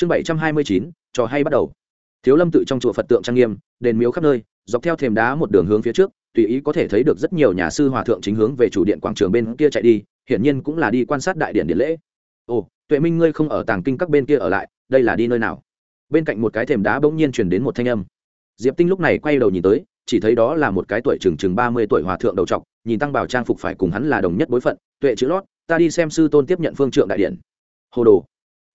chương bảy trăm hai mươi chín, trò hay bắt đầu. Thiếu lâm tự trong chùa phật tượng trang nghiêm, đền miếu khắp nơi, dọc theo thềm đá một đường hướng phía trước, tùy ý có thể thấy được rất nhiều nhà sư hòa thượng chính hướng về chủ điện quảng trường bên kia chạy đi, hiển nhiên cũng là đi quan sát đại điện điện lễ. Ồ, tuệ minh ngươi không ở tàng kinh các bên kia ở lại, đây là đi nơi nào? Bên cạnh một cái thềm đá bỗng nhiên truyền đến một thanh âm. Diệp tinh lúc này quay đầu nhìn tới, chỉ thấy đó là một cái tuổi chừng chừng ba mươi tuổi hòa thượng đầu trọc, nhìn tăng bảo trang phục phải cùng hắn là đồng nhất bối phận, tuệ chữ lót, ta đi xem sư tôn tiếp nhận phương trượng đại điện. Hồ đồ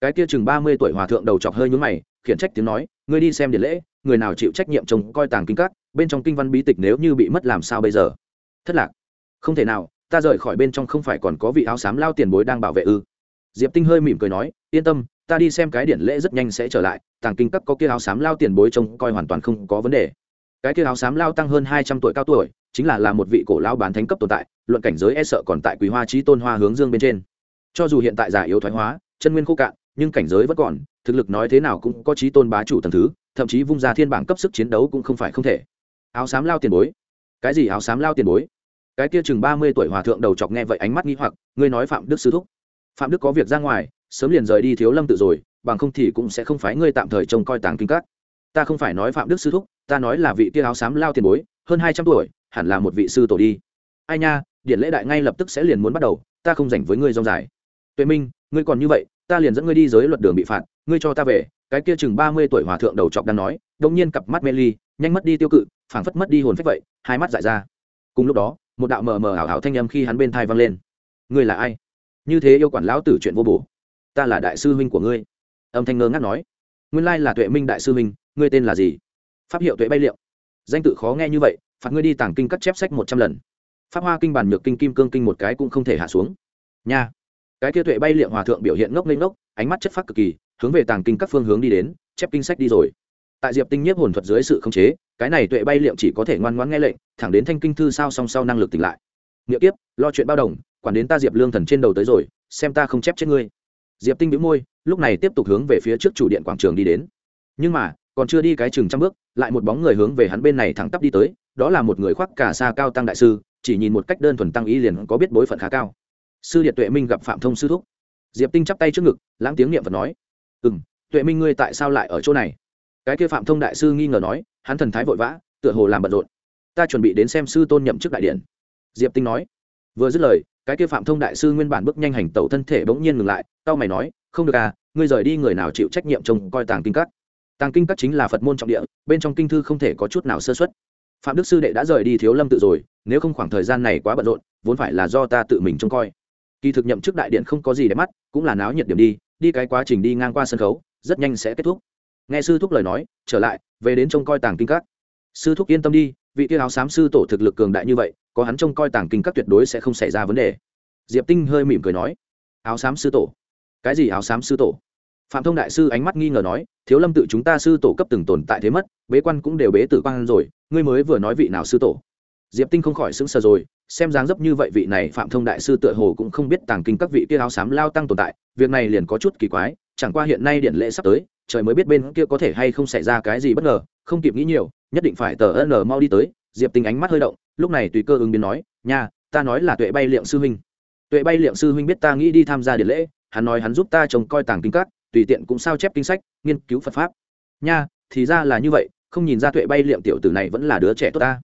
cái kia chừng ba mươi tuổi hòa thượng đầu chọc hơi nhúng mày, khiển trách tiếng nói, ngươi đi xem điện lễ, người nào chịu trách nhiệm trông coi tàng kinh các, bên trong kinh văn bí tịch nếu như bị mất làm sao bây giờ? Thất lạc. Không thể nào, ta rời khỏi bên trong không phải còn có vị áo xám lao tiền bối đang bảo vệ ư? Diệp tinh hơi mỉm cười nói, yên tâm, ta đi xem cái điện lễ rất nhanh sẽ trở lại, tàng kinh các có kia áo xám lao tiền bối trông coi hoàn toàn không có vấn đề. Cái kia áo xám lao tăng hơn hai trăm tuổi cao tuổi, chính là là một vị cổ lao bán thánh cấp tồn tại, luận cảnh giới e sợ còn tại quý hoa trí tôn hoa hướng dương bên trên. Cho dù hiện tại giả yếu thoái hóa, chân nguyên khô cạn nhưng cảnh giới vẫn còn, thực lực nói thế nào cũng có trí tôn bá chủ tầng thứ, thậm chí vung ra thiên bảng cấp sức chiến đấu cũng không phải không thể. Áo xám lao tiền bối. Cái gì áo xám lao tiền bối? Cái kia chừng ba mươi tuổi hòa thượng đầu chọc nghe vậy ánh mắt nghi hoặc, ngươi nói phạm đức sư thúc. Phạm đức có việc ra ngoài, sớm liền rời đi thiếu lâm tự rồi, bằng không thì cũng sẽ không phải ngươi tạm thời trông coi tàng kinh các. Ta không phải nói phạm đức sư thúc, ta nói là vị kia áo xám lao tiền bối, hơn hai trăm tuổi, hẳn là một vị sư tổ đi. Ai nha, điện lễ đại ngay lập tức sẽ liền muốn bắt đầu, ta không dành với ngươi rong dài. Tuệ minh, ngươi còn như vậy ta liền dẫn ngươi đi giới luật đường bị phạt, ngươi cho ta về, cái kia chừng ba mươi tuổi hòa thượng đầu chọc đang nói đông nhiên cặp mắt mê ly, nhanh mất đi tiêu cự, phảng phất mất đi hồn phách vậy, hai mắt dại ra. Cùng lúc đó, một đạo mờ mờ ảo ảo thanh âm khi hắn bên thai vang lên. Ngươi là ai? Như thế yêu quản lão tử chuyện vô bổ. Ta là đại sư huynh của ngươi. Âm thanh ngơ ngác nói. Nguyên lai là tuệ minh đại sư huynh, ngươi tên là gì? Pháp hiệu tuệ bay liệu. Danh tự khó nghe như vậy, phạt ngươi đi tàng kinh cắt chép sách một trăm lần. Pháp hoa kinh bản nhược kinh kim cương kinh một cái cũng không thể hạ xuống. Nha cái kia tuệ bay liệm hòa thượng biểu hiện ngốc nghênh ngốc, ánh mắt chất phát cực kỳ, hướng về tàng kinh các phương hướng đi đến, chép kinh sách đi rồi. Tại diệp tinh nhiếp hồn thuật dưới sự khống chế, cái này tuệ bay liệm chỉ có thể ngoan ngoãn nghe lệnh, thẳng đến thanh kinh thư sao song sau năng lực tỉnh lại. Nghĩa tiếp lo chuyện bao đồng, quản đến ta diệp lương thần trên đầu tới rồi, xem ta không chép chết ngươi. Diệp tinh bĩu môi, lúc này tiếp tục hướng về phía trước chủ điện quảng trường đi đến. Nhưng mà, còn chưa đi cái chừng trăm bước, lại một bóng người hướng về hắn bên này thẳng tắp đi tới, đó là một người khoác cả xa cao tăng đại sư, chỉ nhìn một cách đơn thuần tăng ý liền có biết bối phận khá cao sư điện tuệ minh gặp phạm thông sư thúc. Diệp tinh chắp tay trước ngực, lãng tiếng niệm phật nói ừ m tuệ minh ngươi tại sao lại ở chỗ này? Cái kia phạm thông đại sư nghi ngờ nói, hắn thần thái vội vã, tựa hồ làm bận rộn. Ta chuẩn bị đến xem sư tôn nhậm chức đại điện. Diệp tinh nói. Vừa dứt lời, cái kia phạm thông đại sư nguyên bản bước nhanh hành tẩu thân thể bỗng nhiên ngừng lại tao mày nói, không được à ngươi rời đi người nào chịu trách nhiệm trông coi tàng kinh các. Tàng kinh các chính là phật môn trọng địa, bên trong kinh thư không thể có chút nào sơ xuất phạm đức sư đệ đã rời đi thiếu lâm tự rồi, nếu không khoảng thời gian này quá bận rộn, vốn phải là do ta tự mình trông coi kỳ thực nhậm chức đại điện không có gì để mắt, cũng là náo nhiệt điểm đi đi cái quá trình đi ngang qua sân khấu, rất nhanh sẽ kết thúc. Nghe sư thúc lời nói, trở lại, về đến trông coi tàng kinh các. Sư thúc yên tâm đi, vị tiêu áo xám sư tổ thực lực cường đại như vậy, có hắn trông coi tàng kinh các tuyệt đối sẽ không xảy ra vấn đề. Diệp tinh hơi mỉm cười nói, áo xám sư tổ? Cái gì áo xám sư tổ? Phạm thông đại sư ánh mắt nghi ngờ nói, thiếu lâm tự chúng ta sư tổ cấp từng tồn tại thế mất, bế quan cũng đều bế tử quan rồi, ngươi mới vừa nói vị nào sư tổ? Diệp tinh không khỏi sững sờ rồi, xem dáng dấp như vậy vị này phạm thông đại sư tựa hồ cũng không biết tàng kinh các vị kia áo xám lao tăng tồn tại, việc này liền có chút kỳ quái, chẳng qua hiện nay điện lễ sắp tới, trời mới biết bên kia có thể hay không xảy ra cái gì bất ngờ, không kịp nghĩ nhiều, nhất định phải tờ n mau đi tới. Diệp tinh ánh mắt hơi động, lúc này tùy cơ ứng biến nói, nha, ta nói là tuệ bay liệm sư huynh. Tuệ bay liệm sư huynh biết ta nghĩ đi tham gia điện lễ, hắn nói hắn giúp ta trông coi tàng kinh các, tùy tiện cũng sao chép kinh sách, nghiên cứu phật pháp. Nha, thì ra là như vậy, không nhìn ra tuệ bay liệm tiểu tử này vẫn là đứa trẻ tốt ta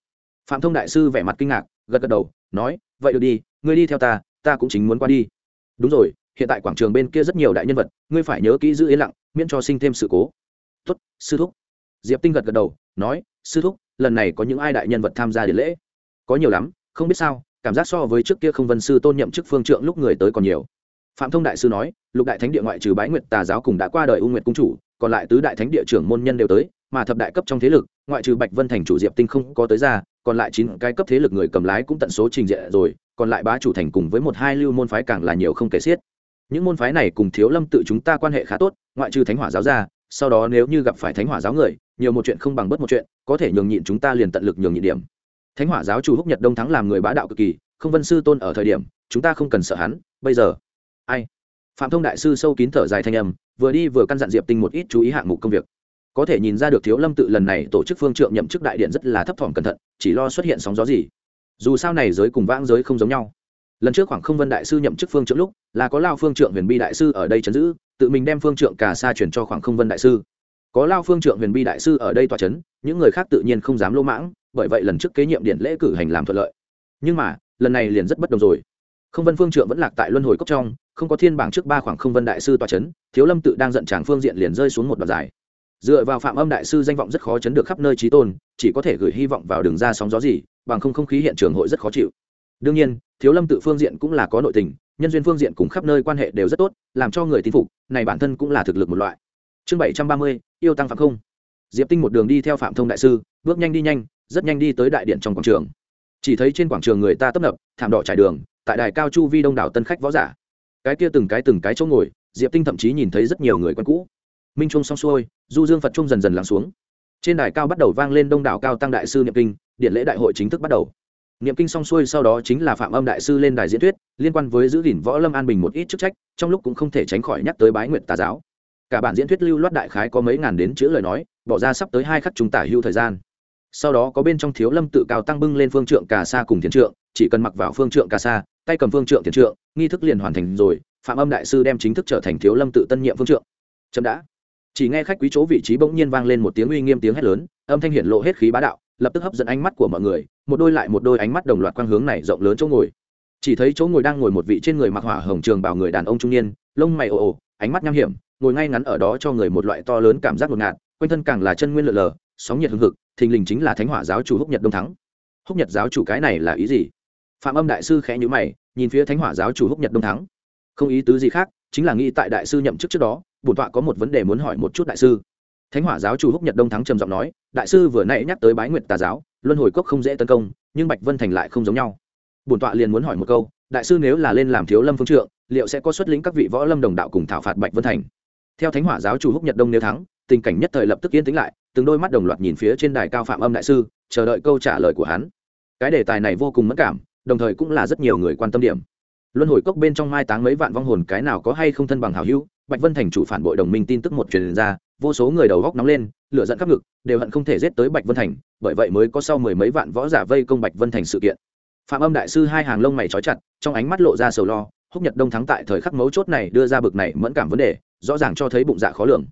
phạm thông đại sư vẻ mặt kinh ngạc, gật gật đầu, nói, vậy được đi, ngươi đi theo ta ta cũng chính muốn qua đi. Đúng rồi, hiện tại quảng trường bên kia rất nhiều đại nhân vật, ngươi phải nhớ kỹ giữ yên lặng, miễn cho sinh thêm sự cố. Tuất sư thúc. Diệp tinh gật gật đầu, nói, sư thúc, lần này có những ai đại nhân vật tham gia điện lễ? Có nhiều lắm, không biết sao, cảm giác so với trước kia không vân sư tôn nhậm chức phương trượng lúc người tới còn nhiều. Phạm thông đại sư nói, lục đại thánh địa ngoại trừ bái nguyệt tà giáo cùng đã qua đời u nguyệt cung chủ, còn lại tứ đại thánh địa trưởng môn nhân đều tới, mà thập đại cấp trong thế lực, ngoại trừ bạch vân thành chủ diệp tinh không có tới ra còn lại chín cái cấp thế lực người cầm lái cũng tận số trình diện rồi, còn lại bá chủ thành cùng với một hai lưu môn phái càng là nhiều không kể xiết. Những môn phái này cùng thiếu lâm tự chúng ta quan hệ khá tốt, ngoại trừ thánh hỏa giáo ra, sau đó nếu như gặp phải thánh hỏa giáo người, nhiều một chuyện không bằng bất một chuyện, có thể nhường nhịn chúng ta liền tận lực nhường nhịn điểm. Thánh hỏa giáo chủ húc nhật đông thắng làm người bá đạo cực kỳ, không vân sư tôn ở thời điểm, chúng ta không cần sợ hắn, bây giờ. Ai? Phạm thông đại sư sâu kín thở dài thanh âm, vừa đi vừa căn dặn diệp tinh một ít chú ý hạng mục công việc có thể nhìn ra được thiếu lâm tự lần này tổ chức phương trượng nhậm chức đại điện rất là thấp thỏm cẩn thận, chỉ lo xuất hiện sóng gió gì. Dù sao này giới cùng vãng giới không giống nhau. Lần trước khoảng không vân đại sư nhậm chức phương trượng lúc, là có lao phương trượng huyền bi đại sư ở đây chấn giữ, tự mình đem phương trượng cả xa chuyển cho khoảng không vân đại sư. Có lao phương trượng huyền bi đại sư ở đây tòa chấn, những người khác tự nhiên không dám lỗ mãng, bởi vậy lần trước kế nhiệm điện lễ cử hành làm thuận lợi. Nhưng mà, lần này liền rất bất đồng rồi. Không vân phương trượng vẫn lạc tại luân hồi cốc trong, không có thiên bảng trước ba khoảng không vân đại sư tòa chấn, thiếu lâm tự đang giận tràng phương diện liền rơi xuống một đoạn dài dựa vào phạm âm đại sư danh vọng rất khó chấn được khắp nơi trí tôn, chỉ có thể gửi hy vọng vào đường ra sóng gió gì, bằng không không khí hiện trường hội rất khó chịu. Đương nhiên, thiếu lâm tự phương diện cũng là có nội tình, nhân duyên phương diện cùng khắp nơi quan hệ đều rất tốt, làm cho người tin phục, này bản thân cũng là thực lực một loại. Chương bảy trăm ba mươi, yêu tăng phạm không. Diệp tinh một đường đi theo phạm thông đại sư, bước nhanh đi nhanh, rất nhanh đi tới đại điện trong quảng trường. Chỉ thấy trên quảng trường người ta tấp nập, thảm đỏ trải đường, tại đài cao chu vi đông đảo tân khách võ giả. Cái kia từng cái từng cái chỗ ngồi, diệp tinh thậm chí nhìn thấy rất nhiều người quen cũ minh trung xong xuôi, du dương phật trung dần dần lắng xuống. Trên đài cao bắt đầu vang lên đông đảo cao tăng đại sư niệm kinh, điện lễ đại hội chính thức bắt đầu. Niệm kinh xong xuôi sau đó chính là phạm âm đại sư lên đài diễn thuyết, liên quan với giữ gìn võ lâm an bình một ít chức trách, trong lúc cũng không thể tránh khỏi nhắc tới bái nguyện tà giáo. Cả bản diễn thuyết lưu loát đại khái có mấy ngàn đến chữ lời nói, bỏ ra sắp tới hai khắc chúng tả hưu thời gian. Sau đó có bên trong thiếu lâm tự cao tăng bưng lên phương trượng cà sa cùng thiền trượng, chỉ cần mặc vào phương trượng cà sa, tay cầm phương trượng thiền trượng, nghi thức liền hoàn thành rồi, phạm âm đại sư đem chính thức trở thành thiếu lâm tự tân nhiệm phương trượng. Chậm đã chỉ nghe khách quý chỗ vị trí bỗng nhiên vang lên một tiếng uy nghiêm tiếng hét lớn, âm thanh hiển lộ hết khí bá đạo, lập tức hấp dẫn ánh mắt của mọi người, một đôi lại một đôi ánh mắt đồng loạt quang hướng này rộng lớn chỗ ngồi. Chỉ thấy chỗ ngồi đang ngồi một vị trên người mặc hỏa hồng trường bảo người đàn ông trung niên, lông mày ồ ồ, ánh mắt nham hiểm, ngồi ngay ngắn ở đó cho người một loại to lớn cảm giác ngột ngạt, quanh thân càng là chân nguyên lượn lờ, sóng nhiệt hưng hực, thình lình chính là thánh hỏa giáo chủ húc nhật đông thắng. Húc nhật giáo chủ cái này là ý gì? Phạm âm đại sư khẽ nhữ mày, nhìn phía thánh hỏa giáo chủ húc nhật đông thắng. Không ý tứ gì khác, chính là nghĩ tại đại sư nhậm chức trước đó bổn tọa có một vấn đề muốn hỏi một chút đại sư. Thánh hỏa giáo chủ húc nhật đông thắng trầm giọng nói, đại sư vừa nãy nhắc tới bái nguyệt tà giáo, luân hồi cốc không dễ tấn công, nhưng bạch vân thành lại không giống nhau. Bổn tọa liền muốn hỏi một câu, đại sư nếu là lên làm thiếu lâm phương trượng, liệu sẽ có xuất lĩnh các vị võ lâm đồng đạo cùng thảo phạt bạch vân thành? Theo thánh hỏa giáo chủ húc nhật đông nếu thắng, tình cảnh nhất thời lập tức yên tĩnh lại, từng đôi mắt đồng loạt nhìn phía trên đài cao phạm âm đại sư, chờ đợi câu trả lời của hắn. Cái đề tài này vô cùng mất cảm, đồng thời cũng là rất nhiều người quan tâm điểm. Luân hồi cốc bên trong mai táng mấy vạn vong hồn cái nào có hay không thân bằng hào hữu bạch vân thành chủ phản bội đồng minh tin tức một truyền ra, vô số người đầu góc nóng lên, lửa dẫn khắp ngực, đều hận không thể giết tới bạch vân thành, bởi vậy mới có sau mười mấy vạn võ giả vây công bạch vân thành sự kiện. Phạm âm đại sư hai hàng lông mày trói chặt, trong ánh mắt lộ ra sầu lo, húc nhật đông thắng tại thời khắc mấu chốt này đưa ra bực này mẫn cảm vấn đề, rõ ràng cho thấy bụng dạ khó lường.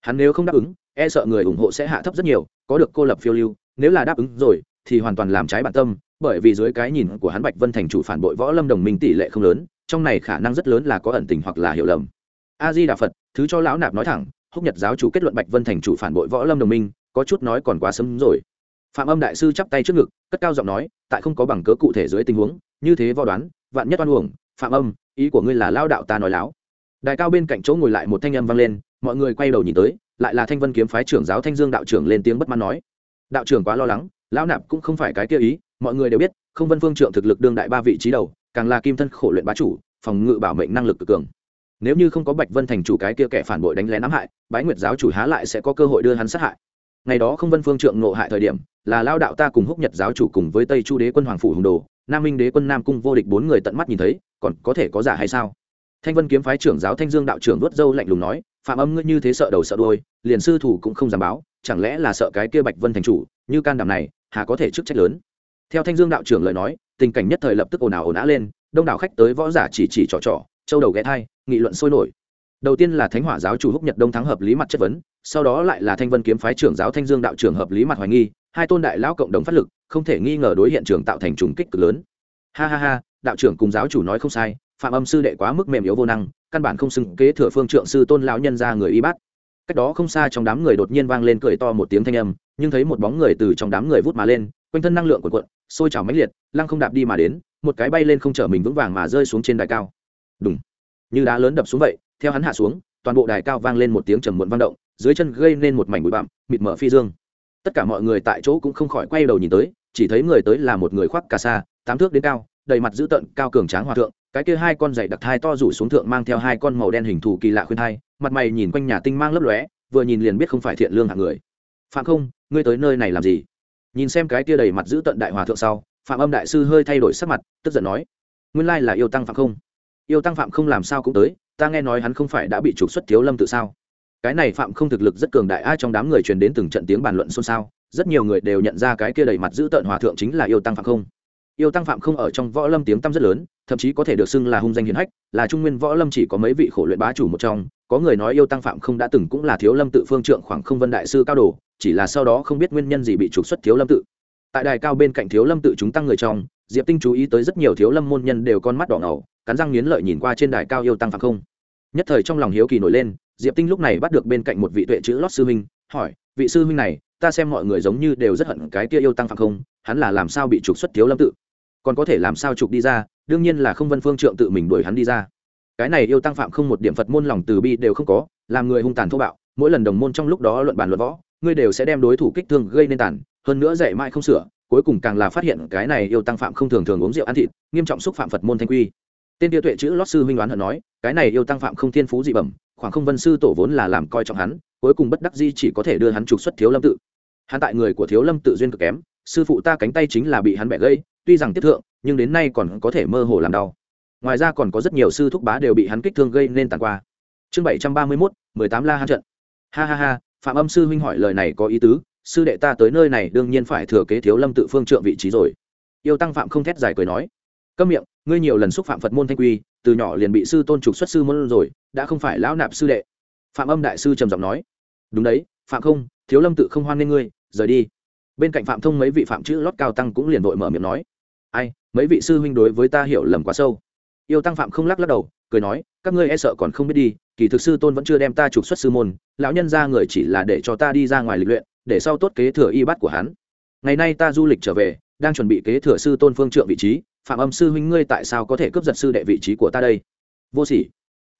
Hắn nếu không đáp ứng e sợ người ủng hộ sẽ hạ thấp rất nhiều, có được cô lập phiêu lưu, nếu là đáp ứng rồi, thì hoàn toàn làm trái bản tâm, bởi vì dưới cái nhìn của hắn bạch vân thành chủ phản bội võ lâm đồng minh tỷ lệ không lớn, trong này khả năng rất lớn là có ẩn tình hoặc là hiểu lầm a di đà phật, thứ cho lão nạp nói thẳng, húc nhật giáo chủ kết luận bạch vân thành chủ phản bội võ lâm đồng minh, có chút nói còn quá sớm rồi. Phạm âm đại sư chắp tay trước ngực, cất cao giọng nói, tại không có bằng cớ cụ thể dưới tình huống, như thế võ đoán, vạn nhất oan uổng, phạm âm, ý của ngươi là lao đạo ta nói láo. Đại cao bên cạnh chỗ ngồi lại một thanh âm vang lên, mọi người quay đầu nhìn tới, lại là thanh vân kiếm phái trưởng giáo thanh dương đạo trưởng lên tiếng bất mãn nói. Đạo trưởng quá lo lắng, lão nạp cũng không phải cái kia ý, mọi người đều biết, không vân phương trưởng thực lực đương đại ba vị trí đầu, càng là kim thân khổ luyện bá chủ, phòng ngự bảo mệnh năng lực cực cường nếu như không có bạch vân thành chủ cái kia kẻ phản bội đánh lén ám hại, bái nguyệt giáo chủ há lại sẽ có cơ hội đưa hắn sát hại. Ngày đó không vân phương trượng nộ hại thời điểm, là lao đạo ta cùng húc nhật giáo chủ cùng với tây chu đế quân hoàng phủ hùng đồ, nam minh đế quân nam cung vô địch bốn người tận mắt nhìn thấy, còn có thể có giả hay sao? Thanh vân kiếm phái trưởng giáo thanh dương đạo trưởng vớt dâu lạnh lùng nói, phạm âm ngươi như thế sợ đầu sợ đôi liền sư thủ cũng không dám báo, chẳng lẽ là sợ cái kia bạch vân thành chủ, như can đảm này, hà có thể chức trách lớn? Theo thanh dương đạo trưởng lời nói, tình cảnh nhất thời lập tức ồn ào ồn ào lên, đông đảo khách tới võ giả chỉ chỉ trò trò châu đầu ghé thai, nghị luận sôi nổi. Đầu tiên là thánh hỏa giáo chủ húc nhật đông thắng hợp lý mặt chất vấn, sau đó lại là thanh vân kiếm phái trưởng giáo thanh dương đạo trưởng hợp lý mặt hoài nghi, hai tôn đại lão cộng đồng phát lực, không thể nghi ngờ đối hiện trường tạo thành trùng kích cực lớn. Ha ha ha, đạo trưởng cùng giáo chủ nói không sai, phạm âm sư đệ quá mức mềm yếu vô năng, căn bản không xứng kế thừa phương trượng sư tôn lão nhân ra người y bát. Cách đó không xa trong đám người đột nhiên vang lên cười to một tiếng thanh âm, nhưng thấy một bóng người từ trong đám người vút mà lên, quanh thân năng lượng của quận sôi trào mãnh liệt, lăng không đạp đi mà đến, một cái bay lên không chở mình vững vàng mà rơi xuống trên đài cao đúng như đá lớn đập xuống vậy, theo hắn hạ xuống, toàn bộ đài cao vang lên một tiếng trầm muộn vang động, dưới chân gây nên một mảnh bụi bặm, mịt mở phi dương. Tất cả mọi người tại chỗ cũng không khỏi quay đầu nhìn tới, chỉ thấy người tới là một người khoác cà sa, tám thước đến cao, đầy mặt dữ tợn, cao cường tráng hòa thượng, cái kia hai con giày đặc thai to rủ xuống thượng mang theo hai con màu đen hình thù kỳ lạ khuyên thai, mặt mày nhìn quanh nhà tinh mang lấp lóe, vừa nhìn liền biết không phải thiện lương hạng người. Phạm không, ngươi tới nơi này làm gì? Nhìn xem cái kia đầy mặt dữ tợn đại hòa thượng sau, phạm âm đại sư hơi thay đổi sắc mặt, tức giận nói, nguyên lai là yêu tăng phạm không yêu tăng phạm không làm sao cũng tới, ta nghe nói hắn không phải đã bị trục xuất thiếu lâm tự sao? Cái này phạm không thực lực rất cường đại, ai trong đám người truyền đến từng trận tiếng bàn luận xôn xao, rất nhiều người đều nhận ra cái kia đầy mặt giữ tợn hòa thượng chính là yêu tăng phạm không. Yêu tăng phạm không ở trong võ lâm tiếng tăm rất lớn, thậm chí có thể được xưng là hung danh hiển hách, là trung nguyên võ lâm chỉ có mấy vị khổ luyện bá chủ một trong, có người nói yêu tăng phạm không đã từng cũng là thiếu lâm tự phương trượng khoảng không vân đại sư cao đồ, chỉ là sau đó không biết nguyên nhân gì bị trục xuất thiếu lâm tự. Tại đài cao bên cạnh thiếu lâm tự chúng tăng người trong diệp tinh chú ý tới rất nhiều thiếu lâm môn nhân đều con mắt đỏ ngầu, cắn răng nghiến lợi nhìn qua trên đài cao yêu tăng phạm không. Nhất thời trong lòng hiếu kỳ nổi lên, diệp tinh lúc này bắt được bên cạnh một vị tuệ chữ lót sư huynh, hỏi, vị sư huynh này, ta xem mọi người giống như đều rất hận cái kia yêu tăng phạm không, hắn là làm sao bị trục xuất thiếu lâm tự? Còn có thể làm sao trục đi ra, đương nhiên là không vân phương trượng tự mình đuổi hắn đi ra. Cái này yêu tăng phạm không một điểm phật môn lòng từ bi đều không có, làm người hung tàn thô bạo, mỗi lần đồng môn trong lúc đó luận bàn luận võ, ngươi đều sẽ đem đối thủ kích thương gây nên tàn, hơn nữa dạy mãi không sửa cuối cùng càng là phát hiện cái này yêu tăng phạm không thường thường uống rượu ăn thịt, nghiêm trọng xúc phạm phật môn thanh quy. Tên tiêu tuệ chữ lót sư huynh đoán hận nói, cái này yêu tăng phạm không thiên phú dị bẩm, khoảng không vân sư tổ vốn là làm coi trọng hắn, cuối cùng bất đắc di chỉ có thể đưa hắn trục xuất thiếu lâm tự. Hắn tại người của thiếu lâm tự duyên cực kém, sư phụ ta cánh tay chính là bị hắn bẻ gây tuy rằng tiếp thượng, nhưng đến nay còn có thể mơ hồ làm đau. Ngoài ra còn có rất nhiều sư thúc bá đều bị hắn kích thương gây nên tàn qua. Chương bảy trăm ba mươi mốt, mười tám la hán trận. Ha ha ha, phạm âm sư huynh hỏi lời này có ý tứ sư đệ ta tới nơi này đương nhiên phải thừa kế thiếu lâm tự phương trượng vị trí rồi. Yêu tăng phạm không thét dài cười nói, câm miệng, ngươi nhiều lần xúc phạm phật môn thanh quy, từ nhỏ liền bị sư tôn trục xuất sư môn rồi, đã không phải lão nạp sư đệ. Phạm âm đại sư trầm giọng nói, đúng đấy, phạm không, thiếu lâm tự không hoan nghê ngươi, rời đi. Bên cạnh phạm thông mấy vị phạm chữ lót cao tăng cũng liền vội mở miệng nói, ai, mấy vị sư huynh đối với ta hiểu lầm quá sâu. Yêu tăng phạm không lắc lắc đầu, cười nói, các ngươi e sợ còn không biết đi, kỳ thực sư tôn vẫn chưa đem ta trục xuất sư môn, lão nhân ra người chỉ là để cho ta đi ra ngoài lịch luyện để sau tốt kế thừa y bát của hắn. Ngày nay ta du lịch trở về, đang chuẩn bị kế thừa sư tôn phương trượng vị trí. Phạm âm sư huynh ngươi tại sao có thể cướp giật sư đệ vị trí của ta đây? Vô sỉ.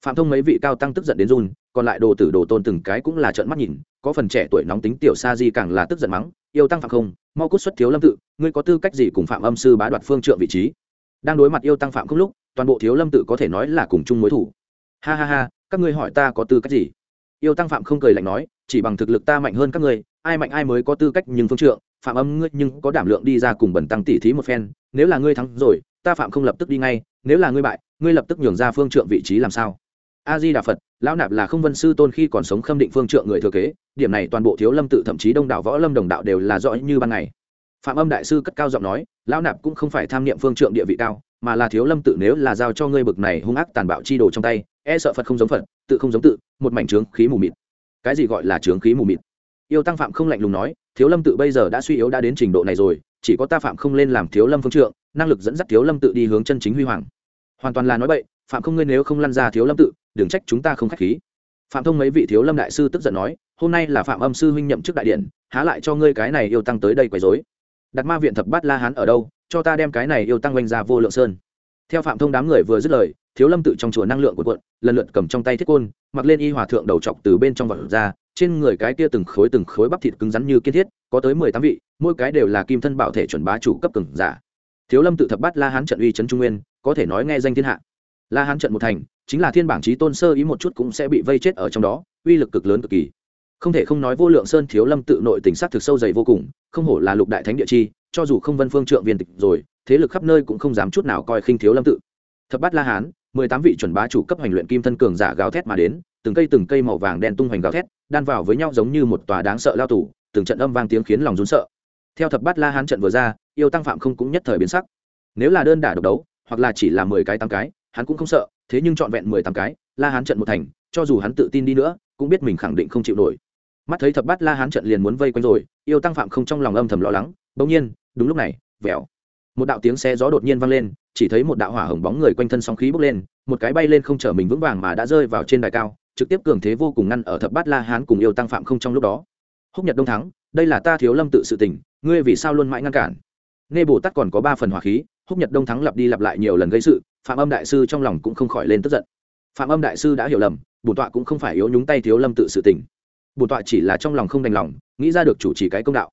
Phạm thông mấy vị cao tăng tức giận đến run, còn lại đồ tử đồ tôn từng cái cũng là trợn mắt nhìn, có phần trẻ tuổi nóng tính tiểu sa di càng là tức giận mắng, yêu tăng phạm không, mau cút xuất thiếu lâm tự, ngươi có tư cách gì cùng phạm âm sư bá đoạt phương trượng vị trí? Đang đối mặt yêu tăng phạm không lúc, toàn bộ thiếu lâm tự có thể nói là cùng chung mối thủ. Ha ha ha, các ngươi hỏi ta có tư cách gì? Yêu tăng phạm không cười lạnh nói chỉ bằng thực lực ta mạnh hơn các ngươi, ai mạnh ai mới có tư cách nhưng phương trượng, phạm âm ngươi nhưng có đảm lượng đi ra cùng bẩn tăng tỉ thí một phen, nếu là ngươi thắng rồi, ta phạm không lập tức đi ngay, nếu là ngươi bại, ngươi lập tức nhường ra phương trượng vị trí làm sao? A di đà phật lão nạp là không vân sư tôn khi còn sống khâm định phương trượng người thừa kế, điểm này toàn bộ thiếu lâm tự thậm chí đông đảo võ lâm đồng đạo đều là rõ như ban ngày. Phạm âm đại sư cất cao giọng nói, lão nạp cũng không phải tham niệm phương trượng địa vị cao, mà là thiếu lâm tự nếu là giao cho ngươi bực này hung ác tàn bạo chi đồ trong tay e sợ phật không giống phật, tự không giống tự, một mảnh trướng khí mù mịt cái gì gọi là trướng khí mù mịt? Yêu tăng phạm không lạnh lùng nói, thiếu lâm tự bây giờ đã suy yếu đã đến trình độ này rồi, chỉ có ta phạm không lên làm thiếu lâm phương trượng, năng lực dẫn dắt thiếu lâm tự đi hướng chân chính huy hoàng. Hoàn toàn là nói bậy, phạm không ngươi nếu không lăn ra thiếu lâm tự, đừng trách chúng ta không k h á c h khí. Phạm thông mấy vị thiếu lâm đại sư tức giận nói, hôm nay là phạm âm sư huynh nhậm chức đại điện, há lại cho ngươi cái này yêu tăng tới đây quấy dối đặt ma viện thập bát la hán ở đâu, cho ta đem cái này yêu tăng oanh ra vô lượng sơn theo phạm thông đám người vừa dứt lời, thiếu lâm tự trong chùa năng lượng của quận, lần lượt cầm trong tay thiết côn, mặc lên y hòa thượng đầu chọc từ bên trong vật ra, trên người cái kia từng khối từng khối bắp thịt cứng rắn như kiên thiết, có tới mười tám vị, mỗi cái đều là kim thân bảo thể chuẩn bá chủ cấp cường giả. Thiếu lâm tự thập bát la hán trận uy trấn trung nguyên, có thể nói nghe danh thiên hạ. La hán trận một thành, chính là thiên bảng trí tôn sơ ý một chút cũng sẽ bị vây chết ở trong đó, uy lực cực lớn cực kỳ. Không thể không nói vô lượng sơn thiếu lâm tự nội tình sát thực sâu dày vô cùng, không hổ là lục đại thánh địa chi, cho dù không vân phương trượng viên tịch rồi thế lực khắp nơi cũng không dám chút nào coi khinh thiếu lâm tự. Thập bát la hán, mười tám vị chuẩn bá chủ cấp hành luyện kim thân cường giả gào thét mà đến, từng cây từng cây màu vàng đen tung hoành gào thét, đan vào với nhau giống như một tòa đáng sợ lao tù, từng trận âm vang tiếng khiến lòng rún sợ. Theo thập bát la hán trận vừa ra, yêu tăng phạm không cũng nhất thời biến sắc. Nếu là đơn đả độc đấu, hoặc là chỉ là mười cái tám cái, hắn cũng không sợ, thế nhưng trọn vẹn mười tám cái, la hán trận một thành, cho dù hắn tự tin đi nữa, cũng biết mình khẳng định không chịu nổi. Mắt thấy thập bát la hán trận liền muốn vây quanh rồi, yêu tăng phạm không trong lòng âm thầm lo lắng, bỗng nhiên, đúng lúc này vẻo một đạo tiếng xe gió đột nhiên vang lên, chỉ thấy một đạo hỏa hồng bóng người quanh thân sóng khí bốc lên, một cái bay lên không chở mình vững vàng mà đã rơi vào trên đài cao, trực tiếp cường thế vô cùng ngăn ở thập bát la hán cùng yêu tăng phạm không trong lúc đó. Húc nhật đông thắng, đây là ta thiếu lâm tự sự tỉnh ngươi vì sao luôn mãi ngăn cản? Nghe bồ tát còn có ba phần hỏa khí, húc nhật đông thắng lặp đi lặp lại nhiều lần gây sự, phạm âm đại sư trong lòng cũng không khỏi lên tức giận. Phạm âm đại sư đã hiểu lầm bổn tọa cũng không phải yếu nhúng tay thiếu lâm tự sự tỉnh bổn tọa chỉ là trong lòng không đành lòng, nghĩ ra được chủ trì cái công đạo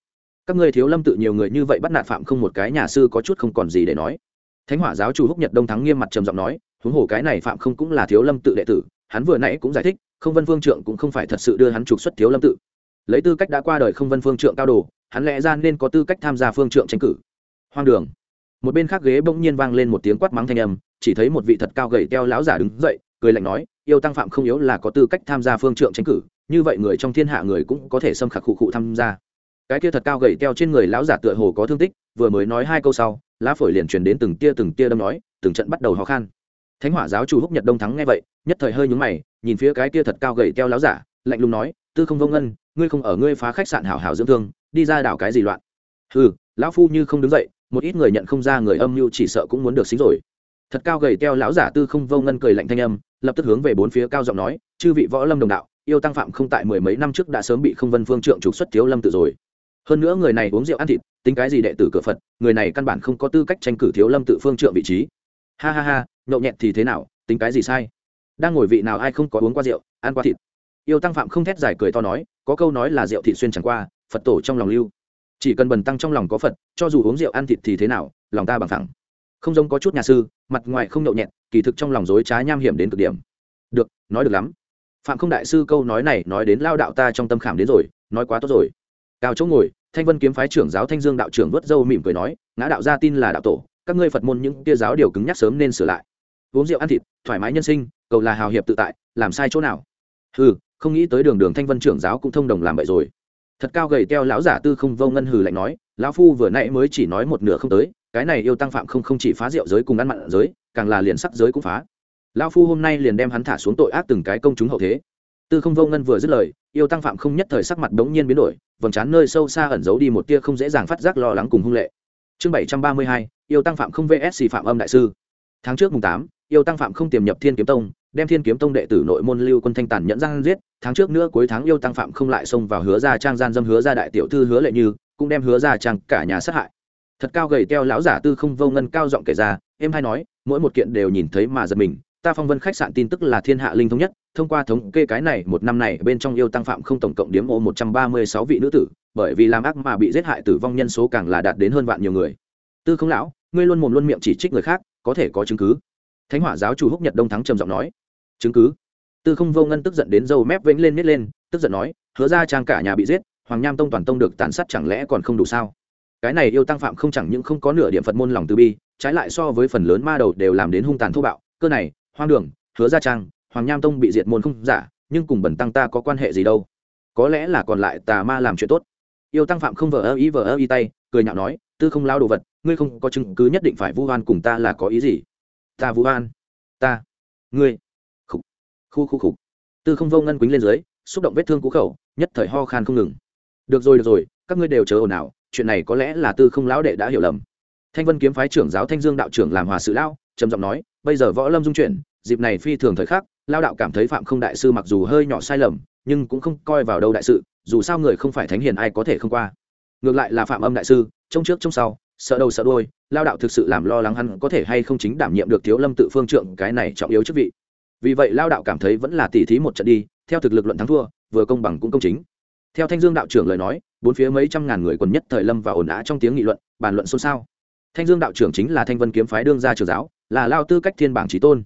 các ngươi thiếu lâm tự nhiều người như vậy bắt nạt phạm không một cái nhà sư có chút không còn gì để nói. Thánh hỏa giáo chủ húc nhật đông thắng nghiêm mặt trầm giọng nói, huống hồ cái này phạm không cũng là thiếu lâm tự đệ tử, hắn vừa nãy cũng giải thích, không vân phương trượng cũng không phải thật sự đưa hắn trục xuất thiếu lâm tự. Lấy tư cách đã qua đời không vân phương trượng cao đồ, hắn lẽ ra nên có tư cách tham gia phương trượng tranh cử. Hoang đường. Một bên khác ghế bỗng nhiên vang lên một tiếng quát mắng thanh âm, chỉ thấy một vị thật cao gầy teo láo giả đứng dậy, cười lạnh nói, yêu tăng phạm không yếu là có tư cách tham gia phương trượng tranh cử, như vậy người trong thiên hạ người cũng có thể xâm khắc khụ khụ tham gia cái kia thật cao gậy teo trên người lão giả tựa hồ có thương tích, vừa mới nói hai câu sau, lá phổi liền truyền đến từng tia từng tia đâm nói, từng trận bắt đầu khó khăn. thánh hỏa giáo chủ húc nhật đông thắng nghe vậy, nhất thời hơi nhúng mày, nhìn phía cái kia thật cao gậy teo lão giả, lạnh lùng nói, tư không vông ngân, ngươi không ở ngươi phá khách sạn hảo hảo dưỡng thương, đi ra đảo cái gì loạn? Ừ lão phu như không đứng dậy, một ít người nhận không ra người âm mưu chỉ sợ cũng muốn được xính rồi. Thật cao gầy teo lão giả tư không vô ngân cười lạnh thanh âm, lập tức hướng về bốn phía cao giọng nói, chư vị võ lâm đồng đạo, yêu tăng phạm không tại mười mấy năm trước đã sớm bị không vân phương trượng trục xuất thiếu lâm tự rồi hơn nữa người này uống rượu ăn thịt, tính cái gì đệ tử cửa phật, người này căn bản không có tư cách tranh cử thiếu lâm tự phương trượng vị trí. Ha ha ha, nhậu nhẹt thì thế nào, tính cái gì sai? Đang ngồi vị nào ai không có uống qua rượu, ăn qua thịt? Yêu tăng phạm không thét giải cười to nói, có câu nói là rượu thị xuyên chẳng qua, phật tổ trong lòng lưu. Chỉ cần bần tăng trong lòng có phật, cho dù uống rượu ăn thịt thì thế nào, lòng ta bằng thẳng. Không giống có chút nhà sư, mặt ngoài không nhậu nhẹt, kỳ thực trong lòng dối trá nham hiểm đến cực điểm. Được, nói được lắm. Phạm không đại sư câu nói này nói đến lao đạo ta trong tâm khảm đến rồi, nói quá tốt rồi cao chỗ ngồi, thanh vân kiếm phái trưởng giáo thanh dương đạo trưởng vớt dâu mỉm cười nói, ngã đạo gia tin là đạo tổ, các ngươi phật môn những tia giáo điều cứng nhắc sớm nên sửa lại. Uống rượu ăn thịt, thoải mái nhân sinh, cầu là hào hiệp tự tại, làm sai chỗ nào? Ừ không nghĩ tới đường đường thanh vân trưởng giáo cũng thông đồng làm vậy rồi. Thật cao gầy teo lão giả tư không vô ngân hừ lạnh nói, lão phu vừa nãy mới chỉ nói một nửa không tới, cái này yêu tăng phạm không không chỉ phá rượu giới cùng ăn mặn giới, càng là liền sắc giới cũng phá. Lão phu hôm nay liền đem hắn thả xuống tội ác từng cái công chúng hậu thế tư không vô ngân vừa dứt lời, yêu tăng phạm không nhất thời sắc mặt đống nhiên biến đổi, vầng trán nơi sâu xa ẩn giấu đi một tia không dễ dàng phát giác lo lắng cùng hung lệ. Chương bảy trăm ba mươi hai, yêu tăng phạm không vsc phạm âm đại sư. Tháng trước mùng tám, yêu tăng phạm không tiềm nhập thiên kiếm tông, đem thiên kiếm tông đệ tử nội môn lưu quân thanh tàn nhẫn giang giết, tháng trước nữa cuối tháng yêu tăng phạm không lại xông vào hứa ra trang gian dâm hứa ra đại tiểu thư hứa lệ như, cũng đem hứa ra trang cả nhà sát hại. Thật cao gầy teo lão giả tư không vô ngân cao giọng kể ra em hay nói, mỗi một kiện đều nhìn thấy mà giật mình, ta phong vân khách sạn tin tức là thiên hạ linh thống nhất thông qua thống kê cái này, một năm này, bên trong yêu tăng phạm không tổng cộng điếm ô một trăm ba mươi sáu vị nữ tử, bởi vì làm ác mà bị giết hại tử vong nhân số càng là đạt đến hơn vạn nhiều người. Tư không lão, ngươi luôn mồm luôn miệng chỉ trích người khác, có thể có chứng cứ. Thánh hỏa giáo chủ húc nhật đông thắng trầm giọng nói. Chứng cứ? Tư không vô ngân tức giận đến dâu mép vĩnh lên nít lên, tức giận nói, hứa ra trang cả nhà bị giết, hoàng nham tông toàn tông được tàn sát chẳng lẽ còn không đủ sao? Cái này yêu tăng phạm không chẳng những không có nửa điểm phật môn lòng từ bi, trái lại so với phần lớn ma đầu đều làm đến hung tàn thô bạo. Cơ này, hoang đường, hứa ra trang hoàng nham tông bị diệt môn không giả, nhưng cùng bẩn tăng ta có quan hệ gì đâu? Có lẽ là còn lại tà ma làm chuyện tốt. Yêu tăng phạm không vờ ơ ý vờ ơ ý tay, cười nhạo nói, tư không lao đồ vật, ngươi không có chứng cứ nhất định phải vu oan cùng ta là có ý gì? Ta vu oan. Ta. Ngươi. Khục. Khu khu khục. Tư không vô ngân quýnh lên dưới, xúc động vết thương cũ khẩu, nhất thời ho khan không ngừng. Được rồi được rồi, các ngươi đều chờ ồn ào, chuyện này có lẽ là tư không lão đệ đã hiểu lầm. Thanh vân kiếm phái trưởng giáo thanh dương đạo trưởng làm hòa sự lão, trầm giọng nói, bây giờ võ lâm dung chuyển dịp này phi thường thời khắc, lao đạo cảm thấy phạm không đại sư mặc dù hơi nhỏ sai lầm, nhưng cũng không coi vào đâu đại sự, dù sao người không phải thánh hiền ai có thể không qua. Ngược lại là phạm âm đại sư, trông trước trông sau, sợ đầu sợ đôi lao đạo thực sự làm lo lắng hắn có thể hay không chính đảm nhiệm được thiếu lâm tự phương trượng, cái này trọng yếu chức vị. Vì vậy lao đạo cảm thấy vẫn là tỉ thí một trận đi, theo thực lực luận thắng thua, vừa công bằng cũng công chính. Theo thanh dương đạo trưởng lời nói, bốn phía mấy trăm ngàn người quần nhất thời lâm và ồn ào trong tiếng nghị luận, bàn luận xôn xao. Thanh dương đạo trưởng chính là thanh vân kiếm phái đương gia trường giáo, là lao tư cách thiên bảng trí tôn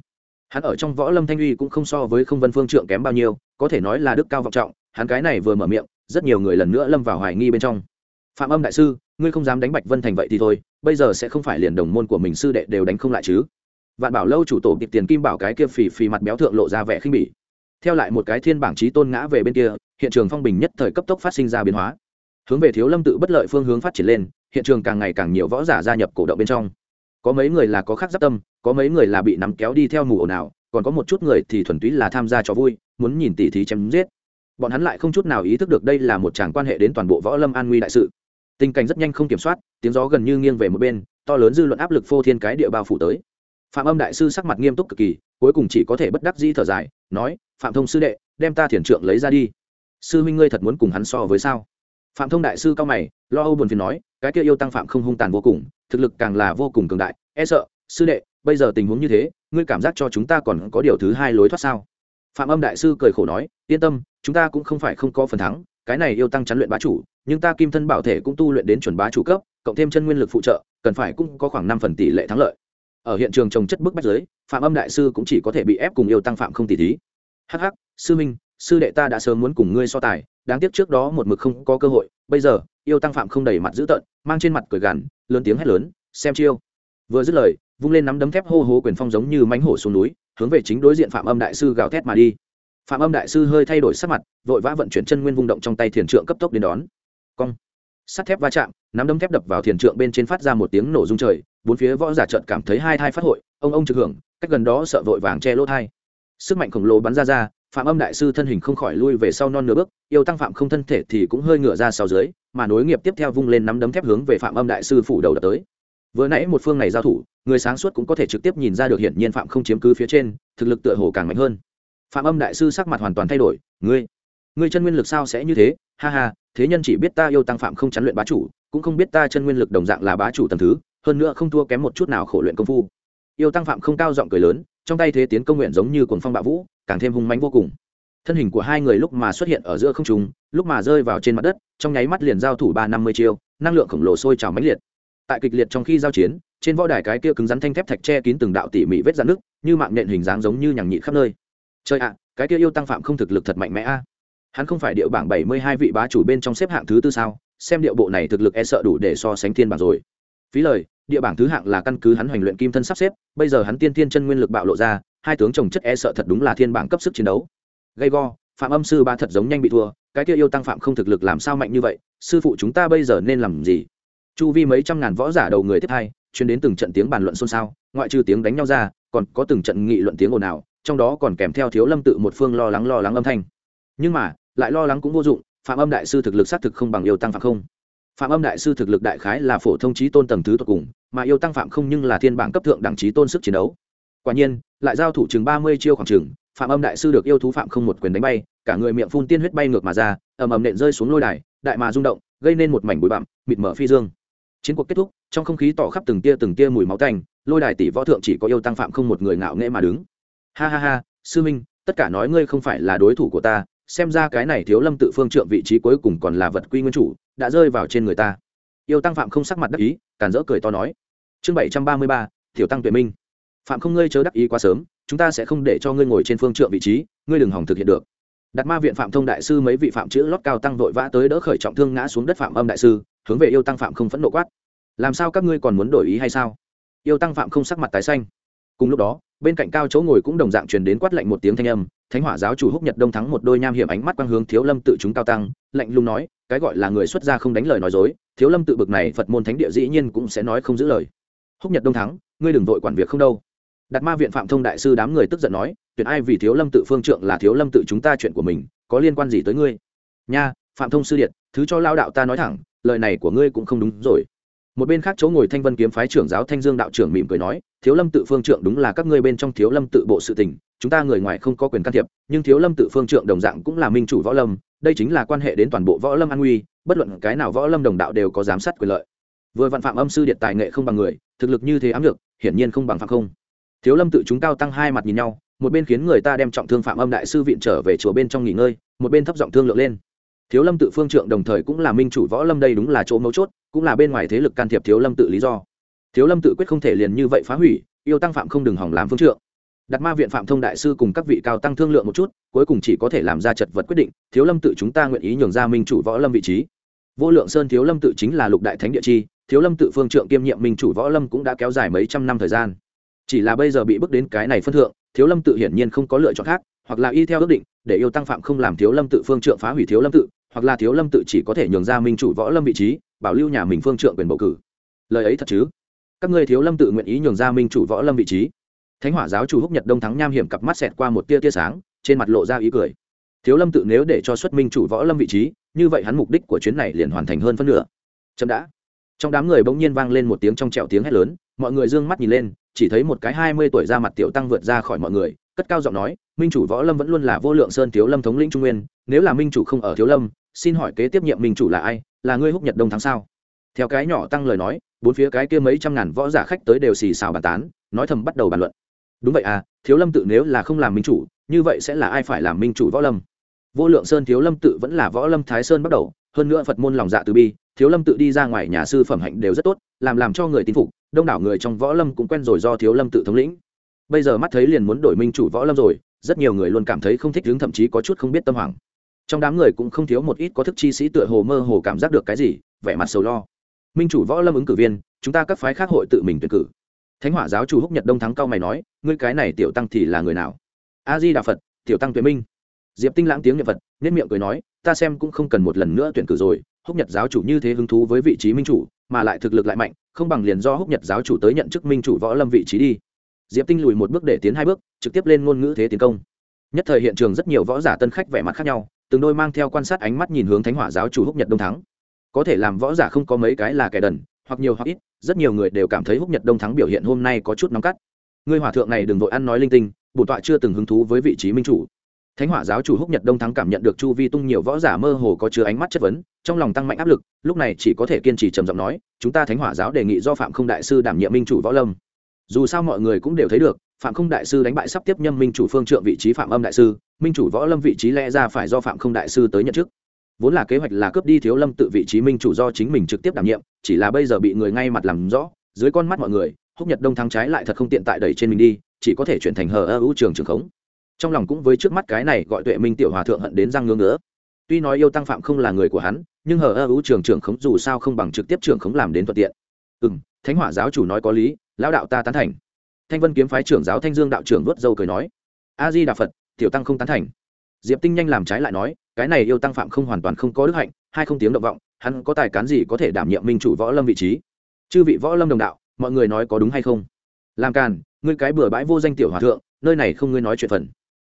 hắn ở trong võ lâm thanh uy cũng không so với không vân phương trượng kém bao nhiêu, có thể nói là đức cao vọng trọng, hắn cái này vừa mở miệng, rất nhiều người lần nữa lâm vào hoài nghi bên trong. Phạm âm đại sư, ngươi không dám đánh bạch vân thành vậy thì thôi, bây giờ sẽ không phải liền đồng môn của mình sư đệ đều đánh không lại chứ. Vạn bảo lâu chủ tổ kịp tiền kim bảo cái kia phì phì mặt béo thượng lộ ra vẻ khinh bỉ. Theo lại một cái thiên bảng trí tôn ngã về bên kia, hiện trường phong bình nhất thời cấp tốc phát sinh ra biến hóa. Hướng về thiếu lâm tự bất lợi phương hướng phát triển lên, hiện trường càng ngày càng nhiều võ giả gia nhập cổ động bên trong có mấy người là có khác giáp tâm có mấy người là bị nắm kéo đi theo mù ồn nào, còn có một chút người thì thuần túy là tham gia cho vui muốn nhìn tỉ thí chém giết. Bọn hắn lại không chút nào ý thức được đây là một chàng quan hệ đến toàn bộ võ lâm an nguy đại sự. Tình cảnh rất nhanh không kiểm soát tiếng gió gần như nghiêng về một bên to lớn dư luận áp lực phô thiên cái địa bao phủ tới. Phạm âm đại sư sắc mặt nghiêm túc cực kỳ cuối cùng chỉ có thể bất đắc dĩ thở dài nói phạm thông sư đệ đem ta thiền trượng lấy ra đi. Sư huynh ngươi thật muốn cùng hắn so với sao? Phạm thông đại sư cao mày lo âu buồn phiền nói cái kia yêu tăng phạm không hung tàn vô cùng, thực lực càng là vô cùng cường đại. E sợ, sư đệ, bây giờ tình huống như thế, ngươi cảm giác cho chúng ta còn có điều thứ hai lối thoát sao? Phạm âm đại sư cười khổ nói, yên tâm, chúng ta cũng không phải không có phần thắng, cái này yêu tăng chắn luyện bá chủ, nhưng ta kim thân bảo thể cũng tu luyện đến chuẩn bá chủ cấp, cộng thêm chân nguyên lực phụ trợ, cần phải cũng có khoảng năm phần tỷ lệ thắng lợi. Ở hiện trường trồng chất bức bách giới phạm âm đại sư cũng chỉ có thể bị ép cùng yêu tăng phạm không tỷ thí. Hh sư minh, sư đệ ta đã sớm muốn cùng ngươi so tài, đáng tiếc trước đó một mực không có cơ hội, bây giờ yêu tăng phạm không đầy mặt dữ tợn, mang trên mặt cười gằn, lớn tiếng hét lớn, xem chiêu. Vừa dứt lời, vung lên nắm đấm thép hô hố quyền phong giống như mánh hổ xuống núi, hướng về chính đối diện phạm âm đại sư gào thét mà đi. Phạm âm đại sư hơi thay đổi sắc mặt, vội vã vận chuyển chân nguyên vung động trong tay thiền trượng cấp tốc đến đón. Cong. Sắt thép va chạm, nắm đấm thép đập vào thiền trượng bên trên phát ra một tiếng nổ rung trời, bốn phía võ giả trợn cảm thấy hai thai phát hội, ông ông trực hưởng, cách gần đó sợ vội vàng che lỗ thai. Sức mạnh khổng lồ bắn ra ra phạm âm đại sư thân hình không khỏi lui về sau non nửa bước, yêu tăng phạm không thân thể thì cũng hơi ngửa ra sau dưới, mà nối nghiệp tiếp theo vung lên nắm đấm thép hướng về phạm âm đại sư phủ đầu đập tới. Vừa nãy một phương này giao thủ, người sáng suốt cũng có thể trực tiếp nhìn ra được hiển nhiên phạm không chiếm cứ phía trên, thực lực tựa hồ càng mạnh hơn. Phạm âm đại sư sắc mặt hoàn toàn thay đổi, ngươi ngươi chân nguyên lực sao sẽ như thế? Ha ha, thế nhân chỉ biết ta yêu tăng phạm không chắn luyện bá chủ, cũng không biết ta chân nguyên lực đồng dạng là bá chủ tầm thứ, hơn nữa không thua kém một chút nào khổ luyện công phu. Yêu tăng phạm không cao giọng cười lớn, trong tay thế tiến công nguyện giống như cuồng phong bạo vũ càng thêm hung mãnh vô cùng. Thân hình của hai người lúc mà xuất hiện ở giữa không trung, lúc mà rơi vào trên mặt đất, trong nháy mắt liền giao thủ ba năm mươi chiêu, năng lượng khổng lồ sôi trào mãnh liệt. Tại kịch liệt trong khi giao chiến, trên võ đài cái kia cứng rắn thanh thép thạch che kín từng đạo tỉ mỉ vết dạn nước như mạng nện hình dáng giống như nhằng nhị khắp nơi. Chơi ạ, cái kia yêu tăng phạm không thực lực thật mạnh mẽ a. Hắn không phải điệu bảng bảy mươi hai vị bá chủ bên trong xếp hạng thứ tư sao? Xem điệu bộ này thực lực e sợ đủ để so sánh thiên bảng rồi. Phí lời, địa bảng thứ hạng là căn cứ hắn hoành luyện kim thân sắp xếp, bây giờ hắn tiên tiên chân nguyên lực bạo lộ ra hai tướng chồng chất e sợ thật đúng là thiên bảng cấp sức chiến đấu. Gây go, phạm âm sư ba thật giống nhanh bị thua, cái kia yêu tăng phạm không thực lực làm sao mạnh như vậy, sư phụ chúng ta bây giờ nên làm gì? Chu vi mấy trăm ngàn võ giả đầu người tiếp hai, chuyến đến từng trận tiếng bàn luận xôn xao, ngoại trừ tiếng đánh nhau ra, còn có từng trận nghị luận tiếng ồn ào, trong đó còn kèm theo thiếu lâm tự một phương lo lắng lo lắng âm thanh. Nhưng mà, lại lo lắng cũng vô dụng, phạm âm đại sư thực lực xác thực không bằng yêu tăng phạm không. Phạm âm đại sư thực lực đại khái là phổ thông trí tôn tầng thứ tột cùng, mà yêu tăng phạm không nhưng là thiên bảng cấp thượng đẳng trí tôn sức chiến đấu quả nhiên, lại giao thủ chừng ba mươi chiêu khoảng chừng, phạm âm đại sư được yêu thú phạm không một quyền đánh bay, cả người miệng phun tiên huyết bay ngược mà ra, ầm ầm nện rơi xuống lôi đài, đại mà rung động, gây nên một mảnh bụi bặm, mịt mở phi dương. Chiến cuộc kết thúc, trong không khí tỏ khắp từng tia từng tia mùi máu tanh, lôi đài tỷ võ thượng chỉ có yêu tăng phạm không một người ngạo nghễ mà đứng. Ha ha ha, sư minh, tất cả nói ngươi không phải là đối thủ của ta, xem ra cái này thiếu lâm tự phương trượng vị trí cuối cùng còn là vật quy nguyên chủ, đã rơi vào trên người ta. Yêu tăng phạm không sắc mặt đắc ý, càn rỡ cười to nói. Chương bảy trăm ba mươi ba thiểu tăng tuệ minh phạm không ngươi chớ đắc ý quá sớm, chúng ta sẽ không để cho ngươi ngồi trên phương trượng vị trí, ngươi đừng hỏng thực hiện được. Đặt ma viện phạm thông đại sư mấy vị phạm chữ lót cao tăng vội vã tới đỡ khởi trọng thương ngã xuống đất phạm âm đại sư, hướng về yêu tăng phạm không phẫn nộ quát. Làm sao các ngươi còn muốn đổi ý hay sao? Yêu tăng phạm không sắc mặt tái xanh. Cùng lúc đó, bên cạnh cao chỗ ngồi cũng đồng dạng truyền đến quát lạnh một tiếng thanh âm, thánh hỏa giáo chủ húc nhật đông thắng một đôi nham hiểm ánh mắt quang hướng thiếu lâm tự chúng cao tăng, lạnh lùng nói, cái gọi là người xuất gia không đánh lời nói dối, thiếu lâm tự bực này phật môn thánh địa dĩ nhiên cũng sẽ nói không giữ lời. Húc nhật đông thắng, ngươi đừng vội quản việc không đâu đặt ma viện phạm thông đại sư đám người tức giận nói, tuyệt ai vì thiếu lâm tự phương trượng là thiếu lâm tự chúng ta chuyện của mình, có liên quan gì tới ngươi? Nha, phạm thông sư điện thứ cho lao đạo ta nói thẳng, lời này của ngươi cũng không đúng rồi. Một bên khác chỗ ngồi thanh vân kiếm phái trưởng giáo thanh dương đạo trưởng mỉm cười nói, thiếu lâm tự phương trượng đúng là các ngươi bên trong thiếu lâm tự bộ sự tình, chúng ta người ngoài không có quyền can thiệp, nhưng thiếu lâm tự phương trượng đồng dạng cũng là minh chủ võ lâm, đây chính là quan hệ đến toàn bộ võ lâm an nguy, bất luận cái nào võ lâm đồng đạo đều có giám sát quyền lợi. Vừa vạn phạm âm sư điện tài nghệ không bằng người, thực lực như thế ám lược hiển nhiên không bằng phạm không thiếu lâm tự chúng cao tăng hai mặt nhìn nhau, một bên khiến người ta đem trọng thương phạm âm đại sư viện trở về chùa bên trong nghỉ ngơi, một bên thấp giọng thương lượng lên. Thiếu lâm tự phương trượng đồng thời cũng là minh chủ võ lâm đây đúng là chỗ mấu chốt, cũng là bên ngoài thế lực can thiệp thiếu lâm tự lý do. Thiếu lâm tự quyết không thể liền như vậy phá hủy, yêu tăng phạm không đừng hỏng làm phương trượng. Đặt ma viện phạm thông đại sư cùng các vị cao tăng thương lượng một chút, cuối cùng chỉ có thể làm ra chật vật quyết định, thiếu lâm tự chúng ta nguyện ý nhường ra minh chủ võ lâm vị trí. Vô lượng sơn thiếu lâm tự chính là lục đại thánh địa chi, thiếu lâm tự phương trượng kiêm nhiệm minh chủ võ lâm cũng đã kéo dài mấy trăm năm thời gian chỉ là bây giờ bị bước đến cái này phân thượng, thiếu lâm tự hiển nhiên không có lựa chọn khác, hoặc là y theo ước định, để yêu tăng phạm không làm thiếu lâm tự phương trượng phá hủy thiếu lâm tự, hoặc là thiếu lâm tự chỉ có thể nhường ra minh chủ võ lâm vị trí, bảo lưu nhà mình phương trượng quyền bầu cử. Lời ấy thật chứ? Các ngươi thiếu lâm tự nguyện ý nhường ra minh chủ võ lâm vị trí. Thánh hỏa giáo chủ húc nhật đông thắng nham hiểm cặp mắt xẹt qua một tia tia sáng, trên mặt lộ ra ý cười. Thiếu lâm tự nếu để cho xuất minh chủ võ lâm vị trí, như vậy hắn mục đích của chuyến này liền hoàn thành hơn phân nửa. Chậm đã. Trong đám người bỗng nhiên vang lên một tiếng trong trẹo tiếng hét lớn mọi người d ư ơ n g mắt nhìn lên, chỉ thấy một cái hai mươi tuổi ra mặt tiểu tăng vượt ra khỏi mọi người, cất cao giọng nói, minh chủ võ lâm vẫn luôn là vô lượng sơn thiếu lâm thống lĩnh trung nguyên, nếu là minh chủ không ở thiếu lâm, xin hỏi kế tiếp nhiệm minh chủ là ai, là ngươi húc nhật đông thắng sao? Theo cái nhỏ tăng lời nói, bốn phía cái kia mấy trăm ngàn võ giả khách tới đều xì xào bàn tán, nói thầm bắt đầu bàn luận. Đúng vậy à thiếu lâm tự nếu là không làm minh chủ, như vậy sẽ là ai phải làm minh chủ võ lâm? Vô lượng sơn thiếu lâm tự vẫn là võ lâm thái sơn bắt đầu, hơn nữa phật môn lòng dạ từ bi, thiếu lâm tự đi ra ngoài nhà sư phẩm hạnh đều rất tốt, làm làm cho người tin phục đông đảo người trong võ lâm cũng quen rồi do thiếu lâm tự thống lĩnh. Bây giờ mắt thấy liền muốn đổi minh chủ võ lâm rồi, rất nhiều người luôn cảm thấy không thích đứng thậm chí có chút không biết tâm hoảng. Trong đám người cũng không thiếu một ít có thức chi sĩ tựa hồ mơ hồ cảm giác được cái gì, vẻ mặt sầu lo. Minh chủ võ lâm ứng cử viên, chúng ta các phái khác hội tự mình tuyển cử. Thánh hỏa giáo chủ húc nhật đông thắng cao mày nói, ngươi cái này tiểu tăng thì là người nào? A di đà phật, tiểu tăng tuệ minh. Diệp tinh lãng tiếng nhật phật nhất miệng cười nói, ta xem cũng không cần một lần nữa tuyển cử rồi, húc nhật giáo chủ như thế hứng thú với vị trí minh chủ mà lại thực lực lại mạnh, không bằng liền do húc nhật giáo chủ tới nhận chức minh chủ võ lâm vị trí đi. Diệp tinh lùi một bước để tiến hai bước, trực tiếp lên ngôn ngữ thế tiến công. Nhất thời hiện trường rất nhiều võ giả tân khách vẻ mặt khác nhau, từng đôi mang theo quan sát ánh mắt nhìn hướng thánh hỏa giáo chủ húc nhật đông thắng. Có thể làm võ giả không có mấy cái là kẻ đần, hoặc nhiều hoặc ít, rất nhiều người đều cảm thấy húc nhật đông thắng biểu hiện hôm nay có chút nóng cắt. Ngươi hòa thượng này đừng vội ăn nói linh tinh, bổn tọa chưa từng hứng thú với vị trí minh chủ. Thánh hỏa giáo chủ húc nhật đông thắng cảm nhận được chu vi tung nhiều võ giả mơ hồ có chứa ánh mắt chất vấn trong lòng tăng mạnh áp lực, lúc này chỉ có thể kiên trì trầm giọng nói, chúng ta thánh hỏa giáo đề nghị do phạm không đại sư đảm nhiệm minh chủ võ lâm. Dù sao mọi người cũng đều thấy được, phạm không đại sư đánh bại sắp tiếp nhâm minh chủ phương trượng vị trí phạm âm đại sư, minh chủ võ lâm vị trí lẽ ra phải do phạm không đại sư tới nhận chức. Vốn là kế hoạch là cướp đi thiếu lâm tự vị trí minh chủ do chính mình trực tiếp đảm nhiệm, chỉ là bây giờ bị người ngay mặt làm rõ, dưới con mắt mọi người, húc nhật đông thắng trái lại thật không tiện tại đẩy trên mình đi, chỉ có thể chuyển thành hờ ơ ưu trường trường khống. Trong lòng cũng với trước mắt cái này gọi tuệ minh tiểu hòa thượng hận đến răng ngưỡng nữa tuy nói yêu tăng phạm không là người của hắn, nhưng hờ ơ ưu trường trưởng khống dù sao không bằng trực tiếp trưởng khống làm đến thuận tiện. Ừ m thánh hỏa giáo chủ nói có lý, lão đạo ta tán thành. Thanh vân kiếm phái trưởng giáo thanh dương đạo trưởng vớt dâu cười nói, a di đà phật, tiểu tăng không tán thành. Diệp tinh nhanh làm trái lại nói, cái này yêu tăng phạm không hoàn toàn không có đức hạnh hay không tiếng động vọng, hắn có tài cán gì có thể đảm nhiệm minh chủ võ lâm vị trí? Chư vị võ lâm đồng đạo, mọi người nói có đúng hay không? Làm càn, ngươi cái bừa bãi vô danh tiểu hòa thượng, nơi này không ngươi nói chuyện phần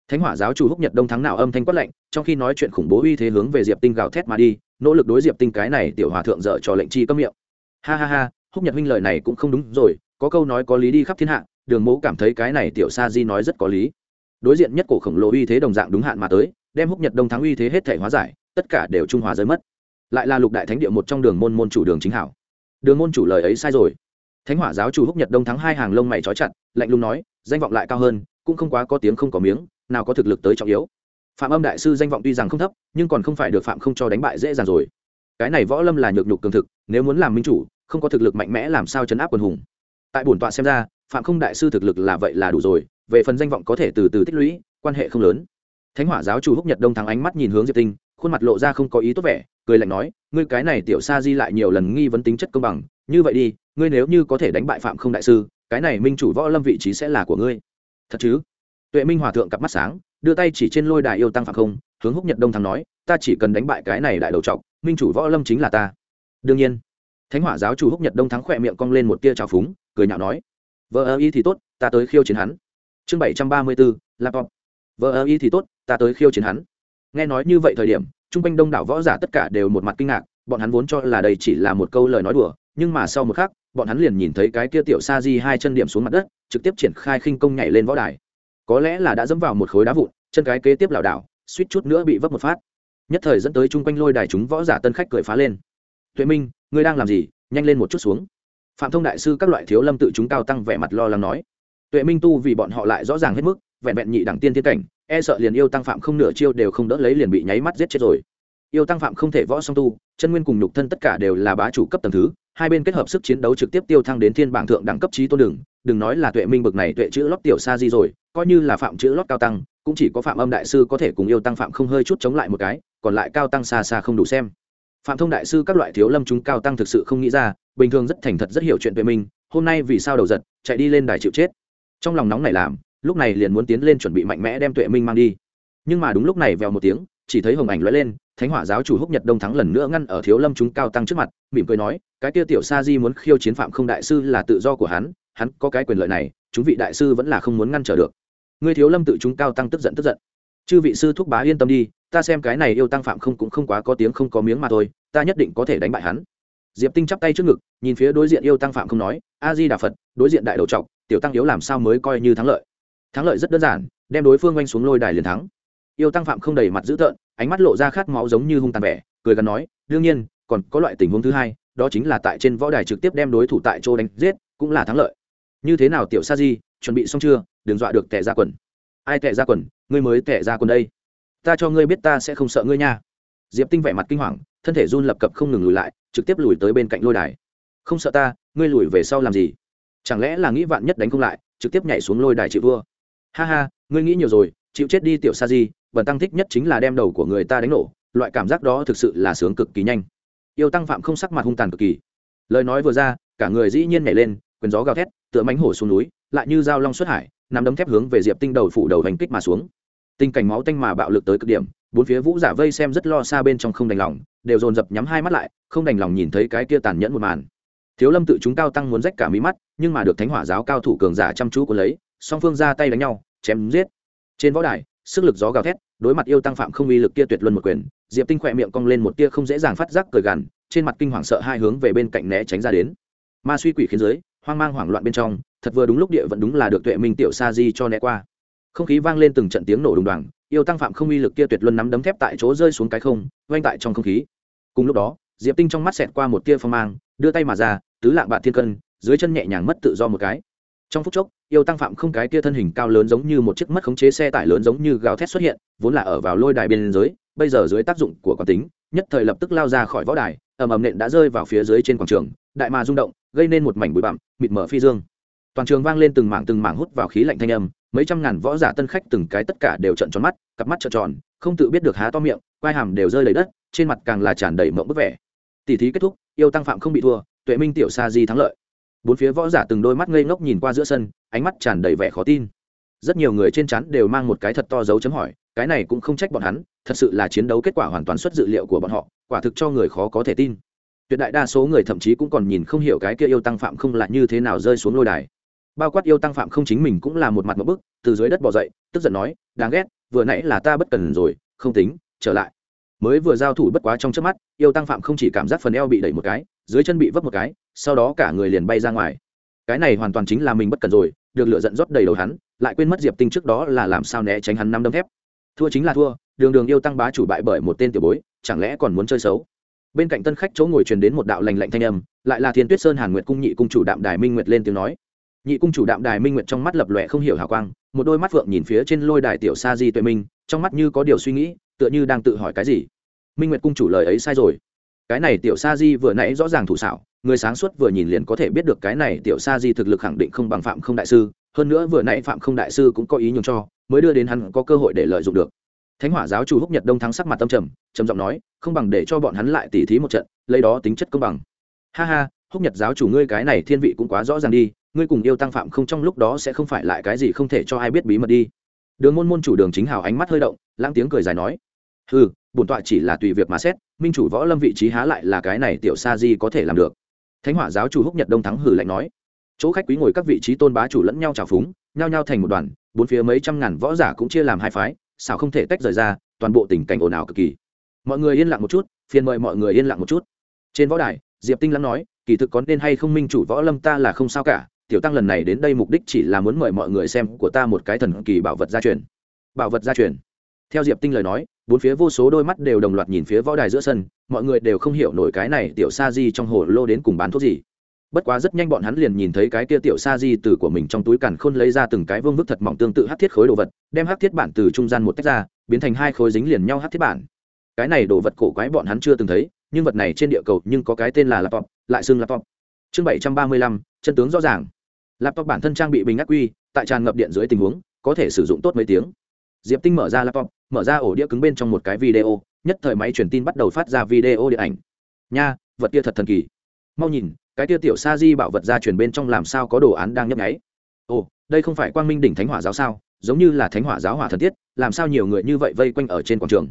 thánh hỏa giáo chủ húc nhật đông thắng nào âm thanh quát lạnh, trong khi nói chuyện khủng bố uy thế hướng về diệp tinh gào thét mà đi, nỗ lực đối diệp tinh cái này tiểu hòa thượng dở cho lệnh chi cấm miệng. Ha ha ha, húc nhật huynh lời này cũng không đúng rồi, có câu nói có lý đi khắp thiên hạ, đường mẫu cảm thấy cái này tiểu sa di nói rất có lý. Đối diện nhất cổ khổng lồ uy thế đồng dạng đúng hạn mà tới, đem húc nhật đông thắng uy thế hết thể hóa giải, tất cả đều trung hòa rơi mất. Lại là lục đại thánh địa một trong đường môn môn chủ đường chính hảo. Đường môn chủ lời ấy sai rồi. Thánh hỏa giáo chủ húc nhật đông thắng hai hàng lông mày trói chặt, lạnh lùng nói, danh vọng lại cao hơn, cũng không quá có tiếng không có miếng nào có thực lực tới trọng yếu. Phạm âm đại sư danh vọng tuy rằng không thấp, nhưng còn không phải được phạm không cho đánh bại dễ dàng rồi. Cái này võ lâm là nhược nhục cường thực, nếu muốn làm minh chủ, không có thực lực mạnh mẽ làm sao chấn áp quần hùng. Tại bổn tọa xem ra, phạm không đại sư thực lực là vậy là đủ rồi, về phần danh vọng có thể từ từ tích lũy, quan hệ không lớn. Thánh hỏa giáo chủ húc nhật đông thắng ánh mắt nhìn hướng diệp tinh, khuôn mặt lộ ra không có ý tốt vẻ, cười lạnh nói, ngươi cái này tiểu sa di lại nhiều lần nghi vấn tính chất công bằng, như vậy đi, ngươi nếu như có thể đánh bại phạm không đại sư, cái này minh chủ võ lâm vị trí sẽ là của ngươi. Thật chứ? Tuệ minh hòa thượng cặp mắt sáng, đưa tay chỉ trên lôi đài yêu tăng phạm không, hướng húc nhật đông thắng nói, ta chỉ cần đánh bại cái này đại đầu trọc, minh chủ võ lâm chính là ta. Đương nhiên. Thánh hỏa giáo chủ húc nhật đông thắng khỏe miệng cong lên một tia trào phúng, cười nhạo nói, vợ ơ y thì tốt, ta tới khiêu chiến hắn. Chương bảy trăm ba mươi bốn laptop. Vợ ơ y thì tốt, ta tới khiêu chiến hắn. Nghe nói như vậy thời điểm chung quanh đông đảo võ giả tất cả đều một mặt kinh ngạc, bọn hắn vốn cho là đây chỉ là một câu lời nói đùa, nhưng mà sau một khắc, bọn hắn liền nhìn thấy cái kia tiểu sa di hai chân điểm xuống mặt đất, trực tiếp triển khai khinh công nhảy lên võ đài có lẽ là đã dẫm vào một khối đá vụn, chân cái kế tiếp lảo đảo, suýt chút nữa bị vấp một phát. Nhất thời dẫn tới chung quanh lôi đài chúng võ giả tân khách cười phá lên. Tuệ minh, ngươi đang làm gì? Nhanh lên một chút xuống. Phạm thông đại sư các loại thiếu lâm tự chúng cao tăng vẻ mặt lo lắng nói. Tuệ minh tu vì bọn họ lại rõ ràng hết mức, vẹn vẹn nhị đẳng tiên tiên cảnh e sợ liền yêu tăng phạm không nửa chiêu đều không đỡ lấy liền bị nháy mắt giết chết rồi yêu tăng phạm không thể võ song tu, chân nguyên cùng nhục thân tất cả đều là bá chủ cấp tầng thứ, hai bên kết hợp sức chiến đấu trực tiếp tiêu thăng đến thiên bảng thượng đẳng cấp trí tôn đường, đừng nói là tuệ minh bực này tuệ chữ lót tiểu sa di rồi, coi như là phạm chữ lót cao tăng, cũng chỉ có phạm âm đại sư có thể cùng yêu tăng phạm không hơi chút chống lại một cái, còn lại cao tăng xa xa không đủ xem. Phạm thông đại sư các loại thiếu lâm chúng cao tăng thực sự không nghĩ ra, bình thường rất thành thật rất hiểu chuyện tuệ minh, hôm nay vì sao đầu giật, chạy đi lên đài chịu chết. Trong lòng nóng này làm, lúc này liền muốn tiến lên chuẩn bị mạnh mẽ đem tuệ minh mang đi. Nhưng mà đúng lúc này vèo một tiếng chỉ thấy hồng ảnh lóe lên, thánh hỏa giáo chủ húc nhật đông thắng lần nữa ngăn ở thiếu lâm chúng cao tăng trước mặt, mỉm cười nói, cái kia tiểu sa di muốn khiêu chiến phạm không đại sư là tự do của hắn hắn có cái quyền lợi này, chúng vị đại sư vẫn là không muốn ngăn trở được. Người thiếu lâm tự chúng cao tăng tức giận tức giận. Chư vị sư thúc bá yên tâm đi, ta xem cái này yêu tăng phạm không cũng không quá có tiếng không có miếng mà thôi, ta nhất định có thể đánh bại hắn. Diệp tinh chắp tay trước ngực, nhìn phía đối diện yêu tăng phạm không nói, a di đà phật, đối diện đại đầu trọc, tiểu tăng yếu làm sao mới coi như thắng lợi? Thắng lợi rất đơn giản, đem đối phương oanh xuống lôi đài liền thắng yêu tăng phạm không đầy mặt dữ tợn, ánh mắt lộ ra khát máu giống như hung tàn vẻ, cười gắn nói, đương nhiên, còn có loại tình huống thứ hai, đó chính là tại trên võ đài trực tiếp đem đối thủ tại chỗ đánh giết, cũng là thắng lợi. Như thế nào, tiểu sa di, chuẩn bị xong chưa? Đừng dọa được tệ ra quần. Ai tệ ra quần? Ngươi mới tệ ra quần đây. Ta cho ngươi biết ta sẽ không sợ ngươi nha. Diệp tinh vẻ mặt kinh hoàng, thân thể run lập cập không ngừng lùi lại, trực tiếp lùi tới bên cạnh lôi đài. Không sợ ta, ngươi lùi về sau làm gì? Chẳng lẽ là nghĩ vạn nhất đánh không lại, trực tiếp nhảy xuống lôi đài chịu vua? Ha ha, ngươi nghĩ nhiều rồi, chịu chết đi tiểu sa di bần tăng thích nhất chính là đem đầu của người ta đánh nổ, loại cảm giác đó thực sự là sướng cực kỳ nhanh. Yêu tăng phạm không sắc mặt hung tàn cực kỳ. Lời nói vừa ra, cả người dĩ nhiên nhảy lên, quyền gió gào thét, tựa mánh hổ xuống núi, lại như dao long xuất hải nằm đấm thép hướng về diệp tinh đầu phủ đầu hành kích mà xuống. Tình cảnh máu tanh mà bạo lực tới cực điểm, bốn phía vũ giả vây xem rất lo xa bên trong không đành lòng, đều dồn dập nhắm hai mắt lại, không đành lòng nhìn thấy cái kia tàn nhẫn một màn. Thiếu lâm tự chúng cao tăng muốn rách cả mí mắt, nhưng mà được thánh hỏa giáo cao thủ cường giả chăm chú của lấy, song phương ra tay đánh nhau, chém giết. Trên võ đài sức lực gió gào thét, đối mặt yêu tăng phạm không uy lực kia tuyệt luân một quyền, diệp tinh khỏe miệng cong lên một tia không dễ dàng phát giác cười gằn, trên mặt kinh hoàng sợ hai hướng về bên cạnh né tránh ra đến. Ma suy quỷ khiến dưới, hoang mang hoảng loạn bên trong, thật vừa đúng lúc địa vẫn đúng là được tuệ minh tiểu sa di cho né qua. Không khí vang lên từng trận tiếng nổ đùng đoàng, yêu tăng phạm không uy lực kia tuyệt luân nắm đấm thép tại chỗ rơi xuống cái không oanh tại trong không khí. Cùng lúc đó, diệp tinh trong mắt xẹt qua một tia phong mang, đưa tay mà ra, tứ lạng bạn thiên cân, dưới chân nhẹ nhàng mất tự do một cái trong phút chốc, yêu tăng phạm không cái tia thân hình cao lớn giống như một chiếc mất khống chế xe tải lớn giống như gào thét xuất hiện, vốn là ở vào lôi đài bên dưới bây giờ dưới tác dụng của quán tính, nhất thời lập tức lao ra khỏi võ đài, ầm ầm nện đã rơi vào phía dưới trên quảng trường, đại mà rung động, gây nên một mảnh bụi bặm, mịt mở phi dương. Toàn trường vang lên từng mảng từng mảng hút vào khí lạnh thanh âm, mấy trăm ngàn võ giả tân khách từng cái tất cả đều trợn tròn mắt, cặp mắt trợn tròn, không tự biết được há to miệng, quai hàm đều rơi lấy đất, trên mặt càng là tràn đầy mộng bức vẻ. Tỷ thí kết thúc, yêu tăng phạm không bị thua, tuệ minh tiểu sa di thắng lợi bốn phía võ giả từng đôi mắt ngây ngốc nhìn qua giữa sân, ánh mắt tràn đầy vẻ khó tin. Rất nhiều người trên chắn đều mang một cái thật to dấu chấm hỏi, cái này cũng không trách bọn hắn, thật sự là chiến đấu kết quả hoàn toàn xuất dự liệu của bọn họ, quả thực cho người khó có thể tin. Tuyệt đại đa số người thậm chí cũng còn nhìn không hiểu cái kia yêu tăng phạm không là như thế nào rơi xuống lôi đài. Bao quát yêu tăng phạm không chính mình cũng là một mặt một bức, từ dưới đất bỏ dậy, tức giận nói, đáng ghét, vừa nãy là ta bất cần rồi, không tính, trở lại mới vừa giao thủ bất quá trong trước mắt, yêu tăng phạm không chỉ cảm giác phần eo bị đẩy một cái, dưới chân bị vấp một cái, sau đó cả người liền bay ra ngoài. Cái này hoàn toàn chính là mình bất cần rồi, được lựa giận rót đầy đầu hắn, lại quên mất diệp tinh trước đó là làm sao né tránh hắn năm đấm thép. Thua chính là thua, đường đường yêu tăng bá chủ bại bởi một tên tiểu bối, chẳng lẽ còn muốn chơi xấu? Bên cạnh tân khách chỗ ngồi truyền đến một đạo lành lạnh thanh âm, lại là thiên tuyết sơn hàn nguyệt cung nhị cung chủ đạm đài minh nguyệt lên tiếng nói. Nhị cung chủ đạm đài minh nguyệt trong mắt lập lòe không hiểu hào quang, một đôi mắt phượng nhìn phía trên lôi đài tiểu sa di tuệ minh, trong mắt như có điều suy nghĩ tựa như đang tự hỏi cái gì? Minh nguyệt cung chủ lời ấy sai rồi. Cái này tiểu sa di vừa nãy rõ ràng thủ xảo, người sáng suốt vừa nhìn liền có thể biết được cái này tiểu sa di thực lực khẳng định không bằng phạm không đại sư, hơn nữa vừa nãy phạm không đại sư cũng có ý nhường cho, mới đưa đến hắn có cơ hội để lợi dụng được. Thánh hỏa giáo chủ húc nhật đông thắng sắc mặt tâm trầm trầm giọng nói, không bằng để cho bọn hắn lại tỉ thí một trận, lấy đó tính chất công bằng. Ha ha, húc nhật giáo chủ ngươi cái này thiên vị cũng quá rõ ràng đi, ngươi cùng yêu tăng phạm không trong lúc đó sẽ không phải lại cái gì không thể cho ai biết bí mật đi. Đường môn môn chủ đường chính hào ánh mắt hơi động, lãng tiếng cười dài nói ừ bổn tọa chỉ là tùy việc mà xét, minh chủ võ lâm vị trí há lại là cái này tiểu sa di có thể làm được. Thánh hỏa giáo chủ húc nhật đông thắng hử lạnh nói. Chỗ khách quý ngồi các vị trí tôn bá chủ lẫn nhau trào phúng, nhao nhao thành một đoàn, bốn phía mấy trăm ngàn võ giả cũng chia làm hai phái sao không thể tách rời ra, toàn bộ tình cảnh ồn ào cực kỳ. Mọi người yên lặng một chút, phiền mời mọi người yên lặng một chút. Trên võ đài, diệp tinh lắng nói, kỳ thực có nên hay không minh chủ võ lâm ta là không sao cả, tiểu tăng lần này đến đây mục đích chỉ là muốn mời mọi người xem của ta một cái thần kỳ bảo vật gia truyền. Bảo vật gia truyền. Theo diệp tinh lời nói bốn phía vô số đôi mắt đều đồng loạt nhìn phía võ đài giữa sân, mọi người đều không hiểu nổi cái này tiểu sa di trong hồ lô đến cùng bán thuốc gì. Bất quá rất nhanh bọn hắn liền nhìn thấy cái kia tiểu sa di từ của mình trong túi càn khôn lấy ra từng cái vương vức thật mỏng tương tự hát thiết khối đồ vật, đem hát thiết bản từ trung gian một tách ra, biến thành hai khối dính liền nhau hát thiết bản. Cái này đồ vật cổ quái bọn hắn chưa từng thấy, nhưng vật này trên địa cầu nhưng có cái tên là laptop, lại xưng laptop. Chương bảy trăm ba mươi lăm, chân tướng rõ ràng. Laptop bản thân trang bị bình ác quy, tại tràn ngập điện dưới tình huống, có thể sử dụng tốt mấy tiếng. Diệp tinh mở ra laptop mở ra ổ đĩa cứng bên trong một cái video, nhất thời máy truyền tin bắt đầu phát ra video điện ảnh. Nha, vật kia thật thần kỳ. Mau nhìn, cái kia tiểu sa di bảo vật ra truyền bên trong làm sao có đồ án đang nhấp nháy. Ồ, đây không phải quang minh đỉnh thánh hỏa giáo sao? Giống như là thánh hỏa giáo hỏa thần tiết làm sao nhiều người như vậy vây quanh ở trên quảng trường?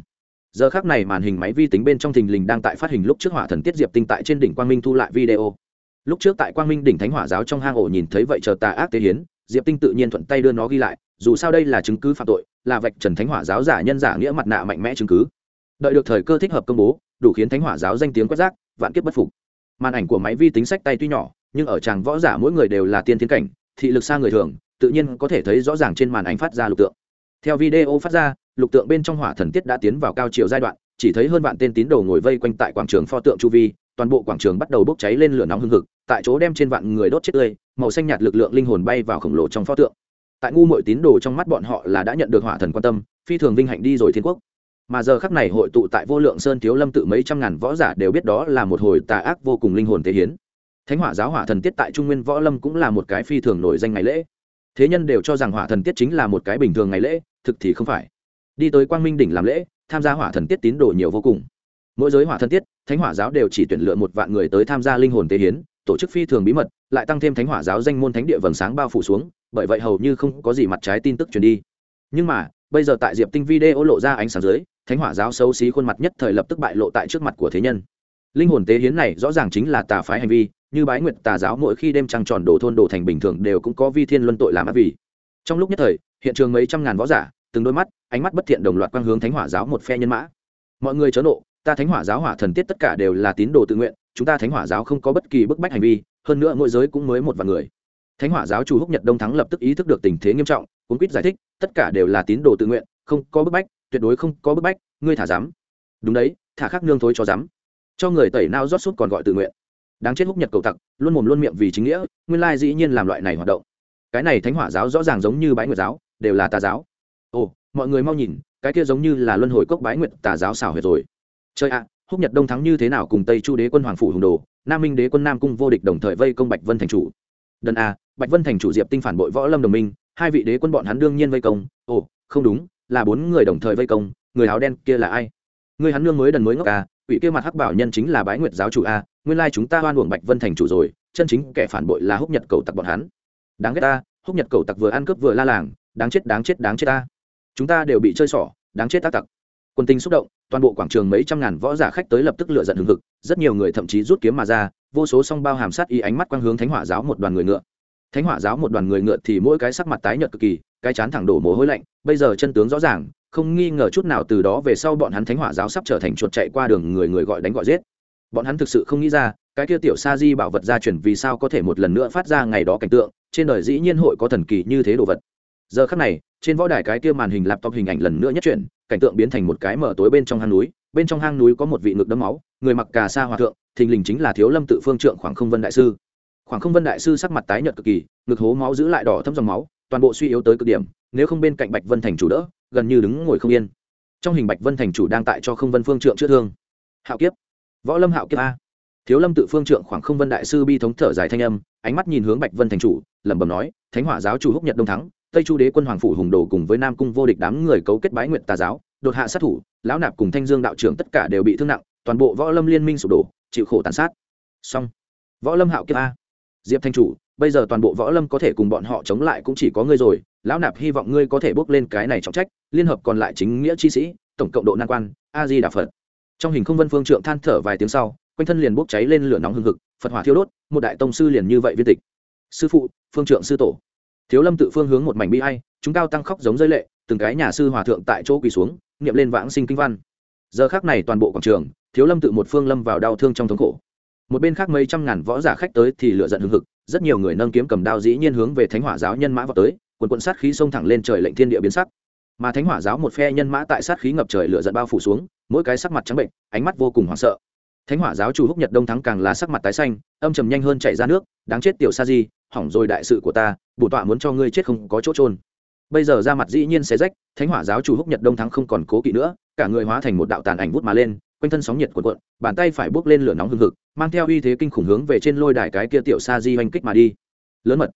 Giờ khác này màn hình máy vi tính bên trong thình lình đang tại phát hình lúc trước hỏa thần tiết diệp tinh tại trên đỉnh quang minh thu lại video. Lúc trước tại quang minh đỉnh thánh hỏa giáo trong hang ổ nhìn thấy vậy chờ tà ác tế hiến, diệp tinh tự nhiên thuận tay đưa nó ghi lại dù sao đây là chứng cứ phạm tội, là vạch trần thánh hỏa giáo giả nhân giả nghĩa mặt nạ mạnh mẽ chứng cứ. Đợi được thời cơ thích hợp công bố, đủ khiến thánh hỏa giáo danh tiếng quét rác, vạn kiếp bất phục. Màn ảnh của máy vi tính sách tay tuy nhỏ, nhưng ở tràng võ giả mỗi người đều là tiên tiến cảnh, thị lực xa người thường, tự nhiên có thể thấy rõ ràng trên màn ảnh phát ra lục tượng. Theo video phát ra, lục tượng bên trong hỏa thần tiết đã tiến vào cao chiều giai đoạn, chỉ thấy hơn vạn tên tín đồ ngồi vây quanh tại quảng trường pho tượng chu vi, toàn bộ quảng trường bắt đầu bốc cháy lên lửa nóng hưng hực, tại chỗ đem trên vạn người đốt chết tươi, màu xanh nhạt lực lượng linh hồn bay vào khổng lồ trong pho tượng tại ngu mội tín đồ trong mắt bọn họ là đã nhận được hỏa thần quan tâm, phi thường vinh hạnh đi rồi thiên quốc. Mà giờ khắc này hội tụ tại vô lượng sơn thiếu lâm tự mấy trăm ngàn võ giả đều biết đó là một hồi tà ác vô cùng linh hồn tế hiến. Thánh hỏa giáo hỏa thần tiết tại trung nguyên võ lâm cũng là một cái phi thường nổi danh ngày lễ. Thế nhân đều cho rằng hỏa thần tiết chính là một cái bình thường ngày lễ, thực thì không phải. Đi tới quang minh đỉnh làm lễ, tham gia hỏa thần tiết tín đồ nhiều vô cùng. Mỗi giới hỏa thần tiết, thánh hỏa giáo đều chỉ tuyển lựa một vạn người tới tham gia linh hồn tế hiến, tổ chức phi thường bí mật lại tăng thêm thánh hỏa giáo danh môn thánh địa vầng sáng bao phủ xuống, bởi vậy hầu như không có gì mặt trái tin tức truyền đi. Nhưng mà, bây giờ tại diệp tinh video lộ ra ánh sáng dưới, thánh hỏa giáo xấu xí khuôn mặt nhất thời lập tức bại lộ tại trước mặt của thế nhân. Linh hồn tế hiến này rõ ràng chính là tà phái hành vi, như bái nguyệt tà giáo mỗi khi đêm trăng tròn đổ thôn đổ thành bình thường đều cũng có vi thiên luân tội làm ác vì. Trong lúc nhất thời, hiện trường mấy trăm ngàn võ giả, từng đôi mắt, ánh mắt bất thiện đồng loạt quang hướng thánh hỏa giáo một phe nhân mã. Mọi người chớ nộ, ta thánh hỏa giáo hỏa thần tiết tất cả đều là tín đồ tự nguyện, chúng ta thánh hỏa giáo không có bất kỳ bức bách hành vi hơn nữa mỗi giới cũng mới một vài người. Thánh hỏa giáo chủ húc nhật đông thắng lập tức ý thức được tình thế nghiêm trọng, cuốn quýt giải thích, tất cả đều là tín đồ tự nguyện, không có bức bách, tuyệt đối không có bức bách, ngươi thả dám đúng đấy, thả khắc nương thối cho dám cho người tẩy nao rót sút còn gọi tự nguyện. Đáng chết húc nhật cầu tặc, luôn mồm luôn miệng vì chính nghĩa, nguyên lai dĩ nhiên làm loại này hoạt động. Cái này thánh hỏa giáo rõ ràng giống như bái nguyệt giáo, đều là tà giáo. Ồ, mọi người mau nhìn, cái kia giống như là luân hồi cốc bái nguyệt tà giáo xảo huyệt rồi. Chơi ạ húc nhật đông thắng như thế nào cùng tây chu đế quân hoàng phủ hùng đồ, nam minh đế quân nam cung vô địch đồng thời vây công bạch vân thành chủ. Đần a, bạch vân thành chủ diệp tinh phản bội võ lâm đồng minh, hai vị đế quân bọn hắn đương nhiên vây công. Ồ, không đúng, là bốn người đồng thời vây công, người áo đen kia là ai? Người hắn nương mới đần mới ngốc a vị kia mặt hắc bảo nhân chính là bái nguyệt giáo chủ a, nguyên lai chúng ta hoan uổng bạch vân thành chủ rồi, chân chính kẻ phản bội là húc nhật cầu tặc bọn hắn. Đáng ghét ta húc nhật cầu tặc vừa ăn cướp vừa la làng, đáng chết đáng chết đáng chết ta chúng ta đều bị chơi xỏ, đáng chết tác tặc quân tinh xúc động, toàn bộ quảng trường mấy trăm ngàn võ giả khách tới lập tức lựa giận hừng hực, rất nhiều người thậm chí rút kiếm mà ra, vô số song bao hàm sát y ánh mắt quang hướng thánh hỏa giáo một đoàn người ngựa. Thánh hỏa giáo một đoàn người ngựa thì mỗi cái sắc mặt tái nhợt cực kỳ, cái chán thẳng đổ mồ hôi lạnh, bây giờ chân tướng rõ ràng, không nghi ngờ chút nào từ đó về sau bọn hắn thánh hỏa giáo sắp trở thành chuột chạy qua đường người người gọi đánh gọi giết. Bọn hắn thực sự không nghĩ ra, cái kia tiểu sa di bảo vật gia truyền vì sao có thể một lần nữa phát ra ngày đó cảnh tượng, trên đời dĩ nhiên hội có thần kỳ như thế đồ vật giờ khắc này, trên võ đài cái kia màn hình laptop hình ảnh lần nữa nhất chuyển, cảnh tượng biến thành một cái mở tối bên trong hang núi. Bên trong hang núi có một vị ngực đấm máu, người mặc cà sa hòa thượng, thình lình chính là thiếu lâm tự phương trượng khoảng không vân đại sư. Khoảng không vân đại sư sắc mặt tái nhợt cực kỳ, ngực hố máu giữ lại đỏ thâm dòng máu, toàn bộ suy yếu tới cực điểm, nếu không bên cạnh bạch vân thành chủ đỡ, gần như đứng ngồi không yên. Trong hình bạch vân thành chủ đang tại cho không vân phương trượng chữa thương. Hạo kiếp. Võ lâm hạo kiếp a. Thiếu lâm tự phương trượng khoảng không vân đại sư bi thống thở dài thanh âm, ánh mắt nhìn hướng bạch vân thành chủ, lẩm bẩm nói, thánh hỏa giáo chủ húc nhật đông thắng tây chu đế quân hoàng phủ hùng đồ cùng với nam cung vô địch đám người cấu kết bái nguyện tà giáo, đột hạ sát thủ, lão nạp cùng thanh dương đạo trưởng tất cả đều bị thương nặng, toàn bộ võ lâm liên minh sụp đổ, chịu khổ tàn sát. Xong. Võ lâm hạo kiếp a. Diệp thanh chủ, bây giờ toàn bộ võ lâm có thể cùng bọn họ chống lại cũng chỉ có ngươi rồi, lão nạp hy vọng ngươi có thể bước lên cái này trọng trách, liên hợp còn lại chính nghĩa chi sĩ, tổng cộng độ nan quan, a di đà phật. Trong hình không vân phương trượng than thở vài tiếng sau, quanh thân liền bốc cháy lên lửa nóng hừng hực, phật hỏa thiêu đốt, một đại tông sư liền như vậy viên tịch. Sư phụ, phương trượng sư tổ thiếu lâm tự phương hướng một mảnh bi hay chúng cao tăng khóc giống rơi lệ, từng cái nhà sư hòa thượng tại chỗ quỳ xuống, niệm lên vãng sinh kinh văn. Giờ khác này toàn bộ quảng trường, thiếu lâm tự một phương lâm vào đau thương trong thống khổ. Một bên khác mấy trăm ngàn võ giả khách tới thì lựa giận hừng hực, rất nhiều người nâng kiếm cầm đao dĩ nhiên hướng về thánh hỏa giáo nhân mã vào tới, quần quận sát khí xông thẳng lên trời lệnh thiên địa biến sắc. Mà thánh hỏa giáo một phe nhân mã tại sát khí ngập trời lựa giận bao phủ xuống, mỗi cái sắc mặt trắng bệnh, ánh mắt vô cùng hoảng sợ. Thánh hỏa giáo chủ húc nhật đông thắng càng là sắc mặt tái xanh, âm trầm nhanh hơn chạy ra nước, đáng chết tiểu sa di hỏng rồi đại sự của ta, bổ tọa muốn cho ngươi chết không có chỗ trôn bây giờ ra mặt dĩ nhiên xé rách, thánh hỏa giáo chủ húc nhật đông thắng không còn cố kỵ nữa, cả người hóa thành một đạo tàn ảnh vút mà lên, quanh thân sóng nhiệt cuộn cuộn, bàn tay phải bốc lên lửa nóng hừng hực, mang theo uy thế kinh khủng hướng về trên lôi đài cái kia tiểu sa di oanh kích mà đi. Lớn mật.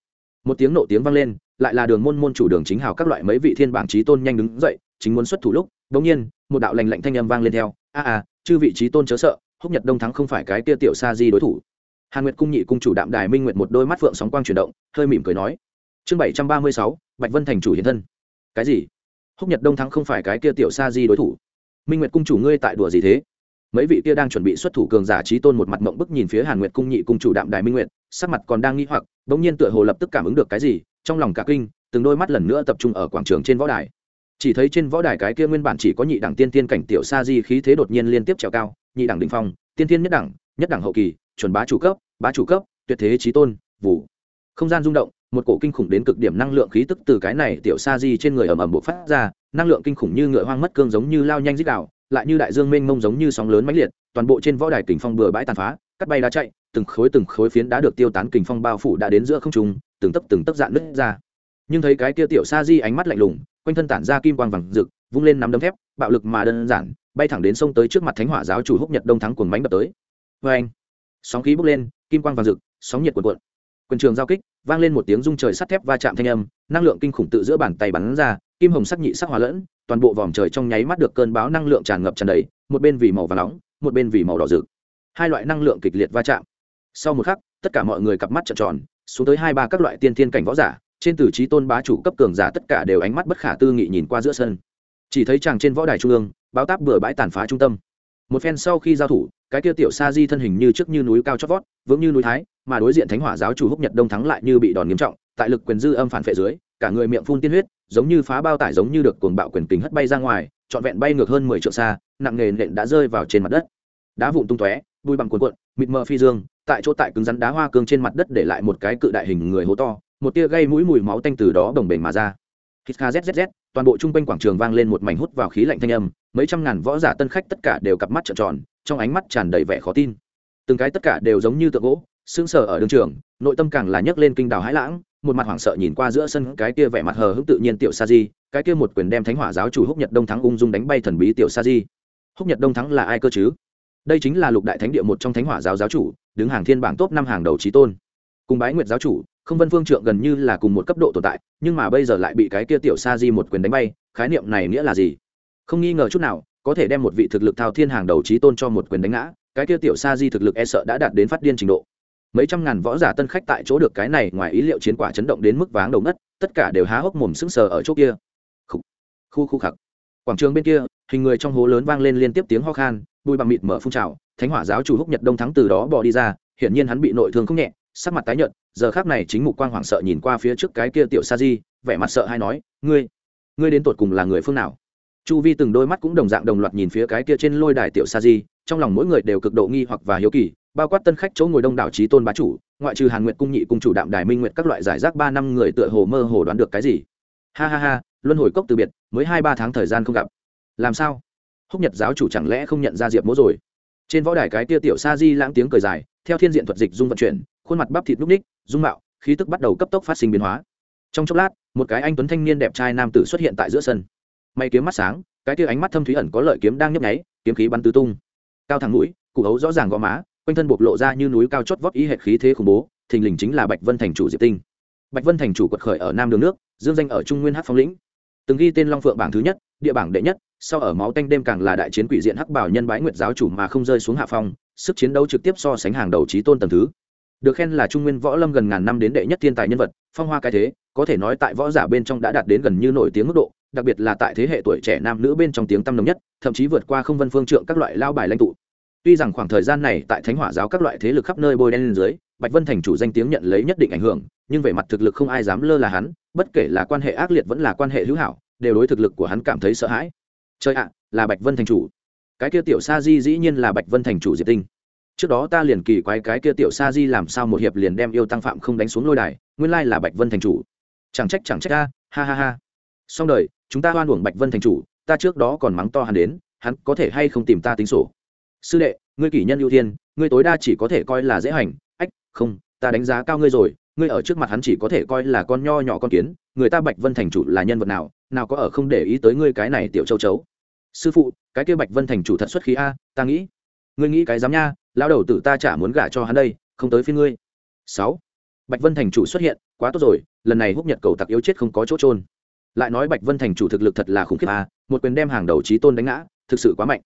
Một tiếng nộ tiếng vang lên, lại là đường môn môn chủ đường chính hào các loại mấy vị thiên bảng trí tôn nhanh đứng dậy, chính muốn xuất thủ lúc bỗng nhiên, một đạo lành lạnh thanh âm vang lên theo. A a, chư vị trí tôn chớ sợ, húc nhật đông thắng không phải cái kia tiểu sa di đối thủ hàn nguyệt cung nhị cung chủ đạm đài minh nguyệt một đôi mắt phượng sóng quang chuyển động, hơi mỉm cười nói, chương bảy trăm ba mươi sáu, bạch vân thành chủ hiện thân. Cái gì? Húc nhật đông thắng không phải cái kia tiểu sa di đối thủ? Minh nguyệt cung chủ ngươi tại đùa gì thế? Mấy vị kia đang chuẩn bị xuất thủ cường giả trí tôn một mặt mộng bức nhìn phía hàn nguyệt cung nhị cung chủ đạm đài minh nguyệt, sắc mặt còn đang nghi hoặc, bỗng nhiên tựa hồ lập tức cảm ứng được cái gì, trong lòng cả kinh, từng đôi mắt lần nữa tập trung ở quảng trường trên võ đài. Chỉ thấy trên võ đài cái kia nguyên bản chỉ có nhị đẳng tiên tiên cảnh tiểu sa di khí thế đột nhiên liên tiếp trèo cao, nhị đẳng đỉnh phong, tiên tiên nhất đẳng nhất đẳng hậu kỳ chuẩn bá chủ cấp, bá chủ cấp, tuyệt thế trí tôn, vụ. Không gian rung động, một cổ kinh khủng đến cực điểm năng lượng khí tức từ cái này tiểu sa di trên người ầm ầm bộc phát ra, năng lượng kinh khủng như ngựa hoang mất cương giống như lao nhanh dích đạo lại như đại dương mênh mông giống như sóng lớn mãnh liệt, toàn bộ trên võ đài kình phong bừa bãi tàn phá, cắt bay đá chạy, từng khối từng khối phiến đã được tiêu tán kình phong bao phủ đã đến giữa không trung, từng tấc từng tấc dạn nứt ra. Nhưng thấy cái kia tiểu sa di ánh mắt lạnh lùng, quanh thân tản ra kim quang vàng rực, vung lên nắm đấm thép, bạo lực mà đơn giản, bay thẳng đến sông tới trước mặt thánh hỏa giáo chủ húc nhật đông thắng cuồng bánh đập tới. Vê anh sóng khí bốc lên, kim quang vàng rực, sóng nhiệt cuộn cuộn. Quyền trường giao kích, vang lên một tiếng rung trời sắt thép va chạm thanh âm, năng lượng kinh khủng tự giữa bàn tay bắn ra, kim hồng sắc nhị sắc hòa lẫn, toàn bộ vòm trời trong nháy mắt được cơn báo năng lượng tràn ngập tràn đầy, một bên vì màu vàng nóng, một bên vì màu đỏ rực. Hai loại năng lượng kịch liệt va chạm. Sau một khắc, tất cả mọi người cặp mắt trợn tròn, xuống tới hai ba các loại tiên thiên cảnh võ giả, trên tử trí tôn bá chủ cấp cường giả tất cả đều ánh mắt bất khả tư nghị nhìn qua giữa sân. Chỉ thấy chàng trên võ đài trung ương, báo táp bừa bãi tàn phá trung tâm. Một phen sau khi giao thủ cái kia tiểu sa di thân hình như trước như núi cao chót vót, vững như núi thái, mà đối diện thánh hỏa giáo chủ húc nhật đông thắng lại như bị đòn nghiêm trọng, tại lực quyền dư âm phản phệ dưới, cả người miệng phun tiên huyết, giống như phá bao tải giống như được cuồng bạo quyền kính hất bay ra ngoài, trọn vẹn bay ngược hơn mười triệu xa, nặng nề nện đã rơi vào trên mặt đất. Đá vụn tung tóe, bụi bằng cuồn cuộn, mịt mờ phi dương, tại chỗ tại cứng rắn đá hoa cương trên mặt đất để lại một cái cự đại hình người hố to, một tia gây mũi mùi máu tanh từ đó đồng bền mà ra. Hít kha zzz toàn bộ trung quanh quảng trường vang lên một mảnh hút vào khí lạnh thanh âm, mấy trăm ngàn võ giả tân khách tất cả đều cặp mắt trợn tròn trong ánh mắt tràn đầy vẻ khó tin. Từng cái tất cả đều giống như tượng gỗ, sững sờ ở đường trường, nội tâm càng là nhấc lên kinh đào hãi lãng, một mặt hoảng sợ nhìn qua giữa sân cái kia vẻ mặt hờ hững tự nhiên tiểu sa di, cái kia một quyền đem thánh hỏa giáo chủ húc nhật đông thắng ung dung đánh bay thần bí tiểu sa di. Húc nhật đông thắng là ai cơ chứ? Đây chính là lục đại thánh địa một trong thánh hỏa giáo giáo chủ, đứng hàng thiên bảng top năm hàng đầu trí tôn. Cùng bái nguyệt giáo chủ, không vân phương trượng gần như là cùng một cấp độ tồn tại, nhưng mà bây giờ lại bị cái kia tiểu sa di một quyền đánh bay, khái niệm này nghĩa là gì? Không nghi ngờ chút nào có thể đem một vị thực lực thao thiên hàng đầu trí tôn cho một quyền đánh ngã, cái kia tiểu sa di thực lực e sợ đã đạt đến phát điên trình độ. Mấy trăm ngàn võ giả tân khách tại chỗ được cái này ngoài ý liệu chiến quả chấn động đến mức váng đầu ngất, tất cả đều há hốc mồm sững sờ ở chỗ kia. Khu khu khu khặc. Quảng trường bên kia, hình người trong hố lớn vang lên liên tiếp tiếng ho khan bùi bằng mịt mở phun trào, thánh hỏa giáo chủ húc nhật đông thắng từ đó bỏ đi ra, hiển nhiên hắn bị nội thương không nhẹ, sắc mặt tái nhợt, giờ khác này chính mục quang hoảng sợ nhìn qua phía trước cái kia tiểu sa di, vẻ mặt sợ hay nói, ngươi ngươi đến tột cùng là người phương nào? Chu vi từng đôi mắt cũng đồng dạng đồng loạt nhìn phía cái kia trên lôi đài tiểu sa di, trong lòng mỗi người đều cực độ nghi hoặc và hiếu kỳ, bao quát tân khách chỗ ngồi đông đảo trí tôn bá chủ, ngoại trừ hàn nguyện cung nhị cung chủ đạm đài minh nguyện các loại giải rác ba năm người tựa hồ mơ hồ đoán được cái gì. Ha ha ha, luân hồi cốc từ biệt, mới hai ba tháng thời gian không gặp. Làm sao? Húc nhật giáo chủ chẳng lẽ không nhận ra diệp mỗ rồi? Trên võ đài cái tia tiểu sa di lãng tiếng cười dài, theo thiên diện thuật dịch dung vận chuyển, khuôn mặt bắp thịt núc ních, dung mạo, khí tức bắt đầu cấp tốc phát sinh biến hóa. Trong chốc lát, một cái anh tuấn thanh niên đẹp trai nam tử xuất hiện tại giữa sân may kiếm mắt sáng, cái tia ánh mắt thâm thúy ẩn có lợi kiếm đang nhấp nháy, kiếm khí bắn tứ tung. Cao thẳng mũi, cụ hấu rõ ràng gò má, quanh thân bộc lộ ra như núi cao chót vót ý hệ khí thế khủng bố, thình lình chính là bạch vân thành chủ diệp tinh. Bạch vân thành chủ quật khởi ở nam đường nước, dương danh ở trung nguyên hát phong lĩnh. Từng ghi tên long phượng bảng thứ nhất, địa bảng đệ nhất, sau ở máu tanh đêm càng là đại chiến quỷ diện hắc bảo nhân bái nguyệt giáo chủ mà không rơi xuống hạ phong, sức chiến đấu trực tiếp so sánh hàng đầu trí tôn tầm thứ. Được khen là trung nguyên võ lâm gần ngàn năm đến đệ nhất thiên tài nhân vật, phong hoa cái thế, có thể nói tại võ giả bên trong đã đạt đến gần như nổi tiếng mức độ đặc biệt là tại thế hệ tuổi trẻ nam nữ bên trong tiếng tăm nồng nhất, thậm chí vượt qua không vân phương trượng các loại lao bài lãnh tụ. Tuy rằng khoảng thời gian này tại thánh hỏa giáo các loại thế lực khắp nơi bôi đen lên dưới, bạch vân thành chủ danh tiếng nhận lấy nhất định ảnh hưởng, nhưng về mặt thực lực không ai dám lơ là hắn, bất kể là quan hệ ác liệt vẫn là quan hệ hữu hảo, đều đối thực lực của hắn cảm thấy sợ hãi. Chơi ạ, là bạch vân thành chủ. Cái kia tiểu sa di dĩ nhiên là bạch vân thành chủ diệp tinh. Trước đó ta liền kỳ quái cái kia tiểu sa di làm sao một hiệp liền đem yêu tăng phạm không đánh xuống lôi đài, nguyên lai là bạch vân thành chủ. Chẳng trách chẳng trách ta ha ha ha. Xong đời chúng ta hoan uổng bạch vân thành chủ, ta trước đó còn mắng to hắn đến, hắn có thể hay không tìm ta tính sổ? Sư đệ, ngươi kỷ nhân ưu tiên, ngươi tối đa chỉ có thể coi là dễ hành. Ách, không, ta đánh giá cao ngươi rồi, ngươi ở trước mặt hắn chỉ có thể coi là con nho nhỏ con kiến, người ta bạch vân thành chủ là nhân vật nào nào có ở không để ý tới ngươi cái này tiểu châu chấu. Sư phụ, cái kia bạch vân thành chủ thật xuất khí a, ta nghĩ. Ngươi nghĩ cái dám nha lao đầu tử ta chả muốn gả cho hắn đây, không tới phía ngươi. Sáu, bạch vân thành chủ xuất hiện, quá tốt rồi, lần này húc nhật cầu tặc yếu chết không có chỗ trôn lại nói bạch vân thành chủ thực lực thật là khủng khiếp a, một quyền đem hàng đầu trí tôn đánh ngã, thực sự quá mạnh.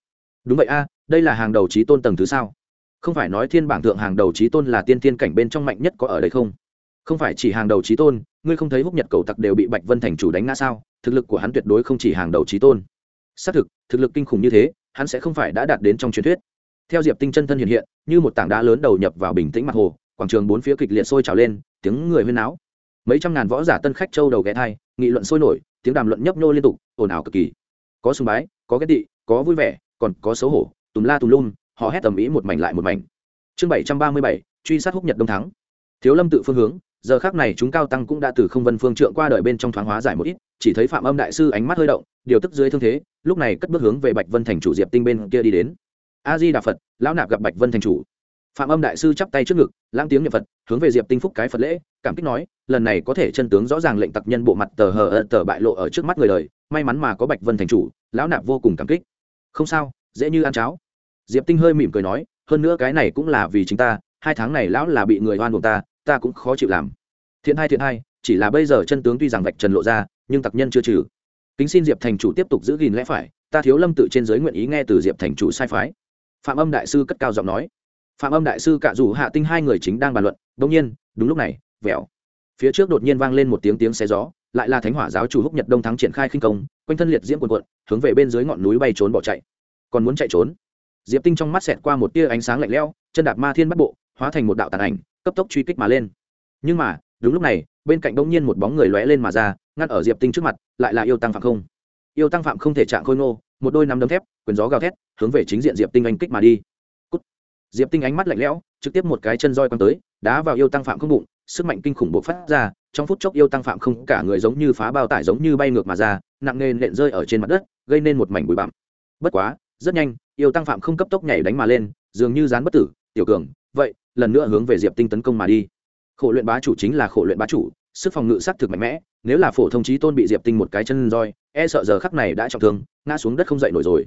Đúng vậy a, đây là hàng đầu trí tôn tầng thứ sao? Không phải nói thiên bảng thượng hàng đầu trí tôn là tiên thiên cảnh bên trong mạnh nhất có ở đây không? Không phải chỉ hàng đầu trí tôn, ngươi không thấy húc nhật cầu tặc đều bị bạch vân thành chủ đánh ngã sao? Thực lực của hắn tuyệt đối không chỉ hàng đầu trí tôn. Xác thực thực lực kinh khủng như thế, hắn sẽ không phải đã đạt đến trong truyền thuyết. Theo diệp tinh chân thân hiện hiện, như một tảng đá lớn đầu nhập vào bình tĩnh mặt hồ, quảng trường bốn phía kịch liệt sôi trào lên, tiếng người huyên náo mấy trăm ngàn võ giả tân khách châu đầu ghé thai, nghị luận sôi nổi, tiếng đàm luận nhấp nhô liên tục, ồn ào cực kỳ. Có sùng bái, có ghét tị, có vui vẻ, còn có xấu hổ, tùm la tùm lum, họ hét tầm ý một mảnh lại một mảnh. Chương bảy trăm ba mươi bảy, truy sát húc nhật đông thắng. Thiếu lâm tự phương hướng, giờ khác này chúng cao tăng cũng đã từ không vân phương trượng qua đời bên trong thoáng hóa giải một ít, chỉ thấy phạm âm đại sư ánh mắt hơi động, điều tức dưới thương thế, lúc này cất bước hướng về bạch vân thành chủ diệp tinh bên kia đi đến. A di đà phật, lão nạp gặp bạch vân thành chủ phạm âm đại sư chắp tay trước ngực, lãng tiếng niệm phật, hướng về diệp tinh phúc cái phật lễ, cảm kích nói, lần này có thể chân tướng rõ ràng lệnh tặc nhân bộ mặt tờ hờ tờ bại lộ ở trước mắt người đời, may mắn mà có bạch vân thành chủ, lão nạp vô cùng cảm kích. Không sao, dễ như ăn cháo. Diệp tinh hơi mỉm cười nói, hơn nữa cái này cũng là vì chính ta, hai tháng này lão là bị người oan buộc ta ta cũng khó chịu làm. Thiện hai thiện hai, chỉ là bây giờ chân tướng tuy rằng vạch trần lộ ra, nhưng tặc nhân chưa trừ. Kính xin diệp thành chủ tiếp tục giữ gìn lẽ phải, ta thiếu lâm tự trên giới nguyện ý nghe từ diệp thành chủ sai phái. Phạm âm đại sư cất cao giọng nói phạm âm đại sư cạ rủ hạ tinh hai người chính đang bàn luận đông nhiên, đúng lúc này vẻo phía trước đột nhiên vang lên một tiếng tiếng xe gió, lại là thánh hỏa giáo chủ húc nhật đông thắng triển khai khinh công, quanh thân liệt diễm quần quận hướng về bên dưới ngọn núi bay trốn bỏ chạy. Còn muốn chạy trốn? Diệp tinh trong mắt xẹt qua một tia ánh sáng lạnh lẽo, chân đạp ma thiên bắt bộ, hóa thành một đạo tàn ảnh, cấp tốc truy kích mà lên. Nhưng mà, đúng lúc này, bên cạnh bỗng nhiên một bóng người lóe lên mà ra, ngăn ở diệp tinh trước mặt, lại là yêu tăng phạm không. Yêu tăng phạm không thể trạng khôi ngô, một đôi nắm đấm thép, quyền gió gào thét, hướng về chính diện diệp tinh anh kích mà đi diệp tinh ánh mắt lạnh lẽo, trực tiếp một cái chân roi quăng tới, đá vào yêu tăng phạm không bụng, sức mạnh kinh khủng bộc phát ra, trong phút chốc yêu tăng phạm không cả người giống như phá bao tải giống như bay ngược mà ra, nặng nề nện rơi ở trên mặt đất, gây nên một mảnh bụi bặm. Bất quá, rất nhanh, yêu tăng phạm không cấp tốc nhảy đánh mà lên, dường như dán bất tử, tiểu cường, vậy, lần nữa hướng về diệp tinh tấn công mà đi. Khổ luyện bá chủ chính là khổ luyện bá chủ, sức phòng ngự xác thực mạnh mẽ, nếu là phổ thông trí tôn bị diệp tinh một cái chân roi e sợ giờ khắc này đã trọng thương, ngã xuống đất không dậy nổi rồi.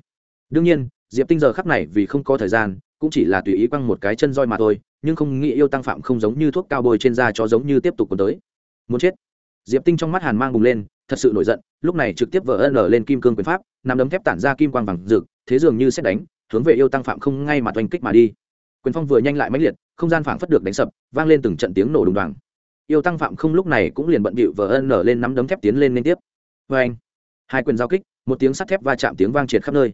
Đương nhiên, diệp tinh giờ khắc này vì không có thời gian cũng chỉ là tùy ý quăng một cái chân roi mà thôi, nhưng không nghĩ yêu tăng phạm không giống như thuốc cao bôi trên da cho giống như tiếp tục còn tới. Muốn chết. Diệp tinh trong mắt hàn mang bùng lên, thật sự nổi giận, lúc này trực tiếp vỡ ân lên kim cương quyền pháp nằm đấm thép tản ra kim quang vàng rực, thế dường như xét đánh, hướng về yêu tăng phạm không ngay mặt oanh kích mà đi. Quyền phong vừa nhanh lại mãnh liệt, không gian phảng phất được đánh sập, vang lên từng trận tiếng nổ đùng đoàng. Yêu tăng phạm không lúc này cũng liền bận bịu vờ ân nở lên nắm đấm thép tiến lên liên tiếp. Vê anh hai quyền giao kích, một tiếng sắt thép va chạm tiếng vang triệt khắp nơi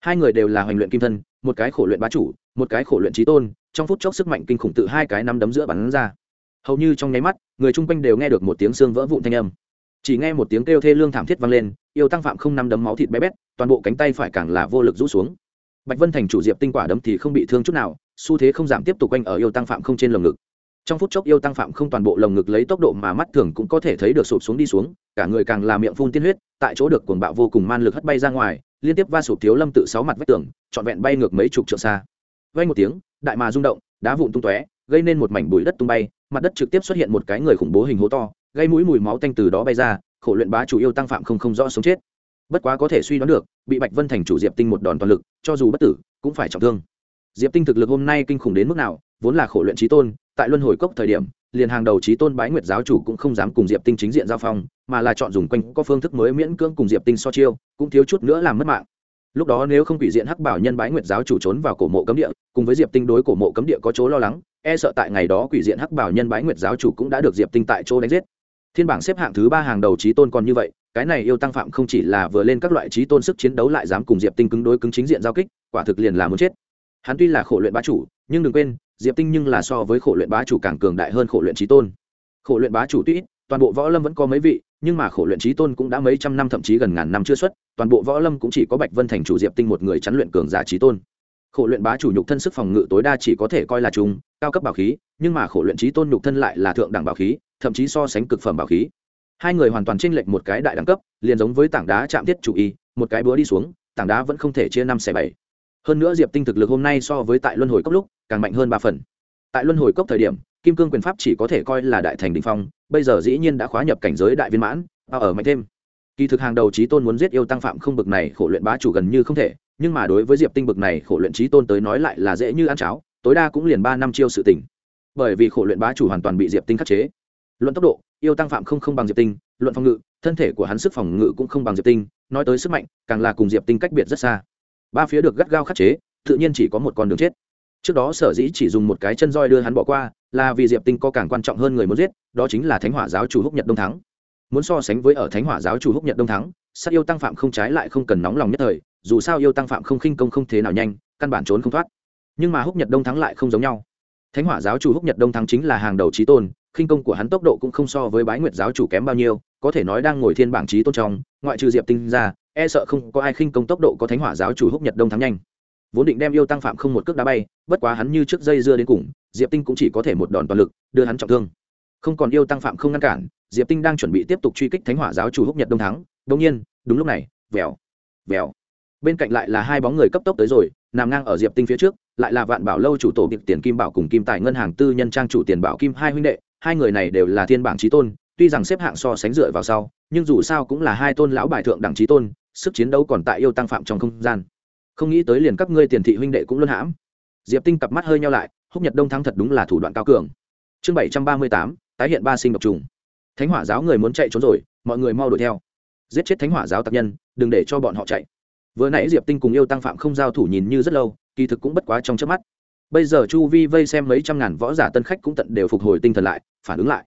hai người đều là hoành luyện kim thân, một cái khổ luyện bá chủ, một cái khổ luyện trí tôn, trong phút chốc sức mạnh kinh khủng tự hai cái nắm đấm giữa bắn ra. Hầu như trong nháy mắt, người chung quanh đều nghe được một tiếng xương vỡ vụn thanh âm. Chỉ nghe một tiếng kêu thê lương thảm thiết vang lên, yêu tăng phạm không nắm đấm máu thịt bé bét, toàn bộ cánh tay phải càng là vô lực rũ xuống. Bạch vân thành chủ diệp tinh quả đấm thì không bị thương chút nào, xu thế không giảm tiếp tục quanh ở yêu tăng phạm không trên lồng ngực. Trong phút chốc yêu tăng phạm không toàn bộ lồng ngực lấy tốc độ mà mắt thường cũng có thể thấy được sụp xuống đi xuống, cả người càng là miệng phun tiên huyết, tại chỗ được cuồng bạo vô cùng man lực hất bay ra ngoài liên tiếp va sụp thiếu lâm tự sáu mặt vách tường, trọn vẹn bay ngược mấy chục trượng xa. Vay một tiếng, đại mà rung động, đá vụn tung tóe, gây nên một mảnh bụi đất tung bay, mặt đất trực tiếp xuất hiện một cái người khủng bố hình hố to, gây mũi mùi máu tanh từ đó bay ra, khổ luyện bá chủ yêu tăng phạm không không rõ sống chết. Bất quá có thể suy đoán được, bị bạch vân thành chủ diệp tinh một đòn toàn lực, cho dù bất tử, cũng phải trọng thương. Diệp tinh thực lực hôm nay kinh khủng đến mức nào, vốn là khổ luyện trí tôn, tại luân hồi cốc thời điểm liền hàng đầu trí tôn bái nguyệt giáo chủ cũng không dám cùng diệp tinh chính diện giao phong, mà là chọn dùng quanh có phương thức mới miễn cưỡng cùng diệp tinh so chiêu, cũng thiếu chút nữa làm mất mạng. Lúc đó nếu không quỷ diện hắc bảo nhân bái nguyệt giáo chủ trốn vào cổ mộ cấm địa, cùng với diệp tinh đối cổ mộ cấm địa có chỗ lo lắng e sợ tại ngày đó quỷ diện hắc bảo nhân bái nguyệt giáo chủ cũng đã được diệp tinh tại chỗ đánh giết. Thiên bảng xếp hạng thứ ba hàng đầu trí tôn còn như vậy, cái này yêu tăng phạm không chỉ là vừa lên các loại trí tôn sức chiến đấu lại dám cùng diệp tinh cứng đối cứng chính diện giao kích, quả thực liền là muốn chết. Hắn tuy là khổ luyện bá chủ, nhưng đừng quên diệp tinh nhưng là so với khổ luyện bá chủ càng cường đại hơn khổ luyện trí tôn. Khổ luyện bá chủ tuy toàn bộ võ lâm vẫn có mấy vị, nhưng mà khổ luyện trí tôn cũng đã mấy trăm năm thậm chí gần ngàn năm chưa xuất, toàn bộ võ lâm cũng chỉ có bạch vân thành chủ diệp tinh một người chắn luyện cường giả trí tôn. Khổ luyện bá chủ nhục thân sức phòng ngự tối đa chỉ có thể coi là trung, cao cấp bảo khí, nhưng mà khổ luyện trí tôn nhục thân lại là thượng đẳng bảo khí, thậm chí so sánh cực phẩm bảo khí. Hai người hoàn toàn chênh lệch một cái đại đẳng cấp, liền giống với tảng đá chạm tiết chủ y, một cái búa đi xuống, tảng đá vẫn không thể chia năm xẻ bảy. Hơn nữa diệp tinh thực lực hôm nay so với tại luân hồi cốc lúc càng mạnh hơn ba phần. Tại luân hồi cốc thời điểm, kim cương quyền pháp chỉ có thể coi là đại thành đình phong, bây giờ dĩ nhiên đã khóa nhập cảnh giới đại viên mãn bao ở mạnh thêm. Kỳ thực hàng đầu trí tôn muốn giết yêu tăng phạm không bực này, khổ luyện bá chủ gần như không thể, nhưng mà đối với diệp tinh bực này, khổ luyện trí tôn tới nói lại là dễ như ăn cháo, tối đa cũng liền ba năm chiêu sự tỉnh bởi vì khổ luyện bá chủ hoàn toàn bị diệp tinh khắc chế. Luận tốc độ, yêu tăng phạm không không bằng diệp tinh, luận phòng ngự, thân thể của hắn sức phòng ngự cũng không bằng diệp tinh, nói tới sức mạnh, càng là cùng diệp tinh cách biệt rất xa. Ba phía được gắt gao khắc chế, tự nhiên chỉ có một con đường chết trước đó sở dĩ chỉ dùng một cái chân roi đưa hắn bỏ qua, là vì diệp tinh có càng quan trọng hơn người muốn giết, đó chính là thánh hỏa giáo chủ húc nhật đông thắng. Muốn so sánh với ở thánh hỏa giáo chủ húc nhật đông thắng, sát yêu tăng phạm không trái lại không cần nóng lòng nhất thời, dù sao yêu tăng phạm không khinh công không thế nào nhanh, căn bản trốn không thoát. Nhưng mà húc nhật đông thắng lại không giống nhau. Thánh hỏa giáo chủ húc nhật đông thắng chính là hàng đầu trí tôn, khinh công của hắn tốc độ cũng không so với bái nguyệt giáo chủ kém bao nhiêu, có thể nói đang ngồi thiên bảng trí tôn trong, ngoại trừ diệp tinh ra e sợ không có ai khinh công tốc độ có thánh hỏa giáo chủ húc nhật đông thắng nhanh vốn định đem yêu tăng phạm không một cước đá bay, bất quá hắn như trước dây dưa đến cùng, diệp tinh cũng chỉ có thể một đòn toàn lực, đưa hắn trọng thương. Không còn yêu tăng phạm không ngăn cản, diệp tinh đang chuẩn bị tiếp tục truy kích thánh hỏa giáo chủ húc nhật đông thắng đông nhiên, đúng lúc này, vèo vèo. Bên cạnh lại là hai bóng người cấp tốc tới rồi, nằm ngang ở diệp tinh phía trước, lại là vạn bảo lâu chủ tổ biệt tiền kim bảo cùng kim tài ngân hàng tư nhân trang chủ tiền bảo kim hai huynh đệ, hai người này đều là thiên bảng trí tôn, tuy rằng xếp hạng so sánh dựa vào sau, nhưng dù sao cũng là hai tôn lão bài thượng đẳng trí tôn, sức chiến đấu còn tại yêu tăng phạm trong không gian không nghĩ tới liền các ngươi tiền thị huynh đệ cũng luôn hãm. Diệp tinh cặp mắt hơi nhau lại, húc nhật đông thắng thật đúng là thủ đoạn cao cường. Chương bảy trăm ba mươi tám, tái hiện ba sinh độc trùng. Thánh hỏa giáo người muốn chạy trốn rồi, mọi người mau đuổi theo. Giết chết thánh hỏa giáo tạc nhân, đừng để cho bọn họ chạy. Vừa nãy diệp tinh cùng yêu tăng phạm không giao thủ nhìn như rất lâu, kỳ thực cũng bất quá trong chớp mắt. Bây giờ chu vi vây xem mấy trăm ngàn võ giả tân khách cũng tận đều phục hồi tinh thần lại, phản ứng lại.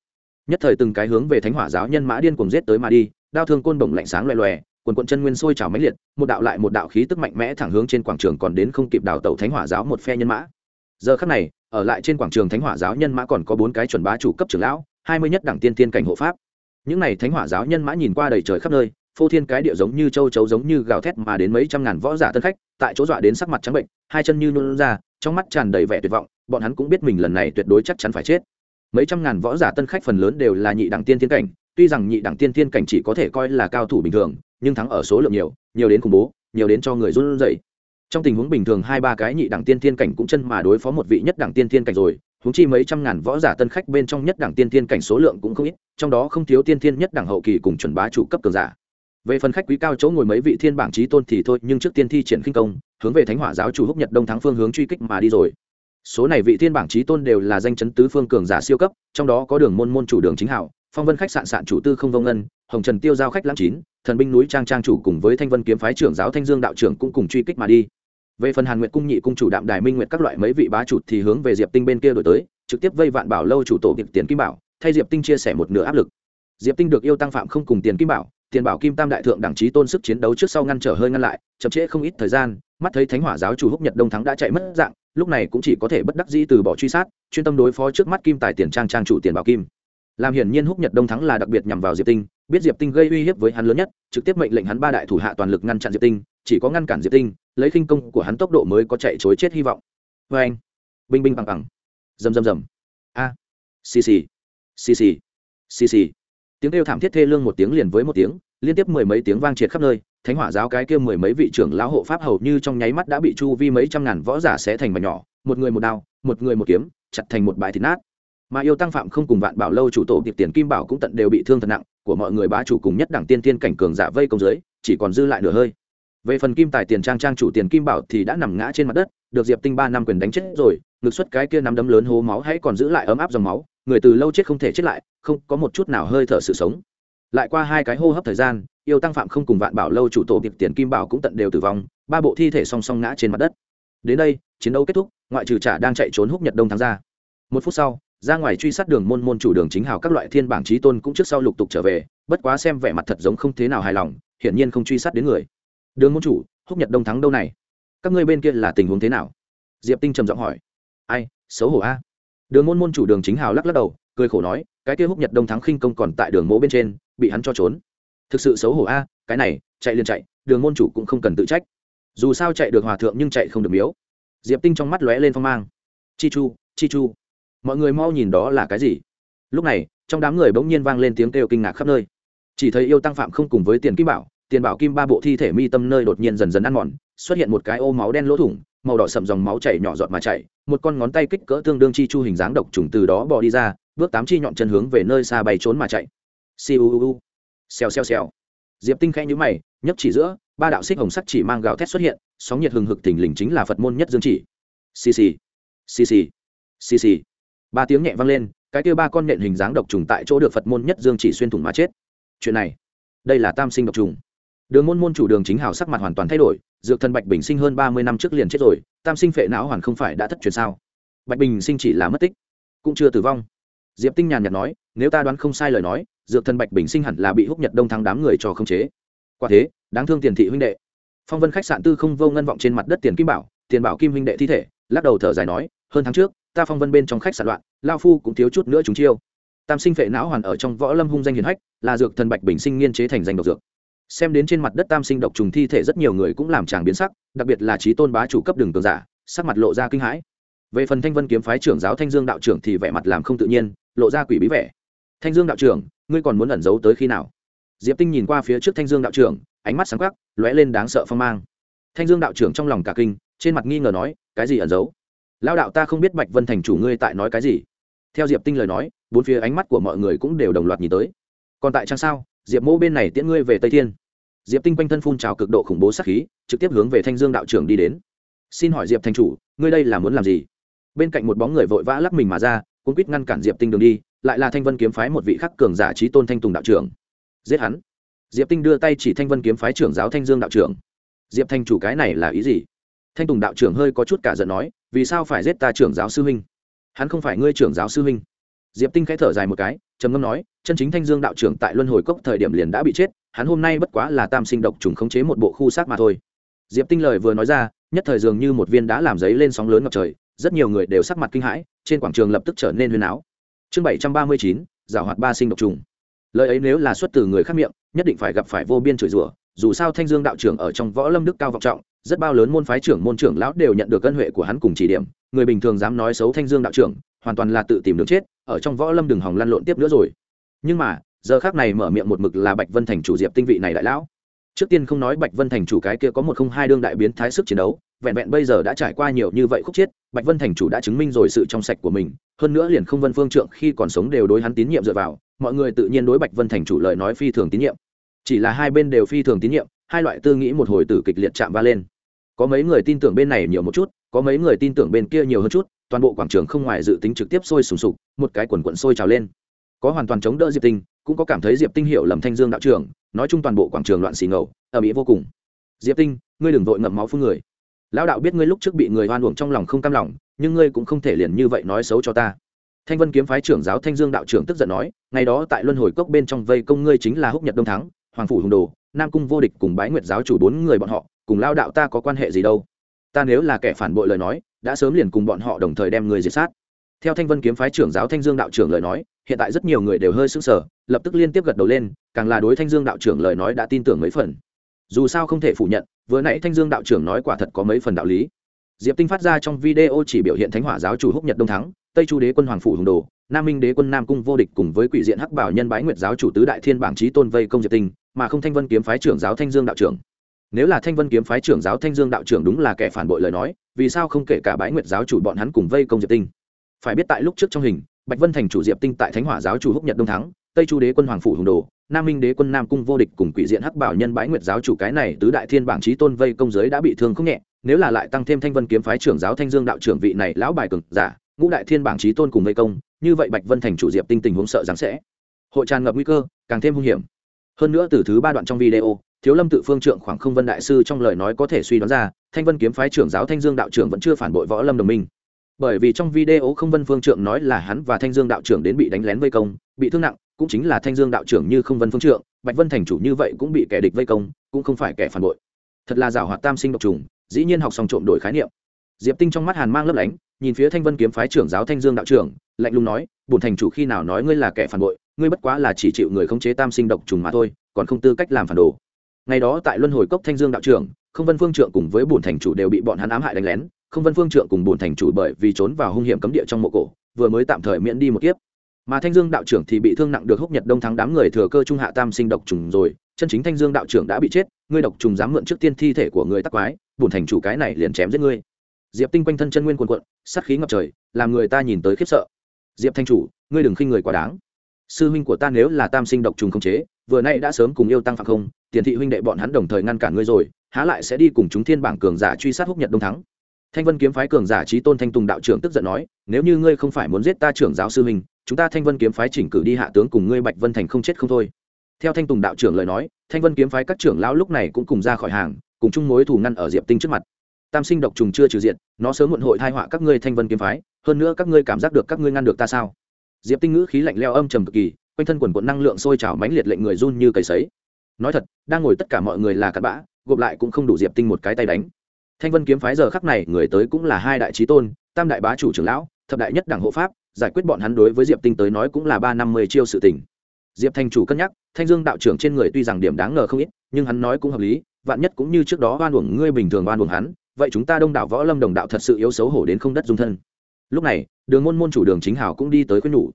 Nhất thời từng cái hướng về thánh hỏa giáo nhân mã điên cùng giết tới mà đi, đao thương côn bổng lạnh sáng loè loè quần quận chân nguyên sôi trào mấy liệt, một đạo lại một đạo khí tức mạnh mẽ thẳng hướng trên quảng trường còn đến không kịp đào tẩu thánh hỏa giáo một phe nhân mã. Giờ khắc này, ở lại trên quảng trường thánh hỏa giáo nhân mã còn có bốn cái chuẩn bá chủ cấp trưởng lão, hai mươi nhất đẳng tiên tiên cảnh hộ pháp. Những này thánh hỏa giáo nhân mã nhìn qua đầy trời khắp nơi, phô thiên cái địa giống như châu chấu giống như gào thét mà đến mấy trăm ngàn võ giả tân khách, tại chỗ dọa đến sắc mặt trắng bệnh, hai chân như nôn ra, trong mắt tràn đầy vẻ tuyệt vọng, bọn hắn cũng biết mình lần này tuyệt đối chắc chắn phải chết. Mấy trăm ngàn võ giả tân khách phần lớn đều là nhị đẳng tiên tiên cảnh, tuy rằng nhị đẳng tiên tiên cảnh chỉ có thể coi là cao thủ bình thường nhưng thắng ở số lượng nhiều nhiều đến khủng bố, nhiều đến cho người run rẩy. Trong tình huống bình thường hai ba cái nhị đẳng tiên thiên cảnh cũng chân mà đối phó một vị nhất đẳng tiên thiên cảnh rồi, huống chi mấy trăm ngàn võ giả tân khách bên trong nhất đẳng tiên thiên cảnh số lượng cũng không ít, trong đó không thiếu tiên thiên nhất đẳng hậu kỳ cùng chuẩn bá chủ cấp cường giả. Về phần khách quý cao chỗ ngồi mấy vị thiên bảng trí tôn thì thôi, nhưng trước tiên thi triển khinh công, hướng về thánh hỏa giáo chủ húc nhật đông thắng phương hướng truy kích mà đi rồi. Số này vị thiên bảng trí tôn đều là danh chấn tứ phương cường giả siêu cấp, trong đó có đường môn môn chủ đường chính hảo phong vân khách sạn sạn chủ tư không vông ngân, hồng trần tiêu giao khách lãng chín, thần binh núi trang trang chủ cùng với thanh vân kiếm phái trưởng giáo thanh dương đạo trưởng cũng cùng truy kích mà đi. Về phần hàn nguyệt cung nhị cung chủ đạm đài minh nguyệt các loại mấy vị bá chủ thì hướng về diệp tinh bên kia đổi tới, trực tiếp vây vạn bảo lâu chủ tổ tiệp tiền kim bảo, thay diệp tinh chia sẻ một nửa áp lực. Diệp tinh được yêu tăng phạm không cùng tiền kim bảo, tiền bảo kim tam đại thượng đẳng trí tôn sức chiến đấu trước sau ngăn trở hơi ngăn lại, chậm trễ không ít thời gian, mắt thấy thánh hỏa giáo chủ húc nhật đông thắng đã chạy mất dạng, lúc này cũng chỉ có thể bất đắc dĩ từ bỏ truy sát, chuyên tâm đối phó trước mắt kim tài tiền trang trang chủ tiền bảo kim làm hiển nhiên húc nhật đông thắng là đặc biệt nhằm vào diệp tinh biết diệp tinh gây uy hiếp với hắn lớn nhất trực tiếp mệnh lệnh hắn ba đại thủ hạ toàn lực ngăn chặn diệp tinh chỉ có ngăn cản diệp tinh lấy khinh công của hắn tốc độ mới có chạy chối chết hy vọng vê anh binh binh bằng bằng rầm rầm rầm a xì xì xì xì xì xì tiếng kêu thảm thiết thê lương một tiếng liền với một tiếng liên tiếp mười mấy tiếng vang triệt khắp nơi thánh hỏa giáo cái kia mười mấy vị trưởng lão hộ pháp hầu như trong nháy mắt đã bị chu vi mấy trăm ngàn võ giả xé thành mảnh nhỏ một người một đao một người một kiếm chặt thành một bãi thịt nát mà yêu tăng phạm không cùng vạn bảo lâu chủ tổ tiệp tiền kim bảo cũng tận đều bị thương thật nặng, của mọi người bá chủ cùng nhất đẳng tiên tiên cảnh cường giả vây công dưới, chỉ còn dư lại nửa hơi. Về phần kim tài tiền trang trang chủ tiền kim bảo thì đã nằm ngã trên mặt đất, được diệp tinh ba năm quyền đánh chết rồi, ngực xuất cái kia nắm đấm lớn hố máu hãy còn giữ lại ấm áp dòng máu, người từ lâu chết không thể chết lại, không có một chút nào hơi thở sự sống. Lại qua hai cái hô hấp thời gian, yêu tăng phạm không cùng vạn bảo lâu chủ tổ tiệp tiền kim bảo cũng tận đều tử vong, ba bộ thi thể song song ngã trên mặt đất. Đến đây, chiến đấu kết thúc, ngoại trừ trả đang chạy trốn húc nhật đông thắng ra. Một phút sau ra ngoài truy sát đường môn môn chủ đường chính hào các loại thiên bảng trí tôn cũng trước sau lục tục trở về, bất quá xem vẻ mặt thật giống không thế nào hài lòng, hiển nhiên không truy sát đến người. Đường môn chủ, húc nhật đông thắng đâu này? Các ngươi bên kia là tình huống thế nào? Diệp tinh trầm giọng hỏi. Ai, xấu hổ a. Đường môn môn chủ đường chính hào lắc lắc đầu, cười khổ nói, cái kia húc nhật đông thắng khinh công còn tại đường mỗ bên trên, bị hắn cho trốn. Thực sự xấu hổ a, cái này, chạy liền chạy, đường môn chủ cũng không cần tự trách. Dù sao chạy được hòa thượng nhưng chạy không được miếu. Diệp tinh trong mắt lóe lên phong mang. Chi chu chi chu mọi người mau nhìn đó là cái gì? Lúc này, trong đám người bỗng nhiên vang lên tiếng kêu kinh ngạc khắp nơi. Chỉ thấy yêu tăng phạm không cùng với tiền kim bảo, tiền bảo kim ba bộ thi thể mi tâm nơi đột nhiên dần dần ăn mòn, xuất hiện một cái ô máu đen lỗ thủng, màu đỏ sậm dòng máu chảy nhỏ giọt mà chảy, một con ngón tay kích cỡ tương đương chi chu hình dáng độc trùng từ đó bò đi ra, bước tám chi nhọn chân hướng về nơi xa bay trốn mà chạy. Siêu xèo xèo xèo. Diệp tinh khẽ nhíu mày nhấp chỉ giữa, ba đạo xích hồng sắc chỉ mang gạo thét xuất hiện, sóng nhiệt hừng hực thình lình chính là phật môn nhất dương chỉ. Xì xì. Xì xì. Xì xì ba tiếng nhẹ vang lên, cái kia ba con nện hình dáng độc trùng tại chỗ được phật môn nhất dương chỉ xuyên thủng mà chết. Chuyện này, đây là tam sinh độc trùng. Đường môn môn chủ đường chính hào sắc mặt hoàn toàn thay đổi, dược thần bạch bình sinh hơn ba mươi năm trước liền chết rồi, tam sinh phệ não hoàn không phải đã thất truyền sao? Bạch bình sinh chỉ là mất tích, cũng chưa tử vong. Diệp tinh nhàn nhạt nói, nếu ta đoán không sai lời nói, dược thần bạch bình sinh hẳn là bị húc nhật đông thắng đám người cho không chế. Quả thế, đáng thương tiền thị huynh đệ. Phong vân khách sạn tư không vô ngân vọng trên mặt đất tiền kim bảo, tiền bảo kim huynh đệ thi thể, lắc đầu thở dài nói, hơn tháng trước ta phong vân bên trong khách sạn loạn, lao phu cũng thiếu chút nữa chúng chiêu. Tam sinh phệ não hoàn ở trong võ lâm hung danh hiền hách, là dược thần bạch bình sinh nghiên chế thành danh độc dược. Xem đến trên mặt đất tam sinh độc trùng thi thể rất nhiều người cũng làm chàng biến sắc, đặc biệt là trí tôn bá chủ cấp đường tường giả, sắc mặt lộ ra kinh hãi. Về phần thanh vân kiếm phái trưởng giáo thanh dương đạo trưởng thì vẻ mặt làm không tự nhiên, lộ ra quỷ bí vẻ. Thanh dương đạo trưởng, ngươi còn muốn ẩn giấu tới khi nào? Diệp tinh nhìn qua phía trước thanh dương đạo trưởng, ánh mắt sáng quắc, lóe lên đáng sợ phong mang. Thanh dương đạo trưởng trong lòng cả kinh, trên mặt nghi ngờ nói, cái gì ẩn giấu? Lao đạo ta không biết bạch vân thành chủ ngươi tại nói cái gì. Theo diệp tinh lời nói, bốn phía ánh mắt của mọi người cũng đều đồng loạt nhìn tới. Còn tại trang sao, diệp mô bên này tiễn ngươi về tây thiên. Diệp tinh quanh thân phun trào cực độ khủng bố sát khí, trực tiếp hướng về thanh dương đạo trưởng đi đến. Xin hỏi diệp thành chủ, ngươi đây là muốn làm gì? Bên cạnh một bóng người vội vã lắc mình mà ra, cuốn quýt ngăn cản diệp tinh đường đi, lại là thanh vân kiếm phái một vị khắc cường giả trí tôn thanh tùng đạo trưởng. Giết hắn. Diệp tinh đưa tay chỉ thanh vân kiếm phái trưởng giáo thanh dương đạo trưởng. Diệp thanh chủ cái này là ý gì? Thanh tùng đạo trưởng hơi có chút cả giận nói, vì sao phải giết ta trưởng giáo sư huynh? Hắn không phải ngươi trưởng giáo sư huynh. Diệp tinh khẽ thở dài một cái, trầm ngâm nói, chân chính thanh dương đạo trưởng tại luân hồi cốc thời điểm liền đã bị chết, hắn hôm nay bất quá là tam sinh độc trùng khống chế một bộ khu xác mà thôi. Diệp tinh lời vừa nói ra, nhất thời dường như một viên đã làm giấy lên sóng lớn ngập trời, rất nhiều người đều sắc mặt kinh hãi, trên quảng trường lập tức trở nên huyền áo chương bảy trăm ba mươi chín, giảo hoạt ba sinh độc trùng. Lời ấy nếu là xuất từ người khác miệng, nhất định phải gặp phải vô biên chửi rủa, dù sao thanh dương đạo trưởng ở trong võ lâm đức cao vọng trọng rất bao lớn môn phái trưởng môn trưởng lão đều nhận được cân huệ của hắn cùng chỉ điểm. Người bình thường dám nói xấu thanh dương đạo trưởng, hoàn toàn là tự tìm đường chết, ở trong võ lâm đừng hòng lăn lộn tiếp nữa rồi. Nhưng mà, giờ khác này mở miệng một mực là bạch vân thành chủ diệp tinh vị này đại lão. Trước tiên không nói bạch vân thành chủ cái kia có một không hai đương đại biến thái sức chiến đấu, vẹn vẹn bây giờ đã trải qua nhiều như vậy khúc chiết bạch vân thành chủ đã chứng minh rồi sự trong sạch của mình, hơn nữa liền không vân phương trượng khi còn sống đều đối hắn tín nhiệm dựa vào, mọi người tự nhiên đối bạch vân thành chủ lời nói phi thường tín nhiệm. Chỉ là hai bên đều phi thường tín nhiệm hai loại tư nghĩ một hồi tử kịch liệt chạm va lên. Có mấy người tin tưởng bên này nhiều một chút, có mấy người tin tưởng bên kia nhiều hơn chút, toàn bộ quảng trường không ngoài dự tính trực tiếp sôi sùng sục, một cái quần quận sôi trào lên. Có hoàn toàn chống đỡ diệp tinh, cũng có cảm thấy diệp tinh hiểu lầm thanh dương đạo trưởng, nói chung toàn bộ quảng trường loạn xì ngầu ở mỹ vô cùng. Diệp tinh, ngươi đừng vội ngậm máu phương người. Lão đạo biết ngươi lúc trước bị người hoan uổng trong lòng không cam lòng, nhưng ngươi cũng không thể liền như vậy nói xấu cho ta. Thanh vân kiếm phái trưởng giáo thanh dương đạo trưởng tức giận nói, ngày đó tại luân hồi cốc bên trong vây công ngươi chính là húc nhật đông thắng, hoàng phủ hùng đồ nam cung vô địch cùng bái nguyệt giáo chủ bốn người bọn họ, cùng lao đạo ta có quan hệ gì đâu? Ta nếu là kẻ phản bội lời nói, đã sớm liền cùng bọn họ đồng thời đem người diệt sát. Theo thanh vân kiếm phái trưởng giáo thanh dương đạo trưởng lời nói, hiện tại rất nhiều người đều hơi sững sờ, lập tức liên tiếp gật đầu lên, càng là đối thanh dương đạo trưởng lời nói đã tin tưởng mấy phần. Dù sao không thể phủ nhận, vừa nãy thanh dương đạo trưởng nói quả thật có mấy phần đạo lý. Diệp tinh phát ra trong video chỉ biểu hiện thánh hỏa giáo chủ húc nhật đông thắng, tây chu đế quân hoàng phủ hùng đồ, nam minh đế quân nam cung vô địch cùng với quỷ diện hắc bảo nhân bái nguyệt giáo chủ tứ đại thiên bảng trí tôn vây công diệp tinh mà không thanh vân kiếm phái trưởng giáo thanh dương đạo trưởng. Nếu là thanh vân kiếm phái trưởng giáo thanh dương đạo trưởng đúng là kẻ phản bội lời nói, vì sao không kể cả bái nguyệt giáo chủ bọn hắn cùng vây công diệp tinh? Phải biết tại lúc trước trong hình, bạch vân thành chủ diệp tinh tại thánh hỏa giáo chủ húc nhật đông thắng, tây chu đế quân hoàng phủ hùng đồ, nam minh đế quân nam cung vô địch cùng quỷ diện hắc bảo nhân bái nguyệt giáo chủ cái này tứ đại thiên bảng trí tôn vây công giới đã bị thương không nhẹ, nếu là lại tăng thêm thanh vân kiếm phái trưởng giáo thanh dương đạo trưởng vị này lão bài cực giả, ngũ đại thiên bảng trí tôn cùng vây công, như vậy bạch vân thành chủ diệp tinh tình huống sợ rằng sẽ hội tràn ngập nguy cơ, càng thêm hung hiểm hơn nữa từ thứ ba đoạn trong video, thiếu lâm tự phương trượng khoảng không vân đại sư trong lời nói có thể suy đoán ra, thanh vân kiếm phái trưởng giáo thanh dương đạo trưởng vẫn chưa phản bội võ lâm đồng minh. Bởi vì trong video không vân phương trượng nói là hắn và thanh dương đạo trưởng đến bị đánh lén vây công, bị thương nặng, cũng chính là thanh dương đạo trưởng như không vân phương trượng bạch vân thành chủ như vậy cũng bị kẻ địch vây công, cũng không phải kẻ phản bội. Thật là giảo hoạt tam sinh độc trùng, dĩ nhiên học xong trộm đổi khái niệm. Diệp tinh trong mắt hàn mang lấp lánh, nhìn phía thanh vân kiếm phái trưởng giáo thanh dương đạo trưởng, lạnh lùng nói bùn thành chủ khi nào nói ngươi là kẻ phản bội ngươi bất quá là chỉ chịu người khống chế tam sinh độc trùng mà thôi, còn không tư cách làm phản đồ. Ngày đó tại luân hồi cốc thanh dương đạo trưởng, không vân phương trượng cùng với bùn thành chủ đều bị bọn hắn ám hại đánh lén. Không vân phương trượng cùng bùn thành chủ bởi vì trốn vào hung hiểm cấm địa trong mộ cổ, vừa mới tạm thời miễn đi một kiếp. Mà thanh dương đạo trưởng thì bị thương nặng được húc nhật đông thắng đám người thừa cơ trung hạ tam sinh độc trùng rồi. Chân chính thanh dương đạo trưởng đã bị chết, ngươi độc trùng dám mượn trước tiên thi thể của người tắc quái bùn thành chủ cái này liền chém giết ngươi. Diệp tinh quanh thân chân nguyên quần quận sát khí ngập trời, làm người ta nhìn tới khiếp sợ. Diệp thanh chủ, ngươi đừng khinh người quá đáng sư huynh của ta nếu là tam sinh độc trùng không chế, vừa nay đã sớm cùng yêu tăng phạm không, tiền thị huynh đệ bọn hắn đồng thời ngăn cản ngươi rồi, há lại sẽ đi cùng chúng thiên bảng cường giả truy sát húc nhật đông thắng. Thanh vân kiếm phái cường giả trí tôn thanh tùng đạo trưởng tức giận nói, nếu như ngươi không phải muốn giết ta trưởng giáo sư huynh, chúng ta thanh vân kiếm phái chỉnh cử đi hạ tướng cùng ngươi bạch vân thành không chết không thôi. Theo thanh tùng đạo trưởng lời nói, thanh vân kiếm phái các trưởng lão lúc này cũng cùng ra khỏi hàng, cùng chung mối thù ngăn ở diệp tinh trước mặt. Tam sinh độc trùng chưa trừ diện nó sớm muộn hội thai họa các ngươi thanh vân kiếm phái, hơn nữa các ngươi cảm giác được các ngươi ngăn được ta sao? Diệp tinh ngữ khí lạnh leo âm trầm cực kỳ, quanh thân quần quận năng lượng sôi trào mãnh liệt lệnh người run như cầy sấy. Nói thật, đang ngồi tất cả mọi người là cặn bã, gộp lại cũng không đủ diệp tinh một cái tay đánh. Thanh vân kiếm phái giờ khắc này, người tới cũng là hai đại trí tôn, tam đại bá chủ trưởng lão, thập đại nhất đảng hộ pháp, giải quyết bọn hắn đối với diệp tinh tới nói cũng là ba năm mươi chiêu sự tình. Diệp thanh chủ cân nhắc, thanh dương đạo trưởng trên người tuy rằng điểm đáng ngờ không ít, nhưng hắn nói cũng hợp lý, vạn nhất cũng như trước đó oan uổng ngươi bình thường oan uổng hắn, vậy chúng ta đông đảo võ lâm đồng đạo thật sự yếu xấu hổ đến không đất dung thân lúc này, đường môn môn chủ đường chính hảo cũng đi tới khuyên nhủ.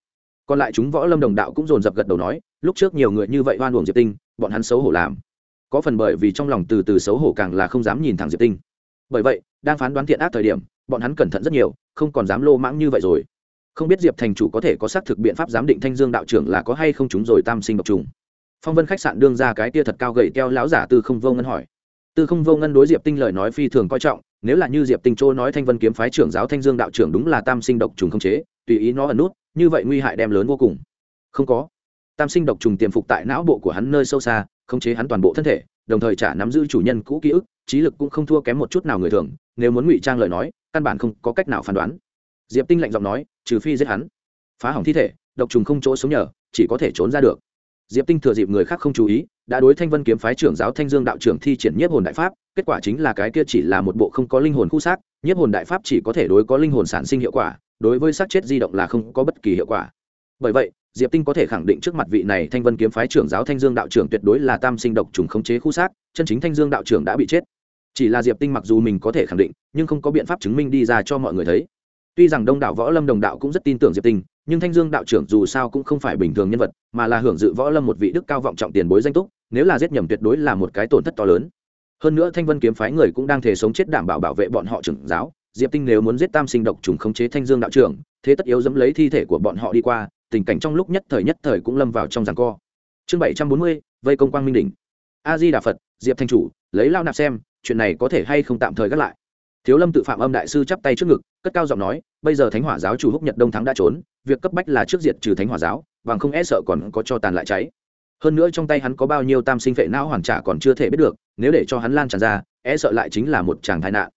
Còn lại chúng võ lâm đồng đạo cũng dồn dập gật đầu nói, lúc trước nhiều người như vậy oan uổng diệp tinh, bọn hắn xấu hổ làm. Có phần bởi vì trong lòng từ từ xấu hổ càng là không dám nhìn thẳng diệp tinh. Bởi vậy, đang phán đoán thiện ác thời điểm, bọn hắn cẩn thận rất nhiều, không còn dám lô mãng như vậy rồi. Không biết diệp thành chủ có thể có xác thực biện pháp giám định thanh dương đạo trưởng là có hay không chúng rồi tam sinh độc trùng. Phong vân khách sạn đương ra cái tia thật cao gậy keo lão giả tư không vô ngân hỏi tư không vô ngân đối diệp tinh lời nói phi thường coi trọng, nếu là như diệp tinh châu nói thanh vân kiếm phái trưởng giáo thanh dương đạo trưởng đúng là tam sinh độc trùng không chế, tùy ý nó ẩn nút, như vậy nguy hại đem lớn vô cùng. Không có. Tam sinh độc trùng tiềm phục tại não bộ của hắn nơi sâu xa, khống chế hắn toàn bộ thân thể, đồng thời trả nắm giữ chủ nhân cũ ký ức, trí lực cũng không thua kém một chút nào người thường, nếu muốn ngụy trang lời nói, căn bản không có cách nào phán đoán. Diệp tinh lạnh giọng nói, trừ phi giết hắn. Phá hỏng thi thể, độc trùng không chỗ sống nhờ, chỉ có thể trốn ra được diệp tinh thừa dịp người khác không chú ý, đã đối thanh vân kiếm phái trưởng giáo thanh dương đạo trưởng thi triển nhiếp hồn đại pháp, kết quả chính là cái kia chỉ là một bộ không có linh hồn khu xác, nhiếp hồn đại pháp chỉ có thể đối có linh hồn sản sinh hiệu quả, đối với xác chết di động là không có bất kỳ hiệu quả. Bởi vậy, diệp tinh có thể khẳng định trước mặt vị này thanh vân kiếm phái trưởng giáo thanh dương đạo trưởng tuyệt đối là tam sinh độc trùng khống chế khu xác, chân chính thanh dương đạo trưởng đã bị chết. Chỉ là diệp tinh mặc dù mình có thể khẳng định, nhưng không có biện pháp chứng minh đi ra cho mọi người thấy tuy rằng đông đảo võ lâm đồng đạo cũng rất tin tưởng diệp tinh, nhưng thanh dương đạo trưởng dù sao cũng không phải bình thường nhân vật, mà là hưởng dự võ lâm một vị đức cao vọng trọng tiền bối danh túc, nếu là giết nhầm tuyệt đối là một cái tổn thất to lớn. Hơn nữa thanh vân kiếm phái người cũng đang thể sống chết đảm bảo bảo vệ bọn họ trưởng giáo, diệp tinh nếu muốn giết tam sinh độc trùng khống chế thanh dương đạo trưởng, thế tất yếu dẫm lấy thi thể của bọn họ đi qua, tình cảnh trong lúc nhất thời nhất thời cũng lâm vào trong giằng co. Chương bảy trăm bốn mươi, vây công quang minh đỉnh. A di đà phật, diệp thanh chủ, lấy lao nạp xem, chuyện này có thể hay không tạm thời gác lại thiếu lâm tự phạm âm đại sư chắp tay trước ngực, cất cao giọng nói, bây giờ thánh hỏa giáo chủ húc nhật đông thắng đã trốn, việc cấp bách là trước diệt trừ thánh hỏa giáo, bằng không e sợ còn có cho tàn lại cháy. Hơn nữa trong tay hắn có bao nhiêu tam sinh vệ não hoàn trả còn chưa thể biết được, nếu để cho hắn lan tràn ra e sợ lại chính là một chàng tai nạn.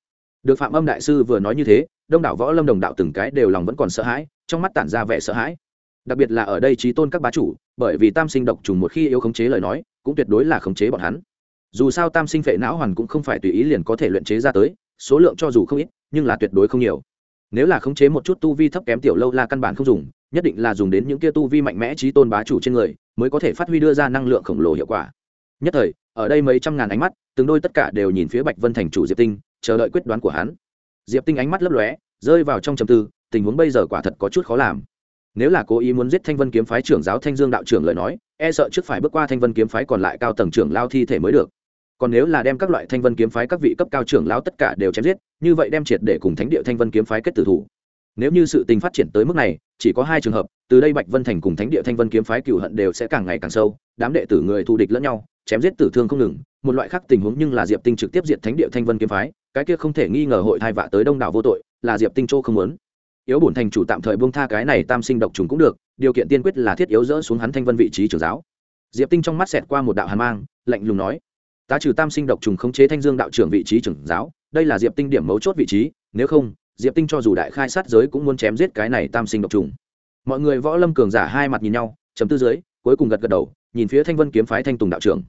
Được phạm âm đại sư vừa nói như thế, đông đảo võ lâm đồng đạo từng cái đều lòng vẫn còn sợ hãi, trong mắt tản ra vẻ sợ hãi. Đặc biệt là ở đây trí tôn các bá chủ, bởi vì tam sinh độc trùng một khi yêu khống chế lời nói, cũng tuyệt đối là khống chế bọn hắn. Dù sao tam sinh phệ não hoàn cũng không phải tùy ý liền có thể luyện chế ra tới số lượng cho dù không ít, nhưng là tuyệt đối không nhiều. Nếu là khống chế một chút tu vi thấp kém tiểu lâu la căn bản không dùng, nhất định là dùng đến những kia tu vi mạnh mẽ trí tôn bá chủ trên người, mới có thể phát huy đưa ra năng lượng khổng lồ hiệu quả. Nhất thời, ở đây mấy trăm ngàn ánh mắt, từng đôi tất cả đều nhìn phía bạch vân thành chủ diệp tinh, chờ đợi quyết đoán của hắn. Diệp tinh ánh mắt lấp lóe, rơi vào trong trầm tư, tình huống bây giờ quả thật có chút khó làm. Nếu là cố ý muốn giết thanh vân kiếm phái trưởng giáo thanh dương đạo trưởng lời nói e sợ trước phải bước qua thanh vân kiếm phái còn lại cao tầng trưởng lao thi thể mới được còn nếu là đem các loại thanh vân kiếm phái các vị cấp cao trưởng lão tất cả đều chém giết, như vậy đem triệt để cùng thánh địa thanh vân kiếm phái kết tử thủ. Nếu như sự tình phát triển tới mức này, chỉ có hai trường hợp, từ đây bạch vân thành cùng thánh địa thanh vân kiếm phái cựu hận đều sẽ càng ngày càng sâu, đám đệ tử người thù địch lẫn nhau, chém giết tử thương không ngừng, một loại khác tình huống nhưng là diệp tinh trực tiếp diệt thánh địa thanh vân kiếm phái, cái kia không thể nghi ngờ hội thai vạ tới đông đảo vô tội, là diệp tinh châu không muốn. Yếu bổn thành chủ tạm thời buông tha cái này tam sinh độc trùng cũng được, điều kiện tiên quyết là thiết yếu dỡ xuống hắn thanh vân vị trí trưởng giáo. Diệp tinh trong mắt xẹt qua một đạo hàn mang, lạnh lùng nói tá trừ tam sinh độc trùng khống chế thanh dương đạo trưởng vị trí trưởng giáo đây là diệp tinh điểm mấu chốt vị trí nếu không diệp tinh cho dù đại khai sát giới cũng muốn chém giết cái này tam sinh độc trùng. Mọi người võ lâm cường giả hai mặt nhìn nhau chấm tư dưới, cuối cùng gật gật đầu nhìn phía thanh vân kiếm phái thanh tùng đạo trưởng.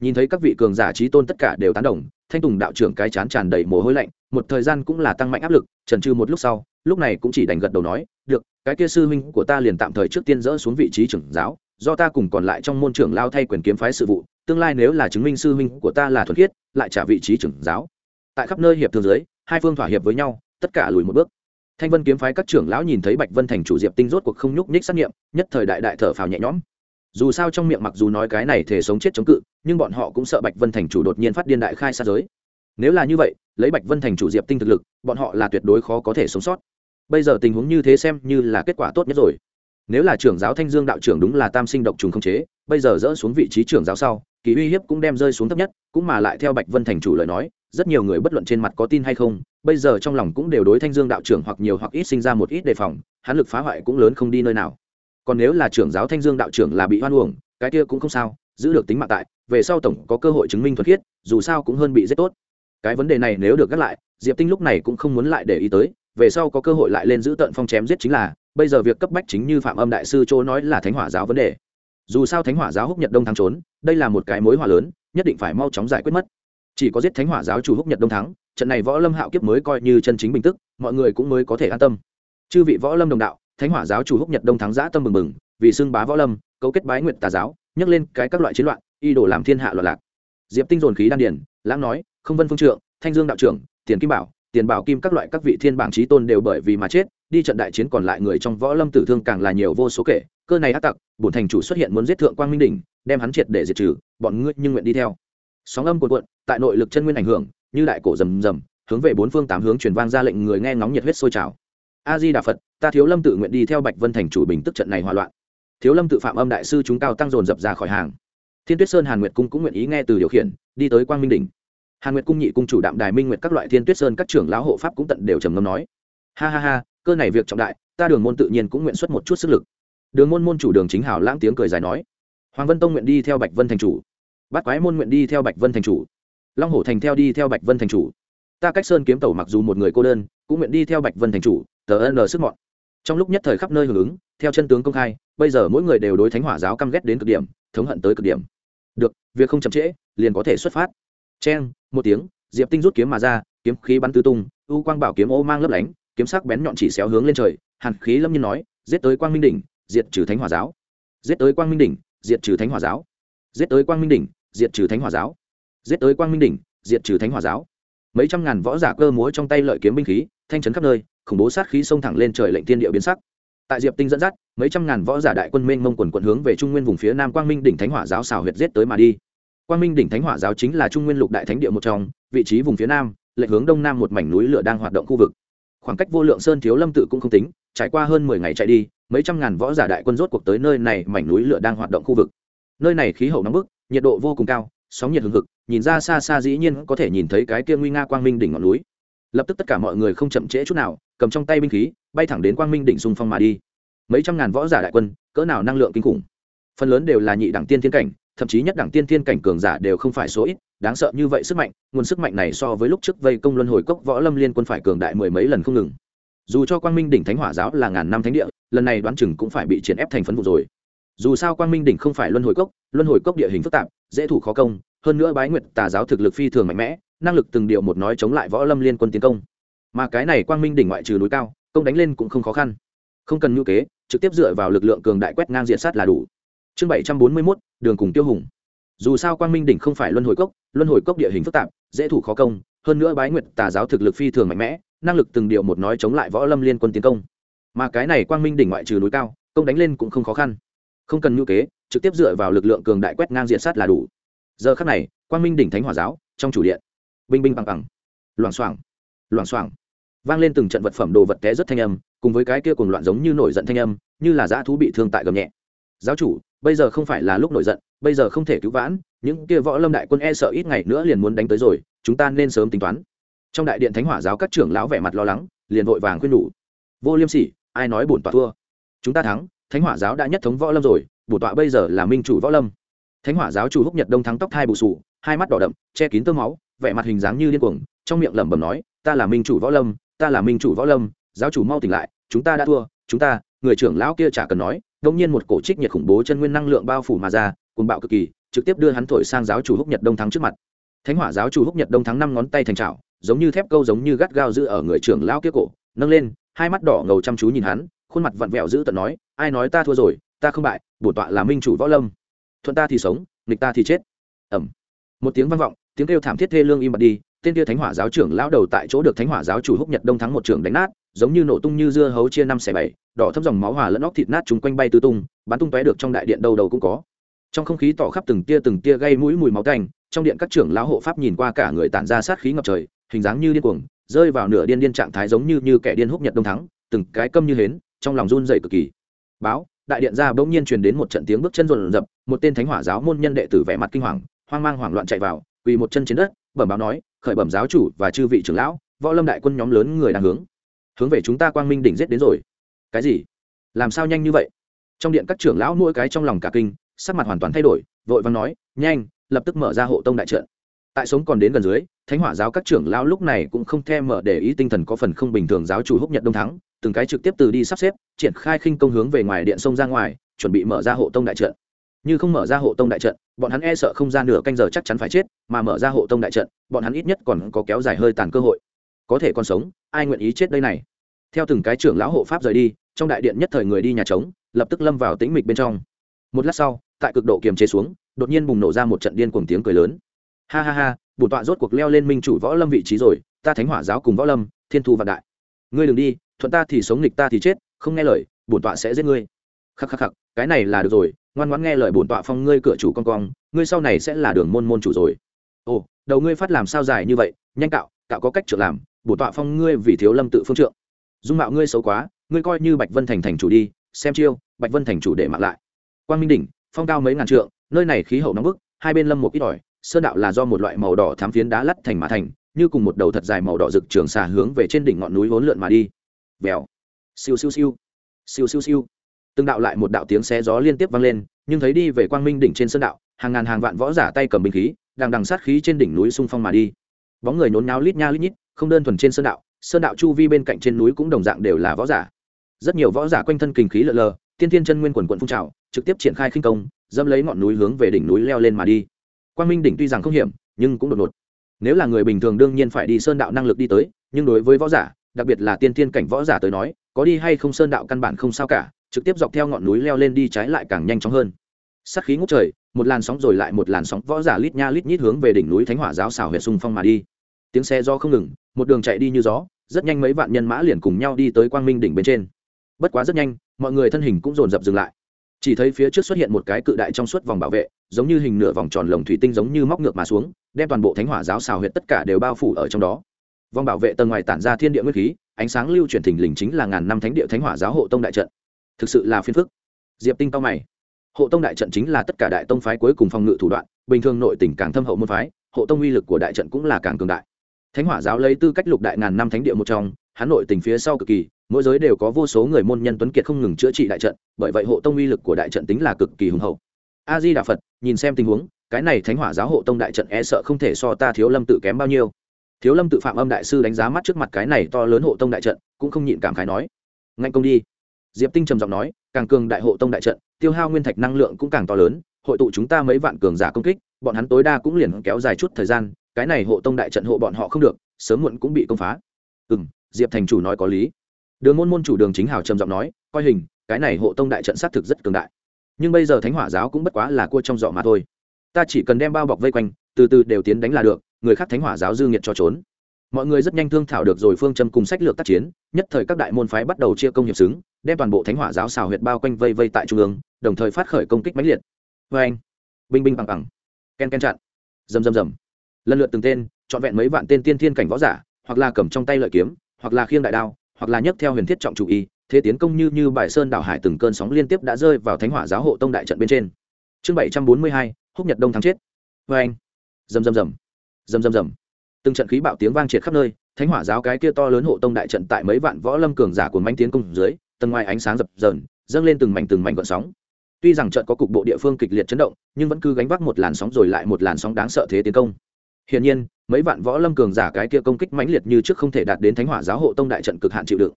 Nhìn thấy các vị cường giả trí tôn tất cả đều tán đồng thanh tùng đạo trưởng cái chán tràn đầy mồ hôi lạnh một thời gian cũng là tăng mạnh áp lực trần trừ một lúc sau lúc này cũng chỉ đành gật đầu nói được cái kia sư huynh của ta liền tạm thời trước tiên dỡ xuống vị trí trưởng giáo do ta cùng còn lại trong môn trưởng lao thay quyền kiếm phái sự vụ, tương lai nếu là chứng minh sư huynh của ta là thuần khiết, lại trả vị trí trưởng giáo. Tại khắp nơi hiệp thương giới, hai phương thỏa hiệp với nhau, tất cả lùi một bước. Thanh vân kiếm phái các trưởng lão nhìn thấy bạch vân thành chủ diệp tinh rốt cuộc không nhúc nhích xác nghiệm, nhất thời đại đại thở phào nhẹ nhõm. Dù sao trong miệng mặc dù nói cái này thể sống chết chống cự, nhưng bọn họ cũng sợ bạch vân thành chủ đột nhiên phát điên đại khai sát giới. Nếu là như vậy, lấy bạch vân thành chủ diệp tinh thực lực, bọn họ là tuyệt đối khó có thể sống sót. Bây giờ tình huống như thế xem như là kết quả tốt nhất rồi nếu là trưởng giáo thanh dương đạo trưởng đúng là tam sinh độc trùng không chế, bây giờ dỡ xuống vị trí trưởng giáo sau, kỳ uy hiếp cũng đem rơi xuống thấp nhất, cũng mà lại theo bạch vân thành chủ lời nói, rất nhiều người bất luận trên mặt có tin hay không, bây giờ trong lòng cũng đều đối thanh dương đạo trưởng hoặc nhiều hoặc ít sinh ra một ít đề phòng, hắn lực phá hoại cũng lớn không đi nơi nào. Còn nếu là trưởng giáo thanh dương đạo trưởng là bị hoan uổng, cái kia cũng không sao, giữ được tính mạng tại, về sau tổng có cơ hội chứng minh thuật khiết, dù sao cũng hơn bị rất tốt. Cái vấn đề này nếu được gác lại, diệp tinh lúc này cũng không muốn lại để ý tới về sau có cơ hội lại lên giữ tận phong chém giết chính là, bây giờ việc cấp bách chính như phạm âm đại sư chỗ nói là thánh hỏa giáo vấn đề. Dù sao thánh hỏa giáo húc nhật đông thắng trốn, đây là một cái mối hỏa lớn, nhất định phải mau chóng giải quyết mất. Chỉ có giết thánh hỏa giáo chủ húc nhật đông thắng, trận này võ lâm hạo kiếp mới coi như chân chính bình tức, mọi người cũng mới có thể an tâm. Chư vị võ lâm đồng đạo, thánh hỏa giáo chủ húc nhật đông thắng giã tâm mừng mừng, vì xưng bá võ lâm, cấu kết bái nguyện tà giáo, nhắc lên cái các loại chiến loạn y đổ làm thiên hạ loạn lạc. Diệp tinh dồn khí đan điển lãng nói, không vân phương trượng, thanh dương đạo trưởng, tiền kim bảo tiền bảo kim các loại các vị thiên bảng trí tôn đều bởi vì mà chết, đi trận đại chiến còn lại người trong võ lâm tử thương càng là nhiều vô số kể. Cơ này ác tặc, bổn thành chủ xuất hiện muốn giết thượng quang minh đỉnh, đem hắn triệt để diệt trừ, bọn ngươi nhưng nguyện đi theo. Sóng âm cuộn cuộn, tại nội lực chân nguyên ảnh hưởng, như đại cổ rầm rầm, hướng về bốn phương tám hướng truyền vang ra lệnh người nghe ngóng nhiệt huyết sôi trào. A di đà phật, ta thiếu lâm tự nguyện đi theo bạch vân thành chủ bình tức trận này hòa loạn. Thiếu lâm tự phạm âm đại sư chúng cao tăng dồn dập ra khỏi hàng. Thiên tuyết sơn hàn nguyệt cung cũng nguyện ý nghe từ điều khiển, đi tới quang minh đỉnh hàn nguyệt cung nhị cung chủ đạm đài minh nguyệt các loại thiên tuyết sơn các trưởng lão hộ pháp cũng tận đều trầm ngâm nói, ha ha ha, cơ này việc trọng đại, ta đường môn tự nhiên cũng nguyện xuất một chút sức lực. Đường môn môn chủ đường chính hảo lãng tiếng cười dài nói, hoàng vân tông nguyện đi theo bạch vân thành chủ. Bát quái môn nguyện đi theo bạch vân thành chủ. Long hổ thành theo đi theo bạch vân thành chủ. Ta cách sơn kiếm tẩu mặc dù một người cô đơn, cũng nguyện đi theo bạch vân thành chủ, tờ ân sức mọn. Trong lúc nhất thời khắp nơi hưởng ứng, theo chân tướng công khai, bây giờ mỗi người đều đối thánh hỏa giáo căm ghét đến cực điểm, thống hận tới cực điểm. Được, việc không chậm trễ, liền có thể xuất phát. Chen, một tiếng diệp tinh rút kiếm mà ra kiếm khí bắn tứ tung u quang bảo kiếm ô mang lấp lánh kiếm sắc bén nhọn chỉ xéo hướng lên trời hàn khí lâm nhiên nói giết tới quang minh đỉnh diệt trừ thánh hỏa giáo. Giết tới quang minh đỉnh diệt trừ thánh hỏa giáo. Giết tới quang minh đỉnh diệt trừ thánh hỏa giáo. Giết tới quang minh đỉnh diệt trừ thánh hỏa giáo. Mấy trăm ngàn võ giả cơ múa trong tay lợi kiếm binh khí thanh trấn khắp nơi khủng bố sát khí xông thẳng lên trời lệnh tiên địa biến sắc. Tại diệp tinh dẫn dắt mấy trăm ngàn võ giả đại quân mênh mông quần quận hướng về trung nguyên vùng phía nam quang minh đỉnh thánh hỏa giáo xào huyệt giết tới mà đi quang minh đỉnh thánh hỏa giáo chính là trung nguyên lục đại thánh địa một trong, vị trí vùng phía nam lệ hướng đông nam một mảnh núi lửa đang hoạt động khu vực. Khoảng cách vô lượng sơn thiếu lâm tự cũng không tính, trải qua hơn mười ngày chạy đi, mấy trăm ngàn võ giả đại quân rốt cuộc tới nơi này mảnh núi lửa đang hoạt động khu vực. Nơi này khí hậu nóng bức, nhiệt độ vô cùng cao, sóng nhiệt hừng hực, nhìn ra xa xa dĩ nhiên có thể nhìn thấy cái kia nguy nga quang minh đỉnh ngọn núi. Lập tức tất cả mọi người không chậm trễ chút nào, cầm trong tay binh khí, bay thẳng đến quang minh đỉnh xung phong mà đi. Mấy trăm ngàn võ giả đại quân, cỡ nào năng lượng kinh khủng. Phần lớn đều là nhị đẳng tiên thiên cảnh thậm chí nhất đẳng tiên thiên cảnh cường giả đều không phải số ít, đáng sợ như vậy sức mạnh, nguồn sức mạnh này so với lúc trước vây công luân hồi cốc võ lâm liên quân phải cường đại mười mấy lần không ngừng. Dù cho quang minh đỉnh thánh hỏa giáo là ngàn năm thánh địa, lần này đoán chừng cũng phải bị triển ép thành phấn vụ rồi. Dù sao quang minh đỉnh không phải luân hồi cốc, luân hồi cốc địa hình phức tạp, dễ thủ khó công, hơn nữa bái nguyệt tà giáo thực lực phi thường mạnh mẽ, năng lực từng điều một nói chống lại võ lâm liên quân tiến công. Mà cái này quang minh đỉnh ngoại trừ núi cao, công đánh lên cũng không khó khăn. Không cần nhu kế, trực tiếp dựa vào lực lượng cường đại quét ngang diện sát là đủ. Chương bảy trăm bốn mươi mốt đường cùng tiêu hùng. Dù sao quang minh đỉnh không phải luân hồi cốc, luân hồi cốc địa hình phức tạp, dễ thủ khó công, hơn nữa bái nguyệt tà giáo thực lực phi thường mạnh mẽ, năng lực từng điệu một nói chống lại võ lâm liên quân tiến công. Mà cái này quang minh đỉnh ngoại trừ núi cao, công đánh lên cũng không khó khăn. Không cần ngữ kế, trực tiếp dựa vào lực lượng cường đại quét ngang diện sát là đủ. Giờ khắc này, quang minh đỉnh thánh hỏa giáo, trong chủ điện. Binh binh bằng bằng. Loảng xoảng loảng xoảng. Vang lên từng trận vật phẩm đồ vật té rất thanh âm, cùng với cái kia cùng loạn giống như nổi giận thanh âm, như là dã thú bị thương tại gầm nhẹ giáo chủ, bây giờ không phải là lúc nổi giận, bây giờ không thể cứu vãn, những kia võ lâm đại quân e sợ ít ngày nữa liền muốn đánh tới rồi, chúng ta nên sớm tính toán. Trong đại điện thánh hỏa giáo các trưởng lão vẻ mặt lo lắng, liền vội vàng khuyên nhủ. Vô liêm sỉ, ai nói bổn tọa thua? Chúng ta thắng, thánh hỏa giáo đã nhất thống võ lâm rồi, bổn tọa bây giờ là minh chủ võ lâm. Thánh hỏa giáo chủ húc nhật đông thắng tóc thai bù sù, hai mắt đỏ đậm, che kín tơ máu, vẻ mặt hình dáng như điên cuồng, trong miệng lẩm bẩm nói, ta là minh chủ võ lâm, ta là minh chủ võ lâm, giáo chủ mau tỉnh lại, chúng ta đã thua, chúng ta, người trưởng lão kia chả cần nói đông nhiên một cổ trích nhiệt khủng bố chân nguyên năng lượng bao phủ mà ra, cuồng bạo cực kỳ, trực tiếp đưa hắn thổi sang giáo chủ húc nhật đông thắng trước mặt. Thánh hỏa giáo chủ húc nhật đông thắng năm ngón tay thành trào giống như thép câu giống như gắt gao giữ ở người trưởng lão kia cổ, nâng lên, hai mắt đỏ ngầu chăm chú nhìn hắn, khuôn mặt vặn vẹo giữ tận nói, ai nói ta thua rồi, ta không bại, bổn tọa là minh chủ võ lâm. Thuận ta thì sống, nghịch ta thì chết. Ẩm một tiếng vang vọng, tiếng kêu thảm thiết thê lương im bặt đi, tên kia thánh hỏa giáo trưởng lão đầu tại chỗ được thánh hỏa giáo chủ húc nhật đông thắng một trường đánh nát giống như nổ tung như dưa hấu chia năm xẻ bảy, đỏ thâm dòng máu hòa lẫn óc thịt nát chúng quanh bay tứ tung, bắn tung tóe được trong đại điện đầu đầu cũng có. Trong không khí tỏ khắp từng tia từng tia gây mũi mùi máu tanh, trong điện các trưởng lão hộ pháp nhìn qua cả người tản ra sát khí ngập trời, hình dáng như điên cuồng, rơi vào nửa điên điên trạng thái giống như như kẻ điên húc nhật đông thắng, từng cái câm như hến, trong lòng run dậy cực kỳ. Báo, đại điện ra bỗng nhiên truyền đến một trận tiếng bước chân rộn rập, một tên thánh hỏa giáo môn nhân đệ tử vẻ mặt kinh hoàng, hoang mang hoảng loạn chạy vào, quỳ một chân trên đất, bẩm báo nói, khởi bẩm giáo chủ và chư vị trưởng lão, võ lâm đại quân nhóm lớn người đang hướng hướng về chúng ta quang minh đỉnh giết đến rồi. Cái gì? Làm sao nhanh như vậy? Trong điện các trưởng lão mỗi cái trong lòng cả kinh, sắc mặt hoàn toàn thay đổi, vội vàng nói, nhanh, lập tức mở ra hộ tông đại trận. Tại sống còn đến gần dưới, thánh hỏa giáo các trưởng lão lúc này cũng không thèm mở để ý tinh thần có phần không bình thường giáo chủ húc nhật đông thắng, từng cái trực tiếp từ đi sắp xếp, triển khai khinh công hướng về ngoài điện sông ra ngoài, chuẩn bị mở ra hộ tông đại trận. Như không mở ra hộ tông đại trận, bọn hắn e sợ không ra nửa canh giờ chắc chắn phải chết, mà mở ra hộ tông đại trận, bọn hắn ít nhất còn có kéo dài hơi tàn cơ hội có thể còn sống, ai nguyện ý chết đây này? Theo từng cái trưởng lão hộ pháp rời đi, trong đại điện nhất thời người đi nhà trống, lập tức lâm vào tĩnh mịch bên trong. Một lát sau, tại cực độ kiềm chế xuống, đột nhiên bùng nổ ra một trận điên cuồng tiếng cười lớn. Ha ha ha, bổn tọa rốt cuộc leo lên minh chủ võ lâm vị trí rồi, ta thánh hỏa giáo cùng võ lâm, thiên thu vạn đại. Ngươi đừng đi, thuận ta thì sống nghịch ta thì chết, không nghe lời, bổn tọa sẽ giết ngươi. Khắc khắc khắc, cái này là được rồi, ngoan ngoãn nghe lời bổn tọa phong ngươi cửa chủ con cong ngươi sau này sẽ là đường môn môn chủ rồi. Ồ, đầu ngươi phát làm sao dài như vậy, nhanh cạo cạo có cách trưởng làm bổn tọa phong ngươi vì thiếu lâm tự phương trượng. Dung mạo ngươi xấu quá, ngươi coi như bạch vân thành thành chủ đi, xem chiêu, bạch vân thành chủ để mặc lại. Quang minh đỉnh, phong cao mấy ngàn trượng, nơi này khí hậu nóng bức, hai bên lâm một ít ỏi, sơn đạo là do một loại màu đỏ thám phiến đá lắt thành mã thành, như cùng một đầu thật dài màu đỏ rực trường xà hướng về trên đỉnh ngọn núi vốn lượn mà đi. Vèo. Siêu siêu siêu. Siêu siêu siêu. Từng đạo lại một đạo tiếng xé gió liên tiếp vang lên, nhưng thấy đi về quang minh đỉnh trên sơn đạo, hàng ngàn hàng vạn võ giả tay cầm binh khí, đang đằng sát khí trên đỉnh núi xung phong mà đi. Bóng người nhốn náo lít nha lít nhít không đơn thuần trên sơn đạo sơn đạo chu vi bên cạnh trên núi cũng đồng dạng đều là võ giả. Rất nhiều võ giả quanh thân kình khí lờ lờ, tiên tiên chân nguyên quần quận phun trào, trực tiếp triển khai khinh công dâm lấy ngọn núi hướng về đỉnh núi leo lên mà đi. Quang minh đỉnh tuy rằng không hiểm, nhưng cũng đột ngột. Nếu là người bình thường đương nhiên phải đi sơn đạo năng lực đi tới, nhưng đối với võ giả, đặc biệt là tiên tiên cảnh võ giả tới nói, có đi hay không sơn đạo căn bản không sao cả, trực tiếp dọc theo ngọn núi leo lên đi trái lại càng nhanh chóng hơn. Sắc khí ngút trời, một làn sóng rồi lại một làn sóng võ giả lít nha lít nhít hướng về đỉnh núi thánh hỏa giáo xào huyện sung phong mà đi. Tiếng xe do không ngừng một đường chạy đi như gió, rất nhanh mấy vạn nhân mã liền cùng nhau đi tới quang minh đỉnh bên trên. Bất quá rất nhanh, mọi người thân hình cũng dồn dập dừng lại. Chỉ thấy phía trước xuất hiện một cái cự đại trong suốt vòng bảo vệ, giống như hình nửa vòng tròn lồng thủy tinh giống như móc ngược mà xuống, đem toàn bộ thánh hỏa giáo xào huyệt tất cả đều bao phủ ở trong đó. Vòng bảo vệ tầng ngoài tản ra thiên địa nguyên khí, ánh sáng lưu chuyển thình lình chính là ngàn năm thánh địa thánh hỏa giáo hộ tông đại trận. Thực sự là phiên phức. Diệp tinh cao mày. Hộ tông đại trận chính là tất cả đại tông phái cuối cùng phòng ngự thủ đoạn, bình thường nội tỉnh càng thâm hậu môn phái, hộ tông uy lực của đại trận cũng là càng cường đại thánh hỏa giáo lấy tư cách lục đại ngàn năm thánh địa một trong hắn nội tỉnh phía sau cực kỳ, mỗi giới đều có vô số người môn nhân tuấn kiệt không ngừng chữa trị đại trận, bởi vậy hộ tông uy lực của đại trận tính là cực kỳ hùng hậu. A di đà phật nhìn xem tình huống, cái này thánh hỏa giáo hộ tông đại trận e sợ không thể so ta thiếu lâm tự kém bao nhiêu. Thiếu lâm tự phạm âm đại sư đánh giá mắt trước mặt cái này to lớn hộ tông đại trận, cũng không nhịn cảm khái nói, ngạnh công đi. Diệp tinh trầm giọng nói, càng cường đại hộ tông đại trận, tiêu hao nguyên thạch năng lượng cũng càng to lớn, hội tụ chúng ta mấy vạn cường giả công kích, bọn hắn tối đa cũng liền kéo dài chút thời gian cái này hộ tông đại trận hộ bọn họ không được, sớm muộn cũng bị công phá. Ừ m diệp thành chủ nói có lý. Đường môn môn chủ đường chính hào trầm giọng nói, coi hình, cái này hộ tông đại trận xác thực rất cường đại. Nhưng bây giờ thánh hỏa giáo cũng bất quá là cua trong giỏ mà thôi. Ta chỉ cần đem bao bọc vây quanh, từ từ đều tiến đánh là được, người khác thánh hỏa giáo dư nghiệt cho trốn. Mọi người rất nhanh thương thảo được rồi phương châm cùng sách lược tác chiến, nhất thời các đại môn phái bắt đầu chia công hiệp xứng, đem toàn bộ thánh hỏa giáo xào huyệt bao quanh vây vây tại trung ương, đồng thời phát khởi công kích mãnh liệt. Vê anh binh binh bằng bằng. Ken ken chặn. Rầm rầm rầm lần lượt từng tên, trọn vẹn mấy vạn tên tiên thiên cảnh võ giả, hoặc là cầm trong tay lợi kiếm, hoặc là khiêng đại đao, hoặc là nhấc theo huyền thiết trọng chủ y, thế tiến công như như bài sơn đảo hải từng cơn sóng liên tiếp đã rơi vào thánh hỏa giáo hộ tông đại trận bên trên. Chương bảy trăm bốn mươi hai, húc nhật đông thắng chết. Vê anh. Rầm rầm rầm. Rầm rầm rầm. Từng trận khí bạo tiếng vang triệt khắp nơi, thánh hỏa giáo cái kia to lớn hộ tông đại trận tại mấy vạn võ lâm cường giả của manh tiến công dưới, tầng ngoài ánh sáng dập dờn, dâng lên từng mảnh từng mảnh gợn sóng. Tuy rằng trận có cục bộ địa phương kịch liệt chấn động, nhưng vẫn cứ gánh vác một làn sóng rồi lại một làn sóng đáng sợ thế tiến công hiển nhiên mấy vạn võ lâm cường giả cái kia công kích mãnh liệt như trước không thể đạt đến thánh hỏa giáo hộ tông đại trận cực hạn chịu đựng.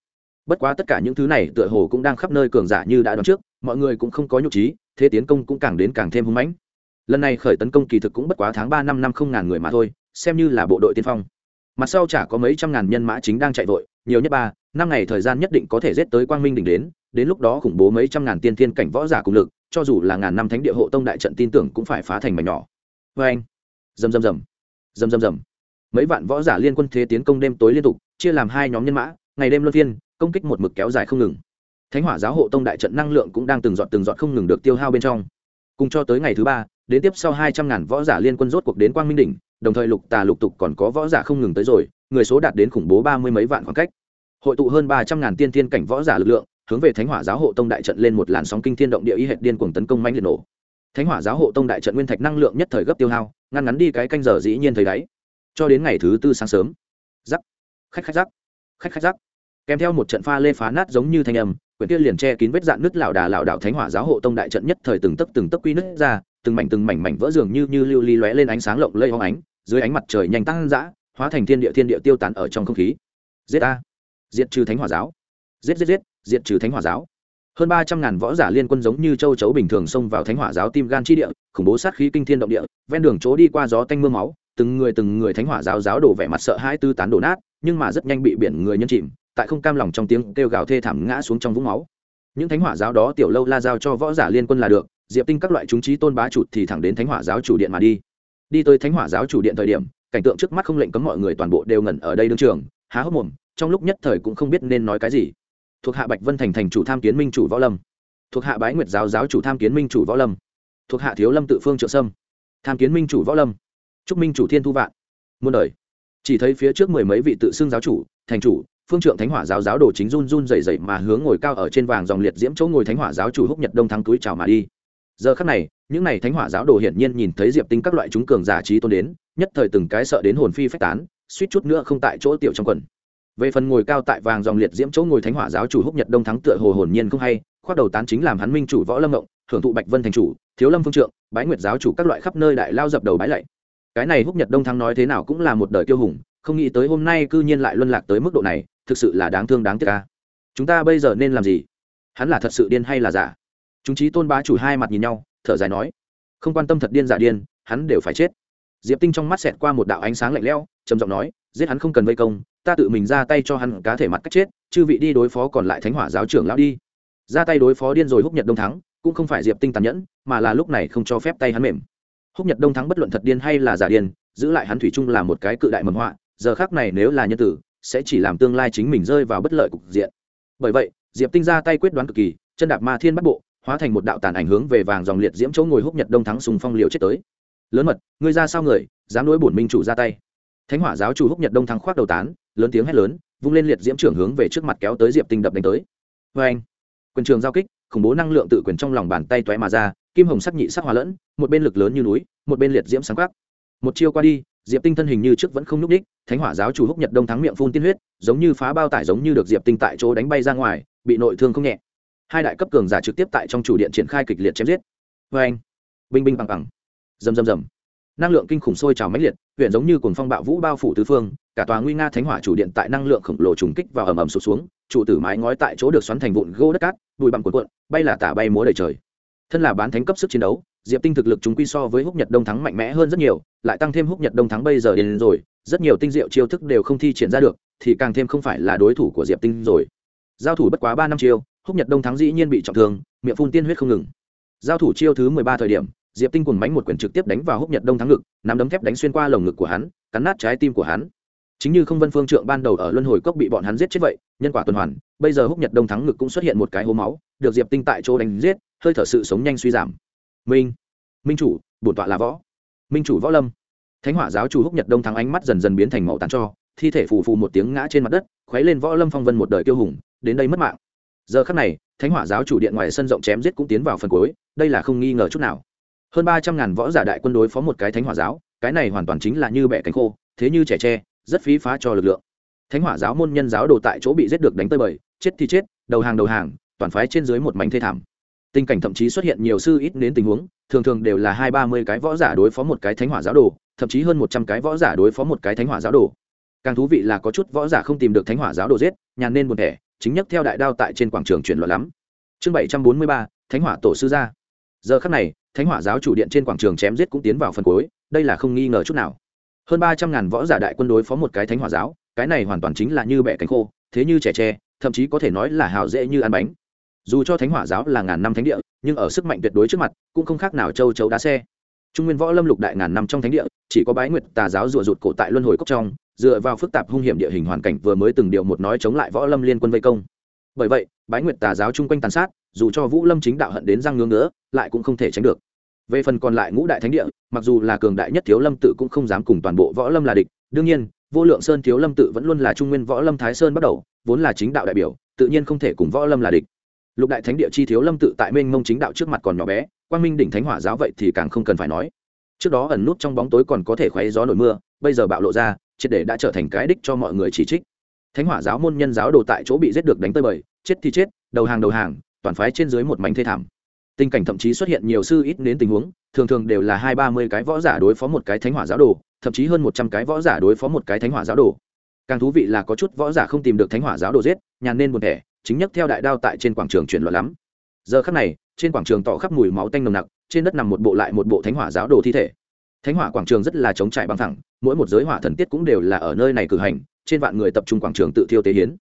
Bất quá tất cả những thứ này tựa hồ cũng đang khắp nơi cường giả như đã đoán trước mọi người cũng không có nhục trí thế tiến công cũng càng đến càng thêm hung mãnh. Lần này khởi tấn công kỳ thực cũng bất quá tháng ba năm năm không ngàn người mà thôi xem như là bộ đội tiên phong. Mặt sau chả có mấy trăm ngàn nhân mã chính đang chạy vội nhiều nhất ba năm ngày thời gian nhất định có thể giết tới quang minh đỉnh đến đến lúc đó khủng bố mấy trăm ngàn tiên thiên cảnh võ giả cùng lực cho dù là ngàn năm thánh địa hộ tông đại trận tin tưởng cũng phải phá thành mảnh nhỏ. Vâng Oeng, rầm rầm rầm dầm dầm dầm mấy vạn võ giả liên quân thế tiến công đêm tối liên tục, chia làm hai nhóm nhân mã, ngày đêm luân phiên, công kích một mực kéo dài không ngừng. Thánh hỏa giáo hộ tông đại trận năng lượng cũng đang từng dọn từng dọn không ngừng được tiêu hao bên trong. Cùng cho tới ngày thứ ba, đến tiếp sau hai trăm ngàn võ giả liên quân rốt cuộc đến quang minh đỉnh, đồng thời lục tà lục tục còn có võ giả không ngừng tới rồi, người số đạt đến khủng bố ba mươi mấy vạn khoảng cách. Hội tụ hơn ba trăm ngàn tiên thiên cảnh võ giả lực lượng, hướng về thánh hỏa giáo hộ tông đại trận lên một làn sóng kinh thiên động địa ý hệt điên cuồng tấn công mãnh liệt nổ thánh hỏa giáo hộ tông đại trận nguyên thạch năng lượng nhất thời gấp tiêu hao, ngăn ngắn đi cái canh giờ dĩ nhiên thấy đáy. Cho đến ngày thứ tư sáng sớm. Giắc khách khách giắc khách khách giắc kèm theo một trận pha lê phá nát giống như thanh âm, quyển kia liền che kín vết dạn nứt lảo đà lảo đảo thánh hỏa giáo hộ tông đại trận nhất thời từng tấc từng tấc quy nứt ra, từng mảnh từng mảnh mảnh vỡ dường như như lưu ly lóe lên ánh sáng lộng lây hoang ánh, dưới ánh mặt trời nhanh tăng dã, hóa thành thiên địa thiên địa tiêu tán ở trong không khí. Giết a diệt trừ thánh hỏa giáo. Giết giết giết, diệt trừ thánh hỏa giáo hơn ba trăm ngàn võ giả liên quân giống như châu chấu bình thường xông vào thánh hỏa giáo tim gan chi địa, khủng bố sát khí kinh thiên động địa, ven đường chỗ đi qua gió tanh mưa máu, từng người từng người thánh hỏa giáo giáo đổ vẻ mặt sợ hãi tư tán đổ nát, nhưng mà rất nhanh bị biển người nhân chìm, tại không cam lòng trong tiếng kêu gào thê thảm ngã xuống trong vũng máu. Những thánh hỏa giáo đó tiểu lâu la giao cho võ giả liên quân là được, diệp tinh các loại chúng trí tôn bá chủ thì thẳng đến thánh hỏa giáo chủ điện mà đi. Đi tới thánh hỏa giáo chủ điện thời điểm, cảnh tượng trước mắt không lệnh cấm mọi người toàn bộ đều ngẩn ở đây đương trường, há hốc mồm, trong lúc nhất thời cũng không biết nên nói cái gì thuộc hạ bạch vân thành thành chủ tham kiến minh chủ võ lâm. Thuộc hạ bái nguyệt giáo giáo chủ tham kiến minh chủ võ lâm. Thuộc hạ thiếu lâm tự phương trợ sâm. Tham kiến minh chủ võ lâm. Chúc minh chủ thiên thu vạn. Muôn đời. Chỉ thấy phía trước mười mấy vị tự xưng giáo chủ, thành chủ, phương trượng thánh hỏa giáo giáo đồ chính run run dày dày mà hướng ngồi cao ở trên vàng dòng liệt diễm chỗ ngồi thánh hỏa giáo chủ húc nhật đông thắng túi chào mà đi. Giờ khắc này, những n à y thánh hỏa giáo đồ hiển nhiên nhìn thấy diệp tinh các loại chúng cường giả trí tôn đến, nhất thời từng cái sợ đến hồn phi phách tán, suýt chút nữa không tại chỗ tiểu trong quần về phần ngồi cao tại vàng dòng liệt diễm chỗ ngồi thánh hỏa giáo chủ húc nhật đông thắng tựa hồ hồn nhiên không hay, khoác đầu tán chính làm hắn minh chủ võ lâm ngộng, hưởng thụ bạch vân thành chủ, thiếu lâm phương trượng, bái nguyệt giáo chủ các loại khắp nơi đại lao dập đầu bái lạy. Cái này húc nhật đông thắng nói thế nào cũng là một đời kiêu hùng, không nghĩ tới hôm nay cư nhiên lại luân lạc tới mức độ này, thực sự là đáng thương đáng tiếc ca chúng ta bây giờ nên làm gì? Hắn là thật sự điên hay là giả? Chúng trí tôn bá chủ hai mặt nhìn nhau, thở dài nói. Không quan tâm thật điên giả điên, hắn đều phải chết. Diệp tinh trong mắt xẹt qua một đạo ánh sáng lạnh lẽo, trầm giọng nói, giết hắn không cần vây công ta tự mình ra tay cho hắn cá thể mặt cách chết, chư vị đi đối phó còn lại thánh hỏa giáo trưởng lão đi. Ra tay đối phó điên rồi húc nhật đông thắng, cũng không phải diệp tinh tàn nhẫn, mà là lúc này không cho phép tay hắn mềm. Húc nhật đông thắng bất luận thật điên hay là giả điên, giữ lại hắn thủy chung là một cái cự đại mầm họa, giờ khác này nếu là nhân tử, sẽ chỉ làm tương lai chính mình rơi vào bất lợi cục diện. Bởi vậy, diệp tinh ra tay quyết đoán cực kỳ, chân đạp ma thiên bắt bộ, hóa thành một đạo tàn ảnh hướng về vàng dòng liệt diễm chỗ ngồi húc nhật đông thắng sùng phong liều chết tới. Lớn mật, ngươi ra sao người, dám đối bổn minh chủ ra tay? Thánh hỏa giáo chủ húc nhật đông thắng khoác đầu tán lớn tiếng hét lớn, vung lên liệt diễm trưởng hướng về trước mặt kéo tới diệp tinh đập đánh tới. Vê anh, quyền trường giao kích, khủng bố năng lượng tự quyền trong lòng bàn tay toé mà ra, kim hồng sắc nhị sắc hòa lẫn, một bên lực lớn như núi, một bên liệt diễm sáng khắc. Một chiêu qua đi, diệp tinh thân hình như trước vẫn không n ú c ních thánh hỏa giáo chủ húc nhật đông thắng miệng phun tiên huyết, giống như phá bao tải giống như được diệp tinh tại chỗ đánh bay ra ngoài, bị nội thương không nhẹ. Hai đại cấp cường giả trực tiếp tại trong chủ điện triển khai kịch liệt chém giết. Vê anh, binh binh bằng bằng. Rầm rầm rầm. Năng lượng kinh khủng sôi trào mãnh liệt, huyện giống như cồn phong bạo vũ bao phủ tứ phương cả tòa nguy nga thánh hỏa chủ điện tại năng lượng khổng lồ trùng kích vào ầm ầm sụt xuống, trụ tử mái ngói tại chỗ được xoắn thành vụn gỗ đất cát, bụi bặm cuộn cuộn, bay là tả bay múa đầy trời. Thân là bán thánh cấp sức chiến đấu, diệp tinh thực lực chúng quy so với húc nhật đông thắng mạnh mẽ hơn rất nhiều, lại tăng thêm húc nhật đông thắng bây giờ đến rồi, rất nhiều tinh diệu chiêu thức đều không thi triển ra được, thì càng thêm không phải là đối thủ của diệp tinh rồi. Giao thủ bất quá ba năm chiêu, húc nhật đông thắng dĩ nhiên bị trọng thương, miệng phun tiên huyết không ngừng. Giao thủ chiêu thứ mười ba thời điểm, diệp tinh cùng mánh một quyền trực tiếp đánh vào húc nhật đông thắng ngực, nắm đấm thép đánh xuyên qua lồng ngực của hắn, cắn nát trái tim của hắn chính như không vân phương trượng ban đầu ở luân hồi cốc bị bọn hắn giết chết vậy, nhân quả tuần hoàn, bây giờ húc nhật đông thắng ngực cũng xuất hiện một cái hố máu, được diệp tinh tại chỗ đánh giết, hơi thở sự sống nhanh suy giảm. Minh minh chủ, bổn tọa là võ. Minh chủ võ lâm. Thánh hỏa giáo chủ húc nhật đông thắng ánh mắt dần dần biến thành màu tàn cho, thi thể phù phù một tiếng ngã trên mặt đất, khuấy lên võ lâm phong vân một đời kiêu hùng, đến đây mất mạng. Giờ khắc này, thánh hỏa giáo chủ điện ngoài sân rộng chém giết cũng tiến vào phần cuối, đây là không nghi ngờ chút nào. Hơn ba trăm ngàn võ giả đại quân đối phó một cái thánh hỏa giáo, cái này hoàn toàn chính là như bẻ cánh khô, thế như trẻ tre rất phí phá cho lực lượng. Thánh hỏa giáo môn nhân giáo đồ tại chỗ bị giết được đánh tơi bời, chết thì chết, đầu hàng đầu hàng, toàn phái trên dưới một mảnh thê thảm. Tình cảnh thậm chí xuất hiện nhiều sư ít đến tình huống, thường thường đều là hai ba mươi cái võ giả đối phó một cái thánh hỏa giáo đồ, thậm chí hơn một trăm cái võ giả đối phó một cái thánh hỏa giáo đồ. Càng thú vị là có chút võ giả không tìm được thánh hỏa giáo đồ giết, nhàn nên buồn thẻ, chính nhất theo đại đao tại trên quảng trường chuyển loạn lắm. Chương bảy trăm bốn mươi ba, thánh hỏa tổ sư gia. Giờ khắc này, thánh hỏa giáo chủ điện trên quảng trường chém giết cũng tiến vào phần cuối, đây là không nghi ngờ chút nào hơn ba trăm ngàn võ giả đại quân đối phó một cái thánh hỏa giáo, cái này hoàn toàn chính là như bẻ cánh khô, thế như trẻ tre, thậm chí có thể nói là hào dễ như ăn bánh. Dù cho thánh hỏa giáo là ngàn năm thánh địa, nhưng ở sức mạnh tuyệt đối trước mặt, cũng không khác nào châu chấu đá xe. Trung nguyên võ lâm lục đại ngàn năm trong thánh địa, chỉ có bái nguyệt tà giáo rùa rụt cổ tại luân hồi cốc trong, dựa vào phức tạp hung hiểm địa hình hoàn cảnh vừa mới từng điều một nói chống lại võ lâm liên quân vây công. Bởi vậy, bái nguyệt tà giáo chung quanh tàn sát, dù cho vũ lâm chính đạo hận đến răng ngưỡng nữa lại cũng không thể tránh được về phần còn lại ngũ đại thánh địa, mặc dù là cường đại nhất thiếu lâm tự cũng không dám cùng toàn bộ võ lâm là địch. Đương nhiên, vô lượng sơn thiếu lâm tự vẫn luôn là trung nguyên võ lâm thái sơn bắt đầu, vốn là chính đạo đại biểu, tự nhiên không thể cùng võ lâm là địch. Lục đại thánh địa chi thiếu lâm tự tại mênh mông chính đạo trước mặt còn nhỏ bé, quang minh đỉnh thánh hỏa giáo vậy thì càng không cần phải nói. Trước đó ẩn nút trong bóng tối còn có thể khoáy gió nổi mưa, bây giờ bạo lộ ra, triệt để đã trở thành cái đích cho mọi người chỉ trích. Thánh hỏa giáo môn nhân giáo đồ tại chỗ bị giết được đánh tơi bời, chết thì chết, đầu hàng đầu hàng, toàn phái trên dưới một mảnh thê thảm tình cảnh thậm chí xuất hiện nhiều sư ít đến tình huống, thường thường đều là hai ba mươi cái võ giả đối phó một cái thánh hỏa giáo đồ, thậm chí hơn một trăm cái võ giả đối phó một cái thánh hỏa giáo đồ. Càng thú vị là có chút võ giả không tìm được thánh hỏa giáo đồ giết, nhàn nên buồn thẻ, chính nhất theo đại đao tại trên quảng trường chuyển loạn lắm. Giờ khắc này, trên quảng trường tỏ khắp mùi máu tanh nồng nặc, trên đất nằm một bộ lại một bộ thánh hỏa giáo đồ thi thể. Thánh hỏa quảng trường rất là chống trải băng thẳng, mỗi một giới hỏa thần tiết cũng đều là ở nơi này cử hành, trên vạn người tập trung quảng trường tự thiêu tế hiến.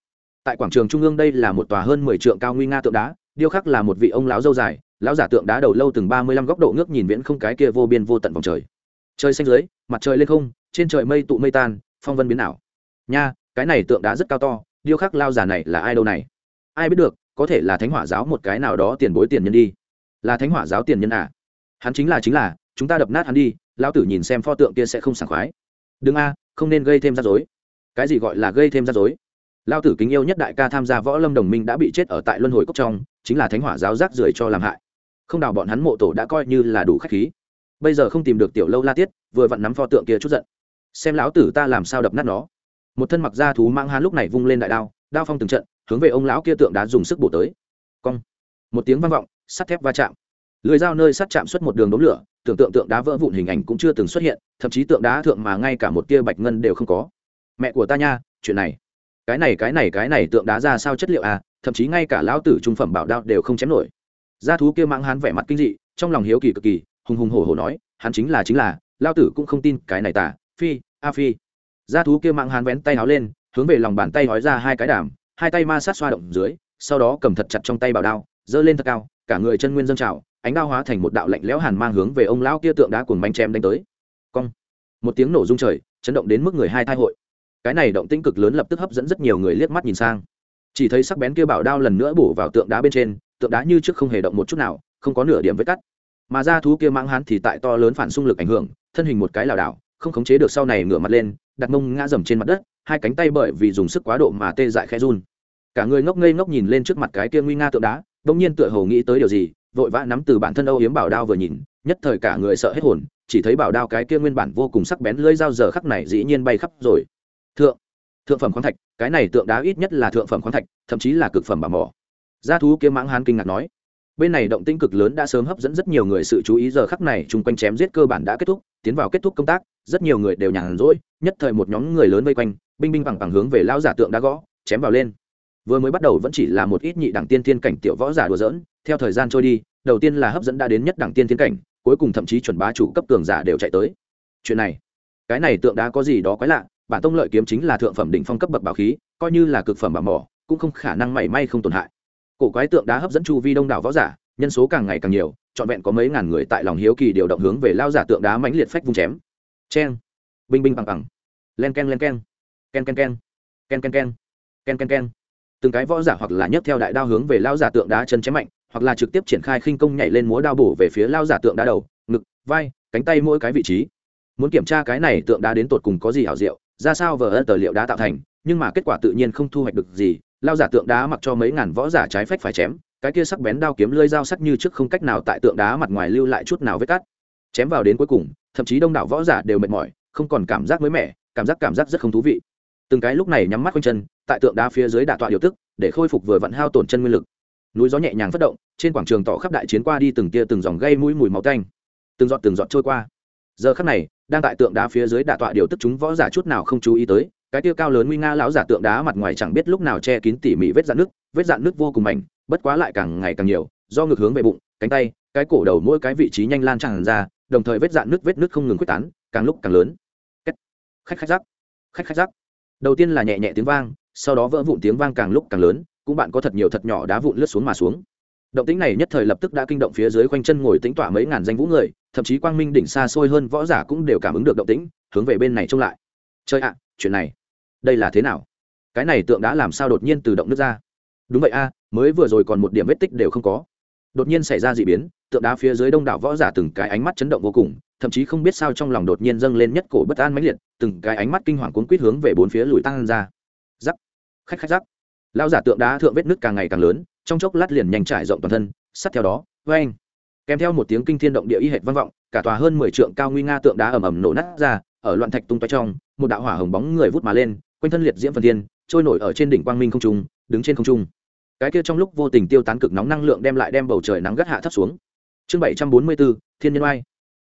Tại quảng trường trung ương đây là một tòa hơn mười trượng cao nguy nga tượng đá, điêu khắc là một vị ông lão dâu dài lão giả tượng đá đầu lâu từng ba mươi lăm góc độ ngước nhìn viễn không cái kia vô biên vô tận vòng trời. Trời xanh dưới, mặt trời lên không, trên trời mây tụ mây tan, phong vân biến ảo. Nha, cái này tượng đá rất cao to, điêu khắc lao giả này là ai đâu này? Ai biết được, có thể là thánh hỏa giáo một cái nào đó tiền bối tiền nhân đi. Là thánh hỏa giáo tiền nhân à? Hắn chính là chính là, chúng ta đập nát hắn đi, lão tử nhìn xem pho tượng kia sẽ không sảng khoái. Đừng a, không nên gây thêm rắc rối. Cái gì gọi là gây thêm rắc rối? Lao tử kính yêu nhất đại ca tham gia võ lâm đồng minh đã bị chết ở tại luân hồi cốc trong, chính là thánh hỏa giáo rác rưởi cho làm hại không đào bọn hắn mộ tổ đã coi như là đủ khách khí. Bây giờ không tìm được tiểu lâu la tiết, vừa vặn nắm pho tượng kia chút giận. Xem lão tử ta làm sao đập nát nó. Một thân mặc da thú mang hán lúc này vung lên đại đao đao phong từng trận, hướng về ông lão kia tượng đá dùng sức bổ tới. Cong. Một tiếng vang vọng, sắt thép va chạm. Lưới dao nơi sắt chạm xuất một đường đống lửa, tưởng tượng tượng đá vỡ vụn hình ảnh cũng chưa từng xuất hiện, thậm chí tượng đá thượng mà ngay cả một tia bạch ngân đều không có. Mẹ của ta nha, chuyện này. Cái này cái này cái này tượng đá ra sao chất liệu à thậm chí ngay cả lão tử trung phẩm bảo đao đều không chém nổi gia thú kia mang hắn vẻ mặt kinh dị, trong lòng hiếu kỳ cực kỳ, hùng hùng hổ hổ nói, hắn chính là chính là, lao tử cũng không tin cái này tả phi, a phi. Gia thú kia mang hắn vén tay áo lên, hướng về lòng bàn tay hói ra hai cái đàm, hai tay ma sát xoa động dưới, sau đó cầm thật chặt trong tay bảo đao, giơ lên thật cao, cả người chân nguyên dâng trào, ánh đao hóa thành một đạo lạnh lẽo hàn mang hướng về ông lão kia tượng đá cuồng manh chém đánh tới. Cong. Một tiếng nổ rung trời, chấn động đến mức người hai thai hội. Cái này động tĩnh cực lớn lập tức hấp dẫn rất nhiều người liếc mắt nhìn sang. Chỉ thấy sắc bén kia bảo đao lần nữa bổ vào tượng đá bên trên tượng đá như trước không hề động một chút nào, không có nửa điểm vết cắt. Mà ra thú kia mãng hán thì tại to lớn phản xung lực ảnh hưởng, thân hình một cái lảo đảo, không khống chế được sau này ngửa mặt lên, đặt mông ngã dầm trên mặt đất, hai cánh tay bởi vì dùng sức quá độ mà tê dại khẽ run. Cả người ngốc ngây ngốc nhìn lên trước mặt cái kia nguy nga tượng đá, bỗng nhiên tựa hồ nghĩ tới điều gì, vội vã nắm từ bản thân âu yếm bảo đao vừa nhìn, nhất thời cả người sợ hết hồn, chỉ thấy bảo đao cái kia nguyên bản vô cùng sắc bén lưỡi dao giờ khắc này dĩ nhiên bay khắp rồi. Thượng thượng phẩm khoáng thạch, cái này tượng đá ít nhất là thượng phẩm khoáng thạch, thậm chí là cực phẩm bảo mỏ gia thú kia mãng hán kinh ngạc nói, bên này động tĩnh cực lớn đã sớm hấp dẫn rất nhiều người, sự chú ý giờ khắc này chung quanh chém giết cơ bản đã kết thúc, tiến vào kết thúc công tác, rất nhiều người đều nhàn rỗi, nhất thời một nhóm người lớn vây quanh, binh binh bằng bằng hướng về lão giả tượng đã gõ, chém vào lên. Vừa mới bắt đầu vẫn chỉ là một ít nhị đẳng tiên thiên cảnh tiểu võ giả đùa dỡn theo thời gian trôi đi, đầu tiên là hấp dẫn đã đến nhất đẳng tiên thiên cảnh, cuối cùng thậm chí chuẩn bá chủ cấp cường giả đều chạy tới. Chuyện này, cái này tượng đá có gì đó quái lạ, bản tông lợi kiếm chính là thượng phẩm đỉnh phong cấp bậc bảo khí, coi như là cực phẩm bảo mỏ, cũng không khả năng mảy may không tổn hại cổ quái tượng đá hấp dẫn chu vi đông đảo võ giả, nhân số càng ngày càng nhiều, trọn vẹn có mấy ngàn người tại lòng hiếu kỳ điều động hướng về lao giả tượng đá mãnh liệt phách vung chém. Cheng. Binh binh bằng bằng. Len k e n len k e n ken ken ken ken ken ken ken ken ken từng cái võ giả hoặc là nhấc theo đại đao hướng về lao giả tượng đá chân chém mạnh, hoặc là trực tiếp triển khai khinh công nhảy lên múa đao bổ về phía lao giả tượng đá đầu, ngực, vai, cánh tay mỗi cái vị trí. Muốn kiểm tra cái này tượng đá đến tột cùng có gì hảo diệu, ra sao vờ ân tờ liệu đã tạo thành, nhưng mà kết quả tự nhiên không thu hoạch được gì lao giả tượng đá mặc cho mấy ngàn võ giả trái phách phải chém, cái kia sắc bén đao kiếm lơi dao sắc như trước không cách nào tại tượng đá mặt ngoài lưu lại chút nào vết cắt. Chém vào đến cuối cùng, thậm chí đông đảo võ giả đều mệt mỏi, không còn cảm giác mới mẻ, cảm giác cảm giác rất không thú vị. Từng cái lúc này nhắm mắt quanh chân, tại tượng đá phía dưới đả tọa điều tức, để khôi phục vừa vặn hao tổn chân nguyên lực. Núi gió nhẹ nhàng phát động, trên quảng trường tỏ khắp đại chiến qua đi từng tia từng dòng gây mũi mùi máu tanh. Từng giọt từng giọt trôi qua. Giờ khắc này, đang tại tượng đá phía dưới đả tọa điều tức chúng võ giả chút nào không chú ý tới cái tiêu cao lớn nguy nga lão giả tượng đá mặt ngoài chẳng biết lúc nào che kín tỉ mỉ vết dạn nước, vết dạn nước vô cùng mảnh, bất quá lại càng ngày càng nhiều, do ngược hướng về bụng, cánh tay, cái cổ đầu mỗi cái vị trí nhanh lan tràn ra, đồng thời vết dạn nước, vết nước không ngừng quyết tán, càng lúc càng lớn. Khách khách rắc. Khách khách rắc. Đầu tiên là nhẹ nhẹ tiếng vang, sau đó vỡ vụn tiếng vang càng lúc càng lớn, cũng bạn có thật nhiều thật nhỏ đá vụn lướt xuống mà xuống. Động tính này nhất thời lập tức đã kinh động phía dưới quanh chân ngồi tính tỏa mấy ngàn danh vũ người, thậm chí quang minh đỉnh xa xôi hơn võ giả cũng đều cảm ứng được động tĩnh, hướng về bên này trông lại. Chơi ạ, chuyện này đây là thế nào? Cái này tượng đã làm sao đột nhiên từ động nước ra? Đúng vậy a, mới vừa rồi còn một điểm vết tích đều không có. Đột nhiên xảy ra d ị biến, tượng đá phía dưới đông đảo võ giả từng cái ánh mắt chấn động vô cùng, thậm chí không biết sao trong lòng đột nhiên dâng lên nhất cổ bất an mãnh liệt, từng cái ánh mắt kinh hoàng cuốn quýt hướng về bốn phía lùi tăng ra. Giắc khách khách giắc lao giả tượng đá thượng vết nước càng ngày càng lớn, trong chốc lát liền nhanh trải rộng toàn thân sắt theo đó vê anh kèm theo một tiếng kinh thiên động địa y hệt vang vọng, cả tòa hơn mười trượng cao nguy nga tượng đá ầm ầm nổ nát ra, ở loạn thạch tung toái trong, một đạo hỏa hồng bóng người vút mà lên quanh thân liệt diễm phần thiên, trôi nổi ở trên đỉnh quang minh không trung, đứng trên không trung. Cái kia trong lúc vô tình tiêu tán cực nóng năng lượng đem lại đem bầu trời nắng gắt hạ thấp xuống. Chương bảy trăm bốn mươi bốn, thiên nhân oai.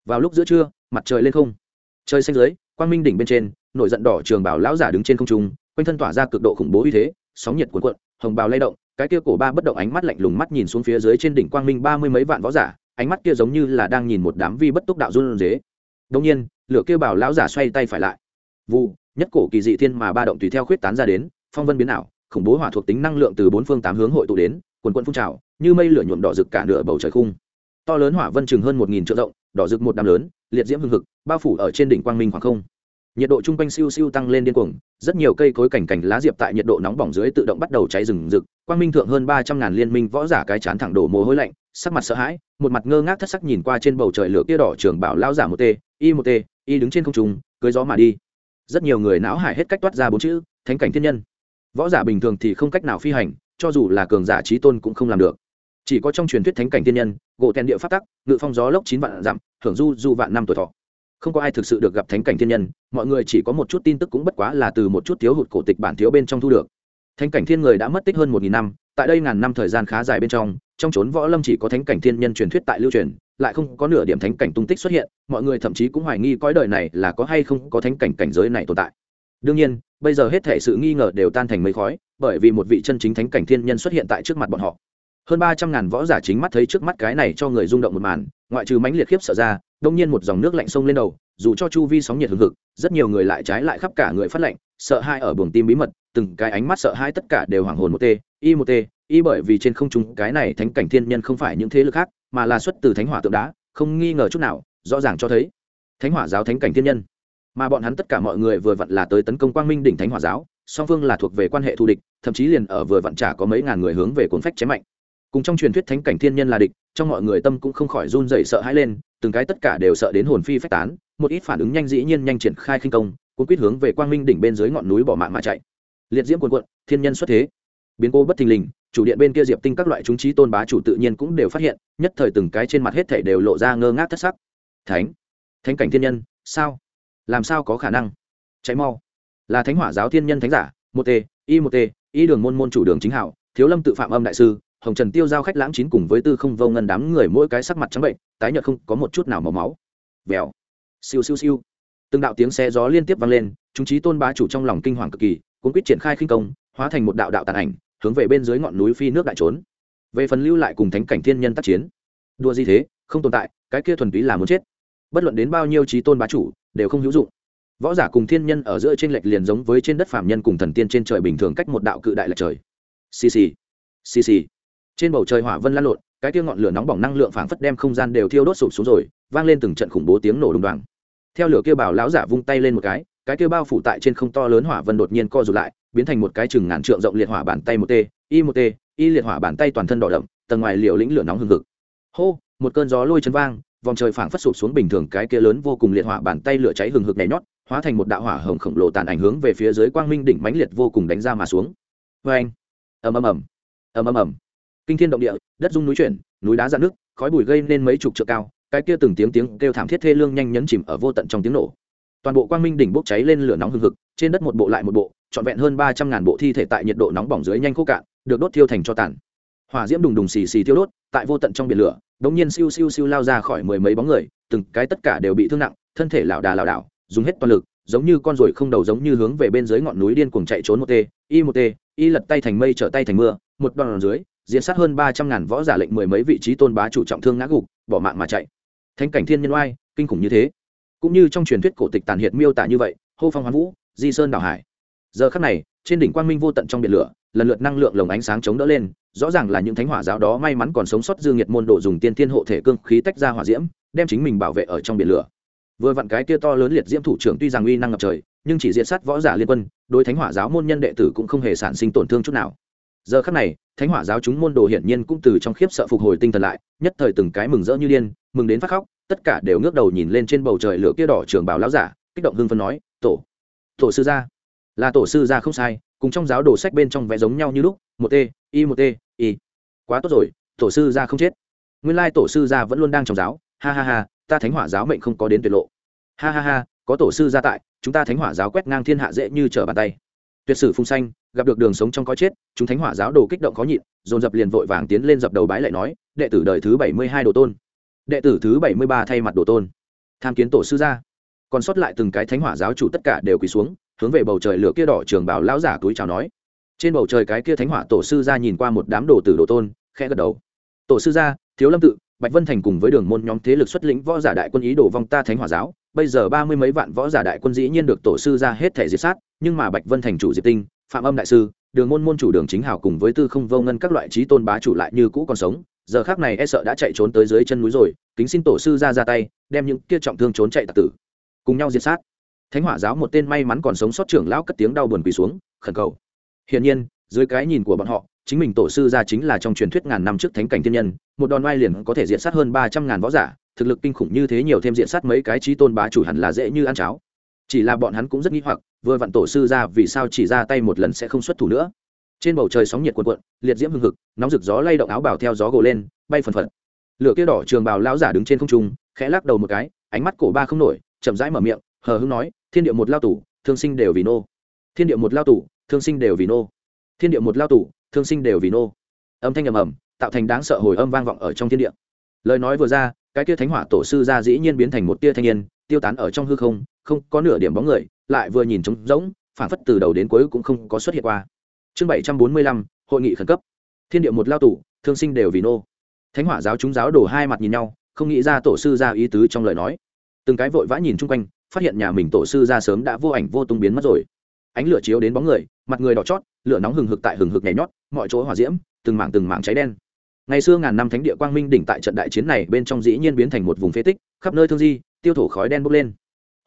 Vào lúc giữa trưa, mặt trời lên không. Trời xanh dưới, quang minh đỉnh bên trên, nổi giận đỏ trường bảo lão giả đứng trên không trung, quanh thân tỏa ra cực độ khủng bố uy thế, sóng nhiệt cuộn cuộn, hồng bào lay động, cái kia cổ ba bất động ánh mắt lạnh lùng mắt nhìn xuống phía dưới trên đỉnh quang minh ba mươi mấy vạn võ giả, ánh mắt kia giống như là đang nhìn một đám vi bất túc đạo run dế đông nhiên, lửa kia bảo lão giả xoay tay phải lại. Vụ nhất cổ kỳ dị thiên mà ba động tùy theo khuyết tán ra đến, phong vân biến ảo, khủng bố hỏa thuộc tính năng lượng từ bốn phương tám hướng hội tụ đến, quần quận phun trào, như mây lửa nhuộm đỏ rực cả nửa bầu trời khung. To lớn hỏa vân chừng hơn một nghìn triệu rộng, đỏ rực một đám lớn, liệt diễm hưng hực, bao phủ ở trên đỉnh quang minh khoảng không. Nhiệt độ chung quanh siêu siêu tăng lên điên cuồng, rất nhiều cây cối cảnh cảnh lá diệp tại nhiệt độ nóng bỏng dưới tự động bắt đầu cháy rừng rực, quang minh thượng hơn ba trăm ngàn liên minh võ giả cái chán thẳng đổ mồ hôi lạnh, sắc mặt sợ hãi, một mặt ngơ ngác thất sắc nhìn qua trên bầu trời lửa kia đỏ trường bảo lao giả một t y một t y đứng trên không trung, cưới gió mà đi rất nhiều người não hải hết cách toát ra bốn chữ, thánh cảnh thiên nhân. Võ giả bình thường thì không cách nào phi hành, cho dù là cường giả trí tôn cũng không làm được. Chỉ có trong truyền thuyết thánh cảnh thiên nhân, gỗ tèn địa phát tắc, ngự phong gió lốc chín vạn dặm, hưởng du du vạn năm tuổi thọ. Không có ai thực sự được gặp thánh cảnh thiên nhân, mọi người chỉ có một chút tin tức cũng bất quá là từ một chút thiếu hụt cổ tịch bản thiếu bên trong thu được. Thánh cảnh thiên người đã mất tích hơn một nghìn năm, tại đây ngàn năm thời gian khá dài bên trong trong trốn võ lâm chỉ có thánh cảnh thiên nhân truyền thuyết tại lưu truyền lại không có nửa điểm thánh cảnh tung tích xuất hiện, mọi người thậm chí cũng hoài nghi cõi đời này là có hay không có thánh cảnh cảnh giới này tồn tại. Đương nhiên, bây giờ hết thể sự nghi ngờ đều tan thành mây khói, bởi vì một vị chân chính thánh cảnh thiên nhân xuất hiện tại trước mặt bọn họ. Hơn ba trăm ngàn võ giả chính mắt thấy trước mắt cái này cho người rung động một màn, ngoại trừ mãnh liệt khiếp sợ ra, đông nhiên một dòng nước lạnh sông lên đầu, dù cho chu vi sóng nhiệt hừng hực, rất nhiều người lại trái lại khắp cả người phát lạnh, sợ hai ở buồng tim bí mật, từng cái ánh mắt sợ hai tất cả đều hoảng hồn một t y một t y bởi vì trên không trung cái này thánh cảnh thiên nhân không phải những thế lực khác mà là xuất từ thánh hỏa tượng đá, không nghi ngờ chút nào, rõ ràng cho thấy thánh hỏa giáo thánh cảnh thiên nhân. Mà bọn hắn tất cả mọi người vừa vặn là tới tấn công quang minh đỉnh thánh hỏa giáo, song phương là thuộc về quan hệ thù địch, thậm chí liền ở vừa vặn trả có mấy ngàn người hướng về cuốn phách chém mạnh. Cùng trong truyền thuyết thánh cảnh thiên nhân là địch, trong mọi người tâm cũng không khỏi run dậy sợ hãi lên, từng cái tất cả đều sợ đến hồn phi phách tán, một ít phản ứng nhanh dĩ nhiên nhanh triển khai khinh công, cuốn quýt hướng về quang minh đỉnh bên dưới ngọn núi bỏ mạng mà chạy. Liệt diễm quần quận thiên nhân xuất thế. Biến cô bất thình lình chủ điện bên kia diệp tinh các loại chúng trí tôn bá chủ tự nhiên cũng đều phát hiện, nhất thời từng cái trên mặt hết thể đều lộ ra ngơ ngác thất sắc. Thánh thánh cảnh thiên nhân, sao? Làm sao có khả năng? Cháy mau. Là thánh hỏa giáo thiên nhân thánh giả, một t y một t y đường môn môn chủ đường chính hảo, thiếu lâm tự phạm âm đại sư, hồng trần tiêu giao khách lãng chín cùng với tư không vô ngân đám người mỗi cái sắc mặt trắng bệnh, tái nhợt không có một chút nào màu máu. Vèo. Siêu siêu siêu. Từng đạo tiếng xe gió liên tiếp vang lên, chúng trí tôn bá chủ trong lòng kinh hoàng cực kỳ, cuốn quyết triển khai khinh công, hóa thành một đạo đạo tàn ảnh hướng về bên dưới ngọn núi phi nước đại trốn. Về phần lưu lại cùng thánh cảnh thiên nhân tác chiến đua gì thế, không tồn tại, cái kia thuần túy là muốn chết. Bất luận đến bao nhiêu trí tôn bá chủ, đều không hữu dụng. Võ giả cùng thiên nhân ở giữa trên lệch liền giống với trên đất phạm nhân cùng thần tiên trên trời bình thường cách một đạo cự đại lệch trời. Xì xì xì xì. Trên bầu trời hỏa vân lan lộn, cái kia ngọn lửa nóng bỏng năng lượng phảng phất đem không gian đều thiêu đốt sụp xuống rồi, vang lên từng trận khủng bố tiếng nổ đùng đoàng. Theo lửa kia bảo lão giả vung tay lên một cái cái kia bao phủ tại trên không to lớn hỏa vân đột nhiên co rụt lại biến thành một cái chừng ngàn trượng rộng liệt hỏa bàn tay một t y một t y liệt hỏa bàn tay toàn thân đỏ đậm, tầng ngoài liều lĩnh lửa nóng hừng hực. Hô, một cơn gió lôi chân vang, vòng trời phảng phất sụp xuống bình thường cái kia lớn vô cùng liệt hỏa bàn tay lửa cháy hừng hực nhảy nhót, hóa thành một đạo hỏa hồng khổng lồ tàn ảnh hướng về phía dưới quang minh đỉnh mãnh liệt vô cùng đánh ra mà xuống. Vê anh ầm ầm ầm ầm ầm ầm. Kinh thiên động địa, đất rung núi chuyển, núi đá dạn nước khói bụi gây nên mấy chục trượng cao, cái kia từng tiếng tiếng kêu thảm thiết thê lương nhanh nhấn chìm ở vô tận trong tiếng nổ. Toàn bộ quang minh đỉnh bốc cháy lên lửa nóng hừng hực, trên đất một bộ lại một bộ trọn vẹn hơn ba trăm ngàn bộ thi thể tại nhiệt độ nóng bỏng dưới nhanh khô cạn, được đốt thiêu thành cho tàn. Hỏa diễm đùng đùng xì xì thiêu đốt, tại vô tận trong biển lửa, đống nhiên siêu siêu siêu lao ra khỏi mười mấy bóng người, từng cái tất cả đều bị thương nặng, thân thể lảo đà lảo đảo, dùng hết toàn lực, giống như con ruồi không đầu giống như hướng về bên dưới ngọn núi điên cuồng chạy trốn một t y một t y lật tay thành mây trở tay thành mưa, một đòn dưới diễn sát hơn ba trăm ngàn võ giả lệnh mười mấy vị trí tôn bá chủ trọng thương ngã gục, bỏ mạng mà chạy. Thanh cảnh thiên nhân oai, kinh khủng như thế. Cũng như trong truyền thuyết cổ tịch tàn hiệt miêu tả như vậy, hô phong hoán vũ, di sơn đảo hải giờ khắc này, trên đỉnh quang minh vô tận trong biển lửa, lần lượt năng lượng lồng ánh sáng chống đỡ lên, rõ ràng là những thánh hỏa giáo đó may mắn còn sống sót dương nghiệt môn đồ dùng tiên thiên hộ thể cương khí tách ra hỏa diễm, đem chính mình bảo vệ ở trong biển lửa. Vừa vặn cái kia to lớn liệt diễm thủ trưởng tuy rằng uy năng ngập trời, nhưng chỉ diệt sát võ giả liên quân, đối thánh hỏa giáo môn nhân đệ tử cũng không hề sản sinh tổn thương chút nào. Giờ khắc này, thánh hỏa giáo chúng môn đồ hiển nhiên cũng từ trong khiếp sợ phục hồi tinh thần lại, nhất thời từng cái mừng rỡ như điên, mừng đến phát khóc, tất cả đều ngước đầu nhìn lên trên bầu trời lửa kia đỏ trường bào lão giả, kích động hưng phân nói, tổ tổ sư gia là tổ sư gia không sai, cùng trong giáo đồ sách bên trong vẽ giống nhau như lúc, một t y một t y. Quá tốt rồi, tổ sư gia không chết. Nguyên lai tổ sư gia vẫn luôn đang trong giáo, ha ha ha, ta thánh hỏa giáo mệnh không có đến tuyệt lộ. Ha ha ha, có tổ sư gia tại, chúng ta thánh hỏa giáo quét ngang thiên hạ dễ như trở bàn tay. Tuyệt sử phung xanh gặp được đường sống trong có chết, chúng thánh hỏa giáo đồ kích động khó nhịn, dồn dập liền vội vàng tiến lên dập đầu bái lại nói, đệ tử đời thứ bảy mươi hai đồ tôn. Đệ tử thứ bảy mươi ba thay mặt đồ tôn. Tham kiến tổ sư gia còn sót lại từng cái thánh hỏa giáo chủ tất cả đều quỳ xuống, hướng về bầu trời lửa kia đỏ trường bảo lão giả túi chào nói. Trên bầu trời cái kia thánh hỏa tổ sư gia nhìn qua một đám đồ tử đồ tôn, khẽ gật đầu. Tổ sư gia, thiếu lâm tự, bạch vân thành cùng với đường môn nhóm thế lực xuất lĩnh võ giả đại quân ý đồ vong ta thánh hỏa giáo, bây giờ ba mươi mấy vạn võ giả đại quân dĩ nhiên được tổ sư ra hết thể diệt sát, nhưng mà bạch vân thành chủ diệt tinh, phạm âm đại sư, đường môn môn chủ đường chính hào cùng với tư không vô ngân các loại trí tôn bá chủ lại như cũ còn sống, giờ khác này e sợ đã chạy trốn tới dưới chân núi rồi, kính xin tổ sư ra ra tay, đem những kia trọng thương trốn chạy tạc tử cùng nhau diệt sát. Thánh hỏa giáo một tên may mắn còn sống sót trưởng lão cất tiếng đau buồn quỳ xuống, khẩn cầu. Hiển nhiên, dưới cái nhìn của bọn họ, chính mình tổ sư ra chính là trong truyền thuyết ngàn năm trước thánh cảnh thiên nhân, một đòn oai liền có thể diện sát hơn ba trăm ngàn võ giả, thực lực kinh khủng như thế nhiều thêm diện sát mấy cái trí tôn bá chủ hẳn là dễ như ăn cháo. Chỉ là bọn hắn cũng rất nghi hoặc, vừa vặn tổ sư ra vì sao chỉ ra tay một lần sẽ không xuất thủ nữa. Trên bầu trời sóng nhiệt cuộn cuộn, liệt diễm hưng hực, nóng rực gió lay động áo bào theo gió gồ lên, bay phần phật. Lửa kia đỏ trường bào lão giả đứng trên không trung, khẽ lắc đầu một cái, ánh mắt cổ ba không nổi chậm rãi mở miệng, hờ hưng nói, thiên địa một lao tủ thương sinh đều vì nô. Thiên địa một lao tủ thương sinh đều vì nô. Thiên địa một lao tủ thương sinh đều vì nô. Âm thanh ầm ầm, tạo thành đáng sợ hồi âm vang vọng ở trong thiên địa. Lời nói vừa ra, cái tia thánh hỏa tổ sư ra dĩ nhiên biến thành một tia thanh niên, tiêu tán ở trong hư không không có nửa điểm bóng người, lại vừa nhìn trống rỗng phản phất từ đầu đến cuối cũng không có xuất hiện qua. Chương bảy trăm bốn mươi lăm, hội nghị khẩn cấp. Thiên địa một lao tủ thương sinh đều vì nô. Thánh hỏa giáo chúng giáo đổ hai mặt nhìn nhau, không nghĩ ra tổ sư ra ý tứ trong lời nói từng cái vội vã nhìn chung quanh, phát hiện nhà mình tổ sư ra sớm đã vô ảnh vô tung biến mất rồi. Ánh lửa chiếu đến bóng người, mặt người đỏ chót, lửa nóng hừng hực tại hừng hực nhảy nhót, mọi chỗ hỏa diễm, từng mảng từng mảng cháy đen. Ngày xưa ngàn năm thánh địa quang minh đỉnh tại trận đại chiến này bên trong dĩ nhiên biến thành một vùng phế tích, khắp nơi thương di, tiêu thổ khói đen bốc lên.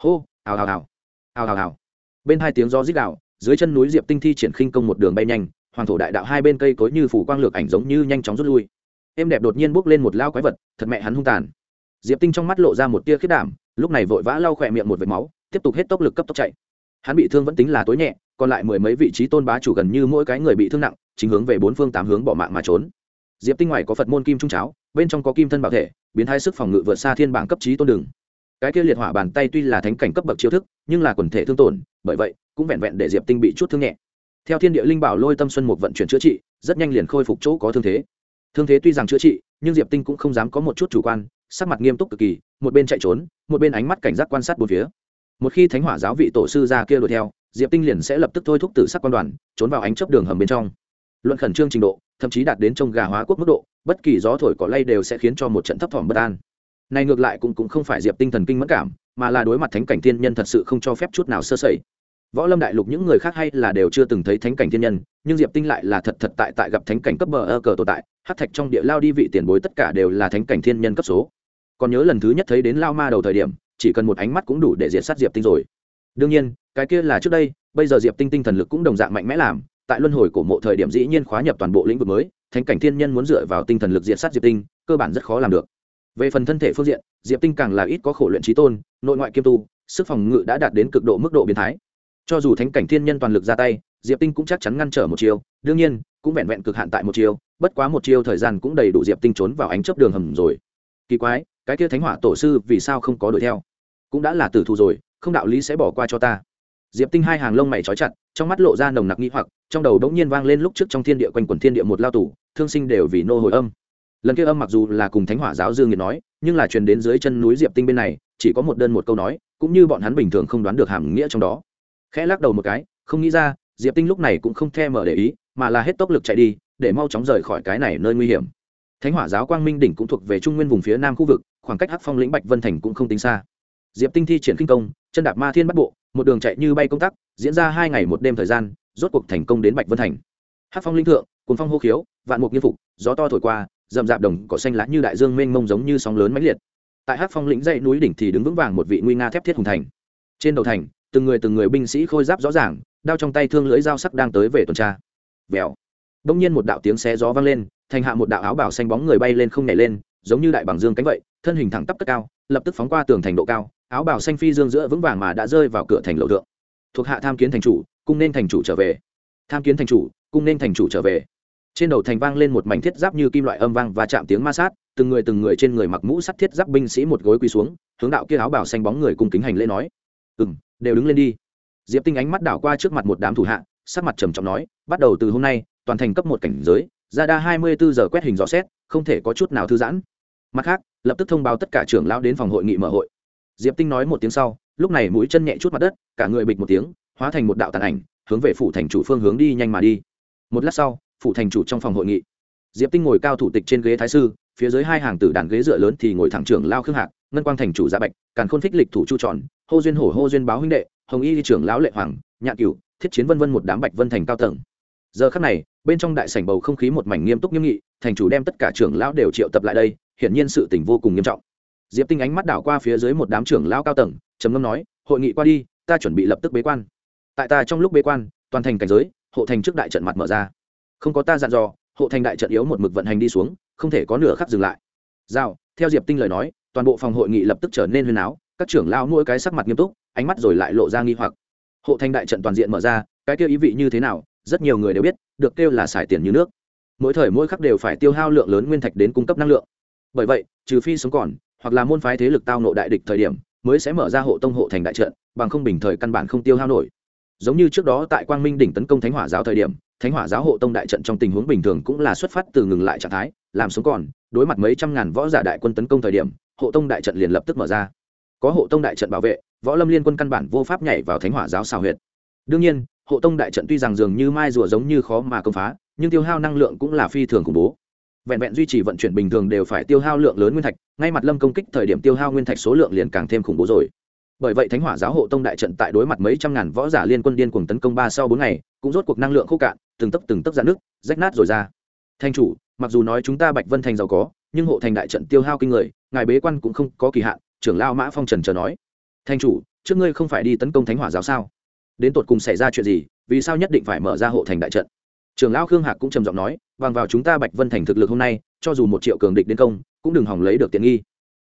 Hô hào hào hào hào hào hào bên hai tiếng gió rít đạo dưới chân núi diệp tinh thi triển khinh công một đường bay nhanh, hoàng thổ đại đạo hai bên cây cối như phủ quang lược ảnh giống như nhanh chóng rút lui. Em đẹp đột nhiên bốc lên một lao quái vật, thật mẹ hắn hung tàn. Diệp tinh trong mắt lộ ra một tia khiết đảm lúc này vội vã lau khỏe miệng một vệt máu, tiếp tục hết tốc lực cấp tốc chạy. Hắn bị thương vẫn tính là tối nhẹ, còn lại mười mấy vị trí tôn bá chủ gần như mỗi cái người bị thương nặng, chính hướng về bốn phương tám hướng bỏ mạng mà trốn. Diệp tinh ngoài có phật môn kim trung cháo, bên trong có kim thân bảo thể, biến thái sức phòng ngự vượt xa thiên bảng cấp trí tôn đường. Cái kia liệt hỏa bàn tay tuy là thánh cảnh cấp bậc chiêu thức, nhưng là quần thể thương tổn, bởi vậy, cũng vẹn vẹn để diệp tinh bị chút thương nhẹ. Theo thiên địa linh bảo lôi tâm xuân một vận chuyển chữa trị, rất nhanh liền khôi phục chỗ có thương thế. Thương thế tuy rằng chữa trị, nhưng diệp tinh cũng không dám có một chút chủ quan sắc mặt nghiêm túc cực kỳ, một bên chạy trốn, một bên ánh mắt cảnh giác quan sát bốn phía. Một khi thánh hỏa giáo vị tổ sư ra kia đuổi theo, diệp tinh liền sẽ lập tức thôi thúc tử sắc quan đoàn, trốn vào ánh chớp đường hầm bên trong. Luận khẩn trương trình độ, thậm chí đạt đến trông gà hóa quốc mức độ, bất kỳ gió thổi cỏ lay đều sẽ khiến cho một trận thấp thỏm bất an. Này ngược lại cũng cũng không phải diệp tinh thần kinh mất cảm, mà là đối mặt thánh cảnh thiên nhân thật sự không cho phép chút nào sơ sẩy. Võ lâm đại lục những người khác hay là đều chưa từng thấy thánh cảnh thiên nhân, nhưng diệp tinh lại là thật thật tại tại gặp thánh cảnh cấp bờ ơ cờ tồn tại hát thạch trong địa lao đi vị tiền bối tất cả đều là thánh cảnh thiên nhân cấp số còn nhớ lần thứ nhất thấy đến lao ma đầu thời điểm, chỉ cần một ánh mắt cũng đủ để diệt sát diệp tinh rồi. Đương nhiên, cái kia là trước đây, bây giờ diệp tinh tinh thần lực cũng đồng dạng mạnh mẽ làm, tại luân hồi cổ mộ thời điểm dĩ nhiên khóa nhập toàn bộ lĩnh vực mới, thánh cảnh thiên nhân muốn dựa vào tinh thần lực diệt sát diệp tinh, cơ bản rất khó làm được. Về phần thân thể phương diện, diệp tinh càng là ít có khổ luyện trí tôn, nội ngoại kiêm tu, sức phòng ngự đã đạt đến cực độ mức độ biến thái. Cho dù thánh cảnh thiên nhân toàn lực ra tay, diệp tinh cũng chắc chắn ngăn trở một chiều đương nhiên, cũng vẹn vẹn cực hạn tại một chiều bất quá một chiều thời gian cũng đầy đủ diệp tinh trốn vào ánh chớp đường hầm rồi. Kỳ quái cái kia thánh hỏa tổ sư vì sao không có đuổi theo? Cũng đã là tử thù rồi, không đạo lý sẽ bỏ qua cho ta. Diệp tinh hai hàng lông mày trói chặt, trong mắt lộ ra nồng nặc nghi hoặc, trong đầu đống nhiên vang lên lúc trước trong thiên địa quanh quần thiên địa một lao tủ thương sinh đều vì nô hồi âm. Lần kia âm mặc dù là cùng thánh hỏa giáo dương nghiệt nói, nhưng là truyền đến dưới chân núi diệp tinh bên này, chỉ có một đơn một câu nói, cũng như bọn hắn bình thường không đoán được hàm nghĩa trong đó. Khẽ lắc đầu một cái, không nghĩ ra, diệp tinh lúc này cũng không thèm mở để ý, mà là hết tốc lực chạy đi, để mau chóng rời khỏi cái này nơi nguy hiểm thánh hỏa giáo quang minh đỉnh cũng thuộc về trung nguyên vùng phía nam khu vực, khoảng cách hắc phong lĩnh bạch vân thành cũng không tính xa. Diệp tinh thi triển kinh công, chân đạp ma thiên bắt bộ, một đường chạy như bay công tác, diễn ra hai ngày một đêm thời gian, rốt cuộc thành công đến bạch vân thành. Hắc phong linh thượng cuốn phong hô khiếu, vạn mục nghiêm phục, gió to thổi qua, rậm rạp đồng cỏ xanh lá như đại dương mênh mông giống như sóng lớn mãnh liệt. Tại hắc phong lĩnh dãy núi đỉnh thì đứng vững vàng một vị nguy nga thép thiết hùng thành. Trên đầu thành, từng người từng người binh sĩ khôi giáp rõ ràng, đao trong tay thương lưỡi dao sắc đang tới về tuần tra. Vèo. Đông nhiên một đạo tiếng xé gió vang lên thành hạ một đạo áo bảo xanh bóng người bay lên không nhảy lên, giống như đại bảng dương cánh vậy, thân hình thẳng tắp cất cao, lập tức phóng qua tường thành độ cao, áo bảo xanh phi dương giữa vững vàng mà đã rơi vào cửa thành lậu thượng. Thuộc hạ tham kiến thành chủ, cung nên thành chủ trở về. Tham kiến thành chủ, cung nên thành chủ trở về. Trên đầu thành vang lên một mảnh thiết giáp như kim loại âm vang và chạm tiếng ma sát, từng người từng người trên người mặc mũ sắt thiết giáp binh sĩ một gối quỳ xuống, hướng đạo kia áo bảo xanh bóng người cung kính hành lễ nói. Ừ m đều đứng lên đi. Diệp tinh ánh mắt đảo qua trước mặt một đám thủ hạ, sắc mặt trầm trọng nói, bắt đầu từ hôm nay, toàn thành cấp một cảnh giới ra đa hai mươi bốn giờ quét hình rõ xét, không thể có chút nào thư giãn. Mặt khác, lập tức thông báo tất cả trưởng lão đến phòng hội nghị mở hội. Diệp tinh nói một tiếng sau, lúc này mũi chân nhẹ chút mặt đất, cả người bịch một tiếng, hóa thành một đạo tàn ảnh, hướng về phủ thành chủ phương hướng đi nhanh mà đi. Một lát sau, phủ thành chủ trong phòng hội nghị. Diệp tinh ngồi cao thủ tịch trên ghế thái sư, phía dưới hai hàng tử đàn ghế dựa lớn thì ngồi thẳng trưởng lao khương hạc, ngân quang thành chủ gia bạch, càn khôn phích lịch thủ chu tròn hô duyên hổ, hô duyên báo huynh đệ, hồng y trưởng lão lệ hoàng, nhạn cửu, thiết chiến vân vân một đám bạch vân thành cao tầng. Giờ khắc này bên trong đại sảnh bầu không khí một mảnh nghiêm túc nghiêm nghị, thành chủ đem tất cả trưởng lão đều triệu tập lại đây, hiển nhiên sự tình vô cùng nghiêm trọng. Diệp tinh ánh mắt đảo qua phía dưới một đám trưởng lão cao tầng, trầm ngâm nói, hội nghị qua đi, ta chuẩn bị lập tức bế quan. Tại ta trong lúc bế quan, toàn thành cảnh giới, hộ thành trước đại trận mặt mở ra. Không có ta dặn dò, hộ thành đại trận yếu một mực vận hành đi xuống, không thể có nửa khắc dừng lại. Giao theo diệp tinh lời nói, toàn bộ phòng hội nghị lập tức trở nên huyên áo, các trưởng lão mỗi cái sắc mặt nghiêm túc, ánh mắt rồi lại lộ ra nghi hoặc. Hộ thành đại trận toàn diện mở ra, cái kia ý vị như thế nào rất nhiều người đều biết, được kêu là xài tiền như nước. Mỗi thời mỗi khắc đều phải tiêu hao lượng lớn nguyên thạch đến cung cấp năng lượng. Bởi vậy, trừ phi sống còn, hoặc là môn phái thế lực tao nộ đại địch thời điểm, mới sẽ mở ra hộ tông hộ thành đại trận, bằng không bình thời căn bản không tiêu hao nổi. Giống như trước đó tại quang minh đỉnh tấn công thánh hỏa giáo thời điểm, thánh hỏa giáo hộ tông đại trận trong tình huống bình thường cũng là xuất phát từ ngừng lại trạng thái, làm sống còn, đối mặt mấy trăm ngàn võ giả đại quân tấn công thời điểm, hộ tông đại trận liền lập tức mở ra. Có hộ tông đại trận bảo vệ, võ lâm liên quân căn bản vô pháp nhảy vào thánh hỏa giáo xào huyệt. Đương nhiên hộ tông đại trận tuy rằng dường như mai rùa giống như khó mà công phá, nhưng tiêu hao năng lượng cũng là phi thường khủng bố. Vẹn vẹn duy trì vận chuyển bình thường đều phải tiêu hao lượng lớn nguyên thạch, ngay mặt lâm công kích thời điểm tiêu hao nguyên thạch số lượng liền càng thêm khủng bố rồi. Bởi vậy thánh hỏa giáo hộ tông đại trận tại đối mặt mấy trăm ngàn võ giả liên quân điên cuồng tấn công ba sau bốn ngày, cũng rốt cuộc năng lượng khô cạn, từng tấc từng tấc ra nước rách nát rồi ra. Thanh chủ, mặc dù nói chúng ta bạch vân thành giàu có, nhưng hộ thành đại trận tiêu hao kinh người, ngài bế quan cũng không có kỳ hạn, trưởng lao mã phong trần chờ nói. Thanh chủ, trước ngươi không phải đi tấn công thánh hỏa giáo sao? Đến tột cùng xảy ra chuyện gì, vì sao nhất định phải mở ra hộ thành đại trận? Trưởng lão khương hạc cũng trầm giọng nói bằng vào chúng ta bạch vân thành thực lực hôm nay, cho dù một triệu cường địch đến công, cũng đừng hỏng lấy được tiện nghi.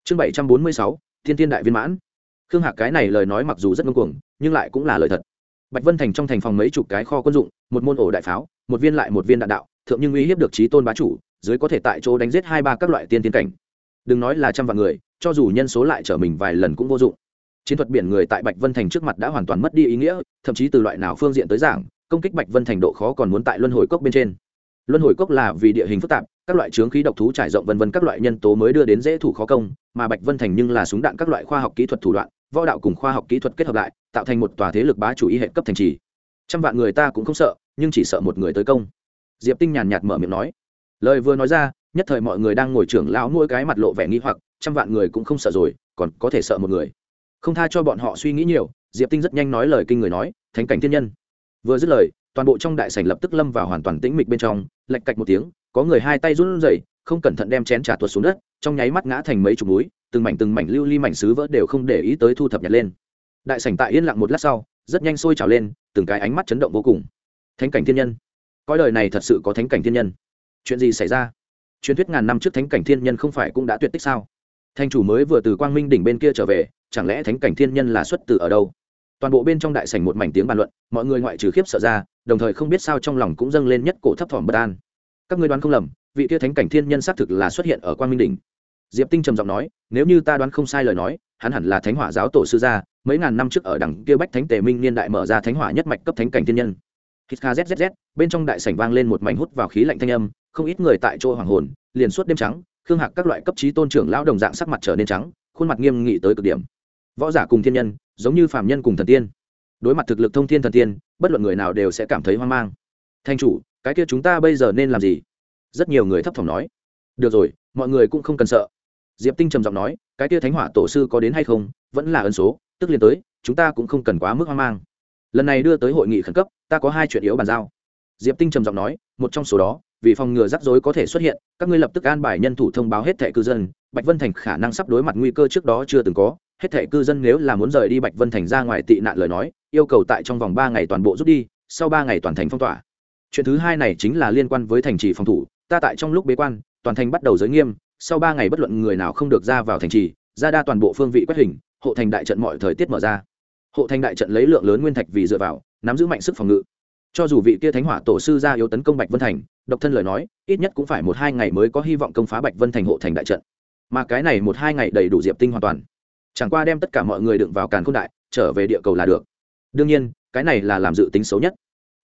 Chương bảy trăm bốn mươi sáu, thiên thiên đại viên mãn. Khương hạc cái này lời nói mặc dù rất ngông cuồng, nhưng lại cũng là lời thật. Bạch vân thành trong thành phòng mấy chục cái kho quân dụng, một môn ổ đại pháo, một viên lại một viên đạn đạo, thượng nhưng uy hiếp được trí tôn bá chủ, dưới có thể tại chỗ đánh giết hai ba các loại tiên tiến cảnh. Đừng nói là trăm vạn người, cho dù nhân số lại trở mình vài lần cũng vô dụng chiến thuật biển người tại bạch vân thành trước mặt đã hoàn toàn mất đi ý nghĩa, thậm chí từ loại nào phương diện tới giảng, công kích bạch vân thành độ khó còn muốn tại luân hồi cốc bên trên. Luân hồi cốc là vì địa hình phức tạp, các loại chướng khí độc thú trải rộng vân vân các loại nhân tố mới đưa đến dễ thủ khó công, mà bạch vân thành nhưng là súng đạn các loại khoa học kỹ thuật thủ đoạn, võ đạo cùng khoa học kỹ thuật kết hợp lại, tạo thành một tòa thế lực bá chủ y hệ cấp thành trì. Trăm vạn người ta cũng không sợ, nhưng chỉ sợ một người tới công. Diệp tinh nhàn nhạt mở miệng nói. Lời vừa nói ra, nhất thời mọi người đang ngồi trưởng lão nuôi cái mặt lộ vẻ nghi hoặc, trăm vạn người cũng không sợ rồi, còn có thể sợ một người không tha cho bọn họ suy nghĩ nhiều, diệp tinh rất nhanh nói lời kinh người nói, thánh cảnh thiên nhân. Vừa dứt lời, toàn bộ trong đại sảnh lập tức lâm vào hoàn toàn tĩnh mịch bên trong lạch cạch một tiếng, có người hai tay run rẩy, không cẩn thận đem chén trà tuột xuống đất, trong nháy mắt ngã thành mấy chục núi, từng mảnh từng mảnh lưu ly mảnh sứ vỡ đều không để ý tới thu thập nhặt lên. Đại sảnh tại yên lặng một lát sau, rất nhanh sôi trào lên, từng cái ánh mắt chấn động vô cùng. Thánh cảnh thiên nhân. Coi đời này thật sự có thánh cảnh thiên nhân. Chuyện gì xảy ra? Truyền thuyết ngàn năm trước thánh cảnh thiên nhân không phải cũng đã tuyệt tích sao? Thanh chủ mới vừa từ quang minh đỉnh bên kia trở về chẳng lẽ thánh cảnh thiên nhân là xuất từ ở đâu? Toàn bộ bên trong đại sảnh một mảnh tiếng bàn luận, mọi người ngoại trừ khiếp sợ ra, đồng thời không biết sao trong lòng cũng dâng lên nhất cổ thấp thỏm bất an. Các ngươi đoán không lầm, vị kia thánh cảnh thiên nhân xác thực là xuất hiện ở quan minh đỉnh. Diệp tinh trầm giọng nói, nếu như ta đoán không sai lời nói, hắn hẳn là thánh hỏa giáo tổ sư gia, mấy ngàn năm trước ở đằng kia bách thánh tề minh niên đại mở ra thánh hỏa nhất mạch cấp thánh cảnh thiên nhân. Hít kha zzz bên trong đại sảnh vang lên một mảnh hút vào khí lạnh thanh âm, không ít người tại chỗ hoàng hồn, liền suốt đêm trắng, khương hạc các loại cấp trí tôn trưởng lão đồng dạng sắc mặt trở nên trắng, khuôn mặt nghiêm nghị tới cực điểm võ giả cùng thiên nhân, giống như phàm nhân cùng thần tiên. Đối mặt thực lực thông thiên thần tiên, bất luận người nào đều sẽ cảm thấy hoang mang. Thanh chủ, cái kia chúng ta bây giờ nên làm gì? Rất nhiều người thấp thỏm nói. Được rồi, mọi người cũng không cần sợ. Diệp tinh trầm giọng nói, cái kia thánh hỏa tổ sư có đến hay không, vẫn là ân số, tức liền tới, chúng ta cũng không cần quá mức hoang mang. Lần này đưa tới hội nghị khẩn cấp, ta có hai chuyện yếu bàn giao. Diệp tinh trầm giọng nói, một trong số đó vì phòng ngừa rắc rối có thể xuất hiện, các ngươi lập tức an bài nhân thủ thông báo hết thẻ cư dân. Bạch vân thành khả năng sắp đối mặt nguy cơ trước đó chưa từng có. Hết thẻ cư dân nếu là muốn rời đi bạch vân thành ra ngoài tị nạn lời nói, yêu cầu tại trong vòng ba ngày toàn bộ rút đi, sau ba ngày toàn thành phong tỏa. Chuyện thứ hai này chính là liên quan với thành trì phòng thủ. Ta tại trong lúc bế quan, toàn thành bắt đầu giới nghiêm, sau ba ngày bất luận người nào không được ra vào thành trì, ra đa toàn bộ phương vị quét hình, hộ thành đại trận mọi thời tiết mở ra. Hộ thành đại trận lấy lượng lớn nguyên thạch vì dựa vào, nắm giữ mạnh sức phòng ngự. Cho dù vị kia thánh hỏa tổ sư ra yếu tấn công bạch vân thành độc thân lời nói, ít nhất cũng phải một hai ngày mới có hy vọng công phá bạch vân thành hộ thành đại trận. Mà cái này một hai ngày đầy đủ diệp tinh hoàn toàn. Chẳng qua đem tất cả mọi người đựng vào càn khôn đại, trở về địa cầu là được. Đương nhiên, cái này là làm dự tính xấu nhất.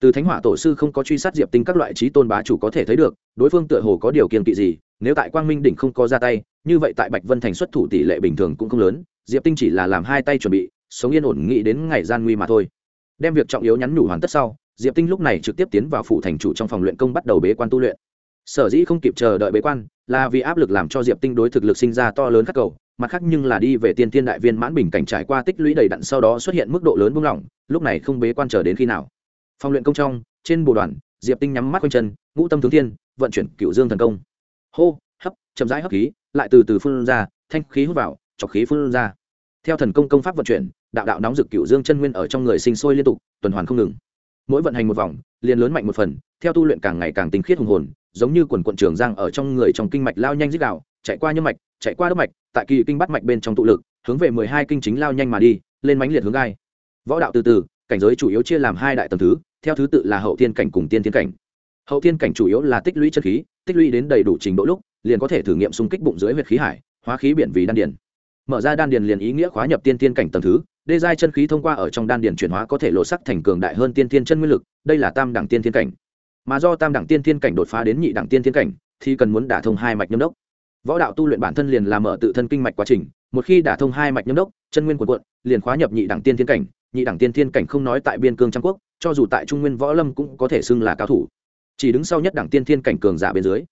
Từ thánh hỏa tổ sư không có truy sát diệp tinh các loại trí tôn bá chủ có thể thấy được, đối phương tựa hồ có điều kiện kỵ gì, nếu tại quang minh đỉnh không có ra tay, như vậy tại bạch vân thành xuất thủ tỷ lệ bình thường cũng không lớn, diệp tinh chỉ là làm hai tay chuẩn bị, sống yên ổn, nghĩ đến ngày gian nguy mà thôi. Đem việc trọng yếu nhắn nhủ hoàn tất sau diệp tinh lúc này trực tiếp tiến vào phủ thành chủ trong phòng luyện công bắt đầu bế quan tu luyện. Sở dĩ không kịp chờ đợi bế quan, là vì áp lực làm cho diệp tinh đối thực lực sinh ra to lớn khắc cầu, mặt khác nhưng là đi về tiên Thiên đại viên mãn bình cảnh trải qua tích lũy đầy đặn sau đó xuất hiện mức độ lớn buông lỏng, lúc này không bế quan chờ đến khi nào. Phòng luyện công trong, trên bồ đoàn, diệp tinh nhắm mắt quanh chân, ngũ tâm tướng thiên, vận chuyển cựu dương thần công. Hô, hấp, chậm rãi hấp khí, lại từ từ phun ra, thanh khí hút vào, chọc khí phun ra. Theo thần công công pháp vận chuyển, đạo đạo nóng rực cựu dương chân nguyên ở trong người sinh sôi liên tục, tuần hoàn không ngừng mỗi vận hành một vòng, liền lớn mạnh một phần, theo tu luyện càng ngày càng tinh khiết hùng hồn, giống như quần quận trường giang ở trong người trong kinh mạch lao nhanh dích đạo, chạy qua nhâm mạch, chạy qua đất mạch, tại kỳ kinh bắt mạch bên trong tụ lực, hướng về mười hai kinh chính lao nhanh mà đi, lên mánh liệt hướng gai. Võ đạo từ từ, cảnh giới chủ yếu chia làm hai đại tầng thứ, theo thứ tự là hậu thiên cảnh cùng tiên thiên cảnh. Hậu thiên cảnh chủ yếu là tích lũy chất khí, tích lũy đến đầy đủ trình độ lúc, liền có thể thử nghiệm xung kích bụng dưới huyệt khí hải, hóa khí biển vì đan điền. Mở ra đan điền liền ý nghĩa khóa nhập tiên thiên cảnh tầng thứ đê giai chân khí thông qua ở trong đan điền chuyển hóa có thể lộ sắc thành cường đại hơn tiên thiên chân nguyên lực, đây là tam đẳng tiên thiên cảnh. Mà do tam đẳng tiên thiên cảnh đột phá đến nhị đẳng tiên thiên cảnh, thì cần muốn đả thông hai mạch nhâm đốc. Võ đạo tu luyện bản thân liền làm mở tự thân kinh mạch quá trình, một khi đả thông hai mạch nhâm đốc, chân nguyên quần quận liền khóa nhập nhị đẳng tiên thiên cảnh. Nhị đẳng tiên thiên cảnh không nói tại biên cương trang quốc, cho dù tại trung nguyên võ lâm cũng có thể xưng là cao thủ. Chỉ đứng sau nhất đẳng tiên thiên cảnh cường giả bên dưới.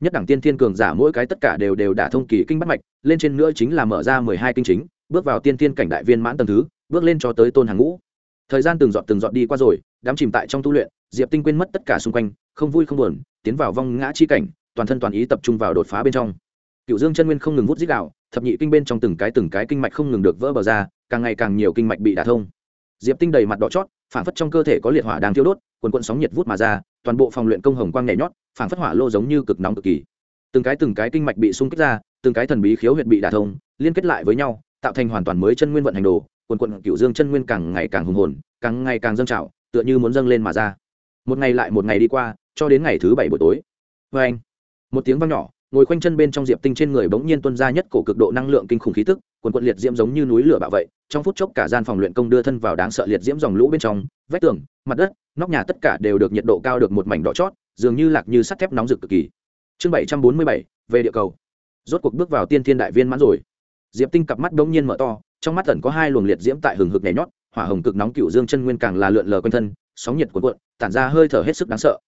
Nhất đẳng tiên thiên cường giả mỗi cái tất cả đều đều đả thông kỳ kinh bắt mạch, lên trên nữa chính là mở ra mười hai kinh chính bước vào tiên thiên cảnh đại viên mãn tầng thứ, bước lên cho tới tôn hàng ngũ. Thời gian từng giọt từng giọt đi qua rồi, đám chìm tại trong tu luyện, diệp tinh quên mất tất cả xung quanh, không vui không buồn, tiến vào vong ngã chi cảnh, toàn thân toàn ý tập trung vào đột phá bên trong. Cựu dương chân nguyên không ngừng vút dít đạo thập nhị kinh bên trong từng cái từng cái kinh mạch không ngừng được vỡ bờ ra, càng ngày càng nhiều kinh mạch bị đả thông. Diệp tinh đầy mặt đỏ chót phản phất trong cơ thể có liệt hỏa đang thiêu đốt, quần quận sóng nhiệt vút mà ra, toàn bộ phòng luyện công hồng quang nhảy nhót phản phất hỏa lô giống như cực nóng cực kỳ. Từng cái từng cái kinh mạch bị xung kích ra, từng cái thần bí khiếu huyệt bị đả thông, liên kết lại với nhau tạo thành hoàn toàn mới chân nguyên vận hành đồ, quần quận cựu dương chân nguyên càng ngày càng hùng hồn, càng ngày càng dâng trào, tựa như muốn dâng lên mà ra. Một ngày lại một ngày đi qua, cho đến ngày thứ bảy buổi tối. Vê anh, một tiếng vang nhỏ, ngồi khoanh chân bên trong diệp tinh trên người bỗng nhiên tuân ra nhất cổ cực độ năng lượng kinh khủng khí tức, quần quận liệt diễm giống như núi lửa bạo vậy, trong phút chốc cả gian phòng luyện công đưa thân vào đáng sợ liệt diễm dòng lũ bên trong, vách tường, mặt đất, nóc nhà tất cả đều được nhiệt độ cao được một mảnh đỏ chót, dường như lạc như sắt thép nóng rực cực kỳ. Chương bảy trăm bốn mươi bảy, về địa cầu. Rốt cuộc bước vào tiên thiên đại viên mãn rồi diệp tinh cặp mắt bỗng nhiên mở to, trong mắt tẩn có hai luồng liệt diễm tại hừng hực nhảy nhót, hỏa hồng cực nóng cựu dương chân nguyên càng là lượn lờ quanh thân, sóng nhiệt cuộn cuộn, tản ra hơi thở hết sức đáng sợ.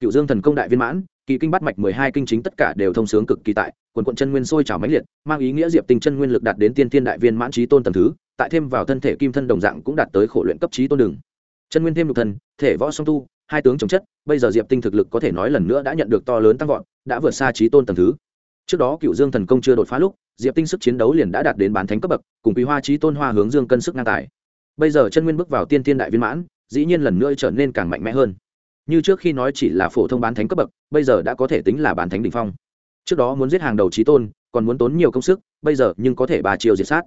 Cựu dương thần công đại viên mãn, kỳ kinh bắt mạch mười hai kinh chính tất cả đều thông sướng cực kỳ tại quần quận chân nguyên sôi trào mãnh liệt, mang ý nghĩa diệp tinh chân nguyên lực đạt đến tiên thiên đại viên mãn trí tôn tầng thứ, tại thêm vào thân thể kim thân đồng dạng cũng đạt tới khổ luyện cấp trí tôn đường. Chân nguyên thêm lục thần thể võ song tu, hai tướng chống chất, bây giờ diệp tinh thực lực có thể nói lần nữa đã nhận được to lớn tăng vọt, đã vượt xa trí tôn tầng thứ trước đó cựu dương thần công chưa đột phá lúc, diệp tinh sức chiến đấu liền đã đạt đến bán thánh cấp bậc, cùng quý hoa trí tôn hoa hướng dương cân sức ngang tài. Bây giờ chân nguyên bước vào tiên thiên đại viên mãn, dĩ nhiên lần nữa trở nên càng mạnh mẽ hơn. Như trước khi nói chỉ là phổ thông bán thánh cấp bậc, bây giờ đã có thể tính là bán thánh đ ỉ n h phong. Trước đó muốn giết hàng đầu trí tôn, còn muốn tốn nhiều công sức, bây giờ nhưng có thể ba chiều diệt sát.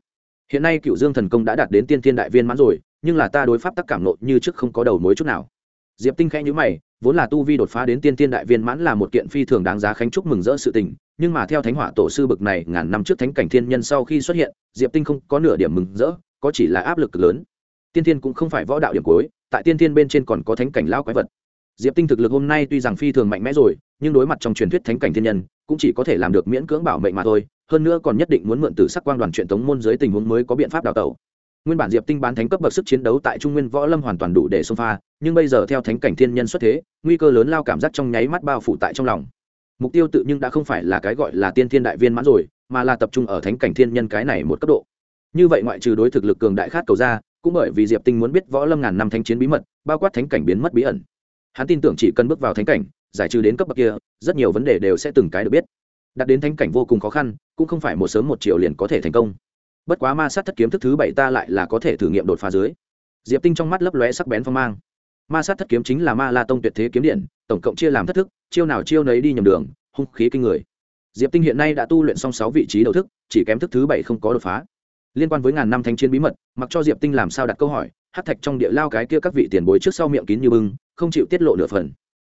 Hiện nay cựu dương thần công đã đạt đến tiên thiên đại viên mãn rồi, nhưng là ta đối pháp tắc cảm nộ như trước không có đầu mối chút nào. Diệp tinh khẽ nhữ mày vốn là tu vi đột phá đến tiên thiên đại viên mãn là một kiện phi thường đáng giá khánh chúc mừng rỡ sự tình, nhưng mà theo thánh hỏa tổ sư bực này ngàn năm trước thánh cảnh thiên nhân sau khi xuất hiện, diệp tinh không có nửa điểm mừng rỡ, có chỉ là áp lực cực lớn. Tiên thiên cũng không phải võ đạo điểm cuối, tại tiên thiên bên trên còn có thánh cảnh lao quái vật. Diệp tinh thực lực hôm nay tuy rằng phi thường mạnh mẽ rồi, nhưng đối mặt trong truyền thuyết thánh cảnh thiên nhân, cũng chỉ có thể làm được miễn cưỡng bảo mệnh mà thôi, hơn nữa còn nhất định muốn mượn từ sắc quang đoàn truyện tống môn dưới tình huống mới có biện pháp đào tẩu nguyên bản diệp tinh bán thánh cấp bậc sức chiến đấu tại trung nguyên võ lâm hoàn toàn đủ để xông pha, nhưng bây giờ theo thánh cảnh thiên nhân xuất thế, nguy cơ lớn lao cảm giác trong nháy mắt bao phủ tại trong lòng. Mục tiêu tự nhưng đã không phải là cái gọi là tiên thiên đại viên mãn rồi, mà là tập trung ở thánh cảnh thiên nhân cái này một cấp độ. Như vậy ngoại trừ đối thực lực cường đại khát cầu ra, cũng bởi vì diệp tinh muốn biết võ lâm ngàn năm thánh chiến bí mật, bao quát thánh cảnh biến mất bí ẩn. Hắn tin tưởng chỉ cần bước vào thánh cảnh, giải trừ đến cấp bậc kia, rất nhiều vấn đề đều sẽ từng cái được biết. Đặt đến thánh cảnh vô cùng khó khăn, cũng không phải một sớm một chiều liền có thể thành công bất quá ma sát thất kiếm thức thứ bảy ta lại là có thể thử nghiệm đột phá dưới. Diệp tinh trong mắt lấp lóe sắc bén phong mang. Ma sát thất kiếm chính là ma la tông tuyệt thế kiếm điện, tổng cộng chia làm thất thức, chiêu nào chiêu nấy đi nhầm đường, hung khí kinh người. Diệp tinh hiện nay đã tu luyện xong sáu vị trí đầu thức, chỉ kém thức thứ bảy không có đột phá. Liên quan với ngàn năm thanh chiến bí mật, mặc cho diệp tinh làm sao đặt câu hỏi, hát thạch trong địa lao cái kia các vị tiền bối trước sau miệng kín như bưng, không chịu tiết lộ nửa phần.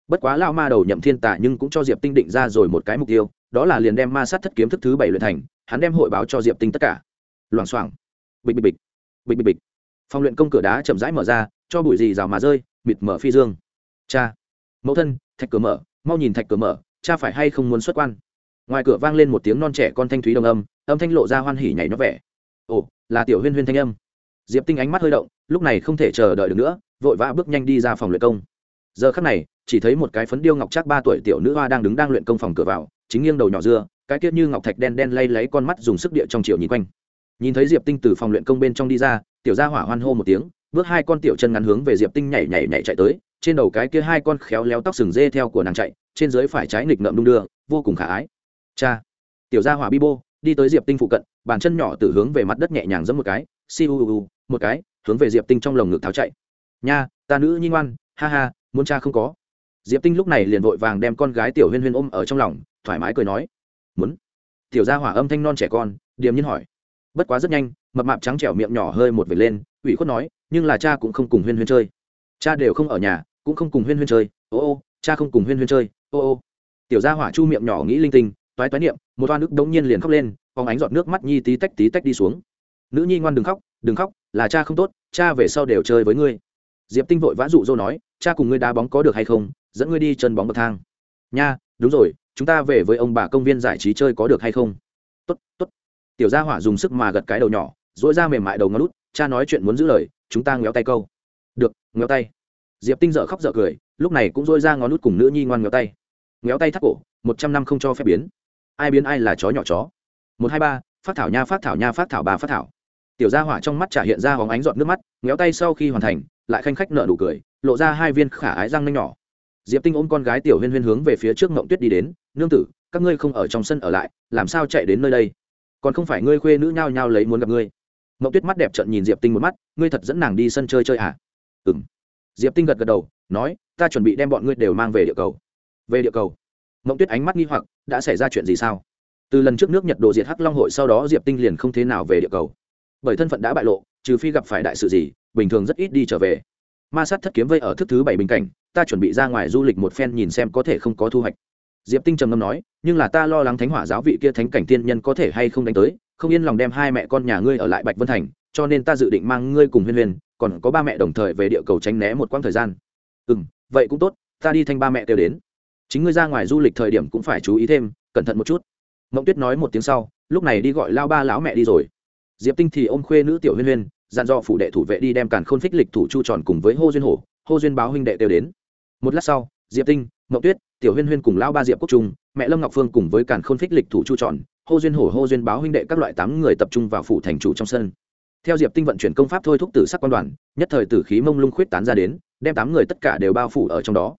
Bất quá lao ma đầu nhậm thiên tả nhưng cũng cho diệp tinh định ra rồi một cái mục tiêu, đó là liền đem ma sát thất kiếm thức thứ bảy luyện thành, hắn đem hội báo cho diệp tinh tất cả loảng xoảng. Bịch bịch bịch. Bịch bịch bịch. Phòng luyện công cửa đá chậm rãi mở ra, cho bụi gì rào mà rơi, mịt mở phi dương. Cha. Mẫu thân, thạch cửa mở, mau nhìn thạch cửa mở, cha phải hay không muốn xuất quan? Ngoài cửa vang lên một tiếng non trẻ con thanh thúy đồng âm âm thanh lộ ra hoan hỉ nhảy nó vẻ. Ồ, là tiểu huyên huyên thanh âm. Diệp tinh ánh mắt hơi động, lúc này không thể chờ đợi được nữa, vội vã bước nhanh đi ra phòng luyện công. Giờ khắc này, chỉ thấy một cái phấn điêu ngọc trác ba tuổi tiểu nữ hoa đang đứng đang luyện công phòng cửa vào, chính nghiêng đầu nhỏ dưa cái tiết như ngọc thạch đen đen lay lấy con mắt dùng sức địa trong chiều nhìn quanh nhìn thấy diệp tinh từ phòng luyện công bên trong đi ra, tiểu gia hỏa hoan hô một tiếng, bước hai con tiểu chân ngắn hướng về diệp tinh nhảy nhảy nhảy chạy tới, trên đầu cái kia hai con khéo léo tóc sừng dê theo của nàng chạy, trên dưới phải trái nghịch ngợm đung đưa, vô cùng khả ái. Cha, tiểu gia hỏa bi bô, đi tới diệp tinh phụ cận, bàn chân nhỏ từ hướng về mặt đất nhẹ nhàng giẫm một cái, si u u một cái, hướng về diệp tinh trong lồng ngực tháo chạy. Nha, ta nữ nhi ngoan, ha ha, muốn cha không có. Diệp tinh lúc này liền vội vàng đem con gái tiểu huyên huyên ôm ở trong lòng, thoải mái cười nói, muốn. Tiểu gia hỏa âm thanh non trẻ con, điềm nhiên hỏi bất quá rất nhanh, mập mạp trắng trẻo miệng nhỏ hơi một vệt lên, ủy khuất nói, nhưng là cha cũng không cùng huyên huyên chơi. Cha đều không ở nhà, cũng không cùng huyên huyên chơi. Ô ô, cha không cùng huyên huyên chơi. Ô ô. Tiểu gia hỏa chu miệng nhỏ nghĩ linh tinh, toái toái niệm, một toa nước đống nhiên liền khóc lên, phóng ánh giọt nước mắt nhi tí tách tí tách đi xuống. Nữ nhi ngoan đừng khóc đừng khóc, là cha không tốt, cha về sau đều chơi với ngươi. Diệp tinh vội vã dụ dỗ nói, cha cùng ngươi đá bóng có được hay không, dẫn ngươi đi chân bóng bậc thang. Nha, đúng rồi, chúng ta về với ông bà công viên giải trí chơi có được hay không? Tốt tốt tiểu gia hỏa dùng sức mà gật cái đầu nhỏ dỗi ra mềm mại đầu ngón lút, cha nói chuyện muốn giữ lời, chúng ta ngéo tay câu. Được, ngéo tay. Diệp tinh dợ khóc dợ cười, lúc này cũng dỗi ra ngón lút cùng nữ nhi ngoan ngéo tay. Ngéo tay thắt cổ, một trăm năm không cho phép biến. Ai biến ai là chó nhỏ chó. Một, hai, ba, phát thảo nha, phát thảo nha, phát thảo bà, phát thảo. Tiểu gia hỏa trong mắt trả hiện ra hóng ánh giọt nước mắt, ngéo tay sau khi hoàn thành, lại khanh khách nợ nụ cười, lộ ra hai viên khả ái răng nanh nhỏ. Diệp tinh ôm con gái tiểu huyên huyên hướng về phía trước mộng tuyết đi đến, nương tử, các ngươi không ở trong sân ở lại, làm sao chạy đến nơi đây? Còn không phải ngươi khuê nữ nhao nhao lấy muốn gặp ngươi. Mộng tuyết mắt đẹp trận nhìn diệp tinh một mắt, ngươi thật dẫn nàng đi sân chơi chơi à ừ m diệp tinh gật gật đầu, nói, ta chuẩn bị đem bọn ngươi đều mang về địa cầu. Về địa cầu. Mộng tuyết ánh mắt nghi hoặc, đã xảy ra chuyện gì sao? Từ lần trước nước nhật đồ diệt hắc long hội sau đó diệp tinh liền không thế nào về địa cầu. Bởi thân phận đã bại lộ, trừ phi gặp phải đại sự gì, bình thường rất ít đi trở về. Ma sát thất kiếm vây ở thức thứ bảy bình cảnh, ta chuẩn bị ra ngoài du lịch một phen nhìn xem có thể không có thu hoạch. Diệp tinh trầm ngâm nói nhưng là ta lo lắng thánh hỏa giáo vị kia thánh cảnh tiên nhân có thể hay không đánh tới, không yên lòng đem hai mẹ con nhà ngươi ở lại bạch vân thành, cho nên ta dự định mang ngươi cùng huyên huyên, còn có ba mẹ đồng thời về địa cầu tránh né một quãng thời gian. Ừ m vậy cũng tốt, ta đi thanh ba mẹ kêu đến. Chính ngươi ra ngoài du lịch thời điểm cũng phải chú ý thêm, cẩn thận một chút. Mộng tuyết nói một tiếng sau, lúc này đi gọi lao ba lão mẹ đi rồi. Diệp tinh thì ôm khuê nữ tiểu huyên huyên, dặn dò phủ đệ thủ vệ đi đem càn khôn phích lịch thủ chu tròn cùng với hô duyên hổ, hô duyên báo huynh đệ đều đến. Một lát sau, diệp tinh, mộng tuyết tiểu huyên huyên cùng lão ba diệp quốc trung, mẹ lâm ngọc phương cùng với càn khôn phích lịch thủ chu tròn hô duyên hổ, hô duyên báo huynh đệ các loại tám người tập trung vào phủ thành chủ trong sân. Theo diệp tinh vận chuyển công pháp thôi thúc tử sắc quan đoàn, nhất thời tử khí mông lung khuyết tán ra đến, đem tám người tất cả đều bao phủ ở trong đó.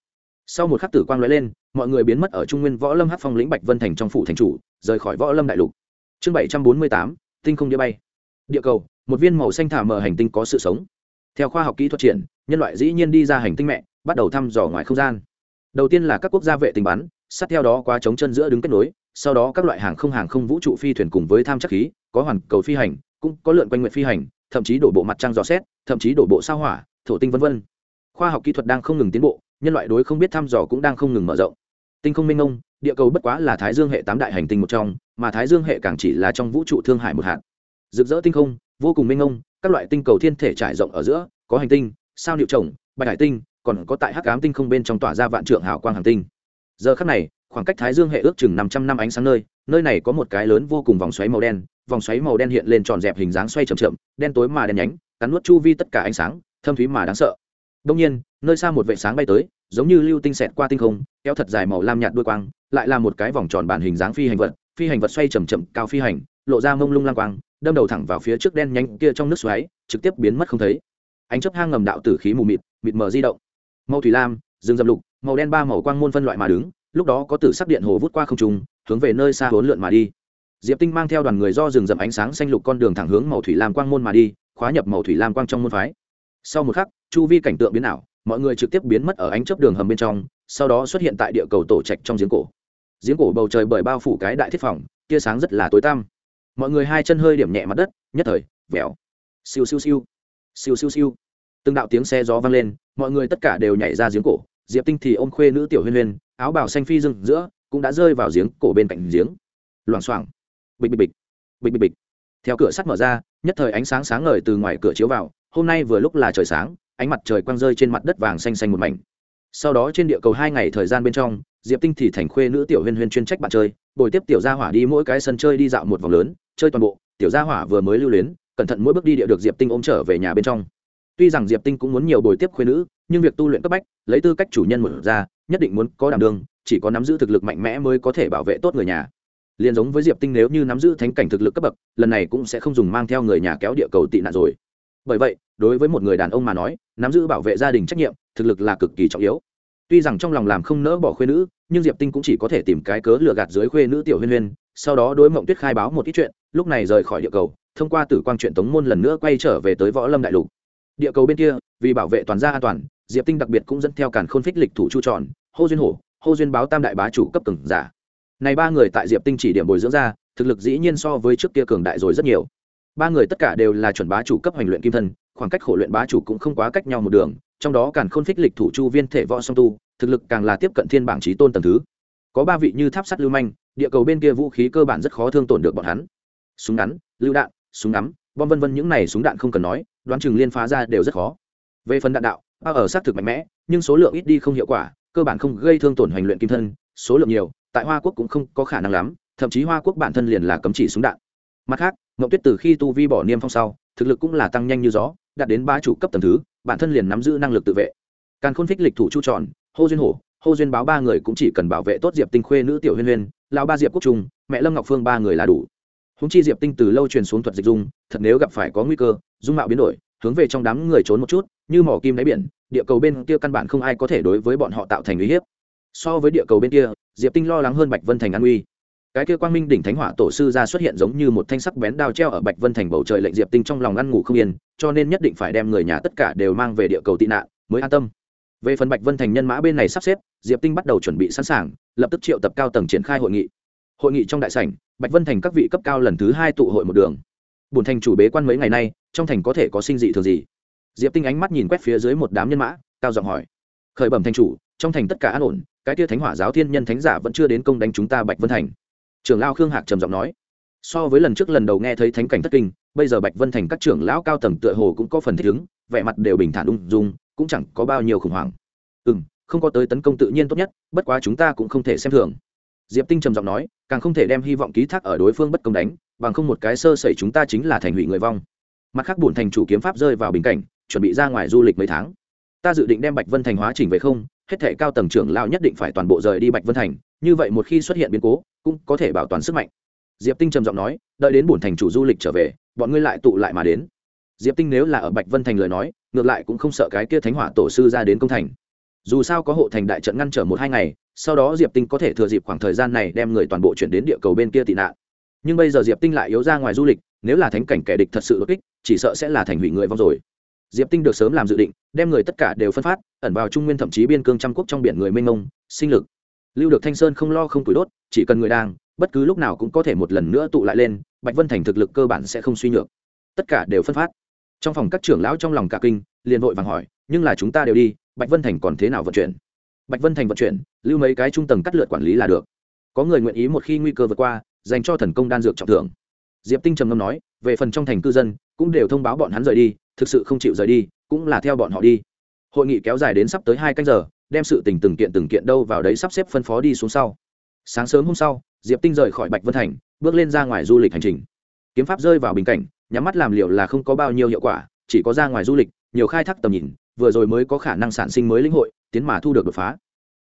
Sau một khắc tử quang lóe lên, mọi người biến mất ở trung nguyên võ lâm hát phong lĩnh bạch vân thành trong phủ thành chủ, rời khỏi võ lâm đại lục. Chương bảy trăm bốn mươi tám, tinh không đĩa bay. Địa cầu, một viên màu xanh thả mờ hành tinh có sự sống. Theo khoa học kỹ thuật triển, nhân loại dĩ nhiên đi ra hành tinh mẹ, bắt đầu thăm dò ngoài không gian đầu tiên là các quốc gia vệ tình bắn, sát theo đó qua chống chân giữa đứng kết nối, sau đó các loại hàng không hàng không vũ trụ phi thuyền cùng với tham chắc khí, có hoàn cầu phi hành, cũng có lượn quanh nguyện phi hành, thậm chí đổ bộ mặt trăng dò xét, thậm chí đổ bộ sao hỏa, thổ tinh v v khoa học kỹ thuật đang không ngừng tiến bộ, nhân loại đối không biết thăm dò cũng đang không ngừng mở rộng. Tinh không minh ông địa cầu bất quá là thái dương hệ tám đại hành tinh một trong, mà thái dương hệ càng chỉ là trong vũ trụ thương hải một hạt. Rực rỡ tinh không, vô cùng minh ông các loại tinh cầu thiên thể trải rộng ở giữa, có hành tinh, sao niệu trồng bạch hải tinh còn có tại hắc ám tinh không bên trong tỏa ra vạn trượng hào quang hành tinh. Giờ khắc này, khoảng cách thái dương hệ ước chừng năm trăm năm ánh sáng nơi nơi này có một cái lớn vô cùng vòng xoáy màu đen, vòng xoáy màu đen hiện lên tròn dẹp hình dáng xoay chậm chậm, đen tối mà đen nhánh, cắn nuốt chu vi tất cả ánh sáng, thâm thúy mà đáng sợ. Đông nhiên, nơi xa một vệ sáng bay tới, giống như lưu tinh xẹt qua tinh không, kéo thật dài màu lam nhạt đuôi quang, lại là một cái vòng tròn bản hình dáng phi hành vật, phi hành vật xoay chậm chậm, cao phi hành, lộ ra mông lung lang quang, đâm đầu thẳng vào phía trước đen nhánh kia trong nước xoáy, trực tiếp biến mất không thấy. Ánh chấp hang ngầm đạo tử khí mù mịt mịt mờ di động màu thủy lam, rừng rậm lục, màu đen ba màu quang môn phân loại mà đứng, lúc đó có tử sắc điện hồ vút qua không trung, hướng về nơi xa hốn lượn mà đi. Diệp tinh mang theo đoàn người do rừng rậm ánh sáng xanh lục con đường thẳng hướng màu thủy lam quang môn mà đi, khóa nhập màu thủy lam quang trong môn phái. Sau một khắc, chu vi cảnh tượng biến ảo, mọi người trực tiếp biến mất ở ánh chớp đường hầm bên trong, sau đó xuất hiện tại địa cầu tổ trạch trong giếng cổ. Giếng cổ bầu trời bởi bao phủ cái đại thiết phòng, tia sáng rất là tối tăm. Mọi người hai chân hơi điểm nhẹ mặt đất, nhất thời vẻo siêu siêu siêu. Siêu siêu siêu. Từng đạo tiếng xe gió vang lên mọi người tất cả đều nhảy ra giếng cổ, diệp tinh thì ôm khuê nữ tiểu huyên huyên, áo bào xanh phi rừng giữa, cũng đã rơi vào giếng cổ bên cạnh giếng. Loảng xoảng. Bịch bịch bịch. Bịch bịch bịch. Theo cửa sắt mở ra, nhất thời ánh sáng sáng ngời từ ngoài cửa chiếu vào, hôm nay vừa lúc là trời sáng, ánh mặt trời quang rơi trên mặt đất vàng xanh xanh một mảnh. Sau đó trên địa cầu hai ngày thời gian bên trong, diệp tinh thì thành khuê nữ tiểu huyên huyên chuyên trách bạn chơi, bồi tiếp tiểu gia hỏa đi mỗi cái sân chơi đi dạo một vòng lớn, chơi toàn bộ, tiểu gia hỏa vừa mới lưu luyến, cẩn thận mỗi bước đi địa được diệp tinh ôm trở về nhà bên trong tuy rằng diệp tinh cũng muốn nhiều bồi tiếp khuyên nữ, nhưng việc tu luyện cấp bách, lấy tư cách chủ nhân một ra, nhất định muốn có đảm đương, chỉ có nắm giữ thực lực mạnh mẽ mới có thể bảo vệ tốt người nhà. Liền giống với diệp tinh nếu như nắm giữ thánh cảnh thực lực cấp bậc, lần này cũng sẽ không dùng mang theo người nhà kéo địa cầu tị nạn rồi. Bởi vậy, đối với một người đàn ông mà nói, nắm giữ bảo vệ gia đình trách nhiệm, thực lực là cực kỳ trọng yếu. Tuy rằng trong lòng làm không nỡ bỏ khuê nữ, nhưng diệp tinh cũng chỉ có thể tìm cái cớ lừa gạt dưới khuê nữ tiểu huyên huyên, sau đó đối mộng tuyết khai báo một ít chuyện, lúc này rời khỏi địa cầu, thông qua tử quang chuyện tống môn lần nữa quay trở về tới võ lâm đại lục địa cầu bên kia, vì bảo vệ toàn gia an toàn, diệp tinh đặc biệt cũng dẫn theo càn khôn phích lịch thủ chu tròn, hô duyên hổ, hô duyên báo tam đại bá chủ cấp cường giả. Này ba người tại diệp tinh chỉ điểm bồi dưỡng ra, thực lực dĩ nhiên so với trước kia cường đại rồi rất nhiều. Ba người tất cả đều là chuẩn bá chủ cấp hành luyện kim thân, khoảng cách khổ luyện bá chủ cũng không quá cách nhau một đường, trong đó càn khôn phích lịch thủ chu viên thể võ song tu, thực lực càng là tiếp cận thiên bảng trí tôn tầng thứ. Có ba vị như tháp sắt lưu manh, địa cầu bên kia vũ khí cơ bản rất khó thương tổn được bọn hắn. Súng ngắn, lưu đạn, súng ngắm bom vân vân những này súng đạn không cần nói, đoán chừng liên phá ra đều rất khó. Về phần đạn đạo bao ở xác thực mạnh mẽ, nhưng số lượng ít đi không hiệu quả, cơ bản không gây thương tổn hoành luyện kim thân, số lượng nhiều, tại hoa quốc cũng không có khả năng lắm, thậm chí hoa quốc bản thân liền là cấm chỉ súng đạn. Mặt khác ngậu tuyết từ khi tu vi bỏ niêm phong sau, thực lực cũng là tăng nhanh như gió, đạt đến ba chủ cấp tầng thứ, bản thân liền nắm giữ năng lực tự vệ. Càng khôn phích lịch thủ chu tròn, hô duyên hổ, hô duyên báo ba người cũng chỉ cần bảo vệ tốt diệp tinh khuê nữ tiểu huyên huyên, lão ba diệp quốc trung, mẹ lâm ngọc phương ba người là đủ húng chi diệp tinh từ lâu truyền xuống thuật dịch dung, thật nếu gặp phải có nguy cơ, dung mạo biến đổi, hướng về trong đám người trốn một chút, như mỏ kim đáy biển, địa cầu bên kia căn bản không ai có thể đối với bọn họ tạo thành uy hiếp. So với địa cầu bên kia, diệp tinh lo lắng hơn bạch vân thành an uy. Cái kia quang minh đỉnh thánh hỏa tổ sư ra xuất hiện giống như một thanh sắc bén đao treo ở bạch vân thành bầu trời lệnh diệp tinh trong lòng ăn ngủ không yên, cho nên nhất định phải đem người nhà tất cả đều mang về địa cầu tị nạn, mới an tâm. Về phần bạch vân thành nhân mã bên này sắp xếp, diệp tinh bắt đầu chuẩn bị sẵn sàng, lập tức triệu tập cao tầng triển khai hội nghị hội nghị trong đại sảnh, bạch vân thành các vị cấp cao lần thứ hai tụ hội một đường. Bùn thành chủ bế quan mấy ngày nay, trong thành có thể có sinh dị thường gì? Diệp tinh ánh mắt nhìn quét phía dưới một đám nhân mã, cao giọng hỏi. Khởi bẩm thành chủ, trong thành tất cả an ổn, cái tia thánh hỏa giáo thiên nhân thánh giả vẫn chưa đến công đánh chúng ta bạch vân thành. Trưởng lao khương hạc trầm giọng nói. So với lần trước lần đầu nghe thấy thánh cảnh thất kinh, bây giờ bạch vân thành các trưởng lão cao tầng tựa hồ cũng có phần thích ứng, vẻ mặt đều bình thản ung dung, cũng chẳng có bao nhiêu khủng hoảng. Ừ không có tới tấn công tự nhiên tốt nhất, bất quá chúng ta cũng không thể xem thường diệp tinh trầm giọng nói, càng không thể đem hy vọng ký thác ở đối phương bất công đánh, bằng không một cái sơ sẩy chúng ta chính là thành hủy người vong. Mặt khác bổn thành chủ kiếm pháp rơi vào bình cảnh, chuẩn bị ra ngoài du lịch mấy tháng. Ta dự định đem bạch vân thành hóa chỉnh về không, hết thể cao tầng trưởng lao nhất định phải toàn bộ rời đi bạch vân thành, như vậy một khi xuất hiện biến cố, cũng có thể bảo toàn sức mạnh. Diệp tinh trầm giọng nói, đợi đến bổn thành chủ du lịch trở về, bọn ngươi lại tụ lại mà đến. Diệp tinh nếu là ở bạch vân thành lời nói, ngược lại cũng không sợ cái kia thánh hỏa tổ sư ra đến công thành dù sao có hộ thành đại trận ngăn trở một hai ngày, sau đó diệp tinh có thể thừa dịp khoảng thời gian này đem người toàn bộ chuyển đến địa cầu bên kia tị nạn. Nhưng bây giờ diệp tinh lại yếu ra ngoài du lịch, nếu là thánh cảnh kẻ địch thật sự đột kích, chỉ sợ sẽ là thành hủy người vong rồi. Diệp tinh được sớm làm dự định, đem người tất cả đều phân phát, ẩn vào trung nguyên thậm chí biên cương trăm quốc trong biển người mênh mông, sinh lực. Lưu được thanh sơn không lo không tuổi đốt, chỉ cần người đang, bất cứ lúc nào cũng có thể một lần nữa tụ lại lên, bạch vân thành thực lực cơ bản sẽ không suy nhược. Tất cả đều phân phát. Trong phòng các trưởng lão trong lòng cả kinh, liền vội vàng hỏi, nhưng là chúng ta đều đi bạch vân thành còn thế nào vận chuyển? Bạch vân thành vận chuyển, lưu mấy cái trung tầng cắt lượt quản lý là được. Có người nguyện ý một khi nguy cơ vượt qua, dành cho thần công đan dược trọng thưởng. Diệp tinh trầm ngâm nói, về phần trong thành cư dân, cũng đều thông báo bọn hắn rời đi, thực sự không chịu rời đi, cũng là theo bọn họ đi. Hội nghị kéo dài đến sắp tới hai canh giờ, đem sự tình từng kiện từng kiện đâu vào đấy sắp xếp phân phó đi xuống sau. Sáng sớm hôm sau, diệp tinh rời khỏi bạch vân thành, bước lên ra ngoài du lịch hành trình. Kiếm pháp rơi vào bình cảnh, nhắm mắt làm liệu là không có bao nhiêu hiệu quả, chỉ có ra ngoài du lịch, nhiều khai thác tầm nhìn vừa rồi mới có khả năng sản sinh mới lĩnh hội, tiến mà thu được đột phá.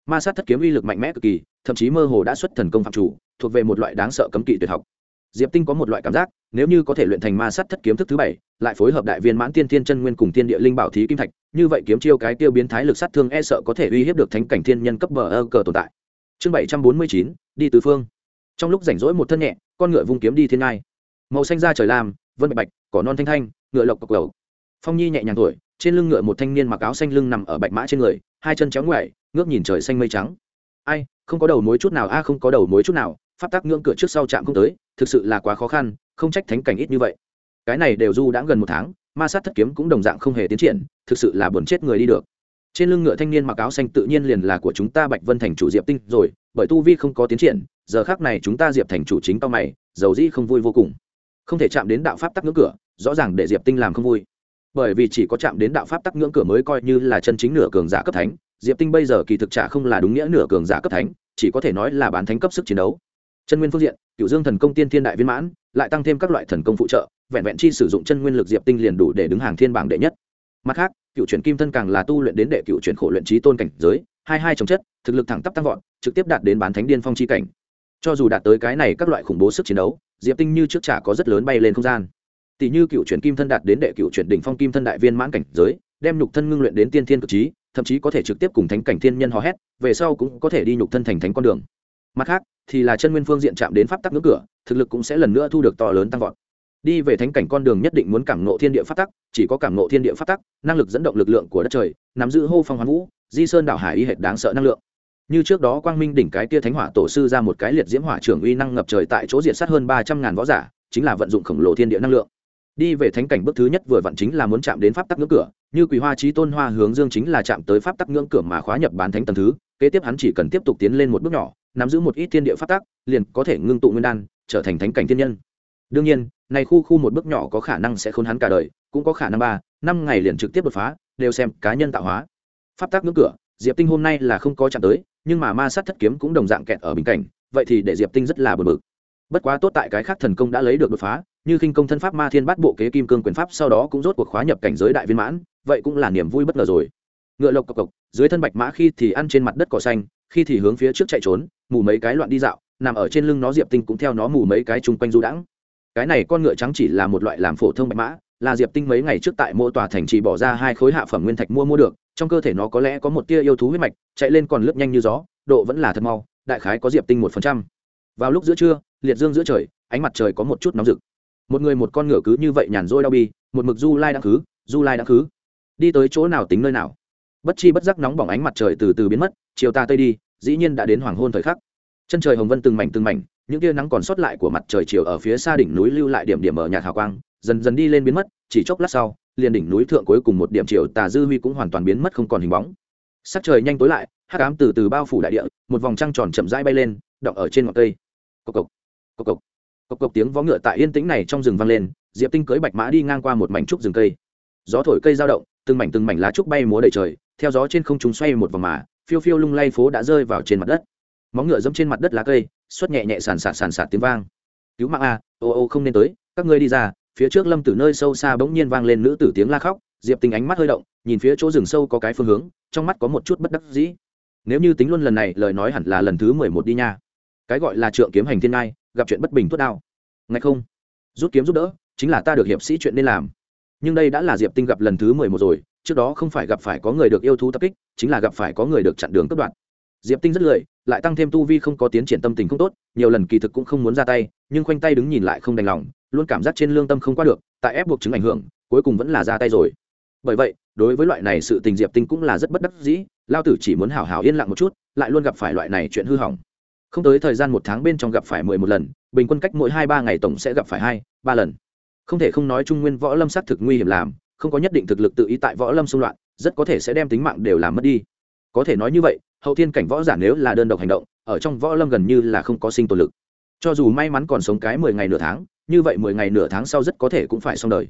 Ma sát thất kiếm uy lực mạnh mẽ cực kỳ, thậm chí mơ hồ đã xuất thần công phạm chủ, thuộc về một loại đáng sợ cấm kỵ tuyệt học. Diệp tinh có một loại cảm giác, nếu như có thể luyện thành ma sát thất kiếm thức thứ bảy, lại phối hợp đại viên mãn tiên thiên chân nguyên cùng tiên địa linh bảo thí kim thạch, như vậy kiếm chiêu cái tiêu biến thái lực sát thương e sợ có thể uy hiếp được thánh cảnh thiên nhân cấp bờ ơ cờ tồn tại. Chương bảy trăm bốn mươi chín, đi tứ phương. Trong lúc rảnh rỗi một thân nhẹ, con ngựa vung kiếm đi thiên ngai. Màu xanh da trời lam, vân bạch bạch, cỏ non thanh thanh, ngựa lộc cộc lầu phong nhi nhẹ nhàng tuổi trên lưng ngựa một thanh niên mặc áo xanh lưng nằm ở bạch mã trên người, hai chân chéo ngoại ngước nhìn trời xanh mây trắng. Ai, không có đầu mối chút nào, a, không có đầu mối chút nào, pháp tắc ngưỡng cửa trước sau chạm không tới, thực sự là quá khó khăn, không trách thánh cảnh ít như vậy. Cái này đều du đã gần một tháng, ma sát thất kiếm cũng đồng dạng không hề tiến triển, thực sự là buồn chết người đi được. Trên lưng ngựa thanh niên mặc áo xanh tự nhiên liền là của chúng ta bạch vân thành chủ diệp tinh rồi, bởi tu vi không có tiến triển, giờ khác này chúng ta diệp thành chủ chính tao mày dầu dĩ không vui vô cùng. Không thể chạm đến đạo pháp tắc ngưỡng cửa, rõ ràng để diệp tinh làm không vui bởi vì chỉ có chạm đến đạo pháp tắc ngưỡng cửa mới coi như là chân chính nửa cường giả cấp thánh, diệp tinh bây giờ kỳ thực trả không là đúng nghĩa nửa cường giả cấp thánh, chỉ có thể nói là bán thánh cấp sức chiến đấu. Chân nguyên phương diện cựu dương thần công tiên thiên đại viên mãn, lại tăng thêm các loại thần công phụ trợ, vẹn vẹn chi sử dụng chân nguyên lực diệp tinh liền đủ để đứng hàng thiên bảng đệ nhất. Mặt khác, cựu chuyển kim thân càng là tu luyện đến đệ cựu chuyển khổ luyện trí tôn cảnh giới, hai hai chống chất, thực lực thẳng tắp tăng vọt, trực tiếp đạt đến bán thánh điên phong chi cảnh. Cho dù đạt tới cái này các loại khủng bố sức chiến đấu, diệp tinh như trước trả có rất lớn bay lên không gian tỷ như cựu chuyển kim thân đạt đến đệ cựu chuyển đỉnh phong kim thân đại viên mãn cảnh giới, đem nhục thân ngưng luyện đến tiên thiên cực trí, thậm chí có thể trực tiếp cùng thánh cảnh thiên nhân hò hét, về sau cũng có thể đi nhục thân thành thánh con đường. Mặt khác, thì là chân nguyên phương diện chạm đến pháp tắc ngưỡng cửa, thực lực cũng sẽ lần nữa thu được to lớn tăng vọt. Đi về thánh cảnh con đường nhất định muốn cảm ngộ thiên địa pháp tắc, chỉ có cảm ngộ thiên địa pháp tắc, năng lực dẫn động lực lượng của đất trời, nắm giữ hô phong hoán vũ, di sơn đảo hải y hệt đáng sợ năng lượng. Như trước đó quang minh đỉnh cái kia thánh hỏa tổ sư ra một cái liệt diễm hỏa trưởng uy năng ngập trời tại chỗ diện sát hơn ba trăm ngàn võ giả, chính là vận dụng khổng lồ thiên địa năng lượng đi về thánh cảnh bước thứ nhất vừa vặn chính là muốn chạm đến pháp tắc ngưỡng cửa, như quỳ hoa trí tôn hoa hướng dương chính là chạm tới pháp tắc ngưỡng cửa mà khóa nhập bán thánh tầng thứ, kế tiếp hắn chỉ cần tiếp tục tiến lên một bước nhỏ, nắm giữ một ít thiên địa pháp tắc, liền có thể ngưng tụ nguyên đan, trở thành thánh cảnh thiên nhân. Đương nhiên này khu khu một bước nhỏ có khả năng sẽ khốn hắn cả đời, cũng có khả năng ba, năm ngày liền trực tiếp đột phá, đều xem cá nhân tạo hóa. Pháp tắc ngưỡng cửa, diệp tinh hôm nay là không có chạm tới, nhưng mà ma sát thất kiếm cũng đồng dạng kẹt ở bình cảnh, vậy thì để diệp tinh rất là bực bực. Bất quá tốt tại cái khác thần công đã lấy được đột phá như khinh công thân pháp ma thiên bát bộ kế kim cương quyền pháp sau đó cũng rốt cuộc khóa nhập cảnh giới đại viên mãn, vậy cũng là niềm vui bất ngờ rồi. Ngựa lộc cộc cộc, dưới thân bạch mã khi thì ăn trên mặt đất cỏ xanh, khi thì hướng phía trước chạy trốn, mù mấy cái loạn đi dạo, nằm ở trên lưng nó diệp tinh cũng theo nó mù mấy cái chung quanh du đãng. Cái này con ngựa trắng chỉ là một loại làm phổ thông bạch mã, là diệp tinh mấy ngày trước tại mô tòa thành trì bỏ ra hai khối hạ phẩm nguyên thạch mua mua được, trong cơ thể nó có lẽ có một tia yêu thú huyết mạch, chạy lên còn lướt nhanh như gió, độ vẫn là thật mau, đại khái có diệp tinh một phần trăm. Vào lúc giữa trưa, liệt dương giữa trời, ánh mặt trời có một chút nóng rực một người một con ngựa cứ như vậy nhàn rỗi đau bi, một mực du lai đang khứ, du lai đang khứ. Đi tới chỗ nào tính nơi nào? Bất chi bất giác nóng bỏng ánh mặt trời từ từ biến mất, chiều ta tây đi, dĩ nhiên đã đến hoàng hôn thời khắc. Chân trời hồng vân từng mảnh từng mảnh, những tia nắng còn sót lại của mặt trời chiều ở phía xa đỉnh núi lưu lại điểm điểm ở nhạt hào quang, dần dần đi lên biến mất, chỉ chốc lát sau, liền đỉnh núi thượng cuối cùng một điểm chiều tà dư huy cũng hoàn toàn biến mất không còn hình bóng. Sắc trời nhanh tối lại hát cám từ từ bao phủ đại địa, một vòng trăng tròn chậm rãi bay lên, đọng ở trên ngọn cây. Cộc cộc cộc cộc cộc cộc tiếng vó ngựa tại yên tĩnh này trong rừng vang lên, diệp tinh cưới bạch mã đi ngang qua một mảnh trúc rừng cây. Gió thổi cây dao động, từng mảnh từng mảnh lá trúc bay múa đầy trời, theo gió trên không chúng xoay một vòng mà, phiêu phiêu lung lay phố đã rơi vào trên mặt đất. Móng ngựa dẫm trên mặt đất lá cây xuất nhẹ nhẹ sàn sạt sàn sạt tiếng vang. Cứu mạng a, ô ô không nên tới, các ngươi đi ra. Phía trước lâm từ nơi sâu xa bỗng nhiên vang lên nữ tử tiếng la khóc, diệp tinh ánh mắt hơi động, nhìn phía chỗ rừng sâu có cái phương hướng, trong mắt có một chút bất đắc dĩ. Nếu như tính luôn lần này, lời nói hẳn là lần thứ mười một đi nha. Cái gọi là trượng kiếm hành thiên ngai gặp chuyện bất bình tuốt đao. Ngay không? Rút kiếm giúp đỡ, chính là ta được hiệp sĩ chuyện nên làm. Nhưng đây đã là diệp tinh gặp lần thứ mười một rồi, trước đó không phải gặp phải có người được yêu thú tập kích, chính là gặp phải có người được chặn đường cướp đoạt. Diệp tinh rất lười, lại tăng thêm tu vi không có tiến triển tâm tình không tốt, nhiều lần kỳ thực cũng không muốn ra tay, nhưng khoanh tay đứng nhìn lại không đành lòng, luôn cảm giác trên lương tâm không qua được, tại ép buộc chứng ảnh hưởng, cuối cùng vẫn là ra tay rồi. Bởi vậy, đối với loại này sự tình diệp tinh cũng là rất bất đắc dĩ, lao tử chỉ muốn hảo hảo yên lặng một chút, lại luôn gặp phải loại này chuyện hư hỏng không tới thời gian một tháng bên trong gặp phải mười một lần, bình quân cách mỗi hai ba ngày tổng sẽ gặp phải hai, ba lần. Không thể không nói trung nguyên võ lâm xác thực nguy hiểm làm, không có nhất định thực lực tự ý tại võ lâm xung loạn, rất có thể sẽ đem tính mạng đều làm mất đi. Có thể nói như vậy, hậu thiên cảnh võ giả nếu là đơn độc hành động, ở trong võ lâm gần như là không có sinh tồn lực. Cho dù may mắn còn sống cái mười ngày nửa tháng, như vậy mười ngày nửa tháng sau rất có thể cũng phải xong đời.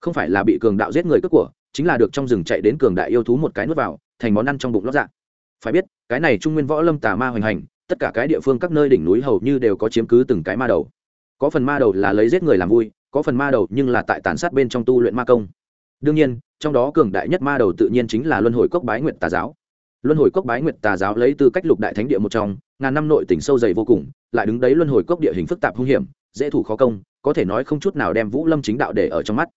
Không phải là bị cường đạo giết người cướp của, chính là được trong rừng chạy đến cường đại yêu thú một cái nuốt vào, thành món ăn trong bụng lót dạ. Phải biết, cái này trung nguyên võ lâm tà ma hoành hành tất cả cái địa phương các nơi đỉnh núi hầu như đều có chiếm cứ từng cái ma đầu. Có phần ma đầu là lấy giết người làm vui, có phần ma đầu nhưng là tại tàn sát bên trong tu luyện ma công. Đương nhiên, trong đó cường đại nhất ma đầu tự nhiên chính là luân hồi cốc bái nguyện tà giáo. Luân hồi cốc bái nguyện tà giáo lấy tư cách lục đại thánh địa một trong, ngàn năm nội tỉnh sâu dày vô cùng, lại đứng đấy luân hồi cốc địa hình phức tạp hung hiểm, dễ thủ khó công, có thể nói không chút nào đem vũ lâm chính đạo để ở trong mắt.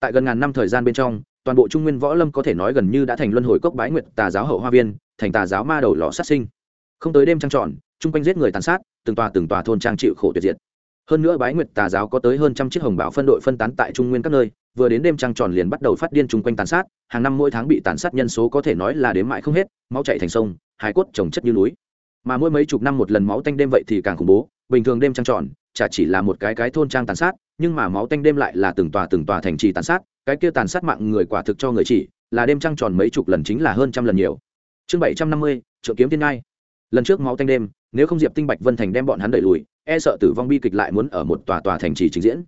Tại gần ngàn năm thời gian bên trong, toàn bộ trung nguyên võ lâm có thể nói gần như đã thành luân hồi cốc bái nguyện tà giáo hậu hoa viên, thành tà giáo ma đầu lò sát sinh không tới đêm trăng tròn, chung quanh giết người tàn sát từng tòa từng tòa thôn trang chịu khổ tuyệt diệt. Hơn nữa bái nguyệt tà giáo có tới hơn trăm chiếc hồng bảo phân đội phân tán tại trung nguyên các nơi vừa đến đêm trăng tròn liền bắt đầu phát điên chung quanh tàn sát hàng năm mỗi tháng bị tàn sát nhân số có thể nói là đến mãi không hết máu chạy thành sông hải cốt trồng chất như núi. Mà mỗi mấy chục năm một lần máu tanh đêm vậy thì càng khủng bố bình thường đêm trăng tròn chả chỉ là một cái cái thôn trang tàn sát nhưng mà máu tanh đêm lại là từng tòa từng tòa thành trì tàn sát cái kia tàn sát mạng người quả thực cho người chỉ là đêm trăng tròn mấy chục lần chính là hơn trăm lần nhiều. Chương bảy trăm năm mươi trượng kiếm thiên ngai lần trước máu tanh đêm, nếu không diệp tinh bạch, vân thành đem bọn hắn đẩy lùi e sợ tử vong bi kịch lại muốn ở một tòa tòa thành trì trình diễn.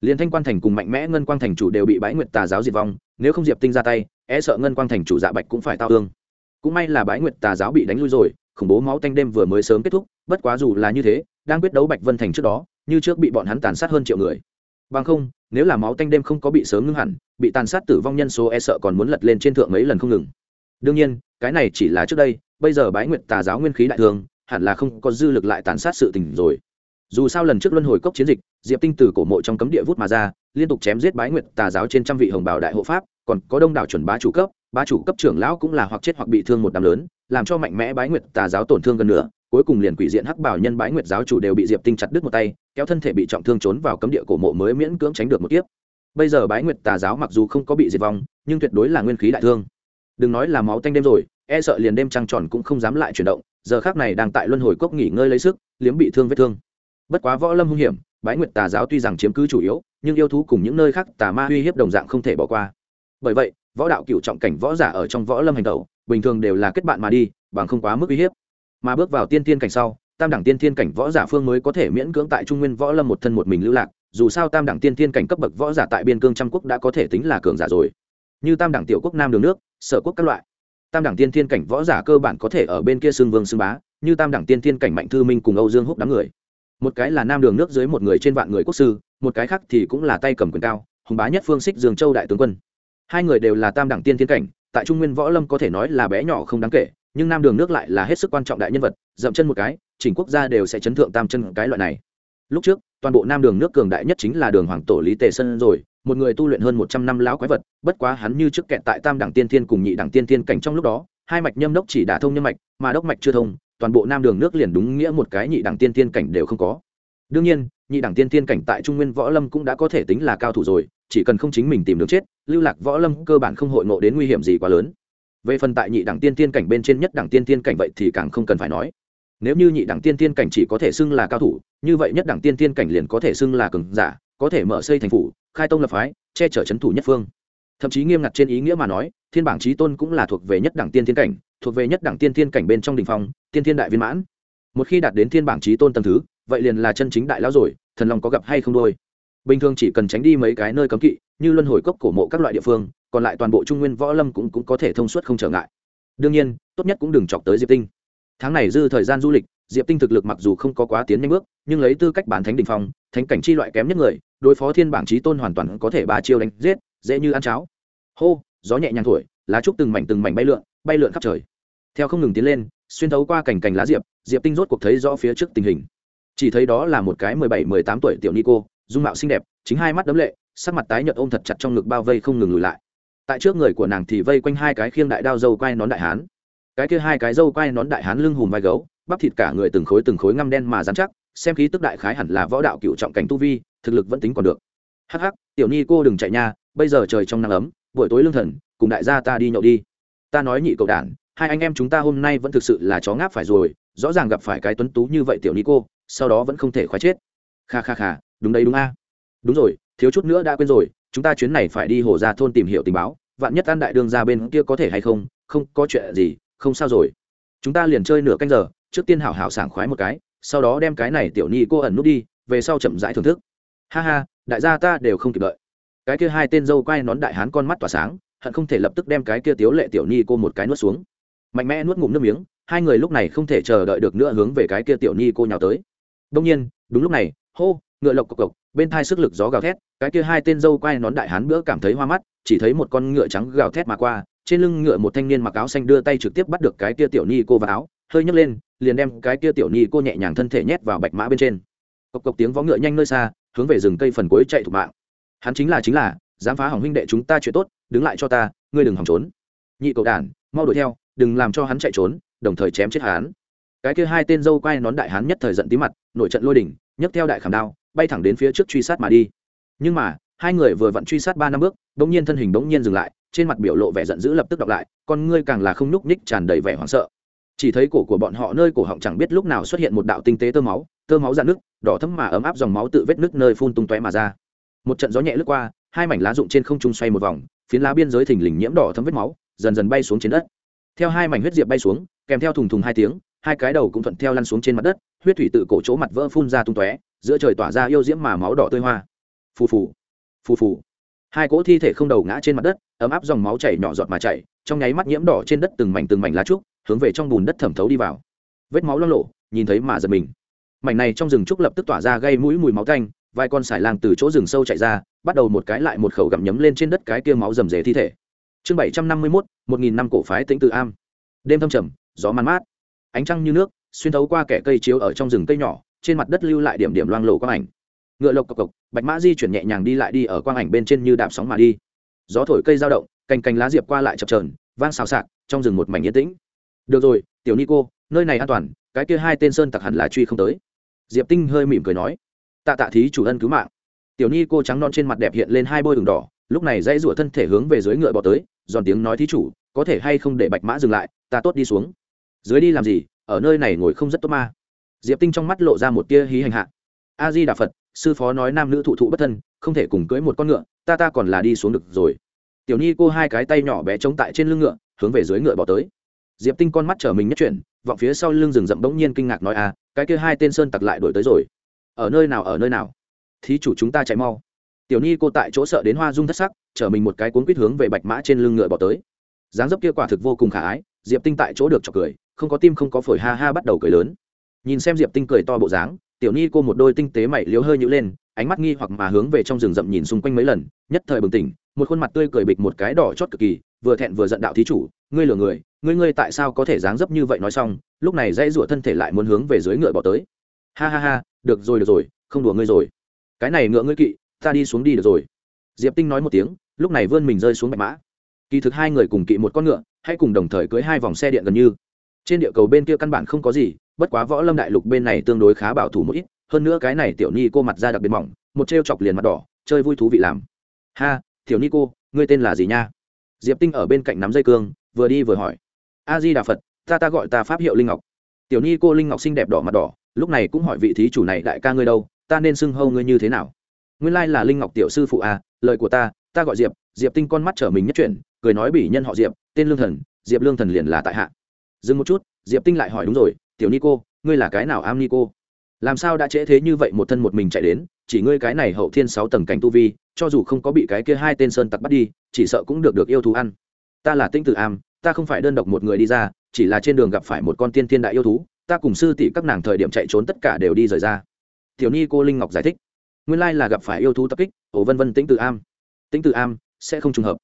Liền thanh quan thành cùng mạnh mẽ ngân quang thành chủ đều bị bãi nguyệt tà giáo diệt vong, nếu không diệp tinh ra tay e sợ ngân quang thành chủ dạ bạch cũng phải tao ương cũng may là bãi nguyệt tà giáo bị đánh lui rồi, khủng bố máu tanh đêm vừa mới sớm kết thúc, bất quá dù là như thế, đang quyết đấu bạch vân thành trước đó, như trước bị bọn hắn tàn sát hơn triệu người. Bằng không, nếu là máu tanh đêm không có bị sớm ngưng hẳn, bị tàn sát tử vong nhân số e sợ còn muốn lật lên trên thượng mấy lần không ngừng đương nhiên, cái này chỉ là trước đây, bây giờ bái nguyệt tà giáo nguyên khí đại thương hẳn là không có dư lực lại tàn sát sự tình rồi. Dù sao lần trước luân hồi cốc chiến dịch, diệp tinh từ cổ mộ trong cấm địa vút mà ra, liên tục chém giết bái nguyệt tà giáo trên trăm vị hồng bảo đại hộ pháp, còn có đông đảo chuẩn bá chủ cấp, bá chủ cấp trưởng lão cũng là hoặc chết hoặc bị thương một đám lớn, làm cho mạnh mẽ bái nguyệt tà giáo tổn thương gần nữa cuối cùng liền quỷ diện hắc bảo nhân bái nguyệt giáo chủ đều bị diệp tinh chặt đứt một tay, kéo thân thể bị trọng thương trốn vào cấm địa cổ mộ mới miễn cưỡng tránh được một kiếp. Bây giờ bái nguyệt tà giáo mặc dù không có bị diệt vong, nhưng tuyệt đối là nguyên khí đại thương đừng nói là máu tanh đêm rồi e sợ liền đêm trăng tròn cũng không dám lại chuyển động, giờ khác này đang tại luân hồi cốc nghỉ ngơi lấy sức, liếm bị thương vết thương. Bất quá võ lâm hung hiểm, bái nguyệt tà giáo tuy rằng chiếm cứ chủ yếu, nhưng yêu thú cùng những nơi khác tà ma uy hiếp đồng dạng không thể bỏ qua. Bởi vậy, võ đạo cựu trọng cảnh võ giả ở trong võ lâm hành tẩu, bình thường đều là kết bạn mà đi, bằng không quá mức uy hiếp. Mà bước vào tiên tiên cảnh sau, tam đẳng tiên tiên cảnh võ giả phương mới có thể miễn cưỡng tại trung nguyên võ lâm một thân một mình lưu lạc, dù sao tam đẳng tiên tiên cảnh cấp bậc võ giả tại biên cương trăm quốc đã có thể tính là cường giả rồi như tam đẳng tiểu quốc nam đường nước, sở quốc các loại. Tam đẳng tiên thiên cảnh võ giả cơ bản có thể ở bên kia xương vương xương bá, như tam đẳng tiên thiên cảnh mạnh thư minh cùng âu dương húc đám người. Một cái là nam đường nước dưới một người trên vạn người quốc sư, một cái khác thì cũng là tay cầm quyền cao, hùng bá nhất phương xích dương châu đại tướng quân. Hai người đều là tam đẳng tiên thiên cảnh, tại trung nguyên võ lâm có thể nói là bé nhỏ không đáng kể, nhưng nam đường nước lại là hết sức quan trọng đại nhân vật, dậm chân một cái, chỉnh quốc gia đều sẽ chấn thượng tam chân cái loại này. Lúc trước, toàn bộ nam đường nước cường đại nhất chính là đường hoàng tổ lý tề sơn rồi một người tu luyện hơn một trăm năm lão quái vật, bất quá hắn như trước kẹt tại tam đẳng tiên thiên cùng nhị đẳng tiên thiên cảnh trong lúc đó, hai mạch nhâm đốc chỉ đả thông nhâm mạch, mà đốc mạch chưa thông, toàn bộ nam đường nước liền đúng nghĩa một cái nhị đẳng tiên thiên cảnh đều không có. Đương nhiên, nhị đẳng tiên thiên cảnh tại trung nguyên võ lâm cũng đã có thể tính là cao thủ rồi, chỉ cần không chính mình tìm đường chết, lưu lạc võ lâm cơ bản không hội ngộ đến nguy hiểm gì quá lớn. Về phần tại nhị đẳng tiên thiên cảnh bên trên nhất đẳng tiên thiên cảnh vậy thì càng không cần phải nói. Nếu như nhị đẳng tiên thiên cảnh chỉ có thể xưng là cao thủ, như vậy nhất đẳng tiên thiên cảnh liền có thể xưng là cường giả, có thể mở xây thành phủ khai tông lập phái che chở c thủ nhất phương. Thậm chí nghiêm ngặt trên ý nghĩa mà nói thiên bảng trí tôn cũng là thuộc về nhất đẳng tiên thiên cảnh thuộc về nhất đẳng tiên thiên cảnh bên trong đình phong tiên thiên đại viên mãn. Một khi đạt đến thiên bảng trí tôn tầng thứ vậy liền là chân chính đại lão rồi thần long có gặp hay không đôi. Bình thường chỉ cần tránh đi mấy cái nơi cấm kỵ như luân hồi cốc cổ mộ các loại địa phương còn lại toàn bộ trung nguyên võ lâm cũng, cũng có thể thông suốt không trở ngại. Đương nhiên tốt nhất cũng đừng chọc tới diệp tinh. Tháng này dư thời gian du lịch diệp tinh thực lực mặc dù không có quá tiến nhanh bước nhưng lấy tư cách bán thánh đình phong thánh cảnh chi loại kém nhất người đối phó thiên bảng trí tôn hoàn toàn có thể ba chiêu đánh giết, dễ như ăn cháo. Hô, gió nhẹ nhàng thổi, lá trúc từng mảnh từng mảnh bay lượn bay lượn khắp trời. Theo không ngừng tiến lên, xuyên thấu qua cảnh cành lá diệp diệp tinh rốt cuộc thấy rõ phía trước tình hình. Chỉ thấy đó là một cái mười bảy, mười tám tuổi tiểu nico, dung mạo xinh đẹp, chính hai mắt đấm lệ, sắc mặt tái nhợt ôm thật chặt trong ngực bao vây không ngừng lùi lại. Tại trước người của nàng thì vây quanh hai cái khiêng đại đao dâu quai nón đại hán. Cái kia hai cái dâu quai nón đại hán lưng hùm vai gấu, bắp thịt cả người từng khối từng khối ngăm đen mà dán chắc xem khí tức đại khái hẳn là võ đạo cựu trọng cảnh tu vi, thực lực vẫn tính còn được. Hắc hắc, tiểu ni cô đừng chạy nha, bây giờ trời trong nắng ấm, buổi tối lương thần, cùng đại gia ta đi nhậu đi. Ta nói nhị cậu đản, hai anh em chúng ta hôm nay vẫn thực sự là chó ngáp phải rồi, rõ ràng gặp phải cái tuấn tú như vậy tiểu ni cô, sau đó vẫn không thể khoái chết. Kha kha kha, đúng đấy đúng a. Đúng rồi, thiếu chút nữa đã quên rồi, chúng ta chuyến này phải đi hồ ra thôn tìm hiểu tình báo, vạn nhất an đại đương ra bên kia có thể hay không không có chuyện gì, không sao rồi. Chúng ta liền chơi nửa canh giờ, trước tiên hảo hảo sảng khoái một cái sau đó đem cái này tiểu ni cô ẩn nút đi, về sau chậm rãi thưởng thức. Ha ha, đại gia ta đều không kịp đợi. Cái kia hai tên dâu quay nón đại hán con mắt tỏa sáng, hận không thể lập tức đem cái kia tiếu lệ tiểu ni cô một cái nuốt xuống. Mạnh mẽ nuốt ngụm nước miếng, hai người lúc này không thể chờ đợi được nữa hướng về cái kia tiểu ni cô nhào tới. Đông nhiên, đúng lúc này, hô, ngựa lộc cộc cộc, bên thai sức lực gió gào thét, cái kia hai tên dâu quay nón đại hán bữa cảm thấy hoa mắt, chỉ thấy một con ngựa trắng gào thét mà qua trên lưng ngựa một thanh niên mặc áo xanh đưa tay trực tiếp bắt được cái kia tiểu ni cô vào áo, hơi nhấc lên, liền đem cái kia tiểu ni cô nhẹ nhàng thân thể nhét vào bạch mã bên trên. Cộc cộc tiếng vó ngựa nhanh nơi xa, hướng về rừng cây phần cuối chạy thục mạng. Hắn chính là chính là, dám phá hỏng huynh đệ chúng ta chuyện tốt, đứng lại cho ta, ngươi đừng hỏng trốn. Nhị cậu đản mau đuổi theo, đừng làm cho hắn chạy trốn, đồng thời chém chết hắn. Cái kia hai tên dâu quay nón đại hán nhất thời giận tí mặt, nổi trận lôi đỉnh nhấc theo đại khảm đao, bay thẳng đến phía trước truy sát mà đi. Nhưng mà, hai người vừa vặn truy sát ba năm bước, bỗng nhiên thân hình bỗng nhiên dừng lại trên mặt biểu lộ vẻ giận dữ lập tức đọc lại, con ngươi càng là không nhúc nhích tràn đầy vẻ hoảng sợ. Chỉ thấy cổ của bọn họ nơi cổ họng chẳng biết lúc nào xuất hiện một đạo tinh tế tơ máu tơ máu dạn nước đỏ thấm mà ấm áp dòng máu tự vết nước nơi phun tung tóe mà ra. Một trận gió nhẹ lướt qua, hai mảnh lá rụng trên không trung xoay một vòng, phiến lá biên giới thình lình nhiễm đỏ thấm vết máu, dần dần bay xuống trên đất. Theo hai mảnh huyết diệp bay xuống, kèm theo thùng thùng hai tiếng, hai cái đầu cũng thuận theo lăn xuống trên mặt đất, huyết thủy tự cổ chỗ mặt vỡ phun ra tung tóe, giữa trời tỏa ra yêu diễm mà máu đỏ tươi hoa. Phù phù phù phù hai cỗ thi thể không đầu ngã trên mặt đất, ấm áp dòng máu chảy nhỏ giọt mà chảy, trong nháy mắt nhiễm đỏ trên đất từng mảnh từng mảnh lá trúc, hướng về trong bùn đất thẩm thấu đi vào. Vết máu lo lộ, nhìn thấy mà giật mình. Mảnh này trong rừng trúc lập tức tỏa ra gây mũi mùi máu canh vài con sải lang từ chỗ rừng sâu chạy ra, bắt đầu một cái lại một khẩu gặm nhấm lên trên đất cái kia máu rầm rề thi thể. Chương bảy trăm năm mươi mốt, một nghìn năm cổ phái tĩnh tự am. Đêm thâm trầm, gió man mát. Ánh trăng như nước, xuyên thấu qua kẻ cây chiếu ở trong rừng cây nhỏ, trên mặt đất lưu lại điểm điểm loang lộ quang ảnh ngựa lộc cộc cộc, bạch mã di chuyển nhẹ nhàng đi lại đi ở quang ảnh bên trên như đạp sóng mà đi. Gió thổi cây dao động, cành cành lá diệp qua lại chập trờn vang xào xạc, trong rừng một mảnh yên tĩnh. Được rồi, tiểu nico, nơi này an toàn, cái kia hai tên sơn tặc hẳn là truy không tới. Diệp tinh hơi mỉm cười nói, tạ tạ thí chủ ân cứu mạng. Tiểu ni cô trắng non trên mặt đẹp hiện lên hai bôi đường đỏ, lúc này dãy rủa thân thể hướng về dưới ngựa bỏ tới, giòn tiếng nói thí chủ, có thể hay không để bạch mã dừng lại, ta tốt đi xuống. Dưới đi làm gì, ở nơi này ngồi không rất tốt ma. Diệp tinh trong mắt lộ ra một tia hí hành hạ. A di đà phật sư phó nói nam nữ thụ thụ bất thân, không thể cùng cưới một con ngựa, ta ta còn là đi xuống được rồi. Tiểu nhi cô hai cái tay nhỏ bé chống tại trên lưng ngựa, hướng về dưới ngựa bỏ tới. Diệp tinh con mắt chở mình nhất chuyển, vọng phía sau lưng rừng rậm bỗng nhiên kinh ngạc nói à cái kia hai tên sơn tặc lại đuổi tới rồi. Ở nơi nào, ở nơi nào? Thí chủ chúng ta chạy mau. Tiểu nhi cô tại chỗ sợ đến hoa dung thất sắc chở mình một cái cuốn quýt hướng về bạch mã trên lưng ngựa bỏ tới. Dáng dấp kia quả thực vô cùng khả ái, diệp tinh tại chỗ được chọc cười, không có tim không có phổi ha ha bắt đầu cười lớn. Nhìn xem diệp tinh cười to bộ dáng tiểu ni cô một đôi tinh tế mày liếu hơi nhữ lên, ánh mắt nghi hoặc mà hướng về trong rừng rậm nhìn xung quanh mấy lần, nhất thời bừng tỉnh, một khuôn mặt tươi cười bịch một cái đỏ chót cực kỳ, vừa thẹn vừa giận đạo thí chủ, ngươi lừa người, ngươi ngươi tại sao có thể dáng dấp như vậy nói xong, lúc này dãy rủa thân thể lại muốn hướng về dưới ngựa bỏ tới. Ha ha ha, được rồi được rồi, không đùa ngươi rồi. Cái này ngựa ngươi kỵ, ta đi xuống đi được rồi. Diệp tinh nói một tiếng, lúc này vươn mình rơi xuống bạch mã. Kỳ thực hai người cùng kỵ một con ngựa, hay cùng đồng thời cưới hai vòng xe điện gần như. Trên địa cầu bên kia căn bản không có gì bất quá võ lâm đại lục bên này tương đối khá bảo thủ một ít, hơn nữa cái này tiểu ni cô mặt da đặc biệt mỏng, một t chọc liền mặt đỏ, chơi vui thú vị làm. Ha, tiểu ni cô, ngươi tên là gì nha? Diệp tinh ở bên cạnh nắm dây cương, vừa đi vừa hỏi. A di đà phật ta ta gọi ta pháp hiệu linh ngọc. Tiểu ni cô linh ngọc xinh đẹp đỏ mặt đỏ, lúc này cũng hỏi vị thí chủ này đại ca ngươi đâu, ta nên xưng hâu ngươi như thế nào? Nguyên lai là linh ngọc tiểu sư phụ à lời của ta ta gọi diệp diệp tinh con mắt trở mình nhất chuyển, cười nói bỉ nhân họ diệp, tên lương thần, diệp lương thần liền là tại hạ. Dừng một chút, diệp tinh lại hỏi đúng rồi tiểu Nico, ngươi là cái nào am Nico? làm sao đã trễ thế như vậy một thân một mình chạy đến chỉ ngươi cái này hậu thiên sáu tầng cảnh tu vi cho dù không có bị cái kia hai tên sơn tặc bắt đi chỉ sợ cũng được được yêu thú ăn. Ta là tinh tử am ta không phải đơn độc một người đi ra chỉ là trên đường gặp phải một con tiên thiên đại yêu thú ta cùng sư tỷ các nàng thời điểm chạy trốn tất cả đều đi rời ra. Tiểu ni cô linh ngọc giải thích. Nguyên lai là gặp phải yêu thú tập kích ổ vân vân tính tự am. Tính tự am sẽ không trùng hợp.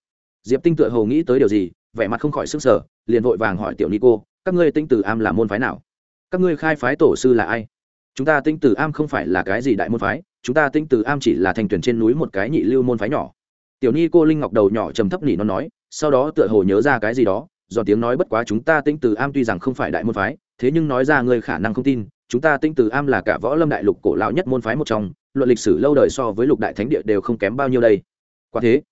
Diệp tinh tựa hồ nghĩ tới điều gì vẻ mặt không khỏi sức sở liền vội vàng hỏi tiểu ni cô các ngươi tính tự am là môn phái nào? Các ngươi khai phái tổ sư là ai? Chúng ta tinh tử am không phải là cái gì đại môn phái, chúng ta tinh tử am chỉ là thành tuyển trên núi một cái nhị lưu môn phái nhỏ. Tiểu ni cô linh ngọc đầu nhỏ trầm thấp nỉ nó nói, sau đó tựa hồ nhớ ra cái gì đó do tiếng nói bất quá chúng ta tinh tử am tuy rằng không phải đại môn phái, thế nhưng nói ra ngươi khả năng không tin, chúng ta tinh tử am là cả võ lâm đại lục cổ lão nhất môn phái một trong, luận lịch sử lâu đời so với lục đại thánh địa đều không kém bao nhiêu đây. Quả thế,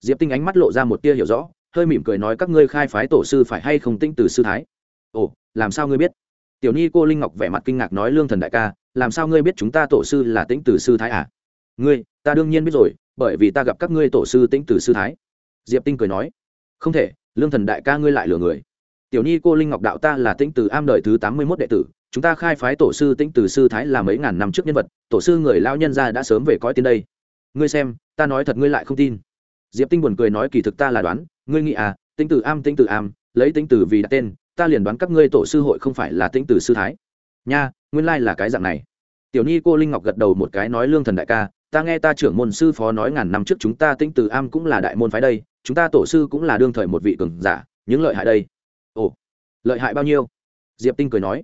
diệp tinh ánh mắt lộ ra một tia hiểu rõ, hơi mỉm cười nói các ngươi khai phái tổ sư phải hay không tinh từ sư thái? Ồ, làm sao ngươi biết? Tiểu ni cô linh ngọc vẻ mặt kinh ngạc nói, lương thần đại ca, làm sao ngươi biết chúng ta tổ sư là tĩnh từ sư thái à? Ngươi, ta đương nhiên biết rồi, bởi vì ta gặp các ngươi tổ sư tĩnh từ sư thái. Diệp tinh cười nói, không thể, lương thần đại ca ngươi lại lừa người. Tiểu ni cô linh ngọc đạo ta là tĩnh từ am đời thứ tám mươi mốt đệ tử, chúng ta khai phái tổ sư tĩnh từ sư thái là mấy ngàn năm trước nhân vật, tổ sư người lao nhân ra đã sớm về cõi tiên đây. Ngươi xem, ta nói thật ngươi lại không tin. Diệp tinh buồn cười nói, kỳ thực ta là đoán, ngươi nghĩ à tĩnh từ am, tĩnh từ am, lấy tĩnh từ vì đặt tên ta liền đoán các ngươi tổ sư hội không phải là tĩnh từ sư thái. Nha, nguyên lai là cái dạng này. Tiểu ni cô linh ngọc gật đầu một cái nói lương thần đại ca, ta nghe ta trưởng môn sư phó nói ngàn năm trước chúng ta tĩnh từ am cũng là đại môn phái đây, chúng ta tổ sư cũng là đương thời một vị cường giả, những lợi hại đây. Ồ, lợi hại bao nhiêu? Diệp tinh cười nói,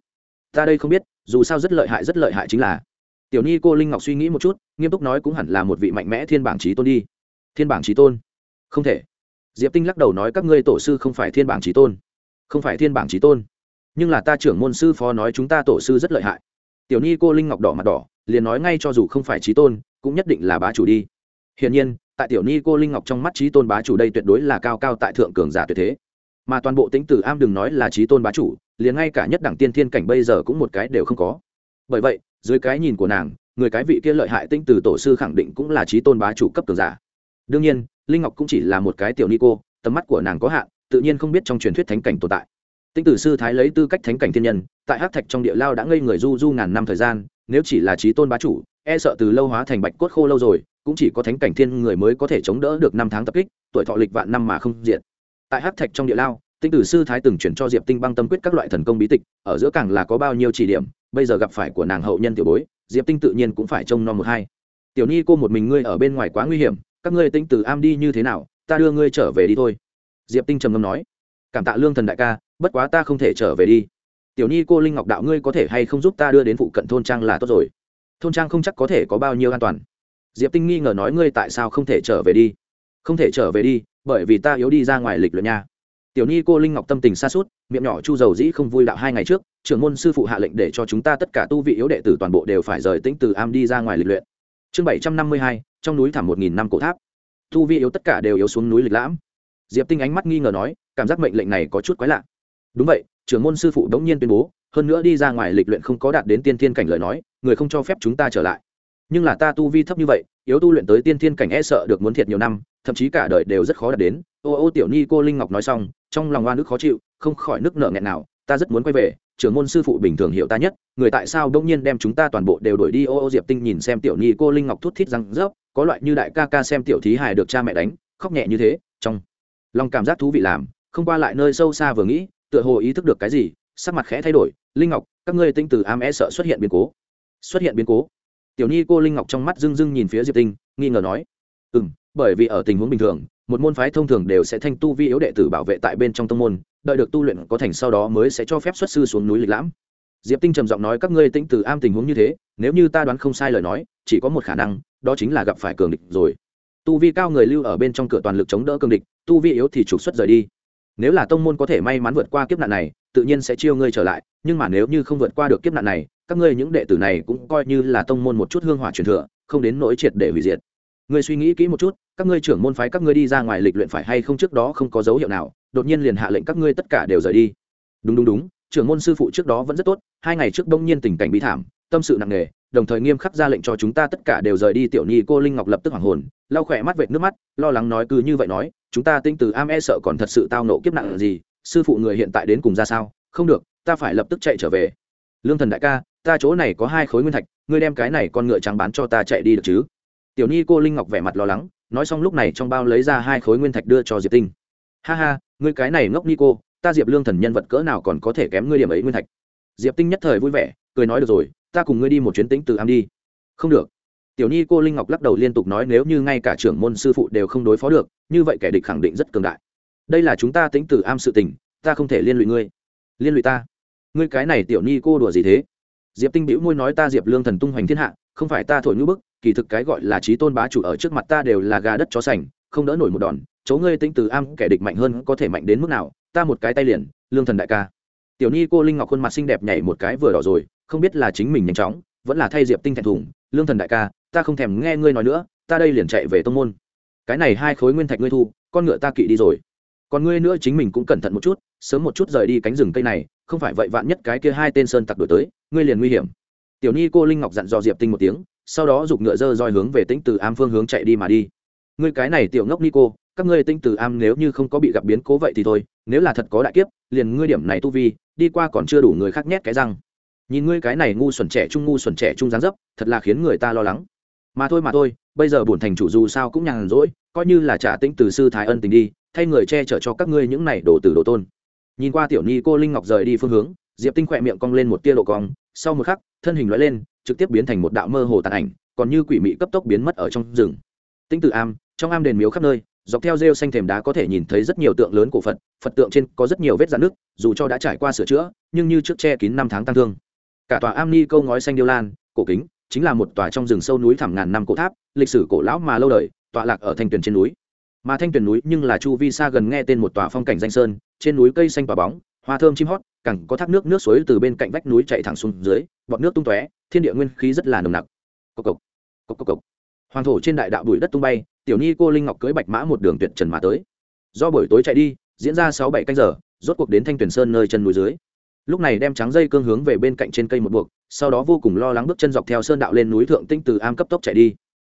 ta đây không biết, dù sao rất lợi hại, rất lợi hại chính là. Tiểu ni cô linh ngọc suy nghĩ một chút, nghiêm túc nói cũng hẳn là một vị mạnh mẽ thiên bảng trí tôn đi. Thiên bảng trí tôn? Không thể. Diệp tinh lắc đầu nói các ngươi tổ sư không phải thiên bảng trí tôn không phải thiên bảng trí tôn. Nhưng là ta trưởng môn sư phó nói chúng ta tổ sư rất lợi hại. Tiểu ni cô linh ngọc đỏ mặt đỏ, liền nói ngay cho dù không phải trí tôn, cũng nhất định là bá chủ đi. Hiển nhiên, tại tiểu ni cô linh ngọc trong mắt trí tôn bá chủ đây tuyệt đối là cao cao tại thượng cường giả tuyệt thế. Mà toàn bộ tính từ am đừng nói là trí tôn bá chủ, liền ngay cả nhất đẳng tiên thiên cảnh bây giờ cũng một cái đều không có. Bởi vậy, dưới cái nhìn của nàng, người cái vị kia lợi hại tinh từ tổ sư khẳng định cũng là trí tôn bá chủ cấp cường giả. Đương nhiên, linh ngọc cũng chỉ là một cái tiểu ni cô tầm mắt của nàng có hạn, tự nhiên không biết trong truyền thuyết thánh cảnh tồn tại. Tinh tử sư thái lấy tư cách thánh cảnh thiên nhân, tại hát thạch trong địa lao đã ngây người du du ngàn năm thời gian, nếu chỉ là trí tôn bá chủ e sợ từ lâu hóa thành bạch cốt khô lâu rồi, cũng chỉ có thánh cảnh thiên người mới có thể chống đỡ được năm tháng tập kích, tuổi thọ lịch vạn năm mà không diện tại hát thạch trong địa lao, tinh tử sư thái từng chuyển cho diệp tinh băng tâm quyết các loại thần công bí tịch, ở giữa càng là có bao nhiêu chỉ điểm, bây giờ gặp phải của nàng hậu nhân tiểu bối, diệp tinh tự nhiên cũng phải trông nom một hai. Tiểu ni, cô một mình ngươi ở bên ngoài quá nguy hiểm, các ngươi tinh tử am đi như thế nào ta đưa ngươi trở về đi thôi. Diệp tinh trầm ngâm nói, cảm tạ lương thần đại ca, bất quá ta không thể trở về đi. Tiểu Nhi cô linh ngọc đạo ngươi có thể hay không giúp ta đưa đến phụ cận thôn trang là tốt rồi. Thôn trang không chắc có thể có bao nhiêu an toàn. Diệp tinh nghi ngờ nói ngươi tại sao không thể trở về đi? Không thể trở về đi, bởi vì ta yếu đi ra ngoài lịch luyện nha. Tiểu Nhi cô linh ngọc tâm tình xa suốt miệng nhỏ chu dầu dĩ không vui đạo hai ngày trước, trưởng môn sư phụ hạ lệnh để cho chúng ta tất cả tu vị yếu đệ tử toàn bộ đều phải rời tĩnh từ am đi ra ngoài lịch luyện. Chương bảy trăm năm mươi hai, trong núi thẳm một nghìn năm cổ tháp. Thu vi yếu tất cả đều yếu xuống núi lịch lãm. Diệp tinh ánh mắt nghi ngờ nói, cảm giác mệnh lệnh này có chút quái lạ. Đúng vậy, trưởng môn sư phụ đống nhiên tuyên bố, hơn nữa đi ra ngoài lịch luyện không có đạt đến tiên thiên cảnh lời nói, người không cho phép chúng ta trở lại. Nhưng là ta tu vi thấp như vậy, yếu tu luyện tới tiên thiên cảnh e sợ được muốn thiệt nhiều năm, thậm chí cả đời đều rất khó đạt đến. Ô ô tiểu ni cô linh ngọc nói xong, trong lòng oan nước khó chịu, không khỏi nước nợ nghẹn nào, ta rất muốn quay về, trưởng môn sư phụ bình thường hiểu ta nhất, người tại sao đông nhiên đem chúng ta toàn bộ đều đổi đi? Ô ô diệp tinh nhìn xem tiểu ni cô linh ngọc thút thít răng rớp có loại như đại ca ca xem tiểu thí hài được cha mẹ đánh, khóc nhẹ như thế, trong lòng cảm giác thú vị làm, không qua lại nơi sâu xa vừa nghĩ, tựa hồ ý thức được cái gì, sắc mặt khẽ thay đổi, linh ngọc, các ngươi tinh từ am e sợ xuất hiện biến cố. Xuất hiện biến cố? Tiểu nhi cô linh ngọc trong mắt dưng dưng nhìn phía diệp tinh, nghi ngờ nói. Ừ m bởi vì ở tình huống bình thường, một môn phái thông thường đều sẽ thanh tu vi yếu đệ tử bảo vệ tại bên trong tông môn, đợi được tu luyện có thành sau đó mới sẽ cho phép xuất sư xuống núi lịch lãm. Diệp tinh trầm giọng nói, các ngươi tinh từ am tình huống như thế, nếu như ta đoán không sai lời nói, chỉ có một khả năng đó chính là gặp phải cường địch rồi. Tu vi cao người lưu ở bên trong cửa toàn lực chống đỡ cường địch, tu vi yếu thì trục xuất rời đi. Nếu là tông môn có thể may mắn vượt qua kiếp nạn này, tự nhiên sẽ chiêu ngươi trở lại, nhưng mà nếu như không vượt qua được kiếp nạn này, các ngươi những đệ tử này cũng coi như là tông môn một chút hương hỏa truyền thừa, không đến nỗi triệt để hủy diệt. Ngươi suy nghĩ kỹ một chút, các ngươi trưởng môn phái các ngươi đi ra ngoài lịch luyện phải hay không trước đó không có dấu hiệu nào, đột nhiên liền hạ lệnh các ngươi tất cả đều rời đi. Đúng đúng đúng, trưởng môn sư phụ trước đó vẫn rất tốt, hai ngày trước đông nhiên tình cảnh bí thảm tâm sự nặng nề, đồng thời nghiêm khắc ra lệnh cho chúng ta tất cả đều rời đi. Tiểu nhi, cô linh ngọc lập tức hoảng hồn, lau khỏe mắt vệt nước mắt, lo lắng nói cứ như vậy nói, chúng ta tinh từ am e sợ còn thật sự tao nộ kiếp nặng gì, sư phụ người hiện tại đến cùng ra sao? Không được, ta phải lập tức chạy trở về. Lương thần đại ca, ta chỗ này có hai khối nguyên thạch, ngươi đem cái này con ngựa trắng bán cho ta chạy đi được chứ? Tiểu nhi, cô linh ngọc vẻ mặt lo lắng, nói xong lúc này trong bao lấy ra hai khối nguyên thạch đưa cho diệp tinh. Ha ha, ngươi cái này ngốc ni cô, ta diệp lương thần nhân vật cỡ nào còn có thể kém ngươi điểm ấy nguyên thạch? Diệp tinh nhất thời vui vẻ, cười nói được rồi ta cùng ngươi đi một chuyến tính từ am đi. Không được. Tiểu nhi cô linh ngọc lắc đầu liên tục nói nếu như ngay cả trưởng môn sư phụ đều không đối phó được, như vậy kẻ địch khẳng định rất cường đại. Đây là chúng ta tính từ am sự tình, ta không thể liên lụy ngươi. Liên lụy ta? Ngươi cái này tiểu nhi cô đùa gì thế? Diệp tinh bĩu môi nói ta diệp lương thần tung hoành thiên hạ, không phải ta thổi ngữ bức, kỳ thực cái gọi là trí tôn bá chủ ở trước mặt ta đều là gà đất chó sành, không đỡ nổi một đòn chấu ngươi tính từ am kẻ địch mạnh hơn có thể mạnh đến mức nào, ta một cái tay liền, lương thần đại ca. Tiểu Nhi cô linh ngọc khuôn mặt xinh đẹp nhảy một cái vừa đỏ rồi không biết là chính mình nhanh chóng, vẫn là thay diệp tinh thẹn thùng, lương thần đại ca, ta không thèm nghe ngươi nói nữa, ta đây liền chạy về tông môn. Cái này hai khối nguyên thạch ngươi thu, con ngựa ta kỵ đi rồi. Còn ngươi nữa chính mình cũng cẩn thận một chút, sớm một chút rời đi cánh rừng cây này, không phải vậy vạn nhất cái kia hai tên sơn tặc đổi tới, ngươi liền nguy hiểm. Tiểu ni cô linh ngọc dặn dò diệp tinh một tiếng, sau đó giục ngựa dơ roi hướng về tính từ am phương hướng chạy đi mà đi. Ngươi cái này tiểu ngốc ni cô, các ngươi tinh từ am nếu như không có bị gặp biến cố vậy thì thôi, nếu là thật có đại kiếp, liền ngươi điểm này tu vi, đi qua còn chưa đủ người khác nhét cái răng nhìn ngươi cái này ngu xuẩn trẻ trung, ngu xuẩn trẻ trung dáng dấp, thật là khiến người ta lo lắng. Mà thôi mà thôi, bây giờ bổn thành chủ dù sao cũng nhàn rỗi, coi như là trả tĩnh từ sư thái ân tình đi, thay người che chở cho các ngươi những này đổ từ đồ tôn. Nhìn qua tiểu ni cô linh ngọc rời đi phương hướng, diệp tinh khỏe miệng cong lên một tia lộ cong, sau một khắc, thân hình loại lên, trực tiếp biến thành một đạo mơ hồ tàn ảnh, còn như quỷ mị cấp tốc biến mất ở trong rừng. Tinh từ am, trong am đền miếu khắp nơi, dọc theo rêu xanh thềm đá có thể nhìn thấy rất nhiều tượng lớn của phật phật tượng trên có rất nhiều vết dạn nước dù cho đã trải qua sửa chữa, nhưng như trước che kín năm tháng tăng thương cả tòa am ni câu ngói xanh điêu lan, cổ kính, chính là một tòa trong rừng sâu núi thẳm ngàn năm cổ tháp, lịch sử cổ lão mà lâu đời, tọa lạc ở thanh tuyền trên núi. Mà thanh tuyền núi nhưng là chu vi xa gần nghe tên một tòa phong cảnh danh sơn, trên núi cây xanh tỏa bóng, hoa thơm chim hót, cẳng có thác nước nước suối từ bên cạnh vách núi chạy thẳng xuống dưới, bọt nước tung tóe, thiên địa nguyên khí rất là nồng nặc. Cốc cốc cốc cốc cốc hoàng thổ trên đại đạo bụi đất tung bay, tiểu nhi cô linh ngọc cưới bạch mã một đường tuyệt trần mà tới. Do buổi tối chạy đi, diễn ra sáu bảy canh giờ, rốt cuộc đến thanh tuyển sơn nơi chân núi dưới lúc này đem trắng dây cương hướng về bên cạnh trên cây một buộc, sau đó vô cùng lo lắng bước chân dọc theo sơn đạo lên núi thượng tinh từ am cấp tốc chạy đi.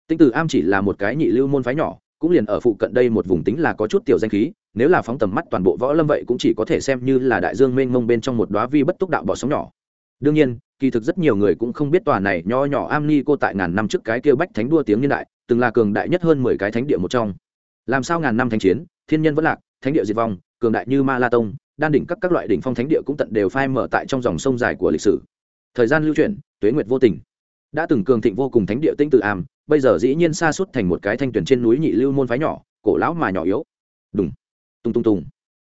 Tinh từ am chỉ là một cái nhị lưu môn phái nhỏ, cũng liền ở phụ cận đây một vùng tính là có chút tiểu danh khí, nếu là phóng tầm mắt toàn bộ võ lâm vậy cũng chỉ có thể xem như là đại dương mênh mông bên trong một đoá vi bất túc đạo bỏ sóng nhỏ. Đương nhiên, kỳ thực rất nhiều người cũng không biết tòa này nho nhỏ am ni cô tại ngàn năm trước cái kêu bách thánh đua tiếng niên đại, từng là cường đại nhất hơn mười cái thánh địa một trong. Làm sao ngàn năm thánh chiến, thiên nhân vẫn lạc, thánh địa diệt vong, cường đại như ma la tông đan đỉnh các các loại đỉnh phong thánh địa cũng tận đều phai mở tại trong dòng sông dài của lịch sử. Thời gian lưu chuyển, tuế nguyệt vô tình. Đã từng cường thịnh vô cùng thánh địa tinh tự am bây giờ dĩ nhiên xa suốt thành một cái thanh tuyển trên núi nhị lưu môn phái nhỏ, cổ lão mà nhỏ yếu. Đùng, tung tung tùng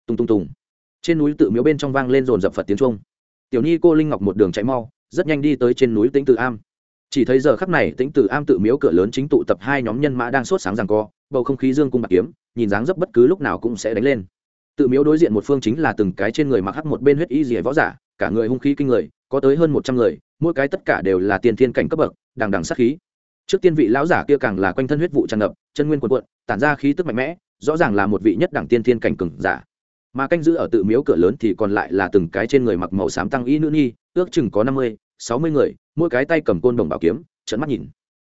tung tung tùng trên núi tự miếu bên trong vang lên rồn dập phật tiếng trung tiểu nhi cô linh ngọc một đường chạy mau, rất nhanh đi tới trên núi tĩnh tự am. Chỉ thấy giờ khắc này tĩnh tự am tự miếu cửa lớn chính tụ tập hai nhóm nhân mã đang sốt sáng rằng co, bầu không khí dương cung bạc kiếm, nhìn dáng dấp bất cứ lúc nào cũng sẽ đánh lên tự miếu đối diện một phương chính là từng cái trên người mặc hắc một bên huyết y rìa võ giả, cả người hung khí kinh người, có tới hơn một trăm người, mỗi cái tất cả đều là tiền thiên cảnh cấp bậc, đằng đằng sát khí. Trước tiên vị lão giả kia càng là quanh thân huyết vụ tràn ngập, chân nguyên quần quận tản ra khí tức mạnh mẽ, rõ ràng là một vị nhất đẳng tiên thiên cảnh cường giả. Mà canh giữ ở tự miếu cửa lớn thì còn lại là từng cái trên người mặc màu xám tăng y nữ nhi, ước chừng có năm mươi, sáu mươi người, mỗi cái tay cầm côn đồng bảo kiếm trận mắt nhìn.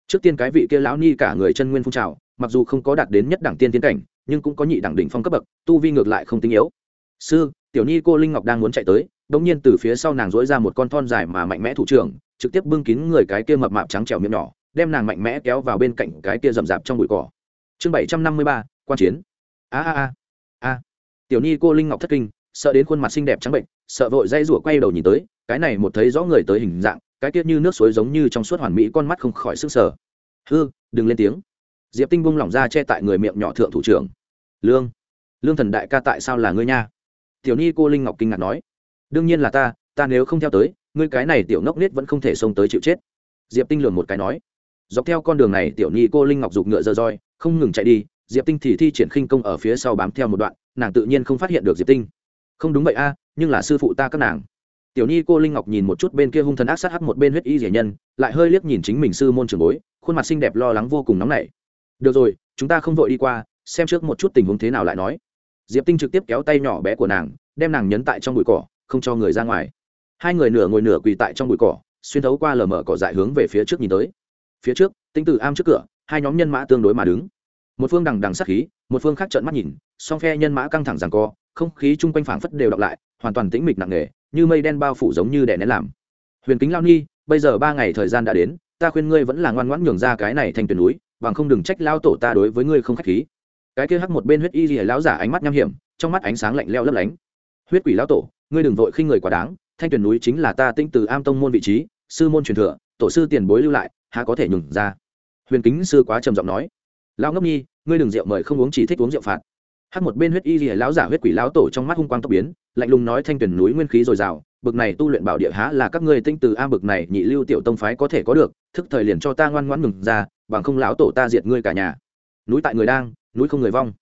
Trước tiên cái vị kia lão ni cả người chân nguyên phun trào, mặc dù không có đạt đến nhất đẳng tiên tiến cảnh nhưng cũng có nhị đẳng đỉnh phong cấp bậc, tu vi ngược lại không tinh yếu. Sư, tiểu nhi cô linh ngọc đang muốn chạy tới, đống nhiên từ phía sau nàng dỗi ra một con thon dài mà mạnh mẽ thủ trưởng, trực tiếp bưng kín người cái kia mập mạp trắng trẻo miệng nhỏ, đem nàng mạnh mẽ kéo vào bên cạnh cái kia rậm rạp trong bụi cỏ. Chương bảy trăm năm mươi ba, quan chiến. A a a. A. Tiểu nhi cô linh ngọc thất kinh, sợ đến khuôn mặt xinh đẹp trắng bệnh, sợ vội dây rủa quay đầu nhìn tới, cái này một thấy rõ người tới hình dạng, cái kia như nước suối giống như trong suốt hoàn mỹ con mắt không khỏi sức sở hư, đừng lên tiếng diệp tinh bung lỏng ra che tại người miệng nhỏ thượng thủ trưởng. Lương lương thần đại ca tại sao là ngươi nha? Tiểu ni cô linh ngọc kinh ngạc nói. Đương nhiên là ta ta nếu không theo tới, ngươi cái này tiểu ngốc nết vẫn không thể xông tới chịu chết. Diệp tinh lường một cái nói. Dọc theo con đường này, tiểu ni cô linh ngọc giục ngựa dơ roi, không ngừng chạy đi. Diệp tinh thì thi triển khinh công ở phía sau bám theo một đoạn, nàng tự nhiên không phát hiện được diệp tinh. Không đúng vậy a, nhưng là sư phụ ta các nàng. Tiểu ni cô linh ngọc nhìn một chút bên kia hung thần ác sát hắc một bên huyết y rỉa nhân, lại hơi liếc nhìn chính mình sư môn trường bối, khuôn mặt xinh đẹp lo lắng vô cùng nóng nảy được rồi, chúng ta không vội đi qua, xem trước một chút tình huống thế nào lại nói. Diệp tinh trực tiếp kéo tay nhỏ bé của nàng, đem nàng nhấn tại trong bụi cỏ, không cho người ra ngoài. Hai người nửa ngồi nửa quỳ tại trong bụi cỏ, xuyên thấu qua lờ mở cỏ dại hướng về phía trước nhìn tới. Phía trước, tinh từ am trước cửa, hai nhóm nhân mã tương đối mà đứng. Một phương đằng đằng sát khí, một phương khác trợn mắt nhìn, song phe nhân mã căng thẳng rằng co, không khí chung quanh phảng phất đều đọc lại, hoàn toàn tĩnh mịch nặng nề, như mây đen bao phủ giống như đè nén làm. Huyền kính lao nhi bây giờ ba ngày thời gian đã đến, ta khuyên ngươi vẫn là ngoan ngoãn nhường ra cái này thành tuyển núi bằng không đừng trách lao tổ ta đối với ngươi không khách khí. Cái kia hắc một bên huyết y lìa lão giả ánh mắt nham hiểm, trong mắt ánh sáng lạnh leo lấp lánh. Huyết quỷ lão tổ, ngươi đừng vội khinh người quá đáng, thanh tuyển núi chính là ta tinh từ am tông môn vị trí, sư môn truyền thừa, tổ sư tiền bối lưu lại, há có thể nhường ra. Huyền kính sư quá trầm giọng nói. Lão ngốc nhi, ngươi đừng rượu mời không uống chỉ thích uống rượu phạt. Hắc một bên huyết y lìa lão giả huyết quỷ lão tổ trong mắt hung quang tốc biến, lạnh lùng nói thanh tuyển núi nguyên khí dồi dào, bực này tu luyện bảo địa há là các ngươi tinh từ am bực này nhị lưu tiểu tông phái có thể có được, thức thời liền cho ta ngoan ngoãn ngừng ra bằng không lão tổ ta diệt ngươi cả nhà. Núi tại người đang, núi không người vong.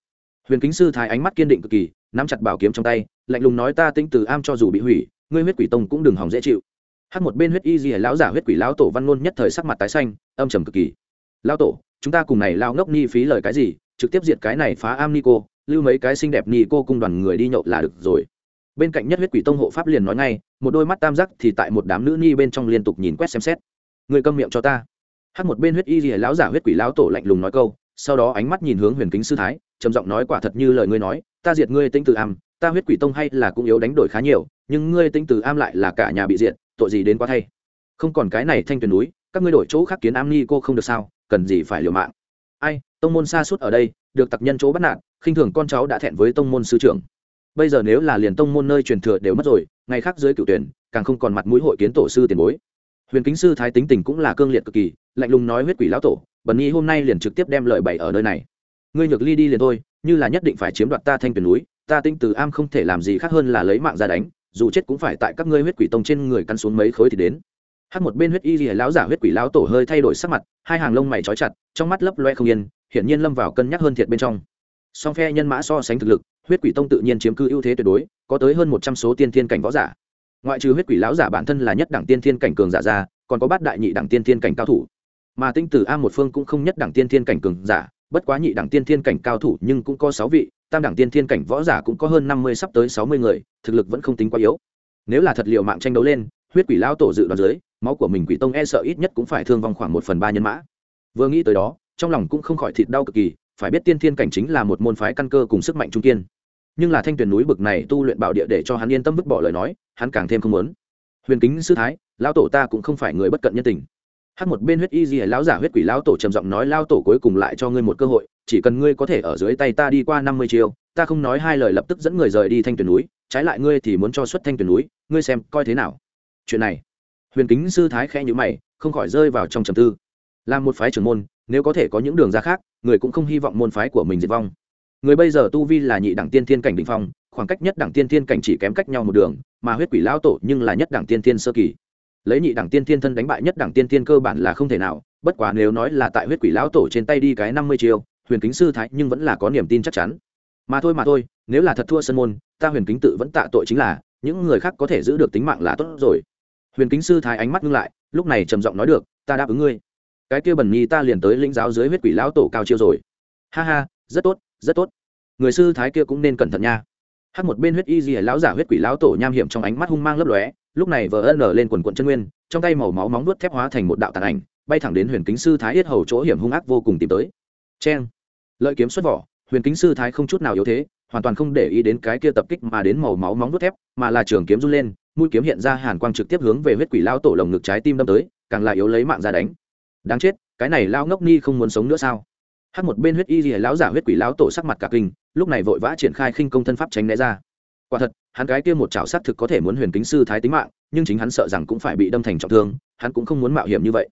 Huyền kính sư thái ánh mắt kiên định cực kỳ, nắm chặt bảo kiếm trong tay, lạnh lùng nói ta tinh từ am cho dù bị hủy, ngươi huyết quỷ tông cũng đừng hỏng dễ chịu. Hắc một bên huyết y gì lão giả huyết quỷ lão tổ văn ngôn nhất thời sắc mặt tái xanh, âm trầm cực kỳ. Lão tổ, chúng ta cùng này lao ngốc ni phí lời cái gì, trực tiếp diệt cái này phá am ni cô, lưu mấy cái xinh đẹp ni cô cùng đoàn người đi nhậu là được rồi. Bên cạnh nhất huyết quỷ tông hộ pháp liền nói ngay, một đôi mắt tam giác thì tại một đám nữ ni bên trong liên tục nhìn quét xem xét. Người câm miệng cho ta hắc một bên huyết y gì lão giả huyết quỷ lão tổ lạnh lùng nói câu, sau đó ánh mắt nhìn hướng huyền kính sư thái, trầm giọng nói quả thật như lời ngươi nói, ta diệt ngươi tinh từ am, ta huyết quỷ tông hay là cũng yếu đánh đổi khá nhiều, nhưng ngươi tinh từ am lại là cả nhà bị diệt, tội gì đến quá thay. Không còn cái này thanh tuyền núi, các ngươi đổi chỗ khác kiến am ni cô không được sao, cần gì phải liều mạng. Ai, tông môn xa suốt ở đây, được tặc nhân chỗ bắt nạt, khinh thường con cháu đã thẹn với tông môn sư trưởng. Bây giờ nếu là liền tông môn nơi truyền thừa đều mất rồi, ngày khác dưới cựu tuyển, càng không còn mặt mũi hội kiến tổ sư tiền bối huyền kính sư thái tính tình cũng là cương liệt cực kỳ, lạnh lùng nói huyết quỷ lão tổ, bần nhi hôm nay liền trực tiếp đem lời bày ở nơi này. Ngươi nhược ly đi liền thôi, như là nhất định phải chiếm đoạt ta thanh tuyển núi, ta tinh từ am không thể làm gì khác hơn là lấy mạng ra đánh, dù chết cũng phải tại các ngươi huyết quỷ tông trên người căn xuống mấy khối thì đến. Hát một bên huyết y lìa lão giả huyết quỷ lão tổ hơi thay đổi sắc mặt, hai hàng lông mày trói chặt, trong mắt lấp loe không yên, hiển nhiên lâm vào cân nhắc hơn thiệt bên trong. Song phe nhân mã so sánh thực lực, huyết quỷ tông tự nhiên chiếm cư ưu thế tuyệt đối, có tới hơn một trăm số tiên thiên cảnh võ giả ngoại trừ huyết quỷ lão giả bản thân là nhất đẳng tiên thiên cảnh cường giả ra, còn có bát đại nhị đẳng tiên thiên cảnh cao thủ. Mà tinh tử a một phương cũng không nhất đẳng tiên thiên cảnh cường giả, bất quá nhị đẳng tiên thiên cảnh cao thủ nhưng cũng có sáu vị, tam đẳng tiên thiên cảnh võ giả cũng có hơn năm mươi sắp tới sáu mươi người, thực lực vẫn không tính quá yếu. Nếu là thật liệu mạng tranh đấu lên, huyết quỷ lão tổ dự đoán dưới, máu của mình quỷ tông e sợ ít nhất cũng phải thương vong khoảng một phần ba nhân mã. Vừa nghĩ tới đó, trong lòng cũng không khỏi thịt đau cực kỳ, phải biết tiên thiên cảnh chính là một môn phái căn cơ cùng sức mạnh trung kiên nhưng là thanh tuyển núi bực này tu luyện bảo địa để cho hắn yên tâm vứt bỏ lời nói, hắn càng thêm không muốn. Huyền kính sư thái, lão tổ ta cũng không phải người bất cận nhân tình. Hát một bên huyết y gì lão giả huyết quỷ lão tổ trầm giọng nói lao tổ cuối cùng lại cho ngươi một cơ hội, chỉ cần ngươi có thể ở dưới tay ta đi qua năm mươi chiều ta không nói hai lời lập tức dẫn người rời đi thanh tuyển núi, trái lại ngươi thì muốn cho xuất thanh tuyển núi, ngươi xem coi thế nào. Chuyện này, huyền kính sư thái khẽ nhữ mày, không khỏi rơi vào trong trầm tư. Là một phái trưởng môn, nếu có thể có những đường ra khác, người cũng không hy vọng môn phái của mình diệt vong người bây giờ tu vi là nhị đẳng tiên thiên cảnh đ ỉ n h phong, khoảng cách nhất đẳng tiên thiên cảnh chỉ kém cách nhau một đường, mà huyết quỷ lão tổ nhưng là nhất đẳng tiên thiên sơ kỳ. Lấy nhị đẳng tiên thiên thân đánh bại nhất đẳng tiên thiên cơ bản là không thể nào, bất quá nếu nói là tại huyết quỷ lão tổ trên tay đi cái năm mươi chiêu, huyền kính sư thái nhưng vẫn là có niềm tin chắc chắn. Mà thôi mà thôi, nếu là thật thua sân môn, ta huyền kính tự vẫn tạ tội chính là, những người khác có thể giữ được tính mạng là tốt rồi. Huyền kính sư thái ánh mắt ngưng lại, lúc này trầm giọng nói được, ta đáp ứng ngươi. Cái kia bẩn nhi ta liền tới lĩnh giáo dưới huyết quỷ lão tổ cao chiêu rồi. Ha ha, rất tốt rất tốt. Người sư thái kia cũng nên cẩn thận nha. Hát một bên huyết y gì lão giả huyết quỷ lão tổ nham hiểm trong ánh mắt hung mang lấp lóe, lúc này vờ ân lên quần quận chân nguyên, trong tay màu máu móng nuốt thép hóa thành một đạo tàn ảnh, bay thẳng đến huyền kính sư thái yết hầu chỗ hiểm hung ác vô cùng tìm tới. Cheng! Lợi kiếm xuất vỏ, huyền kính sư thái không chút nào yếu thế, hoàn toàn không để ý đến cái kia tập kích mà đến màu máu móng nuốt thép, mà là trường kiếm run lên, mũi kiếm hiện ra hàn quang trực tiếp hướng về huyết quỷ lao tổ lồng ngực trái tim đâm tới, càng là yếu lấy mạng ra đánh. Đáng chết, cái này lao ngốc ni không muốn sống nữa sao? Hát một bên huyết y gì lão giả huyết quỷ lão tổ sắc mặt cả kinh, lúc này vội vã triển khai khinh công thân pháp tránh né ra. Quả thật, hắn gái kia một chảo sát thực có thể muốn huyền kính sư thái tính mạng, nhưng chính hắn sợ rằng cũng phải bị đâm thành trọng thương, hắn cũng không muốn mạo hiểm như vậy.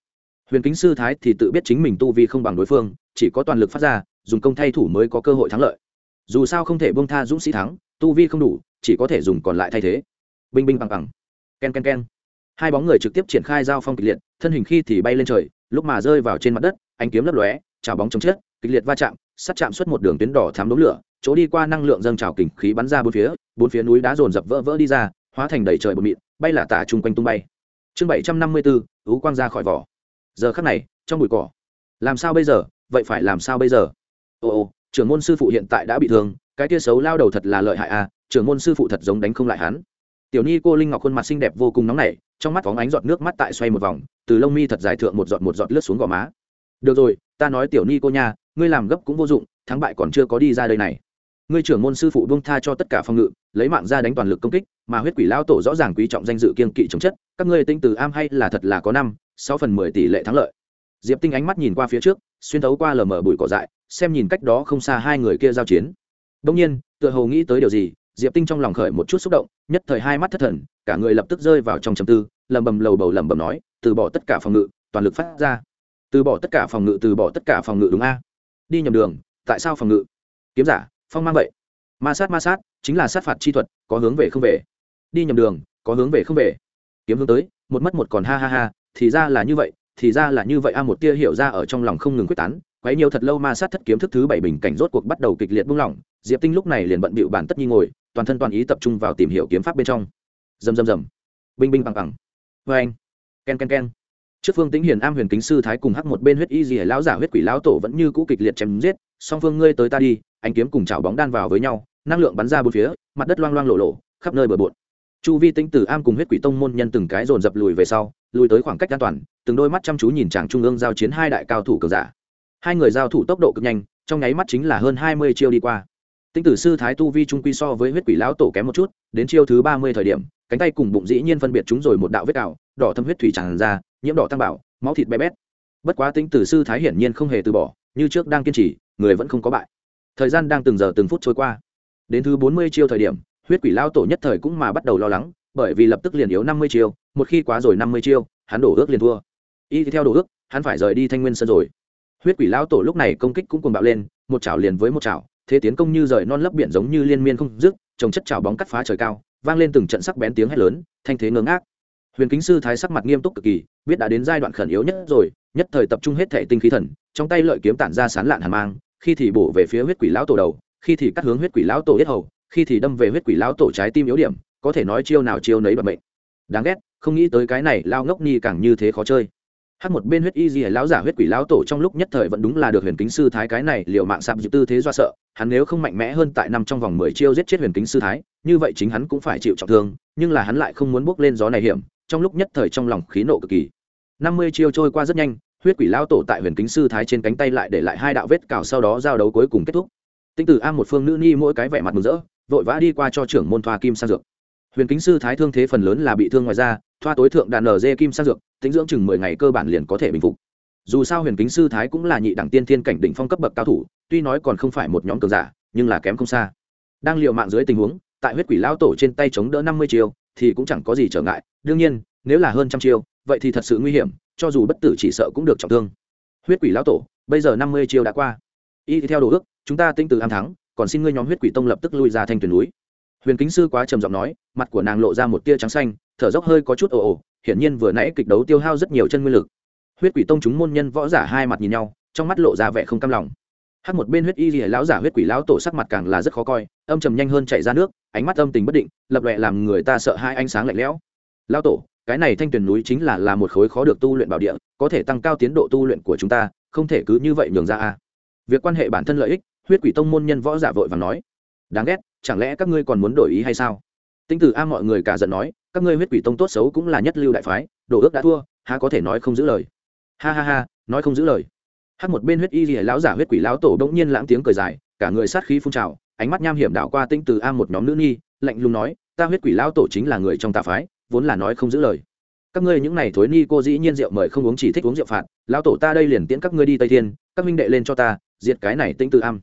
Huyền kính sư thái thì tự biết chính mình tu vi không bằng đối phương, chỉ có toàn lực phát ra, dùng công thay thủ mới có cơ hội thắng lợi. Dù sao không thể bông tha dũng sĩ thắng, tu vi không đủ, chỉ có thể dùng còn lại thay thế. Binh binh bằng bằng. Ken ken ken. Hai bóng người trực tiếp triển khai giao phong kịch liệt, thân hình khi thì bay lên trời, lúc mà rơi vào trên mặt đất anh kiếm lấp lóe chào bóng chống chết, kịch liệt va chạm, sắt chạm suốt một đường tuyến đỏ thám đốm lửa, chỗ đi qua năng lượng dâng trào kình khí bắn ra bốn phía bốn phía núi đá dồn dập vỡ vỡ đi ra, hóa thành đầy trời bột mịn, bay là tả chung quanh tung bay. Chương bảy trăm năm mươi bốn ú quang ra khỏi vỏ. Giờ khắc này, trong bụi cỏ. Làm sao bây giờ? Vậy phải làm sao bây giờ? Ồ ồ trưởng môn sư phụ hiện tại đã bị thương, cái tia xấu lao đầu thật là lợi hại à trưởng môn sư phụ thật giống đánh không lại hắn. Tiểu ni cô linh ngọc khuôn mặt xinh đẹp vô cùng nóng nảy, trong mắt phóng ánh giọt nước mắt tại xoay một vòng, từ lông mi thật dài thượng một giọt một giọt lướt xuống gò má. Được rồi ta nói tiểu ni cô nha, ngươi làm gấp cũng vô dụng, thắng bại còn chưa có đi ra đây này. Ngươi trưởng môn sư phụ buông tha cho tất cả phòng ngự, lấy mạng ra đánh toàn lực công kích, mà huyết quỷ lao tổ rõ ràng quý trọng danh dự kiên kỵ chống chất, các ngươi tinh từ am hay là thật là có năm, sáu phần mười tỷ lệ thắng lợi. Diệp tinh ánh mắt nhìn qua phía trước, xuyên thấu qua lờ mờ bụi cỏ dại, xem nhìn cách đó không xa hai người kia giao chiến. Đông nhiên, tựa hồ nghĩ tới điều gì, diệp tinh trong lòng khởi một chút xúc động, nhất thời hai mắt thất thần, cả người lập tức rơi vào trong trầm tư lầm bầm lầu bầu lầm bầm nói, từ bỏ tất cả phòng ngự, toàn lực phát ra từ bỏ tất cả phòng ngự, từ bỏ tất cả phòng ngự đúng a? Đi nhầm đường, tại sao phòng ngự? Kiếm giả, phong mang vậy. Ma sát ma sát, chính là sát phạt chi thuật, có hướng về không về. Đi nhầm đường, có hướng về không về. Kiếm hướng tới, một mất một còn ha ha ha, thì ra là như vậy, thì ra là như vậy a, một tia hiểu ra ở trong lòng không ngừng quyết tán. Quấy nhiều thật lâu ma sát thất kiếm thức thứ bảy bình cảnh rốt cuộc bắt đầu kịch liệt buông lỏng. Diệp tinh lúc này liền bận bịu bản tất nhi ngồi, toàn thân toàn ý tập trung vào tìm hiểu kiếm pháp bên trong. Rầm rầm rầm. Binh binh bằng bằng. Vê anh ken ken ken trước phương tĩnh hiền am huyền kính sư thái cùng hắc một bên huyết y dì lão giả huyết quỷ lão tổ vẫn như cũ kịch liệt chém giết, song phương, ngươi tới ta đi anh kiếm cùng chảo bóng đan vào với nhau, năng lượng bắn ra bốn phía, mặt đất loang loang lộ lộ, khắp nơi bờ bộn. Chu vi tĩnh tử am cùng huyết quỷ tông môn nhân từng cái dồn dập lùi về sau, lùi tới khoảng cách an toàn, từng đôi mắt chăm chú nhìn chàng trung ương giao chiến hai đại cao thủ cường giả. Hai người giao thủ tốc độ cực nhanh, trong nháy mắt chính là hơn hai mươi chiêu đi qua. Tinh tử sư thái tu vi trung quy so với huyết quỷ lão tổ kém một chút, đến chiêu thứ ba mươi thời điểm, cánh tay cùng bụng dĩ nhiên phân biệt chúng rồi một đạo vết cào, đỏ thâm huyết thủy tràn ra nhiễm đỏ tăng bảo, máu thịt bé bét. Bất quá tinh tử sư thái hiển nhiên không hề từ bỏ, như trước đang kiên trì, người vẫn không có bại. Thời gian đang từng giờ từng phút trôi qua. Đến thứ bốn mươi chiêu thời điểm, huyết quỷ lao tổ nhất thời cũng mà bắt đầu lo lắng, bởi vì lập tức liền yếu năm mươi chiêu, một khi quá rồi năm mươi chiêu, hắn đổ ước liền thua. Y theo đổ ước, hắn phải rời đi thanh nguyên sân rồi. Huyết quỷ lao tổ lúc này công kích cũng cùng bạo lên, một chảo liền với một chảo, thế tiến công như rời non lấp biển giống như liên miên không dứt, trồng chất chảo bóng cắt phá trời cao, vang lên từng trận sắc bén tiếng hét lớn, thanh thế ngớ ngác huyền kính sư thái sắc mặt nghiêm túc cực kỳ, biết đã đến giai đoạn khẩn yếu nhất rồi, nhất thời tập trung hết thể tinh khí thần, trong tay lợi kiếm tản ra sán lạn hàn mang, khi thì bổ về phía huyết quỷ lão tổ đầu, khi thì cắt hướng huyết quỷ lão tổ yết hầu, khi thì đâm về huyết quỷ lão tổ trái tim yếu điểm, có thể nói chiêu nào chiêu nấy bật mệnh. Đáng ghét, không nghĩ tới cái này lao ngốc ni càng như thế khó chơi. Hát một bên huyết y gì lão giả huyết quỷ lão tổ trong lúc nhất thời vẫn đúng là được huyền kính sư thái cái này liệu mạng sạp dự tư thế do sợ, hắn nếu không mạnh mẽ hơn tại năm trong vòng mười chiêu giết chết huyền kính sư thái, như vậy chính hắn cũng phải chịu trọng thương, nhưng là hắn lại không muốn bước lên gió này hiểm trong lúc nhất thời trong lòng khí nộ cực kỳ. Năm mươi chiêu trôi qua rất nhanh, huyết quỷ lao tổ tại huyền kính sư thái trên cánh tay lại để lại hai đạo vết cào sau đó giao đấu cuối cùng kết thúc. Tinh tử am một phương nữ ni mỗi cái vẻ mặt mừng rỡ, vội vã đi qua cho trưởng môn thoa kim sang dược. Huyền kính sư thái thương thế phần lớn là bị thương ngoài ra thoa tối thượng đàn nở dê kim sang dược, tính dưỡng chừng mười ngày cơ bản liền có thể bình phục. Dù sao huyền kính sư thái cũng là nhị đẳng tiên thiên cảnh đỉnh phong cấp bậc cao thủ, tuy nói còn không phải một nhóm cường giả, nhưng là kém không xa. Đang liệu mạng dưới tình huống, tại huyết quỷ lao tổ trên tay chống đỡ năm mươi chiêu thì cũng chẳng có gì trở ngại. Đương nhiên, nếu là hơn trăm chiêu, vậy thì thật sự nguy hiểm, cho dù bất tử chỉ sợ cũng được trọng thương. Huyết quỷ lão tổ, bây giờ năm mươi chiêu đã qua. Y theo đồ ước, chúng ta tinh từ am thắng, còn xin ngươi nhóm huyết quỷ tông lập tức lui ra thanh tuyển núi. Huyền kính sư quá trầm giọng nói, mặt của nàng lộ ra một tia trắng xanh, thở dốc hơi có chút ồ ồ, hiển nhiên vừa nãy kịch đấu tiêu hao rất nhiều chân nguyên lực. Huyết quỷ tông chúng môn nhân võ giả hai mặt nhìn nhau, trong mắt lộ ra vẻ không cam lòng. Hát một bên huyết y lìa lão giả huyết quỷ lão tổ sắc mặt càng là rất khó coi, âm trầm nhanh hơn chạy ra nước ánh mắt âm tình bất định, lập lệ làm người ta sợ hai ánh sáng lạnh lẽo. Lão tổ, cái này thanh tuyển núi chính là là một khối khó được tu luyện bảo địa, có thể tăng cao tiến độ tu luyện của chúng ta, không thể cứ như vậy nhường ra a. Việc quan hệ bản thân lợi ích, huyết quỷ tông môn nhân võ giả vội và nói. Đáng ghét, chẳng lẽ các ngươi còn muốn đổi ý hay sao? Tinh tử a mọi người cả giận nói, các ngươi huyết quỷ tông tốt xấu cũng là nhất lưu đại phái, đồ ước đã thua, há có thể nói không giữ lời. Ha ha ha, nói không giữ lời. Hát một bên huyết y lìa lão giả huyết quỷ lão tổ đ ỗ n g nhiên lãng tiếng cười dài, cả người sát khí phun trào ánh mắt nham hiểm đảo qua tinh từ a một nhóm nữ nhi, lạnh lùng nói, ta huyết quỷ lão tổ chính là người trong tà phái, vốn là nói không giữ lời. Các ngươi những này thối ni cô dĩ nhiên rượu mời không uống chỉ thích uống rượu phạt, lão tổ ta đây liền tiễn các ngươi đi tây thiên, các minh đệ lên cho ta, diệt cái này tinh từ am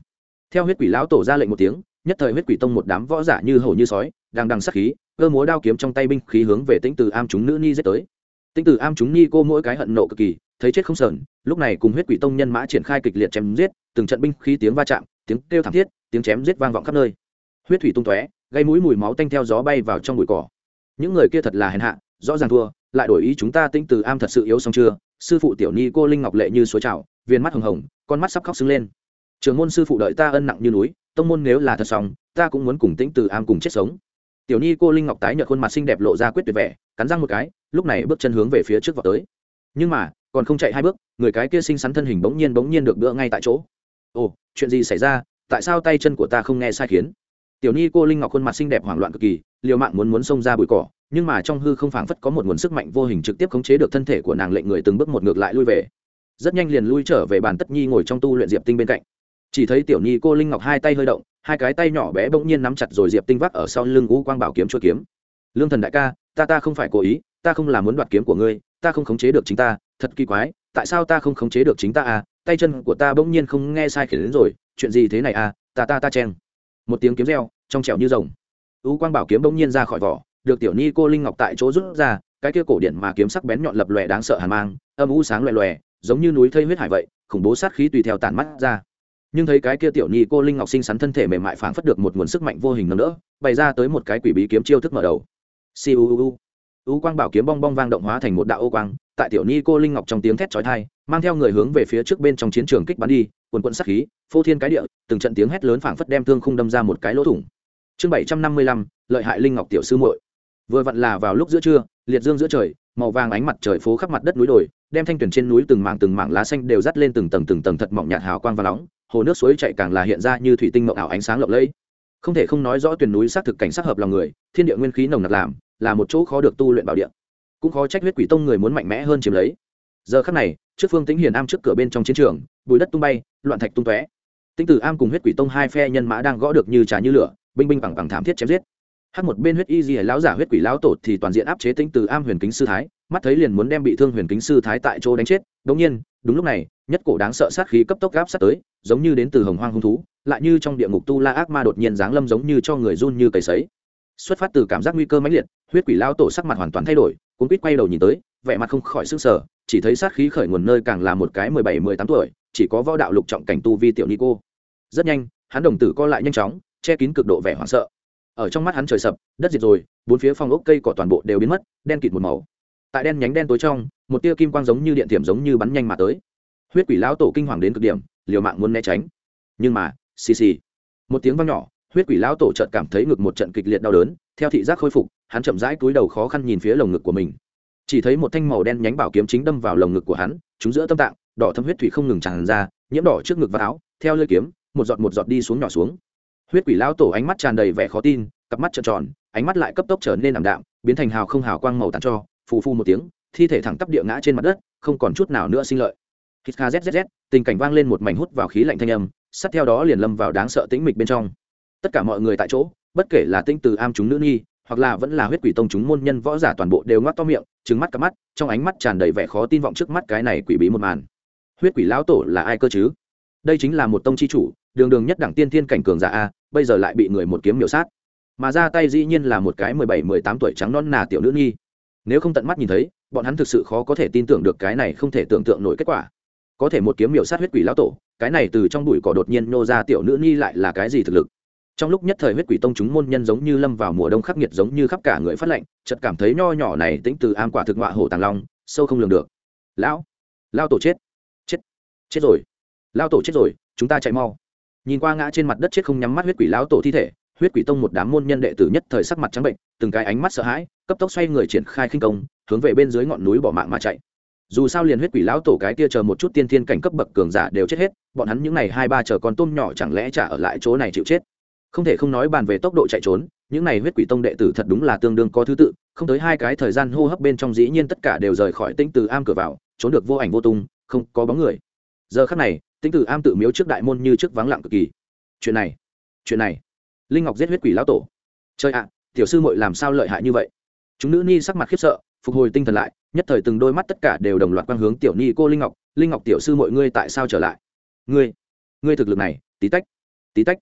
theo huyết quỷ lão tổ ra lệnh một tiếng, nhất thời huyết quỷ tông một đám võ giả như hổ như sói, đang đằng sắc khí, cơ múa đao kiếm trong tay binh khí hướng về Tinh từ am chúng nữ ni giết tới. Tinh từ am chúng ni cô mỗi cái hận nộ cực kỳ, thấy chết không sờn, lúc này cùng huyết quỷ tông nhân mã triển khai kịch liệt chém giết, từng trận binh khí tiếng va chạm, tiếng kêu thảm thiết tiếng chém giết vang vọng khắp nơi. Huyết thủy tung tóe, gây mũi mùi máu tanh theo gió bay vào trong bụi cỏ. Những người kia thật là hèn hạ, rõ ràng thua, lại đổi ý chúng ta tinh từ am thật sự yếu xong chưa? Sư phụ tiểu ni cô linh ngọc lệ như suối trào viên mắt hồng hồng, con mắt sắp khóc sưng lên. Trường môn sư phụ đợi ta ân nặng như núi, tông môn nếu là thật xong, ta cũng muốn cùng tĩnh từ am cùng chết sống. Tiểu ni cô linh ngọc tái nhợt khuôn mặt xinh đẹp lộ ra quyết tuyệt vẻ, cắn răng một cái, lúc này bước chân hướng về phía trước vào tới. Nhưng mà, còn không chạy hai bước, người cái kia xinh xắn thân hình bỗng nhiên bỗng nhiên được bữa ngay tại chỗ. Ồ, chuyện gì xảy ra? Tại sao tay chân của ta không nghe sai khiến? Tiểu nhi cô linh ngọc khuôn mặt xinh đẹp hoảng loạn cực kỳ, liều mạng muốn muốn xông ra bụi cỏ, nhưng mà trong hư không phảng phất có một nguồn sức mạnh vô hình trực tiếp khống chế được thân thể của nàng lệnh người từng bước một ngược lại lui về. Rất nhanh liền lui trở về bàn tất nhi ngồi trong tu luyện diệp tinh bên cạnh. Chỉ thấy tiểu nhi cô linh ngọc hai tay hơi động, hai cái tay nhỏ bé bỗng nhiên nắm chặt rồi diệp tinh vác ở sau lưng u quang bảo kiếm chua kiếm. Lương thần đại ca, ta ta không phải cố ý, ta không là muốn đoạt kiếm của ngươi, ta không khống chế được chính ta, thật kỳ quái, tại sao ta không khống chế được chính ta à? Tay chân của ta bỗng nhiên không nghe sai khiến đến rồi chuyện gì thế này à ta ta ta chen một tiếng kiếm reo trong trẻo như rồng. U quang bảo kiếm bỗng nhiên ra khỏi vỏ được tiểu ni cô linh ngọc tại chỗ rút ra cái kia cổ điện mà kiếm sắc bén nhọn lập lòe đáng sợ hàn mang âm u sáng lòe lòe, giống như núi thây huyết hải vậy khủng bố sát khí tùy theo tàn mắt ra. Nhưng thấy cái kia tiểu ni cô linh ngọc xinh xắn thân thể mềm mại phảng phất được một nguồn sức mạnh vô hình nâng đỡ bày ra tới một cái quỷ bí kiếm chiêu thức mở đầu. Siêu u quang bảo kiếm bong bong vang động hóa thành một đạo ô quang tại tiểu ni cô linh ngọc trong tiếng thét chói tai mang theo người hướng về phía trước bên trong chiến trường kích bắn đi, quần quận sát khí, phô thiên cái địa, từng trận tiếng hét lớn phảng phất đem thương khung đâm ra một cái lỗ thủng. Chương bảy trăm năm mươi lăm, lợi hại linh ngọc tiểu sư muội. Vừa vặn là vào lúc giữa trưa, liệt dương giữa trời, màu vàng ánh mặt trời phố khắp mặt đất núi đồi, đem thanh tuyển trên núi từng mảng từng mảng lá xanh đều dắt lên từng tầng từng tầng thật mỏng nhạt hào quang và nóng, hồ nước suối chạy càng là hiện ra như thủy tinh mộng ảo ánh sáng lộng lẫy. Không thể không nói rõ tuyển núi xác thực cảnh sát hợp lòng người, thiên địa nguyên khí nồng nặc làm, là một chỗ khó được tu luyện bảo địa. Cũng khó trách huyết quỷ tông người muốn mạnh mẽ hơn chiếm lấy. Giờ khắc này trước phương tĩnh hiền am trước cửa bên trong chiến trường, bùi đất tung bay, loạn thạch tung tóe. Tinh tử am cùng huyết quỷ tông hai phe nhân mã đang gõ được như trà như lửa, binh binh bằng bằng thảm thiết chém giết. Hát một bên huyết y di lão giả huyết quỷ lão tổ thì toàn diện áp chế tinh từ am huyền kính sư thái, mắt thấy liền muốn đem bị thương huyền kính sư thái tại chỗ đánh chết. Đống nhiên, đúng lúc này, nhất cổ đáng sợ sát khí cấp tốc gáp sát tới, giống như đến từ hồng hoang hung thú, lại như trong địa ngục tu la ác ma đột nhiên giáng lâm giống như cho người run như cầy sấy. Xuất phát từ cảm giác nguy cơ mãnh liệt, huyết quỷ lao tổ sắc mặt hoàn toàn thay đổi cuốn quýt quay đầu nhìn tới, vẻ mặt không khỏi sức sở chỉ thấy sát khí khởi nguồn nơi càng là một cái mười bảy, mười tám tuổi, chỉ có võ đạo lục trọng cảnh tu vi tiểu ni cô rất nhanh, hắn đồng tử co lại nhanh chóng, che kín cực độ vẻ hoảng sợ. Ở trong mắt hắn trời sập, đất diệt rồi, bốn phía phong ốc cây cỏ toàn bộ đều biến mất, đen kịt một màu. Tại đen nhánh đen tối trong, một tia kim quang giống như điện thiểm giống như bắn nhanh mà tới. Huyết quỷ lão tổ kinh hoàng đến cực điểm, liều mạng muốn né tránh. Nhưng mà, xì xì. Một tiếng vang nhỏ, huyết quỷ lão tổ chợt cảm thấy ngực một trận kịch liệt đau đớn, theo thị giác khôi phục, hắn chậm rãi cúi đầu khó khăn nhìn phía lồng ngực của mình chỉ thấy một thanh màu đen nhánh bảo kiếm chính đâm vào lồng ngực của hắn chúng giữa tâm tạng, đỏ thâm huyết thủy không ngừng tràn ra, nhiễm đỏ trước ngực và áo, theo lưỡi kiếm, một giọt một giọt đi xuống nhỏ xuống. Huyết quỷ lao tổ ánh mắt tràn đầy vẻ khó tin, cặp mắt trợn tròn, ánh mắt lại cấp tốc trở nên ảm đạm, biến thành hào không hào quang màu tàn cho, phù phu một tiếng, thi thể thẳng tắp địa ngã trên mặt đất, không còn chút nào nữa sinh lợi. Hít kha zzz, tình cảnh vang lên một mảnh hút vào khí lạnh thanh âm, sát theo đó liền lâm vào đáng sợ tĩnh mịch bên trong. Tất cả mọi người tại chỗ, bất kể là tinh từ am chúng nữ nghi hoặc là vẫn là huyết quỷ tông chúng môn nhân võ giả toàn bộ đều ngoác to miệng trứng mắt cả mắt, trong ánh mắt tràn đầy vẻ khó tin vọng trước mắt cái này quỷ bí một màn. Huyết quỷ lão tổ là ai cơ chứ? Đây chính là một tông chi chủ, đường đường nhất đẳng tiên thiên cảnh cường giả a, bây giờ lại bị người một kiếm miểu sát. Mà ra tay dĩ nhiên là một cái mười bảy, mười tám tuổi trắng non nà tiểu nữ nghi nếu không tận mắt nhìn thấy, bọn hắn thực sự khó có thể tin tưởng được cái này không thể tưởng tượng nổi kết quả. Có thể một kiếm miểu sát huyết quỷ lão tổ, cái này từ trong bụi cỏ đột nhiên nô ra tiểu nữ nghi lại là cái gì thực lực? Trong lúc nhất thời huyết quỷ tông chúng môn nhân giống như lâm vào mùa đông khắc nghiệt giống như khắp cả người phát lệnh chợt cảm thấy nho nhỏ này tính từ am quả thực ngọa hổ tàng long, sâu không lường được. Lão lao tổ chết. Chết. Chết rồi. Lao tổ chết rồi, chúng ta chạy mau. Nhìn qua ngã trên mặt đất chết không nhắm mắt huyết quỷ lão tổ thi thể, huyết quỷ tông một đám môn nhân đệ tử nhất thời sắc mặt trắng bệnh, từng cái ánh mắt sợ hãi, cấp tốc xoay người triển khai khinh công, hướng về bên dưới ngọn núi bỏ mạng mà chạy. Dù sao liền huyết quỷ lão tổ cái kia chờ một chút tiên thiên cảnh cấp bậc cường giả đều chết hết, bọn hắn những n à y hai ba chờ con tôm nhỏ chẳng lẽ trả ở lại chỗ này chịu chết? Không thể không nói bàn về tốc độ chạy trốn, những n à y huyết quỷ tông đệ tử thật đúng là tương đương có thứ tự, không tới hai cái thời gian hô hấp bên trong dĩ nhiên tất cả đều rời khỏi tinh từ am cửa vào, trốn được vô ảnh vô tung, không có bóng người. Giờ khắc này tinh từ am tự miếu trước đại môn như trước vắng lặng cực kỳ. Chuyện này chuyện này. Linh ngọc giết huyết quỷ lão tổ. Chơi ạ, tiểu sư mội làm sao lợi hại như vậy? Chúng nữ ni sắc mặt khiếp sợ, phục hồi tinh thần lại, nhất thời từng đôi mắt tất cả đều đồng loạt quang hướng tiểu ni cô linh ngọc. Linh ngọc tiểu sư mọi ngươi tại sao trở lại? Ngươi ngươi thực lực này, tí tách tí tách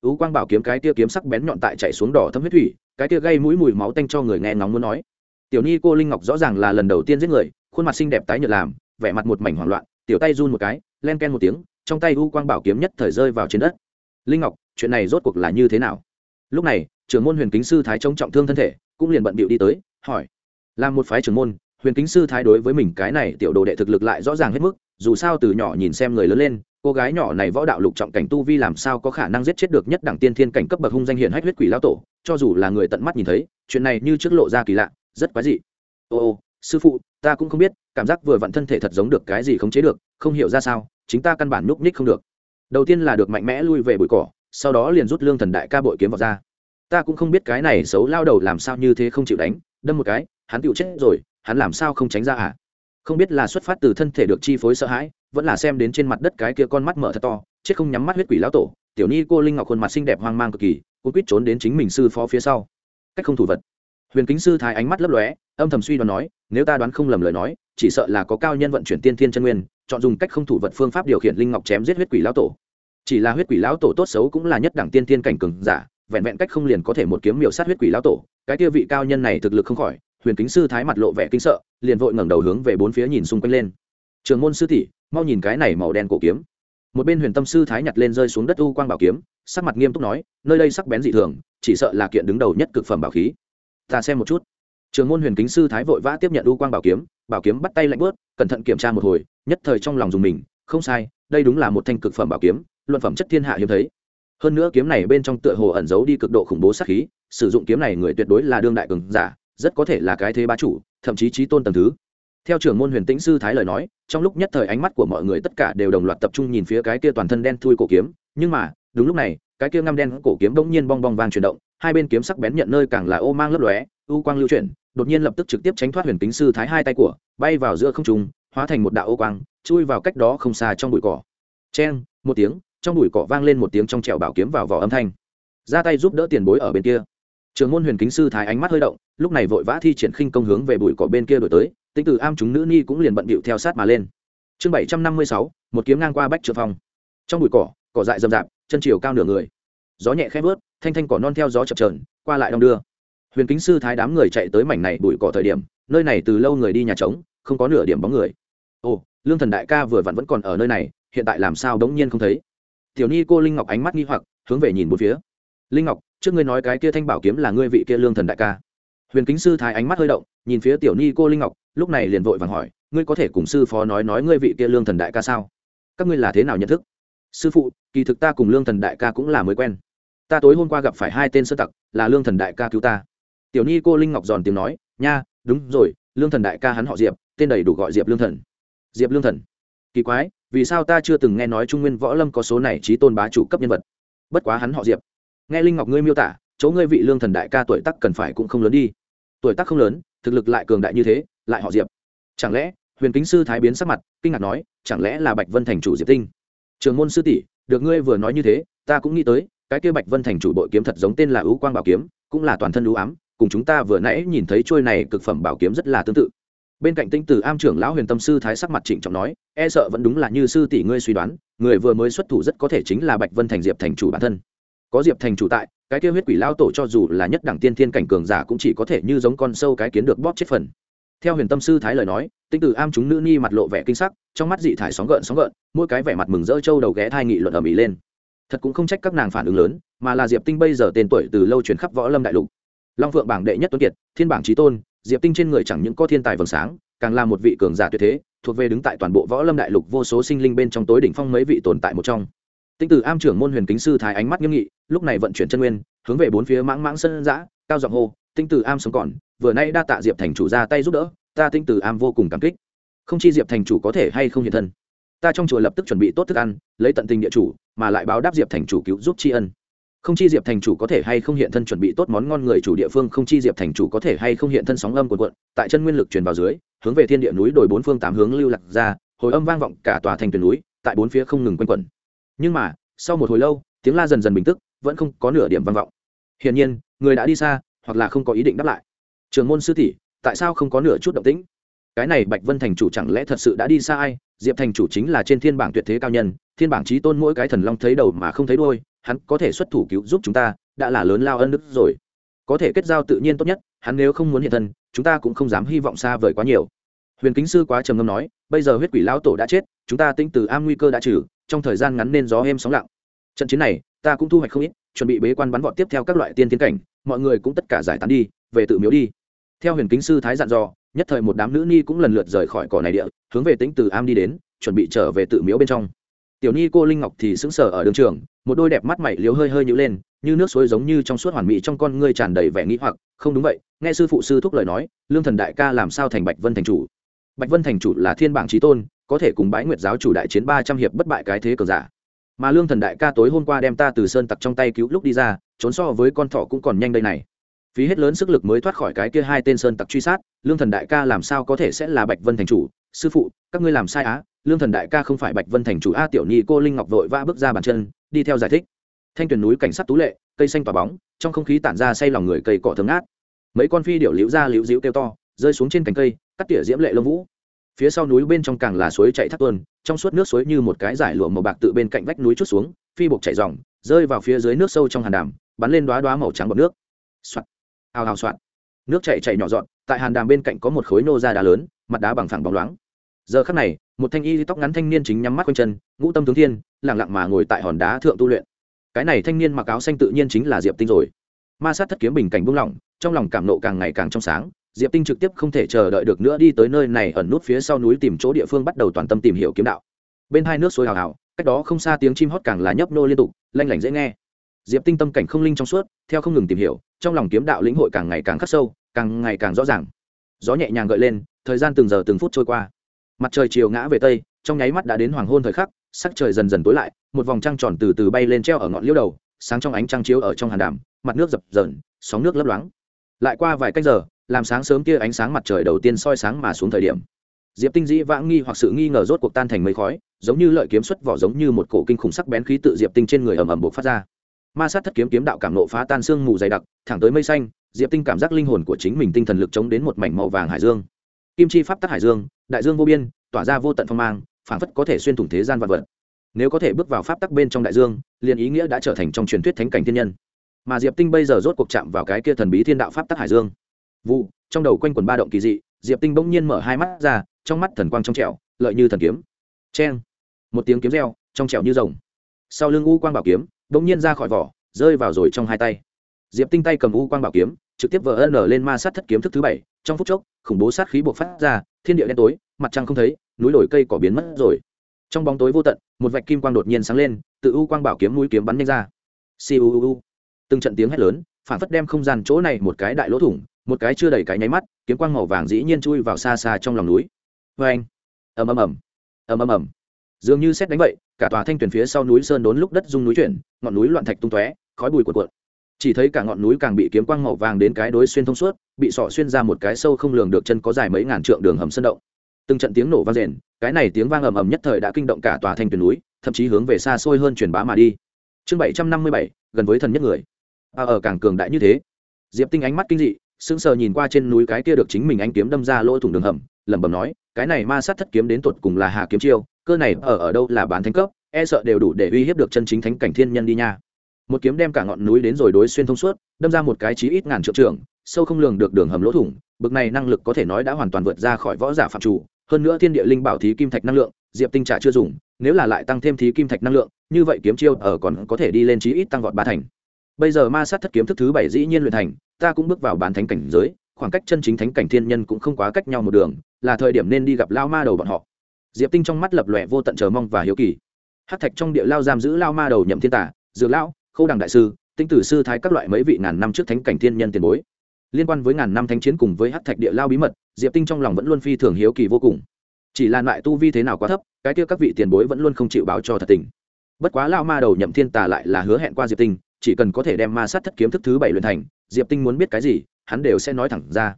ú quang bảo kiếm cái tia kiếm sắc bén nhọn tại chạy xuống đỏ thấm huyết thủy, cái tia gây mũi mùi máu tanh cho người nghe ngóng muốn nói. Tiểu ni cô linh ngọc rõ ràng là lần đầu tiên giết người, khuôn mặt xinh đẹp tái nhợt làm, vẻ mặt một mảnh hoảng loạn, tiểu tay run một cái, len ken một tiếng, trong tay u quang bảo kiếm nhất thời rơi vào trên đất. Linh ngọc, chuyện này rốt cuộc là như thế nào? Lúc này, trưởng môn huyền kính sư thái trông trọng thương thân thể, cũng liền bận bịu đi tới, hỏi. Là một phái trưởng môn, huyền kính sư thái đối với mình cái này tiểu đồ đệ thực lực lại rõ ràng hết mức, dù sao từ nhỏ nhìn xem người lớn lên cô gái nhỏ này võ đạo lục trọng cảnh tu vi làm sao có khả năng giết chết được nhất đẳng tiên thiên cảnh cấp bậc hung danh hiển hách huyết quỷ lão tổ? Cho dù là người tận mắt nhìn thấy, chuyện này như trước lộ ra kỳ lạ, rất quái dị. Ô ô, sư phụ, ta cũng không biết, cảm giác vừa vặn thân thể thật giống được cái gì không chế được, không hiểu ra sao, chính ta căn bản núp ních không được. Đầu tiên là được mạnh mẽ lui về bụi cỏ, sau đó liền rút lương thần đại ca bội kiếm vào ra. Ta cũng không biết cái này xấu lao đầu làm sao như thế không chịu đánh, đâm một cái, hắn tựu chết rồi, hắn làm sao không tránh ra à? Không biết là xuất phát từ thân thể được chi phối sợ hãi, vẫn là xem đến trên mặt đất cái kia con mắt mở thật to, chết không nhắm mắt huyết quỷ lão tổ, tiểu ni cô linh ngọc khuôn mặt xinh đẹp hoang mang cực kỳ cô quýt trốn đến chính mình sư phó phía sau. Cách không thủ vật. Huyền kính sư thái ánh mắt lấp lóe, âm thầm suy đoán nói, nếu ta đoán không lầm lời nói, chỉ sợ là có cao nhân vận chuyển tiên thiên chân nguyên, chọn dùng cách không thủ vật phương pháp điều khiển linh ngọc chém giết huyết quỷ lão tổ. Chỉ là huyết quỷ lão tổ tốt xấu cũng là nhất đẳng tiên thiên cảnh cường giả, vẹn vẹn cách không liền có thể một kiếm miểu sát huyết quỷ lão tổ, cái kia vị cao nhân này thực lực không khỏi huyền kính sư thái mặt lộ vẻ kinh sợ, liền vội ngẩng đầu hướng về bốn phía nhìn xung quanh lên. Trường môn sư tỷ, mau nhìn cái này màu đen cổ kiếm. Một bên huyền tâm sư thái nhặt lên rơi xuống đất u quang bảo kiếm, sắc mặt nghiêm túc nói, nơi đây sắc bén dị thường, chỉ sợ là kiện đứng đầu nhất cực phẩm bảo khí. Ta xem một chút. Trường môn huyền kính sư thái vội vã tiếp nhận u quang bảo kiếm bảo kiếm bắt tay lạnh bớt, cẩn thận kiểm tra một hồi, nhất thời trong lòng dùng mình, không sai, đây đúng là một thanh cực phẩm bảo kiếm, luận phẩm chất thiên hạ hiếm thấy. Hơn nữa kiếm này bên trong tựa hồ ẩn giấu đi cực độ khủng bố sát khí, sử dụng kiếm này người tuyệt đối là đương đại cường giả rất có thể là cái thế bá chủ, thậm chí trí tôn tầng thứ. Theo trưởng môn huyền tĩnh sư thái lời nói, trong lúc nhất thời ánh mắt của mọi người tất cả đều đồng loạt tập trung nhìn phía cái kia toàn thân đen thui cổ kiếm, nhưng mà, đúng lúc này, cái kia ngăm đen cổ kiếm bỗng nhiên bong bong vang chuyển động, hai bên kiếm sắc bén nhận nơi càng là ô mang lấp lóe, u quang lưu chuyển, đột nhiên lập tức trực tiếp tránh thoát huyền tĩnh sư thái hai tay của, bay vào giữa không trung, hóa thành một đạo ô quang, chui vào cách đó không xa trong bụi cỏ. Cheng, một tiếng, trong bụi cỏ vang lên một tiếng trong trẹo bảo kiếm vào vỏ âm thanh. Ra tay giúp đỡ tiền bối ở bên kia trường môn huyền kính sư thái ánh mắt hơi động lúc này vội vã thi triển khinh công hướng về bụi cỏ bên kia đổi tới tính từ am chúng nữ ni cũng liền bận bịu theo sát mà lên. Chương bảy trăm năm mươi sáu một kiếm ngang qua bách trợ phòng. trong bụi cỏ cỏ dại rậm rạp chân chiều cao nửa người. Gió nhẹ khẽ vớt thanh thanh cỏ non theo gió chập chờn, qua lại đông đưa. Huyền kính sư thái đám người chạy tới mảnh này bụi cỏ thời điểm nơi này từ lâu người đi nhà trống không có nửa điểm bóng người. Ồ lương thần đại ca vừa vặn vẫn còn ở nơi này hiện tại làm sao đống nhiên không thấy? Tiểu ni cô linh ngọc ánh mắt nghi hoặc hướng về nhìn bốn phía. Linh ngọc trước ngươi nói cái kia thanh bảo kiếm là ngươi vị kia lương thần đại ca. Huyền kính sư thái ánh mắt hơi động, nhìn phía tiểu ni cô linh ngọc, lúc này liền vội vàng hỏi, ngươi có thể cùng sư phó nói nói ngươi vị kia lương thần đại ca sao? Các ngươi là thế nào nhận thức? Sư phụ, kỳ thực ta cùng lương thần đại ca cũng là mới quen. Ta tối hôm qua gặp phải hai tên sơ tặc, là lương thần đại ca cứu ta. Tiểu ni cô linh ngọc giòn tiếng nói, nha, đúng rồi, lương thần đại ca hắn họ diệp, tên đầy đủ gọi diệp lương thần. Diệp lương thần. Kỳ quái, vì sao ta chưa từng nghe nói trung nguyên võ lâm có số này trí tôn bá chủ cấp nhân vật? Bất quá hắn họ diệp nghe linh ngọc ngươi miêu tả, chỗ ngươi vị lương thần đại ca tuổi tắc cần phải cũng không lớn đi. Tuổi tác không lớn, thực lực lại cường đại như thế, lại họ diệp. Chẳng lẽ, huyền kính sư thái biến sắc mặt, kinh ngạc nói, chẳng lẽ là bạch vân thành chủ diệp tinh? Trường môn sư tỷ, được ngươi vừa nói như thế, ta cũng nghĩ tới, cái kia bạch vân thành chủ bội kiếm thật giống tên là ưu quang bảo kiếm, cũng là toàn thân ưu ám, cùng chúng ta vừa nãy nhìn thấy trôi này cực phẩm bảo kiếm rất là tương tự. Bên cạnh tinh tử am trưởng lão huyền tâm sư thái sắc mặt trịnh trọng nói e sợ vẫn đúng là như sư tỷ ngươi suy đoán, người vừa mới xuất thủ rất có thể chính là bạch vân thành diệp thành chủ bản thân có diệp thành chủ tại, cái kia huyết quỷ lao tổ cho dù là nhất đẳng tiên thiên cảnh cường giả cũng chỉ có thể như giống con sâu cái kiến được bóp chết phần. Theo huyền tâm sư thái lời nói, tinh tử am chúng nữ nhi mặt lộ vẻ kinh sắc, trong mắt dị thải sóng gợn sóng gợn, mỗi cái vẻ mặt mừng rỡ trâu đầu ghé thai nghị luận ở mỹ lên. Thật cũng không trách các nàng phản ứng lớn, mà là diệp tinh bây giờ tên tuổi từ lâu chuyển khắp võ lâm đại lục. Long phượng bảng đệ nhất tuấn kiệt, thiên bảng trí tôn, diệp tinh trên người chẳng những có thiên tài vầng sáng, càng là một vị cường giả tuyệt thế, thuộc về đứng tại toàn bộ võ lâm đại lục vô số sinh linh bên trong tối đỉnh phong mấy vị tồn tại một trong. Tinh tử am trưởng môn huyền kính sư thái ánh mắt nghiêm nghị lúc này vận chuyển chân nguyên, hướng về bốn phía mãng mãng sân giã cao giọng hô, tinh tử am sống còn, vừa nay đa tạ diệp thành chủ ra tay giúp đỡ, ta tinh tử am vô cùng cảm kích. Không chi diệp thành chủ có thể hay không hiện thân? Ta trong chùa lập tức chuẩn bị tốt thức ăn, lấy tận tình địa chủ, mà lại báo đáp diệp thành chủ cứu giúp tri ân. Không chi diệp thành chủ có thể hay không hiện thân chuẩn bị tốt món ngon người chủ địa phương, không chi diệp thành chủ có thể hay không hiện thân sóng âm quần quận tại chân nguyên lực truyền vào dưới, hướng về thiên địa núi đồi bốn phương tám hướng lưu lạc ra, hồi âm vang vọng cả tòa thành tuyển núi, tại bốn phía không ngừng quanh quẩn. Nhưng mà, sau một hồi lâu, tiếng la dần dần bình tức vẫn không có nửa điểm văn vọng. Hiển nhiên, người đã đi xa, hoặc là không có ý định đáp lại. Trường môn sư tỷ, tại sao không có nửa chút động tĩnh? Cái này bạch vân thành chủ chẳng lẽ thật sự đã đi xa ai? Diệp thành chủ chính là trên thiên bảng tuyệt thế cao nhân, thiên bảng trí tôn mỗi cái thần long thấy đầu mà không thấy đôi hắn có thể xuất thủ cứu giúp chúng ta, đã là lớn lao ân đức rồi. Có thể kết giao tự nhiên tốt nhất, hắn nếu không muốn hiện thân, chúng ta cũng không dám hy vọng xa vời quá nhiều. Huyền kính sư quá trầm ngâm nói, bây giờ huyết quỷ lão tổ đã chết, chúng ta tính từ am nguy cơ đã trừ, trong thời gian ngắn nên gió êm sóng lặng. Trận chiến này ta cũng thu hoạch không ít, chuẩn bị bế quan bắn vọt tiếp theo các loại tiên tiến cảnh, mọi người cũng tất cả giải tán đi, về tự miếu đi. Theo huyền kính sư thái dặn dò, nhất thời một đám nữ ni cũng lần lượt rời khỏi cỏ này địa, hướng về tính từ am đi đến, chuẩn bị trở về tự miếu bên trong. Tiểu ni cô linh ngọc thì sững sờ ở đường trường, một đôi đẹp mắt mày liếu hơi hơi nhữ lên, như nước suối giống như trong suốt hoàn mỹ trong con ngươi tràn đầy vẻ nghĩ hoặc, không đúng vậy, nghe sư phụ sư thúc lời nói, lương thần đại ca làm sao thành bạch vân thành chủ? Bạch vân thành chủ là thiên bảng trí tôn, có thể cùng bái nguyệt giáo chủ đại chiến ba trăm hiệp bất bại cái thế cờ giả mà lương thần đại ca tối hôm qua đem ta từ sơn tặc trong tay cứu lúc đi ra, trốn so với con thỏ cũng còn nhanh đây này. Phí hết lớn sức lực mới thoát khỏi cái kia hai tên sơn tặc truy sát, lương thần đại ca làm sao có thể sẽ là bạch vân thành chủ? Sư phụ, các ngươi làm sai á, lương thần đại ca không phải bạch vân thành chủ a tiểu nhi cô linh ngọc vội vã bước ra bàn chân, đi theo giải thích. Thanh tuyền núi cảnh sát tú lệ, cây xanh tỏa bóng, trong không khí tản ra say lòng người cây cỏ thấm ngát. Mấy con phi điệu liễu ra liễu dĩu kêu to, rơi xuống trên cành cây, cắt tỉa diễm lệ lông vũ phía sau núi bên trong càng là suối chạy thác tuôn, trong suốt nước suối như một cái giải lụa màu bạc tự bên cạnh vách núi chút xuống, phi bộc chảy dòng, rơi vào phía dưới nước sâu trong hàn đàm, bắn lên đoá đoá màu trắng bọt nước. Soạt hào hào soạt nước chảy chảy nhỏ dọn, tại hàn đàm bên cạnh có một khối nô ra đá lớn, mặt đá bằng phẳng bóng loáng. Giờ khắc này, một thanh y tóc ngắn thanh niên chính nhắm mắt quanh chân, ngũ tâm tướng thiên lẳng lặng mà ngồi tại hòn đá thượng tu luyện. Cái này thanh niên mặc áo xanh tự nhiên chính là diệp tinh rồi. Ma sát thất kiếm bình cảnh buông lỏng, trong lòng cảm nộ càng ngày càng trong sáng diệp tinh trực tiếp không thể chờ đợi được nữa đi tới nơi này ẩn nút phía sau núi tìm chỗ địa phương bắt đầu toàn tâm tìm hiểu kiếm đạo. Bên hai nước suối hào hào, cách đó không xa tiếng chim hót càng là nhấp nô liên tục, lanh lảnh dễ nghe. Diệp tinh tâm cảnh không linh trong suốt, theo không ngừng tìm hiểu, trong lòng kiếm đạo lĩnh hội càng ngày càng khắc sâu, càng ngày càng rõ ràng. Gió nhẹ nhàng gợi lên, thời gian từng giờ từng phút trôi qua. Mặt trời chiều ngã về tây, trong nháy mắt đã đến hoàng hôn thời khắc, sắc trời dần dần tối lại, một vòng trăng tròn từ từ bay lên treo ở ngọn liễu đầu, sáng trong ánh trăng chiếu ở trong hàn đàm, mặt nước dập dờn, sóng nước lấp loáng. Lại qua vài cách giờ làm sáng sớm kia ánh sáng mặt trời đầu tiên soi sáng mà xuống thời điểm. Diệp tinh dĩ vãng nghi hoặc sự nghi ngờ rốt cuộc tan thành mây khói, giống như lợi kiếm xuất vỏ giống như một cổ kinh khủng sắc bén khí tự diệp tinh trên người ầm ầm buộc phát ra. Ma sát thất kiếm kiếm đạo cảm nộ phá tan xương mù dày đặc, thẳng tới mây xanh, diệp tinh cảm giác linh hồn của chính mình tinh thần lực chống đến một mảnh màu vàng hải dương. Kim chi pháp tắc hải dương, đại dương vô biên, tỏa ra vô tận phong mang, phảng phất có thể xuyên thủng thế gian vật vật. Nếu có thể bước vào pháp tắc bên trong đại dương, liền ý nghĩa đã trở thành trong truyền thuyết thánh cảnh thiên nhân. Mà diệp tinh bây giờ rốt cuộc chạm vào cái kia thần bí thiên đạo pháp tắc hải dương vụ trong đầu quanh quần ba động kỳ dị, diệp tinh bỗng nhiên mở hai mắt ra, trong mắt thần quang trong trẻo, lợi như thần kiếm. Cheng! Một tiếng kiếm reo, trong trẻo như rồng. Sau lưng u quang bảo kiếm, bỗng nhiên ra khỏi vỏ, rơi vào rồi trong hai tay. Diệp tinh tay cầm u quang bảo kiếm, trực tiếp vỡ nở lên ma sát thất kiếm thức thứ bảy, trong phút chốc, khủng bố sát khí buộc phát ra, thiên địa đen tối, mặt trăng không thấy, núi đồi cây cỏ biến mất rồi. Trong bóng tối vô tận, một vạch kim quang đột nhiên sáng lên tự u quang bảo kiếm mũi kiếm bắn nhanh ra. Siêu từng trận tiếng hét lớn, phản phất đem không gian chỗ này một cái đại lỗ thủng một cái chưa đầy cái nháy mắt kiếm quang màu vàng dĩ nhiên chui vào xa xa trong lòng núi. Vê anh. Ầm ầm ầm. Ầm ầm ầm. Dường như xét đánh vậy cả tòa thanh tuyển phía sau núi sơn đốn lúc đất rung núi chuyển ngọn núi loạn thạch tung tóe khói bụi cuộn cuộn. Chỉ thấy cả ngọn núi càng bị kiếm quang màu vàng đến cái đối xuyên thông suốt bị sọ xuyên ra một cái sâu không lường được chân có dài mấy ngàn trượng đường hầm sân động. Từng trận tiếng nổ vang rền cái này tiếng vang ầm ầm nhất thời đã kinh động cả tòa thanh tuyển núi thậm chí hướng về xa xôi hơn truyền bá mà đi. Chương bảy trăm năm mươi bảy gần với thần nhất người. À, ở càng cường đại như thế diệp tinh ánh mắt kinh dị sững sờ nhìn qua trên núi cái kia được chính mình anh kiếm đâm ra lỗ thủng đường hầm, lẩm bẩm nói, cái này ma sát thất kiếm đến tột cùng là hà kiếm chiêu, cơ này ở ở đâu là bán thánh cấp e sợ đều đủ để uy hiếp được chân chính thánh cảnh thiên nhân đi nha. Một kiếm đem cả ngọn núi đến rồi đối xuyên thông suốt, đâm ra một cái chí ít ngàn trượng trường, sâu không lường được đường hầm lỗ thủng, bực này năng lực có thể nói đã hoàn toàn vượt ra khỏi võ giả phạm chủ, hơn nữa thiên địa linh bảo thí kim thạch năng lượng, diệp tinh trả chưa dùng, nếu là lại tăng thêm thí kim thạch năng lượng, như vậy kiếm chiêu ở còn có thể đi lên chí ít tăng vọt ba thành bây giờ ma sát thất kiếm thức thứ bảy dĩ nhiên luyện thành, ta cũng bước vào bán thánh cảnh giới, khoảng cách chân chính thánh cảnh thiên nhân cũng không quá cách nhau một đường, là thời điểm nên đi gặp lao ma đầu bọn họ. Diệp tinh trong mắt lập lòe vô tận chờ mong và hiếu kỳ. Hát thạch trong địa lao giam giữ lao ma đầu nhậm thiên tả, dược lão, khâu đằng đại sư, tinh tử sư thái các loại mấy vị ngàn năm trước thánh cảnh thiên nhân tiền bối. Liên quan với ngàn năm thánh chiến cùng với hát thạch địa lao bí mật, diệp tinh trong lòng vẫn luôn phi thường hiếu kỳ vô cùng. Chỉ là loại tu vi thế nào quá thấp, cái kia các vị tiền bối vẫn luôn không chịu báo cho thật tình. Bất quá lao ma đầu nhậm thiên tà lại là hứa hẹn qua diệp tinh chỉ cần có thể đem ma sát thất kiếm thức thứ bảy luyện thành, diệp tinh muốn biết cái gì, hắn đều sẽ nói thẳng ra.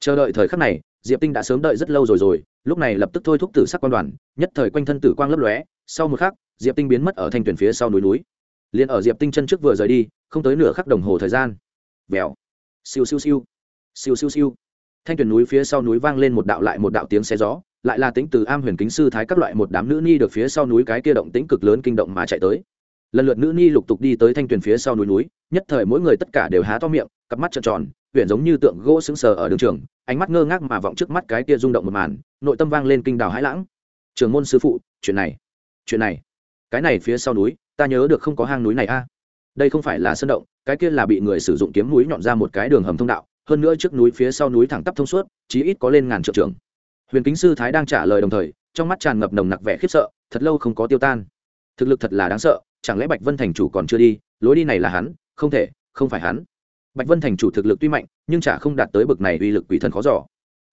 Chờ đợi thời khắc này, diệp tinh đã sớm đợi rất lâu rồi rồi, lúc này lập tức thôi thúc tử sắc quan đoàn, nhất thời quanh thân tử quang lấp lóe, sau một khắc, diệp tinh biến mất ở thanh tuyển phía sau núi núi. Liền ở diệp tinh chân trước vừa rời đi, không tới nửa khắc đồng hồ thời gian. Vèo. Siêu siêu siêu. Siêu siêu siêu. Thanh tuyển núi phía sau núi vang lên một đạo lại một đạo tiếng xe gió, lại là tính từ am huyền kính sư thái các loại một đám nữ ni được phía sau núi cái kia động tĩnh cực lớn kinh động mà chạy tới lần lượt nữ ni lục tục đi tới thanh tuyển phía sau núi núi, nhất thời mỗi người tất cả đều há to miệng, cặp mắt trợn tròn huyện giống như tượng gỗ sững sờ ở đường trường, ánh mắt ngơ ngác mà vọng trước mắt cái kia rung động một màn, nội tâm vang lên kinh đào hãi lãng. Trường môn sư phụ, chuyện này chuyện này, cái này phía sau núi, ta nhớ được không có hang núi này a. Đây không phải là sân động, cái kia là bị người sử dụng kiếm núi nhọn ra một cái đường hầm thông đạo, hơn nữa trước núi phía sau núi thẳng tắp thông suốt, chí ít có lên ngàn triệu trường. Huyền kính sư thái đang trả lời đồng thời, trong mắt tràn ngập nồng nặc vẻ khiếp sợ, thật lâu không có tiêu tan. Thực lực thật là đáng sợ chẳng lẽ bạch vân thành chủ còn chưa đi, lối đi này là hắn? Không thể, không phải hắn. Bạch vân thành chủ thực lực tuy mạnh, nhưng chả không đạt tới bực này uy lực quỷ thần khó giỏ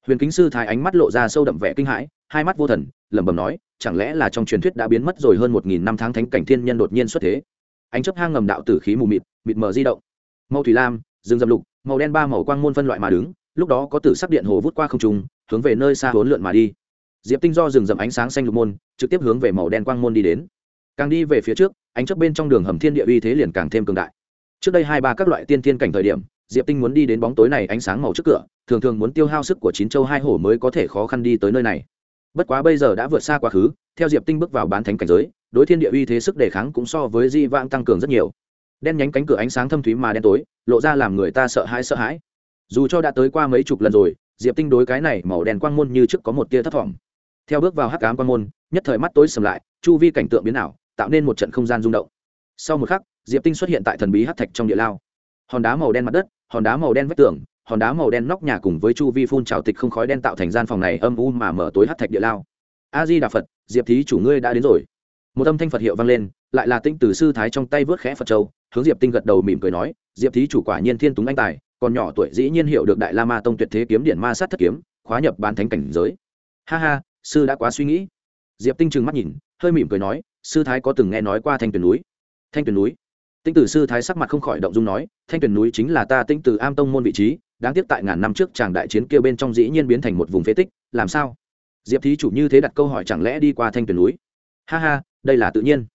huyền kính sư thái ánh mắt lộ ra sâu đậm vẻ kinh hãi, hai mắt vô thần, lẩm bẩm nói, chẳng lẽ là trong truyền thuyết đã biến mất rồi hơn một nghìn năm tháng thánh cảnh thiên nhân đột nhiên xuất thế? Ánh chấp hang ngầm đạo tử khí mù mịt mịt mờ di động. Màu thủy lam, rừng dầm lục, màu đen ba màu quang môn phân loại mà đứng, lúc đó có tử sắc điện hồ vút qua không trung, hướng về nơi xa hốn lượn mà đi. Diệp tinh do rừng rậm ánh sáng xanh lục môn, trực tiếp hướng về màu đen quang môn đi đến. Càng đi về phía trước ánh chấp bên trong đường hầm thiên địa uy thế liền càng thêm cường đại. Trước đây hai ba các loại tiên thiên cảnh thời điểm, diệp tinh muốn đi đến bóng tối này ánh sáng màu trước cửa, thường thường muốn tiêu hao sức của chín châu hai hổ mới có thể khó khăn đi tới nơi này. Bất quá bây giờ đã vượt xa quá khứ, theo diệp tinh bước vào bán thánh cảnh giới, đối thiên địa uy thế sức đề kháng cũng so với di vãng tăng cường rất nhiều. Đen nhánh cánh cửa ánh sáng thâm thúy mà đen tối, lộ ra làm người ta sợ hãi sợ hãi. Dù cho đã tới qua mấy chục lần rồi, diệp tinh đối cái này màu đen quang môn như trước có một tia thất vọng. Theo bước vào hắc ám quang môn, nhất thời mắt tối sầm lại, chu vi cảnh tượng biến ảo tạo nên một trận không gian rung động. Sau một khắc, diệp tinh xuất hiện tại thần bí hát thạch trong địa lao. Hòn đá màu đen mặt đất, hòn đá màu đen vách tường, hòn đá màu đen nóc nhà cùng với chu vi phun trào tịch không khói đen tạo thành gian phòng này âm u mà mở tối hát thạch địa lao. A di đà phật, diệp thí chủ ngươi đã đến rồi. Một âm thanh phật hiệu vang lên, lại là tinh từ sư thái trong tay vớt khẽ phật châu, hướng diệp tinh gật đầu mỉm cười nói, diệp thí chủ quả nhiên thiên túng anh tài, còn nhỏ tuổi dĩ nhiên hiểu được đại la ma tông tuyệt thế kiếm điện ma sát thất kiếm, khóa nhập bán thánh cảnh giới. Ha ha, sư đã quá suy nghĩ. Diệp tinh trừng mắt nhìn, hơi mỉm cười nói sư thái có từng nghe nói qua thanh tuyền núi thanh tuyền núi tinh tử sư thái sắc mặt không khỏi động dung nói thanh tuyền núi chính là ta tinh tử am tông môn vị trí đáng tiếc tại ngàn năm trước chàng đại chiến kia bên trong dĩ nhiên biến thành một vùng phế tích làm sao diệp thí chủ như thế đặt câu hỏi chẳng lẽ đi qua thanh tuyền núi ha ha đây là tự nhiên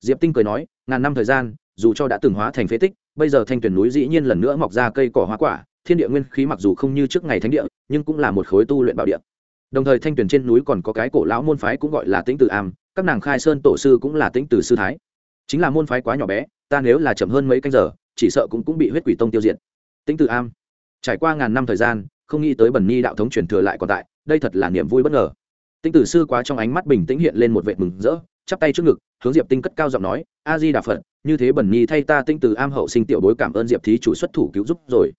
diệp tinh cười nói ngàn năm thời gian dù cho đã từng hóa thành phế tích bây giờ thanh tuyền núi dĩ nhiên lần nữa mọc ra cây cỏ hoa quả thiên địa nguyên khí mặc dù không như trước ngày thánh địa nhưng cũng là một khối tu luyện bảo địa đồng thời thanh tuyền trên núi còn có cái cổ lão môn phái cũng gọi là tĩnh tử am các nàng khai sơn tổ sư cũng là tính tử sư thái. Chính là môn phái quá nhỏ bé, ta nếu là chậm hơn mấy canh giờ, chỉ sợ cũng cũng bị huyết quỷ tông tiêu diệt. Tính tử am, trải qua ngàn năm thời gian, không nghĩ tới bẩn ni đạo thống truyền thừa lại còn tại, đây thật là niềm vui bất ngờ. Tinh tử sư quá trong ánh mắt bình tĩnh hiện lên một vệ mừng rỡ, chắp tay trước ngực, hướng diệp tinh cất cao giọng nói, a di đà phật, như thế bẩn nhi thay ta tinh từ am hậu sinh tiểu bối cảm ơn diệp thí chủ xuất thủ cứu giúp rồi.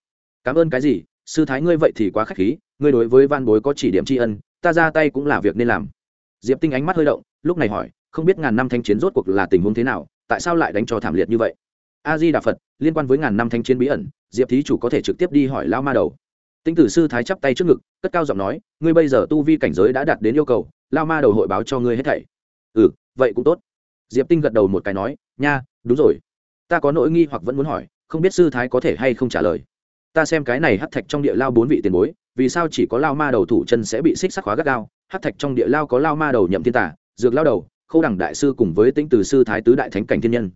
Cảm ơn cái gì? Sư thái ngươi vậy thì quá k h á c h khí, ngươi đối với van bối có chỉ điểm tri ân, ta ra tay cũng là việc nên làm. Diệp tinh ánh mắt hơi động lúc này hỏi, không biết ngàn năm thanh chiến rốt cuộc là tình huống thế nào, tại sao lại đánh cho thảm liệt như vậy? A di đà phật liên quan với ngàn năm thanh chiến bí ẩn, diệp thí chủ có thể trực tiếp đi hỏi lao ma đầu. Tinh tử sư thái chắp tay trước ngực, cất cao giọng nói, ngươi bây giờ tu vi cảnh giới đã đạt đến yêu cầu, lao ma đầu hội báo cho ngươi hết thảy. Ừ vậy cũng tốt. Diệp tinh gật đầu một cái nói, nha, đúng rồi. Ta có nỗi nghi hoặc vẫn muốn hỏi, không biết sư thái có thể hay không trả lời. Ta xem cái này hắc thạch trong địa lao bốn vị tiền bối, vì sao chỉ có lao ma đầu thủ chân sẽ bị xích sắc khóa gắt gao, hắc thạch trong địa lao có lao ma đầu nhậm thiên tả dược lao đầu, khâu đẳng đại sư cùng với tĩnh từ sư thái tứ đại thánh cảnh thiên nhân.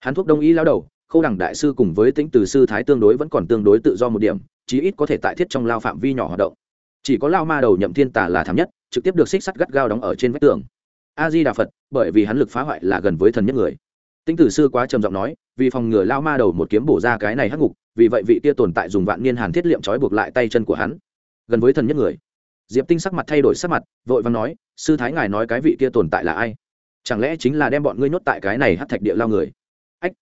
Hắn thuốc đông y lao đầu, khâu đẳng đại sư cùng với tĩnh từ sư thái tương đối vẫn còn tương đối tự do một điểm, chí ít có thể tại thiết trong lao phạm vi nhỏ hoạt động. Chỉ có lao ma đầu nhậm thiên tả là thảm nhất, trực tiếp được xích sắt gắt gao đóng ở trên vách tường. A di đà phật, bởi vì hắn lực phá hoại là gần với thần nhất người. Tinh tử sư quá trầm giọng nói, vì phòng ngừa lao ma đầu một kiếm bổ ra cái này hắc ngục, vì vậy vị kia tồn tại dùng vạn niên hàn thiết liệm trói buộc lại tay chân của hắn. Gần với thần nhất người diệp tinh sắc mặt thay đổi sắc mặt, vội vàng nói, sư thái ngài nói cái vị kia tồn tại là ai? Chẳng lẽ chính là đem bọn ngươi nhốt tại cái này hát thạch địa lao người? Ách,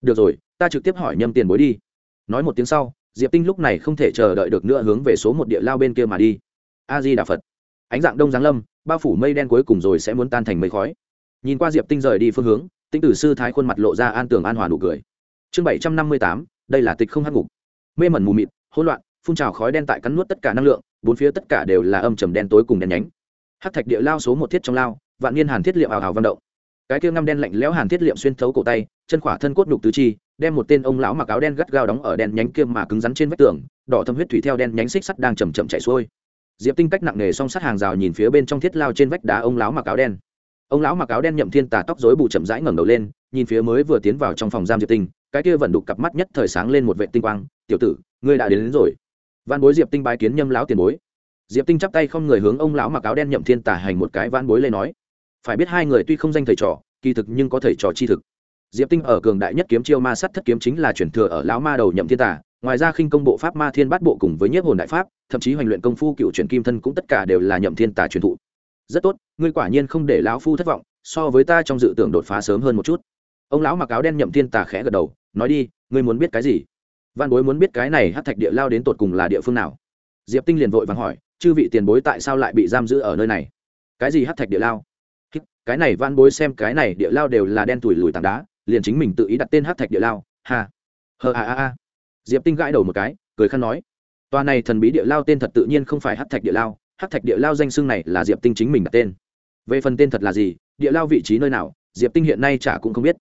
được rồi, ta trực tiếp hỏi nhâm tiền bối đi. Nói một tiếng sau, diệp tinh lúc này không thể chờ đợi được nữa hướng về số một địa lao bên kia mà đi. A di đà phật. Ánh dạng đông giáng lâm, bao phủ mây đen cuối cùng rồi sẽ muốn tan thành mây khói. Nhìn qua diệp tinh rời đi phương hướng, tinh tử sư thái khuôn mặt lộ ra an tường an hòa nụ cười. Chương bảy trăm năm mươi tám, đây là tịch không hắc ngục. Mê mẩn mù mịt, hỗn loạn, phun trào khói đen tại cắn nuốt tất cả năng lượng bốn phía tất cả đều là âm trầm đen tối cùng đen nhánh. Hát thạch địa lao số một thiết trong lao vạn niên hàn thiết liệm ảo ào vận động. Cái kia ngăm đen lạnh lẽo hàn thiết liệm xuyên thấu cổ tay chân khỏa thân cốt đục tứ chi đem một tên ông lão mặc áo đen gắt gao đóng ở đen nhánh kia mà cứng rắn trên vách tường đỏ thâm huyết thủy theo đen nhánh xích sắt đang chầm chậm chạy xuôi. Diệp tinh cách nặng nề song sắt hàng rào nhìn phía bên trong thiết lao trên vách đá ông lão mặc áo đen. Ông lão mặc áo đen nhậm thiên tà tóc rối bù chậm rãi ngẩng đầu lên nhìn phía mới vừa tiến vào trong phòng giam diệp tinh cái kia vẫn đục cặp mắt nhất thời sáng lên một vệ tinh quang. Tiểu tử ngươi đã đến, đến rồi văn bối diệp tinh bái kiến nhâm lão tiền bối. Diệp tinh chắp tay không người hướng ông lão mặc áo đen nhậm thiên tả hành một cái văn bối lên nói. Phải biết hai người tuy không danh thầy trò, kỳ thực nhưng có thầy trò chi thực. Diệp tinh ở cường đại nhất kiếm chiêu ma sắt thất kiếm chính là chuyển thừa ở lão ma đầu nhậm thiên tả ngoài ra khinh công bộ pháp ma thiên bát bộ cùng với nhiếp hồn đại pháp, thậm chí hoành luyện công phu cựu truyền kim thân cũng tất cả đều là nhậm thiên tả truyền thụ. Rất tốt, ngươi quả nhiên không để lão phu thất vọng, so với ta trong dự tưởng đột phá sớm hơn một chút. Ông lão mặc áo đen nhậm thiên tà khẽ gật đầu, nói đi, ngươi muốn biết cái gì? Văn bối muốn biết cái này hát thạch địa lao đến tột cùng là địa phương nào? Diệp tinh liền vội vàng hỏi, chư vị tiền bối tại sao lại bị giam giữ ở nơi này? Cái gì hát thạch địa lao? Cái này van bối xem cái này địa lao đều là đen tủi lùi tảng đá, liền chính mình tự ý đặt tên hát thạch địa lao hà hờ a a a. Diệp tinh gãi đầu một cái, cười khăn nói, tòa này thần bí địa lao tên thật tự nhiên không phải hát thạch địa lao, hát thạch địa lao danh xưng này là diệp tinh chính mình đặt tên. Về phần tên thật là gì, địa lao vị trí nơi nào? Diệp tinh hiện nay chả cũng không biết.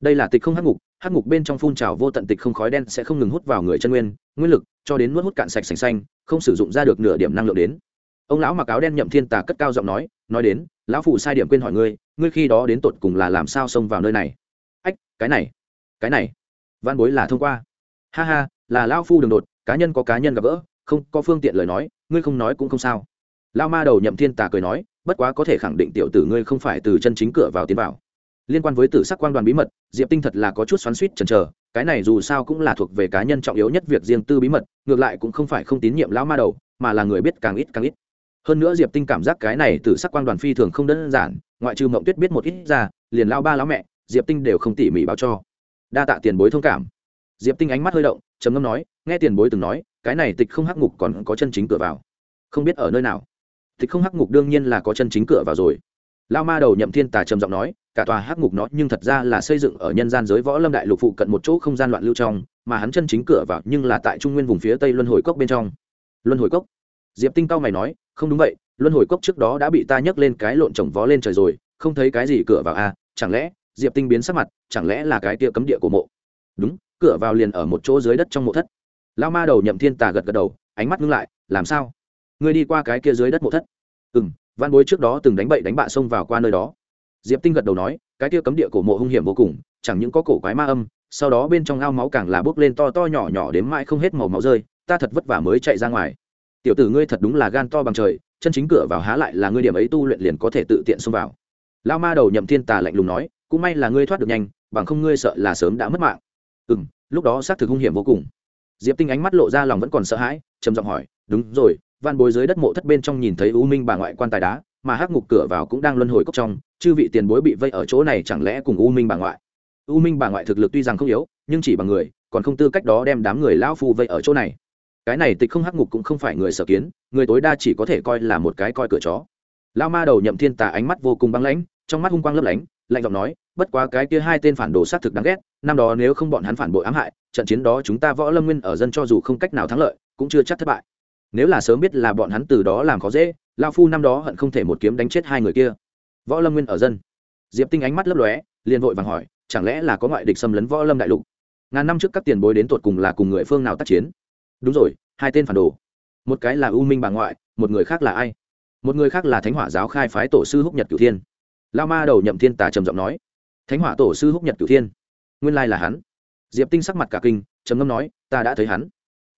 Đây là tịch không hắc ngục hắc ngục bên trong phun trào vô tận tịch không khói đen sẽ không ngừng hút vào người chân nguyên nguyên lực, cho đến nuốt hút cạn sạch sành xanh, không sử dụng ra được nửa điểm năng lượng đến. Ông lão mặc áo đen nhậm thiên tà cất cao giọng nói nói đến, lão phụ sai điểm quên hỏi ngươi ngươi khi đó đến tột cùng là làm sao xông vào nơi này? Ách, cái này cái này, văn bối là thông qua. Ha ha, là lão phu đường đột, cá nhân có cá nhân gặp gỡ, không có phương tiện lời nói, ngươi không nói cũng không sao. Lao ma đầu nhậm thiên tà cười nói, bất quá có thể khẳng định tiểu tử ngươi không phải từ chân chính cửa vào tiến vào liên quan với tử sắc quan đoàn bí mật, diệp tinh thật là có chút xoắn suýt chần chờ, cái này dù sao cũng là thuộc về cá nhân trọng yếu nhất việc riêng tư bí mật, ngược lại cũng không phải không tín nhiệm lão ma đầu, mà là người biết càng ít càng ít. Hơn nữa diệp tinh cảm giác cái này tử sắc quan đoàn phi thường không đơn giản, ngoại trừ mộng tuyết biết một ít ra, liền lao ba lão mẹ, diệp tinh đều không tỉ mỉ báo cho. Đa tạ tiền bối thông cảm. Diệp tinh ánh mắt hơi động, trầm ngâm nói, nghe tiền bối từng nói, cái này tịch không hắc ngục còn có chân chính cửa vào. Không biết ở nơi nào. Tịch không hắc ngục đương nhiên là có chân chính cửa vào rồi lao ma đầu nhậm thiên tà trầm giọng nói, cả tòa hắc ngục nó nhưng thật ra là xây dựng ở nhân gian giới võ lâm đại lục phụ cận một chỗ không gian loạn lưu trong, mà hắn chân chính cửa vào nhưng là tại trung nguyên vùng phía tây luân hồi cốc bên trong. Luân hồi cốc? Diệp tinh cao mày nói, không đúng vậy, luân hồi cốc trước đó đã bị ta nhấc lên cái lộn trồng vó lên trời rồi, không thấy cái gì cửa vào à chẳng lẽ, diệp tinh biến sắc mặt, chẳng lẽ là cái kia cấm địa của mộ? Đúng, cửa vào liền ở một chỗ dưới đất trong mộ thất. Lao ma đầu nhậm thiên tà gật gật đầu, ánh mắt ngưng lại, làm sao? Ngươi đi qua cái kia dưới đất mộ thất? Ừ m văn bối trước đó từng đánh bậy đánh bạ xông vào qua nơi đó. Diệp tinh gật đầu nói, cái kia cấm địa cổ mộ hung hiểm vô cùng, chẳng những có cổ quái ma âm, sau đó bên trong ao máu càng là bốc lên to to nhỏ nhỏ đến mãi không hết màu máu rơi, ta thật vất vả mới chạy ra ngoài. Tiểu tử ngươi thật đúng là gan to bằng trời, chân chính cửa vào há lại là ngươi điểm ấy tu luyện liền có thể tự tiện xông vào. Lao ma đầu nhậm thiên tà lạnh lùng nói, cũng may là ngươi thoát được nhanh, bằng không ngươi sợ là sớm đã mất mạng. Ừ m lúc đó xác thực hung hiểm vô cùng. Diệp tinh ánh mắt lộ ra lòng vẫn còn sợ hãi, trầm giọng hỏi, đúng rồi van bối dưới đất mộ thất bên trong nhìn thấy u minh bà ngoại quan tài đá, mà hắc ngục cửa vào cũng đang luân hồi cốc trong, chư vị tiền bối bị vây ở chỗ này chẳng lẽ cùng u minh bà ngoại? U minh bà ngoại thực lực tuy rằng không yếu, nhưng chỉ bằng người, còn không tư cách đó đem đám người lão phu vây ở chỗ này. Cái này tịch không hắc ngục cũng không phải người sở kiến, người tối đa chỉ có thể coi là một cái coi cửa chó. Lao ma đầu nhậm thiên tà ánh mắt vô cùng băng lãnh, trong mắt hung quang lấp lánh, lạnh giọng nói, bất quá cái kia hai tên phản đồ sát thực đáng ghét, năm đó nếu không bọn hắn phản bội ám hại, trận chiến đó chúng ta võ lâm nguyên ở dân cho dù không cách nào thắng lợi, cũng chưa chắc thất bại nếu là sớm biết là bọn hắn từ đó làm khó dễ lao phu năm đó hận không thể một kiếm đánh chết hai người kia. Võ lâm nguyên ở dân. Diệp tinh ánh mắt lấp lóe, liền vội vàng hỏi, chẳng lẽ là có ngoại địch xâm lấn võ lâm đại lục? Ngàn năm trước các tiền bối đến tột cùng là cùng người phương nào tác chiến? Đúng rồi, hai tên phản đồ. Một cái là u minh bà ngoại, một người khác là ai? Một người khác là thánh hỏa giáo khai phái tổ sư húc nhật cửu thiên. Lao ma đầu nhậm thiên tà trầm giọng nói, thánh hỏa tổ sư húc nhật cửu thiên, nguyên lai là hắn. Diệp tinh sắc mặt cả kinh, trầm ngâm nói, ta đã thấy hắn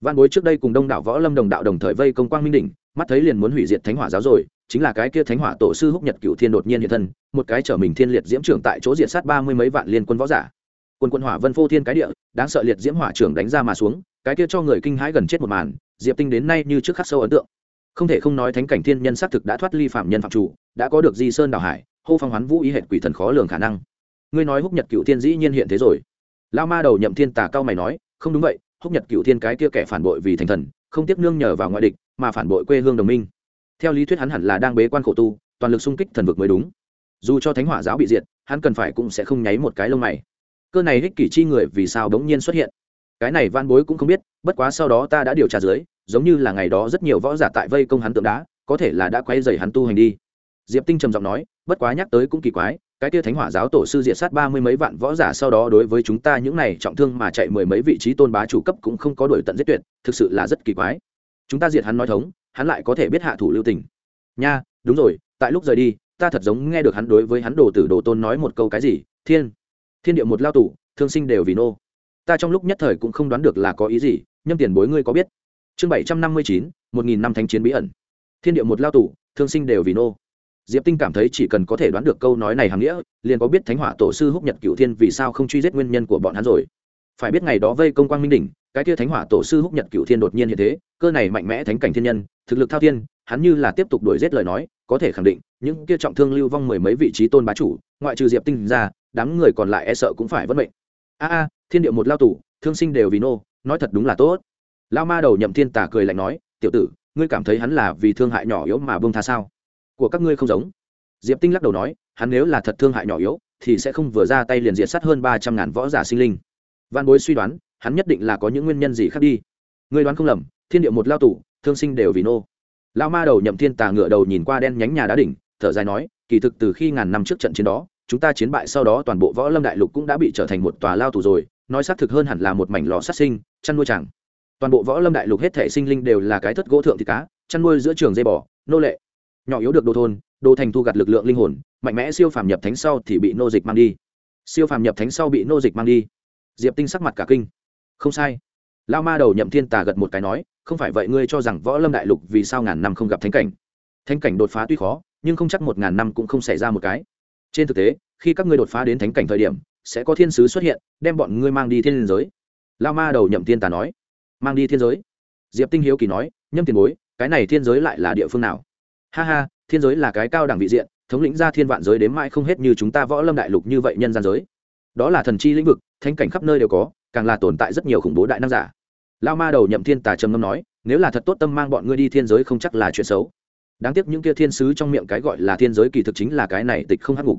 văn bối trước đây cùng đông đảo võ lâm đồng đạo đồng thời vây công quang minh đỉnh, mắt thấy liền muốn hủy diệt thánh hỏa giáo rồi, chính là cái kia thánh hỏa tổ sư húc nhật cửu thiên đột nhiên hiện thân, một cái trở mình thiên liệt diễm trưởng tại chỗ diệt sát ba mươi mấy vạn liên quân võ giả. Quân quân hỏa vân phô thiên cái địa, đáng sợ liệt diễm hỏa trưởng đánh ra mà xuống, cái kia cho người kinh hãi gần chết một màn, diệp tinh đến nay như trước khắc sâu ấn tượng. Không thể không nói thánh cảnh thiên nhân xác thực đã thoát ly phạm nhân phạm chủ, đã có được di sơn đảo hải, hô phong hoán vũ ý hệt quỷ thần khó lường khả năng. Ngươi nói húc nhật cựu thiên dĩ nhiên hiện thế rồi. Lao ma đầu nhậm thiên tà cao mày nói, không đúng vậy húc nhật cựu thiên cái kia kẻ phản bội vì thành thần, không tiếc nương nhờ vào ngoại địch, mà phản bội quê hương đồng minh. Theo lý thuyết hắn hẳn là đang bế quan khổ tu, toàn lực xung kích thần vực mới đúng. Dù cho thánh hỏa giáo bị diệt, hắn cần phải cũng sẽ không nháy một cái lông mày. Cơ này hích kỷ chi người vì sao đống nhiên xuất hiện? Cái này van bối cũng không biết, bất quá sau đó ta đã điều tra dưới, giống như là ngày đó rất nhiều võ giả tại vây công hắn tượng đá, có thể là đã quay dày hắn tu hành đi. Diệp tinh trầm giọng nói, bất quá nhắc tới cũng kỳ quái cái Tia thánh hỏa giáo tổ sư diệt sát ba mươi mấy vạn võ giả sau đó đối với chúng ta những này trọng thương mà chạy mười mấy vị trí tôn bá chủ cấp cũng không có đổi tận giết tuyệt, thực sự là rất kỳ quái. Chúng ta diệt hắn nói thống, hắn lại có thể biết hạ thủ lưu tình. Nha, đúng rồi, tại lúc rời đi, ta thật giống nghe được hắn đối với hắn đồ tử đồ tôn nói một câu cái gì, thiên thiên địa một lao tủ thương sinh đều vì nô. Ta trong lúc nhất thời cũng không đoán được là có ý gì, nhâm tiền bối ngươi có biết? Chương bảy trăm năm mươi chín, một nghìn năm thánh chiến bí ẩn. Thiên địa một lao tủ thương sinh đều vì nô diệp tinh cảm thấy chỉ cần có thể đoán được câu nói này hàm nghĩa, liền có biết thánh hỏa tổ sư húc nhật cựu thiên vì sao không truy giết nguyên nhân của bọn hắn rồi. Phải biết ngày đó vây công quang minh đỉnh, cái kia thánh hỏa tổ sư húc nhật cựu thiên đột nhiên hiện thế, cơ này mạnh mẽ thánh cảnh thiên nhân, thực lực thao thiên, hắn như là tiếp tục đuổi giết lời nói, có thể khẳng định, những kia trọng thương lưu vong mười mấy vị trí tôn bá chủ, ngoại trừ diệp tinh ra, đám người còn lại e sợ cũng phải vất mệnh. A a, thiên địa một lao tù, thương sinh đều vì nô, nói thật đúng là tốt. Lao ma đầu nhậm thiên tà cười lạnh nói, tiểu tử, ngươi cảm thấy hắn là vì thương hại nhỏ yếu mà bông tha sao? Của các ngươi không giống. Diệp tinh lắc đầu nói, hắn nếu là thật thương hại nhỏ yếu, thì sẽ không vừa ra tay liền diệt sát hơn ba trăm ngàn võ giả sinh linh. Văn bối suy đoán, hắn nhất định là có những nguyên nhân gì khác đi. Người đoán không lầm, thiên địa một lao tủ thương sinh đều vì nô. Lao ma đầu nhậm thiên tà ngựa đầu nhìn qua đen nhánh nhà đá đỉnh, thở dài nói, kỳ thực từ khi ngàn năm trước trận chiến đó, chúng ta chiến bại sau đó toàn bộ võ lâm đại lục cũng đã bị trở thành một tòa lao tù rồi, nói xác thực hơn hẳn là một mảnh lò sát sinh, chăn nuôi chẳng. Toàn bộ võ lâm đại lục hết thể sinh linh đều là cái thất gỗ thượng thịt cá, chăn nuôi giữa trường dây bò, nô lệ nhỏ yếu được đồ thôn đô thành thu gặt lực lượng linh hồn, mạnh mẽ siêu phàm nhập thánh sau thì bị nô dịch mang đi. Siêu phàm nhập thánh sau bị nô dịch mang đi. Diệp tinh sắc mặt cả kinh. Không sai. Lao ma đầu nhậm thiên tà gật một cái nói, không phải vậy ngươi cho rằng võ lâm đại lục vì sao ngàn năm không gặp thánh cảnh? Thánh cảnh đột phá tuy khó, nhưng không chắc một ngàn năm cũng không xảy ra một cái. Trên thực tế, khi các ngươi đột phá đến thánh cảnh thời điểm, sẽ có thiên sứ xuất hiện, đem bọn ngươi mang đi thiên giới. Lao ma đầu nhậm thiên tà nói. Mang đi thiên giới. Diệp tinh hiếu kỳ nói, nhâm tiền bối, cái này thiên giới lại là địa phương nào? Ha ha, thiên giới là cái cao đẳng vị diện, thống lĩnh ra thiên vạn giới đến mãi không hết như chúng ta võ lâm đại lục như vậy nhân gian giới. Đó là thần chi lĩnh vực, thánh cảnh khắp nơi đều có, càng là tồn tại rất nhiều khủng bố đại năng giả. Lao ma đầu nhậm thiên tà trầm ngâm nói, nếu là thật tốt tâm mang bọn ngươi đi thiên giới không chắc là chuyện xấu. Đáng tiếc những kia thiên sứ trong miệng cái gọi là thiên giới kỳ thực chính là cái này tịch không hắc ngục.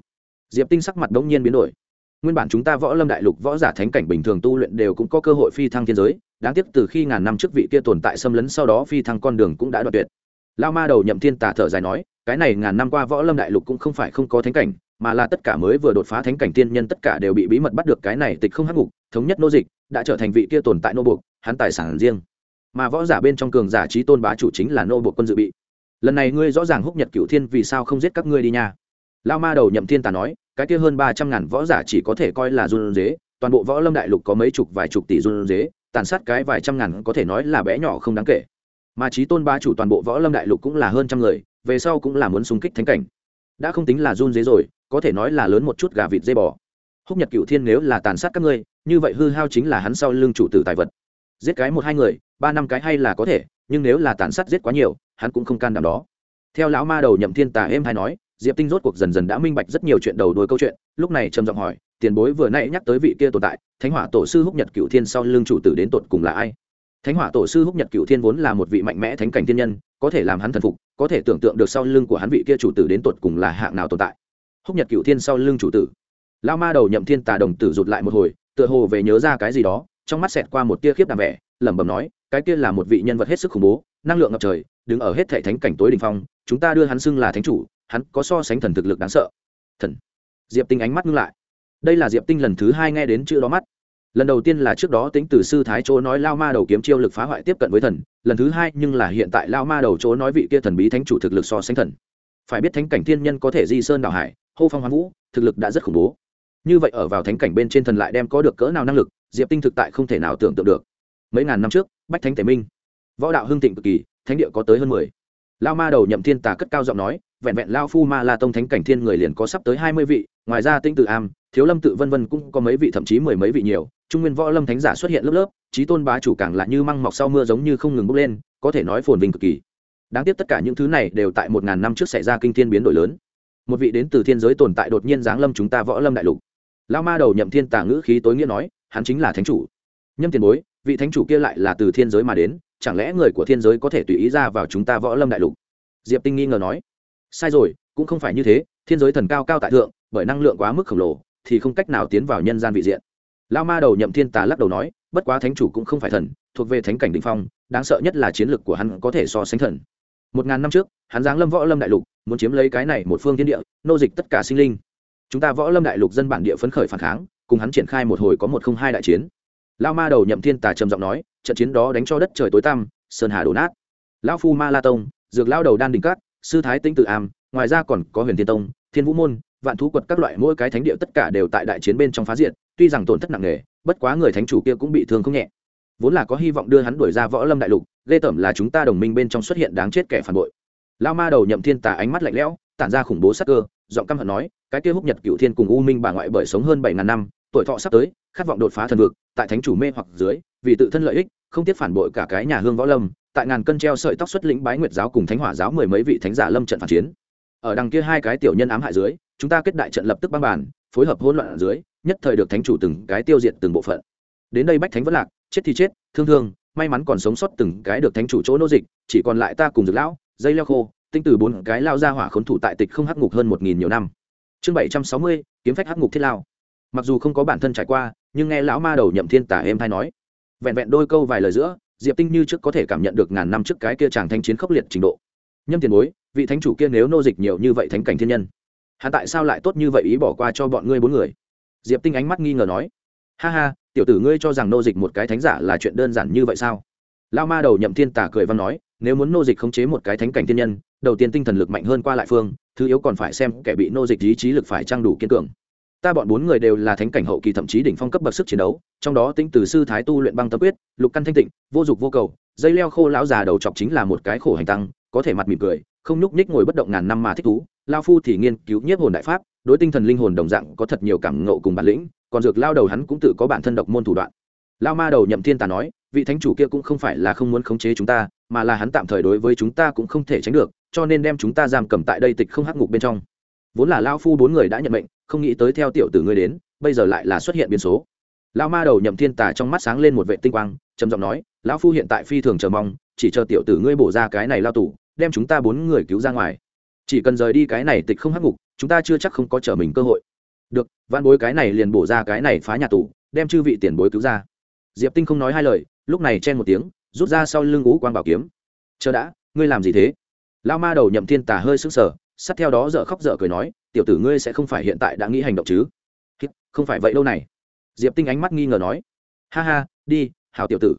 Diệp tinh sắc mặt đống nhiên biến đổi. Nguyên bản chúng ta võ lâm đại lục võ giả thánh cảnh bình thường tu luyện đều cũng có cơ hội phi thăng thiên giới, đáng tiếc từ khi ngàn năm trước vị kia tồn tại xâm lấn sau đó phi thăng con đường cũng đã đoạn tuyệt lao ma đầu nhậm thiên tà thở dài nói, cái này ngàn năm qua võ lâm đại lục cũng không phải không có thánh cảnh, mà là tất cả mới vừa đột phá thánh cảnh tiên nhân tất cả đều bị bí mật bắt được cái này tịch không hắc ngục, thống nhất nô dịch, đã trở thành vị kia tồn tại nô buộc, hắn tài sản riêng. Mà võ giả bên trong cường giả trí tôn bá chủ chính là nô buộc quân dự bị. Lần này ngươi rõ ràng húc nhật cựu thiên vì sao không giết các ngươi đi nha. Lao ma đầu nhậm thiên tà nói, cái kia hơn ba trăm ngàn võ giả chỉ có thể coi là run dế toàn bộ võ lâm đại lục có mấy chục vài chục tỷ run dế tàn sát cái vài trăm ngàn có thể nói là bé nhỏ không đáng kể mà trí tôn ba chủ toàn bộ võ lâm đại lục cũng là hơn trăm người, về sau cũng là muốn xung kích thánh cảnh. Đã không tính là run dế rồi, có thể nói là lớn một chút gà vịt dây bò. Húc nhật cựu thiên nếu là tàn sát các ngươi, như vậy hư hao chính là hắn sau lưng chủ tử tài vật. Giết cái một hai người, ba năm cái hay là có thể, nhưng nếu là tàn sát giết quá nhiều, hắn cũng không can đảm đó. Theo lão ma đầu nhậm thiên tà êm hay nói, diệp tinh rốt cuộc dần dần đã minh bạch rất nhiều chuyện đầu đuôi câu chuyện, lúc này trầm giọng hỏi, tiền bối vừa nãy nhắc tới vị kia tồn tại, thánh hỏa tổ sư húc nhật cựu thiên sau lưng chủ tử đến tột cùng là ai? Thánh hỏa tổ sư húc nhật cựu thiên vốn là một vị mạnh mẽ thánh cảnh thiên nhân, có thể làm hắn thần phục, có thể tưởng tượng được sau lưng của hắn vị kia chủ tử đến tột cùng là hạng nào tồn tại. Húc nhật cựu thiên sau lưng chủ tử. Lao ma đầu nhậm thiên tà đồng tử rụt lại một hồi, tựa hồ về nhớ ra cái gì đó, trong mắt xẹt qua một tia khiếp đàm vẻ, lẩm bẩm nói, cái kia là một vị nhân vật hết sức khủng bố, năng lượng ngập trời, đứng ở hết thể thánh cảnh tối đình phong, chúng ta đưa hắn xưng là thánh chủ, hắn có so sánh thần thực lực đáng sợ. Thần. Diệp tinh ánh mắt ngưng lại. Đây là diệp tinh lần thứ hai nghe đến chữ đó mắt lần đầu tiên là trước đó tính từ sư thái chỗ nói lao ma đầu kiếm chiêu lực phá hoại tiếp cận với thần, lần thứ hai nhưng là hiện tại lao ma đầu chỗ nói vị kia thần bí thánh chủ thực lực so sánh thần. Phải biết thánh cảnh thiên nhân có thể di sơn đảo hải, hô phong hoán vũ, thực lực đã rất khủng bố. Như vậy ở vào thánh cảnh bên trên thần lại đem có được cỡ nào năng lực, diệp tinh thực tại không thể nào tưởng tượng được. Mấy ngàn năm trước, bách thánh tể minh, võ đạo hưng thịnh cực kỳ, thánh địa có tới hơn mười. Lao ma đầu nhậm thiên tà cất cao giọng nói, vẹn vẹn lao phu ma la tông thánh cảnh thiên người liền có sắp tới hai mươi vị, ngoài ra tinh tự am thiếu lâm tự vân vân cũng có mấy vị, thậm chí mười mấy vị nhiều. Trung nguyên võ lâm thánh giả xuất hiện lớp lớp, trí tôn bá chủ càng là như măng mọc sau mưa giống như không ngừng bốc lên, có thể nói phồn vinh cực kỳ. Đáng tiếc tất cả những thứ này đều tại một ngàn năm trước xảy ra kinh thiên biến đổi lớn. Một vị đến từ thiên giới tồn tại đột nhiên giáng lâm chúng ta võ lâm đại lục. Lao ma đầu nhậm thiên tả ngữ khí tối nghĩa nói, hắn chính là thánh chủ. Nhâm tiền bối, vị thánh chủ kia lại là từ thiên giới mà đến, chẳng lẽ người của thiên giới có thể tùy ý ra vào chúng ta võ lâm đại lục? Diệp tinh nghi ngờ nói. Sai rồi, cũng không phải như thế, thiên giới thần cao cao tại thượng, bởi năng lượng quá mức khổng lồ thì không cách nào tiến vào nhân gian vị diện. Lao ma đầu nhậm thiên tà lắc đầu nói, bất quá thánh chủ cũng không phải thần, thuộc về thánh cảnh định phong, đáng sợ nhất là chiến lược của hắn có thể so sánh thần. Một ngàn năm trước, hắn giáng lâm võ lâm đại lục, muốn chiếm lấy cái này một phương thiên địa, nô dịch tất cả sinh linh. Chúng ta võ lâm đại lục dân bản địa phấn khởi phản kháng, cùng hắn triển khai một hồi có một không hai đại chiến. Lao ma đầu nhậm thiên tà trầm giọng nói, trận chiến đó đánh cho đất trời tối tăm, sơn hà đổ nát. Lão phu ma la tông, dược lao đầu đan đình cát, sư thái tinh tự am, ngoài ra còn có huyền thiên tông, thiên vũ môn vạn thú quật các loại mỗi cái thánh địa tất cả đều tại đại chiến bên trong phá diện tuy rằng tổn thất nặng nề, bất quá người thánh chủ kia cũng bị thương không nhẹ. Vốn là có hy vọng đưa hắn đuổi ra võ lâm đại lục, ghê tởm là chúng ta đồng minh bên trong xuất hiện đáng chết kẻ phản bội. Lao ma đầu nhậm thiên tà ánh mắt lạnh lẽo, tản ra khủng bố sắc cơ, giọng căm hận nói, cái kia húc nhật cựu thiên cùng u minh bà ngoại bởi sống hơn bảy ngàn năm, tuổi thọ sắp tới, khát vọng đột phá thần vực, tại thánh chủ mê hoặc dưới, vì tự thân lợi ích, không tiếc phản bội cả cái nhà hương võ lâm, tại ngàn cân treo sợi tóc xuất lĩnh bái nguyệt giáo cùng thánh hỏa giáo mười mấy vị thánh giả lâm trận phản chiến. Ở đằng kia hai cái tiểu nhân ám hại dưới chúng ta kết đại trận lập tức băng bàn, phối hợp hỗn loạn ở dưới, nhất thời được thánh chủ từng cái tiêu diệt từng bộ phận. Đến đây bách thánh vẫn lạc, chết thì chết, thương thương, may mắn còn sống sót từng cái được thánh chủ chỗ nô dịch, chỉ còn lại ta cùng dược lão, dây leo khô, tinh từ bốn cái lao ra hỏa khốn thủ tại tịch không hắc ngục hơn một nghìn nhiều năm. Chương bảy trăm sáu mươi, kiếm phách hắc ngục thiết lao. Mặc dù không có bản thân trải qua, nhưng nghe lão ma đầu nhậm thiên tả em thay nói. Vẹn vẹn đôi câu vài lời giữa, diệp tinh như trước có thể cảm nhận được ngàn năm trước cái kia chàng thanh chiến khốc liệt trình độ. Nhâm tiền bối, vị thánh chủ kia nếu nô dịch nhiều như vậy thánh cảnh thiên nhân hắn tại sao lại tốt như vậy ý bỏ qua cho bọn ngươi bốn người? Diệp tinh ánh mắt nghi ngờ nói. Ha ha, tiểu tử ngươi cho rằng nô dịch một cái thánh giả là chuyện đơn giản như vậy sao? Lao ma đầu nhậm thiên tả cười văn nói, nếu muốn nô dịch khống chế một cái thánh cảnh thiên nhân, đầu tiên tinh thần lực mạnh hơn qua lại phương, thứ yếu còn phải xem kẻ bị nô dịch ý chí lực phải trang đủ kiên cường. Ta bọn bốn người đều là thánh cảnh hậu kỳ thậm chí đỉnh phong cấp bậc sức chiến đấu, trong đó tinh từ sư thái tu luyện băng tâm quyết, lục căn thanh tịnh, vô dục vô cầu, dây leo khô lão già đầu chọc chính là một cái khổ hành tăng, có thể mặt mỉm cười, không nhúc nhích ngồi bất động ngàn năm mà thích thú lao phu thì nghiên cứu nhiếp hồn đại pháp, đối tinh thần linh hồn đồng dạng có thật nhiều cảm ngộ cùng bản lĩnh, còn dược lao đầu hắn cũng tự có bản thân độc môn thủ đoạn. Lao ma đầu nhậm thiên tà nói, vị thánh chủ kia cũng không phải là không muốn khống chế chúng ta, mà là hắn tạm thời đối với chúng ta cũng không thể tránh được, cho nên đem chúng ta giam cầm tại đây tịch không hắc ngục bên trong. Vốn là lao phu bốn người đã nhận mệnh, không nghĩ tới theo tiểu tử ngươi đến, bây giờ lại là xuất hiện biến số. Lao ma đầu nhậm thiên tà trong mắt sáng lên một vệ tinh quang, trầm giọng nói, lão phu hiện tại phi thường chờ mong, chỉ chờ tiểu tử ngươi bổ ra cái này lao tủ đem chúng ta bốn người cứu ra ngoài chỉ cần rời đi cái này tịch không hắc ngục, chúng ta chưa chắc không có trở mình cơ hội. Được văn bối cái này liền bổ ra cái này phá nhà tù, đem chư vị tiền bối cứu ra. Diệp tinh không nói hai lời, lúc này chen một tiếng, rút ra sau lưng ú quang bảo kiếm. Chờ đã, ngươi làm gì thế? Lao ma đầu nhậm thiên tà hơi sững sờ, sát theo đó dợ khóc dợ cười nói, tiểu tử ngươi sẽ không phải hiện tại đã nghĩ hành động chứ? Không phải vậy đâu này. Diệp tinh ánh mắt nghi ngờ nói. Ha ha, đi, hảo tiểu tử.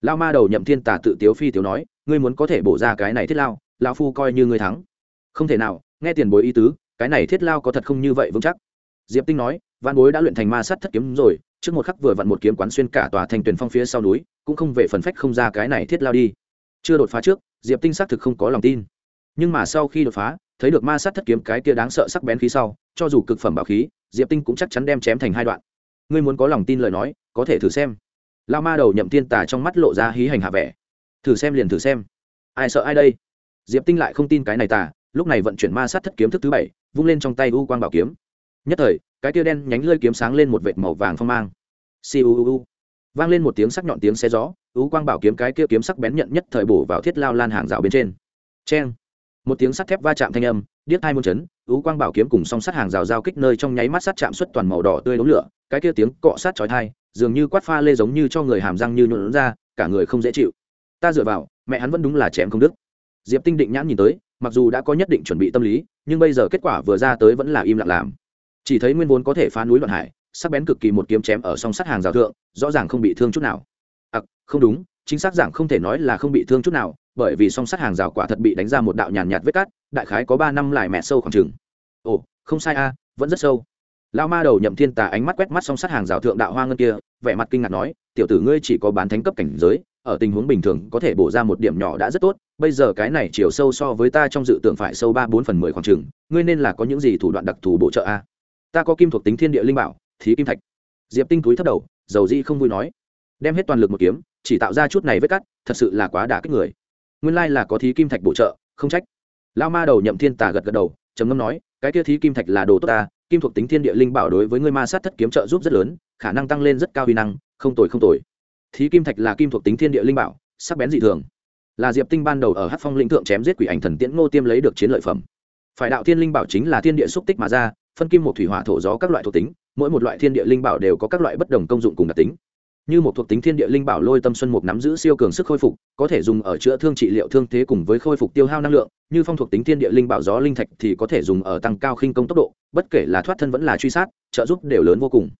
Lao ma đầu nhậm thiên tà tự tiếu phi tiếu nói, ngươi muốn có thể bổ ra cái này thiết lao lao phu coi như ngươi thắng không thể nào, nghe tiền bối ý tứ, cái này thiết lao có thật không như vậy vững chắc. Diệp tinh nói văn bối đã luyện thành ma sắt thất kiếm rồi, trước một khắc vừa vặn một kiếm quán xuyên cả tòa thành tuyển phong phía sau núi, cũng không về phần phách không ra cái này thiết lao đi. Chưa đột phá trước, diệp tinh xác thực không có lòng tin. Nhưng mà sau khi đột phá, thấy được ma sát thất kiếm cái kia đáng sợ sắc bén khí sau, cho dù cực phẩm bảo khí, diệp tinh cũng chắc chắn đem chém thành hai đoạn. Ngươi muốn có lòng tin lời nói, có thể thử xem. Lao ma đầu nhậm tiên tà trong mắt lộ ra hí hành hạ vẻ. Thử xem liền thử xem. Ai sợ ai đây? Diệp tinh lại không tin cái này tà lúc này vận chuyển ma sát thất kiếm thức thứ bảy, vung lên trong tay u quang bảo kiếm. Nhất thời, cái tia đen nhánh lơi kiếm sáng lên một vệt màu vàng phong mang. Siêu vang lên một tiếng sắc nhọn tiếng xe gió, u quang bảo kiếm cái kia kiếm sắc bén nhận nhất thời bổ vào thiết lao lan hàng rào bên trên. Cheng. Một tiếng sắt thép va chạm thanh âm, điếc hai muôn chấn, u quang bảo kiếm cùng song sắt hàng rào giao kích nơi trong nháy mắt sắt chạm xuất toàn màu đỏ tươi đống lửa, cái kia tiếng cọ sát chói thai dường như quát pha lê giống như cho người hàm răng như nhuộn ra, cả người không dễ chịu. Ta dựa vào, mẹ hắn vẫn đúng là chém không đức diệp tinh định nhãn nhìn tới mặc dù đã có nhất định chuẩn bị tâm lý nhưng bây giờ kết quả vừa ra tới vẫn là im lặng làm. Chỉ thấy nguyên vốn có thể phá núi loạn hải sắc bén cực kỳ một kiếm chém ở song sắt hàng rào thượng rõ ràng không bị thương chút nào. À, không đúng chính xác giảng không thể nói là không bị thương chút nào bởi vì song sắt hàng rào quả thật bị đánh ra một đạo nhàn nhạt vết cắt, đại khái có ba năm lại mẹ sâu khoảng chừng. Ồ không sai a vẫn rất sâu. Lao ma đầu nhậm thiên tà ánh mắt quét mắt song sắt hàng rào thượng đạo hoa ngân kia vẻ mặt kinh ngạc nói tiểu tử ngươi chỉ có bán thánh cấp cảnh giới ở tình huống bình thường có thể bổ ra một điểm nhỏ đã rất tốt, bây giờ cái này chiều sâu so với ta trong dự tưởng phải sâu ba bốn phần mười khoảng chừng ngươi nên là có những gì thủ đoạn đặc thù bổ trợ a? Ta có kim thuộc tính thiên địa linh bảo, thí kim thạch. Diệp tinh túi thấp đầu, dầu di không vui nói. Đem hết toàn lực một kiếm, chỉ tạo ra chút này vết cắt, thật sự là quá đả kích người. Nguyên lai là có thí kim thạch bổ trợ, không trách. Lao ma đầu nhậm thiên tà gật gật đầu, trầm ngâm nói, cái kia thí kim thạch là đồ tốt ta, kim thuộc tính thiên địa linh bảo đối với ngươi ma sát thất kiếm trợ giúp rất lớn, khả năng tăng lên rất cao huy năng, không tồi không tồi thí kim thạch là kim thuộc tính thiên địa linh bảo, sắc bén dị thường. Là diệp tinh ban đầu ở hát phong linh thượng chém giết quỷ ảnh thần tiễn ngô tiêm lấy được chiến lợi phẩm. Phải đạo thiên linh bảo chính là thiên địa xúc tích mà ra, phân kim một thủy hỏa thổ gió các loại thuộc tính, mỗi một loại thiên địa linh bảo đều có các loại bất đồng công dụng cùng đặc tính. Như một thuộc tính thiên địa linh bảo lôi tâm xuân mục nắm giữ siêu cường sức khôi phục, có thể dùng ở chữa thương trị liệu thương thế cùng với khôi phục tiêu hao năng lượng, như phong thuộc tính thiên địa linh bảo gió linh thạch thì có thể dùng ở tăng cao khinh công tốc độ, bất kể là thoát thân vẫn là truy sát, trợ giúp đều lớn vô cùng.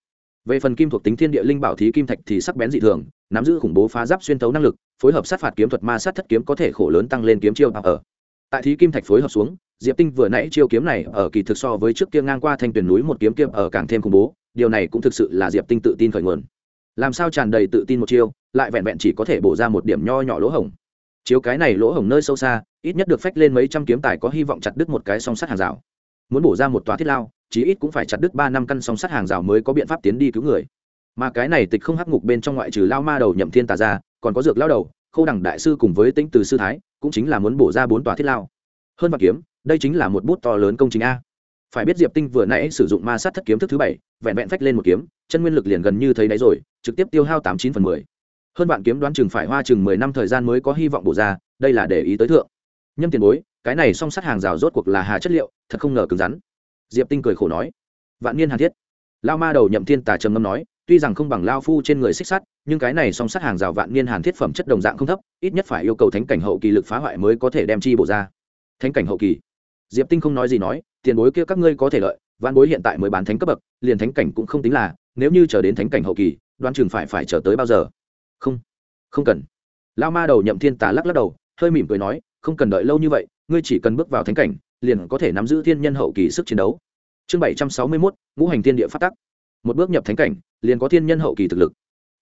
Về phần kim thuộc tính thiên địa linh bảo thí kim thạch thì sắc bén dị thường nắm giữ khủng bố phá giáp xuyên tấu năng lực, phối hợp sát phạt kiếm thuật ma sát thất kiếm có thể khổ lớn tăng lên kiếm chiêu ở. Tại thí kim thạch phối hợp xuống, diệp tinh vừa nãy chiêu kiếm này ở kỳ thực so với trước kia ngang qua thanh tuyển núi một kiếm kiếm ở càng thêm khủng bố, điều này cũng thực sự là diệp tinh tự tin khởi nguồn. Làm sao tràn đầy tự tin một chiêu, lại vẹn vẹn chỉ có thể bổ ra một điểm nho nhỏ lỗ hổng. Chiếu cái này lỗ hổng nơi sâu xa, ít nhất được phách lên mấy trăm kiếm tài có hy vọng chặt đứt một cái song sắt hàng rào. Muốn bổ ra một tòa thiết lao, chí ít cũng phải chặt đứt ba năm căn song sắt hàng rào mới có biện pháp tiến đi cứu người mà cái này tịch không hắc ngục bên trong ngoại trừ lao ma đầu nhậm thiên tà ra, còn có dược lao đầu, khâu đẳng đại sư cùng với tính từ sư thái, cũng chính là muốn bổ ra bốn tòa thiết lao. Hơn vạn kiếm, đây chính là một bút to lớn công trình a. Phải biết diệp tinh vừa nãy sử dụng ma sát thất kiếm thức thứ bảy, vẹn vẹn phách lên một kiếm, chân nguyên lực liền gần như thấy đáy rồi, trực tiếp tiêu hao tám chín phần mười. Hơn vạn kiếm đoán chừng phải hoa chừng mười năm thời gian mới có hy vọng bổ ra, đây là để ý tới thượng. Nhâm tiền bối, cái này song sát hàng rào rốt cuộc là hà chất liệu, thật không ngờ cứng rắn. Diệp tinh cười khổ nói. Vạn niên hàn thiết. Lao ma đầu nhậm thiên tà trầm ngâm nói tuy rằng không bằng lao phu trên người xích sắt, nhưng cái này song sắt hàng rào vạn niên hàn thiết phẩm chất đồng dạng không thấp, ít nhất phải yêu cầu thánh cảnh hậu kỳ lực phá hoại mới có thể đem chi bổ ra. Thánh cảnh hậu kỳ. Diệp tinh không nói gì nói, tiền bối kia các ngươi có thể lợi văn bối hiện tại mới bán thánh cấp bậc, liền thánh cảnh cũng không tính là, nếu như chờ đến thánh cảnh hậu kỳ đoan chừng phải phải chờ tới bao giờ? Không không cần. Lao ma đầu nhậm thiên tà lắc lắc đầu, hơi mỉm cười nói, không cần đợi lâu như vậy, ngươi chỉ cần bước vào thánh cảnh, liền có thể nắm giữ thiên nhân hậu kỳ sức chiến đấu. Chương bảy trăm sáu mươi mốt, ngũ hành thiên địa phát tắc một bước nhập thánh cảnh, liền có thiên nhân hậu kỳ thực lực.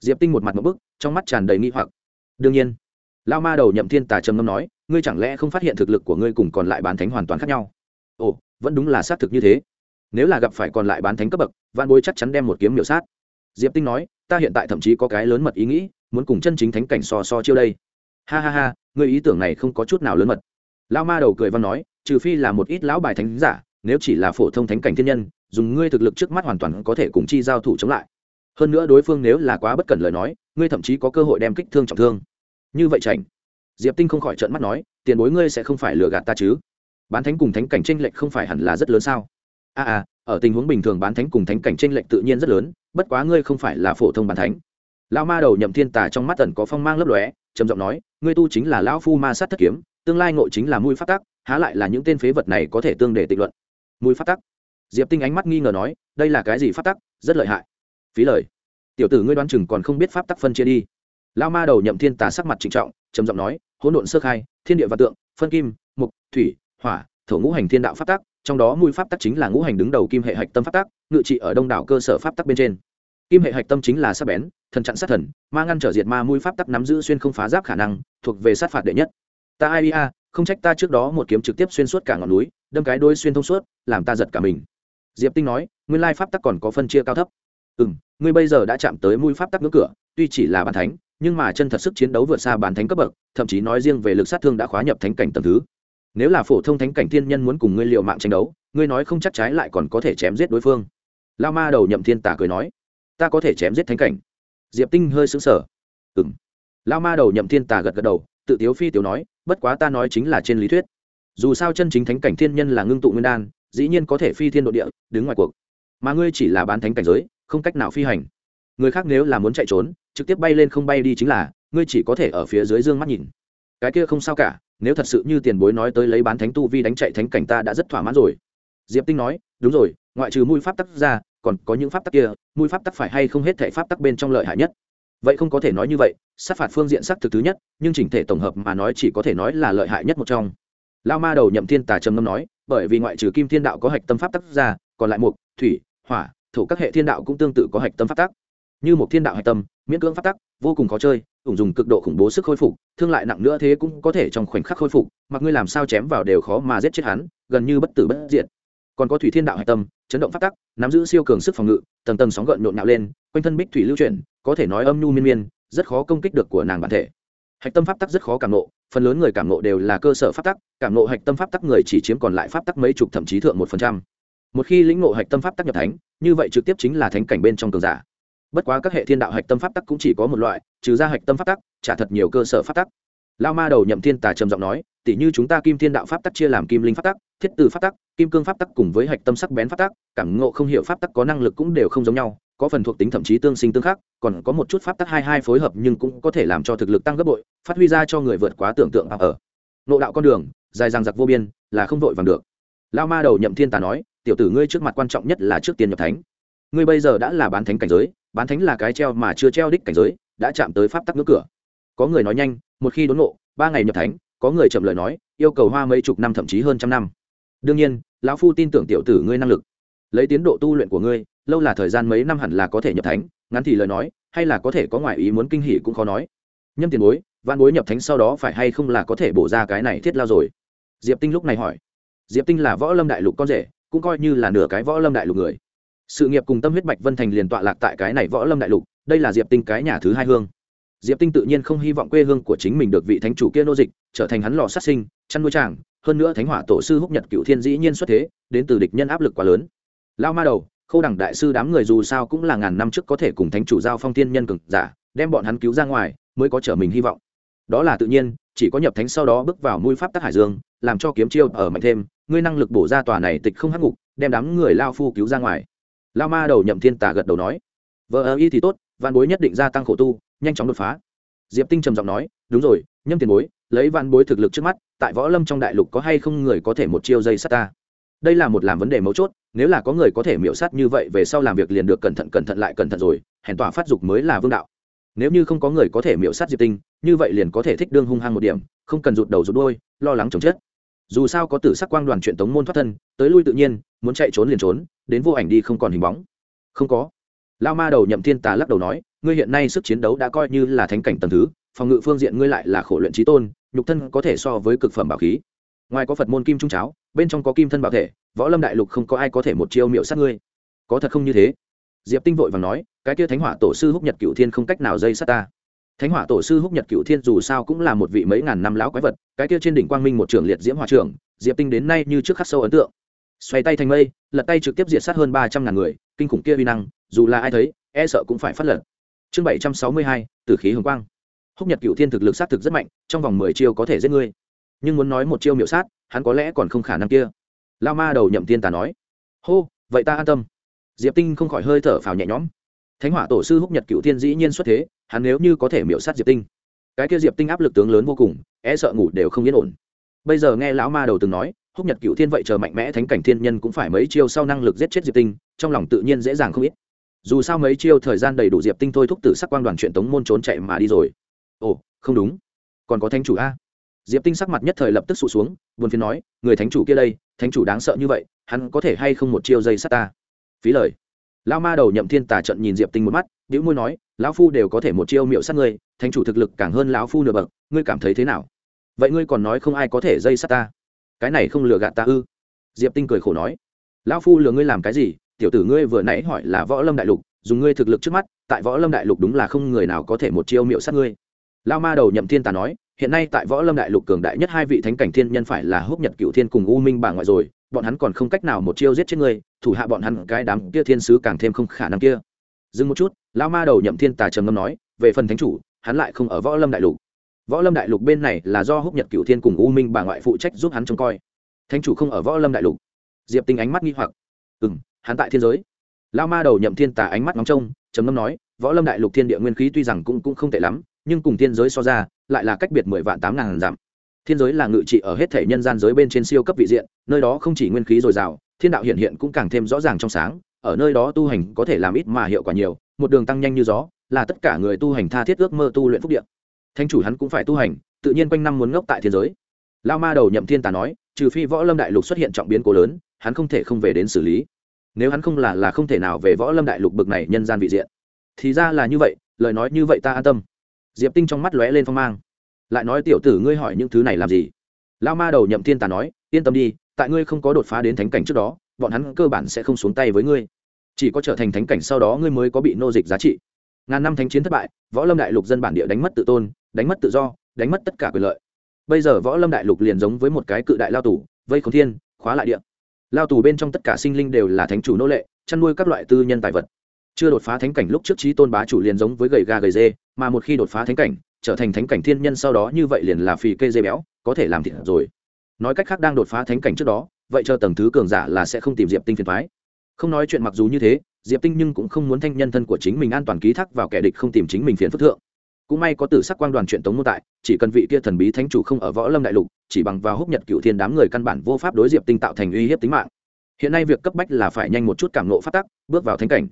Diệp tinh một mặt một bước trong mắt tràn đầy nghi hoặc. Đương nhiên, lao ma đầu nhậm thiên tà trầm ngâm nói, ngươi chẳng lẽ không phát hiện thực lực của ngươi cùng còn lại bán thánh hoàn toàn khác nhau? Ồ, vẫn đúng là xác thực như thế. Nếu là gặp phải còn lại bán thánh cấp bậc văn bối chắc chắn đem một kiếm miểu sát. Diệp tinh nói, ta hiện tại thậm chí có cái lớn mật ý nghĩ, muốn cùng chân chính thánh cảnh so so chiêu đây. Ha ha ha, ngươi ý tưởng này không có chút nào lớn mật. Lao ma đầu cười văn nói, trừ phi là một ít lão bài thánh giả, nếu chỉ là phổ thông thánh cảnh thiên nhân dùng ngươi thực lực trước mắt hoàn toàn có thể cùng chi giao thủ chống lại. Hơn nữa đối phương nếu là quá bất cẩn lời nói ngươi thậm chí có cơ hội đem kích thương trọng thương. Như vậy chảnh. Diệp tinh không khỏi trợn mắt nói tiền bối ngươi sẽ không phải lừa gạt ta chứ? Bán thánh cùng thánh cảnh tranh lệch không phải hẳn là rất lớn sao? A à, à ở tình huống bình thường bán thánh cùng thánh cảnh tranh lệch tự nhiên rất lớn bất quá ngươi không phải là phổ thông bán thánh. Lão ma đầu nhậm thiên tà trong mắt tần có phong mang lấp lóe trầm giọng nói ngươi tu chính là lão phu ma sát thất kiếm tương lai ngộ chính là mùi phát tắc há lại là những tên phế vật này có thể tương để tịnh luận. Mùi phát tắc? Diệp tinh ánh mắt nghi ngờ nói, đây là cái gì pháp tắc? Rất lợi hại. Phí lời. Tiểu tử ngươi đoán chừng còn không biết pháp tắc phân chia đi. Lao ma đầu nhậm thiên tà sắc mặt trịnh trọng, trầm giọng nói, hỗn độn sơ khai, thiên địa và tượng, phân kim, mục, thủy, hỏa, thổ ngũ hành thiên đạo pháp tắc, trong đó mũi pháp tắc chính là ngũ hành đứng đầu kim hệ hạch tâm pháp tắc, ngự trị ở đông đảo cơ sở pháp tắc bên trên. Kim hệ hạch tâm chính là sắc bén, thần chặn sát thần, ma ngăn trở diệt ma mùi pháp tắc nắm giữ xuyên không phá giáp khả năng, thuộc về sát phạt đệ nhất. Ta ai a, không trách ta trước đó một kiếm trực tiếp xuyên suốt cả ngọn núi, đâm cái đôi xuyên thông suốt, làm ta giật cả mình diệp tinh nói, nguyên lai pháp tắc còn có phân chia cao thấp. Ừ m ngươi bây giờ đã chạm tới mũi pháp tắc ngưỡng cửa, tuy chỉ là bàn thánh, nhưng mà chân thật sức chiến đấu vượt xa bàn thánh cấp bậc, thậm chí nói riêng về lực sát thương đã khóa nhập thánh cảnh tầm thứ. Nếu là phổ thông thánh cảnh thiên nhân muốn cùng ngươi liệu mạng tranh đấu, ngươi nói không chắc trái lại còn có thể chém giết đối phương. Lao ma đầu nhậm thiên tả cười nói, ta có thể chém giết thánh cảnh. Diệp tinh hơi xứng sở ừng lao ma đầu nhậm thiên tả gật gật đầu, tự tiếu phi tiểu nói, bất quá ta nói chính là trên lý thuyết. Dù sao chân chính thánh cảnh thiên nhân là ngưng tụ nguyên đan dĩ nhiên có thể phi thiên độ địa, đứng ngoài cuộc. Mà ngươi chỉ là bán thánh cảnh giới, không cách nào phi hành. Người khác nếu là muốn chạy trốn, trực tiếp bay lên không bay đi chính là, ngươi chỉ có thể ở phía dưới dương mắt nhìn. Cái kia không sao cả, nếu thật sự như tiền bối nói tới lấy bán thánh tu vi đánh chạy thánh cảnh ta đã rất thỏa mãn rồi. Diệp tinh nói, đúng rồi, ngoại trừ mũi pháp tắc ra, còn có những pháp tắc kia, mũi pháp tắc phải hay không hết thể pháp tắc bên trong lợi hại nhất? Vậy không có thể nói như vậy, sát phạt phương diện sắc thực thứ nhất, nhưng chỉnh thể tổng hợp mà nói chỉ có thể nói là lợi hại nhất một trong. Lao ma đầu nhậm thiên tà trầm ngâm nói bởi vì ngoại trừ kim thiên đạo có hạch tâm pháp tắc ra, còn lại mục, thủy, hỏa, thổ các hệ thiên đạo cũng tương tự có hạch tâm pháp tắc. Như một thiên đạo hạch tâm, miễn cưỡng pháp tắc, vô cùng khó chơi, ủng dùng cực độ khủng bố sức khôi phục, thương lại nặng nữa thế cũng có thể trong khoảnh khắc khôi phục, mặc ngươi làm sao chém vào đều khó mà giết chết hắn, gần như bất tử bất diệt. Còn có thủy thiên đạo hạch tâm, chấn động pháp tắc, nắm giữ siêu cường sức phòng ngự, tầng tầng sóng gợn nhộn nhạo lên, quanh thân bích thủy lưu chuyển, có thể nói âm nhu miên miên, rất khó công kích được của nàng bản thể. Hạch tâm pháp tắc rất khó cảm nộ phần lớn người cảm nộ đều là cơ sở pháp tắc, cảm nộ hạch tâm pháp tắc người chỉ chiếm còn lại pháp tắc mấy chục thậm chí thượng một phần trăm. Một khi lĩnh ngộ hạch tâm pháp tắc nhập thánh, như vậy trực tiếp chính là thánh cảnh bên trong cường giả. Bất quá các hệ thiên đạo hạch tâm pháp tắc cũng chỉ có một loại, trừ ra hạch tâm pháp tắc trả thật nhiều cơ sở pháp tắc. Lao ma đầu nhậm thiên tà trầm giọng nói tỉ như chúng ta kim thiên đạo pháp tắc chia làm kim linh pháp tắc, thiết từ pháp tắc, kim cương pháp tắc cùng với hạch tâm sắc bén pháp tắc, cảm ngộ không hiểu pháp tắc có năng lực cũng đều không giống nhau có phần thuộc tính thậm chí tương sinh tương khắc, còn có một chút pháp tắc hai hai phối hợp nhưng cũng có thể làm cho thực lực tăng gấp bội, phát huy ra cho người vượt quá tưởng tượng ở. Nộ đạo con đường, dài dằng giặc vô biên, là không vội vàng được. Lao ma đầu nhậm thiên tà nói, tiểu tử ngươi trước mặt quan trọng nhất là trước tiên nhập thánh. Ngươi bây giờ đã là bán thánh cảnh giới, bán thánh là cái treo mà chưa treo đích cảnh giới, đã chạm tới pháp tắc ngưỡng cửa. Có người nói nhanh, một khi đốn ngộ, ba ngày nhập thánh, có người chậm lời nói, yêu cầu hoa mấy chục năm thậm chí hơn trăm năm. Đương nhiên, lão phu tin tưởng tiểu tử ngươi năng lực. Lấy tiến độ tu luyện của ngươi lâu là thời gian mấy năm hẳn là có thể nhập thánh, ngắn thì lời nói, hay là có thể có ngoại ý muốn kinh hỉ cũng khó nói. Nhâm tiền bối văn bối nhập thánh sau đó phải hay không là có thể bổ ra cái này thiết lao rồi? Diệp tinh lúc này hỏi. Diệp tinh là võ lâm đại lục con rể, cũng coi như là nửa cái võ lâm đại lục người. Sự nghiệp cùng tâm huyết bạch vân thành liền tọa lạc tại cái này võ lâm đại lục, đây là diệp tinh cái nhà thứ hai hương. Diệp tinh tự nhiên không hy vọng quê hương của chính mình được vị thánh chủ kia nô dịch, trở thành hắn lò sát sinh, chăn nuôi tràng hơn nữa thánh hỏa tổ sư húc nhật cựu thiên dĩ nhiên xuất thế, đến từ địch nhân áp lực quá lớn. Lao ma đầu khâu đẳng đại sư đám người dù sao cũng là ngàn năm trước có thể cùng thánh chủ giao phong thiên nhân cực giả, đem bọn hắn cứu ra ngoài, mới có trở mình hy vọng. Đó là tự nhiên, chỉ có nhập thánh sau đó bước vào mũi pháp tắc hải dương, làm cho kiếm chiêu ở mạnh thêm, ngươi năng lực bổ ra tòa này tịch không hắc ngục, đem đám người lao phu cứu ra ngoài. Lao ma đầu nhậm thiên tà gật đầu nói vợ ơ y thì tốt văn bối nhất định gia tăng khổ tu, nhanh chóng đột phá. Diệp tinh trầm giọng nói, đúng rồi, nhâm tiền bối, lấy văn bối thực lực trước mắt, tại võ lâm trong đại lục có hay không người có thể một chiêu dây sát ta? Đây là một làm vấn đề mấu chốt nếu là có người có thể miễu sát như vậy về sau làm việc liền được cẩn thận cẩn thận lại cẩn thận rồi, hèn tỏa phát dục mới là vương đạo. Nếu như không có người có thể miễu sát diệp tinh, như vậy liền có thể thích đương hung hăng một điểm, không cần rụt đầu rụt đôi lo lắng chồng chết. Dù sao có tử sắc quang đoàn chuyện tống môn thoát thân, tới lui tự nhiên, muốn chạy trốn liền trốn, đến vô ảnh đi không còn hình bóng. Không có. Lao ma đầu nhậm thiên tà lắc đầu nói, ngươi hiện nay sức chiến đấu đã coi như là thánh cảnh tầm thứ, phòng ngự phương diện ngươi lại là khổ luyện trí tôn, nhục thân có thể so với cực phẩm bảo khí ngoài có phật môn kim trung cháo, bên trong có kim thân bảo thể, võ lâm đại lục không có ai có thể một chiêu miệu sát ngươi. Có thật không như thế? Diệp tinh vội và nói, cái kia thánh hỏa tổ sư húc nhật cựu thiên không cách nào dây sát ta. Thánh hỏa tổ sư húc nhật cựu thiên dù sao cũng là một vị mấy ngàn năm lão quái vật, cái kia trên đỉnh quang minh một trường liệt diễm hòa trường diệp tinh đến nay như trước khắc sâu ấn tượng. Xoay tay thành mây, lật tay trực tiếp diệt sát hơn ba trăm ngàn người, kinh khủng kia vi năng, dù là ai thấy e sợ cũng phải phát lật. Chương bảy trăm sáu mươi hai, tử khí hồng quang. Húc nhật cựu thiên thực lực sát thực rất mạnh, trong vòng mười chiêu có thể giết ngươi nhưng muốn nói một chiêu miểu sát, hắn có lẽ còn không khả năng kia. Lao ma đầu nhậm tiên tà nói, hô, vậy ta an tâm. Diệp tinh không khỏi hơi thở phào nhẹ nhõm. Thánh hỏa tổ sư húc nhật cựu tiên dĩ nhiên xuất thế, hắn nếu như có thể miểu sát diệp tinh, cái kia diệp tinh áp lực tướng lớn vô cùng e sợ ngủ đều không yên ổn. Bây giờ nghe lão ma đầu từng nói, húc nhật cựu thiên vậy chờ mạnh mẽ thánh cảnh thiên nhân cũng phải mấy chiêu sau năng lực giết chết diệp tinh, trong lòng tự nhiên dễ dàng không ít. Dù sao mấy chiêu thời gian đầy đủ diệp tinh thôi thúc tử sắc quang đoàn chuyện tống môn trốn chạy mà đi rồi. Ồ, không đúng. Còn có thánh chủ a diệp tinh sắc mặt nhất thời lập tức sụt xuống, buồn phiền nói, người thánh chủ kia đây, thánh chủ đáng sợ như vậy, hắn có thể hay không một chiêu dây sát ta? Phí lời. Lao ma đầu nhậm thiên tà trận nhìn diệp tinh một mắt đĩu môi nói, lão phu đều có thể một chiêu miệu sát ngươi, thánh chủ thực lực càng hơn lão phu nửa bậc, ngươi cảm thấy thế nào? Vậy ngươi còn nói không ai có thể dây sát ta? Cái này không lừa gạt ta ư? Diệp tinh cười khổ nói, lão phu lừa ngươi làm cái gì? Tiểu tử ngươi vừa nãy hỏi là võ lâm đại lục, dùng ngươi thực lực trước mắt, tại võ lâm đại lục đúng là không người nào có thể một chiêu miệu sát ngươi. Lao ma đầu nhậm thiên tà nói hiện nay tại võ lâm đại lục cường đại nhất hai vị thánh cảnh thiên nhân phải là húc nhật cựu thiên cùng u minh bà ngoại rồi bọn hắn còn không cách nào một chiêu giết chết ngươi thủ hạ bọn hắn cái đám kia thiên sứ càng thêm không khả năng kia. Dừng một chút lao ma đầu nhậm thiên tà trầm ngâm nói về phần thánh chủ hắn lại không ở võ lâm đại lục. Võ lâm đại lục bên này là do húc nhật cựu thiên cùng u minh bà ngoại phụ trách giúp hắn trông coi. Thánh chủ không ở võ lâm đại lục. Diệp tinh ánh mắt nghi hoặc. Ừ m hắn tại thiên giới. Lao ma đầu nhậm thiên tà ánh mắt ngóng trông trầm ngâm nói võ lâm đại lục thiên địa nguyên khí tuy rằng cũng, cũng không tệ lắm nhưng cùng thiên giới so ra, lại là cách biệt mười vạn tám ngàn dặm. Thiên giới là ngự trị ở hết thể nhân gian giới bên trên siêu cấp vị diện, nơi đó không chỉ nguyên khí dồi dào, thiên đạo hiện hiện cũng càng thêm rõ ràng trong sáng, ở nơi đó tu hành có thể làm ít mà hiệu quả nhiều, một đường tăng nhanh như gió, là tất cả người tu hành tha thiết ước mơ tu luyện phúc điện thanh chủ hắn cũng phải tu hành, tự nhiên quanh năm muốn ngốc tại thiên giới. Lao ma đầu nhậm thiên tà nói, trừ phi võ lâm đại lục xuất hiện trọng biến cố lớn, hắn không thể không về đến xử lý. Nếu hắn không là là không thể nào về võ lâm đại lục bực này nhân gian vị diện. Thì ra là như vậy, lời nói như vậy ta an tâm diệp tinh trong mắt lóe lên phong mang. Lại nói, tiểu tử, ngươi hỏi những thứ này làm gì? Lao ma đầu nhậm thiên tà nói, yên tâm đi, tại ngươi không có đột phá đến thánh cảnh trước đó, bọn hắn cơ bản sẽ không xuống tay với ngươi. Chỉ có trở thành thánh cảnh sau đó ngươi mới có bị nô dịch giá trị. Ngàn năm thánh chiến thất bại, võ lâm đại lục dân bản địa đánh mất tự tôn, đánh mất tự do, đánh mất tất cả quyền lợi. Bây giờ võ lâm đại lục liền giống với một cái cự đại lao tù, vây khống thiên, khóa lại địa. Lao tù bên trong tất cả sinh linh đều là thánh chủ nô lệ, chăn nuôi các loại tư nhân tài vật. Chưa đột phá thánh cảnh lúc trước trí tôn bá chủ liền giống với gầy ga gầy dê mà một khi đột phá thánh cảnh, trở thành thánh cảnh thiên nhân sau đó như vậy liền là phì cây dây béo, có thể làm thịt rồi. Nói cách khác đang đột phá thánh cảnh trước đó, vậy chờ tầng thứ cường giả là sẽ không tìm diệp tinh phiền phái. không nói chuyện mặc dù như thế, diệp tinh nhưng cũng không muốn thanh nhân thân của chính mình an toàn ký thác vào kẻ địch không tìm chính mình phiền phức thượng. Cũng may có tử sắc quang đoàn chuyện tống mô tại, chỉ cần vị kia thần bí thánh chủ không ở võ lâm đại lục, chỉ bằng vào húc nhật cựu thiên đám người căn bản vô pháp đối diệp tinh tạo thành uy hiếp tính mạng. Hiện nay việc cấp bách là phải nhanh một chút cảm nộ phát tắc, bước vào thánh cảnh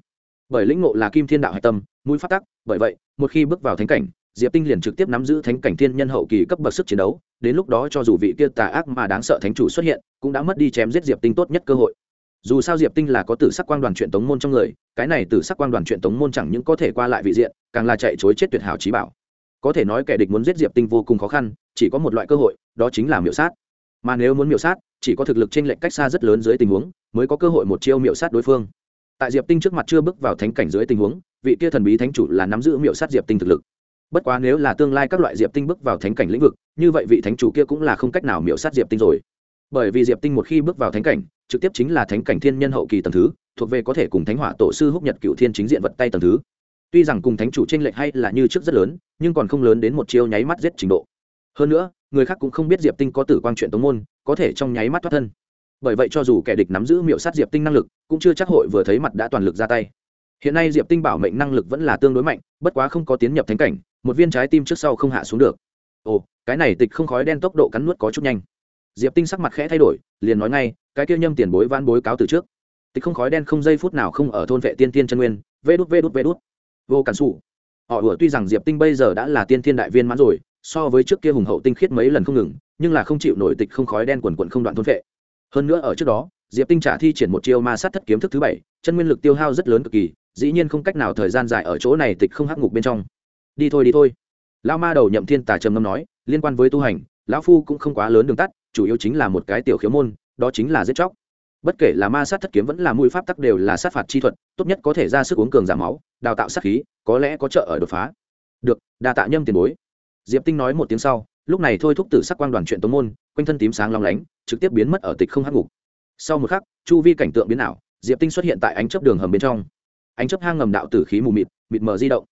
bởi lĩnh ngộ là kim thiên đạo hạch tâm, mũi phát tắc, bởi vậy, một khi bước vào thánh cảnh, diệp tinh liền trực tiếp nắm giữ thánh cảnh thiên nhân hậu kỳ cấp bậc sức chiến đấu, đến lúc đó cho dù vị kia tà ác mà đáng sợ thánh chủ xuất hiện, cũng đã mất đi chém giết diệp tinh tốt nhất cơ hội. Dù sao diệp tinh là có tử sắc quang đoàn truyện tống môn trong người, cái này tử sắc quang đoàn truyện tống môn chẳng những có thể qua lại vị diện, càng là chạy chối chết tuyệt hảo trí bảo. Có thể nói kẻ địch muốn giết diệp tinh vô cùng khó khăn, chỉ có một loại cơ hội, đó chính là miểu sát. Mà nếu muốn miểu sát, chỉ có thực lực t r ê n lệch cách xa rất lớn dưới tình huống, mới có cơ hội một chiêu miểu sát đối phương tại diệp tinh trước mặt chưa bước vào thánh cảnh dưới tình huống, vị kia thần bí thánh chủ là nắm giữ miệu sát diệp tinh thực lực. Bất quá nếu là tương lai các loại diệp tinh bước vào thánh cảnh lĩnh vực, như vậy vị thánh chủ kia cũng là không cách nào miệu sát diệp tinh rồi. Bởi vì diệp tinh một khi bước vào thánh cảnh, trực tiếp chính là thánh cảnh thiên nhân hậu kỳ tầng thứ, thuộc về có thể cùng thánh hỏa tổ sư húc nhật cựu thiên chính diện vật tay tầng thứ. Tuy rằng cùng thánh chủ tranh lệch hay là như trước rất lớn, nhưng còn không lớn đến một chiêu nháy mắt giết trình độ. Hơn nữa, người khác cũng không biết diệp tinh có tử quang chuyện tống môn, có thể trong nháy mắt thoát thân bởi vậy cho dù kẻ địch nắm giữ miệu sát diệp tinh năng lực, cũng chưa chắc hội vừa thấy mặt đã toàn lực ra tay. Hiện nay diệp tinh bảo mệnh năng lực vẫn là tương đối mạnh, bất quá không có tiến nhập thánh cảnh, một viên trái tim trước sau không hạ xuống được. Ồ, cái này tịch không khói đen tốc độ cắn nuốt có chút nhanh. Diệp tinh sắc mặt khẽ thay đổi, liền nói ngay, cái kia nhâm tiền bối van bối cáo từ trước. Tịch không khói đen không giây phút nào không ở thôn vệ tiên tiên chân nguyên, vê đút vê đút vê đút. Vô cản xù họ ủa tuy rằng diệp tinh bây giờ đã là tiên thiên đại viên mãn rồi, so với trước kia hùng hậu tinh khiết mấy lần không ngừng, nhưng là không chịu nổi tịch không khói đen quần quận không đoạn thôn vệ hơn nữa ở trước đó, diệp tinh trả thi triển một chiêu ma sát thất kiếm thức thứ bảy, chân nguyên lực tiêu hao rất lớn cực kỳ, dĩ nhiên không cách nào thời gian dài ở chỗ này tịch không hắc ngục bên trong. Đi thôi đi thôi. Lão ma đầu nhậm thiên tà trầm ngâm nói, liên quan với tu hành, lão phu cũng không quá lớn đường tắt, chủ yếu chính là một cái tiểu khiếu môn, đó chính là giết chóc. Bất kể là ma sát thất kiếm vẫn là mũi pháp tắc đều là sát phạt chi thuật, tốt nhất có thể ra sức uống cường giảm máu, đào tạo sát khí, có lẽ có trợ ở đột phá. Được, đa tạ nhâm tiền bối. Diệp tinh nói một tiếng sau, lúc này thôi thúc tử sắc quang đoàn chuyện tống môn quanh thân tím sáng long lánh, trực tiếp biến mất ở tịch không hắc ngục. Sau một khắc, chu vi cảnh tượng biến ảo, diệp tinh xuất hiện tại ánh chấp đường hầm bên trong. Ánh chấp hang ngầm đạo tử khí mù mịt mịt mờ di động.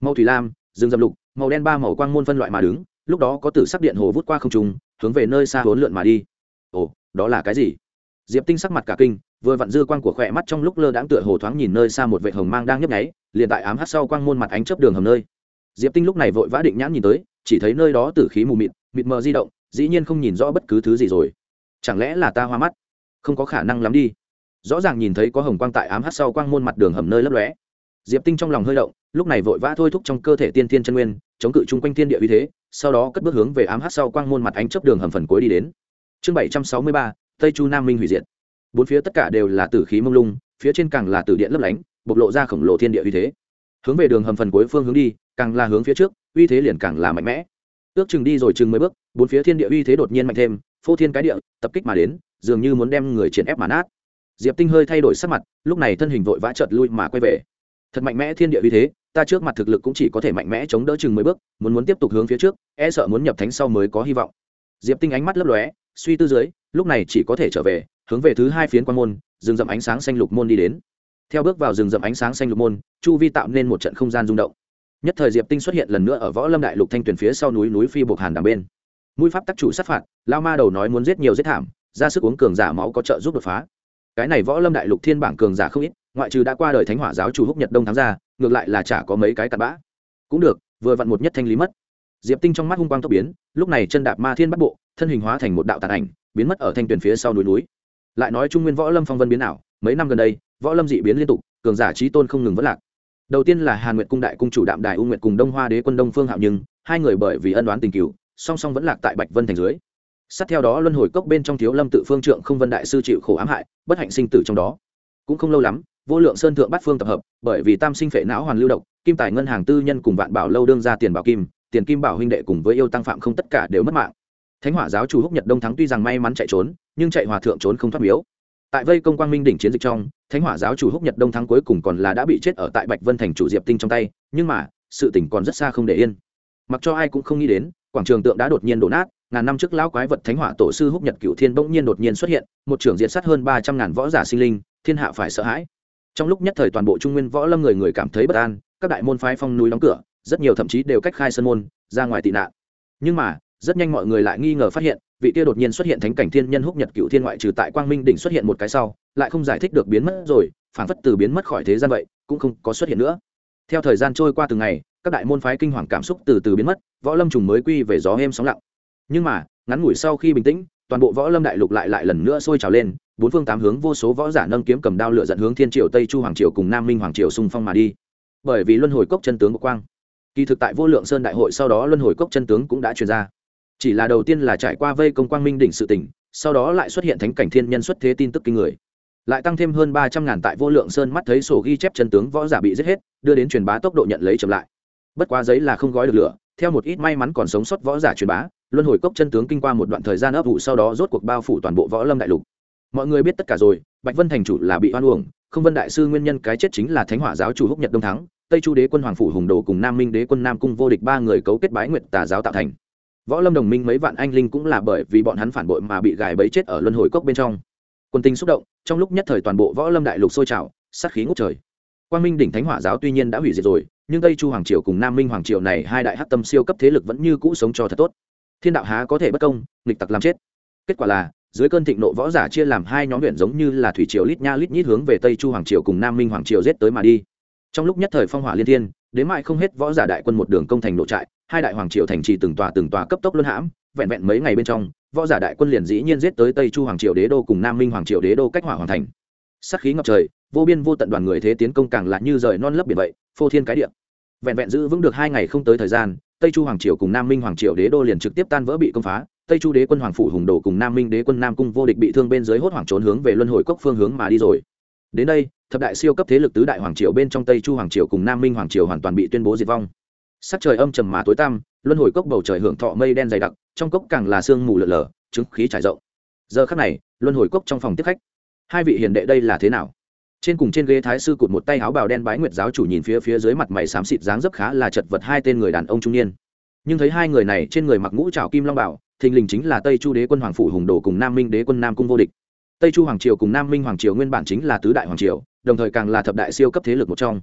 Màu thủy lam, rừng dầm lục, màu đen ba màu quang môn phân loại mà đứng, lúc đó có tử sắc điện hồ vút qua không trùng hướng về nơi xa hốn lượn mà đi. Ồ, đó là cái gì? Diệp tinh sắc mặt cả kinh, vừa vặn dư quang của khỏe mắt trong lúc lơ đãng tựa hồ thoáng nhìn nơi xa một vệ hồng mang đang nhấp nháy, liền tại ám hát sau quang môn mặt ánh chấp đường hầm nơi. Diệp tinh lúc này vội vã định nhãn nhìn tới, chỉ thấy nơi đó tử khí mù mịt mịt mờ di động dĩ nhiên không nhìn rõ bất cứ thứ gì rồi. Chẳng lẽ là ta hoa mắt? Không có khả năng lắm đi. Rõ ràng nhìn thấy có hồng quang tại ám hát sau quang môn mặt đường hầm nơi lấp lóe. Diệp tinh trong lòng hơi động, lúc này vội vã thôi thúc trong cơ thể tiên thiên chân nguyên, chống cự chung quanh thiên địa uy thế, sau đó cất bước hướng về ám hát sau quang môn mặt ánh chấp đường hầm phần cuối đi đến. Chương bảy trăm sáu mươi ba, tây chu nam minh hủy diệt. Bốn phía tất cả đều là tử khí mông lung, phía trên càng là tử điện lấp lánh, bộc lộ ra khổng lồ thiên địa uy thế. Hướng về đường hầm phần cuối phương hướng đi, càng là hướng phía trước, uy thế liền càng là mạnh mẽ ước chừng đi rồi chừng mấy bước, bốn phía thiên địa uy thế đột nhiên mạnh thêm, phô thiên cái địa, tập kích mà đến, dường như muốn đem người triển ép mà nát. Diệp tinh hơi thay đổi sắc mặt, lúc này thân hình vội vã chợt lui mà quay về. Thật mạnh mẽ thiên địa uy thế, ta trước mặt thực lực cũng chỉ có thể mạnh mẽ chống đỡ chừng mấy bước, muốn muốn tiếp tục hướng phía trước e sợ muốn nhập thánh sau mới có hy vọng. Diệp tinh ánh mắt lấp lóe, suy tư dưới, lúc này chỉ có thể trở về, hướng về thứ hai phiến quan môn, rừng rậm ánh sáng xanh lục môn đi đến. Theo bước vào rừng rậm ánh sáng xanh lục môn, chu vi tạo nên một trận không gian rung động nhất thời diệp tinh xuất hiện lần nữa ở võ lâm đại lục thanh tuyền phía sau núi núi phi buộc hàn đằng bên. Mũi pháp tác chủ sát phạt, lao ma đầu nói muốn giết nhiều giết thảm, ra sức uống cường giả máu có trợ giúp đột phá. Cái này võ lâm đại lục thiên bảng cường giả không ít, ngoại trừ đã qua đời thánh hỏa giáo chủ húc nhật đông thắng ra, ngược lại là chả có mấy cái cặn bã. Cũng được, vừa vặn một nhất thanh lý mất. Diệp tinh trong mắt hung quang tốc biến, lúc này chân đạp ma thiên bắt bộ, thân hình hóa thành một đạo tàn ảnh, biến mất ở thanh tuyền phía sau núi núi. Lại nói trung nguyên võ lâm phong vân biến ảo, mấy năm gần đây, võ lâm dị biến liên tục, cường giả trí tôn không ngừng vất lạc đầu tiên là hàn nguyệt cung đại cung chủ đạm đài u nguyệt cùng đông hoa đế quân đông phương hạo nhưng, hai người bởi vì ân đoán tình cựu song song vẫn lạc tại bạch vân thành dưới. Sát theo đó luân hồi cốc bên trong thiếu lâm tự phương trượng không vân đại sư chịu khổ ám hại, bất hạnh sinh tử trong đó. Cũng không lâu lắm, vô lượng sơn thượng bắt phương tập hợp, bởi vì tam sinh phệ não hoàn lưu động kim tài ngân hàng tư nhân cùng vạn bảo lâu đương ra tiền bảo kim, tiền kim bảo huynh đệ cùng với yêu tăng phạm không tất cả đều mất mạng. Thánh hỏa giáo chủ húc nhật đông thắng tuy rằng may mắn chạy trốn, nhưng chạy hòa thượng trốn không thoát miếu. Tại vây công quang minh đỉnh chiến dịch trong thánh hỏa giáo chủ húc nhật đông thắng cuối cùng còn là đã bị chết ở tại bạch vân thành chủ diệp tinh trong tay, nhưng mà, sự tỉnh còn rất xa không để yên. Mặc cho ai cũng không nghĩ đến, quảng trường tượng đã đột nhiên đổ nát, ngàn năm trước lão quái vật thánh hỏa tổ sư húc nhật cựu thiên bỗng nhiên đột nhiên xuất hiện, một trưởng diện sát hơn ba trăm ngàn võ giả sinh linh, thiên hạ phải sợ hãi. Trong lúc nhất thời toàn bộ trung nguyên võ lâm người người cảm thấy bất an, các đại môn phái phong núi đóng cửa, rất nhiều thậm chí đều cách khai sân môn, ra ngoài tị nạn. Nhưng mà, rất nhanh mọi người lại nghi ngờ phát hiện vị kia đột nhiên xuất hiện thánh cảnh thiên nhân húc nhật cựu thiên ngoại trừ tại quang minh đỉnh xuất hiện một cái sau, lại không giải thích được biến mất rồi, phản phất từ biến mất khỏi thế gian vậy, cũng không có xuất hiện nữa. Theo thời gian trôi qua từng ngày, các đại môn phái kinh hoàng cảm xúc từ từ biến mất, võ lâm trùng mới quy về gió êm sóng lặng. Nhưng mà, ngắn ngủi sau khi bình tĩnh, toàn bộ võ lâm đại lục lại lại lần nữa sôi trào lên, bốn phương tám hướng vô số võ giả nâng kiếm cầm đao lửa dẫn hướng thiên triều tây chu hoàng triều cùng nam minh hoàng triều xung phong mà đi. Bởi vì luân hồi cốc chân tướng của quang. Kỳ thực tại vô lượng sơn đại hội sau đó luân hồi cốc chân tướng cũng đã truyền ra chỉ là đầu tiên là trải qua vây công quang minh đỉnh sự tỉnh sau đó lại xuất hiện thánh cảnh thiên nhân xuất thế tin tức kinh người. Lại tăng thêm hơn ba trăm ngàn tại vô lượng sơn mắt thấy sổ ghi chép chân tướng võ giả bị giết hết, đưa đến truyền bá tốc độ nhận lấy chậm lại. Bất quá giấy là không gói được lửa, theo một ít may mắn còn sống sót võ giả truyền bá, luân hồi cốc chân tướng kinh qua một đoạn thời gian ấp vụ sau đó rốt cuộc bao phủ toàn bộ võ lâm đại lục. Mọi người biết tất cả rồi, bạch vân thành chủ là bị oan uổng, không vân đại sư nguyên nhân cái chết chính là thánh hỏa giáo chủ húc nhật đông thắng, tây chu đế quân hoàng phủ hùng đồ cùng nam minh đế quân nam cung vô địch ba người cấu kết bái nguyệt tà giáo tạo thành võ lâm đồng minh mấy vạn anh linh cũng là bởi vì bọn hắn phản bội mà bị gài bẫy chết ở luân hồi cốc bên trong. Quân tinh xúc động, trong lúc nhất thời toàn bộ võ lâm đại lục sôi trào, sát khí ngút trời. Quang minh đỉnh thánh hỏa giáo tuy nhiên đã hủy diệt rồi, nhưng tây chu hoàng triều cùng nam minh hoàng triều này hai đại hát tâm siêu cấp thế lực vẫn như cũ sống cho thật tốt. Thiên đạo há có thể bất công, nghịch tặc làm chết. Kết quả là, dưới cơn thịnh nộ võ giả chia làm hai nhóm huyện giống như là thủy triều lít nha lít nhít hướng về tây chu hoàng triều cùng nam minh hoàng triều giết tới mà đi. Trong lúc nhất thời phong hỏa liên thiên đến mai không hết võ giả đại quân một đường công thành nội trại, hai đại hoàng triều thành trì từng tòa từng tòa cấp tốc luân hãm, vẹn vẹn mấy ngày bên trong, võ giả đại quân liền dĩ nhiên giết tới tây chu hoàng triều đế đô cùng nam minh hoàng triều đế đô cách hỏa hoàng thành. Sắc khí ngập trời, vô biên vô tận đoàn người thế tiến công càng là như rời non lấp biển vậy, phô thiên cái địa. Vẹn vẹn giữ vững được hai ngày không tới thời gian, tây chu hoàng triều cùng nam minh hoàng triều đế đô liền trực tiếp tan vỡ bị công phá, tây chu đế quân hoàng phủ hùng đồ cùng nam minh đế quân nam cung vô địch bị thương bên dưới hốt hoảng trốn hướng về luân hồi cốc phương hướng mà đi rồi. Đến đây thập đại siêu cấp thế lực tứ đại hoàng triều bên trong tây chu hoàng triều cùng nam minh hoàng triều hoàn toàn bị tuyên bố diệt vong. Sắc trời âm trầm mà tối tăm, luân hồi cốc bầu trời hưởng thọ mây đen dày đặc, trong cốc càng là sương mù lợn lờ chứng khí trải rộng. Giờ khắc này, luân hồi cốc trong phòng tiếp khách. Hai vị hiền đệ đây là thế nào? Trên cùng trên ghế thái sư cụt một tay áo bào đen bái nguyệt giáo chủ nhìn phía phía dưới mặt mày xám xịt dáng dấp khá là chật vật hai tên người đàn ông trung niên. Nhưng thấy hai người này trên người mặc ngũ trào kim long bảo, thình lình chính là tây chu đế quân hoàng phủ hùng đồ cùng nam minh đế quân nam cung vô địch. Tây chu hoàng triều cùng nam minh hoàng triều nguyên bản chính là tứ đại hoàng triều đồng thời càng là thập đại siêu cấp thế lực một trong.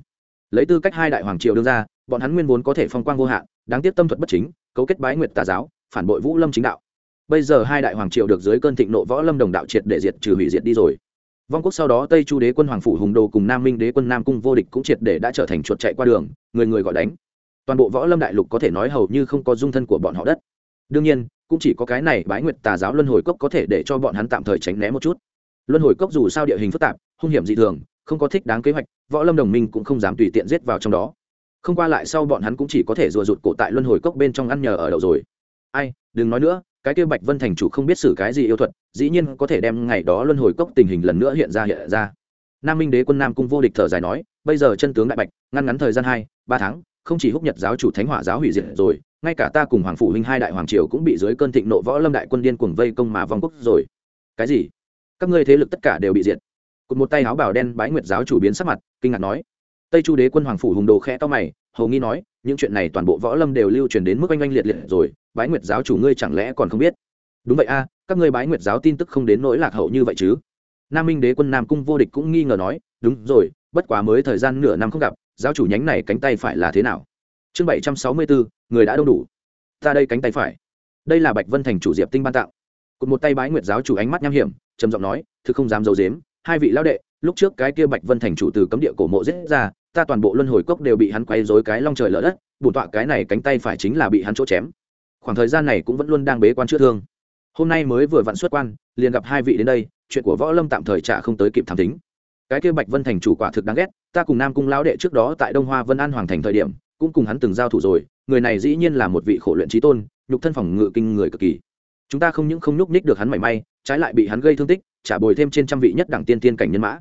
Lấy tư cách hai đại hoàng triều đương ra, bọn hắn nguyên vốn có thể phong quang vô hạn, đáng tiếc tâm thuật bất chính, cấu kết bái nguyệt tà giáo, phản bội vũ lâm chính đạo. Bây giờ hai đại hoàng triều được dưới cơn thịnh nộ võ lâm đồng đạo triệt để diệt trừ hủy diệt đi rồi. Vong quốc sau đó tây chu đế quân hoàng phủ hùng đồ cùng nam minh đế quân nam cung vô địch cũng triệt để đã trở thành chuột chạy qua đường, người người gọi đánh. Toàn bộ võ lâm đại lục có thể nói hầu như không có dung thân của bọn họ đất. Đương nhiên, cũng chỉ có cái này bái nguyệt tà giáo luân hồi cốc có thể để cho bọn hắn tạm thời tránh né một chút. Luân hồi cốc dù sao địa hình phức tạp, hung hiểm dị thường không có thích đáng kế hoạch, võ lâm đồng minh cũng không dám tùy tiện giết vào trong đó. Không qua lại sau bọn hắn cũng chỉ có thể rùa rụt cổ tại luân hồi cốc bên trong ăn nhờ ở đậu rồi. Ai, đừng nói nữa, cái kia bạch vân thành chủ không biết xử cái gì yêu thuật, dĩ nhiên có thể đem ngày đó luân hồi cốc tình hình lần nữa hiện ra hiện ra. Nam minh đế quân nam cung vô địch thở dài nói, bây giờ chân tướng đại bạch, ngăn ngắn thời gian hai, ba tháng, không chỉ húc nhật giáo chủ thánh hỏa giáo hủy diệt rồi, ngay cả ta cùng hoàng phủ huynh hai đại hoàng triều cũng bị dưới cơn thịnh nộ võ lâm đại quân điên cuồng vây công mà vong quốc rồi. Cái gì? Các ngươi thế lực tất cả đều bị diệt cụt một tay áo bảo đen bái nguyệt giáo chủ biến sắc mặt, kinh ngạc nói. Tây chu đế quân hoàng phủ hùng đồ khẽ to mày, hầu nghi nói, những chuyện này toàn bộ võ lâm đều lưu truyền đến mức oanh oanh liệt liệt rồi, bái nguyệt giáo chủ ngươi chẳng lẽ còn không biết? Đúng vậy a, các ngươi bái nguyệt giáo tin tức không đến nỗi lạc hậu như vậy chứ? Nam minh đế quân nam cung vô địch cũng nghi ngờ nói, đúng rồi, bất quá mới thời gian nửa năm không gặp, giáo chủ nhánh này cánh tay phải là thế nào? Chương bảy trăm sáu mươi bốn, người đã đông đủ. Ta đây cánh tay phải. Đây là bạch vân thành chủ diệp tinh ban tạo cụt một tay bái nguyệt giáo chủ ánh mắt nham hiểm, trầm giọng nói thứ không dám d i ấ u dếm hai vị lão đệ, lúc trước cái kia bạch vân thành chủ từ cấm địa cổ mộ giết ra, ta toàn bộ luân hồi cốc đều bị hắn quay dối cái long trời lở đất, bổn tọa cái này cánh tay phải chính là bị hắn chỗ chém. Khoảng thời gian này cũng vẫn luôn đang bế quan chữa thương. Hôm nay mới vừa vặn xuất quan, liền gặp hai vị đến đây, chuyện của võ lâm tạm thời trả không tới kịp thảm tính. Cái kia bạch vân thành chủ quả thực đáng ghét, ta cùng nam cung lão đệ trước đó tại đông hoa vân an hoàng thành thời điểm, cũng cùng hắn từng giao thủ rồi, người này dĩ nhiên là một vị khổ luyện trí tôn, nhục thân phòng ngự kinh người cực kỳ. Chúng ta không những không nhúc ních được hắn mảy may trái lại bị hắn gây thương tích, trả bồi thêm trên trăm vị nhất đẳng tiên tiên cảnh nhân mã.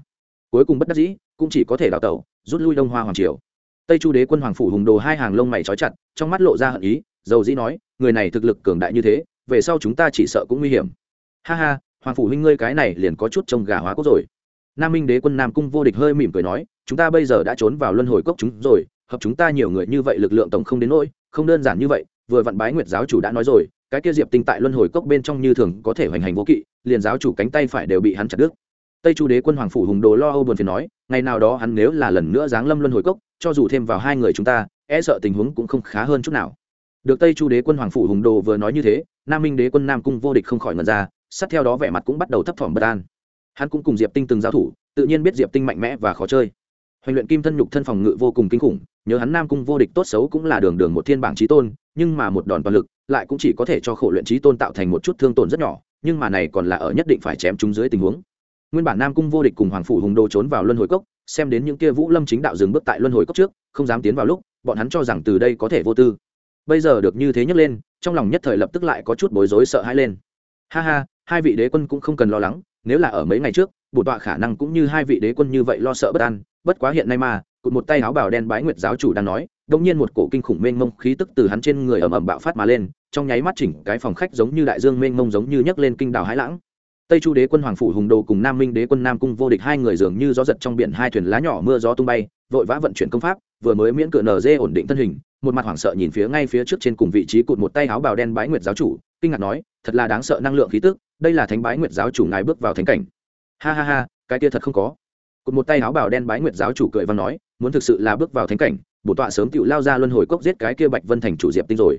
Cuối cùng bất đắc dĩ, cũng chỉ có thể đào tẩu, rút lui đông hoa hoàng triều. Tây chu đế quân hoàng phủ hùng đồ hai hàng lông mày trói chặt, trong mắt lộ ra hận ý, dầu dĩ nói, người này thực lực cường đại như thế, về sau chúng ta chỉ sợ cũng nguy hiểm. Ha ha, hoàng phủ huynh ngươi cái này liền có chút trông gà hóa cốt rồi. Nam minh đế quân nam cung vô địch hơi mỉm cười nói, chúng ta bây giờ đã trốn vào luân hồi cốc chúng rồi, hợp chúng ta nhiều người như vậy lực lượng tổng không đến nỗi, không đơn giản như vậy, vừa vặn bái nguyệt giáo chủ đã nói rồi, cái kia diệp tinh tại luân hồi cốc bên trong như thường có thể hoành hành vô kỵ liền giáo chủ cánh tay phải đều bị hắn chặt đứt. Tây chu đế quân hoàng phủ hùng đồ lo âu buồn phiền nói, ngày nào đó hắn nếu là lần nữa giáng lâm luân hồi cốc, cho dù thêm vào hai người chúng ta e sợ tình huống cũng không khá hơn chút nào. Được tây chu đế quân hoàng phủ hùng đồ vừa nói như thế, nam minh đế quân nam cung vô địch không khỏi ngần ra, sát theo đó vẻ mặt cũng bắt đầu thấp thỏm bất an. Hắn cũng cùng diệp tinh từng giao thủ, tự nhiên biết diệp tinh mạnh mẽ và khó chơi. Hoành luyện kim thân nhục thân phòng ngự vô cùng kinh khủng, nhớ hắn nam cung vô địch tốt xấu cũng là đường đường một thiên bảng trí tôn, nhưng mà một đòn toàn lực, lại cũng chỉ có thể cho khổ luyện trí tôn tạo thành một chút thương tổn rất nhỏ nhưng mà này còn là ở nhất định phải chém chúng dưới tình huống. Nguyên bản nam cung vô địch cùng hoàng phủ hùng đô trốn vào luân hồi cốc, xem đến những kia vũ lâm chính đạo dừng bước tại luân hồi cốc trước, không dám tiến vào lúc, bọn hắn cho rằng từ đây có thể vô tư. Bây giờ được như thế nhấc lên, trong lòng nhất thời lập tức lại có chút bối rối sợ hãi lên. Ha ha, hai vị đế quân cũng không cần lo lắng, nếu là ở mấy ngày trước bổn tọa khả năng cũng như hai vị đế quân như vậy lo sợ bất an, bất quá hiện nay mà, cụt một tay áo bào đen bái nguyệt giáo chủ đang nói đông nhiên một cổ kinh khủng mênh mông khí tức từ hắn trên người ầm ầm bạo phát mà lên, trong nháy mắt chỉnh cái phòng khách giống như đại dương mênh mông giống như nhấc lên kinh đảo hãi lãng. Tây chu đế quân hoàng phủ hùng đồ cùng nam minh đế quân nam cung vô địch hai người dường như gió giật trong biển hai thuyền lá nhỏ mưa gió tung bay, vội vã vận chuyển công pháp, vừa mới miễn cửa nở dê ổn định thân hình, một mặt hoảng sợ nhìn phía ngay phía trước trên cùng vị trí cụt một tay áo bào đen bái nguyệt giáo chủ, kinh ngạc nói, thật là đáng sợ năng lượng khí tức, đây là thánh bái nguyệt giáo chủ ngài bước vào thánh cảnh. Ha ha ha, cái kia thật không có. Cụt một tay áo bào đen bái nguyệt giáo chủ cười và nói, muốn thực sự là bước vào thánh cảnh bổn tọa sớm tựu lao ra luân hồi cốc giết cái kia bạch vân thành chủ diệp tinh rồi.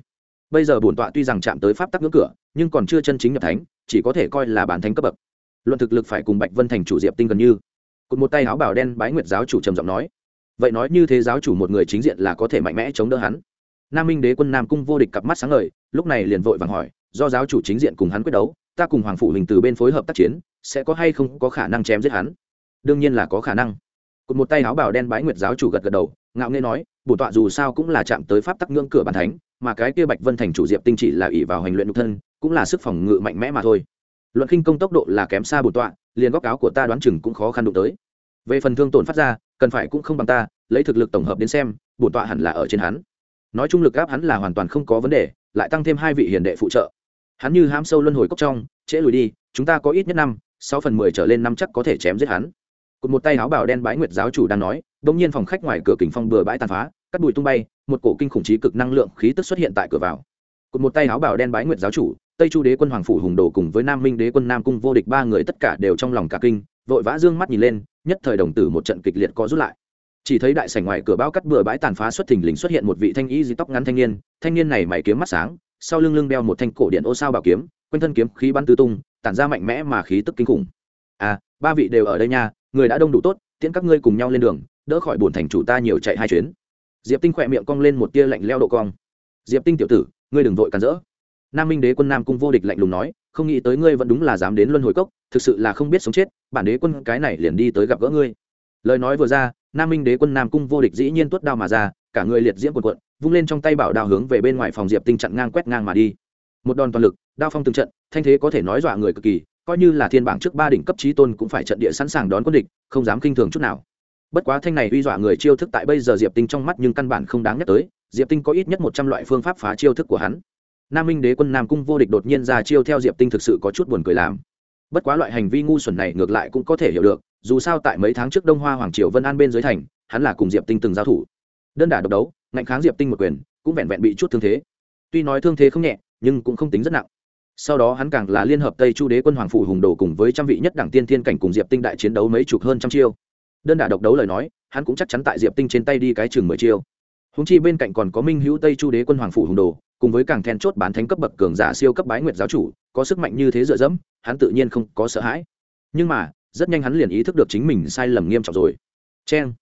Bây giờ bổn tọa tuy rằng chạm tới pháp tắc ngưỡng cửa, nhưng còn chưa chân chính nhập thánh, chỉ có thể coi là bản thánh cấp bậc. Luận thực lực phải cùng bạch vân thành chủ diệp tinh gần như. Cụt một tay áo bảo đen bái nguyệt giáo chủ trầm giọng nói. Vậy nói như thế giáo chủ một người chính diện là có thể mạnh mẽ chống đỡ hắn. Nam minh đế quân nam cung vô địch cặp mắt sáng ngời, lúc này liền vội vàng hỏi, do giáo chủ chính diện cùng hắn quyết đấu, ta cùng hoàng phụ hình từ bên phối hợp tác chiến, sẽ có hay không có khả năng chém giết hắn? Đương nhiên là có khả năng. Cụt một tay áo bảo đen bái nguyệt giáo chủ gật gật đầu ngạo nghê nói bổn tọa dù sao cũng là chạm tới pháp tắc ngưỡng cửa bàn thánh, mà cái kia bạch vân thành chủ diệp tinh chỉ là ỷ vào hành luyện nhục thân, cũng là sức phòng ngự mạnh mẽ mà thôi. Luận khinh công tốc độ là kém xa bổn tọa, liền góc áo của ta đoán chừng cũng khó khăn đụng tới. Về phần thương tổn phát ra, cần phải cũng không bằng ta, lấy thực lực tổng hợp đến xem bổn tọa hẳn là ở trên hắn. Nói chung lực áp hắn là hoàn toàn không có vấn đề, lại tăng thêm hai vị hiền đệ phụ trợ. Hắn như ham sâu luân hồi cốc trong, trễ lùi đi, chúng ta có ít nhất năm, sáu phần mười trở lên năm chắc có thể chém giết hắn cột một tay áo bào đen bái nguyệt giáo chủ đang nói bỗng nhiên phòng khách ngoài cửa kính phong bừa bãi tàn phá, cắt bụi tung bay, một cổ kinh khủng trí cực năng lượng khí tức xuất hiện tại cửa vào. Cột một tay áo bào đen bái nguyệt giáo chủ, tây chu đế quân hoàng phủ hùng đồ cùng với nam minh đế quân nam cung vô địch ba người tất cả đều trong lòng cả kinh, vội vã dương mắt nhìn lên, nhất thời đồng tử một trận kịch liệt có rút lại. Chỉ thấy đại sảnh ngoài cửa bao cắt bừa bãi tàn phá xuất thình lình xuất hiện một vị thanh y di tóc ngắn thanh niên thanh niên này mày kiếm mắt sáng, sau lưng lưng đeo một thanh cổ điện ô sao bảo kiếm, quanh thân kiếm khí bắn tứ tung, tản ra mạnh mẽ mà khí tức kinh khủng. À ba vị đều ở đây nha người đã đông đủ tốt, tiễn các ngươi cùng nhau lên đường, đỡ khỏi bổn thành chủ ta nhiều chạy hai chuyến. Diệp tinh khỏe miệng cong lên một tia lạnh leo độ cong. Diệp tinh tiểu tử, ngươi đừng vội cản rỡ. Nam minh đế quân nam cung vô địch lạnh lùng nói, không nghĩ tới ngươi vẫn đúng là dám đến luân hồi cốc, thực sự là không biết sống chết, bản đế quân cái này liền đi tới gặp gỡ ngươi. Lời nói vừa ra, nam minh đế quân nam cung vô địch dĩ nhiên tuốt đao mà ra, cả người liệt diễm quần quận vung lên trong tay bảo đao hướng về bên ngoài phòng diệp tinh chặn ngang quét ngang mà đi. Một đòn toàn lực, đao phong từng trận, thanh thế có thể nói dọa người cực kỳ coi như là thiên bảng trước ba đỉnh cấp trí tôn cũng phải trận địa sẵn sàng đón quân địch, không dám kinh thường chút nào. Bất quá thanh này uy dọa người chiêu thức tại bây giờ diệp tinh trong mắt nhưng căn bản không đáng nhắc tới, diệp tinh có ít nhất một trăm loại phương pháp phá chiêu thức của hắn. Nam minh đế quân nam cung vô địch đột nhiên ra chiêu theo diệp tinh thực sự có chút buồn cười làm. Bất quá loại hành vi ngu xuẩn này ngược lại cũng có thể hiểu được, dù sao tại mấy tháng trước đông hoa hoàng triều vân an bên dưới thành, hắn là cùng diệp tinh từng giao thủ. Đơn đả độc đấu, ngạnh kháng diệp tinh một quyền, cũng vẹn vẹn bị chút thương thế. Tuy nói thương thế không nhẹ, nhưng cũng không tính rất nặng sau đó hắn càng là liên hợp tây chu đế quân hoàng phủ hùng đồ cùng với trăm vị nhất đảng tiên thiên cảnh cùng diệp tinh đại chiến đấu mấy chục hơn trăm chiêu. Đơn đả độc đấu lời nói, hắn cũng chắc chắn tại diệp tinh trên tay đi cái chừng mười chiêu. Húng chi bên cạnh còn có minh hữu tây chu đế quân hoàng phủ hùng đồ, cùng với càng then chốt bán thánh cấp bậc cường giả siêu cấp bái nguyệt giáo chủ, có sức mạnh như thế dựa dẫm, hắn tự nhiên không có sợ hãi. Nhưng mà, rất nhanh hắn liền ý thức được chính mình sai lầm nghiêm trọng rồi. Cheng!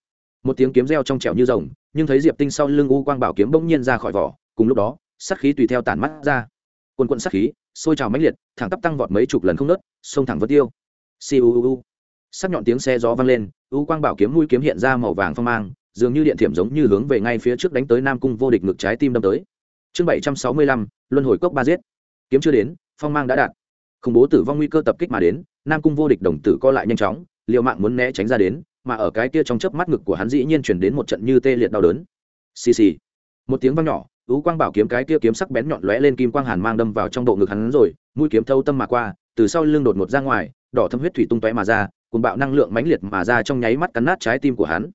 Một tiếng kiếm reo trong trẻo như rồng, nhưng thấy diệp tinh sau lưng u quang bảo kiếm bỗng nhiên ra khỏi vỏ, cùng lúc đó, sát khí tùy theo tản mắt ra. Quân quận sát khí sôi trào mãnh liệt, thẳng tắp tăng vọt mấy chục lần không nớt xông thẳng vớt tiêu. Siêu sắc nhọn tiếng xe gió vang lên, u quang bảo kiếm mũi kiếm hiện ra màu vàng phong mang, dường như điện thiểm giống như hướng về ngay phía trước đánh tới nam cung vô địch ngực trái tim đâm tới. Chương bảy trăm sáu mươi lăm, luân hồi cốc ba giết. Kiếm chưa đến, phong mang đã đạt. Khủng bố tử vong nguy cơ tập kích mà đến, nam cung vô địch đồng tử co lại nhanh chóng, liều mạng muốn né tránh ra đến, mà ở cái kia trong chớp mắt ngực của hắn dĩ nhiên chuyển đến một trận như tê liệt đau đớn. Xì xì. Một tiếng vang nhỏ ú quang bảo kiếm cái kia kiếm sắc bén nhọn lóe lên kim quang hàn mang đâm vào trong bộ ngực hắn rồi, mũi kiếm thâu tâm mà qua, từ sau lưng đột ngột ra ngoài, đỏ thâm huyết thủy tung tóe mà ra cùng bạo năng lượng mãnh liệt mà ra trong nháy mắt cắn nát trái tim của hắn.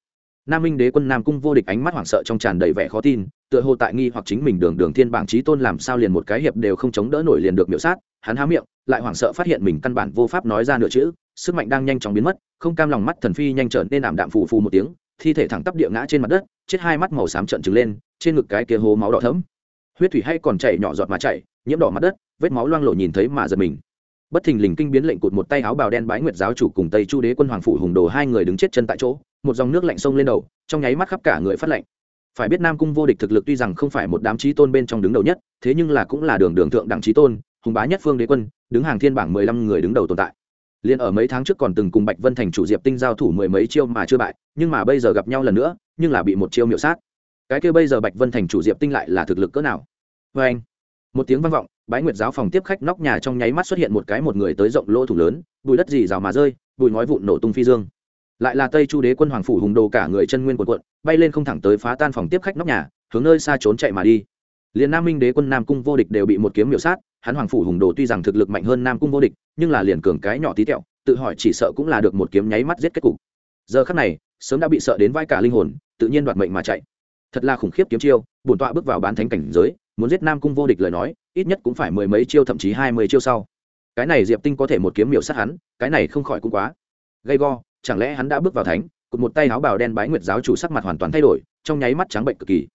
Nam minh đế quân nam cung vô địch ánh mắt hoảng sợ trong tràn đầy vẻ khó tin, tựa hồ tại nghi hoặc chính mình đường đường thiên bảng trí tôn làm sao liền một cái hiệp đều không chống đỡ nổi liền được miễu sát, hắn há miệng, lại hoảng sợ phát hiện mình căn bản vô pháp nói ra nửa chữ, sức mạnh đang nhanh chóng biến mất, không cam lòng mắt thần phi nhanh trở nên ảm đạm phù phù một tiếng, thi thể thẳng tắp địa ngã trên mặt đất chết hai mắt màu xám trợn trừng lên, trên ngực cái kia hố máu đỏ thẫm. Huyết thủy hay còn chảy nhỏ giọt mà chảy, nhiễm đỏ mặt đất, vết máu loang lộ nhìn thấy mà giật mình. Bất thình lình kinh biến lệnh cụt một tay áo bào đen bái nguyệt giáo chủ cùng tây chu đế quân hoàng phủ hùng đồ hai người đứng chết chân tại chỗ, một dòng nước lạnh sông lên đầu, trong nháy mắt khắp cả người phát lạnh. Phải biết nam cung vô địch thực lực tuy rằng không phải một đám trí tôn bên trong đứng đầu nhất, thế nhưng là cũng là đường đường thượng đẳng trí tôn, hùng bá nhất phương đế quân, đứng hàng thiên bảng mười lăm người đứng đầu tồn tại liền ở mấy tháng trước còn từng cùng bạch vân thành chủ diệp tinh giao thủ mười mấy chiêu mà chưa bại, nhưng mà bây giờ gặp nhau lần nữa, nhưng là bị một chiêu miệu sát. Cái kia bây giờ bạch vân thành chủ diệp tinh lại là thực lực cỡ nào? Vê anh, một tiếng vang vọng, bái nguyệt giáo phòng tiếp khách nóc nhà trong nháy mắt xuất hiện một cái một người tới rộng lỗ thủ lớn, bụi đất dì rào mà rơi, bụi nói vụn nổ tung phi dương. Lại là tây chu đế quân hoàng phủ hùng đồ cả người chân nguyên quần quận bay lên không thẳng tới phá tan phòng tiếp khách nóc nhà, hướng nơi xa trốn chạy mà đi liền nam minh đế quân nam cung vô địch đều bị một kiếm miểu sát, hắn hoàng phủ hùng đồ tuy rằng thực lực mạnh hơn nam cung vô địch, nhưng là liền cường cái nhỏ tí tẹo, tự hỏi chỉ sợ cũng là được một kiếm nháy mắt giết kết cục. Giờ khắc này, sớm đã bị sợ đến vai cả linh hồn, tự nhiên đoạt mệnh mà chạy. Thật là khủng khiếp kiếm chiêu, bổn tọa bước vào bán thánh cảnh giới, muốn giết nam cung vô địch lời nói, ít nhất cũng phải mười mấy chiêu thậm chí hai mươi chiêu sau. Cái này diệp tinh có thể một kiếm miểu sát hắn, cái này không khỏi cũng quá. Gay go, chẳng lẽ hắn đã bước vào thánh, cụt một tay áo bào đen bái nguyệt giáo chủ sắc mặt hoàn toàn thay đổi, trong nháy mắt trắng bệnh cực kỳ.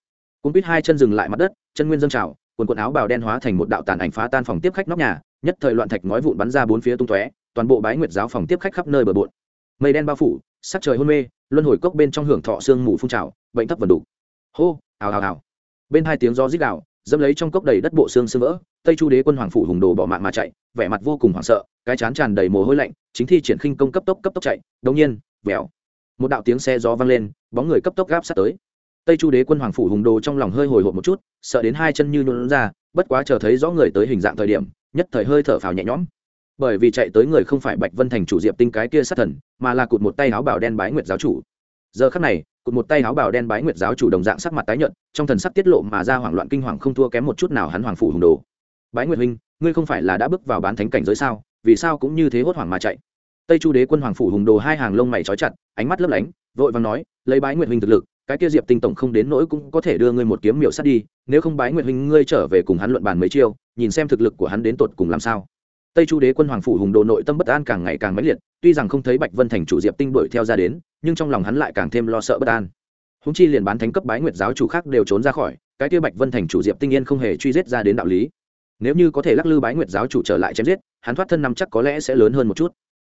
Cuốn quýt hai chân dừng lại mặt đất, chân nguyên dâng trào, quần quần áo bào đen hóa thành một đạo tàn ảnh phá tan phòng tiếp khách nóc nhà, nhất thời loạn thạch ngói vụn bắn ra bốn phía tung tóe, toàn bộ bái nguyệt giáo phòng tiếp khách khắp nơi bờ bộn. Mây đen bao phủ, sắc trời hôn mê, luân hồi cốc bên trong hưởng thọ sương mù phun trào, bệnh thấp vần đủ. Hô ào ào ào bên hai tiếng gió rít gào, dẫm lấy trong cốc đầy đất bộ xương sương vỡ, tây chu đế quân hoàng phủ hùng đồ bỏ mạng mà chạy, vẻ mặt vô cùng hoảng sợ, cái chán tràn đầy mồ hôi lạnh, chính thi triển khinh công cấp tốc cấp tốc chạy đông nhiên, vèo. Một đạo tiếng xe gió vang lên, bóng người cấp tốc gáp sát tới tây chu đế quân hoàng phủ hùng đồ trong lòng hơi hồi hộp một chút, sợ đến hai chân như nhuộn ra, bất quá chờ thấy rõ người tới hình dạng thời điểm, nhất thời hơi thở phào nhẹ nhõm. Bởi vì chạy tới người không phải bạch vân thành chủ diệp tinh cái kia sát thần, mà là cụt một tay áo bảo đen bái nguyệt giáo chủ. Giờ khắc này, cụt một tay áo bảo đen bái nguyệt giáo chủ đồng dạng sắc mặt tái nhợt, trong thần sắc tiết lộ mà ra hoảng loạn kinh hoàng không thua kém một chút nào hắn hoàng phủ hùng đồ. Bái nguyệt huynh, ngươi không phải là đã bước vào bán thánh cảnh giới sao? Vì sao cũng như thế hốt hoảng mà chạy? Tây chu đế quân hoàng phủ hùng đồ hai hàng lông mày trói chặt, ánh mắt lấp lánh, vội vàng nói, lấy bái nguyệt huynh thực lực cái kia diệp tinh tổng không đến nỗi cũng có thể đưa ngươi một kiếm miểu sát đi, nếu không bái nguyệt huynh ngươi trở về cùng hắn luận bàn mấy chiêu, nhìn xem thực lực của hắn đến tột cùng làm sao. Tây chu đế quân hoàng phủ hùng đồ nội tâm bất an càng ngày càng mãnh liệt, tuy rằng không thấy bạch vân thành chủ diệp tinh đuổi theo ra đến, nhưng trong lòng hắn lại càng thêm lo sợ bất an. Húng chi liền bán thánh cấp bái nguyệt giáo chủ khác đều trốn ra khỏi, cái kia bạch vân thành chủ diệp tinh yên không hề truy giết ra đến đạo lý. Nếu như có thể lắc lư bái nguyệt giáo chủ trở lại chém giết, hắn thoát thân năm chắc có lẽ sẽ lớn hơn một chút.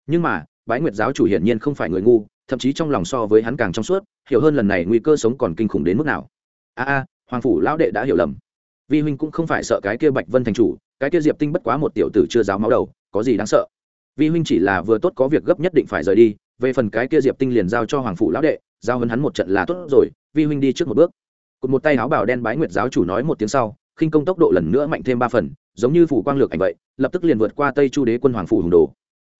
Nhưng mà, bái nguyệt giáo chủ hiển nhiên không phải người ngu thậm chí trong lòng so với hắn càng trong suốt, hiểu hơn lần này nguy cơ sống còn kinh khủng đến mức nào. A a, hoàng phủ lão đệ đã hiểu lầm. Vi huynh cũng không phải sợ cái kia bạch vân thành chủ, cái kia diệp tinh bất quá một tiểu tử chưa giáo máu đầu, có gì đáng sợ? Vi huynh chỉ là vừa tốt có việc gấp nhất định phải rời đi, về phần cái kia diệp tinh liền giao cho hoàng phủ lão đệ, giao hơn hắn một trận là tốt rồi, vi huynh đi trước một bước. Cụt một tay áo bảo đen bái nguyệt giáo chủ nói một tiếng sau, khinh công tốc độ lần nữa mạnh thêm ba phần, giống như phủ quang lược ảnh vậy, lập tức liền vượt qua tây chu đế quân hoàng phủ hùng đồ.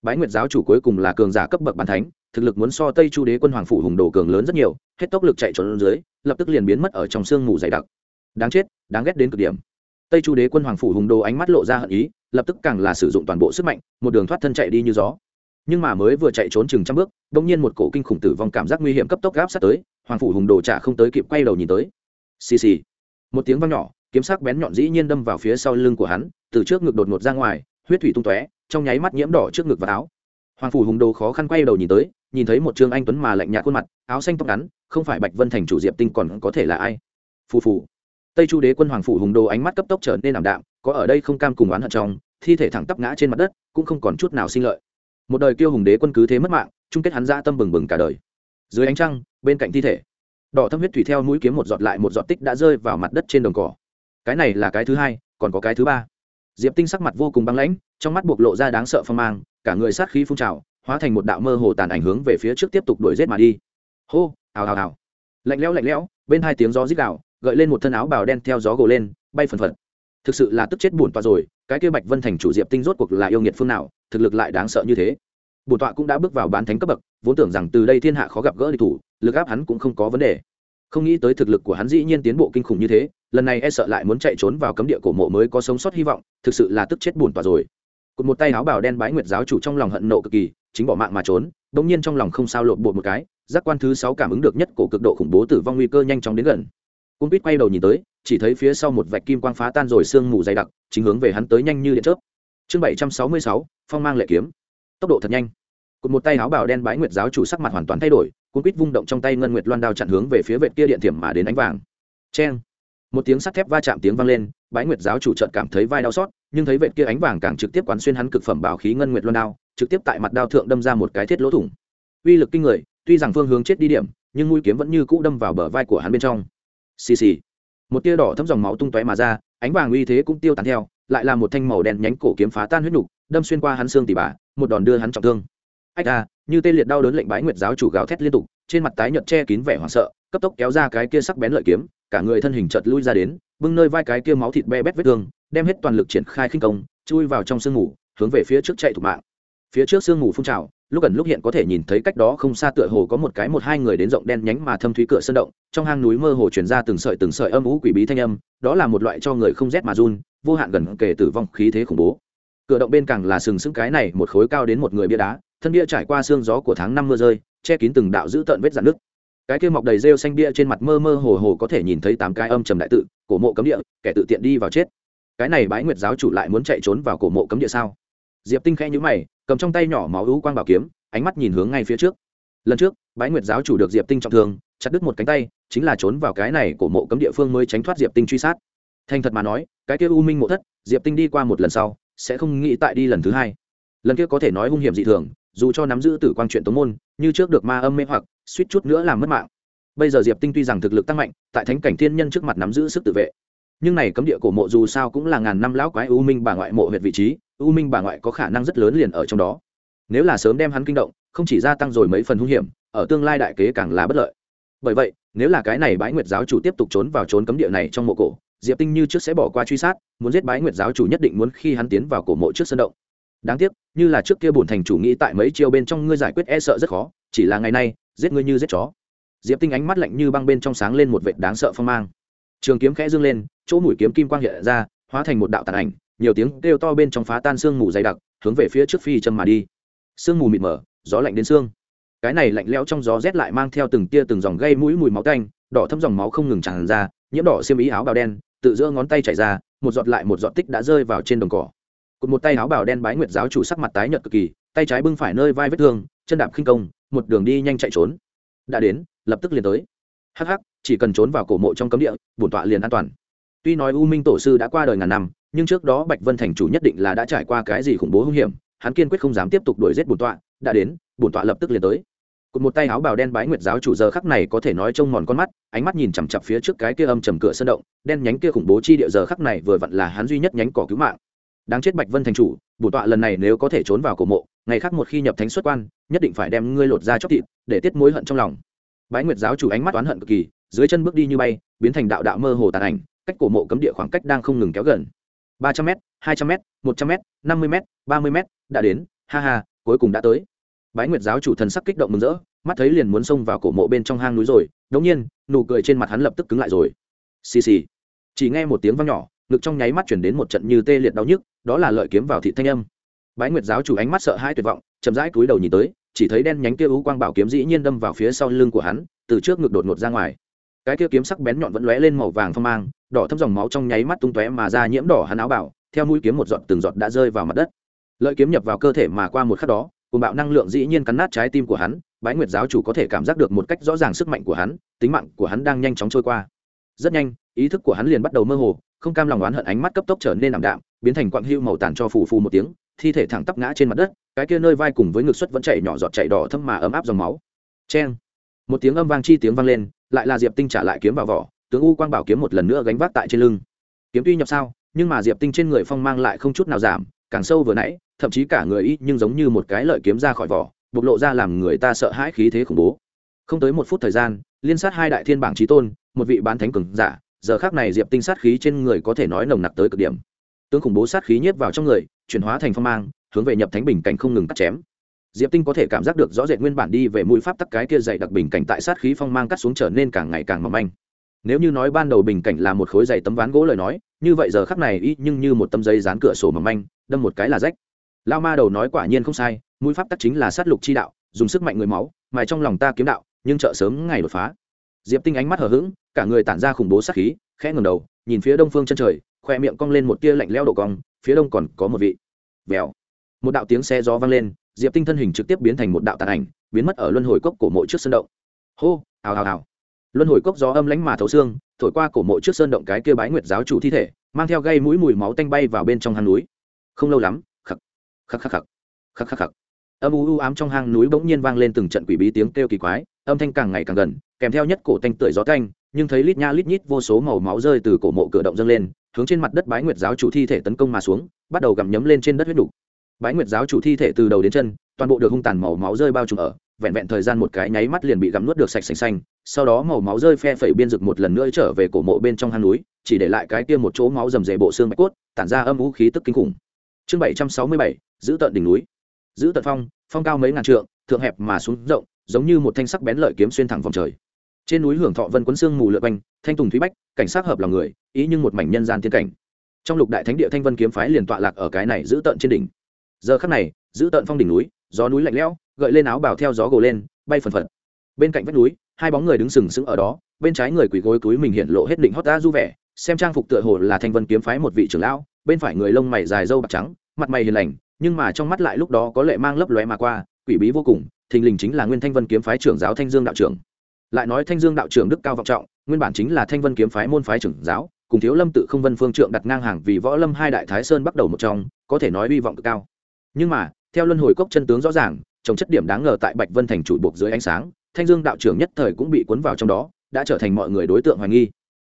Bái nguyệt giáo chủ cuối cùng là cường giả cấp bậc bàn thánh thực lực muốn so tây chu đế quân hoàng phủ hùng đồ cường lớn rất nhiều, hết tốc lực chạy trốn dưới, lập tức liền biến mất ở trong sương mù dày đặc. Đáng chết, đáng ghét đến cực điểm. Tây chu đế quân hoàng phủ hùng đồ ánh mắt lộ ra hận ý, lập tức càng là sử dụng toàn bộ sức mạnh, một đường thoát thân chạy đi như gió. Nhưng mà mới vừa chạy trốn chừng trăm bước đ ỗ n g nhiên một cổ kinh khủng tử vong cảm giác nguy hiểm cấp tốc gáp sát tới, hoàng phủ hùng đồ trả không tới kịp quay đầu nhìn tới. Xì xì. Một tiếng văng nhỏ, kiếm sắc bén nhọn dĩ nhiên đâm vào phía sau lưng của hắn, từ trước ngực đột ngột ra ngoài, huyết thủy tung tóe, trong nháy mắt nhiễm đỏ trước ngực và áo. Hoàng phủ hùng đồ khó khăn quay đầu nhìn tới nhìn thấy một trương anh tuấn mà lạnh nhạt khuôn mặt, áo xanh tóc ngắn, không phải bạch vân thành chủ diệp tinh còn có thể là ai? Phù phù. Tây chu đế quân hoàng phủ hùng đồ ánh mắt cấp tốc trở nên ảm đạm, có ở đây không cam cùng oán hận trong, thi thể thẳng tắp ngã trên mặt đất, cũng không còn chút nào sinh lợi. Một đời kiêu hùng đế quân cứ thế mất mạng, chung kết hắn ra tâm bừng bừng cả đời. Dưới ánh trăng, bên cạnh thi thể, đỏ thâm huyết thủy theo mũi kiếm một giọt lại một giọt tích đã rơi vào mặt đất trên đồng cỏ. Cái này là cái thứ hai, còn có cái thứ ba. Diệp tinh sắc mặt vô cùng băng lãnh, trong mắt bộc lộ ra đáng sợ phong mang, cả người sát khí phun trào hóa thành một đạo mơ hồ tàn ảnh hướng về phía trước tiếp tục đuổi giết mà đi. Hô, hào hào hào. Lạnh lẽo lạnh lẽo, bên hai tiếng gió rít gạo gợi lên một thân áo bào đen theo gió gồ lên, bay phần phật. Thực sự là tức chết bổn tọa rồi, cái kia bạch vân thành chủ diệp tinh rốt cuộc là yêu nghiệt phương nào, thực lực lại đáng sợ như thế. Bổn tọa cũng đã bước vào bán thánh cấp bậc, vốn tưởng rằng từ đây thiên hạ khó gặp gỡ địch thủ, lực áp hắn cũng không có vấn đề. Không nghĩ tới thực lực của hắn dĩ nhiên tiến bộ kinh khủng như thế, lần này e sợ lại muốn chạy trốn vào cấm địa cổ mộ mới có sống sót hy vọng, thực sự là tức chết bổn tọa rồi. Cụt một tay áo bào đen bái nguyệt giáo chủ trong lòng hận nộ cực kỳ chính bỏ mạng mà trốn đ nhiên trong lòng không sao lộn bột một cái, giác quan thứ sáu cảm ứng được nhất cổ cực độ khủng bố tử vong nguy cơ nhanh chóng đến gần. Cung quýt quay đầu nhìn tới, chỉ thấy phía sau một vạch kim quang phá tan rồi sương mù dày đặc, chính hướng về hắn tới nhanh như điện chớp. Chương bảy trăm sáu mươi sáu, phong mang lệ kiếm. Tốc độ thật nhanh. Cụt một tay áo bảo đen bái nguyệt giáo chủ sắc mặt hoàn toàn thay đổi cung quýt vung động trong tay ngân nguyệt loan đao chặn hướng về phía vệt kia điện thiểm mà đến ánh vàng. Cheng. Một tiếng sắt thép va chạm tiếng vang lên, bái nguyệt giáo chủ chợt cảm thấy vai đau xót, nhưng thấy vệt kia ánh vàng càng trực tiếp quán xuyên hắn cực phẩm bảo khí ngân nguyệt loan đao trực tiếp tại mặt đao thượng đâm ra một cái thiết lỗ thủng. Uy lực kinh người, tuy rằng phương hướng chết đi điểm, nhưng mũi kiếm vẫn như cũ đâm vào bờ vai của hắn bên trong. Xì xì. Một tia đỏ thấm dòng máu tung tóe mà ra, ánh vàng uy thế cũng tiêu tán theo, lại là một thanh màu đen nhánh cổ kiếm phá tan huyết nục, đâm xuyên qua hắn xương tỉ bà, một đòn đưa hắn trọng thương. Ách a, như tê liệt đau đớn lệnh bái nguyệt giáo chủ gào thét liên tục, trên mặt tái nhợt che kín vẻ hoảng sợ, cấp tốc kéo ra cái kia sắc bén lợi kiếm, cả người thân hình chợt lui ra đến, bưng nơi vai cái kia máu thịt be bét vết thương, đem hết toàn lực triển khai khinh công, chui vào trong sương ngủ, hướng về phía trước chạy thủ mạng phía trước sương ngủ phun trào, lúc ẩn lúc hiện có thể nhìn thấy cách đó không xa tựa hồ có một cái một hai người đến rộng đen nhánh mà thâm thúy cửa sơn động, trong hang núi mơ hồ truyền ra từng sợi từng sợi âm ú quỷ bí thanh âm, đó là một loại cho người không rét mà run, vô hạn gần kể tử vong khí thế khủng bố. Cửa động bên càng là sừng sững cái này một khối cao đến một người bia đá, thân bia trải qua xương gió của tháng năm mưa rơi, che kín từng đạo giữ tợn vết dạn nước cái kia mọc đầy rêu xanh bia trên mặt mơ mơ hồ hồ có thể nhìn thấy tám cái âm trầm đại tự, cổ mộ cấm địa, kẻ tự tiện đi vào chết. Cái này bái nguyệt giáo chủ lại muốn chạy trốn vào cổ mộ cấm địa sao? Diệp tinh khẽ nhữ mày cầm trong tay nhỏ máu ú quang bảo kiếm, ánh mắt nhìn hướng ngay phía trước. Lần trước, bái nguyệt giáo chủ được diệp tinh trọng thương, chặt đứt một cánh tay, chính là trốn vào cái này của mộ cấm địa phương mới tránh thoát diệp tinh truy sát. Thành thật mà nói, cái kia u minh mộ thất, diệp tinh đi qua một lần sau, sẽ không nghĩ tại đi lần thứ hai. Lần kia có thể nói hung hiểm dị thường, dù cho nắm giữ tử quang chuyện tống môn, như trước được ma âm mê hoặc, suýt chút nữa làm mất mạng. Bây giờ diệp tinh tuy rằng thực lực tăng mạnh, tại thánh cảnh thiên nhân trước mặt nắm giữ sức tự vệ nhưng này cấm địa cổ mộ dù sao cũng là ngàn năm lão quái u minh bà ngoại mộ huyệt vị trí, u minh bà ngoại có khả năng rất lớn liền ở trong đó. Nếu là sớm đem hắn kinh động, không chỉ gia tăng rồi mấy phần hung hiểm, ở tương lai đại kế càng là bất lợi. Bởi vậy, nếu là cái này bái nguyệt giáo chủ tiếp tục trốn vào trốn cấm địa này trong mộ cổ, diệp tinh như trước sẽ bỏ qua truy sát, muốn giết bái nguyệt giáo chủ nhất định muốn khi hắn tiến vào cổ mộ trước sân động. Đáng tiếc, như là trước kia bổn thành chủ nghĩ tại mấy chiêu bên trong ngươi giải quyết e sợ rất khó, chỉ là ngày nay, giết ngươi như giết chó. Diệp tinh ánh mắt lạnh như băng bên trong sáng lên một vệt đáng sợ phong mang trường kiếm khẽ dương lên, chỗ mũi kiếm kim quang hiện ra, hóa thành một đạo tàn ảnh, nhiều tiếng kêu to bên trong phá tan sương mù dày đặc, hướng về phía trước phi châm mà đi. Sương mù mịt mờ gió lạnh đến xương. Cái này lạnh lẽo trong gió rét lại mang theo từng tia từng dòng gây mũi mùi máu canh đỏ thâm dòng máu không ngừng tràn ra, nhiễm đỏ xiêm ý áo bào đen, tự giữa ngón tay chảy ra, một giọt lại một giọt tích đã rơi vào trên đồng cỏ. Cụt một tay áo bào đen bái nguyệt giáo chủ sắc mặt tái nhợt cực kỳ, tay trái bưng phải nơi vai vết thương, chân đạp khinh công, một đường đi nhanh chạy trốn. Đã đến, lập tức liền tới hắc hắc, chỉ cần trốn vào cổ mộ trong cấm địa, bổn tọa liền an toàn. Tuy nói u minh tổ sư đã qua đời ngàn năm, nhưng trước đó bạch vân thành chủ nhất định là đã trải qua cái gì khủng bố hung hiểm, hắn kiên quyết không dám tiếp tục đuổi giết bổn tọa, đã đến, bổn tọa lập tức liền tới. Cụt một tay áo bào đen bái nguyệt giáo chủ giờ khắc này có thể nói trông mòn con mắt, ánh mắt nhìn chằm chặp phía trước cái kia âm trầm cửa sân động, đen nhánh kia khủng bố chi địa giờ khắc này vừa vặn là hắn duy nhất nhánh cỏ cứu mạng. Đáng chết bạch vân thành chủ, bổn tọa lần này nếu có thể trốn vào cổ mộ, ngày khác một khi nhập thánh xuất quan, nhất định phải đem ngươi lột ra chóc thịt, để tiết mối hận trong lòng bái nguyệt giáo chủ ánh mắt oán hận cực kỳ, dưới chân bước đi như bay, biến thành đạo đạo mơ hồ tàn ảnh, cách cổ mộ cấm địa khoảng cách đang không ngừng kéo gần. Ba trăm m hai trăm m một trăm m năm mươi m ba mươi m đã đến, ha ha, cuối cùng đã tới. Bái nguyệt giáo chủ thần sắc kích động mừng rỡ, mắt thấy liền muốn xông vào cổ mộ bên trong hang núi rồi đống nhiên, nụ cười trên mặt hắn lập tức cứng lại rồi. Xì xì. Chỉ nghe một tiếng vang nhỏ, ngực trong nháy mắt chuyển đến một trận như tê liệt đau nhức, đó là lợi kiếm vào thị thanh âm. Bái nguyệt giáo chủ ánh mắt sợ hai tuyệt vọng, chậm rãi cúi đầu nhìn tới chỉ thấy đen nhánh kia ú quang bảo kiếm dĩ nhiên đâm vào phía sau lưng của hắn, từ trước ngực đột ngột ra ngoài. Cái kia kiếm sắc bén nhọn vẫn lóe lên màu vàng phong mang, đỏ thâm dòng máu trong nháy mắt tung tóe mà ra nhiễm đỏ hắn áo bảo, theo mũi kiếm một giọt từng giọt đã rơi vào mặt đất. Lợi kiếm nhập vào cơ thể mà qua một khắc đó cùng bạo năng lượng dĩ nhiên cắn nát trái tim của hắn, bái nguyệt giáo chủ có thể cảm giác được một cách rõ ràng sức mạnh của hắn, tính mạng của hắn đang nhanh chóng trôi qua. Rất nhanh, ý thức của hắn liền bắt đầu mơ hồ, không cam lòng oán hận ánh mắt cấp tốc trở nên ảm đạm, biến thành quặng hưu màu tàn cho phù phù một tiếng thi thể thẳng tắp ngã trên mặt đất, cái kia nơi vai cùng với ngực xuất vẫn chảy nhỏ giọt chảy đỏ thâm mà ấm áp dòng máu. Cheng! Một tiếng âm vang chi tiếng vang lên, lại là diệp tinh trả lại kiếm vào vỏ, tướng u quang bảo kiếm một lần nữa gánh vác tại trên lưng. Kiếm tuy nhập sao, nhưng mà diệp tinh trên người phong mang lại không chút nào giảm, càng sâu vừa nãy, thậm chí cả người ít nhưng giống như một cái lợi kiếm ra khỏi vỏ, bộc lộ ra làm người ta sợ hãi khí thế khủng bố. Không tới một phút thời gian, liên sát hai đại thiên bảng trí tôn, một vị bán thánh cường giả, giờ khác này diệp tinh sát khí trên người có thể nói nồng nặc tới cực điểm. Tướng khủng bố sát khí nhiếp vào trong người chuyển hóa thành phong mang, hướng về nhập thánh bình cảnh không ngừng cắt chém. Diệp tinh có thể cảm giác được rõ rệt nguyên bản đi về mũi pháp tắc cái kia dày đặc bình cảnh tại sát khí phong mang cắt xuống trở nên càng ngày càng mỏng manh. Nếu như nói ban đầu bình cảnh là một khối dày tấm ván gỗ lời nói, như vậy giờ khắc này ít nhưng như một tấm giấy dán cửa sổ mỏng manh, đâm một cái là rách. Lao ma đầu nói quả nhiên không sai, mũi pháp tắc chính là sát lục chi đạo, dùng sức mạnh người máu mài trong lòng ta kiếm đạo, nhưng chợ sớm ngày đột phá. Diệp tinh ánh mắt hờ hững, cả người tản ra khủng bố sát khí, khẽ ngầm đầu, nhìn phía đông phương chân trời, khoe miệng cong lên một tia lạnh leo độ cong phía đông còn có một vị. Vèo. Một đạo tiếng xe gió vang lên, diệp tinh thân hình trực tiếp biến thành một đạo tàn ảnh, biến mất ở luân hồi cốc cổ mộ trước sân động. Hô, hào hào hào. Luân hồi cốc gió âm lánh mà thấu xương, thổi qua cổ mộ trước sơn động cái kia bái nguyệt giáo chủ thi thể, mang theo gây mũi mùi máu tanh bay vào bên trong hang núi. Không lâu lắm, khắc khắc khắc khắc khắc khắc khắc. Âm u u ám trong hang núi bỗng nhiên vang lên từng trận quỷ bí tiếng kêu kỳ quái, âm thanh càng ngày càng gần, kèm theo nhất cổ tanh tưởi gió tanh, nhưng thấy lít nha lít nhít vô số màu máu rơi từ cổ mộ cửa động dâng lên hướng trên mặt đất bái nguyệt giáo chủ thi thể tấn công mà xuống, bắt đầu gặm nhấm lên trên đất huyết đủ. bái nguyệt giáo chủ thi thể từ đầu đến chân, toàn bộ được hung tàn màu máu rơi bao trùm ở, vẹn vẹn thời gian một cái nháy mắt liền bị gặm nuốt được sạch sành xanh, sau đó màu máu rơi phe phẩy biên rực một lần nữa trở về cổ mộ bên trong hang núi, chỉ để lại cái kia một chỗ máu rầm rề bộ xương bạch cốt, tản ra âm vũ khí tức kinh khủng. Chương bảy trăm sáu mươi bảy, giữ tận đỉnh núi. Giữ tận phong phong cao mấy ngàn trượng, thượng hẹp mà xuống rộng, giống như một thanh sắc bén lợi kiếm xuyên thẳng vòng trời trên núi hưởng thọ vân quấn xương mù lượn quanh, thanh tùng thúy bách, cảnh sát hợp lòng người, ý như một mảnh nhân gian tiên cảnh. Trong lục đại thánh địa thanh vân kiếm phái liền tọa lạc ở cái này giữ tận trên đỉnh. Giờ khắc này, giữ tận phong đỉnh núi, gió núi lạnh lẽo, gợi lên áo bào theo gió gồ lên, bay phần phật. Bên cạnh vách núi, hai bóng người đứng sừng sững ở đó, bên trái người quỳ gối túi mình hiện lộ hết định hót ta du vẻ, xem trang phục tựa hồ là thanh vân kiếm phái một vị trưởng lão, bên phải người lông mày dài râu bạc trắng, mặt mày hiền lành, nhưng mà trong mắt lại lúc đó có lệ mang lấp lóe mà qua, quỷ bí vô cùng, thình lình chính là nguyên thanh vân kiếm phái trưởng giáo thanh dương đạo trưởng lại nói thanh dương đạo trưởng đức cao vọng trọng, nguyên bản chính là thanh vân kiếm phái môn phái trưởng giáo, cùng thiếu lâm tự không vân phương trượng đặt ngang hàng vì võ lâm hai đại thái sơn bắt đầu một trong, có thể nói hy vọng cực cao. Nhưng mà, theo luân hồi cốc chân tướng rõ ràng, trồng chất điểm đáng ngờ tại bạch vân thành chủ buộc dưới ánh sáng, thanh dương đạo trưởng nhất thời cũng bị cuốn vào trong đó, đã trở thành mọi người đối tượng hoài nghi.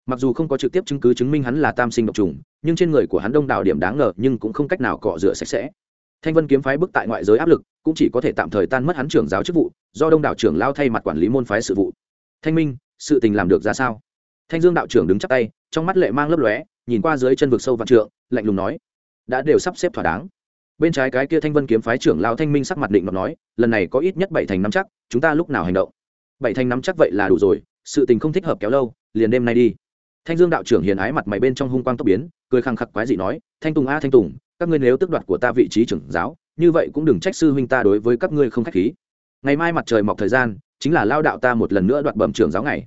Mặc dù không có trực tiếp chứng cứ chứng minh hắn là tam sinh độc trùng, nhưng trên người của hắn đông đảo điểm đáng ngờ nhưng cũng không cách nào cọ rửa sạch sẽ. Thanh vân kiếm phái bức tại ngoại giới áp lực, cũng chỉ có thể tạm thời tan mất hắn trưởng giáo chức vụ, do đông đảo trưởng lao thay mặt quản lý môn phái sự vụ thanh minh, sự tình làm được ra sao? Thanh dương đạo trưởng đứng chắc tay, trong mắt lệ mang lấp lóe, nhìn qua dưới chân vực sâu vạn trượng, lạnh lùng nói, đã đều sắp xếp thỏa đáng. Bên trái cái kia thanh vân kiếm phái trưởng lao thanh minh sắc mặt định ngọc nói, lần này có ít nhất bảy thành năm chắc, chúng ta lúc nào hành động? Bảy thành năm chắc vậy là đủ rồi, sự tình không thích hợp kéo lâu, liền đêm nay đi. Thanh dương đạo trưởng hiền ái mặt mày bên trong hung quang tốc biến, cười khăng khắc quái dị nói, thanh tùng a, thanh tùng, các ngươi nếu tước đoạt của ta vị trí trưởng giáo, như vậy cũng đừng trách sư huynh ta đối với các ngươi không khách khí. Ngày mai mặt trời mọc thời gian chính là lao đạo ta một lần nữa đoạt bẩm trưởng giáo ngày.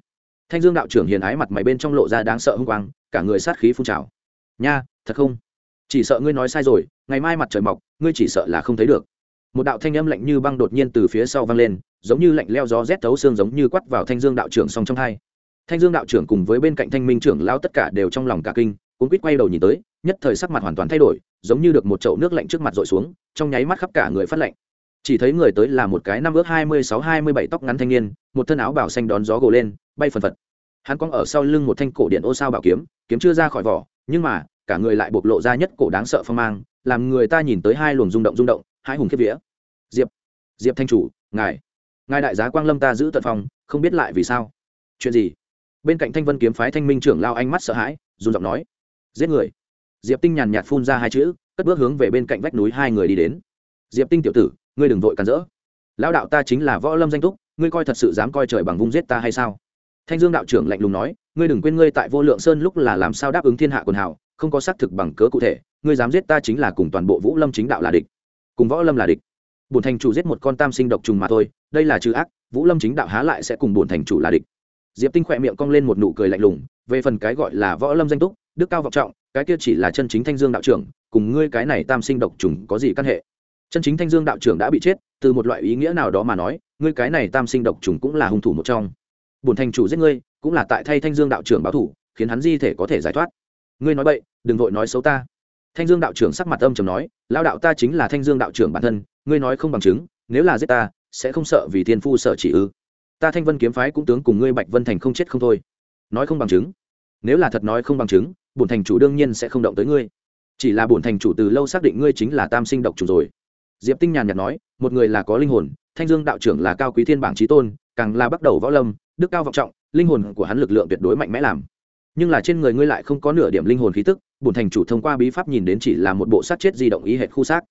Thanh dương đạo trưởng hiền ái mặt mày bên trong lộ ra đáng sợ hung quang, cả người sát khí phun trào. Nha, thật không? Chỉ sợ ngươi nói sai rồi, ngày mai mặt trời mọc, ngươi chỉ sợ là không thấy được. Một đạo thanh âm lạnh như băng đột nhiên từ phía sau vang lên, giống như lạnh leo gió rét thấu xương giống như quắt vào thanh dương đạo trưởng song trong hai. Thanh dương đạo trưởng cùng với bên cạnh thanh minh trưởng lao tất cả đều trong lòng cả kinh cuốn quýt quay đầu nhìn tới, nhất thời sắc mặt hoàn toàn thay đổi, giống như được một chậu nước lạnh trước mặt dội xuống, trong nháy mắt khắp cả người phát lạnh chỉ thấy người tới là một cái năm ước hai mươi sáu, hai mươi bảy tóc ngắn thanh niên, một thân áo bảo xanh đón gió gồ lên, bay phần phật. Hắn cong ở sau lưng một thanh cổ điện ô sao bảo kiếm kiếm chưa ra khỏi vỏ, nhưng mà, cả người lại bộc lộ ra nhất cổ đáng sợ phong mang, làm người ta nhìn tới hai luồng rung động rung động, hai hùng kiếp vía. Diệp diệp thanh chủ, ngài ngài đại giá quang lâm ta giữ tận phòng, không biết lại vì sao. Chuyện gì? Bên cạnh thanh vân kiếm phái thanh minh trưởng lao ánh mắt sợ hãi, run giọng nói. Giết người. Diệp tinh nhàn nhạt phun ra hai chữ, cất bước hướng về bên cạnh vách núi hai người đi đến. Diệp tinh tiểu tử ngươi đừng vội cản rỡ. Lão đạo ta chính là võ lâm danh túc, ngươi coi thật sự dám coi trời bằng vung giết ta hay sao? Thanh dương đạo trưởng lạnh lùng nói, ngươi đừng quên ngươi tại vô lượng sơn lúc là làm sao đáp ứng thiên hạ quần hào, không có xác thực bằng cớ cụ thể, ngươi dám giết ta chính là cùng toàn bộ vũ lâm chính đạo là địch. Cùng võ lâm là địch. Bổn thành chủ giết một con tam sinh độc trùng mà thôi, đây là trừ ác, vũ lâm chính đạo há lại sẽ cùng bổn thành chủ là địch. Diệp tinh khỏe miệng cong lên một nụ cười lạnh lùng, về phần cái gọi là võ lâm danh túc, đức cao vọng trọng, cái kia chỉ là chân chính thanh dương đạo trưởng, cùng ngươi cái này tam sinh độc trùng có gì căn hệ? Chân chính thanh dương đạo trưởng đã bị chết, từ một loại ý nghĩa nào đó mà nói, ngươi cái này tam sinh độc trùng cũng là hung thủ một trong. Bổn thành chủ giết ngươi, cũng là tại thay thanh dương đạo trưởng báo thủ, khiến hắn di thể có thể giải thoát. Ngươi nói vậy đừng vội nói xấu ta. Thanh dương đạo trưởng sắc mặt âm trầm nói lao đạo ta chính là thanh dương đạo trưởng bản thân, ngươi nói không bằng chứng, nếu là giết ta, sẽ không sợ vì thiên phu sợ chỉ ư. Ta thanh vân kiếm phái cũng tướng cùng ngươi bạch vân thành không chết không thôi. Nói không bằng chứng. Nếu là thật nói không bằng chứng, bổn thành chủ đương nhiên sẽ không động tới ngươi. Chỉ là bổn thành chủ từ lâu xác định ngươi chính là tam sinh độc chủ rồi diệp tinh nhàn nhạt nói, một người là có linh hồn, thanh dương đạo trưởng là cao quý thiên bảng trí tôn, càng là bắt đầu võ lâm, đức cao vọng trọng, linh hồn của hắn lực lượng tuyệt đối mạnh mẽ làm. Nhưng là trên người ngươi lại không có nửa điểm linh hồn khí tức bùn thành chủ thông qua bí pháp nhìn đến chỉ là một bộ sát chết di động ý hệ khu xác.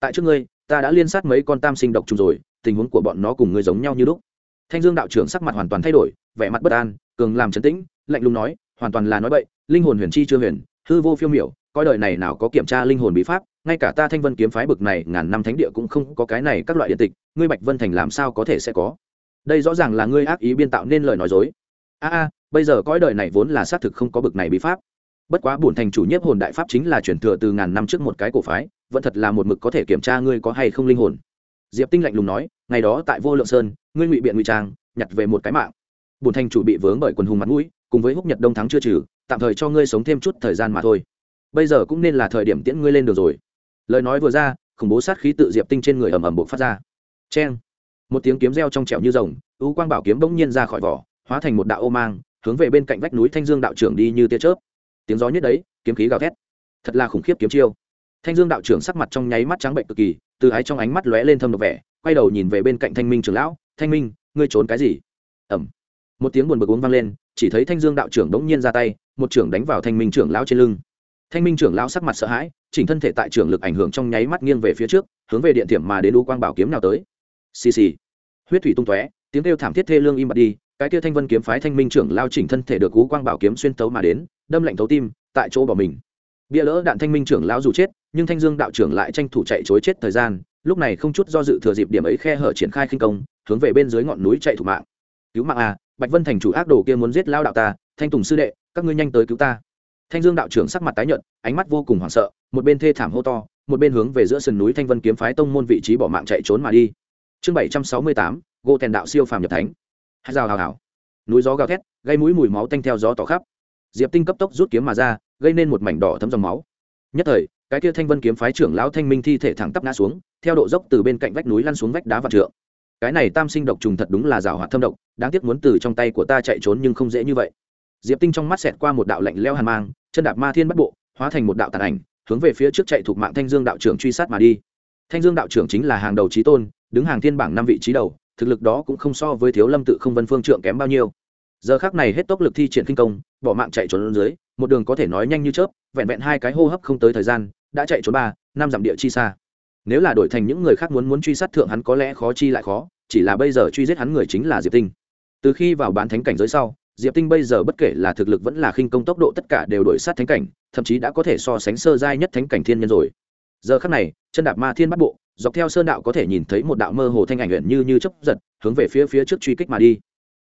Tại trước ngươi, ta đã liên sát mấy con tam sinh độc trùng rồi, tình huống của bọn nó cùng ngươi giống nhau như lúc. Thanh dương đạo trưởng sắc mặt hoàn toàn thay đổi, vẻ mặt bất an, cường làm trấn tĩnh, lạnh lùng nói, hoàn toàn là nói bậy, linh hồn huyền chi chưa huyền, hư vô phiêu miểu, coi đời này nào có kiểm tra linh hồn bí pháp ngay cả ta thanh vân kiếm phái bực này, ngàn năm thánh địa cũng không có cái này các loại điện tịch, ngươi bạch vân thành làm sao có thể sẽ có? Đây rõ ràng là ngươi ác ý biên tạo nên lời nói dối. A a, bây giờ cõi đời này vốn là xác thực không có bực này bí pháp. Bất quá bổn thành chủ nhiếp hồn đại pháp chính là chuyển thừa từ ngàn năm trước một cái cổ phái, vẫn thật là một mực có thể kiểm tra ngươi có hay không linh hồn. Diệp tinh lạnh lùng nói, ngày đó tại vô lượng sơn, ngươi ngụy biện ngụy trang, nhặt về một cái mạng. Bổn thành chủ bị vướng bởi quần hùng mặt mũi, cùng với húc nhật đông thắng chưa trừ, tạm thời cho ngươi sống thêm chút thời gian mà thôi. Bây giờ cũng nên là thời điểm tiễn ngươi lên được rồi lời nói vừa ra, khủng bố sát khí tự diệp tinh trên người ầm ầm buộc phát ra. Cheng! Một tiếng kiếm reo trong trẻo như rồng, ưu quang bảo kiếm bỗng nhiên ra khỏi vỏ, hóa thành một đạo ô mang, hướng về bên cạnh vách núi thanh dương đạo trưởng đi như tia chớp. Tiếng gió nhất đấy, kiếm khí gào thét. Thật là khủng khiếp kiếm chiêu. Thanh dương đạo trưởng sắc mặt trong nháy mắt trắng bệnh cực kỳ, từ ái trong ánh mắt lóe lên thâm độc vẻ, quay đầu nhìn về bên cạnh thanh minh trưởng lão, thanh minh, ngươi trốn cái gì? Ẩm một tiếng buồn bực uống vang lên, chỉ thấy thanh dương đạo trưởng đống nhiên ra tay, một trưởng đánh vào thanh minh trưởng lão trên lưng thanh minh trưởng lão sắc mặt sợ hãi, chỉnh thân thể tại trưởng lực ảnh hưởng trong nháy mắt nghiêng về phía trước, hướng về điện thiểm mà đến u quang bảo kiếm nào tới. Xì xì. Huyết thủy tung tóe, tiếng kêu thảm thiết thê lương im bặt đi, cái kia thanh vân kiếm phái thanh minh trưởng lao chỉnh thân thể được u quang bảo kiếm xuyên tấu mà đến, đâm lạnh thấu tim, tại chỗ bỏ mình. Bia lỡ đạn thanh minh trưởng lão dù chết, nhưng thanh dương đạo trưởng lại tranh thủ chạy chối chết thời gian, lúc này không chút do dự thừa dịp điểm ấy khe hở triển khai khinh công, hướng về bên dưới ngọn núi chạy thủ mạng. Cứu mạng à bạch vân thành chủ ác đồ kia muốn giết lao đạo ta, thanh tùng sư đệ, các ngươi nhanh tới cứu ta thanh dương đạo trưởng sắc mặt tái nhợt, ánh mắt vô cùng hoảng sợ, một bên thê thảm hô to, một bên hướng về giữa sườn núi thanh vân kiếm phái tông môn vị trí bỏ mạng chạy trốn mà đi. Chương bảy trăm sáu mươi tám gỗ tèn đạo siêu phàm nhập thánh. Hát rào hào hào. Núi gió gào thét, gây mũi mùi máu tanh theo gió tỏ khắp. Diệp tinh cấp tốc rút kiếm mà ra, gây nên một mảnh đỏ thấm dòng máu. Nhất thời, cái kia thanh vân kiếm phái trưởng lão thanh minh thi thể thẳng tắp ngã xuống, theo độ dốc từ bên cạnh vách núi lăn xuống vách đá và trượng. Cái này tam sinh độc trùng thật đúng là rào hoạt thâm độc, đáng tiếc muốn từ trong tay của ta chạy trốn nhưng không dễ như vậy. Diệp tinh trong mắt xẹt qua một đạo lạnh leo hàn mang chân đạp ma thiên bắt bộ, hóa thành một đạo tàn ảnh, hướng về phía trước chạy thuộc mạng thanh dương đạo trưởng truy sát mà đi. Thanh dương đạo trưởng chính là hàng đầu trí tôn, đứng hàng thiên bảng năm vị trí đầu, thực lực đó cũng không so với thiếu lâm tự không vân phương trượng kém bao nhiêu. Giờ khác này hết tốc lực thi triển kinh công, bỏ mạng chạy trốn dưới, một đường có thể nói nhanh như chớp, vẹn vẹn hai cái hô hấp không tới thời gian, đã chạy trốn ba, năm dặm địa chi xa. Nếu là đổi thành những người khác muốn muốn truy sát thượng hắn có lẽ khó chi lại khó, chỉ là bây giờ truy giết hắn người chính là diệp tinh. Từ khi vào bán thánh cảnh giới sau diệp tinh bây giờ bất kể là thực lực vẫn là khinh công tốc độ tất cả đều đổi sát thánh cảnh, thậm chí đã có thể so sánh sơ giai nhất thánh cảnh thiên nhân rồi. Giờ khắc này, chân đạp ma thiên bắt bộ, dọc theo sơn đạo có thể nhìn thấy một đạo mơ hồ thanh ảnh luyện như như chấp giật, hướng về phía phía trước truy kích mà đi.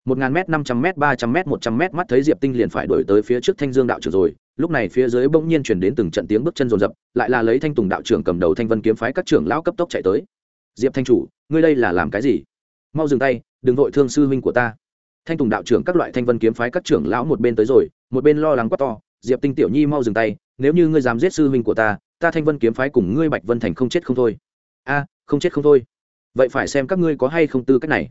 Một ngàn m năm trăm m ba trăm m một trăm m mắt thấy diệp tinh liền phải đổi tới phía trước thanh dương đạo trưởng rồi. Lúc này phía dưới bỗng nhiên chuyển đến từng trận tiếng bước chân rồn rập lại là lấy thanh tùng đạo trưởng cầm đầu thanh vân kiếm phái các trưởng lão cấp tốc chạy tới. Diệp thanh chủ, ngươi đây là làm cái gì? Mau dừng tay, đừng vội thương sư huynh của ta thanh tùng đạo trưởng các loại thanh vân kiếm phái các trưởng lão một bên tới rồi, một bên lo lắng quá to, diệp tinh tiểu nhi mau dừng tay, nếu như ngươi dám giết sư huynh của ta ta thanh vân kiếm phái cùng ngươi bạch vân thành không chết không thôi. A, không chết không thôi? Vậy phải xem các ngươi có hay không tư cách này.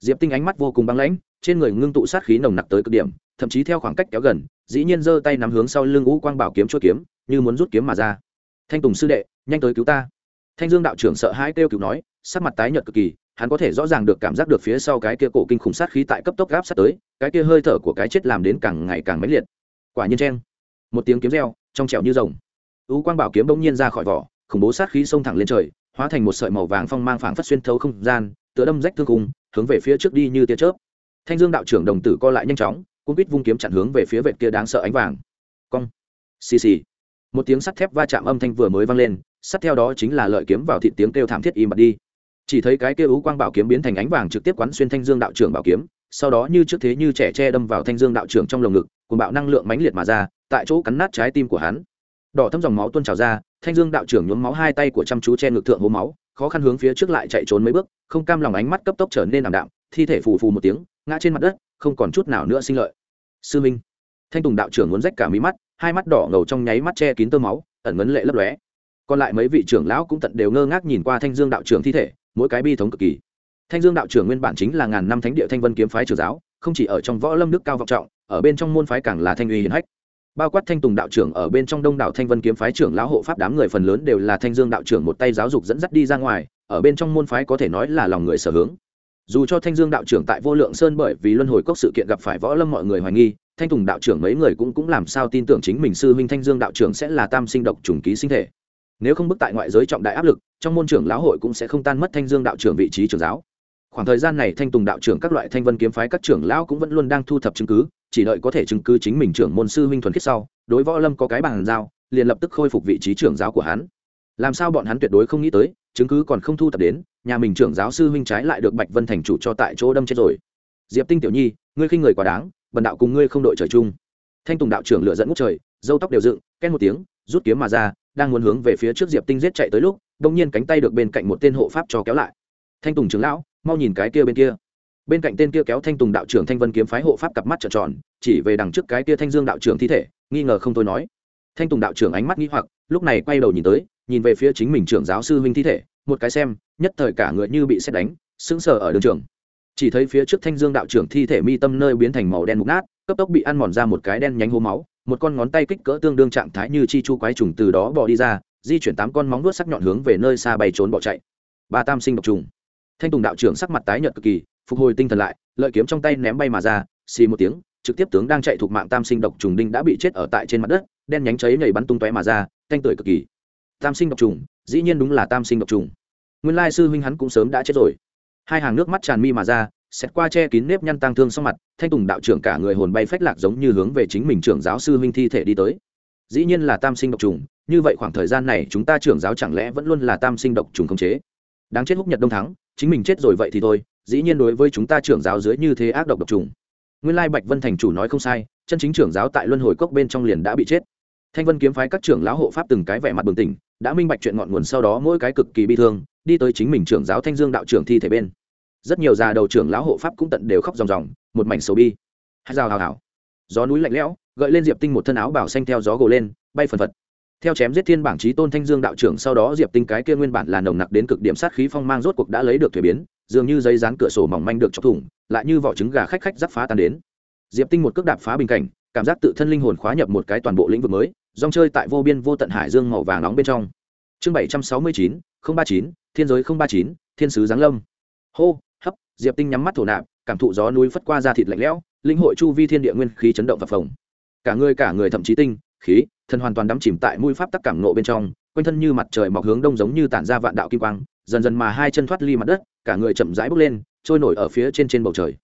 Diệp tinh ánh mắt vô cùng băng lãnh, trên người ngưng tụ sát khí nồng nặc tới cực điểm, thậm chí theo khoảng cách kéo gần, dĩ nhiên giơ tay nắm hướng sau lưng ngũ quang bảo kiếm chốt kiếm, như muốn rút kiếm mà ra. Thanh tùng sư đệ, nhanh tới cứu ta. Thanh dương đạo trưởng sợ hãi kêu cứu nói, sắc mặt tái nhợt cực kỳ hắn có thể rõ ràng được cảm giác được phía sau cái kia cổ kinh khủng sát khí tại cấp tốc gáp sát tới, cái kia hơi thở của cái chết làm đến càng ngày càng mãnh liệt. Quả nhiên chen một tiếng kiếm reo, trong trẻo như rồng. U quang bảo kiếm bỗng nhiên ra khỏi vỏ, khủng bố sát khí xông thẳng lên trời, hóa thành một sợi màu vàng phong mang phảng phất xuyên thấu không gian, tựa đâm rách thương cùng hướng về phía trước đi như tia chớp. Thanh dương đạo trưởng đồng tử co lại nhanh chóng cũng biết vung kiếm chặn hướng về phía vệt kia đáng sợ ánh vàng. Cong. Xì xì. Một tiếng sắt thép va chạm âm thanh vừa mới vang lên, sắt theo đó chính là lợi kiếm vào thị tiếng kêu thảm thiết im bặt đi chỉ thấy cái kia ú quang bảo kiếm biến thành ánh vàng trực tiếp quán xuyên thanh dương đạo trưởng bảo kiếm, sau đó như trước thế như trẻ tre đâm vào thanh dương đạo trưởng trong lồng ngực cùng bạo năng lượng mãnh liệt mà ra, tại chỗ cắn nát trái tim của hắn. Đỏ thâm dòng máu tuôn trào ra, thanh dương đạo trưởng nhuốm máu hai tay của chăm chú che ngực thượng hố máu, khó khăn hướng phía trước lại chạy trốn mấy bước, không cam lòng ánh mắt cấp tốc trở nên ảm đạm, thi thể phù phù một tiếng, ngã trên mặt đất, không còn chút nào nữa sinh lợi. Sư minh, thanh tùng đạo trưởng muốn rách cả mí mắt, hai mắt đỏ ngầu trong nháy mắt che kín tơ máu, ẩn ngấn lệ lấp lóe. Còn lại mấy vị trưởng lão cũng tận đều ngơ ngác nhìn qua thanh dương đạo trưởng thi thể mỗi cái bi thống cực kỳ. Thanh dương đạo trưởng nguyên bản chính là ngàn năm thánh địa thanh vân kiếm phái trưởng giáo, không chỉ ở trong võ lâm đức cao vọng trọng, ở bên trong môn phái càng là thanh uy hiển hách. Bao quát thanh tùng đạo trưởng ở bên trong đông đảo thanh vân kiếm phái trưởng lão hộ pháp đám người phần lớn đều là thanh dương đạo trưởng một tay giáo dục dẫn dắt đi ra ngoài, ở bên trong môn phái có thể nói là lòng người sở hướng. Dù cho thanh dương đạo trưởng tại vô lượng sơn bởi vì luân hồi cốc sự kiện gặp phải võ lâm mọi người hoài nghi, thanh tùng đạo trưởng mấy người cũng cũng làm sao tin tưởng chính mình sư huynh thanh dương đạo trưởng sẽ là tam sinh độc trùng ký sinh thể nếu không bức tại ngoại giới trọng đại áp lực, trong môn trưởng lão hội cũng sẽ không tan mất thanh dương đạo trưởng vị trí trưởng giáo. Khoảng thời gian này thanh tùng đạo trưởng các loại thanh vân kiếm phái các trưởng lão cũng vẫn luôn đang thu thập chứng cứ, chỉ đợi có thể chứng cứ chính mình trưởng môn sư huynh thuần khiết sau, đối võ lâm có cái bàn giao, liền lập tức khôi phục vị trí trưởng giáo của hắn. Làm sao bọn hắn tuyệt đối không nghĩ tới, chứng cứ còn không thu thập đến, nhà mình trưởng giáo sư huynh trái lại được bạch vân thành chủ cho tại chỗ đâm chết rồi. Diệp tinh tiểu nhi, ngươi khinh người quá đáng, bần đạo cùng ngươi không đội trời chung. Thanh tùng đạo trưởng lựa dẫn ngút trời dâu tóc đều dựng ken một tiếng, rút kiếm mà ra đang muốn hướng về phía trước diệp tinh giết chạy tới lúc đông nhiên cánh tay được bên cạnh một tên hộ pháp cho kéo lại. Thanh tùng trưởng lão, mau nhìn cái kia bên kia. Bên cạnh tên kia kéo thanh tùng đạo trưởng thanh vân kiếm phái hộ pháp cặp mắt trợn tròn, chỉ về đằng trước cái kia thanh dương đạo trưởng thi thể, nghi ngờ không thôi nói. Thanh tùng đạo trưởng ánh mắt nghĩ hoặc, lúc này quay đầu nhìn tới, nhìn về phía chính mình trưởng giáo sư huynh thi thể, một cái xem, nhất thời cả người như bị xét đánh, sững sờ ở đường trường. Chỉ thấy phía trước thanh dương đạo trưởng thi thể mi tâm nơi biến thành màu đen mục nát, cấp tốc bị ăn mòn ra một cái đen nhánh hố máu một con ngón tay kích cỡ tương đương trạng thái như chi chu quái trùng từ đó bỏ đi ra, di chuyển tám con móng vuốt sắc nhọn hướng về nơi xa bay trốn bỏ chạy. Ba tam sinh độc trùng. Thanh tùng đạo trưởng sắc mặt tái nhợt cực kỳ, phục hồi tinh thần lại, lợi kiếm trong tay ném bay mà ra, xì một tiếng, trực tiếp tướng đang chạy thuộc mạng tam sinh độc trùng đinh đã bị chết ở tại trên mặt đất, đen nhánh cháy nhảy bắn tung tóe mà ra thanh tuổi cực kỳ. Tam sinh độc trùng, dĩ nhiên đúng là tam sinh độc trùng. Nguyên lai sư huynh hắn cũng sớm đã chết rồi. Hai hàng nước mắt tràn mi mà ra xét qua che kín nếp nhăn tăng thương sau mặt, thanh tùng đạo trưởng cả người hồn bay phách lạc giống như hướng về chính mình trưởng giáo sư huynh thi thể đi tới. Dĩ nhiên là tam sinh độc trùng, như vậy khoảng thời gian này chúng ta trưởng giáo chẳng lẽ vẫn luôn là tam sinh độc trùng không chế? Đáng chết húc nhật đông thắng, chính mình chết rồi vậy thì thôi, dĩ nhiên đối với chúng ta trưởng giáo dưới như thế ác độc độc trùng. Nguyên lai bạch vân thành chủ nói không sai, chân chính trưởng giáo tại luân hồi cốc bên trong liền đã bị chết. Thanh vân kiếm phái các trưởng lão hộ pháp từng cái vẻ mặt bừng tỉnh, đã minh bạch chuyện ngọn nguồn sau đó mỗi cái cực kỳ bi thương, đi tới chính mình trưởng giáo thanh dương đạo trưởng thi thể bên rất nhiều già đầu trưởng lão hộ pháp cũng tận đều khóc ròng ròng, một mảnh sầu bi. Hát rào, hào hào. Gió núi lạnh lẽo, gợi lên diệp tinh một thân áo bảo xanh theo gió gồ lên, bay phần phật. Theo chém giết thiên bảng trí tôn thanh dương đạo trưởng, sau đó diệp tinh cái kia nguyên bản là nồng nặc đến cực điểm sát khí phong mang rốt cuộc đã lấy được thuế biến, dường như giấy dán cửa sổ mỏng manh được chọc thủng, lại như vỏ trứng gà khách khách giáp phá tan đến. Diệp tinh một cước đạp phá bình cảnh, cảm giác tự thân linh hồn khóa nhập một cái toàn bộ lĩnh vực mới dòng chơi tại vô biên vô tận hải dương màu vàng nóng bên trong. Chương bảy trăm sáu mươi chín ba chín, thiên giới ba chín, thiên sứ giáng lâm. Hô diệp tinh nhắm mắt thổ nạp, cảm thụ gió núi phất qua ra thịt lạnh lẽo, linh hội chu vi thiên địa nguyên khí chấn động và phồng. Cả người cả người thậm chí tinh, khí, thân hoàn toàn đắm chìm tại mũi pháp tắc cảm nộ bên trong, quanh thân như mặt trời mọc hướng đông giống như tản ra vạn đạo kim quang, dần dần mà hai chân thoát ly mặt đất, cả người chậm rãi bước lên, trôi nổi ở phía trên trên bầu trời.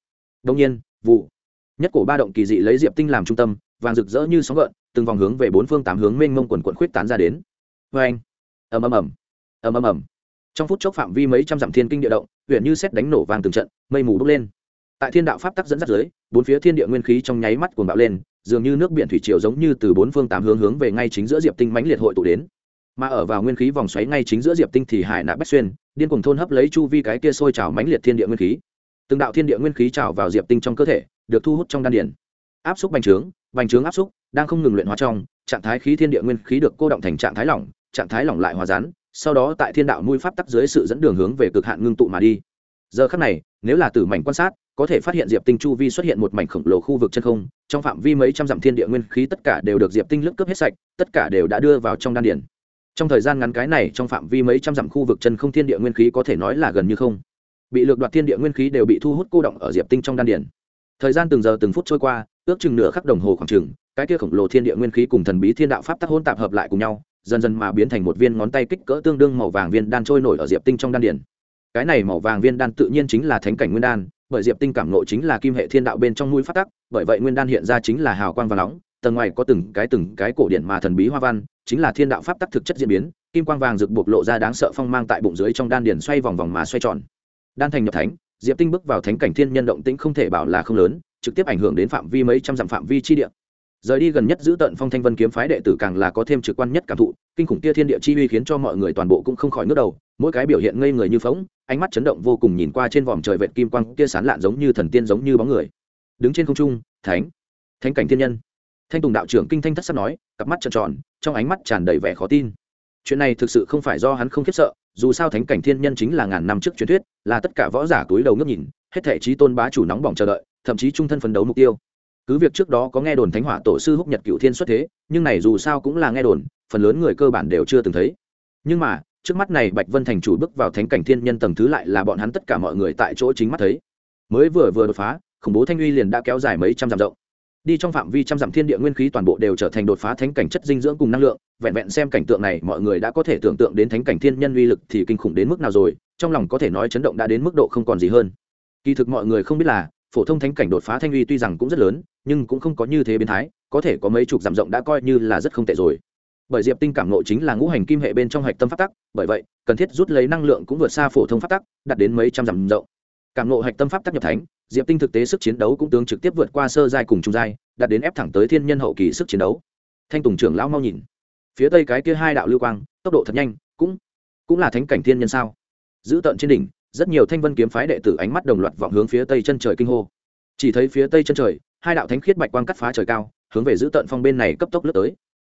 Đông nhiên, vụ. Nhất cổ ba động kỳ dị lấy diệp tinh làm trung tâm, vàng rực rỡ như sóng gợn, từng vòng hướng về bốn phương tám hướng mênh mông quần quận khuyết tán ra đến. Vê anh ầm ầm ầm. Ầm ầm ầm trong phút chốc phạm vi mấy trăm dặm thiên kinh địa động, huyện như xét đánh nổ vàng từng trận, mây mù bốc lên. Tại thiên đạo pháp tắc dẫn dắt dưới, bốn phía thiên địa nguyên khí trong nháy mắt cuồng bạo lên, dường như nước biển thủy triều giống như từ bốn phương tám hướng hướng về ngay chính giữa diệp tinh mãnh liệt hội tụ đến. Mà ở vào nguyên khí vòng xoáy ngay chính giữa diệp tinh thì hải nạ bách xuyên, điên cuồng thôn hấp lấy chu vi cái kia sôi trào mãnh liệt thiên địa nguyên khí. Từng đạo thiên địa nguyên khí trào vào diệp tinh trong cơ thể, được thu hút trong đan điển áp xúc bành trướng bành trướng áp xúc, đang không ngừng luyện hóa trong, trạng thái khí thiên địa nguyên khí được cô động thành trạng thái lỏng, trạng thái lỏng lại hòa rán sau đó tại thiên đạo nuôi pháp tắc dưới sự dẫn đường hướng về cực hạn ngưng tụ mà đi. Giờ khắc này, nếu là từ mảnh quan sát, có thể phát hiện diệp tinh chu vi xuất hiện một mảnh khổng lồ khu vực chân không, trong phạm vi mấy trăm dặm thiên địa nguyên khí tất cả đều được diệp tinh lướt cướp hết sạch, tất cả đều đã đưa vào trong đan điển trong thời gian ngắn cái này, trong phạm vi mấy trăm dặm khu vực chân không thiên địa nguyên khí có thể nói là gần như không. Bị lược đoạt thiên địa nguyên khí đều bị thu hút cô động ở diệp tinh trong đan điển thời gian từng giờ từng phút trôi qua, ước chừng nửa khắc đồng hồ khoảng chừng, cái kia khổng lồ thiên địa nguyên khí cùng thần bí thiên đạo pháp tắc hôn tạp hợp lại cùng nhau dần dần mà biến thành một viên ngón tay kích cỡ tương đương màu vàng viên đan trôi nổi ở diệp tinh trong đan điển cái này màu vàng viên đan tự nhiên chính là thánh cảnh nguyên đan, bởi diệp tinh cảm nộ chính là kim hệ thiên đạo bên trong mũi phát tắc, bởi vậy nguyên đan hiện ra chính là hào quang và nóng, tầng ngoài có từng cái từng cái cổ điện mà thần bí hoa văn, chính là thiên đạo pháp tắc thực chất diễn biến, kim quang vàng rực bộc lộ ra đáng sợ phong mang tại bụng dưới trong đan điền xoay vòng vòng mà xoay tròn. Đan thành nhập thánh, diệp tinh bước vào thánh cảnh thiên nhân động tĩnh không thể bảo là không lớn, trực tiếp ảnh hưởng đến phạm vi mấy trăm dặm phạm vi chi địa rời đi gần nhất giữ tận phong thanh vân kiếm phái đệ tử càng là có thêm trực quan nhất cảm thụ, kinh khủng kia thiên địa chi uy khiến cho mọi người toàn bộ cũng không khỏi ngước đầu, mỗi cái biểu hiện ngây người như phóng ánh mắt chấn động vô cùng nhìn qua trên vòm trời vệt kim quang kia sán lạn giống như thần tiên giống như bóng người. Đứng trên không trung, thánh thánh cảnh thiên nhân. Thanh tùng đạo trưởng kinh thanh thất sắp nói, cặp mắt trợn tròn, trong ánh mắt tràn đầy vẻ khó tin. Chuyện này thực sự không phải do hắn không khiếp sợ, dù sao thánh cảnh thiên nhân chính là ngàn năm trước truyền thuyết, là tất cả võ giả túi đầu ngước nhìn, hết thể trí tôn bá chủ nóng bỏng chờ đợi, thậm chí trung thân phấn đấu mục tiêu cứ việc trước đó có nghe đồn thánh hỏa tổ sư húc nhật cựu thiên xuất thế, nhưng này dù sao cũng là nghe đồn, phần lớn người cơ bản đều chưa từng thấy. Nhưng mà, trước mắt này bạch vân thành chủ bước vào thánh cảnh thiên nhân tầng thứ lại là bọn hắn tất cả mọi người tại chỗ chính mắt thấy. Mới vừa vừa đột phá, khủng bố thanh uy liền đã kéo dài mấy trăm dặm rộng. Đi trong phạm vi trăm dặm thiên địa nguyên khí toàn bộ đều trở thành đột phá thánh cảnh chất dinh dưỡng cùng năng lượng, vẹn vẹn xem cảnh tượng này, mọi người đã có thể tưởng tượng đến thánh cảnh thiên nhân uy lực thì kinh khủng đến mức nào rồi, trong lòng có thể nói chấn động đã đến mức độ không còn gì hơn. Kỳ thực mọi người không biết là, phổ thông thánh cảnh đột phá thanh uy tuy rằng cũng rất lớn nhưng cũng không có như thế biến thái, có thể có mấy chục dặm rộng đã coi như là rất không tệ rồi. Bởi diệp tinh cảm nộ chính là ngũ hành kim hệ bên trong hạch tâm phát tắc, bởi vậy, cần thiết rút lấy năng lượng cũng vượt xa phổ thông phát tắc, đạt đến mấy trăm dặm rộng. Cảm nộ hạch tâm pháp tắc nhập thánh, diệp tinh thực tế sức chiến đấu cũng tướng trực tiếp vượt qua sơ giai cùng trung giai, đạt đến ép thẳng tới thiên nhân hậu kỳ sức chiến đấu. Thanh tùng trưởng lão mau nhìn. Phía tây cái kia hai đạo lưu quang, tốc độ thật nhanh, cũng cũng là thánh cảnh thiên nhân sao? Giữ tận trên đỉnh, rất nhiều thanh vân kiếm phái đệ tử ánh mắt đồng loạt vọng hướng phía tây chân trời kinh hô. Chỉ thấy phía tây chân trời hai đạo thánh khiết bạch quang cắt phá trời cao, hướng về giữ tận phong bên này cấp tốc lướt tới.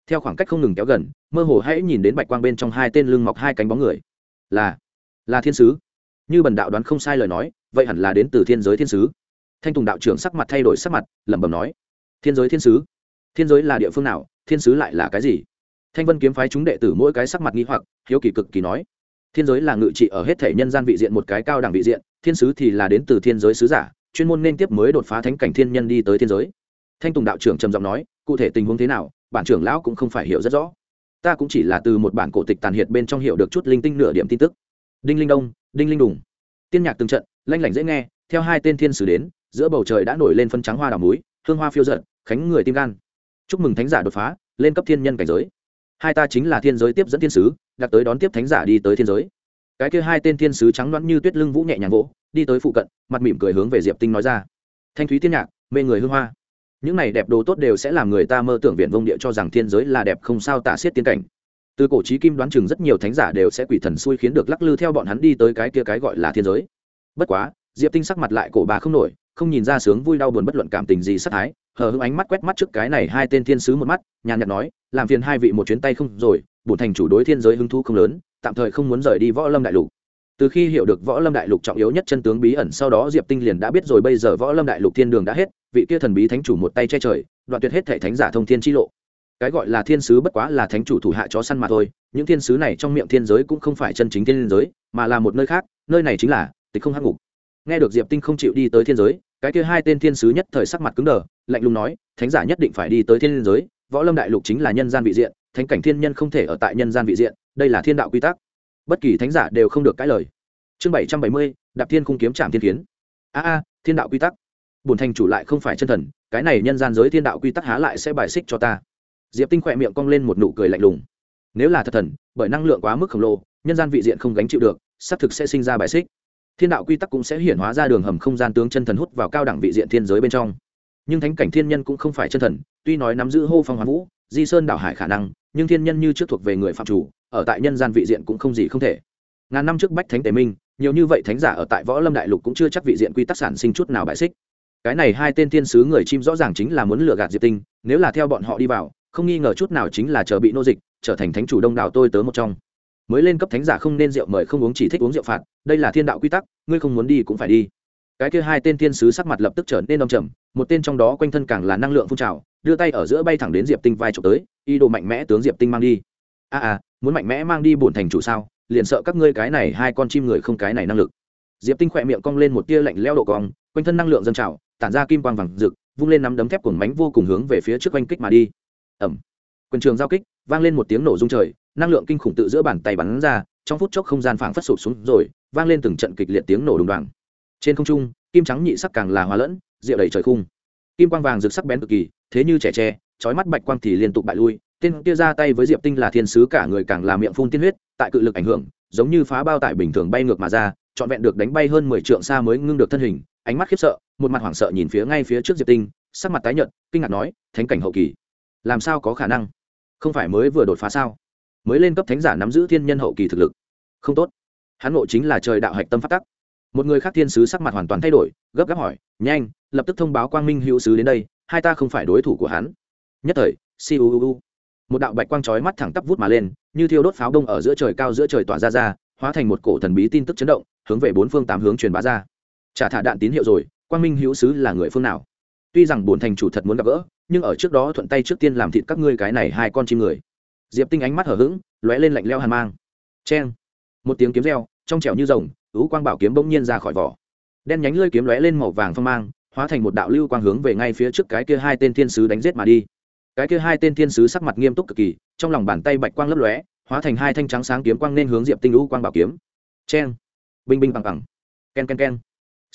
Theo khoảng cách không ngừng kéo gần, mơ hồ hãy nhìn đến bạch quang bên trong hai tên lưng mọc hai cánh bóng người. Là là thiên sứ. Như bần đạo đoán không sai lời nói, vậy hẳn là đến từ thiên giới thiên sứ. Thanh tùng đạo trưởng sắc mặt thay đổi sắc mặt, lẩm bẩm nói, thiên giới thiên sứ? Thiên giới là địa phương nào? Thiên sứ lại là cái gì? Thanh vân kiếm phái chúng đệ tử mỗi cái sắc mặt nghi hoặc, hiếu kỳ cực kỳ nói, thiên giới là ngự trị ở hết thể nhân gian vị diện một cái cao đẳng vị diện, thiên sứ thì là đến từ thiên giới sứ giả chuyên môn nên tiếp mới đột phá thánh cảnh thiên nhân đi tới thiên giới. Thanh tùng đạo trưởng trầm giọng nói, cụ thể tình huống thế nào, bản trưởng lão cũng không phải hiểu rất rõ. Ta cũng chỉ là từ một bản cổ tịch tàn hiệt bên trong hiểu được chút linh tinh nửa điểm tin tức. Đinh linh đông, đinh linh đùng. Tiên nhạc từng trận, lanh lảnh dễ nghe, theo hai tên thiên sứ đến, giữa bầu trời đã nổi lên phân trắng hoa đào múi hương hoa phiêu giận khánh người tim gan. Chúc mừng thánh giả đột phá, lên cấp thiên nhân cảnh giới. Hai ta chính là thiên giới tiếp dẫn thiên sứ, đặt tới đón tiếp thánh giả đi tới thiên giới cái kia hai tên thiên sứ trắng đoán như tuyết lưng vũ nhẹ nhàng vỗ, đi tới phụ cận, mặt mỉm cười hướng về diệp tinh nói ra. Thanh thúy tiên nhạc, mê người hương hoa. Những này đẹp đồ tốt đều sẽ làm người ta mơ tưởng viện vông địa cho rằng thiên giới là đẹp không sao tả xiết tiên cảnh. Từ cổ trí kim đoán chừng rất nhiều thánh giả đều sẽ quỷ thần xui khiến được lắc lư theo bọn hắn đi tới cái kia cái gọi là thiên giới. Bất quá, diệp tinh sắc mặt lại cổ bà không nổi, không nhìn ra sướng vui đau buồn bất luận cảm tình gì sắc thái, hờ hững ánh mắt quét mắt trước cái này hai tên thiên sứ một mắt, nhàn nhạt nói, làm phiền hai vị một chuyến tay không rồi, bổn thành chủ đối thiên giới hứng thú không lớn tạm thời không muốn rời đi võ lâm đại lục. Từ khi hiểu được võ lâm đại lục trọng yếu nhất chân tướng bí ẩn sau đó diệp tinh liền đã biết rồi bây giờ võ lâm đại lục thiên đường đã hết, vị kia thần bí thánh chủ một tay che trời, đoạn tuyệt hết thể thánh giả thông thiên chi lộ. Cái gọi là thiên sứ bất quá là thánh chủ thủ hạ chó săn mà thôi, những thiên sứ này trong miệng thiên giới cũng không phải chân chính thiên giới, mà là một nơi khác, nơi này chính là tịch không hắc ngục. Nghe được diệp tinh không chịu đi tới thiên giới, cái kia hai tên thiên sứ nhất thời sắc mặt cứng đờ, lạnh lùng nói, thánh giả nhất định phải đi tới thiên giới, võ lâm đại lục chính là nhân gian vị diện, thánh cảnh thiên nhân không thể ở tại nhân gian vị diện đây là thiên đạo quy tắc. Bất kỳ thánh giả đều không được cãi lời. Chương bảy trăm bảy mươi, đạp thiên khung kiếm trạm thiên kiến. A a, thiên đạo quy tắc. Bùn thành chủ lại không phải chân thần, cái này nhân gian giới thiên đạo quy tắc há lại sẽ bài xích cho ta. Diệp tinh khỏe miệng cong lên một nụ cười lạnh lùng. Nếu là thật thần, bởi năng lượng quá mức khổng lồ, nhân gian vị diện không gánh chịu được, xác thực sẽ sinh ra bài xích. Thiên đạo quy tắc cũng sẽ hiển hóa ra đường hầm không gian tướng chân thần hút vào cao đẳng vị diện thiên giới bên trong. Nhưng thánh cảnh thiên nhân cũng không phải chân thần, tuy nói nắm giữ hô phong hoán vũ, di sơn đảo hải khả năng nhưng thiên nhân như trước thuộc về người phạm chủ, ở tại nhân gian vị diện cũng không gì không thể. Ngàn năm trước bách thánh tề minh, nhiều như vậy thánh giả ở tại võ lâm đại lục cũng chưa chắc vị diện quy tắc sản sinh chút nào bại xích. Cái này hai tên thiên sứ người chim rõ ràng chính là muốn lừa gạt diệp tinh, nếu là theo bọn họ đi vào, không nghi ngờ chút nào chính là chờ bị nô dịch, trở thành thánh chủ đông đảo tôi tớ một trong. Mới lên cấp thánh giả không nên rượu mời không uống chỉ thích uống rượu phạt, đây là thiên đạo quy tắc, ngươi không muốn đi cũng phải đi. Cái kia hai tên thiên sứ sắc mặt lập tức trở nên đông trầm, một tên trong đó quanh thân càng là năng lượng phun trào, đưa tay ở giữa bay thẳng đến diệp tinh vai trộm tới ý đồ mạnh mẽ tướng diệp tinh mang đi. A à, à muốn mạnh mẽ mang đi bổn thành chủ sao? Liền sợ các ngươi cái này hai con chim người không cái này năng lực. Diệp tinh khỏe miệng cong lên một tia lạnh leo độ cong quanh thân năng lượng dân trào tản ra kim quang vàng rực vung lên nắm đấm thép cuồng mánh vô cùng hướng về phía trước oanh kích mà đi. Ẩm quần trường giao kích vang lên một tiếng nổ rung trời năng lượng kinh khủng tự giữa bàn tay bắn ra trong phút chốc không gian phảng phất sụp xuống rồi vang lên từng trận kịch liệt tiếng nổ đùng đoàng. Trên không trung kim trắng nhị sắc càng là hóa lẫn rượu đầy trời khung. Kim quang vàng rực sắc bén cực kỳ thế như trẻ tre chói mắt bạch quang thì liên tục bại lui, tên kia ra tay với diệp tinh là thiên sứ, cả người càng là miệng phun tiên huyết, tại cự lực ảnh hưởng, giống như phá bao tải bình thường bay ngược mà ra, trọn vẹn được đánh bay hơn mười trượng xa mới ngưng được thân hình, ánh mắt khiếp sợ, một mặt hoảng sợ nhìn phía ngay phía trước diệp tinh, sắc mặt tái nhợt, kinh ngạc nói, thánh cảnh hậu kỳ, làm sao có khả năng? Không phải mới vừa đột phá sao? Mới lên cấp thánh giả nắm giữ thiên nhân hậu kỳ thực lực. Không tốt. Hắn ngộ chính là trời đạo hạch tâm phát tắc. Một người khác thiên sứ sắc mặt hoàn toàn thay đổi, gấp gáp hỏi, nhanh, lập tức thông báo quang minh hữu sứ đến đây, hai ta không phải đối thủ của hắn nhất thời siêu một đạo bạch quang chói mắt thẳng tắp vút mà lên, như thiêu đốt pháo đông ở giữa trời cao giữa trời tỏa ra ra, hóa thành một cổ thần bí tin tức chấn động, hướng về bốn phương tám hướng truyền bá ra. Trả thả đạn tín hiệu rồi, quang minh hữu sứ là người phương nào? Tuy rằng bổn thành chủ thật muốn gặp gỡ, nhưng ở trước đó thuận tay trước tiên làm thịt các ngươi cái này hai con chim người. Diệp tinh ánh mắt hở h ữ g lóe lên lạnh leo hàn mang. C h e n một tiếng kiếm reo, trong trẻo như rồng, ứ quang bảo kiếm bỗng nhiên ra khỏi vỏ. Đen nhánh lơi kiếm lóe lên màu vàng phong mang, hóa thành một đạo lưu quang hướng về ngay phía trước cái kia hai tên thiên sứ đánh giết mà đi cái kia hai tên thiên sứ sắc mặt nghiêm túc cực kỳ, trong lòng bàn tay bạch quang lấp lóe, hóa thành hai thanh trắng sáng kiếm quang nên hướng diệp tinh lũ quang bảo kiếm. C h e n binh binh bằng bằng! K e n k e n k e n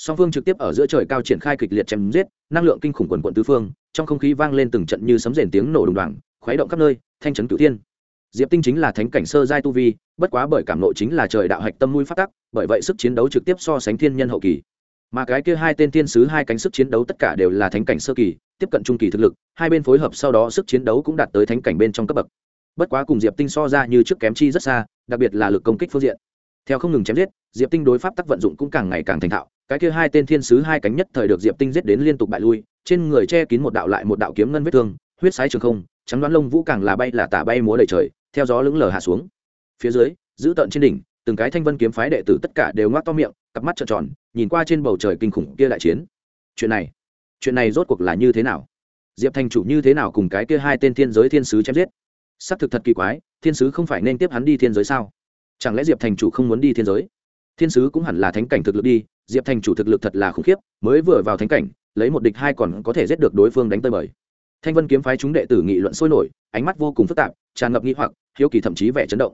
song phương trực tiếp ở giữa trời cao triển khai kịch liệt chém giết, năng lượng kinh khủng quần quận tứ phương, trong không khí vang lên từng trận như sấm rền tiếng nổ đùng đoàng, khuấy động khắp nơi, thanh trấn cửu thiên. Diệp tinh chính là thánh cảnh sơ giai tu vi, bất quá bởi cảm nộ chính là trời đạo hạch tâm nuôi phát tắc, bởi vậy sức chiến đấu trực tiếp so sánh thiên nhân hậu kỳ mà cái kia hai tên thiên sứ hai cánh sức chiến đấu tất cả đều là thánh cảnh sơ kỳ, tiếp cận trung kỳ thực lực, hai bên phối hợp sau đó sức chiến đấu cũng đạt tới thánh cảnh bên trong cấp bậc. Bất quá cùng diệp tinh so ra như trước kém chi rất xa, đặc biệt là lực công kích phương diện. Theo không ngừng chém giết, diệp tinh đối pháp tắc vận dụng cũng càng ngày càng thành thạo, cái kia hai tên thiên sứ hai cánh nhất thời được diệp tinh giết đến liên tục bại lui, trên người che kín một đạo lại một đạo kiếm ngân vết thương, huyết sái trường không, trắng đoán lông vũ càng là bay là tả bay múa đầy trời, theo gió lững lờ hạ xuống. Phía dưới, giữ tận trên đỉnh, từng cái thanh vân kiếm phái đệ tử tất cả đều ngoác to miệng cặp mắt trợn tròn, nhìn qua trên bầu trời kinh khủng kia đại chiến. Chuyện này chuyện này rốt cuộc là như thế nào? Diệp thành chủ như thế nào cùng cái kia hai tên thiên giới thiên sứ chém giết? Xác thực thật kỳ quái, thiên sứ không phải nên tiếp hắn đi thiên giới sao? Chẳng lẽ diệp thành chủ không muốn đi thiên giới? Thiên sứ cũng hẳn là thánh cảnh thực lực đi, diệp thành chủ thực lực thật là khủng khiếp, mới vừa vào thánh cảnh, lấy một địch hai còn có thể giết được đối phương đánh tơi bời. Thanh vân kiếm phái chúng đệ tử nghị luận sôi nổi, ánh mắt vô cùng phức tạp, tràn ngập nghi hoặc, hiếu kỳ thậm chí vẻ chấn động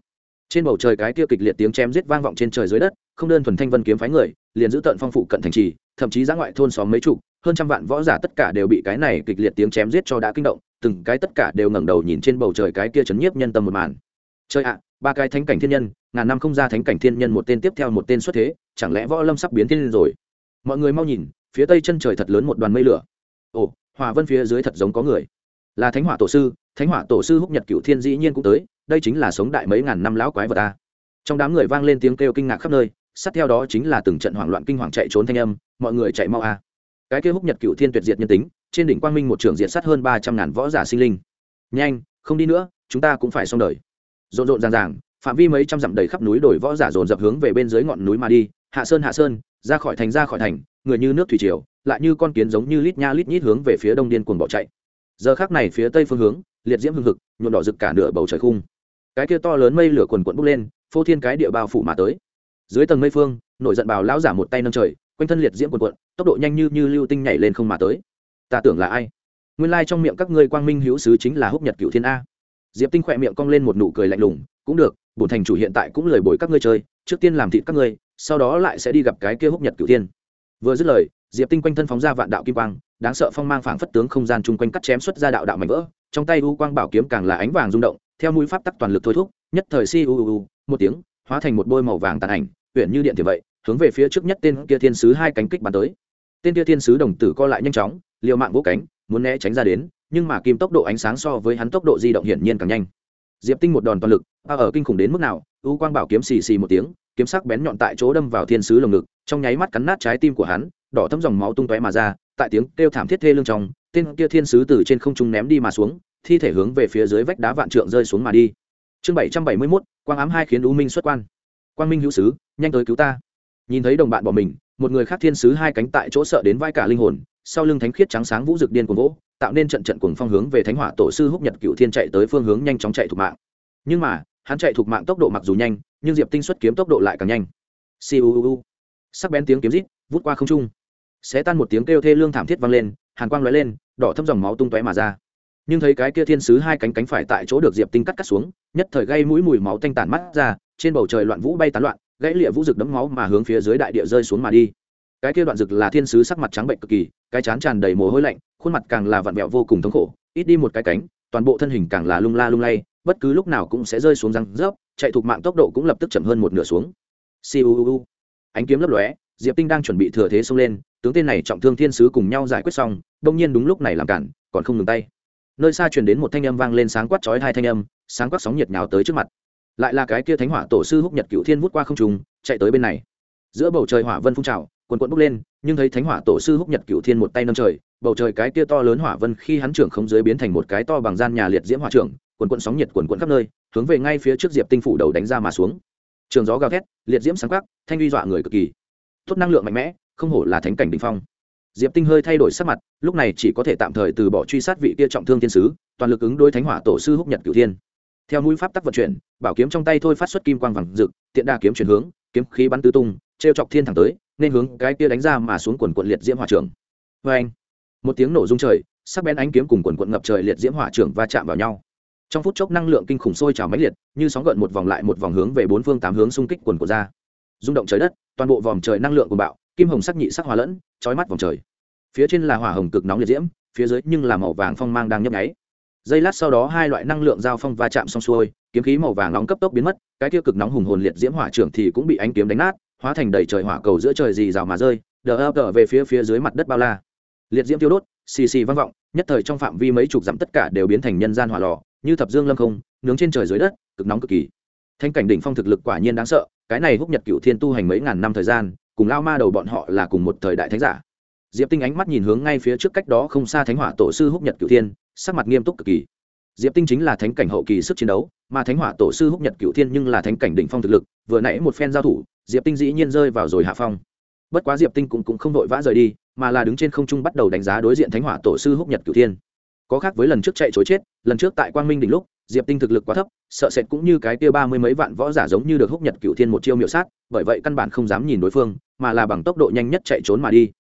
trên bầu trời cái kia kịch liệt tiếng chém giết vang vọng trên trời dưới đất, không đơn thuần thanh vân kiếm phái người, liền giữ tận phong phụ cận thành trì, thậm chí giã ngoại thôn xóm mấy chục, hơn trăm vạn võ giả tất cả đều bị cái này kịch liệt tiếng chém giết cho đã kinh động, từng cái tất cả đều ngẩng đầu nhìn trên bầu trời cái kia chấn nhiếp nhân tâm một màn. Chơi ạ, ba cái thánh cảnh thiên nhân, ngàn năm không ra thánh cảnh thiên nhân một tên tiếp theo một tên xuất thế, chẳng lẽ võ lâm sắp biến thiên rồi? Mọi người mau nhìn, phía tây chân trời thật lớn một đoàn mây lửa. Ồ, hòa vân phía dưới thật giống có người là thánh hỏa tổ sư, thánh hỏa tổ sư húc nhật cựu thiên dĩ nhiên cũng tới, đây chính là sống đại mấy ngàn năm lão quái vật ta. Trong đám người vang lên tiếng kêu kinh ngạc khắp nơi, sát theo đó chính là từng trận hoảng loạn kinh hoàng chạy trốn thanh âm, mọi người chạy mau a. Cái kia húc nhật cựu thiên tuyệt diệt nhân tính, trên đỉnh quang minh một trường diệt sát hơn ba trăm ngàn võ giả sinh linh. Nhanh, không đi nữa, chúng ta cũng phải xong đời. Rộn rộn ràng ràng, phạm vi mấy trăm dặm đầy khắp núi đồi võ giả dồn dập hướng về bên dưới ngọn núi mà đi. Hạ sơn hạ sơn, ra khỏi thành, ra khỏi thành, người như nước thủy triều, lại như con kiến giống như lít nha lít nhít hướng về phía đông điên cuồng bỏ chạy giờ khác này phía tây phương hướng, liệt diễm hưng hực, nhuộm đỏ rực cả nửa bầu trời khung. Cái kia to lớn mây lửa quần quận bốc lên, phô thiên cái địa bao phủ mà tới. Dưới tầng mây phương, nổi giận bào lão giả một tay nâng trời, quanh thân liệt diễm quần quận, tốc độ nhanh như như lưu tinh nhảy lên không mà tới. Ta tưởng là ai? Nguyên lai trong miệng các ngươi quang minh hữu sứ chính là húc nhật cựu thiên a. Diệp tinh khỏe miệng cong lên một nụ cười lạnh lùng, cũng được, bổn thành chủ hiện tại cũng lời bồi các ngươi chơi, trước tiên làm thịt các ngươi, sau đó lại sẽ đi gặp cái kia húc nhật cựu thiên. Vừa dứt lời, diệp tinh quanh thân phóng ra vạn đạo kim quang đáng sợ phong mang phảng phất tướng không gian chung quanh cắt chém xuất ra đạo đạo mảnh vỡ, trong tay u quang bảo kiếm càng là ánh vàng rung động, theo mũi pháp tắc toàn lực thôi thúc, nhất thời si u u một tiếng, hóa thành một bôi màu vàng tàn ảnh huyện như điện thì vậy, hướng về phía trước nhất tên kia thiên sứ hai cánh kích bắn tới. Tên kia thiên sứ đồng tử co lại nhanh chóng, liều mạng vỗ cánh, muốn né tránh ra đến, nhưng mà kim tốc độ ánh sáng so với hắn tốc độ di động hiển nhiên càng nhanh. Diệp tinh một đòn toàn lực a ở kinh khủng đến mức nào, u quang bảo kiếm xì xì một tiếng, kiếm sắc bén nhọn tại chỗ đâm vào thiên sứ lồng ngực, trong nháy mắt cắn nát trái tim của hắn, đỏ thấm dòng máu tung tóe mà ra tại tiếng kêu thảm thiết thê lương trong, tên kia thiên sứ từ trên không trung ném đi mà xuống, thi thể hướng về phía dưới vách đá vạn trượng rơi xuống mà đi. Chương bảy trăm bảy mươi mốt, quang ám hai khiến u minh xuất quan. Quang minh hữu sứ, nhanh tới cứu ta. Nhìn thấy đồng bạn bỏ mình, một người khác thiên sứ hai cánh tại chỗ sợ đến vai cả linh hồn, sau lưng thánh khiết trắng sáng vũ rực điên cuồng vỗ, tạo nên trận trận cuồng phong hướng về thánh hỏa tổ sư húc nhật cựu thiên chạy tới phương hướng nhanh chóng chạy thuộc mạng. Nhưng mà, hắn chạy thuộc mạng tốc độ mặc dù nhanh, nhưng diệp tinh xuất kiếm tốc độ lại càng nhanh. Siêu sắc bén tiếng kiếm rít, vút qua không trung sẽ tan một tiếng kêu thê lương thảm thiết vang lên, hàn quang lóe lên, đỏ thâm dòng máu tung tóe mà ra. Nhưng thấy cái kia thiên sứ hai cánh cánh phải tại chỗ được diệp tinh cắt cắt xuống, nhất thời gây mũi mùi máu tanh tản mắt ra, trên bầu trời loạn vũ bay tán loạn, gãy lịa vũ rực đấm máu mà hướng phía dưới đại địa rơi xuống mà đi. Cái kia đoạn rực là thiên sứ sắc mặt trắng bệnh cực kỳ, cái chán tràn đầy mồ hôi lạnh, khuôn mặt càng là vặn vẹo vô cùng thống khổ, ít đi một cái cánh, toàn bộ thân hình càng là lung la lung lay, bất cứ lúc nào cũng sẽ rơi xuống răng rớp, chạy thuộc mạng tốc độ cũng lập tức chậm hơn một nửa xuống. Siêu ánh kiếm lấp lóe, diệp tinh đang chuẩn bị thừa thế xông lên tướng tên này trọng thương thiên sứ cùng nhau giải quyết xong, đông nhiên đúng lúc này làm cản, còn không ngừng tay. Nơi xa truyền đến một thanh âm vang lên sáng quát chói hai thanh âm, sáng quát sóng nhiệt nhào tới trước mặt. Lại là cái kia thánh hỏa tổ sư húc nhật cựu thiên vút qua không trùng chạy tới bên này. Giữa bầu trời hỏa vân phun trào, quần quận bốc lên, nhưng thấy thánh hỏa tổ sư húc nhật cựu thiên một tay nâng trời, bầu trời cái kia to lớn hỏa vân khi hắn trưởng không dưới biến thành một cái to bằng gian nhà liệt diễm hỏa trưởng, quần quận sóng nhiệt quần quận khắp nơi, hướng về ngay phía trước diệp tinh phủ đầu đánh ra mà xuống. Trường gió gào thét, liệt diễm sáng quắc, thanh uy dọa người cực kỳ. Tốt năng lượng mạnh mẽ không hổ là thánh cảnh đình phong. Diệp tinh hơi thay đổi sắc mặt, lúc này chỉ có thể tạm thời từ bỏ truy sát vị kia trọng thương thiên sứ, toàn lực ứng đối thánh hỏa tổ sư húc nhật cửu thiên. Theo mũi pháp tắc vận chuyển, bảo kiếm trong tay thôi phát xuất kim quang vàng rực, tiện đa kiếm chuyển hướng, kiếm khí bắn tứ tung, trêu chọc thiên thẳng tới, nên hướng cái kia đánh ra mà xuống quần quận liệt diễm hỏa trưởng. Vê anh, một tiếng nổ rung trời, sắc bén ánh kiếm cùng quần quận ngập trời liệt diễm hỏa trưởng va chạm vào nhau. Trong phút chốc năng lượng kinh khủng sôi trào mãnh liệt, như sóng gợn một vòng lại một vòng hướng về bốn phương tám hướng xung kích quần của ra. Rung động trời đất, toàn bộ vòm trời năng lượng của bạo kim hồng sắc nhị sắc hòa lẫn trói mắt vòng trời. Phía trên là hỏa hồng cực nóng liệt diễm, phía dưới nhưng là màu vàng phong mang đang nhấp nháy. Giây lát sau đó, hai loại năng lượng giao phong va chạm xong xuôi, kiếm khí màu vàng nóng cấp tốc biến mất, cái tiêu cực nóng hùng hồn liệt diễm hỏa trưởng thì cũng bị ánh kiếm đánh nát, hóa thành đầy trời hỏa cầu giữa trời dì rào mà rơi, đờ ập đờ về phía phía dưới mặt đất bao la. Liệt diễm tiêu đốt, xì xì vang vọng, nhất thời trong phạm vi mấy chục dặm tất cả đều biến thành nhân gian hỏa lò, như thập dương lâm không, nướng trên trời dưới đất, cực nóng cực kỳ. Thanh cảnh đỉnh phong thực lực quả nhiên đáng sợ, cái này húc nhật cựu thiên tu hành mấy ngàn năm thời gian cùng lao ma đầu bọn họ là cùng một thời đại thánh giả. Diệp tinh ánh mắt nhìn hướng ngay phía trước cách đó không xa thánh hỏa tổ sư húc nhật cựu thiên sắc mặt nghiêm túc cực kỳ. Diệp tinh chính là thánh cảnh hậu kỳ sức chiến đấu mà thánh hỏa tổ sư húc nhật cựu thiên nhưng là thánh cảnh đỉnh phong thực lực vừa nãy một phen giao thủ diệp tinh dĩ nhiên rơi vào rồi hạ phong. Bất quá diệp tinh cũng, cũng không vội vã rời đi mà là đứng trên không trung bắt đầu đánh giá đối diện thánh hỏa tổ sư húc nhật cựu thiên. Có khác với lần trước chạy chối chết lần trước tại quang minh đỉnh lúc diệp tinh thực lực quá thấp, sợ sệt cũng như cái kia ba mươi mấy vạn võ giả giống như được húc nhật cựu thiên một chiêu miệu sát, bởi vậy căn bản không dám nhìn đối phương, mà là bằng tốc độ nhanh nhất chạy trốn mà đi.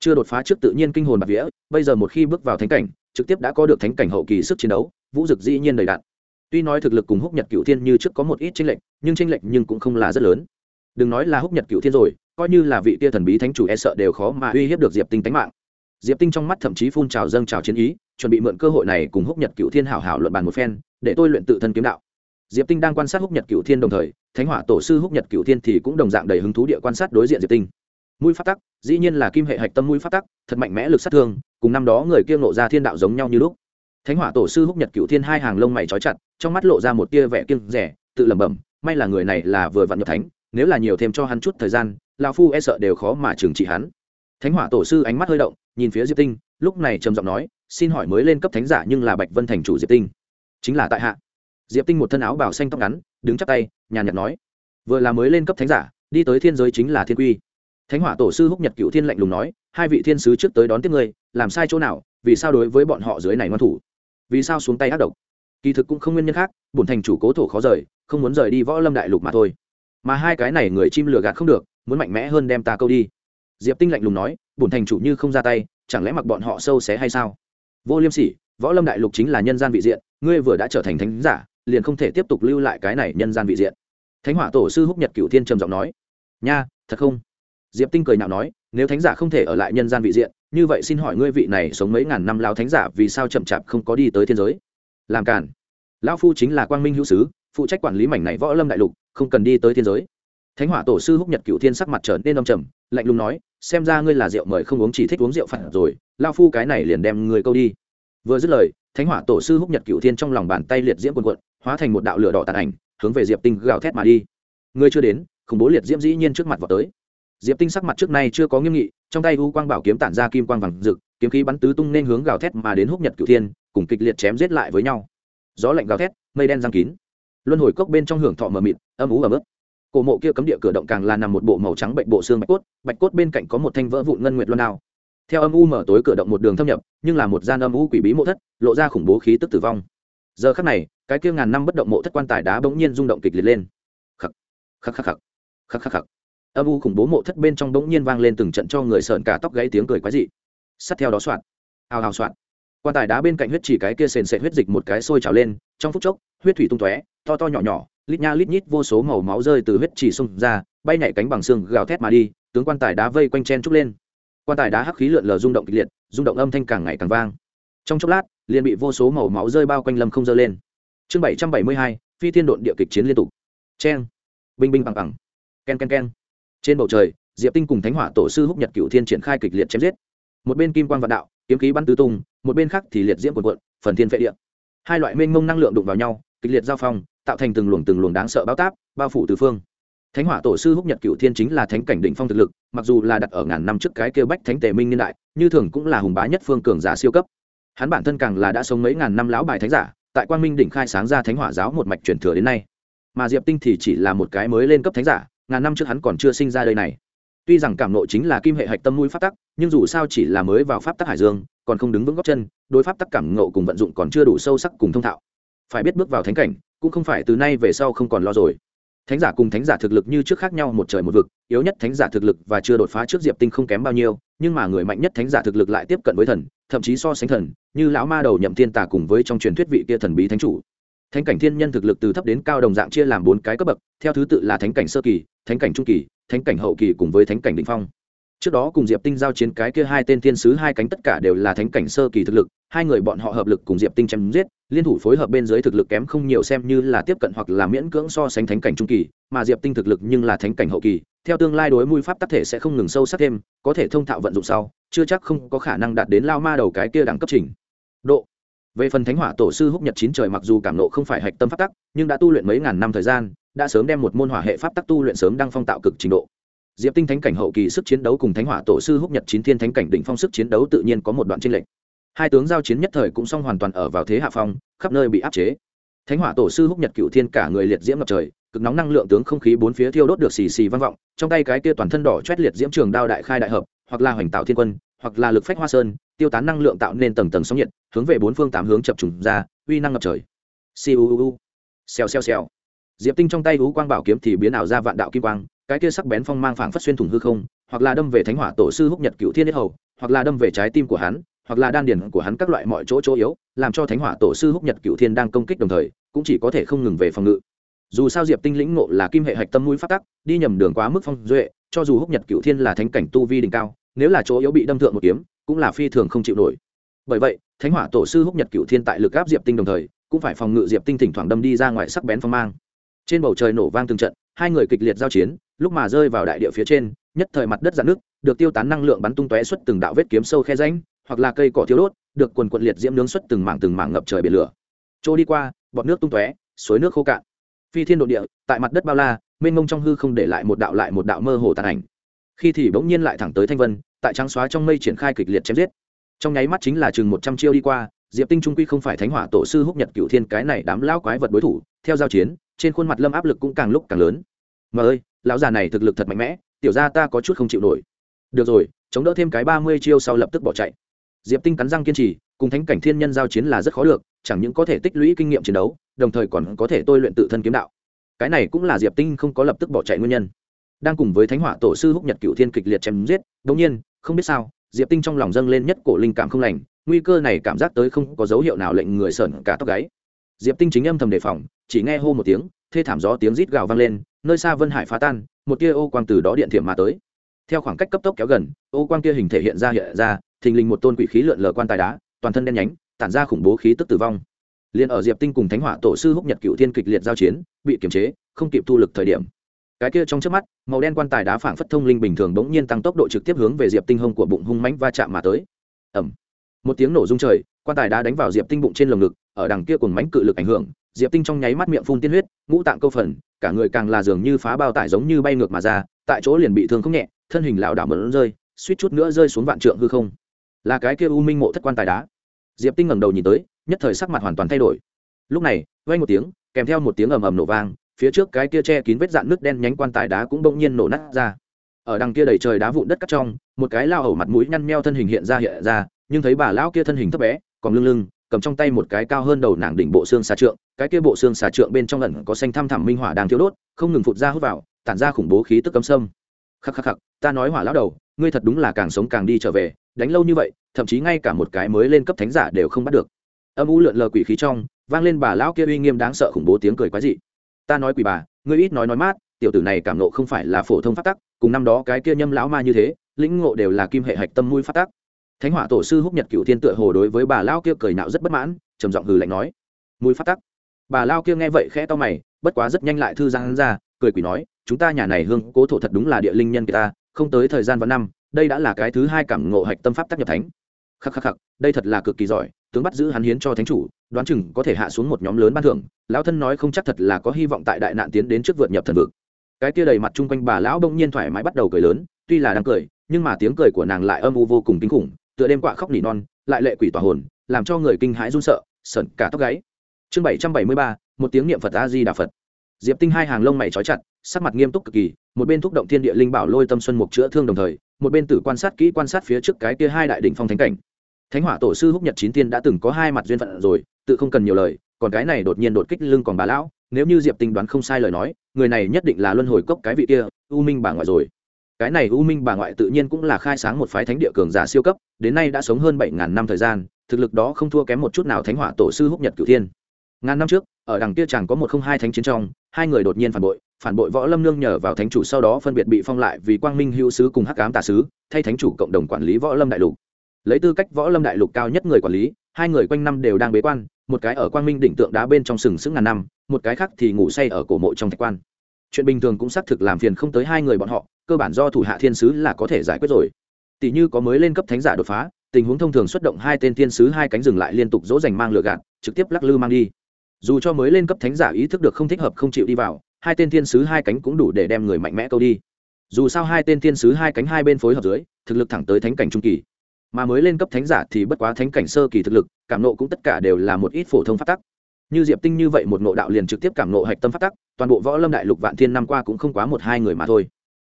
Chưa đột phá trước tự nhiên kinh hồn bạc vía, bây giờ một khi bước vào thánh cảnh, trực tiếp đã có được thánh cảnh hậu kỳ sức chiến đấu, vũ dực dĩ nhiên đầy đạn. Tuy nói thực lực cùng húc nhật cựu thiên như trước có một ít tranh lệch, nhưng tranh lệch nhưng cũng không là rất lớn. Đừng nói là húc nhật cựu thiên rồi, coi như là vị tia thần bí thánh chủ e sợ đều khó mà uy hiếp được diệp tinh tánh mạng. Diệp tinh trong mắt thậm chí phun trào dâng trào chiến ý chuẩn bị mượn cơ hội này cùng húc nhật cựu thiên hảo hảo luận bàn một phen, để tôi luyện tự thân kiếm đạo. Diệp tinh đang quan sát húc nhật cựu thiên đồng thời, thánh hỏa tổ sư húc nhật cựu thiên thì cũng đồng dạng đầy hứng thú địa quan sát đối diện diệp tinh. Mũi phát tắc, dĩ nhiên là kim hệ hạch tâm mũi phát tắc, thật mạnh mẽ lực sát thương, cùng năm đó người kia ngộ ra thiên đạo giống nhau như lúc. Thánh hỏa tổ sư húc nhật cựu thiên hai hàng lông mày trói chặt, trong mắt lộ ra một tia vẻ kiêng rẻ tự lẩm bẩm, may là người này là vừa vặn nhập thánh, nếu là nhiều thêm cho hắn chút thời gian lao phu e sợ đều khó mà trừng trị hắn. Thánh hỏa tổ sư ánh mắt hơi động, nhìn phía diệp tinh, lúc này trầm giọng nói xin hỏi mới lên cấp thánh giả nhưng là bạch vân thành chủ diệp tinh. Chính là tại hạ. Diệp tinh một thân áo bào xanh tóc ngắn, đứng chắp tay, nhàn nhạt nói, vừa là mới lên cấp thánh giả, đi tới thiên giới chính là thiên quy. Thánh hỏa tổ sư húc nhật cựu thiên lạnh lùng nói, hai vị thiên sứ trước tới đón tiếp ngươi, làm sai chỗ nào, vì sao đối với bọn họ dưới này ngoan thủ? Vì sao xuống tay ác độc? Kỳ thực cũng không nguyên nhân khác, bổn thành chủ cố thổ khó rời, không muốn rời đi võ lâm đại lục mà thôi. Mà hai cái này người chim lừa gạt không được, muốn mạnh mẽ hơn đem ta câu đi. Diệp tinh lạnh lùng nói, bổn thành chủ như không ra tay, chẳng lẽ mặc bọn họ sâu xé hay sao? Vô liêm sỉ, võ lâm đại lục chính là nhân gian vị diện, ngươi vừa đã trở thành thánh giả, liền không thể tiếp tục lưu lại cái này nhân gian vị diện. Thánh hỏa tổ sư húc nhật cựu thiên trầm giọng nói, nha, thật không? Diệp tinh cười nhạo nói, nếu thánh giả không thể ở lại nhân gian vị diện, như vậy xin hỏi ngươi vị này sống mấy ngàn năm lao thánh giả vì sao chậm chạp không có đi tới thiên giới? Làm cản lão phu chính là quang minh hữu sứ, phụ trách quản lý mảnh này võ lâm đại lục, không cần đi tới thiên giới. Thánh hỏa tổ sư húc nhật cựu thiên sắc mặt trở nên âm trầm, lạnh lùng nói, xem ra ngươi là rượu mời không uống chỉ thích uống rượu phản rồi lao phu cái này liền đem người câu đi. Vừa dứt lời, thánh hỏa tổ sư húc nhật cựu thiên trong lòng bàn tay liệt diễm quần quận hóa thành một đạo lửa đỏ tàn ảnh, hướng về diệp tinh gào thét mà đi. Ngươi chưa đến, khủng bố liệt diễm dĩ nhiên trước mặt vào tới. Diệp tinh sắc mặt trước nay chưa có nghiêm nghị, trong tay u quang bảo kiếm tản ra kim quang vàng rực, kiếm khí bắn tứ tung nên hướng gào thét mà đến húc nhật cựu thiên, cùng kịch liệt chém giết lại với nhau. Gió lạnh gào thét, mây đen giang kín. Luân hồi cốc bên trong hưởng thọ mờ mịt, âm ú ấm ướt. Cổ mộ kia cấm địa cửa động càng là nằm một bộ màu trắng bệnh bộ xương bạch cốt bạch cốt bên cạnh có một thanh vỡ vụn ngân nguyệt luân đao theo âm u mở tối cửa động một đường thâm nhập, nhưng là một gian âm u quỷ bí mộ thất, lộ ra khủng bố khí tức tử vong. Giờ khắc này, cái kia ngàn năm bất động mộ thất quan tài đá bỗng nhiên rung động kịch liệt lên. Khắc khắc khắc khắc khắc khắc khắc. Âm u khủng bố mộ thất bên trong bỗng nhiên vang lên từng trận cho người sợn cả tóc gáy tiếng cười quái dị. Sát theo đó soạn hào hào soạn quan tài đá bên cạnh huyết chỉ cái kia sền sệt huyết dịch một cái sôi trào lên, trong phút chốc, huyết thủy tung tóe, to to nhỏ nhỏ, lít nha lít nhít vô số màu máu rơi từ huyết chỉ xung ra, bay nhảy cánh bằng xương gào thét mà đi, tướng quan tài đá vây quanh chen trúc lên quan tài đá hắc khí lượn lờ rung động kịch liệt, rung động âm thanh càng ngày càng vang. Trong chốc lát, liền bị vô số màu máu rơi bao quanh lâm không dơ lên. Chương bảy trăm bảy mươi hai, phi thiên độn địa kịch chiến liên tục. Cheng. Binh binh bằng bằng ken ken ken. Trên bầu trời, diệp tinh cùng thánh hỏa tổ sư húc nhật cựu thiên triển khai kịch liệt chém giết. Một bên kim quan vạn đạo, kiếm khí bắn tứ tung, một bên khác thì liệt diễm quần quận phần thiên vệ địa. Hai loại mênh mông năng lượng đụng vào nhau, kịch liệt giao phong, tạo thành từng luồng từng luồng đáng sợ bao táp, bao phủ tứ phương thánh hỏa tổ sư húc nhật cựu thiên chính là thánh cảnh đỉnh phong thực lực, mặc dù là đặt ở ngàn năm trước cái kêu bách thánh tề minh niên đại, như thường cũng là hùng bá nhất phương cường giả siêu cấp. Hắn bản thân càng là đã sống mấy ngàn năm lão bài thánh giả, tại quang minh đỉnh khai sáng ra thánh hỏa giáo một mạch truyền thừa đến nay. Mà diệp tinh thì chỉ là một cái mới lên cấp thánh giả, ngàn năm trước hắn còn chưa sinh ra đây này. Tuy rằng cảm nộ chính là kim hệ hạch tâm nuôi pháp tắc, nhưng dù sao chỉ là mới vào pháp tắc hải dương, còn không đứng vững góc chân, đối pháp tắc cảm nộ cùng vận dụng còn chưa đủ sâu sắc cùng thông thạo. Phải biết bước vào thánh cảnh, cũng không phải từ nay về sau không còn lo rồi thánh giả cùng thánh giả thực lực như trước khác nhau, một trời một vực, yếu nhất thánh giả thực lực và chưa đột phá trước diệp tinh không kém bao nhiêu, nhưng mà người mạnh nhất thánh giả thực lực lại tiếp cận với thần, thậm chí so sánh thần, như lão ma đầu nhậm thiên tà cùng với trong truyền thuyết vị kia thần bí thánh chủ. Thánh cảnh thiên nhân thực lực từ thấp đến cao đồng dạng chia làm bốn cái cấp bậc, theo thứ tự là thánh cảnh sơ kỳ, thánh cảnh trung kỳ, thánh cảnh hậu kỳ cùng với thánh cảnh định phong trước đó cùng diệp tinh giao chiến, cái kia hai tên thiên sứ hai cánh tất cả đều là thánh cảnh sơ kỳ thực lực, hai người bọn họ hợp lực cùng diệp tinh chém giết, liên thủ phối hợp bên dưới thực lực kém không nhiều xem như là tiếp cận hoặc là miễn cưỡng so sánh thánh cảnh trung kỳ, mà diệp tinh thực lực nhưng là thánh cảnh hậu kỳ, theo tương lai đối mũi pháp tắc thể sẽ không ngừng sâu sắc thêm, có thể thông thạo vận dụng sau, chưa chắc không có khả năng đạt đến lao ma đầu cái kia đẳng cấp trình. Độ. Về phần thánh hỏa tổ sư húc nhật chín trời mặc dù cảm nộ không phải hạch tâm pháp tắc, nhưng đã tu luyện mấy ngàn năm thời gian, đã sớm đem một môn hỏa hệ pháp tắc tu luyện sớm đang phong tạo cực trình độ diệp tinh thánh cảnh hậu kỳ sức chiến đấu cùng thánh hỏa tổ sư húc nhật chín thiên thánh cảnh đỉnh phong sức chiến đấu tự nhiên có một đoạn tranh lệch. Hai tướng giao chiến nhất thời cũng song hoàn toàn ở vào thế hạ phong, khắp nơi bị áp chế. Thánh hỏa tổ sư húc nhật cựu thiên cả người liệt diễm ngập trời, cực nóng năng lượng tướng không khí bốn phía thiêu đốt được xì xì vang vọng, trong tay cái kia toàn thân đỏ chét liệt diễm trường đao đại khai đại hợp, hoặc là hoành tạo thiên quân, hoặc là lực phách hoa sơn, tiêu tán năng lượng tạo nên tầng tầng sóng nhiệt, hướng về bốn phương tám hướng chập trùng ra, uy năng ngập trời. Siêu xèo xèo xèo diệp tinh trong tay ú quang bảo kiếm thì biến ảo ra vạn đạo kim quang cái kia sắc bén phong mang phảng phất xuyên thủng hư không, hoặc là đâm về thánh hỏa tổ sư húc nhật cựu thiên nhất hầu, hoặc là đâm về trái tim của hắn, hoặc là đan điền của hắn các loại mọi chỗ chỗ yếu, làm cho thánh hỏa tổ sư húc nhật cựu thiên đang công kích đồng thời, cũng chỉ có thể không ngừng về phòng ngự. Dù sao diệp tinh lĩnh ngộ là kim hệ hạch tâm mũi phát tắc, đi nhầm đường quá mức phong duệ, cho dù húc nhật cựu thiên là thánh cảnh tu vi đỉnh cao, nếu là chỗ yếu bị đâm thượng một kiếm, cũng là phi thường không chịu nổi. Bởi vậy, thánh hỏa tổ sư húc nhật cựu thiên tại lực áp diệp tinh đồng thời, cũng phải phòng ngự diệp tinh thỉnh thoảng đâm đi ra ngoài sắc bén phong mang. Trên bầu trời nổ vang từng trận, hai người kịch liệt giao chiến lúc mà rơi vào đại địa phía trên, nhất thời mặt đất dạn nước được tiêu tán năng lượng bắn tung tóe xuất từng đạo vết kiếm sâu khe ránh hoặc là cây cỏ thiếu đốt, được quần quận liệt diễm nướng xuất từng mảng từng mảng ngập trời biển lửa. Chỗ đi qua, bọt nước tung tóe, suối nước khô cạn. Phi thiên độ địa, tại mặt đất bao la, mênh mông trong hư không để lại một đạo lại một đạo mơ hồ tàn ảnh. Khi thì bỗng nhiên lại thẳng tới thanh vân, tại trắng xóa trong mây triển khai kịch liệt chém giết. Trong nháy mắt chính là chừng một trăm chiêu đi qua, diệp tinh trung quy không phải thánh hỏa tổ sư húc nhật cựu thiên cái này đám lão quái vật đối thủ, theo giao chiến, trên khuôn mặt lâm áp lực cũng càng lúc càng lớn. Mà ơi lão già này thực lực thật mạnh mẽ, tiểu ra ta có chút không chịu nổi. Được rồi, chống đỡ thêm cái ba mươi chiêu sau lập tức bỏ chạy. Diệp tinh cắn răng kiên trì, cùng thánh cảnh thiên nhân giao chiến là rất khó được, chẳng những có thể tích lũy kinh nghiệm chiến đấu, đồng thời còn có thể tôi luyện tự thân kiếm đạo. Cái này cũng là diệp tinh không có lập tức bỏ chạy nguyên nhân. Đang cùng với thánh hỏa tổ sư húc nhật cựu thiên kịch liệt chém giết đ ỗ n g nhiên, không biết sao, diệp tinh trong lòng dâng lên nhất cổ linh cảm không lành, nguy cơ này cảm giác tới không có dấu hiệu nào lệnh người sởn cả tóc gáy. Diệp tinh chính âm thầm đề phòng, chỉ nghe hô một tiếng, thê thảm gió tiếng rít gào vang lên nơi xa vân hải phá tan, một tia ô quang từ đó điện thiểm mà tới. Theo khoảng cách cấp tốc kéo gần, ô quang kia hình thể hiện ra hiện ra, thình lình một tôn quỷ khí lượn lờ quan tài đá, toàn thân đen nhánh, tản ra khủng bố khí tức tử vong. Liền ở diệp tinh cùng thánh hỏa tổ sư húc nhật cựu thiên kịch liệt giao chiến, bị kiềm chế, không kịp thu lực thời điểm. Cái kia trong trước mắt, màu đen quan tài đá phảng phất thông linh bình thường bỗng nhiên tăng tốc độ trực tiếp hướng về diệp tinh hông của bụng hung mãnh va chạm mà tới. Ẩm một tiếng nổ rung trời, quan tài đá đánh vào diệp tinh bụng trên lồng ngực, ở đằng kia cùng mãnh cự lực ảnh hưởng diệp tinh trong nháy mắt miệng phun tiên huyết, ngũ tạng câu phần, cả người càng là dường như phá bao tải giống như bay ngược mà ra, tại chỗ liền bị thương không nhẹ, thân hình lảo đảo mẫn rơi, suýt chút nữa rơi xuống vạn trượng hư không. Là cái kia u minh mộ thất quan tài đá. Diệp tinh ngẩng đầu nhìn tới, nhất thời sắc mặt hoàn toàn thay đổi. Lúc này, vang một tiếng, kèm theo một tiếng ầm ầm nổ vang, phía trước cái kia che kín vết dạn nước đen nhánh quan tài đá cũng bỗng nhiên nổ nát ra. Ở đằng kia đầy trời đá vụn đất cắt trong, một cái lao hầu mặt mũi nhăn meo thân hình hiện ra hiện ra, nhưng thấy bà lão kia thân hình thấp bé, còn lưng lưng cầm trong tay một cái cao hơn đầu nàng đỉnh bộ xương xà trượng, cái kia bộ xương xà trượng bên trong ẩn có xanh thăm thẳm minh hỏa đang thiếu đốt, không ngừng phụt ra hút vào, tản ra khủng bố khí tức cấm sâm. Khắc khắc khắc, ta nói hỏa lão đầu, ngươi thật đúng là càng sống càng đi trở về, đánh lâu như vậy, thậm chí ngay cả một cái mới lên cấp thánh giả đều không bắt được. Âm u lượn lờ quỷ khí trong, vang lên bà lão kia uy nghiêm đáng sợ khủng bố tiếng cười quái dị. Ta nói quỷ bà, ngươi ít nói nói mát, tiểu tử này cảm nộ không phải là phổ thông phát tắc, cùng năm đó cái kia nhâm lão ma như thế, lĩnh ngộ đều là kim hệ hạch tâm mũi phát tắc thánh hỏa tổ sư húc nhật cựu thiên tựa hồ đối với bà lão kia cười nạo rất bất mãn, trầm giọng hừ lạnh nói. Mùi phát tắc. Bà lao kia nghe vậy khẽ to mày, bất quá rất nhanh lại thư giang ra, cười quỷ nói, chúng ta nhà này hương cố thổ thật đúng là địa linh nhân người ta, không tới thời gian và năm, đây đã là cái thứ hai cảm ngộ hạch tâm pháp tác nhập thánh. Khắc khắc khắc, đây thật là cực kỳ giỏi, tướng bắt giữ hắn hiến cho thánh chủ, đoán chừng có thể hạ xuống một nhóm lớn ban thưởng, lão thân nói không chắc thật là có hy vọng tại đại nạn tiến đến trước vượt nhập thần vực. Cái kia đầy mặt chung quanh bà lão bỗng nhiên thoải mái bắt đầu cười lớn, tuy là đang cười, nhưng mà tiếng cười của nàng lại âm u vô cùng kinh khủng tựa đêm quạ khóc nỉ non, lại lệ quỷ tỏa hồn, làm cho người kinh hãi run sợ sẩn cả tóc gáy. Chương bảy trăm bảy mươi ba, một tiếng niệm phật a di đà phật. Diệp tinh hai hàng lông mày trói chặt, sắc mặt nghiêm túc cực kỳ, một bên thúc động thiên địa linh bảo lôi tâm xuân mục chữa thương đồng thời, một bên tử quan sát kỹ quan sát phía trước cái kia hai đại đỉnh phong thánh cảnh. Thánh hỏa tổ sư húc nhật chín tiên đã từng có hai mặt duyên phận rồi, tự không cần nhiều lời, còn cái này đột nhiên đột kích lưng còn bà lão, nếu như diệp tinh đoán không sai lời nói, người này nhất định là luân hồi cốc cái vị kia, u minh bà ngoại rồi cái này u minh bà ngoại tự nhiên cũng là khai sáng một phái thánh địa cường giả siêu cấp, đến nay đã sống hơn bảy ngàn năm thời gian, thực lực đó không thua kém một chút nào thánh hỏa tổ sư húc nhật cửu thiên. Ngàn năm trước, ở đằng kia chẳng có một không hai thánh chiến trong, hai người đột nhiên phản bội phản bội võ lâm nương nhờ vào thánh chủ sau đó phân biệt bị phong lại vì quang minh hữu sứ cùng hắc ám tà sứ, thay thánh chủ cộng đồng quản lý võ lâm đại lục. Lấy tư cách võ lâm đại lục cao nhất người quản lý, hai người quanh năm đều đang bế quan, một cái ở quang minh đỉnh tượng đá bên trong sừng sững ngàn năm, một cái khác thì ngủ say ở cổ mộ trong thạch quan. Chuyện bình thường cũng xác thực làm phiền không tới hai người bọn họ cơ bản do thủ hạ thiên sứ là có thể giải quyết rồi. Tỷ như có mới lên cấp thánh giả đột phá, tình huống thông thường xuất động hai tên thiên sứ hai cánh dừng lại liên tục dỗ dành mang lửa gạt, trực tiếp lắc lư mang đi. Dù cho mới lên cấp thánh giả ý thức được không thích hợp không chịu đi vào, hai tên thiên sứ hai cánh cũng đủ để đem người mạnh mẽ câu đi. Dù sao hai tên thiên sứ hai cánh hai bên phối hợp dưới, thực lực thẳng tới thánh cảnh trung kỳ. Mà mới lên cấp thánh giả thì bất quá thánh cảnh sơ kỳ thực lực, cảm nộ cũng tất cả đều là một ít phổ thông phát tắc. Như diệp tinh như vậy một nộ đạo liền trực tiếp cảm nộ hạch tâm phát tắc, toàn bộ võ lâm đại lục vạn thiên năm qua cũng không quá một hai người mà thôi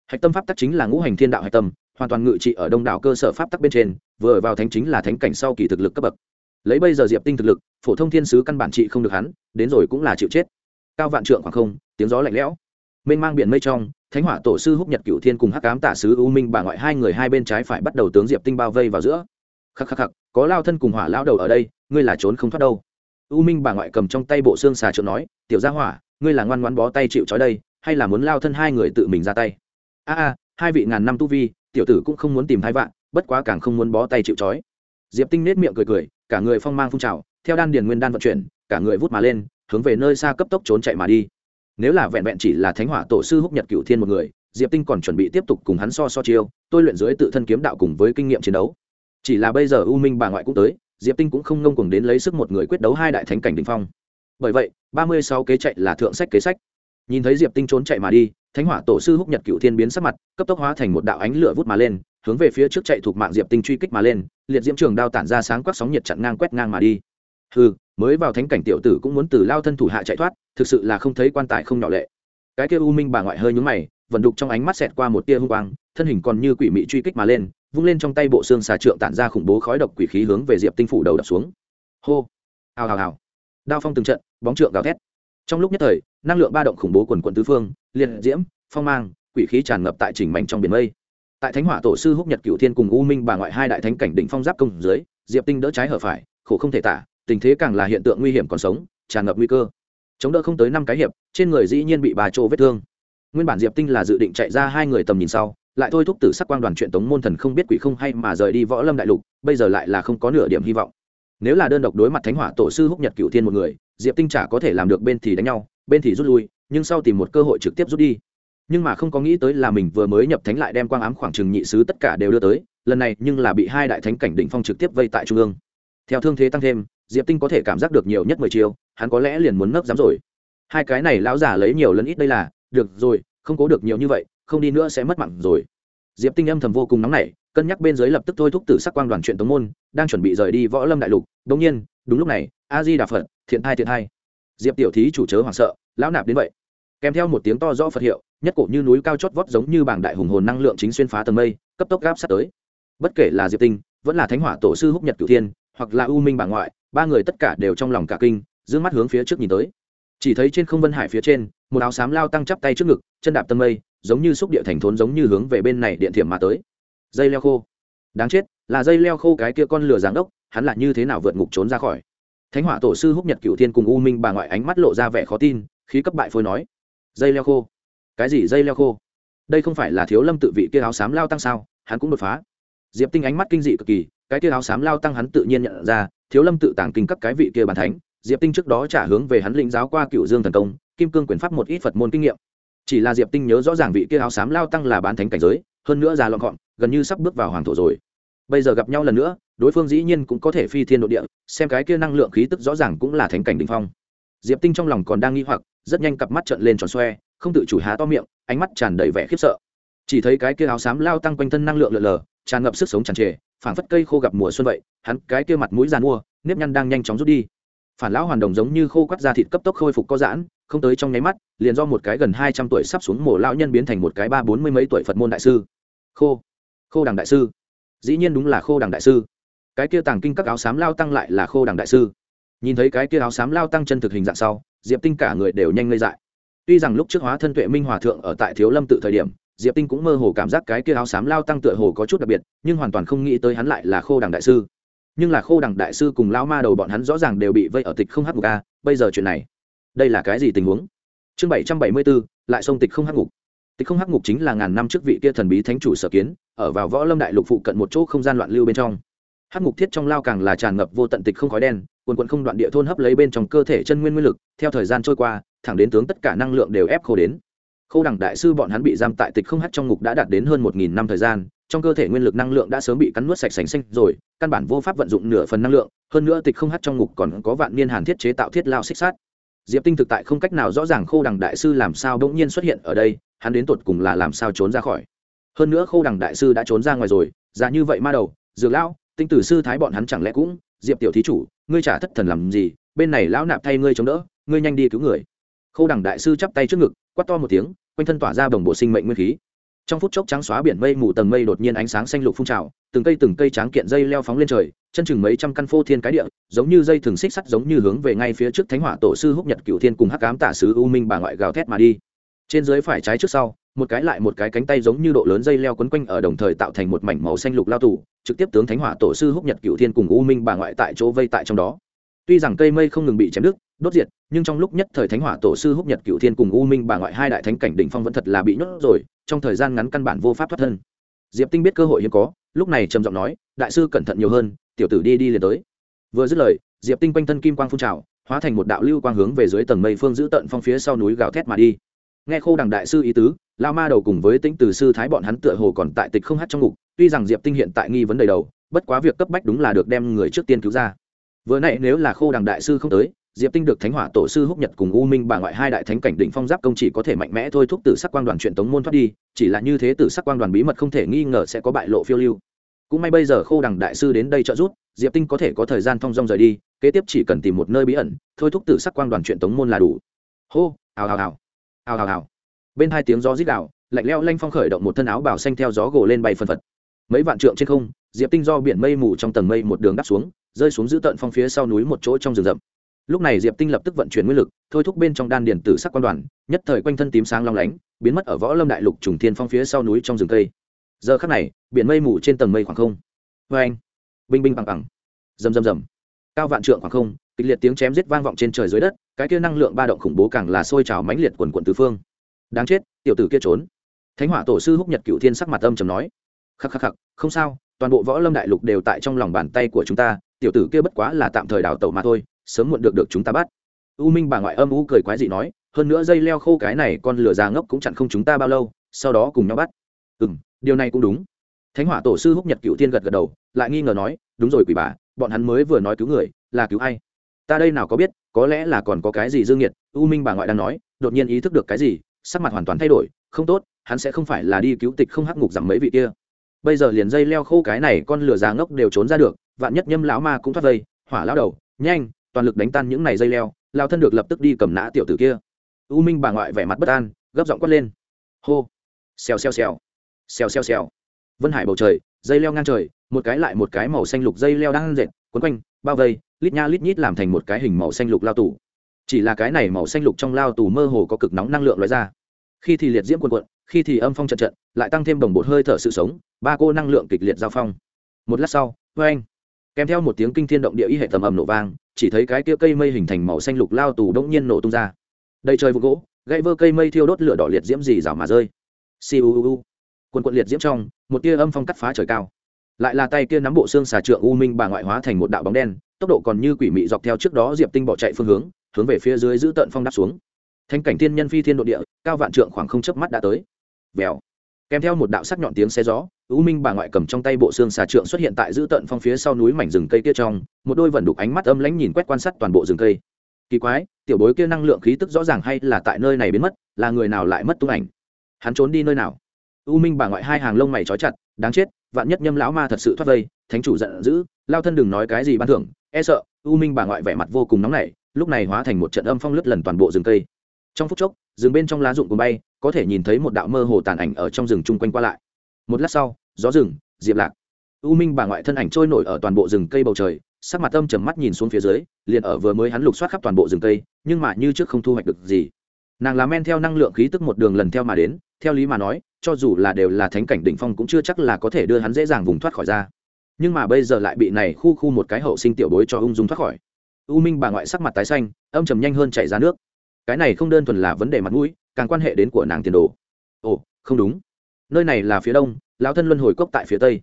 hạch tâm pháp tắc chính là ngũ hành thiên đạo hạch tâm, hoàn toàn ngự trị ở đông đảo cơ sở pháp tắc bên trên, vừa vào thánh chính là thánh cảnh sau kỳ thực lực cấp bậc. Lấy bây giờ diệp tinh thực lực, phổ thông thiên sứ căn bản trị không được hắn, đến rồi cũng là chịu chết. Cao vạn trượng khoảng không, tiếng gió lạnh lẽo. Mênh mang biển mây trong, thánh hỏa tổ sư húc nhật cửu thiên cùng hắc cám tả sứ u minh bà ngoại hai người hai bên trái phải bắt đầu tướng diệp tinh bao vây vào giữa. Khắc khắc khắc, có lao thân cùng hỏa lao đầu ở đây, ngươi là trốn không thoát đâu. U minh bà ngoại cầm trong tay bộ xương xà trượng nói, tiểu gia hỏa, ngươi là ngoan ngoan bó tay chịu trói đây, hay là muốn lao thân hai người tự mình ra tay? A a, hai vị ngàn năm tu vi, tiểu tử cũng không muốn tìm hai vạn, bất quá càng không muốn bó tay chịu trói. Diệp tinh nết miệng cười cười, cả người phong mang phun trào, theo đan điền nguyên đan vận chuyển, cả người vút mà lên, hướng về nơi xa cấp tốc trốn chạy mà đi. Nếu là vẹn vẹn chỉ là thánh hỏa tổ sư húc nhật cựu thiên một người, diệp tinh còn chuẩn bị tiếp tục cùng hắn so so chiêu, tôi luyện dưới tự thân kiếm đạo cùng với kinh nghiệm chiến đấu. Chỉ là bây giờ u minh bà ngoại cũng tới, diệp tinh cũng không ngông cuồng đến lấy sức một người quyết đấu hai đại thánh cảnh đình phong. Bởi vậy, ba mươi sáu kế chạy là thượng sách kế sách. Nhìn thấy diệp tinh trốn chạy mà đi thánh hỏa tổ sư húc nhật cựu thiên biến sắc mặt, cấp tốc hóa thành một đạo ánh lửa vút mà lên, hướng về phía trước chạy thuộc mạng diệp tinh truy kích mà lên, liệt diễm trường đao tản ra sáng quắc sóng nhiệt chặn ngang quét ngang mà đi. Ừ mới vào thánh cảnh tiểu tử cũng muốn từ lao thân thủ hạ chạy thoát, thực sự là không thấy quan tài không nhỏ lệ. Cái kia u minh bà ngoại hơi nhúng mày vận đục trong ánh mắt xẹt qua một tia hung quang, thân hình còn như quỷ mị truy kích mà lên, vung lên trong tay bộ xương xà trượng tản ra khủng bố khói độc quỷ khí hướng về diệp tinh phủ đầu đập xuống. Hô, hào hào hào. Đao phong từng trận, bóng trượng gào thét. Trong lúc nhất thời, năng lượng ba động khủng bố quần quận tứ phương liệt diễm, phong mang, quỷ khí tràn ngập tại chỉnh mảnh trong biển mây. Tại thánh hỏa tổ sư húc nhật cựu thiên cùng u minh bà ngoại hai đại thánh cảnh đỉnh phong giáp công dưới, diệp tinh đỡ trái hở phải, khổ không thể tả, tình thế càng là hiện tượng nguy hiểm còn sống, tràn ngập nguy cơ. Chống đỡ không tới năm cái hiệp, trên người dĩ nhiên bị bà chỗ vết thương. Nguyên bản diệp tinh là dự định chạy ra hai người tầm nhìn sau, lại thôi thúc tử sắc quang đoàn chuyện tống môn thần không biết quỷ không hay mà rời đi võ lâm đại lục, bây giờ lại là không có nửa điểm hy vọng. Nếu là đơn độc đối mặt thánh hỏa tổ sư húc nhật cựu thiên một người, diệp tinh chả có thể làm được bên thì đánh nhau, bên thì rút lui nhưng sau tìm một cơ hội trực tiếp rút đi. Nhưng mà không có nghĩ tới là mình vừa mới nhập thánh lại đem quang ám khoảng trừng nhị sứ tất cả đều đưa tới, lần này nhưng là bị hai đại thánh cảnh đỉnh phong trực tiếp vây tại trung ương. Theo thương thế tăng thêm, diệp tinh có thể cảm giác được nhiều nhất mười chiêu, hắn có lẽ liền muốn nấp dám rồi. Hai cái này lão giả lấy nhiều lẫn ít đây là, được rồi, không cố được nhiều như vậy, không đi nữa sẽ mất mạng rồi. Diệp tinh âm thầm vô cùng nóng nảy, cân nhắc bên dưới lập tức thôi thúc tử sắc quang đoàn chuyện tống môn, đang chuẩn bị rời đi võ lâm đại lục. Đống nhiên, đúng lúc này, a di đà phật, thiện hai thiện hai. diệp tiểu thí chủ chớ hoảng sợ, lão nạp đến vậy kèm theo một tiếng to rõ phật hiệu, nhất cổ như núi cao chót vót giống như bảng đại hùng hồn năng lượng chính xuyên phá tầng mây, cấp tốc gáp sát tới. Bất kể là diệp tinh, vẫn là thánh hỏa tổ sư húc nhật cửu thiên, hoặc là u minh bà ngoại, ba người tất cả đều trong lòng cả kinh d mắt hướng phía trước nhìn tới. Chỉ thấy trên không vân hải phía trên, một áo xám lao tăng chắp tay trước ngực, chân đạp tầng mây, giống như xúc địa thành thốn giống như hướng về bên này điện thiểm mà tới. Dây leo khô. Đáng chết, là dây leo khô cái kia con lửa giáng đốc, hắn là như thế nào vượt ngục trốn ra khỏi? Thánh hỏa tổ sư húc nhật cửu thiên cùng u minh bà ngoại ánh mắt lộ ra vẻ khó tin, khí cấp bại phôi nói dây leo khô. Cái gì dây leo khô? Đây không phải là thiếu lâm tự vị kia áo xám lao tăng sao? Hắn cũng đột phá. Diệp tinh ánh mắt kinh dị cực kỳ, cái kia áo xám lao tăng hắn tự nhiên nhận ra, thiếu lâm tự tàng kinh các cái vị kia bàn thánh. Diệp tinh trước đó trả hướng về hắn lĩnh giáo qua cựu dương thần công, kim cương quyền pháp một ít phật môn kinh nghiệm. Chỉ là diệp tinh nhớ rõ ràng vị kia áo xám lao tăng là bán thánh cảnh giới, hơn nữa già lọn gọn, gần như sắp bước vào hoàng thổ rồi. Bây giờ gặp nhau lần nữa, đối phương dĩ nhiên cũng có thể phi thiên nội địa, xem cái kia năng lượng khí tức rõ ràng cũng là thánh cảnh đình phong diệp tinh trong lòng còn đang nghi hoặc, rất nhanh cặp mắt trợn lên tròn xoe, không tự chủ há to miệng, ánh mắt tràn đầy vẻ khiếp sợ. Chỉ thấy cái kia áo xám lao tăng quanh thân năng lượng lờ lờ, tràn ngập sức sống tràn trề, phảng phất cây khô gặp mùa xuân vậy, hắn cái kia mặt mũi giàn mua, nếp nhăn đang nhanh chóng rút đi. Phản lão hoàn đồng giống như khô quắt da thịt cấp tốc khôi phục có giãn, không tới trong nháy mắt, liền do một cái gần hai trăm tuổi sắp xuống mổ lão nhân biến thành một cái ba bốn mươi mấy tuổi phật môn đại sư. Khô. Khô đằng đại sư. Dĩ nhiên đúng là khô đằng đại sư. Cái kia tàng kinh các áo xám lao tăng lại là khô đằng đại sư nhìn thấy cái kia áo xám lao tăng chân thực hình dạng sau, diệp tinh cả người đều nhanh ngây dại. Tuy rằng lúc trước hóa thân tuệ minh hòa thượng ở tại thiếu lâm tự thời điểm, diệp tinh cũng mơ hồ cảm giác cái kia áo xám lao tăng tựa hồ có chút đặc biệt, nhưng hoàn toàn không nghĩ tới hắn lại là khô đằng đại sư. Nhưng là khô đằng đại sư cùng lao ma đầu bọn hắn rõ ràng đều bị vây ở tịch không hát ngục a, bây giờ chuyện này, đây là cái gì tình huống? Chương bảy trăm bảy mươi bốn lại sông tịch không hát ngục. Tịch không hắc ngục chính là ngàn năm trước vị kia thần bí thánh chủ sở kiến, ở vào võ lâm đại lục phụ cận một chỗ không gian loạn lưu bên trong hắc ngục thiết trong lao càng là tràn ngập vô tận tịch không khói đen, quần quận không đoạn địa thôn hấp lấy bên trong cơ thể chân nguyên nguyên lực, theo thời gian trôi qua, thẳng đến tướng tất cả năng lượng đều ép khô đến. Khâu đẳng đại sư bọn hắn bị giam tại tịch không hắt trong ngục đã đạt đến hơn một nghìn năm thời gian, trong cơ thể nguyên lực năng lượng đã sớm bị cắn nuốt sạch sành xanh rồi, căn bản vô pháp vận dụng nửa phần năng lượng, hơn nữa tịch không hắt trong ngục còn có vạn niên hàn thiết chế tạo thiết lao xích sát diệp tinh thực tại không cách nào rõ ràng khô đằng đại sư làm sao bỗng nhiên xuất hiện ở đây, hắn đến tột cùng là làm sao trốn ra khỏi. Hơn nữa khô đằng đại sư đã trốn ra ngoài rồi ra như vậy ma đầu, dược lão tinh tử sư thái bọn hắn chẳng lẽ cũng, diệp tiểu thí chủ, ngươi trả thất thần làm gì, bên này lão nạp thay ngươi chống đỡ, ngươi nhanh đi cứu người. Khâu đẳng đại sư chắp tay trước ngực, quát to một tiếng, quanh thân tỏa ra bồng bộ sinh mệnh nguyên khí. Trong phút chốc trắng xóa biển mây, mù tầng mây đột nhiên ánh sáng xanh lục phun trào, từng cây từng cây tráng kiện dây leo phóng lên trời, chân chừng mấy trăm căn phô thiên cái địa, giống như dây thường xích sắt giống như hướng về ngay phía trước thánh hỏa tổ sư húc nhật cửu thiên cùng hắc cám tả sứ u minh bà ngoại gào thét mà đi. Trên dưới phải trái trước sau một cái lại một cái cánh tay giống như độ lớn dây leo quấn quanh ở đồng thời tạo thành một mảnh màu xanh lục lao tù, trực tiếp tướng thánh hỏa tổ sư húc nhật cựu thiên cùng u minh bà ngoại tại chỗ vây tại trong đó. Tuy rằng cây mây không ngừng bị chém đứt, đốt diệt, nhưng trong lúc nhất thời thánh hỏa tổ sư húc nhật cựu thiên cùng u minh bà ngoại hai đại thánh cảnh đỉnh phong vẫn thật là bị nhốt rồi, trong thời gian ngắn căn bản vô pháp thoát thân. Diệp tinh biết cơ hội hiếm có, lúc này trầm giọng nói, đại sư cẩn thận nhiều hơn, tiểu tử đi đi liền tới. Vừa dứt lời, diệp tinh quanh thân kim quang phun trào, hóa thành một đạo lưu quang hướng về dưới tầng mây phương giữ tận phong phía sau núi gào thét mà đi nghe khô đằng đại sư ý tứ, lao ma đầu cùng với tĩnh từ sư thái bọn hắn tựa hồ còn tại tịch không hát trong ngục, tuy rằng diệp tinh hiện tại nghi vấn đầy đầu, bất quá việc cấp bách đúng là được đem người trước tiên cứu ra. Vừa nãy nếu là khô đằng đại sư không tới, diệp tinh được thánh hỏa tổ sư húc nhật cùng u minh bà ngoại hai đại thánh cảnh định phong giáp công chỉ có thể mạnh mẽ thôi thúc tử sắc quang đoàn chuyện tống môn thoát đi, chỉ là như thế tử sắc quang đoàn bí mật không thể nghi ngờ sẽ có bại lộ phiêu lưu. Cũng may bây giờ khô đằng đại sư đến đây trợ giúp, diệp tinh có thể có thời gian thong dong rời đi, kế tiếp chỉ cần tìm một nơi bí ẩn, thôi thúc tử sắc quang đoàn chuyện tống môn là đủ. Hô, hào hào hào ào ào ào bên hai tiếng gió rít đảo lạnh leo lanh phong khởi động một thân áo bảo xanh theo gió gồ lên bay phân phật. Mấy vạn trượng trên không, diệp tinh do biển mây mù trong tầng mây một đường đắp xuống, rơi xuống giữ tận phong phía sau núi một chỗ trong rừng rậm. Lúc này diệp tinh lập tức vận chuyển nguyên lực, thôi thúc bên trong đan điền tử sắc quan đoàn, nhất thời quanh thân tím sáng long lánh, biến mất ở võ lâm đại lục trùng thiên phong phía sau núi trong rừng cây. Giờ khắc này, biển mây mù trên tầng mây khoảng không. Vê anh. Binh binh bằng bằng. Rầm rầm rầm. Cao vạn trượng khoảng không, kịch liệt tiếng chém giết vang vọng trên trời dưới đất cái kia năng lượng ba động khủng bố càng là sôi trào mãnh liệt quần quần tứ phương. Đáng chết, tiểu tử kia trốn. Thánh hỏa tổ sư húc nhật cựu thiên sắc mặt âm trầm nói. Khắc khắc khắc, không sao, toàn bộ võ lâm đại lục đều tại trong lòng bàn tay của chúng ta, tiểu tử kia bất quá là tạm thời đào tẩu mà thôi, sớm muộn được được chúng ta bắt. U minh bà ngoại âm u cười quái dị nói, hơn nữa dây leo khô cái này con lửa già ngốc cũng chặn không chúng ta bao lâu, sau đó cùng nhau bắt. Ừ m điều này cũng đúng. Thánh hỏa tổ sư húc nhật cựu thiên gật gật đầu, lại nghi ngờ nói, đúng rồi quỷ bà, bọn hắn mới vừa nói cứu người, là cứu ai? Ta đây nào có biết, có lẽ là còn có cái gì dương nhiệt u minh bà ngoại đang nói, đột nhiên ý thức được cái gì, sắc mặt hoàn toàn thay đổi, không tốt, hắn sẽ không phải là đi cứu tịch không hắc ngục giảm mấy vị kia. Bây giờ liền dây leo khô cái này con lửa già ngốc đều trốn ra được, vạn nhất nhâm lão ma cũng thoát vây, hỏa lão đầu, nhanh, toàn lực đánh tan những này dây leo lao thân được lập tức đi cầm nã tiểu tử kia. U minh bà ngoại vẻ mặt bất an, gấp giọng quát lên. Hô. Xèo xèo xèo. Xèo xèo xèo. Vân hải bầu trời, dây leo ngang trời, một cái lại một cái màu xanh lục dây leo đang dệt quấn quanh, bao vây, lít nha lít nhít làm thành một cái hình màu xanh lục lao tù. Chỉ là cái này màu xanh lục trong lao tù mơ hồ có cực nóng năng lượng loại ra. Khi thì liệt diễm quần quận khi thì âm phong trận trận, lại tăng thêm đồng bột hơi thở sự sống, ba cô năng lượng kịch liệt giao phong. Một lát sau, vê anh. Kèm theo một tiếng kinh thiên động địa y hệ tầm ầm nổ vang, chỉ thấy cái kia cây mây hình thành màu xanh lục lao tù đống nhiên nổ tung ra. Đầy trời vụ gỗ, gãy vơ cây mây thiêu đốt lửa đỏ liệt diễm gì rào mà rơi. Siêu quần quận liệt diễm trong, một tia âm phong cắt phá trời cao lại là tay kia nắm bộ xương xà trượng u minh bà ngoại hóa thành một đạo bóng đen, tốc độ còn như quỷ mị dọc theo trước đó diệp tinh bỏ chạy phương hướng hướng về phía dưới giữ tận phong đáp xuống. Thanh cảnh thiên nhân phi thiên nội địa, cao vạn trượng khoảng không chớp mắt đã tới. Vèo. Kèm theo một đạo sắc nhọn tiếng xe gió, u minh bà ngoại cầm trong tay bộ xương xà trượng xuất hiện tại giữ tận phong phía sau núi mảnh rừng cây kia trong, một đôi vẩn đục ánh mắt âm lãnh nhìn quét quan sát toàn bộ rừng cây. Kỳ quái, tiểu bối kia năng lượng khí tức rõ ràng hay là tại nơi này biến mất, là người nào lại mất tung ảnh? Hắn trốn đi nơi nào? U minh bà ngoại hai hàng lông mày trói chặt, đáng chết vạn nhất nhâm lão ma thật sự thoát vây, thánh chủ giận dữ, lao thân đừng nói cái gì ban thưởng e sợ, u minh bà ngoại vẻ mặt vô cùng nóng nảy, lúc này hóa thành một trận âm phong lướt lần toàn bộ rừng cây. Trong phút chốc, rừng bên trong lá rụng cùng bay, có thể nhìn thấy một đạo mơ hồ tàn ảnh ở trong rừng chung quanh qua lại. Một lát sau, gió rừng, diệp lạc. U minh bà ngoại thân ảnh trôi nổi ở toàn bộ rừng cây bầu trời, sắc mặt âm trầm mắt nhìn xuống phía dưới, liền ở vừa mới hắn lục soát khắp toàn bộ rừng cây, nhưng mà như trước không thu hoạch được gì. Nàng làm men theo năng lượng khí tức một đường lần theo mà đến theo lý mà nói, cho dù là đều là thánh cảnh đỉnh phong cũng chưa chắc là có thể đưa hắn dễ dàng vùng thoát khỏi ra. Nhưng mà bây giờ lại bị này khu khu một cái hậu sinh tiểu bối cho ung dung thoát khỏi. U minh bà ngoại sắc mặt tái xanh, âm trầm nhanh hơn chạy ra nước. Cái này không đơn thuần là vấn đề mặt mũi, càng quan hệ đến của nàng tiền đồ. Ồ, không đúng. Nơi này là phía đông, lão thân luân hồi cốc tại phía tây.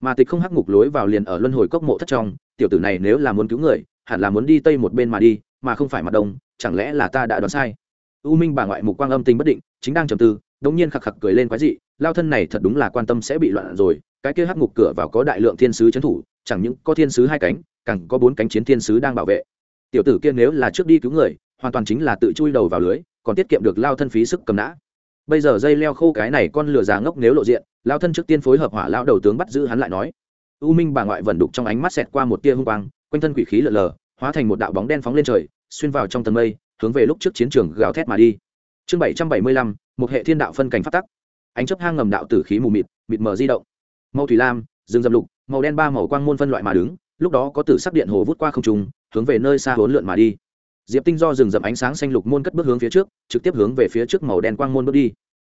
Mà tịch không hắc ngục lối vào liền ở luân hồi cốc mộ thất trong, tiểu tử này nếu là muốn cứu người, hẳn là muốn đi tây một bên mà đi, mà không phải mặt đông, chẳng lẽ là ta đã đoán sai? U minh bà ngoại mục quang âm tình bất định, chính đang trầm tư đống nhiên khặc khặc cười lên quái dị, lao thân này thật đúng là quan tâm sẽ bị loạn rồi, cái kia hắc ngục cửa vào có đại lượng thiên sứ trấn thủ, chẳng những có thiên sứ hai cánh, càng có bốn cánh chiến thiên sứ đang bảo vệ. Tiểu tử kia nếu là trước đi cứu người, hoàn toàn chính là tự chui đầu vào lưới, còn tiết kiệm được lao thân phí sức cầm nã. Bây giờ dây leo khô cái này con lửa già ngốc nếu lộ diện, lao thân trước tiên phối hợp hỏa lao đầu tướng bắt giữ hắn lại nói. U minh bà ngoại vẩn đục trong ánh mắt xẹt qua một tia hung quang, quanh thân quỷ khí lờ lờ, hóa thành một đạo bóng đen phóng lên trời, xuyên vào trong tầng mây, hướng về lúc trước chiến trường gào thét mà đi. Chương bảy trăm bảy mươi lăm một hệ thiên đạo phân cảnh phát tắc. Ánh chấp hang ngầm đạo tử khí mù mịt mịt mờ di động. Màu thủy lam, rừng dầm lục, màu đen ba màu quang môn phân loại mà đứng, lúc đó có tử sắc điện hồ vút qua không trùng hướng về nơi xa hốn lượn mà đi. Diệp tinh do rừng rậm ánh sáng xanh lục môn cất bước hướng phía trước, trực tiếp hướng về phía trước màu đen quang môn bước đi.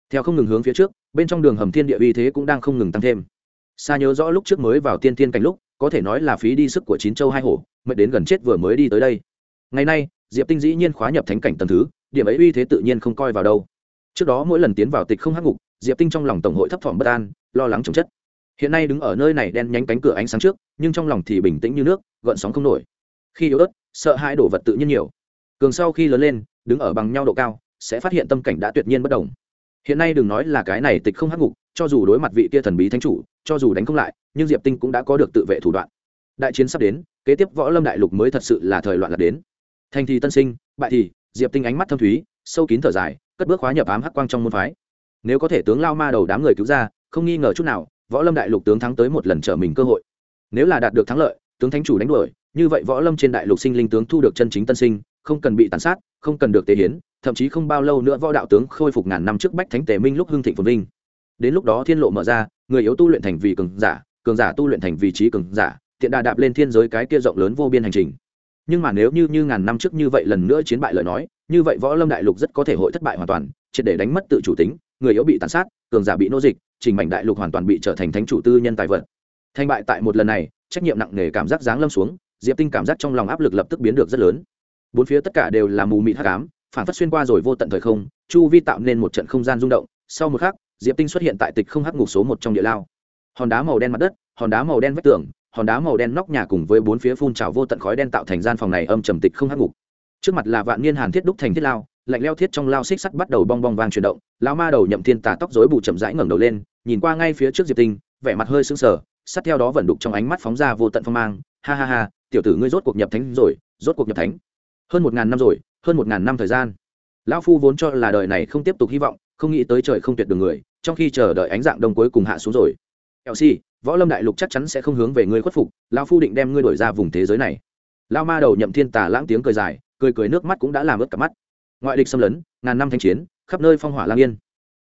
Theo không ngừng hướng phía trước, bên trong đường hầm thiên địa uy thế cũng đang không ngừng tăng thêm. Xa nhớ rõ lúc trước mới vào tiên tiên cảnh lúc, có thể nói là phí đi sức của chín châu hai hổ, mệt đến gần chết vừa mới đi tới đây. Ngày nay, diệp tinh dĩ nhiên khóa nhập thánh cảnh tầm thứ, điểm ấy uy thế tự nhiên không coi vào đâu trước đó mỗi lần tiến vào tịch không hắc ngục, diệp tinh trong lòng tổng hội thấp thỏm bất an, lo lắng chồng chất. Hiện nay đứng ở nơi này đen nhánh cánh cửa ánh sáng trước, nhưng trong lòng thì bình tĩnh như nước, gợn sóng không nổi. Khi yếu ớt, sợ hãi đổ vật tự nhiên nhiều. Cường sau khi lớn lên, đứng ở bằng nhau độ cao, sẽ phát hiện tâm cảnh đã tuyệt nhiên bất đồng. Hiện nay đừng nói là cái này tịch không hắc ngục, cho dù đối mặt vị kia thần bí thánh chủ, cho dù đánh không lại, nhưng diệp tinh cũng đã có được tự vệ thủ đoạn. Đại chiến sắp đến, kế tiếp võ lâm đại lục mới thật sự là thời loạn là đến. Thành thì tân sinh, bại thì, diệp tinh ánh mắt thâm thúy, sâu kín thở dài cất bước khóa nhập ám hắc quang trong môn phái. Nếu có thể tướng lao ma đầu đám người cứu ra, không nghi ngờ chút nào, võ lâm đại lục tướng thắng tới một lần trở mình cơ hội. Nếu là đạt được thắng lợi, tướng thánh chủ đánh đuổi, như vậy võ lâm trên đại lục sinh linh tướng thu được chân chính tân sinh, không cần bị tàn sát, không cần được tế hiến, thậm chí không bao lâu nữa võ đạo tướng khôi phục ngàn năm trước bách thánh tề minh lúc hưng thịnh phồn vinh. Đến lúc đó thiên lộ mở ra, người yếu tu luyện thành vị cường giả cường giả tu luyện thành vị trí cường giả, tiện đà đạp lên thiên giới cái kia rộng lớn vô biên hành trình. Nhưng mà nếu như như ngàn năm trước như vậy lần nữa chiến bại lời nói như vậy võ lâm đại lục rất có thể hội thất bại hoàn toàn, triệt để đánh mất tự chủ tính, người yếu bị tàn sát, cường giả bị nô dịch, trình mảnh đại lục hoàn toàn bị trở thành thánh chủ tư nhân tài vật. Thành bại tại một lần này, trách nhiệm nặng nề cảm giác giáng lâm xuống, diệp tinh cảm giác trong lòng áp lực lập tức biến được rất lớn. Bốn phía tất cả đều là mù mịt hắc ám, phản phát xuyên qua rồi vô tận thời không, chu vi tạo nên một trận không gian rung động. Sau một khắc, diệp tinh xuất hiện tại tịch không hắc ngục số một trong địa lao. Hòn đá màu đen mặt đất, hòn đá màu đen vách tường, hòn đá màu đen nóc nhà cùng với bốn phía phun trào vô tận khói đen tạo thành gian phòng này âm trầm tịch không hắc ngục trước mặt là vạn niên hàn thiết đúc thành thiết lao, lạnh leo thiết trong lao xích sắt bắt đầu bong bong vang chuyển động lao ma đầu nhậm thiên tà tóc rối bù chậm rãi ngẩng đầu lên, nhìn qua ngay phía trước diệp tinh, vẻ mặt hơi sững sờ sát theo đó vẫn đục trong ánh mắt phóng ra vô tận phong mang, ha ha ha, tiểu tử ngươi rốt cuộc nhập thánh rồi, rốt cuộc nhập thánh. Hơn một ngàn năm rồi, hơn một ngàn năm thời gian. Lão phu vốn cho là đời này không tiếp tục hy vọng, không nghĩ tới trời không tuyệt đường người, trong khi chờ đợi ánh dạng đông cuối cùng hạ xuống rồi. Elsi võ lâm đại lục chắc chắn sẽ không hướng về ngươi khuất phục, lão phu định đem ngươi đổi ra vùng thế giới này. Lao ma đầu nhậm thiên tà lãng tiếng cười dài cười cười nước mắt cũng đã làm ướt cả mắt. Ngoại địch xâm lấn, ngàn năm thanh chiến, khắp nơi phong hỏa lang yên.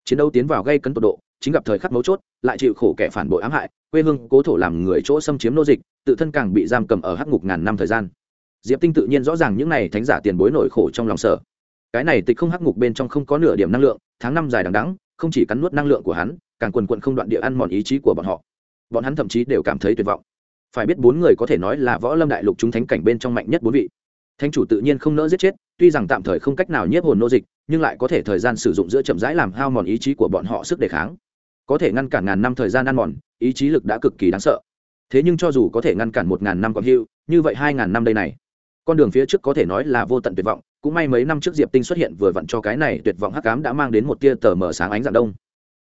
Chiến đấu tiến vào gây cấn tột độ, chính gặp thời khắc mấu chốt, lại chịu khổ kẻ phản bội ám hại, quê hương cố thổ làm người chỗ xâm chiếm nô dịch, tự thân càng bị giam cầm ở hắc ngục ngàn năm thời gian. Diệp tinh tự nhiên rõ ràng những này thánh giả tiền bối nổi khổ trong lòng sở cái này tịch không hắc ngục bên trong không có nửa điểm năng lượng, tháng năm dài đằng đẵng, không chỉ cắn nuốt năng lượng của hắn, càng quần quận không đoạn địa ăn mòn ý chí của bọn họ. Bọn hắn thậm chí đều cảm thấy tuyệt vọng. Phải biết bốn người có thể nói là võ lâm đại lục chúng thánh cảnh bên trong mạnh nhất bốn vị thánh chủ tự nhiên không nỡ giết chết, tuy rằng tạm thời không cách nào nhiếp hồn nô dịch, nhưng lại có thể thời gian sử dụng giữa chậm rãi làm hao mòn ý chí của bọn họ sức đề kháng. Có thể ngăn cản ngàn năm thời gian ăn mòn, ý chí lực đã cực kỳ đáng sợ. Thế nhưng cho dù có thể ngăn cản một ngàn năm còn hưu như vậy hai ngàn năm đây này, con đường phía trước có thể nói là vô tận tuyệt vọng, cũng may mấy năm trước diệp tinh xuất hiện vừa vặn cho cái này tuyệt vọng hắc cám đã mang đến một tia tờ mở sáng ánh dạng đông.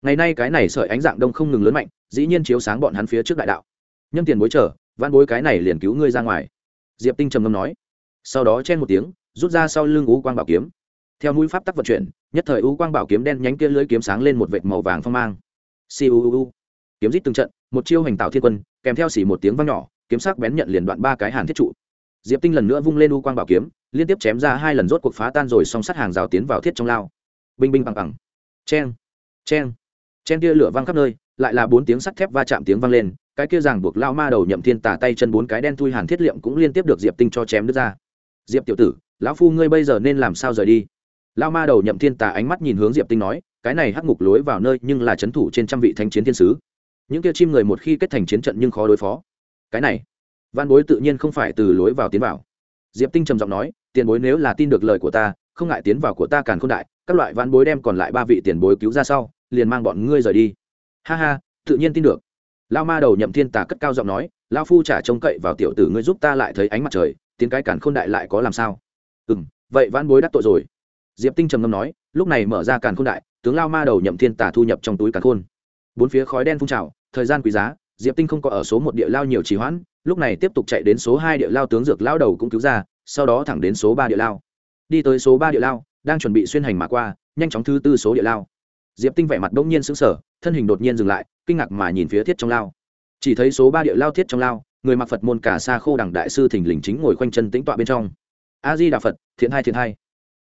Ngày nay cái này sợi ánh dạng đông không ngừng lớn mạnh, dĩ nhiên chiếu sáng bọn hắn phía trước đại đạo. Nhâm tiền bối chờ van bối cái này liền cứu ngươi ra ngoài. Diệp tinh trầm ngâm nói sau đó chen một tiếng, rút ra sau lưng ú quang bảo kiếm. Theo mũi pháp tắc vận chuyển, nhất thời ú quang bảo kiếm đen nhánh kia lưới kiếm sáng lên một vệt màu vàng phong mang. Siêu kiếm rít từng trận, một chiêu hành tạo thiên quân, kèm theo xỉ một tiếng vang nhỏ, kiếm sắc bén nhận liền đoạn ba cái hàn thiết trụ. Diệp tinh lần nữa vung lên u quang bảo kiếm, liên tiếp chém ra hai lần rốt cuộc phá tan rồi song sắt hàng rào tiến vào thiết trong lao. Binh binh bằng bằng. Cheng cheng chen kia lửa văng khắp nơi, lại là bốn tiếng sắt thép va chạm tiếng vang lên, cái kia ràng buộc lao ma đầu nhậm thiên tả tay chân bốn cái đen thui hàn thiết liệm cũng liên tiếp được diệp tinh cho chém đứt ra diệp tiểu tử, lão phu ngươi bây giờ nên làm sao rời đi? Lao ma đầu nhậm thiên tà ánh mắt nhìn hướng diệp tinh nói, cái này hắc ngục lối vào nơi nhưng là c h ấ n thủ trên trăm vị thanh chiến thiên sứ. Những kia chim người một khi kết thành chiến trận nhưng khó đối phó. Cái này, văn bối tự nhiên không phải từ lối vào tiến vào. Diệp tinh trầm giọng nói, tiền bối nếu là tin được lời của ta, không ngại tiến vào của ta càn k h ô n đại, các loại văn bối đem còn lại ba vị tiền bối cứu ra sau, liền mang bọn ngươi rời đi. Ha ha, tự nhiên tin được. Lao ma đầu nhậm thiên tà cất cao giọng nói lao phu trả trông cậy vào tiểu tử ngươi giúp ta lại thấy ánh mặt trời tiến cái càn k h ô n đại lại có làm sao? Ừ m vậy vãn bối đắc tội rồi. Diệp tinh trầm ngâm nói, lúc này mở ra càn k h ô n đại, tướng lao ma đầu nhậm thiên tả thu nhập trong túi càn khôn. Bốn phía khói đen phun trào, thời gian quý giá, diệp tinh không có ở số một địa lao nhiều trì hoãn, lúc này tiếp tục chạy đến số hai địa lao tướng dược lao đầu cũng cứu ra, sau đó thẳng đến số ba địa lao. Đi tới số ba địa lao, đang chuẩn bị xuyên hành mà qua, nhanh chóng thứ tư số địa lao. Diệp tinh vẻ mặt đông nhiên sững sờ, thân hình đột nhiên dừng lại, kinh ngạc mà nhìn phía thiết trong lao. Chỉ thấy số ba địa lao thiết trong lao người mặc phật môn cả xa khô đẳng đại sư thình lình chính ngồi khoanh chân tĩnh tọa bên trong. A di đà phật, thiện hai thiện hai.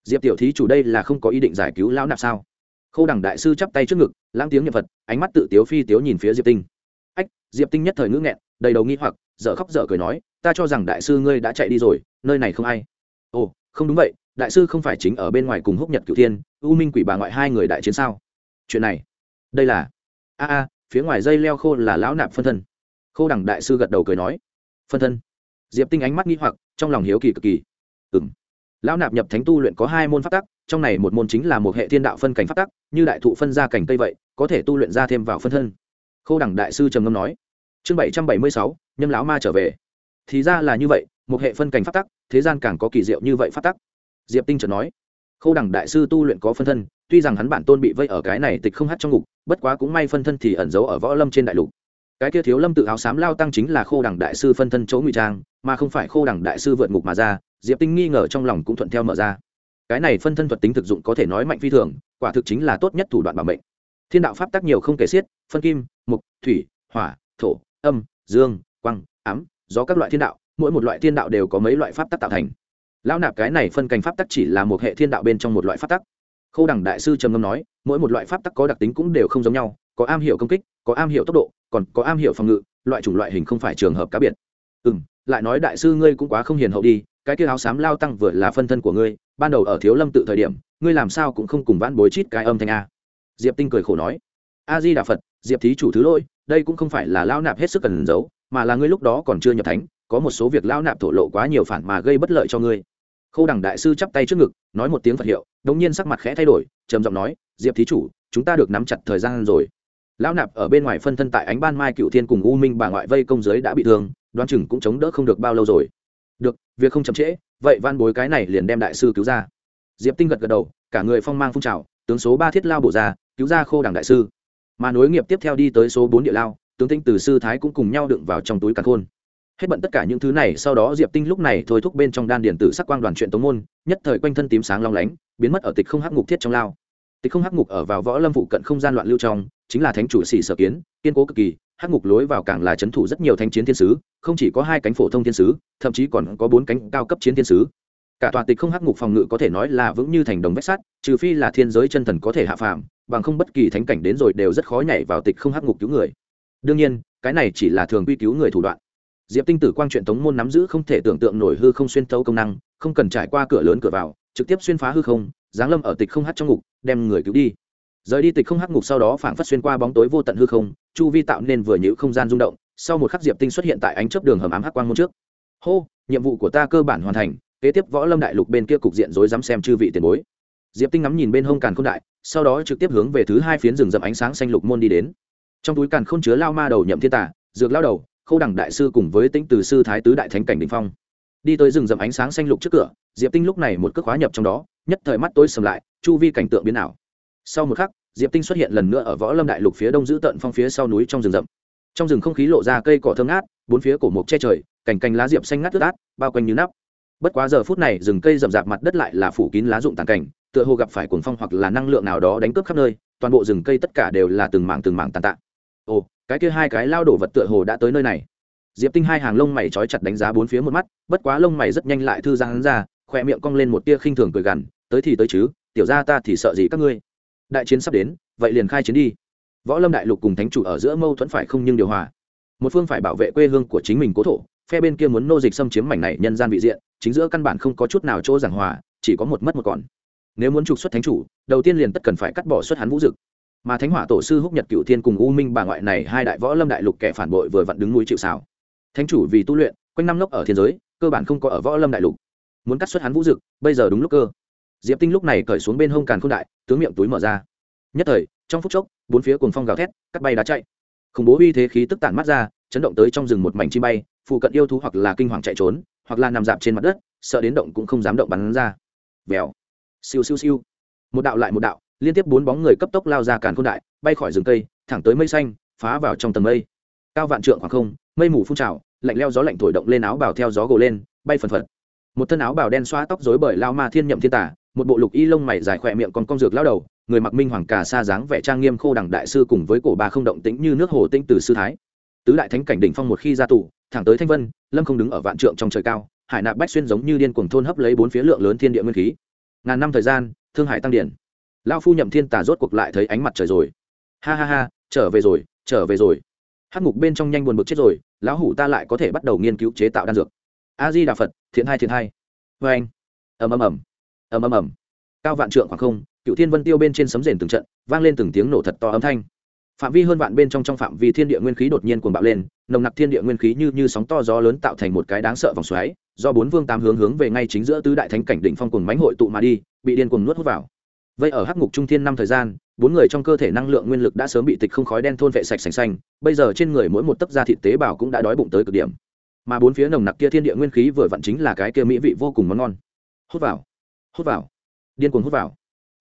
Diệp tiểu thí chủ đây là không có ý định giải cứu lão nạp sao? Khô đẳng đại sư chắp tay trước ngực, lãng tiếng nhật phật, ánh mắt tự tiếu phi tiếu nhìn phía diệp tinh. Ách, diệp tinh nhất thời ngữ nghẹn, đầy đầu nghi hoặc, dở khóc dở cười nói, ta cho rằng đại sư ngươi đã chạy đi rồi, nơi này không ai. Ồ, không đúng vậy, đại sư không phải chính ở bên ngoài cùng húc nhật cựu thiên, u minh quỷ bà ngoại hai người đại chiến sao? Chuyện này, đây là, a a, phía ngoài dây leo khô là lão nạp phân thân khô đẳng đại sư gật đầu cười nói, phân thân. Diệp tinh ánh mắt nghi hoặc, trong lòng hiếu kỳ cực kỳ. Ừ m lão nạp nhập thánh tu luyện có hai môn phát tắc, trong này một môn chính là một hệ thiên đạo phân cảnh phát tắc, như đại thụ phân ra cảnh cây vậy, có thể tu luyện ra thêm vào phân thân. Khô đẳng đại sư trầm ngâm nói, chương bảy trăm bảy mươi sáu, nhâm lão ma trở về. Thì ra là như vậy, một hệ phân cảnh phát tắc, thế gian càng có kỳ diệu như vậy phát tắc. Diệp tinh trần nói khâu đẳng đại sư tu luyện có phân thân, tuy rằng hắn bản tôn bị vây ở cái này tịch không hát trong ngục, bất quá cũng may phân thân thì ẩn giấu ở võ lâm trên đại lục cái kia thiếu lâm tự áo xám lao tăng chính là khô đẳng đại sư phân thân chỗ ngụy trang, mà không phải khô đẳng đại sư vượt ngục mà ra, diệp tinh nghi ngờ trong lòng cũng thuận theo mở ra. Cái này phân thân thuật tính thực dụng có thể nói mạnh phi thường, quả thực chính là tốt nhất thủ đoạn bảo mệnh. Thiên đạo pháp tác nhiều không kể xiết, phân kim, mục, thủy, hỏa, thổ, âm, dương quăng ám do các loại thiên đạo, mỗi một loại thiên đạo đều có mấy loại pháp tắc tạo thành. Lão nạp cái này phân cành pháp tắc chỉ là một hệ thiên đạo bên trong một loại pháp tắc khâu đẳng đại sư trầm ngâm nói, mỗi một loại pháp tắc có đặc tính cũng đều không giống nhau, có am hiểu công kích, có am hiểu tốc độ còn có am hiểu phòng ngự, loại chủng loại hình không phải trường hợp cá biệt. Ừ m lại nói đại sư ngươi cũng quá không hiền hậu đi, cái kia áo xám lao tăng vừa là phân thân của ngươi, ban đầu ở thiếu lâm tự thời điểm, ngươi làm sao cũng không cùng vãn bối chít cái âm thanh a. Diệp tinh cười khổ nói a di đà phật, diệp thí chủ thứ lỗi, đây cũng không phải là lao nạp hết sức cần giấu, mà là ngươi lúc đó còn chưa nhập thánh, có một số việc lao nạp thổ lộ quá nhiều phản mà gây bất lợi cho ngươi. Khâu đằng đại sư chắp tay trước ngực, nói một tiếng phật hiệu, đống nhiên sắc mặt khẽ thay đổi, trầm giọng nói, diệp thí chủ, chúng ta được nắm chặt thời gian rồi lão nạp ở bên ngoài phân thân tại ánh ban mai cựu thiên cùng u minh bà ngoại vây công giới đã bị thương, đoán chừng cũng chống đỡ không được bao lâu rồi. Được, việc không chậm trễ, vậy van bối cái này liền đem đại sư cứu ra. Diệp tinh gật gật đầu, cả người phong mang phun trào, tướng số ba thiết lao bổ ra, cứu ra khô đảng đại sư. Mà nối nghiệp tiếp theo đi tới số bốn địa lao, tướng tinh từ sư thái cũng cùng nhau đựng vào trong túi càn khôn. Hết bận tất cả những thứ này, sau đó diệp tinh lúc này thôi thúc bên trong đan điện tử sắc quang đoàn chuyện tống môn, nhất thời quanh thân tím sáng long lánh, biến mất ở tịch không hắc ngục thiết trong lao. Tịch không hắc ngục ở vào võ lâm phụ cận không gian loạn lưu trong chính là thánh chủ sĩ sở kiến, kiên cố cực kỳ, hắc ngục lối vào càng là c h ấ n thủ rất nhiều thanh chiến thiên sứ, không chỉ có hai cánh phổ thông thiên sứ, thậm chí còn có bốn cánh cao cấp chiến thiên sứ. Cả tòa tịch không hắc ngục phòng ngự có thể nói là vững như thành đồng vách sắt, trừ phi là thiên giới chân thần có thể hạ phàm, bằng không bất kỳ thánh cảnh đến rồi đều rất khó nhảy vào tịch không hắc ngục cứu người. Đương nhiên, cái này chỉ là thường quy cứu người thủ đoạn. Diệp tinh tử quang truyện tống môn nắm giữ không thể tưởng tượng nổi hư không xuyên thấu công năng, không cần trải qua cửa lớn cửa vào, trực tiếp xuyên phá hư không, giáng lâm ở tịch không hát trong ngục, đem người cứu đi rời đi tịch không hắc ngục sau đó phảng phất xuyên qua bóng tối vô tận hư không, chu vi tạo nên vừa nhữ không gian rung động, sau một khắc diệp tinh xuất hiện tại ánh chớp đường hầm ám hắc quang môn trước. Hô, nhiệm vụ của ta cơ bản hoàn thành, kế tiếp võ lâm đại lục bên kia cục diện rối dám xem chư vị tiền bối. Diệp tinh ngắm nhìn bên hông càn k đại, sau đó trực tiếp hướng về thứ hai phiến rừng rậm ánh sáng xanh lục môn đi đến. Trong túi càn khôn chứa lao ma đầu nhậm thiên tả dược lao đầu, khâu đẳng đại sư cùng với tĩnh từ sư thái tứ đại thánh cảnh đình phong. Đi tới rừng rậm ánh sáng xanh lục trước cửa, diệp tinh lúc này một cước khóa nhập trong đó, nhất thời mắt tối sầm lại, chu vi cảnh tượng biến ảo. Sau một khắc diệp tinh xuất hiện lần nữa ở võ lâm đại lục phía đông giữ tận phong phía sau núi trong rừng rậm. Trong rừng không khí lộ ra cây cỏ thơm ngát, bốn phía cổ mộc che trời, cành cành lá diệp xanh ngắt ướt át, bao quanh như nắp. Bất quá giờ phút này, rừng cây rậm rạp mặt đất lại là phủ kín lá rụng tàn cảnh, tựa hồ gặp phải cuồng phong hoặc là năng lượng nào đó đánh cướp khắp nơi, toàn bộ rừng cây tất cả đều là từng mảng từng mảng tàn tạ. Ồ, cái kia hai cái lao đổ vật tựa hồ đã tới nơi này. Diệp tinh hai hàng lông mày trói chặt đánh giá bốn phía một mắt, bất quá lông mày rất nhanh lại thư giãn ra khỏe miệng cong lên một tia khinh thường cười gằn, tới thì tới chứ, tiểu ra ta thì sợ gì các ngươi? Đại chiến sắp đến, vậy liền khai chiến đi. Võ lâm đại lục cùng thánh chủ ở giữa mâu thuẫn phải không nhưng điều hòa. Một phương phải bảo vệ quê hương của chính mình cố thổ, phe bên kia muốn nô dịch xâm chiếm mảnh này nhân gian vị diện, chính giữa căn bản không có chút nào chỗ giảng hòa, chỉ có một mất một còn. Nếu muốn trục xuất thánh chủ, đầu tiên liền tất cần phải cắt bỏ xuất hắn vũ dực. Mà thánh hỏa tổ sư húc nhật cựu thiên cùng u minh bà ngoại này hai đại võ lâm đại lục kẻ phản bội vừa vặn đứng núi chịu xào thánh chủ vì tu luyện, quanh năm lốc ở thiên giới, cơ bản không có ở võ lâm đại lục. Muốn cắt xuất hắn vũ dực, bây giờ đúng lúc cơ diệp tinh lúc này cởi xuống bên hông càn k h ô n đại, tướng miệng túi mở ra. Nhất thời, trong phút chốc, bốn phía cùng phong gào thét, cắt bay đá chạy. Khủng bố uy thế khí tức tản mắt ra, chấn động tới trong rừng một mảnh chim bay, phụ cận yêu thú hoặc là kinh hoàng chạy trốn, hoặc là nằm dạp trên mặt đất, sợ đến động cũng không dám động bắn ra. Vèo. Siêu siêu siêu. Một đạo lại một đạo, liên tiếp bốn bóng người cấp tốc lao ra càn k h ô n đại, bay khỏi rừng cây, thẳng tới mây xanh, phá vào trong tầng mây. Cao vạn trượng khoảng không, mây mù phun trào, lạnh leo gió lạnh thổi động lên áo bào theo gió gồ lên, bay phần phật. Một thân áo bào đen xoa tóc dối bởi lao ma thiên nhậm thiên tả một bộ lục y lông mày dài khỏe miệng còn con dược lao đầu, người mặc minh hoàng cà sa dáng vẻ trang nghiêm khô đẳng đại sư cùng với cổ bà không động tĩnh như nước hồ tinh từ sư thái. Tứ đại thánh cảnh đỉnh phong một khi ra tù, thẳng tới thanh vân, lâm không đứng ở vạn trượng trong trời cao, hải nạp bách xuyên giống như điên cuồng thôn hấp lấy bốn phía lượng lớn thiên địa nguyên khí. Ngàn năm thời gian, thương hải tăng điển. Lao phu nhậm thiên tà rốt cuộc lại thấy ánh mặt trời rồi. Ha ha ha, trở về rồi, trở về rồi. Hát ngục bên trong nhanh buồn bực chết rồi, lão hủ ta lại có thể bắt đầu nghiên cứu chế tạo đan dược. A di đà phật, thiện hai thiện hai vê vâng. anh ầm ầm ầm ầm ầm ầm. Cao vạn trượng khoảng không cựu thiên vân tiêu bên trên sấm rền từng trận, vang lên từng tiếng nổ thật to âm thanh. Phạm vi hơn vạn bên trong trong phạm vi thiên địa nguyên khí đột nhiên cuồng bạo lên, nồng nặc thiên địa nguyên khí như như sóng to gió lớn tạo thành một cái đáng sợ vòng xoáy, do bốn vương tám hướng hướng về ngay chính giữa tứ đại thánh cảnh đỉnh phong cùng mánh hội tụ mà đi, bị điên cuồng nuốt hút vào. Vậy ở hắc ngục trung thiên năm thời gian, bốn người trong cơ thể năng lượng nguyên lực đã sớm bị tịch không khói đen thôn vệ sạch sành xanh, bây giờ trên người mỗi một tấc da thịt tế bào cũng đã đói bụng tới cực điểm. Mà bốn phía nồng nặc kia thiên địa nguyên khí vừa vặn chính là cái kia mỹ vị vô cùng món ngon. Hút vào hút vào. Điên cuồng hút vào.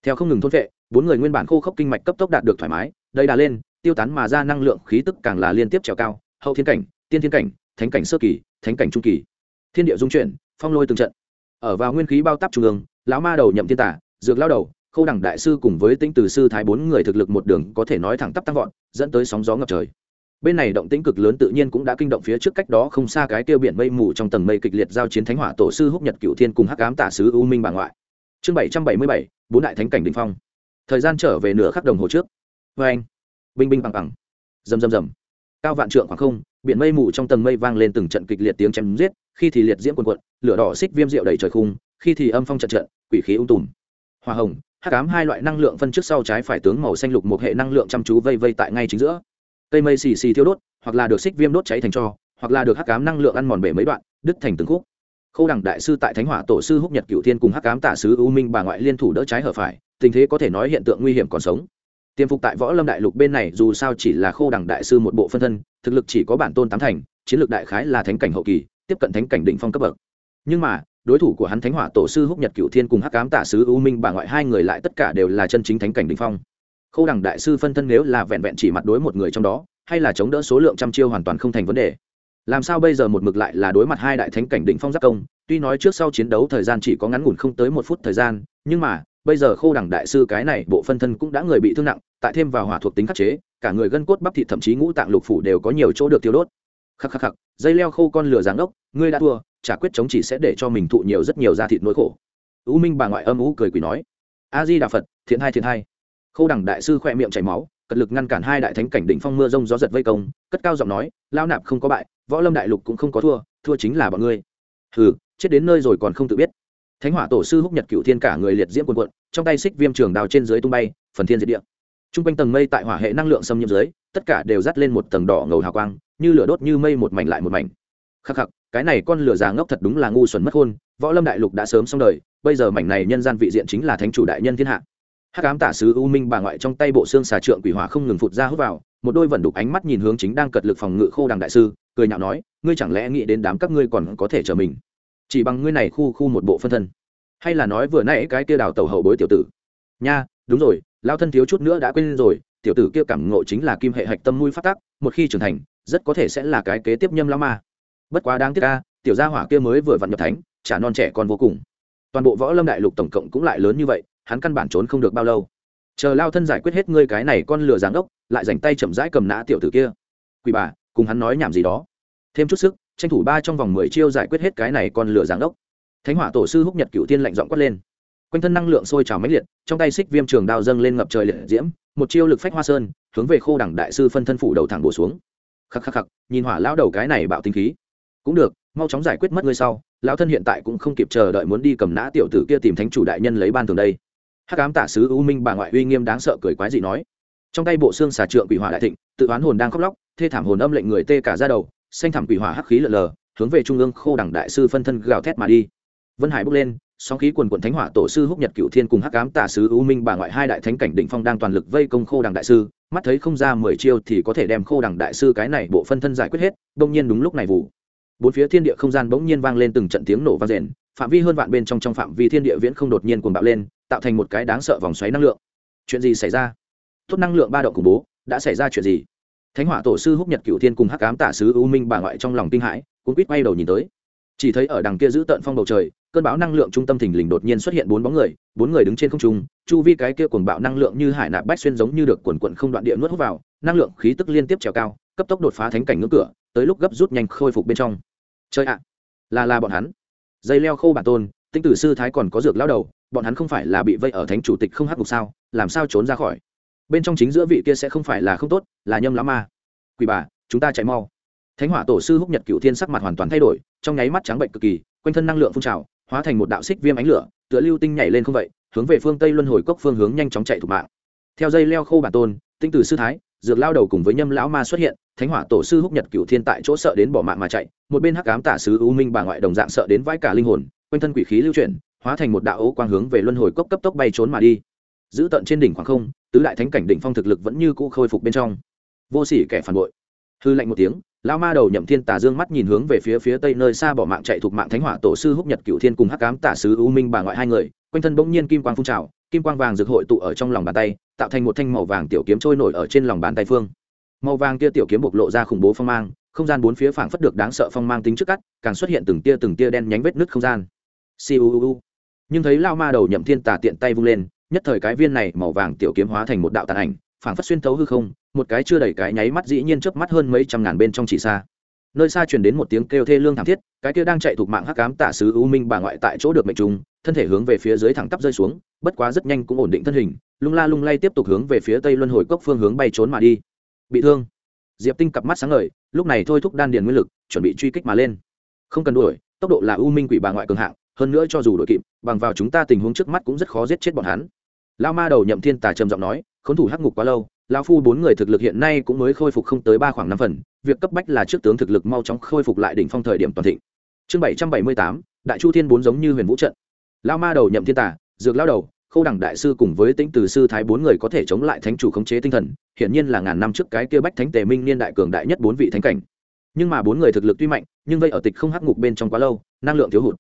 Theo không ngừng thôn vệ bốn người nguyên bản khô khốc kinh mạch cấp tốc đạt được thoải mái, đây đà lên, tiêu tán mà ra năng lượng khí tức càng là liên tiếp trèo cao, hậu thiên cảnh, tiên thiên cảnh, thánh cảnh sơ kỳ, thánh cảnh trung kỳ. Thiên địa dung chuyển, phong lôi từng trận. Ở vào nguyên khí bao tắp trung ương, lão ma đầu nhậm thiên tả, dược lao đầu, khâu đẳng đại sư cùng với tinh từ sư thái bốn người thực lực một đường có thể nói thẳng tắp tăng vọt, dẫn tới sóng gió ngập trời. Bên này động tĩnh cực lớn tự nhiên cũng đã kinh động phía trước cách đó không xa cái tiêu biển mây mù trong tầng mây kịch liệt giao chiến thánh hỏa tổ sư húc nhật cựu thiên cùng hắc ám tả sứ u minh bà ngoại chương bảy trăm bảy mươi bảy, bốn đại thánh cảnh đình phong. Thời gian trở về nửa khắc đồng hồ trước. Vê anh, binh binh bằng bằng. Rầm rầm rầm. Cao vạn trượng khoảng không, biển mây mù trong tầng mây vang lên từng trận kịch liệt tiếng chém giết, khi thì liệt diễm quần quận lửa đỏ xích viêm rượu đầy trời khung, khi thì âm phong trận trận, quỷ khí ung tùm. Hoa hồng, hắc ám hai loại năng lượng phân trước sau trái phải tướng màu xanh lục một hệ năng lượng chăm chú vây vây tại ngay chính giữa. Cây mây xì xì thiêu đốt, hoặc là được xích viêm đốt cháy thành cho, hoặc là được hắc ám năng lượng ăn mòn bể mấy đoạn, đứt thành từng khúc khâu đẳng đại sư tại thánh hỏa tổ sư húc nhật cựu thiên cùng hắc ám tả sứ u minh bà ngoại liên thủ đỡ trái hở phải, tình thế có thể nói hiện tượng nguy hiểm còn sống. Tiêm phục tại võ lâm đại lục bên này dù sao chỉ là khô đẳng đại sư một bộ phân thân, thực lực chỉ có bản tôn tám thành, chiến lược đại khái là thánh cảnh hậu kỳ, tiếp cận thánh cảnh định phong cấp bậc. Nhưng mà, đối thủ của hắn thánh hỏa tổ sư húc nhật cựu thiên cùng hắc cám tả sứ u minh bà ngoại hai người lại tất cả đều là chân chính thánh cảnh định phong. Khâu đẳng đại sư phân thân nếu là vẹn vẹn chỉ mặt đối một người trong đó, hay là chống đỡ số lượng trăm chiêu hoàn toàn không thành vấn đề làm sao bây giờ một mực lại là đối mặt hai đại thánh cảnh định phong giáp công? Tuy nói trước sau chiến đấu thời gian chỉ có ngắn ngủn không tới một phút thời gian, nhưng mà, bây giờ khô đẳng đại sư cái này bộ phân thân cũng đã người bị thương nặng, tại thêm vào hỏa thuộc tính khắc chế, cả người gân cốt bắp thịt thậm chí ngũ tạng lục phủ đều có nhiều chỗ được tiêu đốt. Khắc khắc khắc, dây leo khô con lửa giáng ốc, ngươi đã thua trả quyết chống chỉ sẽ để cho mình thụ nhiều rất nhiều da thịt nỗi khổ. U minh bà ngoại âm u cười quỷ nói. A di đà phật, thiện hai thiện hai. Khô đẳng đại sư khoe miệng chảy máu cật lực ngăn cản hai đại thánh cảnh đỉnh phong mưa rông gió giật vây công, cất cao giọng nói lao nạp không có bại, võ lâm đại lục cũng không có thua thua chính là bọn ngươi. Hừ, chết đến nơi rồi còn không tự biết. Thánh hỏa tổ sư húc nhật cựu thiên cả người liệt diễm quần quận trong tay xích viêm trường đào trên dưới tung bay, phần thiên diệt địa. T r u n g quanh tầng mây tại hỏa hệ năng lượng xâm nhiễm dưới, tất cả đều dắt lên một tầng đỏ ngầu hào quang, như lửa đốt như mây một mảnh lại một mảnh. Khắc khắc, cái này con lửa già ngốc thật đúng là ngu xuẩn mất hôn võ lâm đại lục đã sớm xong đời, bây giờ mảnh này nhân gian vị diện chính là thánh chủ đại nhân thiên hạ hắc ám tả sứ u minh bà ngoại trong tay bộ xương xà trượng quỷ hỏa không ngừng phụt ra hút vào, một đôi vẩn đục ánh mắt nhìn hướng chính đang cật lực phòng ngự khô đằng đại sư, cười nhạo nói, ngươi chẳng lẽ nghĩ đến đám các ngươi còn có thể chờ mình? Chỉ bằng ngươi này khu khu một bộ phân thân. Hay là nói vừa nãy cái kia đào tàu hậu bối tiểu tử? Nha, đúng rồi, lao thân thiếu chút nữa đã quên rồi, tiểu tử kia cảm ngộ chính là kim hệ hạch tâm mũi phát tác, một khi trưởng thành, rất có thể sẽ là cái kế tiếp nhâm lao ma. Bất quá đáng tiếc ca tiểu gia hỏa kia mới vừa vặn nhập thánh trả non trẻ còn vô cùng. Toàn bộ võ lâm đại lục tổng cộng cũng lại lớn như vậy hắn căn bản trốn không được bao lâu. Chờ lao thân giải quyết hết ngươi cái này con lừa giáng đốc lại dành tay chậm rãi cầm nã tiểu tử kia. Quỳ bà, cùng hắn nói nhảm gì đó. Thêm chút sức, tranh thủ ba trong vòng mười chiêu giải quyết hết cái này con lừa giáng đốc thánh hỏa tổ sư húc nhật cựu tiên lạnh dọn quát lên. Quanh thân năng lượng sôi trào mãnh liệt, trong tay xích viêm trường đao dâng lên ngập trời liệt diễm, một chiêu lực phách hoa sơn, hướng về khô đẳng đại sư phân thân phủ đầu thẳng bổ xuống. Khắc khắc khắc, nhìn hỏa lão đầu cái này bạo tinh khí. Cũng được, mau chóng giải quyết mất ngươi sau, lão thân hiện tại cũng không kịp chờ đợi muốn đi cầm nã tiểu tử kia tìm thánh chủ đại nhân lấy ban thường đây hắc ám tả sứ u minh bà ngoại uy nghiêm đáng sợ cười quái dị nói. Trong tay bộ xương xà trượng quỷ hỏa đại thịnh, tự oán hồn đang khóc lóc, thê thảm hồn âm lệnh người tê cả ra đầu, xanh thảm quỷ hỏa hắc khí lờ lờ, hướng về trung ương khô đẳng đại sư phân thân gào thét mà đi. Vân hải bước lên, sóng khí quần quận thánh hỏa tổ sư húc nhật cựu thiên cùng hắc Ám tả sứ u minh bà ngoại hai đại thánh cảnh định phong đang toàn lực vây công khô đằng đại sư, mắt thấy không ra mười chiêu thì có thể đem khô đằng đại sư cái này bộ phân thân giải quyết hết, bỗng nhiên đúng lúc này vụ. Bốn phía thiên địa không gian bỗng nhiên vang lên từng trận tiếng nổ vang rền, phạm vi hơn vạn bên trong trong phạm vi thiên địa viễn không đột nhiên cuồng bạo lên tạo thành một cái đáng sợ vòng xoáy năng lượng. Chuyện gì xảy ra? Tốt năng lượng ba động khủng bố, đã xảy ra chuyện gì? Thánh hỏa tổ sư húc nhật cựu thiên cùng hắc cám tả sứ u minh bà ngoại trong lòng kinh hãi cũng quýt quay đầu nhìn tới. Chỉ thấy ở đằng kia giữ tận phong bầu trời, cơn bão năng lượng trung tâm thình lình đột nhiên xuất hiện bốn bóng người, bốn người đứng trên không trung, chu vi cái kia cuồng bạo năng lượng như hải nạp bách xuyên giống như được quần quận không đoạn địa nuốt hút vào, năng lượng khí tức liên tiếp trèo cao, cấp tốc đột phá thánh cảnh ngưỡng cửa, tới lúc gấp rút nhanh khôi phục bên trong. Chơi ạ! Là là bọn hắn. Dây leo khô bản tôn, tinh tử sư thái còn có dược lao đầu bọn hắn không phải là bị vây ở thánh chủ tịch không hắc ngục sao? Làm sao trốn ra khỏi? Bên trong chính giữa vị kia sẽ không phải là không tốt, là nhâm lá ma. Quỷ bà, chúng ta chạy mau. Thánh hỏa tổ sư húc nhật cựu thiên sắc mặt hoàn toàn thay đổi, trong nháy mắt trắng bệnh cực kỳ, quanh thân năng lượng phun trào, hóa thành một đạo xích viêm ánh lửa, tựa lưu tinh nhảy lên không vậy, hướng về phương tây luân hồi cốc phương hướng nhanh chóng chạy thủ mạng. Theo dây leo khô bản tôn, tinh tử sư thái, dược lao đầu cùng với nhâm lão ma xuất hiện, thánh hỏa tổ sư húc nhật cựu thiên tại chỗ sợ đến bỏ mạng mà chạy, một bên hắc ám tả sứ u minh bà ngoại đồng dạng sợ đến vãi cả linh hồn, quanh thân quỷ khí lưu chuyển hóa thành một đạo ố quang hướng về luân hồi cốc cấp tốc bay trốn mà đi. Giữ tận trên đỉnh khoảng không, tứ đại thánh cảnh đỉnh phong thực lực vẫn như cũ khôi phục bên trong. Vô sỉ kẻ phản bội. Hư lạnh một tiếng lao ma đầu nhậm thiên tà dương mắt nhìn hướng về phía phía tây nơi xa bỏ mạng chạy thuộc mạng thánh hỏa tổ sư húc nhật cựu thiên cùng hắc cám tả sứ u minh bà ngoại hai người, quanh thân bỗng nhiên kim quang phun trào, kim quang vàng rực hội tụ ở trong lòng bàn tay, tạo thành một thanh màu vàng tiểu kiếm trôi nổi ở trên lòng bàn tay phương. Màu vàng kia tiểu kiếm bộc lộ ra khủng bố phong mang, không gian bốn phía phảng phất được đáng sợ phong mang tính trước cắt, càng xuất hiện từng tia từng tia đen nhánh vết nứt không gian. Siêu nhưng thấy lao ma đầu nhậm thiên tà tiện tay vung lên, nhất thời cái viên này màu vàng tiểu kiếm hóa thành một đạo tàn ảnh, phảng phất xuyên thấu hư không, một cái chưa đầy cái nháy mắt dĩ nhiên chớp mắt hơn mấy trăm ngàn bên trong chỉ xa. Nơi xa truyền đến một tiếng kêu thê lương thảm thiết, cái kia đang chạy thuộc mạng hắc ám tả sứ u minh bà ngoại tại chỗ được mệnh trùng thân thể hướng về phía dưới thẳng tắp rơi xuống, bất quá rất nhanh cũng ổn định thân hình, lung la lung lay tiếp tục hướng về phía tây luân hồi cốc phương hướng bay trốn mà đi. Bị thương. Diệp tinh cặp mắt sáng ngời, lúc này thôi thúc đan điền nguyên lực, chuẩn bị truy kích mà lên. Không cần đuổi, tốc độ là u minh quỷ bà ngoại cường hạng hơn nữa cho dù đội kịp, bằng vào chúng ta tình huống trước mắt cũng rất khó giết chết bọn hắn. Lao ma đầu nhậm thiên tà trầm giọng nói, khốn thủ hắc ngục quá lâu lao phu bốn người thực lực hiện nay cũng mới khôi phục không tới ba khoảng năm phần, việc cấp bách là trước tướng thực lực mau chóng khôi phục lại đỉnh phong thời điểm toàn thịnh. Chương bảy trăm bảy mươi tám, đại chu thiên bốn giống như huyền vũ trận. Lao ma đầu nhậm thiên tà, dược lao đầu, khâu đẳng đại sư cùng với tĩnh từ sư thái bốn người có thể chống lại thánh chủ khống chế tinh thần, hiển nhiên là ngàn năm trước cái kia bách thánh tề minh niên đại cường đại nhất bốn vị thánh cảnh. Nhưng mà bốn người thực lực tuy mạnh, nhưng vây ở tịch không hắc ngục bên trong quá lâu, năng lượng thiếu hụt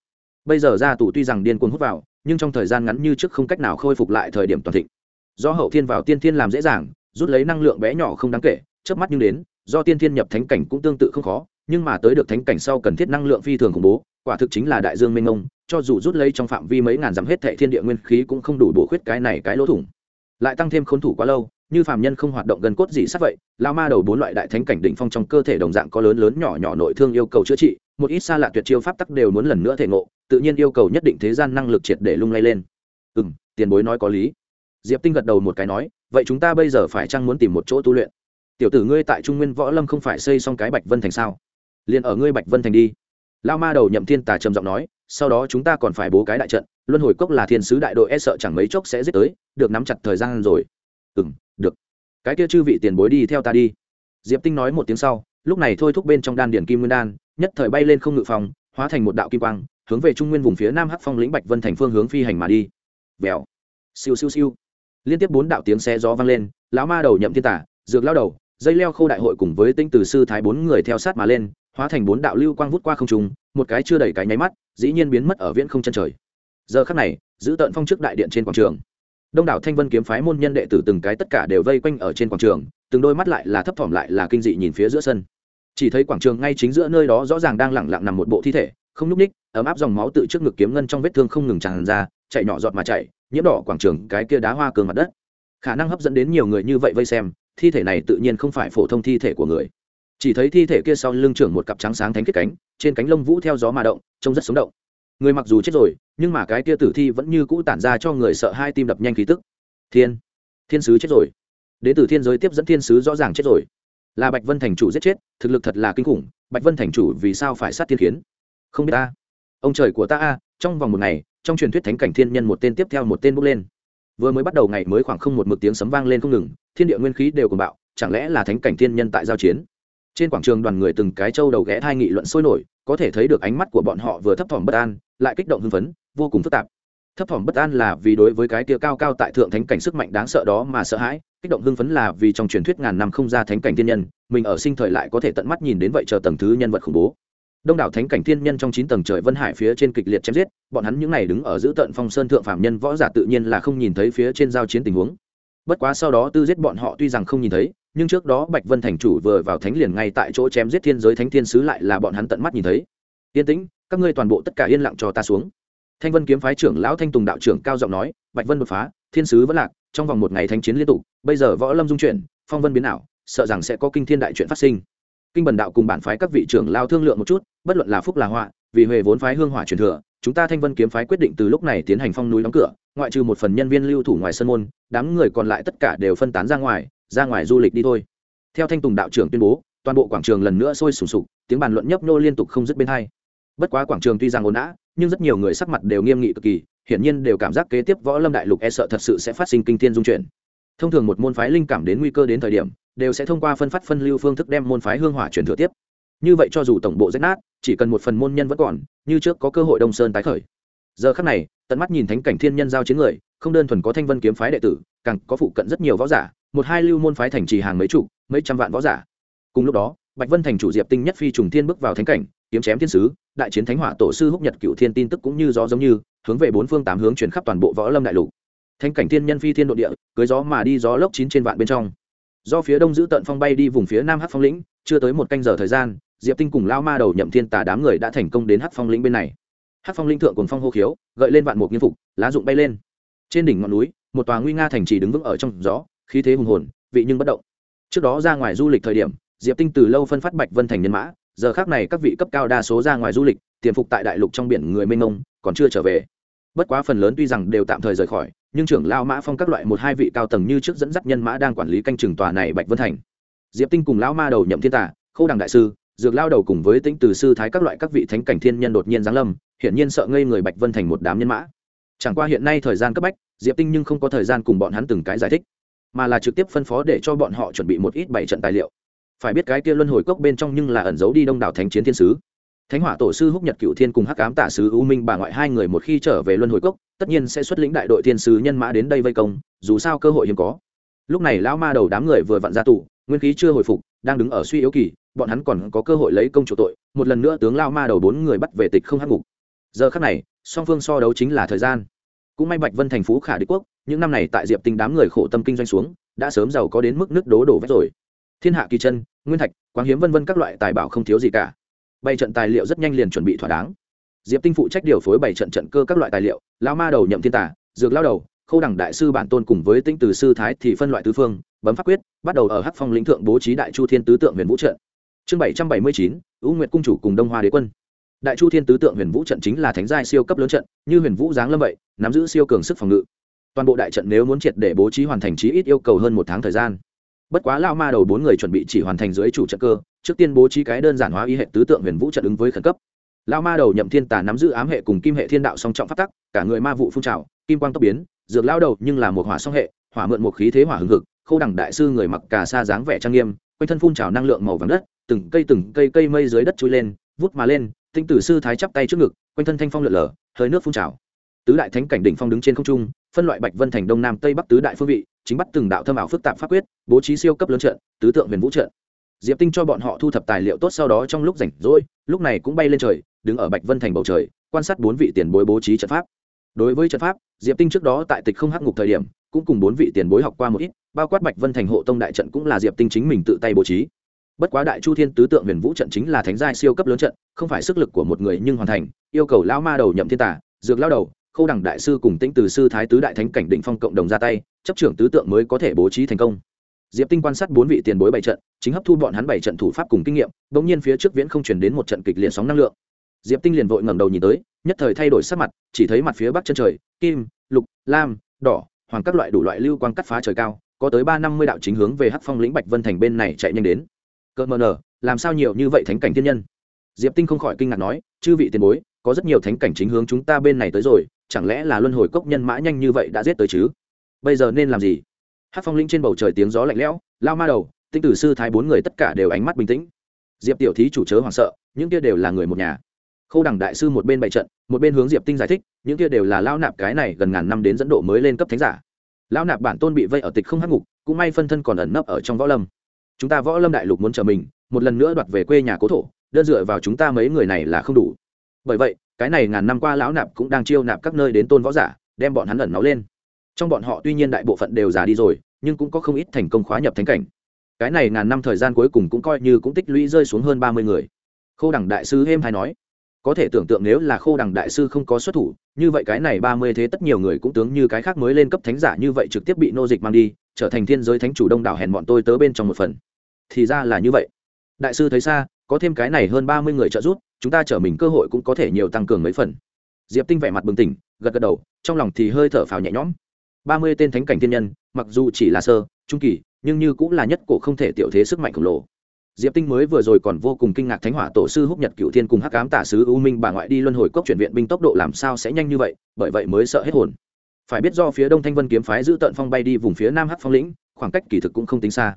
bây giờ ra tù tuy rằng điên cuồng hút vào, nhưng trong thời gian ngắn như trước không cách nào khôi phục lại thời điểm toàn thịnh. Do hậu thiên vào tiên thiên làm dễ dàng, rút lấy năng lượng bé nhỏ không đáng kể trước mắt nhưng đến, do tiên thiên nhập thánh cảnh cũng tương tự không khó, nhưng mà tới được thánh cảnh sau cần thiết năng lượng phi thường khủng bố, quả thực chính là đại dương mênh mông, cho dù rút lấy trong phạm vi mấy ngàn dặm hết thệ thiên địa nguyên khí cũng không đủ bổ khuyết cái này cái lỗ thủng. Lại tăng thêm khốn thủ quá lâu như phàm nhân không hoạt động gần cốt gì sắc vậy, lao ma đầu bốn loại đại thánh cảnh đỉnh phong trong cơ thể đồng dạng có lớn lớn nhỏ nhỏ nội thương yêu cầu chữa trị, một ít xa lạ tuyệt chiêu pháp tắc đều muốn lần nữa thể ngộ, tự nhiên yêu cầu nhất định thế gian năng lực triệt để lung lay lên. Ừ m tiền bối nói có lý. Diệp tinh gật đầu một cái nói, vậy chúng ta bây giờ phải chăng muốn tìm một chỗ tu luyện? Tiểu tử ngươi tại trung nguyên võ lâm không phải xây xong cái bạch vân thành sao? Liền ở ngươi bạch vân thành đi. Lao ma đầu nhậm thiên tà trầm giọng nói, sau đó chúng ta còn phải bố cái đại trận, luân hồi cốc là thiên sứ đại đội e sợ chẳng mấy chốc sẽ giết tới, được nắm chặt thời gian rồi. Ừ m được. Cái kia chư vị tiền bối đi theo ta đi. Diệp tinh nói một tiếng sau, lúc này thôi thúc bên trong đan điển kim nguyên đan, nhất thời bay lên không ngự phòng, hóa thành một đạo kim quang, hướng về trung nguyên vùng phía nam hắc phong lĩnh bạch vân thành phương hướng phi hành mà đi. Vèo. Siêu siêu siêu. Liên tiếp bốn đạo tiếng xe gió vang lên, lão ma đầu nhậm thiên tả, dược lao đầu, dây leo khâu đại hội cùng với tinh từ sư thái bốn người theo sát mà lên, hóa thành bốn đạo lưu quang vút qua không trung, một cái chưa đầy cái nháy mắt, dĩ nhiên biến mất ở viễn không chân trời. Giờ khắc này, giữ tận phong trước đại điện trên quảng trường đông đảo thanh vân kiếm phái môn nhân đệ tử từng cái tất cả đều vây quanh ở trên quảng trường, từng đôi mắt lại là thấp thỏm lại là kinh dị nhìn phía giữa sân. Chỉ thấy quảng trường ngay chính giữa nơi đó rõ ràng đang lẳng lặng nằm một bộ thi thể, không nhúc ních ấm áp dòng máu tự trước ngực kiếm ngân trong vết thương không ngừng tràn ra, chạy nhỏ giọt mà chạy, nhiễm đỏ quảng trường cái kia đá hoa cường mặt đất. Khả năng hấp dẫn đến nhiều người như vậy vây xem, thi thể này tự nhiên không phải phổ thông thi thể của người. Chỉ thấy thi thể kia sau lưng trưởng một cặp trắng sáng thánh kết cánh, trên cánh lông vũ theo gió mà động, trông rất sống động. Người mặc dù chết rồi nhưng mà cái kia tử thi vẫn như cũ tản ra cho người sợ hai tim đập nhanh khí tức. Thiên thiên sứ chết rồi. Đến từ thiên giới tiếp dẫn thiên sứ rõ ràng chết rồi. Là bạch vân thành chủ giết chết, thực lực thật là kinh khủng, bạch vân thành chủ vì sao phải sát thiên khiến không biết ta. Ông trời của ta a, trong vòng một ngày, trong truyền thuyết thánh cảnh thiên nhân một tên tiếp theo một tên bốc lên. Vừa mới bắt đầu ngày mới khoảng không một mực tiếng sấm vang lên không ngừng, thiên địa nguyên khí đều cùng bạo, chẳng lẽ là thánh cảnh thiên nhân tại giao chiến? Trên quảng trường đoàn người từng cái châu đầu ghé thai nghị luận sôi nổi, có thể thấy được ánh mắt của bọn họ vừa thấp thỏm bất an, lại kích động hưng phấn vô cùng phức tạp. Thấp thỏm bất an là vì đối với cái kia cao cao tại thượng thánh cảnh sức mạnh đáng sợ đó mà sợ hãi, kích động hưng phấn là vì trong truyền thuyết ngàn năm không ra thánh cảnh thiên nhân, mình ở sinh thời lại có thể tận mắt nhìn đến vậy chờ tầng thứ nhân vật khủng bố. Đông đảo thánh cảnh thiên nhân trong chín tầng trời vân hải phía trên kịch liệt chém giết, bọn hắn những n à y đứng ở giữa tận phong sơn thượng phạm nhân võ giả tự nhiên là không nhìn thấy phía trên giao chiến tình huống. Bất quá sau đó tư giết bọn họ tuy rằng không nhìn thấy, nhưng trước đó bạch vân thành chủ vừa vào thánh liền ngay tại chỗ chém giết thiên giới thánh thiên sứ lại là bọn hắn tận mắt nhìn thấy. Yên tĩnh, các ngươi toàn bộ tất cả yên lặng cho ta xuống thanh vân kiếm phái trưởng lão thanh tùng đạo trưởng cao giọng nói, bạch vân đột phá, thiên sứ vẫn lạc, trong vòng một ngày thanh chiến liên tục, bây giờ võ lâm dung chuyển, phong vân biến ảo, sợ rằng sẽ có kinh thiên đại chuyện phát sinh. Kinh bần đạo cùng bản phái các vị trưởng lao thương lượng một chút, bất luận là phúc là họa, vì huệ vốn phái hương hỏa truyền thừa, chúng ta thanh vân kiếm phái quyết định từ lúc này tiến hành phong núi đóng cửa, ngoại trừ một phần nhân viên lưu thủ ngoài sân môn, đám người còn lại tất cả đều phân tán ra ngoài ra ngoài du lịch đi thôi. Theo thanh tùng đạo trưởng tuyên bố, toàn bộ quảng trường lần nữa sôi sùng sục, tiếng bàn luận nhấp nô liên tục không dứt bên hai bất quá quảng trường tuy rằng ồn ào, nhưng rất nhiều người sắc mặt đều nghiêm nghị cực kỳ, hiển nhiên đều cảm giác kế tiếp võ lâm đại lục e sợ thật sự sẽ phát sinh kinh thiên dung chuyển. Thông thường một môn phái linh cảm đến nguy cơ đến thời điểm, đều sẽ thông qua phân phát phân lưu phương thức đem môn phái hương hỏa chuyển thừa tiếp. Như vậy cho dù tổng bộ rách nát, chỉ cần một phần môn nhân vẫn còn, như trước có cơ hội đông sơn tái khởi. Giờ khắc này, tận mắt nhìn thánh cảnh thiên nhân giao chiến người, không đơn thuần có thanh vân kiếm phái đệ tử, càng có phụ cận rất nhiều võ giả, một hai lưu môn phái thành trì hàng mấy chục, mấy trăm vạn võ giả. Cùng lúc đó, bạch vân thành chủ diệp tinh nhất phi trùng thiên bước vào thánh cảnh, kiếm chém thiên sứ đại chiến thánh hỏa tổ sư húc nhật cựu thiên tin tức cũng như gió giống như, hướng về bốn phương tám hướng chuyển khắp toàn bộ võ lâm đại lục. Thanh cảnh thiên nhân phi thiên nội địa, cưới gió mà đi gió lốc chín trên vạn bên trong. Do phía đông giữ tận phong bay đi vùng phía nam hắc phong lĩnh, chưa tới một canh giờ thời gian, diệp tinh cùng lao ma đầu nhậm thiên tà đám người đã thành công đến hắc phong lĩnh bên này. Hắc phong lĩnh thượng cùng phong hô khiếu, gợi lên vạn mục nghiêm phục, lá dụng bay lên. Trên đỉnh ngọn núi, một tòa nguy nga thành trì đứng vững ở trong gió, khí thế hùng hồn, vị nhưng bất động. Trước đó ra ngoài du lịch thời điểm, diệp tinh từ lâu phân phát bạch vân thành nhân mã giờ khác này các vị cấp cao đa số ra ngoài du lịch tiềm phục tại đại lục trong biển người mênh mông, còn chưa trở về. Bất quá phần lớn tuy rằng đều tạm thời rời khỏi, nhưng trưởng lao mã phong các loại một hai vị cao tầng như trước dẫn dắt nhân mã đang quản lý canh trường tòa này bạch vân thành. Diệp tinh cùng lão ma đầu nhậm thiên tả khâu đằng đại sư, dược lao đầu cùng với tĩnh từ sư thái các loại các vị thánh cảnh thiên nhân đột nhiên giáng lâm, hiển nhiên sợ ngây người bạch vân thành một đám nhân mã. Chẳng qua hiện nay thời gian cấp bách, diệp tinh nhưng không có thời gian cùng bọn hắn từng cái giải thích, mà là trực tiếp phân phó để cho bọn họ chuẩn bị một ít bảy trận tài liệu phải biết cái kia luân hồi cốc bên trong nhưng là ẩn giấu đi đông đảo thánh chiến thiên sứ. Thánh hỏa tổ sư húc nhật cựu thiên cùng hắc cám tả sứ u minh bà ngoại hai người một khi trở về luân hồi cốc, tất nhiên sẽ xuất lĩnh đại đội thiên sứ nhân mã đến đây vây công, dù sao cơ hội hiếm có. Lúc này lão ma đầu đám người vừa vặn ra tù, nguyên khí chưa hồi phục, đang đứng ở suy yếu kỳ, bọn hắn còn có cơ hội lấy công chủ tội, một lần nữa tướng lao ma đầu bốn người bắt về tịch không hắc ngục. Giờ khắc này, song phương so đấu chính là thời gian. Cũng may bạch vân thành phú khả đế quốc, những năm này tại diệp tinh đám người khổ tâm kinh doanh xuống, đã sớm giàu có đến mức nước đố đổ vét rồi thiên hạ kỳ chân, nguyên thạch quáng hiếm vân vân các loại tài bảo không thiếu gì cả. Bảy trận tài liệu rất nhanh liền chuẩn bị thỏa đáng. Diệp tinh phụ trách điều phối bảy trận trận cơ các loại tài liệu lao ma đầu nhậm thiên tả dược lao đầu, khâu đẳng đại sư bản tôn cùng với tinh từ sư thái thì phân loại tứ phương, bấm pháp quyết, bắt đầu ở hắc phong lĩnh thượng bố trí đại chu thiên tứ tượng huyền vũ trận. Chương bảy trăm bảy mươi chín ưu nguyệt cung chủ cùng đông hoa đế quân. Đại chu thiên tứ tượng huyền vũ trận chính là thánh giai siêu cấp lớn trận, như huyền vũ giáng lâm vậy, nắm giữ siêu cường sức phòng ngự. Toàn bộ đại trận nếu muốn triệt để bố trí hoàn thành trí ít yêu cầu hơn một tháng thời gian bất quá lao ma đầu bốn người chuẩn bị chỉ hoàn thành dưới chủ trận cơ, trước tiên bố trí cái đơn giản hóa y hệ tứ tượng huyền vũ trận ứng với khẩn cấp. Lao ma đầu nhậm thiên tà nắm giữ ám hệ cùng kim hệ thiên đạo song trọng phát tắc, cả người ma vụ phun trào, kim quang tốc biến, dược lao đầu nhưng là một hỏa song hệ, hỏa mượn một khí thế hỏa hưng hực, khâu đẳng đại sư người mặc cà sa dáng vẻ trang nghiêm, quanh thân phun trào năng lượng màu vàng đất, từng cây từng cây cây mây dưới đất trôi lên, vút mà lên tinh tử sư thái chắp tay trước ngực, quanh thân thanh phong lượn lờ, hơi nước phun trào. Tứ đại thánh cảnh đỉnh phong đứng trên không trung, phân loại bạch vân thành đông nam tây bắc tứ đại phương vị chính bắt từng đạo thâm ảo phức tạp pháp quyết, bố trí siêu cấp lớn trận, tứ tượng huyền vũ trận. Diệp tinh cho bọn họ thu thập tài liệu tốt sau đó trong lúc rảnh rỗi, lúc này cũng bay lên trời, đứng ở bạch vân thành bầu trời, quan sát bốn vị tiền bối bố trí trận pháp. Đối với trận pháp, diệp tinh trước đó tại tịch không hắc ngục thời điểm, cũng cùng bốn vị tiền bối học qua một ít, bao quát bạch vân thành hộ tông đại trận cũng là diệp tinh chính mình tự tay bố trí. Bất quá đại chu thiên tứ tượng huyền vũ trận chính là thánh giai siêu cấp lớn trận, không phải sức lực của một người nhưng hoàn thành, yêu cầu lão ma đầu nhậm thiên tả dược lao đầu khâu đẳng đại sư cùng tĩnh từ sư thái tứ đại thánh cảnh định phong cộng đồng ra tay, chấp trưởng tứ tượng mới có thể bố trí thành công. Diệp tinh quan sát bốn vị tiền bối bảy trận, chính hấp thu bọn hắn bảy trận thủ pháp cùng kinh nghiệm bỗng nhiên phía trước viễn không chuyển đến một trận kịch liệt sóng năng lượng. Diệp tinh liền vội ngẩng đầu nhìn tới, nhất thời thay đổi sắc mặt, chỉ thấy mặt phía bắc chân trời, kim, lục, lam, đỏ, hoàng các loại đủ loại lưu quang cắt phá trời cao, có tới ba năm mươi đạo chính hướng về hắc phong lĩnh bạch vân thành bên này chạy nhanh đến. Cỡ mờ nở làm sao nhiều như vậy thánh cảnh thiên nhân? Diệp tinh không khỏi kinh ngạc nói, chư vị tiền bối, có rất nhiều thánh cảnh chính hướng chúng ta bên này tới rồi chẳng lẽ là luân hồi cốc nhân mã nhanh như vậy đã giết tới chứ? Bây giờ nên làm gì? Hát phong linh trên bầu trời tiếng gió lạnh lẽo, lao ma đầu tinh tử sư thái bốn người tất cả đều ánh mắt bình tĩnh. Diệp tiểu thí chủ chớ hoảng sợ, những kia đều là người một nhà. Khâu đẳng đại sư một bên bày trận, một bên hướng diệp tinh giải thích, những kia đều là lao nạp cái này gần ngàn năm đến dẫn độ mới lên cấp thánh giả. Lao nạp bản tôn bị vây ở tịch không hắc ngục, cũng may phân thân còn ẩn nấp ở trong võ lâm. Chúng ta võ lâm đại lục muốn chờ mình, một lần nữa đoạt về quê nhà cố thổ, đơn dựa vào chúng ta mấy người này là không đủ. Bởi vậy cái này ngàn năm qua lão nạp cũng đang chiêu nạp các nơi đến tôn võ giả, đem bọn hắn ẩn náu lên. Trong bọn họ tuy nhiên đại bộ phận đều già đi rồi, nhưng cũng có không ít thành công khóa nhập thánh cảnh. Cái này ngàn năm thời gian cuối cùng cũng coi như cũng tích lũy rơi xuống hơn ba mươi người. Khô đẳng đại sư êm hay nói, có thể tưởng tượng nếu là khô đẳng đại sư không có xuất thủ, như vậy cái này ba mươi thế tất nhiều người cũng tướng như cái khác mới lên cấp thánh giả như vậy trực tiếp bị nô dịch mang đi, trở thành thiên giới thánh chủ đông đảo hèn bọn tôi tớ bên trong một phần. Thì ra là như vậy. Đại sư thấy xa, có thêm cái này hơn ba mươi người trợ giúp chúng ta trở mình cơ hội cũng có thể nhiều tăng cường mấy phần. Diệp tinh vẻ mặt bừng tỉnh, gật gật đầu, trong lòng thì hơi thở phào nhẹ nhõm. Ba mươi tên thánh cảnh thiên nhân, mặc dù chỉ là sơ, trung kỳ, nhưng như cũng là nhất cổ không thể tiểu thế sức mạnh khổng lồ. Diệp tinh mới vừa rồi còn vô cùng kinh ngạc thánh hỏa tổ sư húc nhật cựu thiên cùng hắc cám tả sứ u minh bà ngoại đi luân hồi cốc chuyển viện binh tốc độ làm sao sẽ nhanh như vậy, bởi vậy mới sợ hết hồn. Phải biết do phía đông thanh vân kiếm phái giữ tận phong bay đi vùng phía nam hắc phong lĩnh, khoảng cách kỳ thực cũng không tính xa.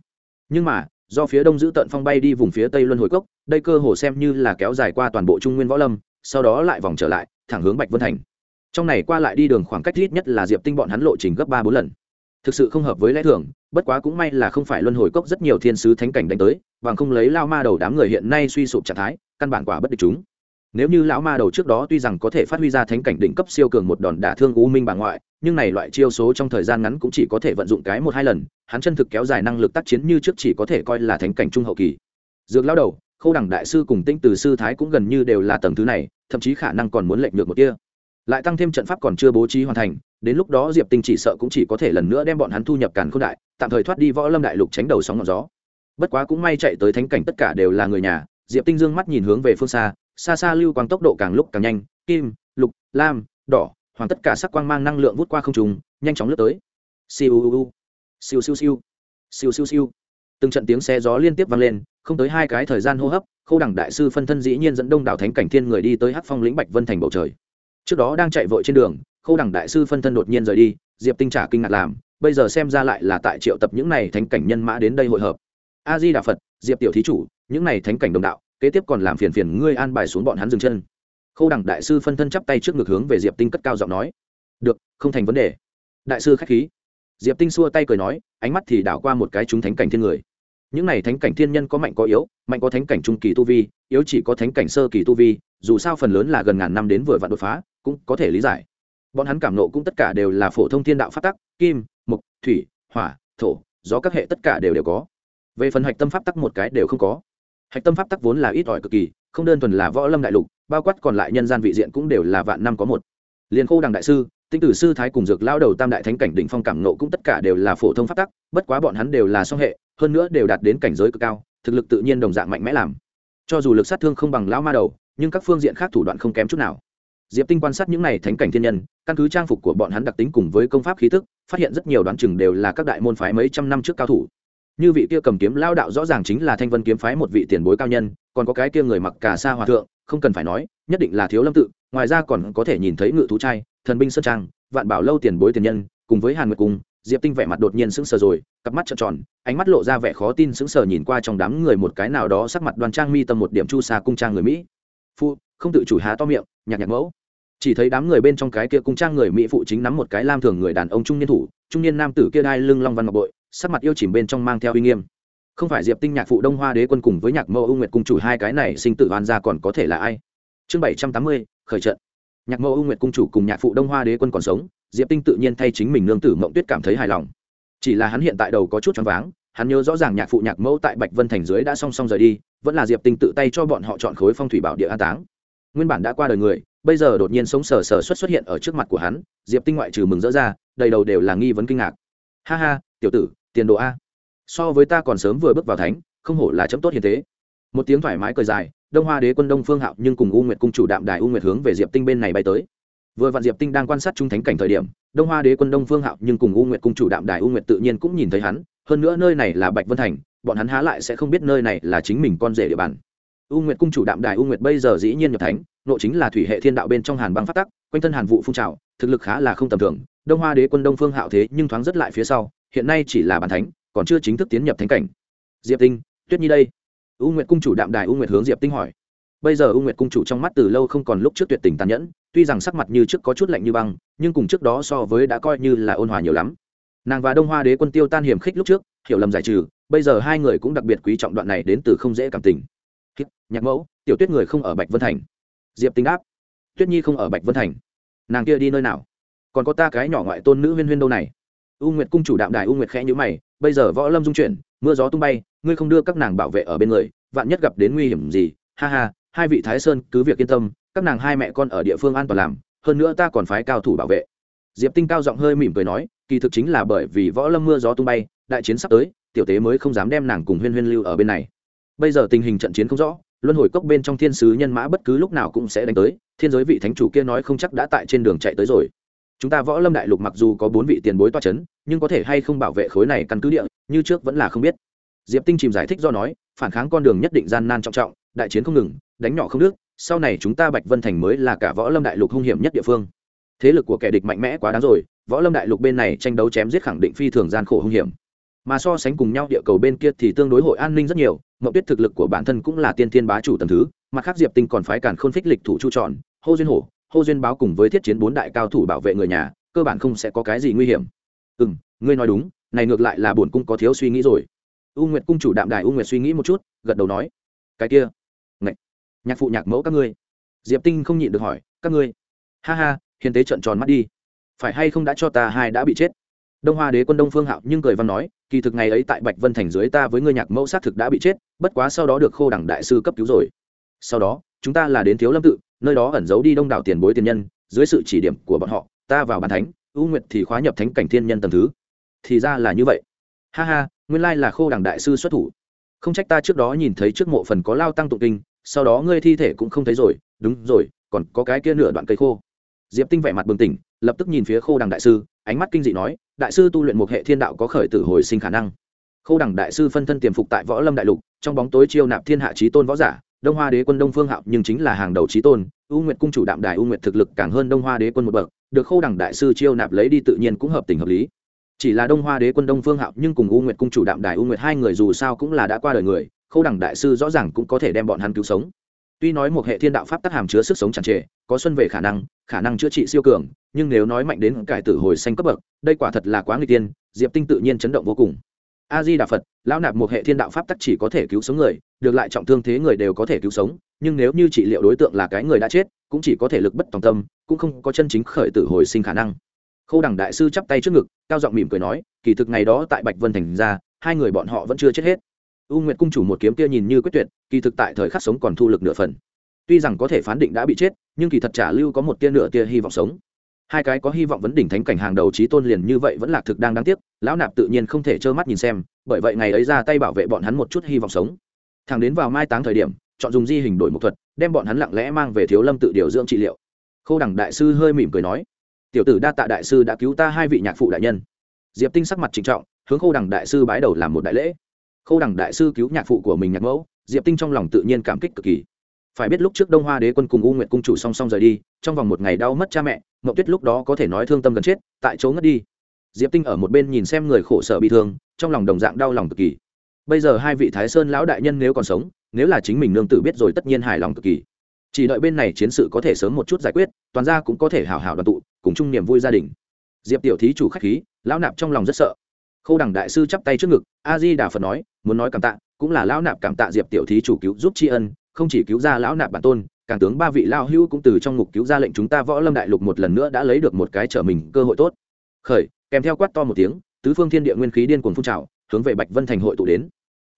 Nhưng mà do phía đông giữ tận phong bay đi vùng phía tây luân hồi cốc, đây cơ hồ xem như là kéo dài qua toàn bộ trung nguyên võ lâm, sau đó lại vòng trở lại, thẳng hướng bạch vân thành. Trong này qua lại đi đường khoảng cách ít nhất là diệp tinh bọn hắn lộ trình gấp ba bốn lần. Thực sự không hợp với lẽ thường, bất quá cũng may là không phải luân hồi cốc rất nhiều thiên sứ thánh cảnh đánh tới và không lấy lao ma đầu đám người hiện nay suy sụp trạng thái, căn bản quả bất địch chúng nếu như lão ma đầu trước đó tuy rằng có thể phát huy ra thánh cảnh đỉnh cấp siêu cường một đòn đả thương u minh bà ngoại, nhưng này loại chiêu số trong thời gian ngắn cũng chỉ có thể vận dụng cái một hai lần, hắn chân thực kéo dài năng lực tác chiến như trước chỉ có thể coi là thánh cảnh trung hậu kỳ. Dược lão đầu, khâu đẳng đại sư cùng tinh từ sư thái cũng gần như đều là tầng thứ này, thậm chí khả năng còn muốn lệnh được một kia. Lại tăng thêm trận pháp còn chưa bố trí hoàn thành, đến lúc đó diệp tinh chỉ sợ cũng chỉ có thể lần nữa đem bọn hắn thu nhập càn k h ô n đại, tạm thời thoát đi võ lâm đại lục tránh đầu sóng ngọn gió. Bất quá cũng may chạy tới thánh cảnh tất cả đều là người nhà, diệp tinh dương mắt nhìn hướng về phương xa xa xa lưu quang tốc độ càng lúc càng nhanh, kim, lục, lam, đỏ, hoàng tất cả sắc quang mang năng lượng vút qua không trùng nhanh chóng lướt tới. Siêu siêu siêu. Siêu siêu siêu. Siêu từng trận tiếng xe gió liên tiếp vang lên, không tới hai cái thời gian hô hấp, khâu đẳng đại sư phân thân dĩ nhiên dẫn đông đảo thánh cảnh thiên người đi tới hát phong lĩnh bạch vân thành bầu trời. Trước đó đang chạy vội trên đường, khâu đẳng đại sư phân thân đột nhiên rời đi, diệp tinh trả kinh ngạc làm, bây giờ xem ra lại là tại triệu tập những này thánh cảnh nhân mã đến đây hội hợp. A di đà phật, diệp tiểu thí chủ, những này thánh cảnh đồng đạo kế tiếp còn làm phiền phiền ngươi an bài xuống bọn hắn dừng chân. Khâu đẳng đại sư phân thân chắp tay trước ngực hướng về diệp tinh cất cao giọng nói. Được, không thành vấn đề. Đại sư k h á c h khí. Diệp tinh xua tay cười nói, ánh mắt thì đảo qua một cái chúng thánh cảnh thiên người. Những này thánh cảnh thiên nhân có mạnh có yếu, mạnh có thánh cảnh trung kỳ tu vi, yếu chỉ có thánh cảnh sơ kỳ tu vi, dù sao phần lớn là gần ngàn năm đến vừa vặn đột phá, cũng có thể lý giải. Bọn hắn cảm nộ cũng tất cả đều là phổ thông thiên đạo pháp tắc, kim mục thủy, hỏa, thổ, gió các hệ tất cả đều đều có. Về phần hạch tâm pháp tắc một cái đều không có hạch tâm pháp tắc vốn là ít ỏi cực kỳ, không đơn thuần là võ lâm đại lục, bao quát còn lại nhân gian vị diện cũng đều là vạn năm có một. Liền khô đằng đại sư, tinh tử sư thái cùng dược lao đầu tam đại thánh cảnh đỉnh phong cảm nộ cũng tất cả đều là phổ thông pháp tắc, bất quá bọn hắn đều là song hệ, hơn nữa đều đạt đến cảnh giới cực cao, thực lực tự nhiên đồng dạng mạnh mẽ làm. Cho dù lực sát thương không bằng lão ma đầu, nhưng các phương diện khác thủ đoạn không kém chút nào. Diệp tinh quan sát những này thánh cảnh thiên nhân, căn cứ trang phục của bọn hắn đặc tính cùng với công pháp khí tức, phát hiện rất nhiều đoán chừng đều là các đại môn phái mấy trăm năm trước cao thủ như vị kia cầm kiếm lao đạo rõ ràng chính là thanh vân kiếm phái một vị tiền bối cao nhân, còn có cái kia người mặc cả sa hòa thượng, không cần phải nói, nhất định là thiếu lâm tự, ngoài ra còn có thể nhìn thấy ngự thú trai, thần binh sơn trang, vạn bảo lâu tiền bối tiền nhân, cùng với hàn nguyệt cung, diệp tinh vẻ mặt đột nhiên sững sờ rồi, cặp mắt trợn tròn, ánh mắt lộ ra vẻ khó tin sững sờ nhìn qua trong đám người một cái nào đó sắc mặt đoan trang mi tâm một điểm chu xa cung trang người mỹ. Phu, không tự chủ há to miệng, nhạc nhạc mẫu. Chỉ thấy đám người bên trong cái kia cung trang người mỹ phụ chính nắm một cái lam thường người đàn ông trung niên thủ, trung niên nam tử kia đai lưng long văn ngọc bội sắc mặt yêu chìm bên trong mang theo uy nghiêm. Không phải diệp tinh nhạc phụ đông hoa đế quân cùng với nhạc mẫu ưu nguyệt cung chủ hai cái này sinh tử hoàn ra còn có thể là ai? Chương bảy trăm tám mươi, khởi trận. Nhạc mẫu ưu nguyệt cung chủ cùng nhạc phụ đông hoa đế quân còn sống, diệp tinh tự nhiên thay chính mình nương tử mộng tuyết cảm thấy hài lòng. Chỉ là hắn hiện tại đầu có chút choáng váng, hắn nhớ rõ ràng nhạc phụ nhạc mẫu tại bạch vân thành dưới đã song song rời đi, vẫn là diệp tinh tự tay cho bọn họ chọn khối phong thủy bảo địa an táng. Nguyên bản đã qua đời người, bây giờ đột nhiên sống sờ sờ xuất xuất hiện ở trước mặt của hắn, diệp tinh ngoại trừ mừng rỡ ra, đầy đầu đều là nghi vấn kinh ngạc. Ha ha, tiểu tử tiền đồ a. So với ta còn sớm vừa bước vào thánh, không hổ là chấm tốt hiền thế. Một tiếng thoải mái cười dài, đông hoa đế quân đông phương hạo nhưng cùng u nguyệt cung chủ đạm đài u nguyệt hướng về diệp tinh bên này bay tới. Vừa vạn diệp tinh đang quan sát trung thánh cảnh thời điểm, đông hoa đế quân đông phương hạo nhưng cùng u nguyệt cung chủ đạm đài u nguyệt tự nhiên cũng nhìn thấy hắn, hơn nữa nơi này là bạch vân thành, bọn hắn há lại sẽ không biết nơi này là chính mình con rể địa bàn. U nguyệt cung chủ đạm đài u nguyệt bây giờ dĩ nhiên nhập thánh nộ chính là thủy hệ thiên đạo bên trong hàn băng phát tắc, quanh thân hàn vụ phun trào, thực lực khá là không tầm thường. Đông hoa đế quân đông phương hạo thế nhưng thoáng rất lại phía sau hiện nay chỉ là bàn thánh, còn chưa chính thức tiến nhập thánh cảnh. Diệp tinh, tuyết nhi đây. U nguyệt cung chủ đạm đài u nguyệt hướng diệp tinh hỏi. Bây giờ u nguyệt cung chủ trong mắt từ lâu không còn lúc trước tuyệt tình tàn nhẫn, tuy rằng sắc mặt như trước có chút lạnh như băng, nhưng cùng trước đó so với đã coi như là ôn hòa nhiều lắm. Nàng và đông hoa đế quân tiêu tan hiểm khích lúc trước, hiểu lầm giải trừ, bây giờ hai người cũng đặc biệt quý trọng đoạn này đến từ không dễ cảm tình. Nhạc mẫu, tiểu tuyết người không ở bạch vân thành. Diệp Tinh đáp. Tuyết nhi không ở bạch vân thành. Nàng kia đi nơi nào? Còn có ta cái nhỏ ngoại tôn nữ huyên huyên đâu này? U nguyệt cung chủ đạm đài u nguyệt khẽ nhữ mày, bây giờ võ lâm dung chuyển, mưa gió tung bay, ngươi không đưa các nàng bảo vệ ở bên người, vạn nhất gặp đến nguy hiểm gì, ha ha, hai vị thái sơn cứ việc yên tâm, các nàng hai mẹ con ở địa phương an toàn làm, hơn nữa ta còn phái cao thủ bảo vệ. Diệp tinh cao giọng hơi mỉm cười nói, kỳ thực chính là bởi vì võ lâm mưa gió tung bay, đại chiến sắp tới, tiểu tế mới không dám đem nàng cùng huyên huyên lưu ở bên này. Bây giờ tình hình trận chiến không rõ, luân hồi cốc bên trong thiên sứ nhân mã bất cứ lúc nào cũng sẽ đánh tới, thiên giới vị thánh chủ kia nói không chắc đã tại trên đường chạy tới rồi chúng ta võ lâm đại lục mặc dù có bốn vị tiền bối toa c h ấ n nhưng có thể hay không bảo vệ khối này căn cứ địa, như trước vẫn là không biết. Diệp tinh chìm giải thích do nói, phản kháng con đường nhất định gian nan trọng trọng, đại chiến không ngừng, đánh nhỏ không nước, sau này chúng ta bạch vân thành mới là cả võ lâm đại lục hung hiểm nhất địa phương. Thế lực của kẻ địch mạnh mẽ quá đáng rồi, võ lâm đại lục bên này tranh đấu chém giết khẳng định phi thường gian khổ hung hiểm. Mà so sánh cùng nhau địa cầu bên kia thì tương đối hội an ninh rất nhiều, mậu tuyết thực lực của bản thân cũng là tiên thiên bá chủ tầm thứ, mặt khác diệp tinh còn phái càn khôn phích lịch thủ chu tròn, hô duyên hổ hô duyên báo cùng với thiết chiến bốn đại cao thủ bảo vệ người nhà, cơ bản không sẽ có cái gì nguy hiểm. Ừ m ngươi nói đúng, này ngược lại là bổn cung có thiếu suy nghĩ rồi. U nguyệt cung chủ đạm đài u nguyệt suy nghĩ một chút, gật đầu nói, cái kia Ngậy. nhạc phụ nhạc mẫu các ngươi. Diệp tinh không nhịn được hỏi, các ngươi? Ha ha, hiền tế trợn tròn mắt đi. Phải hay không đã cho ta hai đã bị chết? Đông hoa đế quân đông phương hạo nhưng cười văn nói, kỳ thực ngày ấy tại bạch vân thành dưới ta với ngươi nhạc mẫu xác thực đã bị chết, bất quá sau đó được khô đẳng đại sư cấp cứu rồi. Sau đó, chúng ta là đến thiếu lâm tự nơi đó ẩn giấu đi đông đảo tiền bối tiền nhân, dưới sự chỉ điểm của bọn họ, ta vào bàn thánh, ưu nguyệt thì khóa nhập thánh cảnh thiên nhân tầm thứ. Thì ra là như vậy. Ha ha, nguyên lai là khô đẳng đại sư xuất thủ. Không trách ta trước đó nhìn thấy trước mộ phần có lao tăng tụng kinh, sau đó ngươi thi thể cũng không thấy rồi. Đúng rồi, còn có cái kia nửa đoạn cây khô. Diệp tinh vẻ mặt bừng tỉnh, lập tức nhìn phía khô đằng đại sư, ánh mắt kinh dị nói, đại sư tu luyện một hệ thiên đạo có khởi tử hồi sinh khả năng. Khô đằng đại sư phân thân tiềm phục tại võ lâm đại lục, trong bóng tối chiêu nạp thiên hạ trí tôn võ giả đông hoa đế quân đông phương hạo nhưng chính là hàng đầu trí tôn, u nguyệt cung chủ đạm đài u nguyệt thực lực càng hơn đông hoa đế quân một bậc, được Khâu Đẳng đại sư chiêu nạp lấy đi tự nhiên cũng hợp tình hợp lý. Chỉ là đông hoa đế quân đông phương hạo nhưng cùng u nguyệt cung chủ đạm đài u nguyệt hai người dù sao cũng là đã qua đời người, khâu đẳng đại sư rõ ràng cũng có thể đem bọn hắn cứu sống. Tuy nói một hệ thiên đạo pháp tắc hàm chứa sức sống tràn trề, có xuân về khả năng khả năng chữa trị siêu cường, nhưng nếu nói mạnh đến cải tử hồi xanh cấp bậc, đây quả thật là quá nguy tiên, diệp tinh tự nhiên chấn động vô cùng. A di đà phật, lão nạp một hệ thiên đạo pháp tắc chỉ có thể cứu sống người được lại trọng thương thế người đều có thể cứu sống, nhưng nếu như trị liệu đối tượng là cái người đã chết, cũng chỉ có thể lực bất tòng tâm, cũng không có chân chính khởi tử hồi sinh khả năng. Khâu đẳng đại sư chắp tay trước ngực, cao giọng mỉm cười nói, kỳ thực ngày đó tại bạch vân thành ra, hai người bọn họ vẫn chưa chết hết. U nguyệt cung chủ một kiếm kia nhìn như quyết tuyệt, kỳ thực tại thời khắc sống còn thu lực nửa phần. Tuy rằng có thể phán định đã bị chết, nhưng kỳ thật trả lưu có một tia nửa tia hy vọng sống. Hai cái có hy vọng vấn đỉnh thánh cảnh hàng đầu trí tôn liền như vậy vẫn là thực đang đáng tiếc, lão nạp tự nhiên không thể trơ mắt nhìn xem, bởi vậy ngày ấy ra tay bảo vệ bọn hắn một chút hy vọng sống thằng đến vào mai táng thời điểm, chọn dùng di hình đổi một thuật, đem bọn hắn lặng lẽ mang về thiếu lâm tự điều dưỡng trị liệu. Khâu đẳng đại sư hơi mỉm cười nói, tiểu tử đa tạ đại sư đã cứu ta hai vị nhạc phụ đại nhân. Diệp tinh sắc mặt trịnh trọng, hướng khâu đẳng đại sư bái đầu làm một đại lễ. Khâu đẳng đại sư cứu nhạc phụ của mình nhạc mẫu, diệp tinh trong lòng tự nhiên cảm kích cực kỳ. Phải biết lúc trước đông hoa đế quân cùng u nguyện cung chủ song song rời đi, trong vòng một ngày đau mất cha mẹ, mậu tuyết lúc đó có thể nói thương tâm gần chết, tại chỗ ngất đi. Diệp tinh ở một bên nhìn xem người khổ sở bị thương, trong lòng đồng dạng đau lòng cực kỳ bây giờ hai vị thái sơn lão đại nhân nếu còn sống, nếu là chính mình nương tử biết rồi tất nhiên hài lòng cực kỳ. Chỉ đợi bên này chiến sự có thể sớm một chút giải quyết, toàn gia cũng có thể hào hào đoàn tụ, cùng chung niềm vui gia đình. Diệp tiểu thí chủ khách khí, lão nạp trong lòng rất sợ. Khâu đẳng đại sư chắp tay trước ngực a di đà phật nói, muốn nói cảm tạ, cũng là lão nạp cảm tạ diệp tiểu thí chủ cứu giúp tri ân, không chỉ cứu ra lão nạp bản tôn, càng tướng ba vị lao hữu cũng từ trong ngục cứu ra lệnh chúng ta võ lâm đại lục một lần nữa đã lấy được một cái trở mình cơ hội tốt. Khởi, kèm theo quát to một tiếng, tứ phương thiên địa nguyên khí điên cuồng phun trào hướng về bạch vân thành hội tụ đến.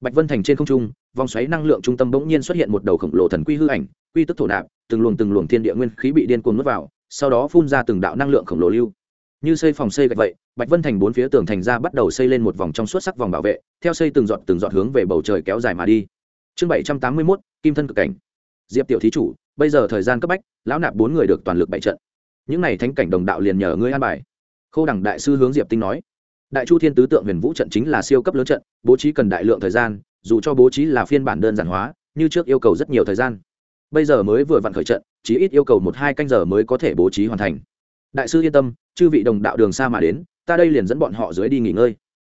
Bạch vân thành trên không trung, vòng xoáy năng lượng trung tâm bỗng nhiên xuất hiện một đầu khổng lồ thần quy hư ảnh, quy tức thổ nạp, từng luồng từng luồng thiên địa nguyên khí bị điên cuồng nuốt vào, sau đó phun ra từng đạo năng lượng khổng lồ lưu. Như xây phòng xây gạch vậy, bạch vân thành bốn phía tường thành ra bắt đầu xây lên một vòng trong suốt sắc vòng bảo vệ, theo xây từng giọt từng giọt hướng về bầu trời kéo dài mà đi. Chương bảy trăm tám mươi mốt, kim thân cực cảnh. Diệp tiểu thí chủ, bây giờ thời gian cấp bách, lão nạp bốn người được toàn lực bại trận. Những n à y thánh cảnh đồng đạo liền nhờ ngươi an bài. Khô đẳng đại sư hướng diệp tinh nói đại chu thiên tứ tượng huyền vũ trận chính là siêu cấp lớn trận, bố trí cần đại lượng thời gian, dù cho bố trí là phiên bản đơn giản hóa, như trước yêu cầu rất nhiều thời gian. Bây giờ mới vừa vặn khởi trận chỉ ít yêu cầu một hai canh giờ mới có thể bố trí hoàn thành. Đại sư yên tâm, chư vị đồng đạo đường xa mà đến, ta đây liền dẫn bọn họ dưới đi nghỉ ngơi.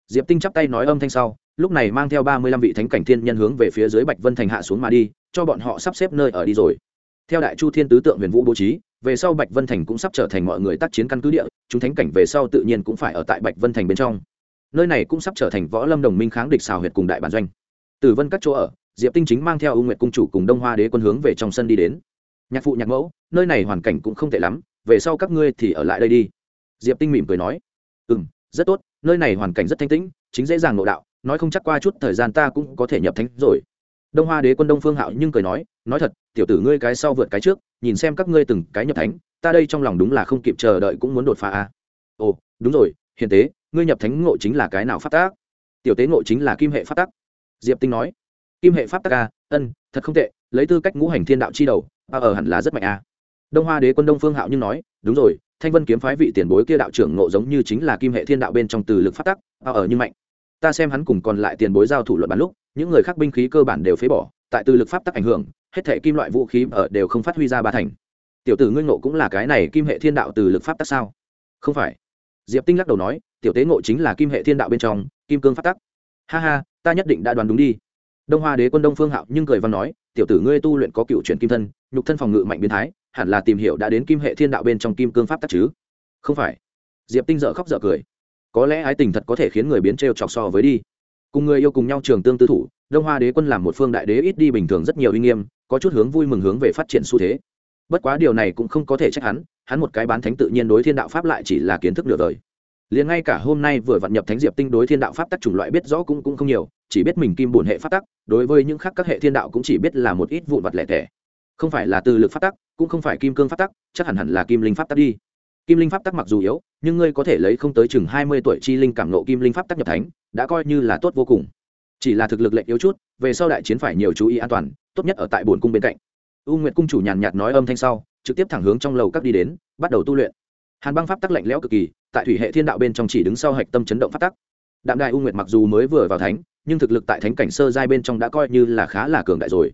Diệp tinh chắp tay nói âm thanh sau, lúc này mang theo ba mươi lăm vị thánh cảnh thiên nhân hướng về phía dưới bạch vân thành hạ xuống mà đi, cho bọn họ sắp xếp nơi ở đi rồi. Theo đại chu thiên tứ tượng huyền vũ bố trí về sau bạch vân thành cũng sắp trở thành mọi người tác chiến căn cứ địa, chúng thánh cảnh về sau tự nhiên cũng phải ở tại bạch vân thành bên trong. Nơi này cũng sắp trở thành võ lâm đồng minh kháng địch xào huyệt cùng đại bản doanh. Từ vân các chỗ ở, diệp tinh chính mang theo ưu nguyệt cung chủ cùng đông hoa đế quân hướng về trong sân đi đến. Nhạc phụ, nhạc mẫu, nơi này hoàn cảnh cũng không tệ lắm, về sau các ngươi thì ở lại đây đi. Diệp tinh mỉm cười nói. Ừ m rất tốt, nơi này hoàn cảnh rất thanh tĩnh, chính dễ dàng nội đạo, nói không chắc qua chút thời gian ta cũng có thể nhập thánh rồi. Đông hoa đế quân đông phương hạo nhưng cười nói nói thật, tiểu tử ngươi cái sau vượt cái trước, nhìn xem các ngươi từng cái nhập thánh, ta đây trong lòng đúng là không kịp chờ đợi cũng muốn đột phá a à. ồ, đúng rồi, hiền tế, ngươi nhập thánh ngộ chính là cái nào phát tác? Tiểu tế ngộ chính là kim hệ phát tác. Diệp tinh nói. Kim hệ pháp tác a ân, thật không tệ, lấy tư cách ngũ hành thiên đạo chi đầu a ở hẳn là rất mạnh a đông hoa đế quân đông phương hạo nhưng nói, đúng rồi, thanh vân kiếm phái vị tiền bối kia đạo trưởng ngộ giống như chính là kim hệ thiên đạo bên trong từ lực phát tắc a ở như mạnh. Ta xem hắn cùng còn lại tiền bối giao thủ luận bàn lúc, những người khác binh khí cơ bản đều phế bỏ tại từ lực pháp tắc ảnh hưởng, hết thể kim loại vũ khí ở đều không phát huy ra ba thành. Tiểu tử ngươi ngộ cũng là cái này kim hệ thiên đạo từ lực pháp tắc sao? Không phải. Diệp tinh lắc đầu nói, tiểu tế ngộ chính là kim hệ thiên đạo bên trong, kim cương pháp tắc. Ha ha, ta nhất định đã đoán đúng đi. Đông hoa đế quân đông phương hạo nhưng cười văn nói, tiểu tử ngươi tu luyện có cựu chuyển kim thân, nhục thân phòng ngự mạnh biến thái, hẳn là tìm hiểu đã đến kim hệ thiên đạo bên trong kim cương pháp tắc chứ? Không phải. Diệp tinh dợ khóc dợ cười. Có lẽ ái tình thật có thể khiến người biến trêu chọc so với đi cùng người yêu cùng nhau trường tương tư thủ, đông hoa đế quân làm một phương đại đế ít đi bình thường rất nhiều uy nghiêm, có chút hướng vui mừng hướng về phát triển xu thế. Bất quá điều này cũng không có thể trách hắn hắn một cái bán thánh tự nhiên đối thiên đạo pháp lại chỉ là kiến thức nửa đời. Liền ngay cả hôm nay vừa vặn nhập thánh diệp tinh đối thiên đạo pháp tắc chủng loại biết rõ cũng cũng không nhiều, chỉ biết mình kim bổn hệ pháp tắc, đối với những khác các hệ thiên đạo cũng chỉ biết là một ít vụn vặt lẻ tẻ. Không phải là từ lực pháp tắc, cũng không phải kim cương pháp tắc, chắc hẳn hẳn là kim linh pháp tắc đi kim linh pháp tắc mặc dù yếu, nhưng ngươi có thể lấy không tới chừng hai mươi tuổi chi linh cảm nộ kim linh pháp tắc nhập thánh, đã coi như là tốt vô cùng. Chỉ là thực lực lệnh yếu chút, về sau đại chiến phải nhiều chú ý an toàn, tốt nhất ở tại bồn cung bên cạnh. U nguyệt cung chủ nhàn nhạt nói âm thanh sau, trực tiếp thẳng hướng trong lầu các đi đến, bắt đầu tu luyện. Hàn băng pháp tắc lạnh lẽo cực kỳ, tại thủy hệ thiên đạo bên trong chỉ đứng sau hạch tâm chấn động pháp tắc. Đạm đại u nguyệt mặc dù mới vừa vào thánh, nhưng thực lực tại thánh cảnh sơ giai bên trong đã coi như là khá là cường đại rồi.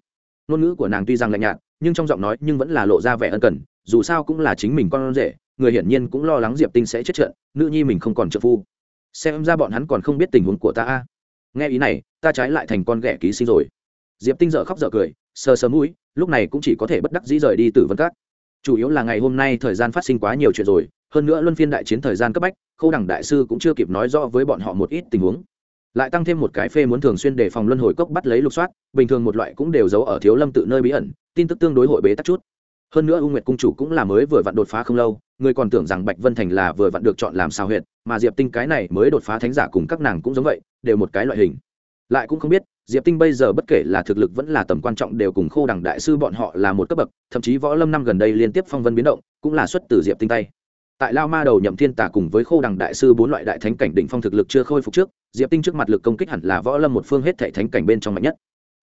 Ngôn ngữ của nàng tuy rằng lạnh nhạt, nhưng trong giọng nói nhưng vẫn là lộ ra vẻ ân cần, dù sao cũng là chính mình con rể người hiển nhiên cũng lo lắng diệp tinh sẽ chết trận, nữ nhi mình không còn trợ phu. Xem ra bọn hắn còn không biết tình huống của ta a. Nghe ý này, ta trái lại thành con ghẻ ký sinh rồi. Diệp tinh dợ khóc dợ cười, sờ sờ mũi, lúc này cũng chỉ có thể bất đắc dĩ rời đi từ vân các. Chủ yếu là ngày hôm nay thời gian phát sinh quá nhiều chuyện rồi, hơn nữa luân phiên đại chiến thời gian cấp bách, khâu đẳng đại sư cũng chưa kịp nói rõ với bọn họ một ít tình huống. Lại tăng thêm một cái phê muốn thường xuyên đề phòng luân hồi cốc bắt lấy lục soát, bình thường một loại cũng đều giấu ở thiếu lâm tự nơi bí ẩn, tin tức tương đối hội bế tắc chút hơn nữa u nguyệt cung chủ cũng là mới vừa vặn đột phá không lâu, người còn tưởng rằng bạch vân thành là vừa vặn được chọn làm sao huyệt, mà diệp tinh cái này mới đột phá thánh giả cùng các nàng cũng giống vậy, đều một cái loại hình. Lại cũng không biết, diệp tinh bây giờ bất kể là thực lực vẫn là tầm quan trọng đều cùng khô đẳng đại sư bọn họ là một cấp bậc, thậm chí võ lâm năm gần đây liên tiếp phong vân biến động, cũng là xuất từ diệp tinh tay. Tại lao ma đầu nhậm thiên tả cùng với khô đằng đại sư bốn loại đại thánh cảnh đỉnh phong thực lực chưa khôi phục trước, diệp tinh trước mặt lực công kích hẳn là võ lâm một phương hết thể thánh cảnh bên trong mạnh nhất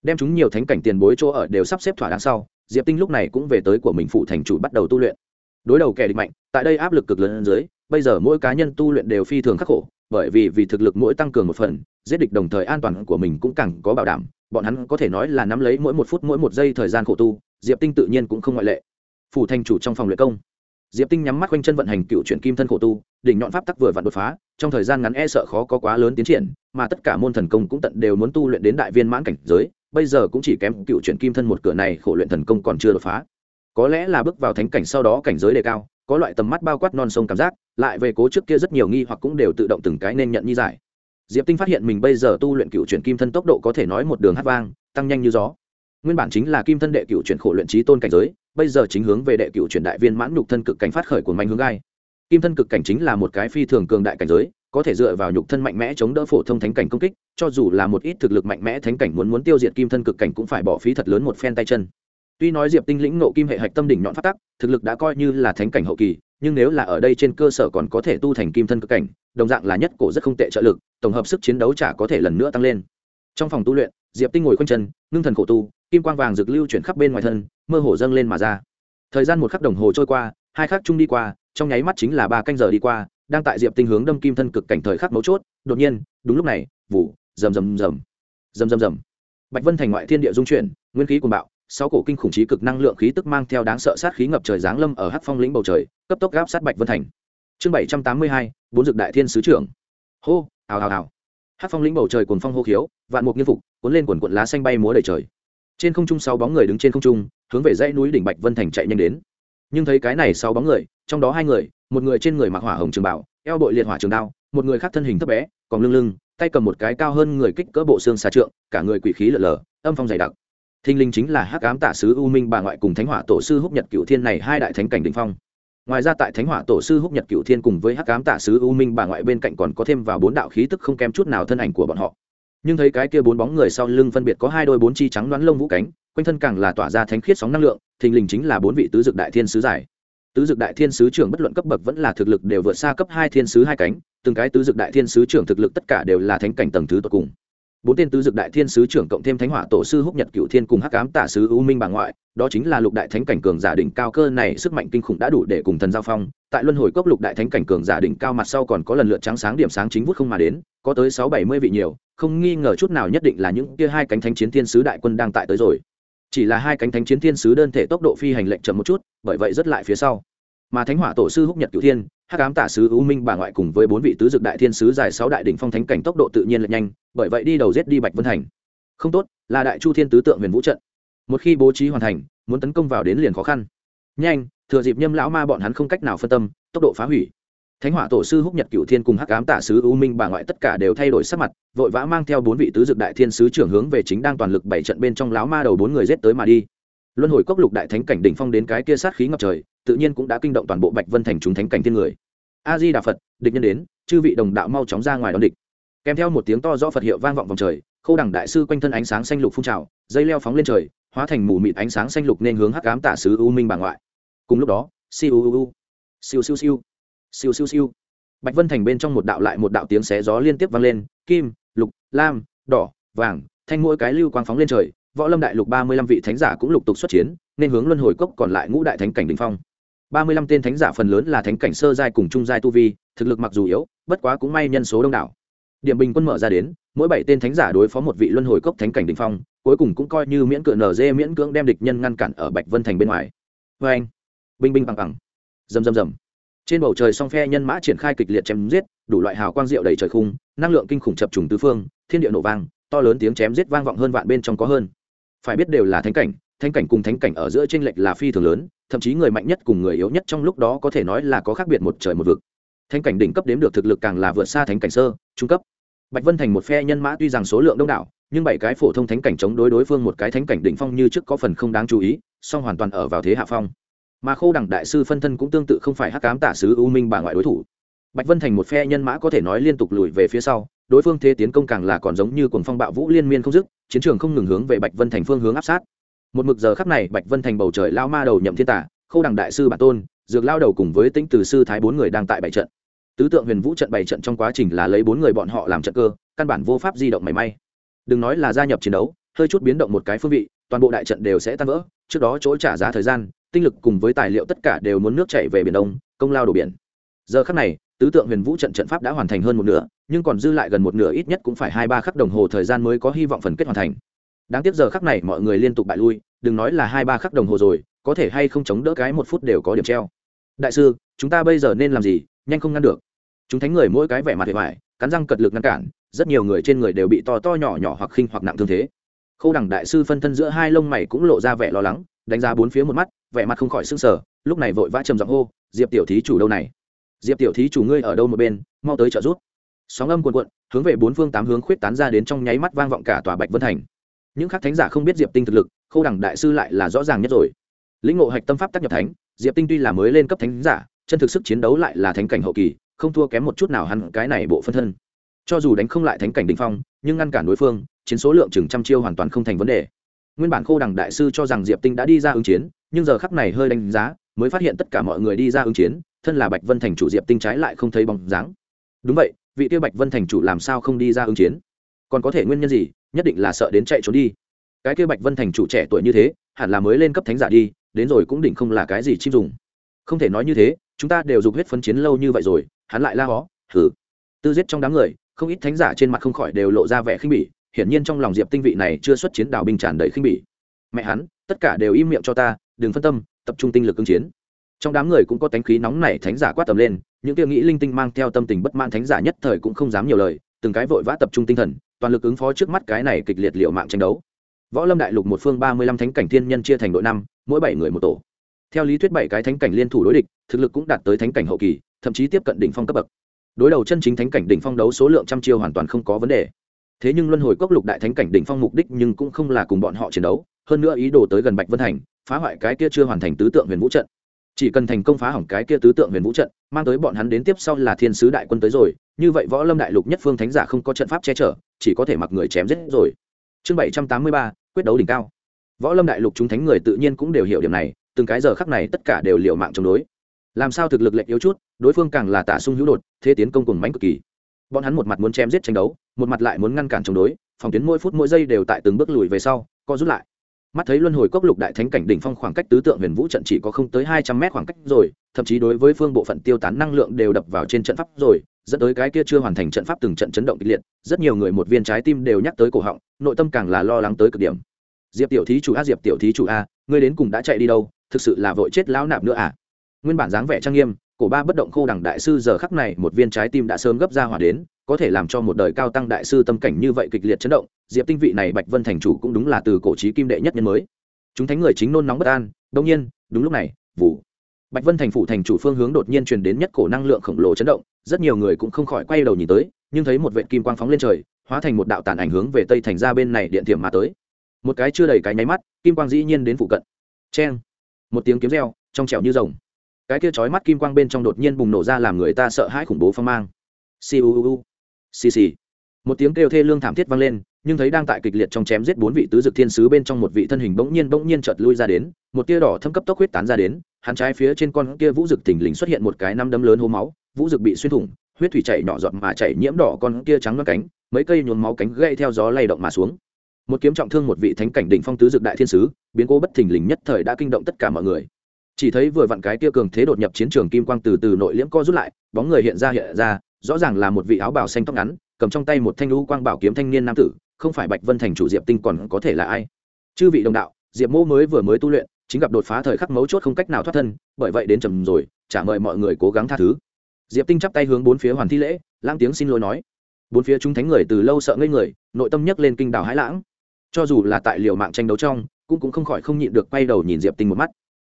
đem chúng nhiều thánh cảnh tiền bối chỗ ở đều sắp xếp thỏa đáng sau, diệp tinh lúc này cũng về tới của mình phụ thành chủ bắt đầu tu luyện. Đối đầu kẻ địch mạnh, tại đây áp lực cực lớn dưới, bây giờ mỗi cá nhân tu luyện đều phi thường khắc khổ, bởi vì vì thực lực mỗi tăng cường một phần, giết địch đồng thời an toàn của mình cũng càng có bảo đảm, bọn hắn có thể nói là nắm lấy mỗi một phút mỗi một giây thời gian khổ tu, diệp tinh tự nhiên cũng không ngoại lệ. Phủ thành chủ trong phòng luyện công. Diệp tinh nhắm mắt quanh chân vận hành cựu chuyển kim thân khổ tu, đỉnh nhọn pháp tắc vừa vặn đột phá, trong thời gian ngắn e sợ khó có quá lớn tiến triển, mà tất cả môn thần công cũng tận đều muốn tu luyện đến đại viên mãn cảnh giới bây giờ cũng chỉ kém cựu chuyển kim thân một cửa này khổ luyện thần công còn chưa đột phá. Có lẽ là bước vào thánh cảnh sau đó cảnh giới đề cao, có loại tầm mắt bao quát non sông cảm giác, lại về cố trước kia rất nhiều nghi hoặc cũng đều tự động từng cái nên nhận như giải. Diệp tinh phát hiện mình bây giờ tu luyện cựu chuyển kim thân tốc độ có thể nói một đường hát vang, tăng nhanh như gió. Nguyên bản chính là kim thân đệ cựu chuyển khổ luyện trí tôn cảnh giới, bây giờ chính hướng về đệ cựu chuyển đại viên mãn nhục thân cực cảnh phát khởi của mạnh hướng gai. Kim thân cực cảnh chính là một cái phi thường cường đại cảnh giới có thể dựa vào nhục thân mạnh mẽ chống đỡ phổ thông thánh cảnh công kích, cho dù là một ít thực lực mạnh mẽ thánh cảnh muốn muốn tiêu diệt kim thân cực cảnh cũng phải bỏ phí thật lớn một phen tay chân. Tuy nói diệp tinh lĩnh nộ kim hệ hạch tâm đỉnh nhọn phát tắc, thực lực đã coi như là thánh cảnh hậu kỳ, nhưng nếu là ở đây trên cơ sở còn có thể tu thành kim thân cực cảnh, đồng dạng là nhất cổ rất không tệ trợ lực, tổng hợp sức chiến đấu chả có thể lần nữa tăng lên. Trong phòng tu luyện, diệp tinh ngồi quanh chân, ngưng thần khổ tu, kim quang vàng rực lưu chuyển khắp bên ngoài thân, mơ hồ dâng lên mà ra. Thời gian một khắc đồng hồ trôi qua, hai khắc chung đi qua, trong nháy mắt chính là ba canh giờ đi qua đang tại diệp tinh hướng đâm kim thân cực cảnh thời khắc mấu chốt, đột nhiên, đúng lúc này vụ rầm rầm rầm rầm rầm rầm. Bạch vân thành ngoại thiên địa dung chuyển, nguyên khí cuồng bạo, sáu cổ kinh khủng trí cực năng lượng khí tức mang theo đáng sợ sát khí ngập trời giáng lâm ở hắc phong lĩnh bầu trời, cấp tốc gáp sát bạch vân thành. Chương bảy trăm tám mươi hai, bốn dực đại thiên sứ trưởng. Hô, hào hào hào. Hắc phong lĩnh bầu trời cuồng phong hô khiếu, vạn mục nghiêm phục, cuốn lên quần quận lá xanh bay múa đầy trời. Trên không trung sáu bóng người đứng trên không trung, hướng về dãy núi đỉnh bạch vân thành chạy nhanh đến. Nhưng thấy cái này sáu bóng người trong đó hai người, một người trên người mặc hỏa hồng trường bảo, eo bội liệt hỏa trường đao, một người khác thân hình thấp bé, còn lưng lưng, tay cầm một cái cao hơn người kích cỡ bộ xương xà trượng, cả người quỷ khí lở lở, âm phong dày đặc. Thinh linh chính là hắc ám tạ sứ u minh bà ngoại cùng thánh hỏa tổ sư húc nhật cựu thiên này hai đại thánh cảnh đỉnh phong. Ngoài ra tại thánh hỏa tổ sư húc nhật cựu thiên cùng với hắc ám tạ sứ u minh bà ngoại bên cạnh còn có thêm vào bốn đạo khí tức không kém chút nào thân ảnh của bọn họ. Nhưng thấy cái kia bốn bóng người sau lưng phân biệt có hai đôi bốn chi trắng đoán lông vũ cánh, quanh thân càng là tỏa ra thánh khiết sóng năng lượng, thình lình chính là bốn vị tứ dực đại thiên sứ giải tứ dực đại thiên sứ trưởng bất luận cấp bậc vẫn là thực lực đều vượt xa cấp hai thiên sứ hai cánh, từng cái tứ dực đại thiên sứ trưởng thực lực tất cả đều là thánh cảnh tầng thứ tột cùng. Bốn tên tứ dực đại thiên sứ trưởng cộng thêm thánh hỏa tổ sư húc nhật cựu thiên cùng hắc cám tả sứ u minh bà ngoại, đó chính là lục đại thánh cảnh cường giả đỉnh cao cơ này sức mạnh kinh khủng đã đủ để cùng thần giao phong. Tại luân hồi cốc lục đại thánh cảnh cường giả đỉnh cao mặt sau còn có lần lượt trắng sáng điểm sáng chính vút không mà đến, có tới sáu bảy mươi vị nhiều, không nghi ngờ chút nào nhất định là những kia hai cánh thánh chiến thiên sứ đại quân đang tại tới rồi chỉ là hai cánh thánh chiến thiên sứ đơn thể tốc độ phi hành lệnh chậm một chút, bởi vậy rất lại phía sau. Mà thánh hỏa tổ sư húc nhật cửu thiên, hắc ám tả sứ ưu minh bà ngoại cùng với bốn vị tứ dực đại thiên sứ dài sáu đại đỉnh phong thánh cảnh tốc độ tự nhiên lệch nhanh, bởi vậy đi đầu giết đi bạch vân thành. Không tốt, là đại chu thiên tứ tượng huyền vũ trận. Một khi bố trí hoàn thành, muốn tấn công vào đến liền khó khăn. Nhanh, thừa dịp nhâm lão ma bọn hắn không cách nào phân tâm, tốc độ phá hủy thánh hỏa tổ sư húc nhật cựu thiên cùng hắc ám tả sứ u minh bà ngoại tất cả đều thay đổi sắc mặt, vội vã mang theo bốn vị tứ dực đại thiên sứ trưởng hướng về chính đang toàn lực bảy trận bên trong lão ma đầu bốn người giết tới mà đi. Luân hồi cốc lục đại thánh cảnh đỉnh phong đến cái kia sát khí ngập trời, tự nhiên cũng đã kinh động toàn bộ bạch vân thành chúng thánh cảnh thiên người. A di đà phật, địch nhân đến, chư vị đồng đạo mau chóng ra ngoài đón địch. Kèm theo một tiếng to rõ phật hiệu vang vọng vòng trời, khâu đẳng đại sư quanh thân ánh sáng xanh lục phun trào, dây leo phóng lên trời, hóa thành mù mịt ánh sáng xanh lục nên hướng hắc ám tả sứ u minh bà ngoại. Cùng lúc đó siêu siêu siêu siêu siêu siêu. Bạch vân thành bên trong một đạo lại một đạo tiếng xé gió liên tiếp vang lên, kim, lục, lam, đỏ, vàng, thanh mỗi cái lưu quang phóng lên trời, võ lâm đại lục ba mươi lăm vị thánh giả cũng lục tục xuất chiến, nên hướng luân hồi cốc còn lại ngũ đại thánh cảnh đình phong. ba mươi lăm tên thánh giả phần lớn là thánh cảnh sơ giai cùng trung giai tu vi, thực lực mặc dù yếu, bất quá cũng may nhân số đông đảo. Điểm bình quân mở ra đến, mỗi bảy tên thánh giả đối phó một vị luân hồi cốc thánh cảnh đình phong, cuối cùng cũng coi như miễn cựa nở miễn cưỡng đem địch nhân ngăn cản ở bạch vân thành bên ngoài. Vê anh binh binh bằng bằng. Rầm rầm rầm trên bầu trời song phe nhân mã triển khai kịch liệt chém giết, đủ loại hào quang diệu đầy trời khung, năng lượng kinh khủng chập trùng tứ phương, thiên địa nổ vang, to lớn tiếng chém giết vang vọng hơn vạn bên trong có hơn. Phải biết đều là thánh cảnh thánh cảnh cùng thánh cảnh ở giữa tranh lệch là phi thường lớn, thậm chí người mạnh nhất cùng người yếu nhất trong lúc đó có thể nói là có khác biệt một trời một vực. Thánh cảnh đỉnh cấp đếm được thực lực càng là vượt xa thánh cảnh sơ, trung cấp. Bạch vân thành một phe nhân mã tuy rằng số lượng đông đảo, nhưng bảy cái phổ thông thánh cảnh chống đối đối phương một cái thánh cảnh đỉnh phong như trước có phần không đáng chú ý, song hoàn toàn ở vào thế hạ phong mà khô đẳng đại sư phân thân cũng tương tự không phải hắc cám tả sứ u minh bà ngoại đối thủ. Bạch vân thành một phe nhân mã có thể nói liên tục lùi về phía sau, đối phương thế tiến công càng là còn giống như cuồng phong bạo vũ liên miên không dứt, chiến trường không ngừng hướng về bạch vân thành phương hướng áp sát. Một mực giờ khắp này, bạch vân thành bầu trời lao ma đầu nhậm thiên tả khâu đằng đại sư bản tôn, dược lao đầu cùng với tĩnh từ sư thái bốn người đang tại bảy trận. Tứ tượng huyền vũ trận bảy trận trong quá trình là lấy bốn người bọn họ làm trận cơ, căn bản vô pháp di động mảy may. Đừng nói là gia nhập chiến đấu, hơi chút biến động một cái phương vị, toàn bộ đại trận đều sẽ tan vỡ, trước đó chỗ trả giá thời gian tinh lực cùng với tài liệu tất cả đều muốn nước chảy về biển đông, công lao đổ biển. Giờ khắc này, tứ tượng huyền vũ trận trận pháp đã hoàn thành hơn một nửa, nhưng còn dư lại gần một nửa ít nhất cũng phải hai ba khắc đồng hồ thời gian mới có hy vọng phần kết hoàn thành. Đáng tiếc giờ khắc này mọi người liên tục bại lui, đừng nói là hai ba khắc đồng hồ rồi, có thể hay không chống đỡ cái một phút đều có điểm treo. Đại sư, chúng ta bây giờ nên làm gì? Nhanh không ngăn được. Chúng thánh người mỗi cái vẻ mặt hề hoài, cắn răng cật lực ngăn cản, rất nhiều người trên người đều bị to to nhỏ nhỏ hoặc khinh hoặc nặng thương thế. Khâu đẳng đại sư phân thân giữa hai lông mày cũng lộ ra vẻ lo lắng, đánh giá bốn phía một mắt vẻ mặt không khỏi sưng sờ, lúc này vội vã trầm giọng hô, diệp tiểu thí chủ đâu này? Diệp tiểu thí chủ ngươi ở đâu một bên, mau tới trợ giúp. Sóng âm cuồn cuộn, hướng về bốn phương tám hướng khuyết tán ra đến trong nháy mắt vang vọng cả tòa bạch vân thành. Những khắc thánh giả không biết diệp tinh thực lực, khâu đẳng đại sư lại là rõ ràng nhất rồi. Lĩnh ngộ hạch tâm pháp tác nhập thánh, diệp tinh tuy là mới lên cấp thánh giả, chân thực sức chiến đấu lại là thánh cảnh hậu kỳ, không thua kém một chút nào hẳn cái này bộ phân thân. Cho dù đánh không lại thánh cảnh đình phong, nhưng ngăn cản đối phương, chiến số lượng chừng trăm chiêu hoàn toàn không thành vấn đề. Nguyên bản khô đằng đại sư cho rằng diệp tinh đã đi ra ứng chiến nhưng giờ khắc này hơi đánh giá, mới phát hiện tất cả mọi người đi ra ứng chiến, thân là bạch vân thành chủ diệp tinh trái lại không thấy bóng dáng. Đúng vậy, vị tiêu bạch vân thành chủ làm sao không đi ra ứng chiến? Còn có thể nguyên nhân gì? Nhất định là sợ đến chạy trốn đi. Cái kia bạch vân thành chủ trẻ tuổi như thế, hẳn là mới lên cấp thánh giả đi, đến rồi cũng định không là cái gì chim dùng. Không thể nói như thế, chúng ta đều dục huyết phấn chiến lâu như vậy rồi, hắn lại la hó thử tư giết trong đám người, không ít thánh giả trên mặt không khỏi đều lộ ra vẻ khinh bỉ, hiển nhiên trong lòng diệp tinh vị này chưa xuất chiến đào binh tràn đầy khinh bỉ. Mẹ hắn, tất cả đều im miệng cho ta đừng phân tâm, tập trung tinh lực ứng chiến. Trong đám người cũng có tánh khí nóng nảy thánh giả quát tầm lên, những kia nghĩ linh tinh mang theo tâm tình bất mãn thánh giả nhất thời cũng không dám nhiều lời, từng cái vội vã tập trung tinh thần, toàn lực ứng phó trước mắt cái này kịch liệt liệu mạng tranh đấu. Võ lâm đại lục một phương ba mươi lăm thánh cảnh thiên nhân chia thành đội năm, mỗi bảy người một tổ. Theo lý thuyết bảy cái thánh cảnh liên thủ đối địch, thực lực cũng đạt tới thánh cảnh hậu kỳ, thậm chí tiếp cận đỉnh phong cấp bậc. Đối đầu chân chính thánh cảnh đỉnh phong đấu số lượng trăm chiêu hoàn toàn không có vấn đề. Thế nhưng luân hồi cốc lục đại thánh cảnh đỉnh phong mục đích nhưng cũng không là cùng bọn họ chiến đấu, hơn nữa ý đồ tới gần bạch vân thành phá hoại cái kia chưa hoàn thành tứ tượng huyền vũ trận. Chỉ cần thành công phá hỏng cái kia tứ tượng huyền vũ trận, mang tới bọn hắn đến tiếp sau là thiên sứ đại quân tới rồi, như vậy võ lâm đại lục nhất phương thánh giả không có trận pháp che chở, chỉ có thể mặc người chém giết rồi. Chương bảy trăm tám mươi ba, quyết đấu đỉnh cao. Võ lâm đại lục chúng thánh người tự nhiên cũng đều hiểu điểm này, từng cái giờ khắc này tất cả đều liều mạng chống đối. Làm sao thực lực lệnh yếu chút, đối phương càng là tả sung hữu đột, thế tiến công cùng mánh cực kỳ. Bọn hắn một mặt muốn chém giết tranh đấu, một mặt lại muốn ngăn cản chống đối, phòng tuyến mỗi phút mỗi giây đều tại từng bước lùi về sau, co rút lại mắt thấy luân hồi cốc lục đại thánh cảnh đỉnh phong khoảng cách tứ tượng huyền vũ trận chỉ có không tới hai trăm mét khoảng cách rồi, thậm chí đối với phương bộ phận tiêu tán năng lượng đều đập vào trên trận pháp rồi, dẫn tới cái kia chưa hoàn thành trận pháp từng trận chấn động kịch liệt, rất nhiều người một viên trái tim đều nhắc tới cổ họng, nội tâm càng là lo lắng tới cực điểm. Diệp tiểu thí chủ a, diệp tiểu thí chủ a, ngươi đến cùng đã chạy đi đâu, thực sự là vội chết lão nạp nữa à? Nguyên bản dáng vẻ trang nghiêm, cổ ba bất động khô đẳng đại sư giờ khắc này một viên trái tim đã sớm gấp ra hỏa đến, có thể làm cho một đời cao tăng đại sư tâm cảnh như vậy kịch liệt chấn động diệp tinh vị này bạch vân thành chủ cũng đúng là từ cổ trí kim đệ nhất nhân mới. Chúng thánh người chính nôn nóng bất an, đông nhiên, đúng lúc này, vụ. Bạch vân thành phủ thành chủ phương hướng đột nhiên truyền đến nhất cổ năng lượng khổng lồ chấn động, rất nhiều người cũng không khỏi quay đầu nhìn tới, nhưng thấy một vệ kim quang phóng lên trời, hóa thành một đạo tàn ảnh hướng về tây thành ra bên này điện thiểm mà tới. Một cái chưa đầy cái nháy mắt, kim quang dĩ nhiên đến phụ cận. Cheng. Một tiếng kiếm reo, trong trẻo như rồng. Cái kia chói mắt kim quang bên trong đột nhiên bùng nổ ra làm người ta sợ hãi khủng bố phong mang. Siu xì xì. Một tiếng kêu thê lương thảm thiết vang lên nhưng thấy đang tại kịch liệt trong chém giết bốn vị tứ dực thiên sứ bên trong một vị thân hình bỗng nhiên bỗng nhiên chợt lui ra đến, một tia đỏ thâm cấp tốc huyết tán ra đến, hắn trái phía trên con kia vũ dực thình lình xuất hiện một cái năm đấm lớn hố máu, vũ dực bị xuyên thủng, huyết thủy chảy nhỏ giọt mà chảy nhiễm đỏ con kia trắng loáng cánh, mấy cây nhuốm máu cánh gãy theo gió lay động mà xuống. Một kiếm trọng thương một vị thánh cảnh đỉnh phong tứ dực đại thiên sứ, biến cố bất thình lình nhất thời đã kinh động tất cả mọi người. Chỉ thấy vừa vặn cái kia cường thế đột nhập chiến trường kim quang từ từ nội liễm co rút lại, bóng người hiện ra hiện ra, rõ ràng là một vị áo bào xanh tóc ngắn, cầm trong tay một thanh lũ quang bảo kiếm thanh niên nam tử không phải bạch vân thành chủ diệp tinh còn có thể là ai? Chư vị đồng đạo, diệp mô mới vừa mới tu luyện, chính gặp đột phá thời khắc mấu chốt không cách nào thoát thân, bởi vậy đến trầm rồi trả mời mọi người cố gắng tha thứ. Diệp tinh chắp tay hướng bốn phía hoàn thi lễ lãng tiếng xin lỗi nói. Bốn phía chúng thánh người từ lâu sợ ngây người, nội tâm nhấc lên kinh đảo hãi lãng. Cho dù là tại liều mạng tranh đấu trong, cũng cũng không khỏi không nhịn được quay đầu nhìn diệp tinh một mắt.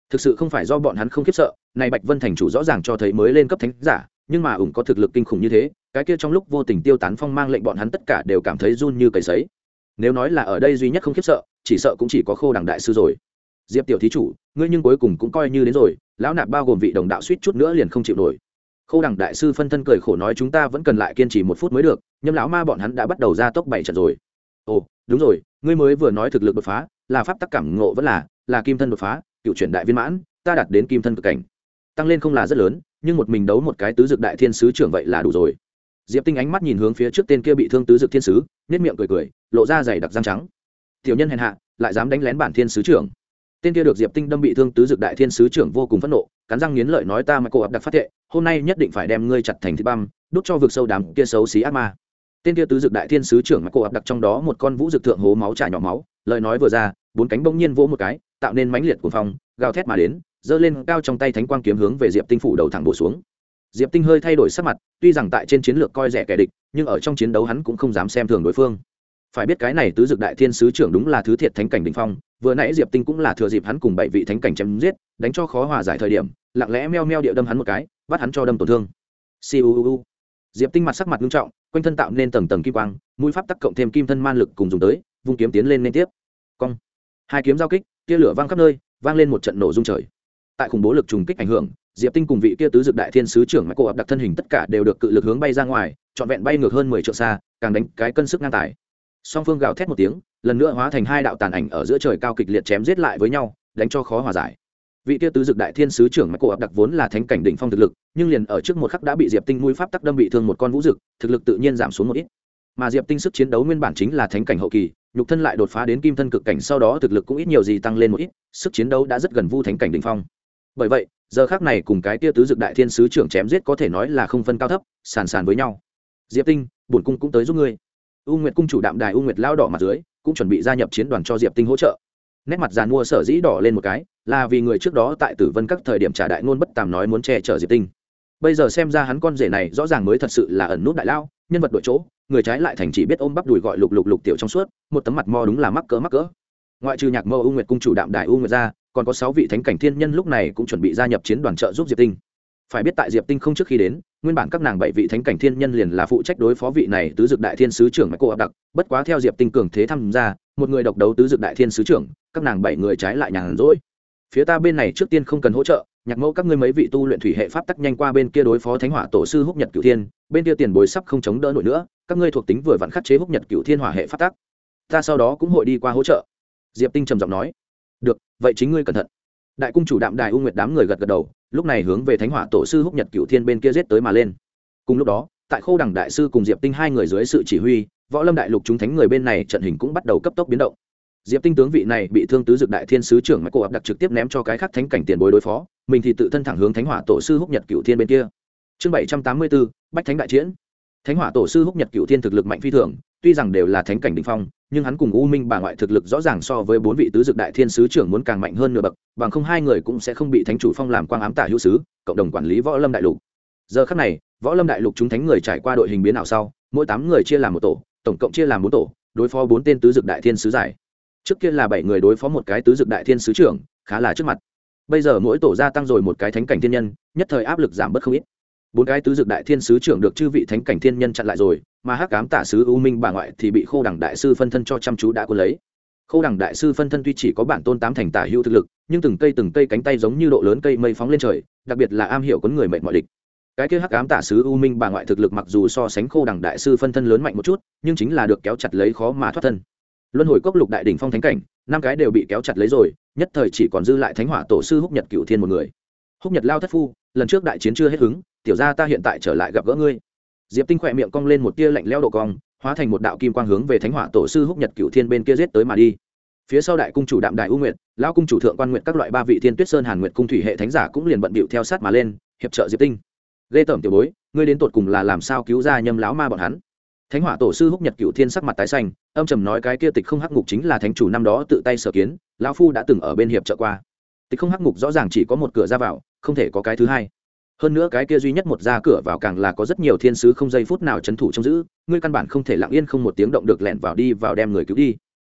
Thực sự không phải do bọn hắn không khiếp sợ này bạch vân thành chủ rõ ràng cho thấy mới lên cấp thánh giả, nhưng mà ủng có thực lực kinh khủng như thế cái kia trong lúc vô tình tiêu tán phong mang lệnh bọn hắn tất cả đều cảm thấy run như cầy sấy. Nếu nói là ở đây duy nhất không khiếp sợ, chỉ sợ cũng chỉ có khô đằng đại sư rồi. Diệp tiểu thí chủ, ngươi nhưng cuối cùng cũng coi như đến rồi, lão nạp bao gồm vị đồng đạo suýt chút nữa liền không chịu nổi. Khâu đằng đại sư phân thân cười khổ nói chúng ta vẫn cần lại kiên trì một phút mới được nhưng lão ma bọn hắn đã bắt đầu ra tốc bảy trận rồi. Ồ, đúng rồi, ngươi mới vừa nói thực lực đột phá, là pháp tắc cảm ngộ vẫn là là kim thân đột phá, cựu chuyển đại viên mãn, ta đạt đến kim thân cực cảnh. Tăng lên không là rất lớn, nhưng một mình đấu một cái tứ dược đại thiên sứ trưởng vậy là đủ rồi diệp tinh ánh mắt nhìn hướng phía trước tên kia bị thương tứ dực thiên sứ nết miệng cười cười, lộ ra dày đặc răng trắng. Tiểu nhân hèn hạ, lại dám đánh lén bản thiên sứ trưởng. Tên kia được diệp tinh đâm bị thương tứ dực đại thiên sứ trưởng vô cùng phẫn nộ, cắn răng nghiến lợi nói ta mà cô ập đặc phát thệ, hôm nay nhất định phải đem ngươi chặt thành thịt băm, đốt cho vực sâu đám kia xấu xí ác ma. Tên kia tứ dực đại thiên sứ trưởng mà cô ập đặc trong đó một con vũ dực thượng hố máu trả nhỏ máu, lời nói vừa ra, bốn cánh bỗng nhiên vỗ một cái, tạo nên mãnh liệt của phong, gào thét mà đến, giơ lên cao trong tay thánh quang kiếm hướng về diệp tinh phủ đầu thẳng bổ xuống diệp tinh hơi thay đổi sắc mặt, tuy rằng tại trên chiến lược coi rẻ kẻ địch, nhưng ở trong chiến đấu hắn cũng không dám xem thường đối phương. Phải biết cái này tứ dực đại thiên sứ trưởng đúng là thứ thiệt thánh cảnh đình phong, vừa nãy diệp tinh cũng là thừa dịp hắn cùng bảy vị thánh cảnh chém giết, đánh cho khó hòa giải thời điểm, lặng lẽ meo meo địa đâm hắn một cái, bắt hắn cho đâm tổn thương. Siêu diệp tinh mặt sắc mặt nghiêm trọng, quanh thân tạo nên tầng tầng kim quang, mũi pháp tắc cộng thêm kim thân man lực cùng dùng tới, vung kiếm tiến lên liên tiếp. Cong. Hai kiếm giao kích, tia lửa vang khắp nơi, vang lên một trận nổ rung trời. Tại khủng bố lực trùng kích ảnh hưởng diệp tinh cùng vị kia tứ dực đại thiên sứ trưởng mãi cổ ập đặc thân hình tất cả đều được cự lực hướng bay ra ngoài, trọn vẹn bay ngược hơn mười triệu xa, càng đánh cái cân sức ngang tải. song phương gào thét một tiếng, lần nữa hóa thành hai đạo tàn ảnh ở giữa trời cao kịch liệt chém giết lại với nhau, đánh cho khó hòa giải. Vị kia tứ dực đại thiên sứ trưởng mãi cổ ập đặc vốn là thánh cảnh đỉnh phong thực lực, nhưng liền ở trước một khắc đã bị diệp tinh mũi pháp tắc đâm bị thương một con vũ dực, thực lực tự nhiên giảm xuống một ít. Mà diệp tinh sức chiến đấu nguyên bản chính là thánh cảnh hậu kỳ, nhục thân lại đột phá đến kim thân cực cảnh, sau đó thực lực cũng ít nhiều gì tăng lên một ít, sức chiến đấu đã rất gần vu thánh cảnh đ ỉ n h phong. Bởi vậy giờ khác này cùng cái tia tứ dực đại thiên sứ trưởng chém giết có thể nói là không phân cao thấp, sàn sàn với nhau. Diệp tinh, bổn cung cũng tới giúp ngươi. U nguyệt cung chủ đạm đài u nguyệt lao đỏ mặt dưới, cũng chuẩn bị gia nhập chiến đoàn cho diệp tinh hỗ trợ. Nét mặt giàn mua sở dĩ đỏ lên một cái, là vì người trước đó tại tử vân các thời điểm trả đại ngôn bất tàm nói muốn che chở diệp tinh. Bây giờ xem ra hắn con rể này rõ ràng mới thật sự là ẩn nút đại lao, nhân vật đội chỗ, người trái lại thành chỉ biết ôm bắp đùi gọi lục lục lục tiểu trong suốt, một tấm mặt mo đúng là mắc cỡ mắc cỡ. Ngoại trừ nhạc mơ u nguyệt cung chủ đạm đài u nguyệt ra còn có sáu vị thánh cảnh thiên nhân lúc này cũng chuẩn bị gia nhập chiến đoàn trợ giúp diệp tinh. Phải biết tại diệp tinh không trước khi đến, nguyên bản các nàng bảy vị thánh cảnh thiên nhân liền là phụ trách đối phó vị này tứ dực đại thiên sứ trưởng mãi cô áp đặc bất quá theo diệp tinh cường thế tham gia, một người độc đấu tứ dực đại thiên sứ trưởng, các nàng bảy người trái lại nhàn rỗi. Phía ta bên này trước tiên không cần hỗ trợ, nhạc mẫu các ngươi mấy vị tu luyện thủy hệ pháp tắc nhanh qua bên kia đối phó thánh hỏa tổ sư húc nhật cửu thiên, bên kia tiền bồi sắp không chống đỡ nổi nữa, các ngươi thuộc tính vừa vặn khắc chế húc nhật cửu thiên hỏa hệ pháp tắc. Ta sau đó cũng hội đi qua hỗ trợ. Diệp tinh trầm giọng nói được, vậy chính ngươi cẩn thận. Đại cung chủ đạm đài u nguyệt đám người gật gật đầu, lúc này hướng về thánh hỏa tổ sư húc nhật cửu thiên bên kia giết tới mà lên. Cùng lúc đó, tại khô đẳng đại sư cùng diệp tinh hai người dưới sự chỉ huy, võ lâm đại lục chúng thánh người bên này trận hình cũng bắt đầu cấp tốc biến động. Diệp tinh tướng vị này bị thương tứ dực đại thiên sứ trưởng mà cô ập đặc trực tiếp ném cho cái khác thánh cảnh tiền bối đối phó, mình thì tự thân thẳng hướng thánh hỏa tổ sư húc nhật cựu thiên bên kia. Chương bảy trăm tám mươi bốn, bách thánh đại chiến. Thánh hỏa tổ sư húc nhật cựu thiên thực lực mạnh phi thường tuy rằng đều là thánh cảnh đỉnh phong, nhưng hắn cùng u minh bà ngoại thực lực rõ ràng so với bốn vị tứ dực đại thiên sứ trưởng muốn càng mạnh hơn nửa bậc, bằng không hai người cũng sẽ không bị thánh chủ phong làm quang ám tả hữu sứ, cộng đồng quản lý võ lâm đại lục. Giờ khắc này, võ lâm đại lục chúng thánh người trải qua đội hình biến ảo sau, mỗi tám người chia làm một tổ, tổng cộng chia làm bốn tổ, đối phó bốn tên tứ dực đại thiên sứ giải. Trước kia là bảy người đối phó một cái tứ dực đại thiên sứ trưởng, khá là trước mặt. Bây giờ mỗi tổ gia tăng rồi một cái thánh cảnh thiên nhân, nhất thời áp lực giảm bớt không ít bốn cái tứ dực đại thiên sứ trưởng được chư vị thánh cảnh thiên nhân chặn lại rồi, mà hắc cám tả sứ u minh bà ngoại thì bị khô đẳng đại sư phân thân cho chăm chú đã quân lấy. Khô đẳng đại sư phân thân tuy chỉ có bản tôn tám thành tả hữu thực lực, nhưng từng cây từng cây cánh tay giống như độ lớn cây mây phóng lên trời, đặc biệt là am hiểu có người mệnh mọi địch. Cái kia hắc ám tả sứ u minh bà ngoại thực lực mặc dù so sánh khô đẳng đại sư phân thân lớn mạnh một chút, nhưng chính là được kéo chặt lấy khó mà thoát thân. Luân hồi cốc lục đại đỉnh phong thánh cảnh, năm cái đều bị kéo chặt lấy rồi, nhất thời chỉ còn dư lại thánh hỏa tổ sư húc nhật cựu thiên một người. Húc nhật lao thất phu, lần trước đại chiến chưa hết hứng tiểu ra ta hiện tại trở lại gặp gỡ ngươi. Diệp tinh khỏe miệng cong lên một tia lạnh leo độ cong, hóa thành một đạo kim quang hướng về thánh hỏa tổ sư húc nhật cựu thiên bên kia giết tới mà đi. Phía sau đại cung chủ đạm đại u nguyệt, lão cung chủ thượng quan Nguyệt các loại ba vị thiên tuyết sơn hàn nguyệt cung thủy hệ thánh giả cũng liền bận bịu theo sát mà lên, hiệp trợ diệp tinh. Ghê tởm tiểu bối, ngươi đến tột cùng là làm sao cứu ra nhâm lão ma bọn hắn? Thánh hỏa tổ sư húc nhật cựu thiên sắc mặt tái xanh, âm trầm nói cái kia tịch không hắc ngục chính là thánh chủ năm đó tự tay sở kiến, lão phu đã từng ở bên hiệp trợ qua. Tịch không hắc ngục rõ ràng chỉ có một cửa ra vào, không thể có cái thứ hai hơn nữa cái kia duy nhất một ra cửa vào càng là có rất nhiều thiên sứ không giây phút nào trấn thủ trông giữ, ngươi căn bản không thể lặng yên không một tiếng động được lẻn vào đi vào đem người cứu đi.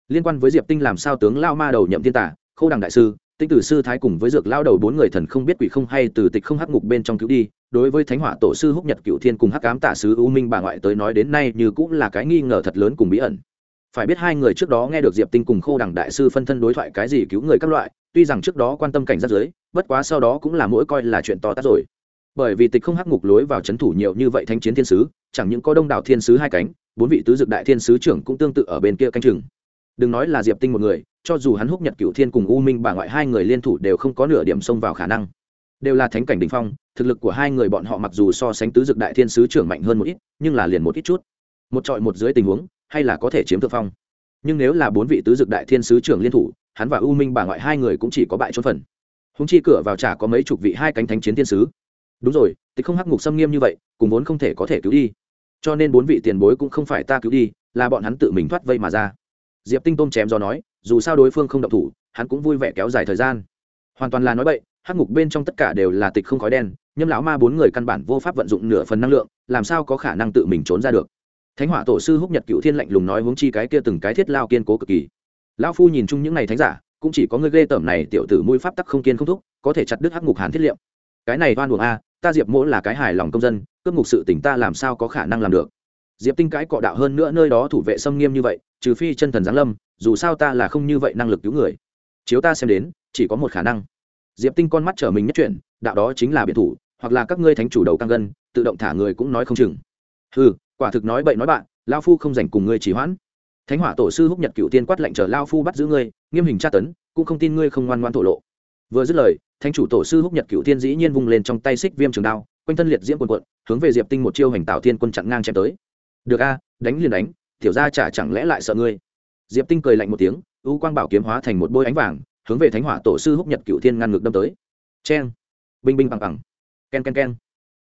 Liên quan với diệp tinh làm sao tướng lao ma đầu nhậm thiên tả khâu đằng đại sư, tinh tử sư thái cùng với dược lao đầu bốn người thần không biết quỷ không hay từ tịch không hắc ngục bên trong cứu đi, đối với thánh hỏa tổ sư húc nhật cựu thiên cùng hắc cám tả sứ u minh bà ngoại tới nói đến nay như cũng là cái nghi ngờ thật lớn cùng bí ẩn. Phải biết hai người trước đó nghe được diệp tinh cùng khô đằng đại sư phân thân đối thoại cái gì cứu người các loại, tuy rằng trước đó quan tâm cảnh giác giới bất quá sau đó cũng là mỗi coi là chuyện to tát rồi bởi vì tịch không hắc ngục lối vào c h ấ n thủ nhiều như vậy thanh chiến thiên sứ, chẳng những có đông đảo thiên sứ hai cánh, bốn vị tứ dực đại thiên sứ trưởng cũng tương tự ở bên kia canh chừng. Đừng nói là diệp tinh một người, cho dù hắn húc nhật cựu thiên cùng u minh bà ngoại hai người liên thủ đều không có nửa điểm xông vào khả năng. Đều là thánh cảnh đình phong, thực lực của hai người bọn họ mặc dù so sánh tứ dực đại thiên sứ trưởng mạnh hơn một ít, nhưng là liền một ít chút. Một trọi một dưới tình huống, hay là có thể chiếm thượng phong. Nhưng nếu là bốn vị tứ dực đại thiên sứ trưởng liên thủ, hắn và u minh bà ngoại hai người cũng chỉ có bại trốn phần. Húng chi cửa vào trả có mấy chục vị hai cánh thánh chiến thiên sứ đúng rồi, tịch không hắc ngục xâm nghiêm như vậy, cùng vốn không thể có thể cứu đi. Cho nên bốn vị tiền bối cũng không phải ta cứu đi, là bọn hắn tự mình thoát vây mà ra. Diệp tinh tôm chém do nói, dù sao đối phương không động thủ, hắn cũng vui vẻ kéo dài thời gian. Hoàn toàn là nói vậy hắc ngục bên trong tất cả đều là tịch không khói đen, nhâm lão ma bốn người căn bản vô pháp vận dụng nửa phần năng lượng, làm sao có khả năng tự mình trốn ra được? Thánh hỏa tổ sư húc nhật cựu thiên lạnh lùng nói huống chi cái kia từng cái thiết lao kiên cố cực kỳ. Lão phu nhìn chung những n à y thánh giả, cũng chỉ có người ghê tởm này tiểu tử mũi pháp tắc không kiên không thúc, có thể chặt đứt hắc ngục hàn thiết liệm cái này oan uổng a, ta diệp mỗ là cái hài lòng công dân, cướp ngục sự tỉnh ta làm sao có khả năng làm được? Diệp tinh cãi cọ đạo hơn nữa nơi đó thủ vệ xâm nghiêm như vậy, trừ phi chân thần giáng lâm, dù sao ta là không như vậy năng lực cứu người. Chiếu ta xem đến, chỉ có một khả năng. Diệp tinh con mắt trở mình nhất chuyển, đạo đó chính là biệt thủ, hoặc là các ngươi thánh chủ đầu căng gân, tự động thả người cũng nói không chừng. Ừ quả thực nói bậy nói bạn, lao phu không dành cùng ngươi chỉ hoãn. Thánh hỏa tổ sư húc nhật cựu tiên quát lệnh chờ lao phu bắt giữ ngươi, nghiêm hình tra tấn, cũng không tin ngươi không ngoan ngoan thổ lộ vừa dứt lời, thánh chủ tổ sư húc nhật cựu thiên dĩ nhiên vung lên trong tay xích viêm trường đao, quanh thân liệt diễm quần quận hướng về diệp tinh một chiêu hành tạo thiên quân chặn ngang chém tới. Được a, đánh liền đánh, tiểu ra chả chẳng lẽ lại sợ ngươi? Diệp tinh cười lạnh một tiếng, u quang bảo kiếm hóa thành một bôi ánh vàng, hướng về thánh hỏa tổ sư húc nhật cựu thiên ngăn ngược đâm tới. Cheng, binh binh bằng bằng, ken ken ken.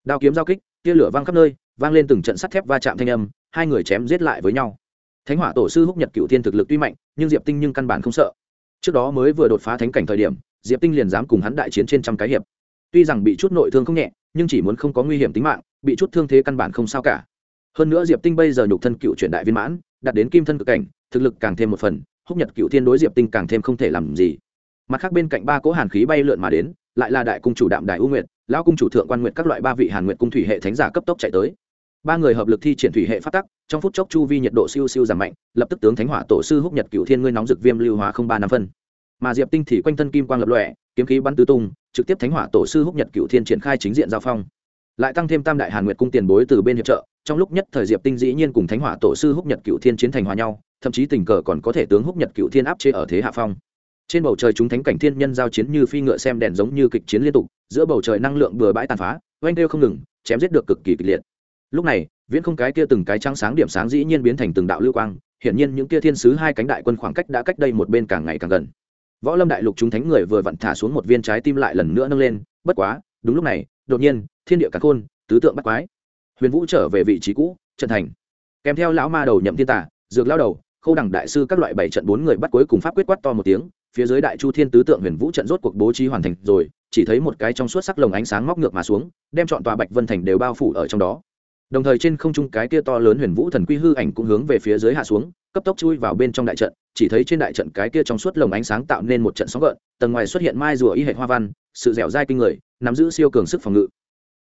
Đao kiếm giao kích, tia lửa vang khắp nơi, vang lên từng trận sắt thép va chạm thanh âm, hai người chém giết lại với nhau. Thánh hỏa tổ sư húc nhật cựu thiên thực lực tuy mạnh, nhưng diệp tinh nhưng căn bản không sợ. Trước đó mới vừa đột phá thánh cảnh thời điểm diệp tinh liền dám cùng hắn đại chiến trên trăm cái hiệp. Tuy rằng bị chút nội thương không nhẹ, nhưng chỉ muốn không có nguy hiểm tính mạng, bị chút thương thế căn bản không sao cả. Hơn nữa diệp tinh bây giờ nhục thân cựu truyền đại viên mãn, đạt đến kim thân cực cảnh, thực lực càng thêm một phần, húc nhật cựu thiên đối diệp tinh càng thêm không thể làm gì. Mặt khác bên cạnh ba cỗ hàn khí bay lượn mà đến, lại là đại cung chủ đạm đại u nguyệt, lão cung chủ thượng quan nguyệt các loại ba vị hàn nguyệt cung thủy hệ thánh giả cấp tốc chạy tới. Ba người hợp lực thi triển thủy hệ phát tắc, trong phút chốc chu vi nhiệt độ siêu siêu giảm mạnh, lập tức tướng thánh hỏa tổ sư húc nhật cựu thiên ngươi nóng dực viêm lưu hóa không ba năm phân mà diệp tinh thì quanh thân kim quang lập lòe, kiếm khí bắn tứ tung, trực tiếp thánh hỏa tổ sư húc nhật cựu thiên triển khai chính diện giao phong. Lại tăng thêm tam đại hàn nguyệt cung tiền bối từ bên hiệp trợ, trong lúc nhất thời diệp tinh dĩ nhiên cùng thánh hỏa tổ sư húc nhật cựu thiên chiến thành hòa nhau, thậm chí tình cờ còn có thể tướng húc nhật cựu thiên áp chế ở thế hạ phong. Trên bầu trời chúng thánh cảnh thiên nhân giao chiến như phi ngựa xem đèn giống như kịch chiến liên tục, giữa bầu trời năng lượng bừa bãi tàn phá, oanh kêu không ngừng, chém giết được cực kỳ kịch liệt. Lúc này, viễn không cái kia từng cái trắng sáng điểm sáng dĩ nhiên biến thành từng đạo lưu quang, hiển nhiên những kia thiên sứ hai cánh đại quân khoảng cách đã cách đây một bên càng ngày càng gần võ lâm đại lục chúng thánh người vừa vặn thả xuống một viên trái tim lại lần nữa nâng lên, bất quá, đúng lúc này, đột nhiên, thiên địa cả khôn, tứ tượng bắt quái. Huyền vũ trở về vị trí cũ, trận thành. Kèm theo lão ma đầu nhậm thiên tả dược lao đầu, khâu đẳng đại sư các loại bảy trận bốn người bắt cuối cùng pháp quyết quát to một tiếng, phía dưới đại chu thiên tứ tượng huyền vũ trận rốt cuộc bố trí hoàn thành rồi, chỉ thấy một cái trong suốt sắc lồng ánh sáng móc ngược mà xuống, đem chọn tòa bạch vân thành đều bao phủ ở trong đó. Đồng thời trên không trung cái kia to lớn huyền vũ thần quy hư ảnh cũng hướng về phía dưới hạ xuống cấp tốc chui vào bên trong đại trận, chỉ thấy trên đại trận cái kia trong suốt lồng ánh sáng tạo nên một trận sóng gợn, tầng ngoài xuất hiện mai rùa y hệ hoa văn, sự dẻo dai kinh người, nắm giữ siêu cường sức phòng ngự.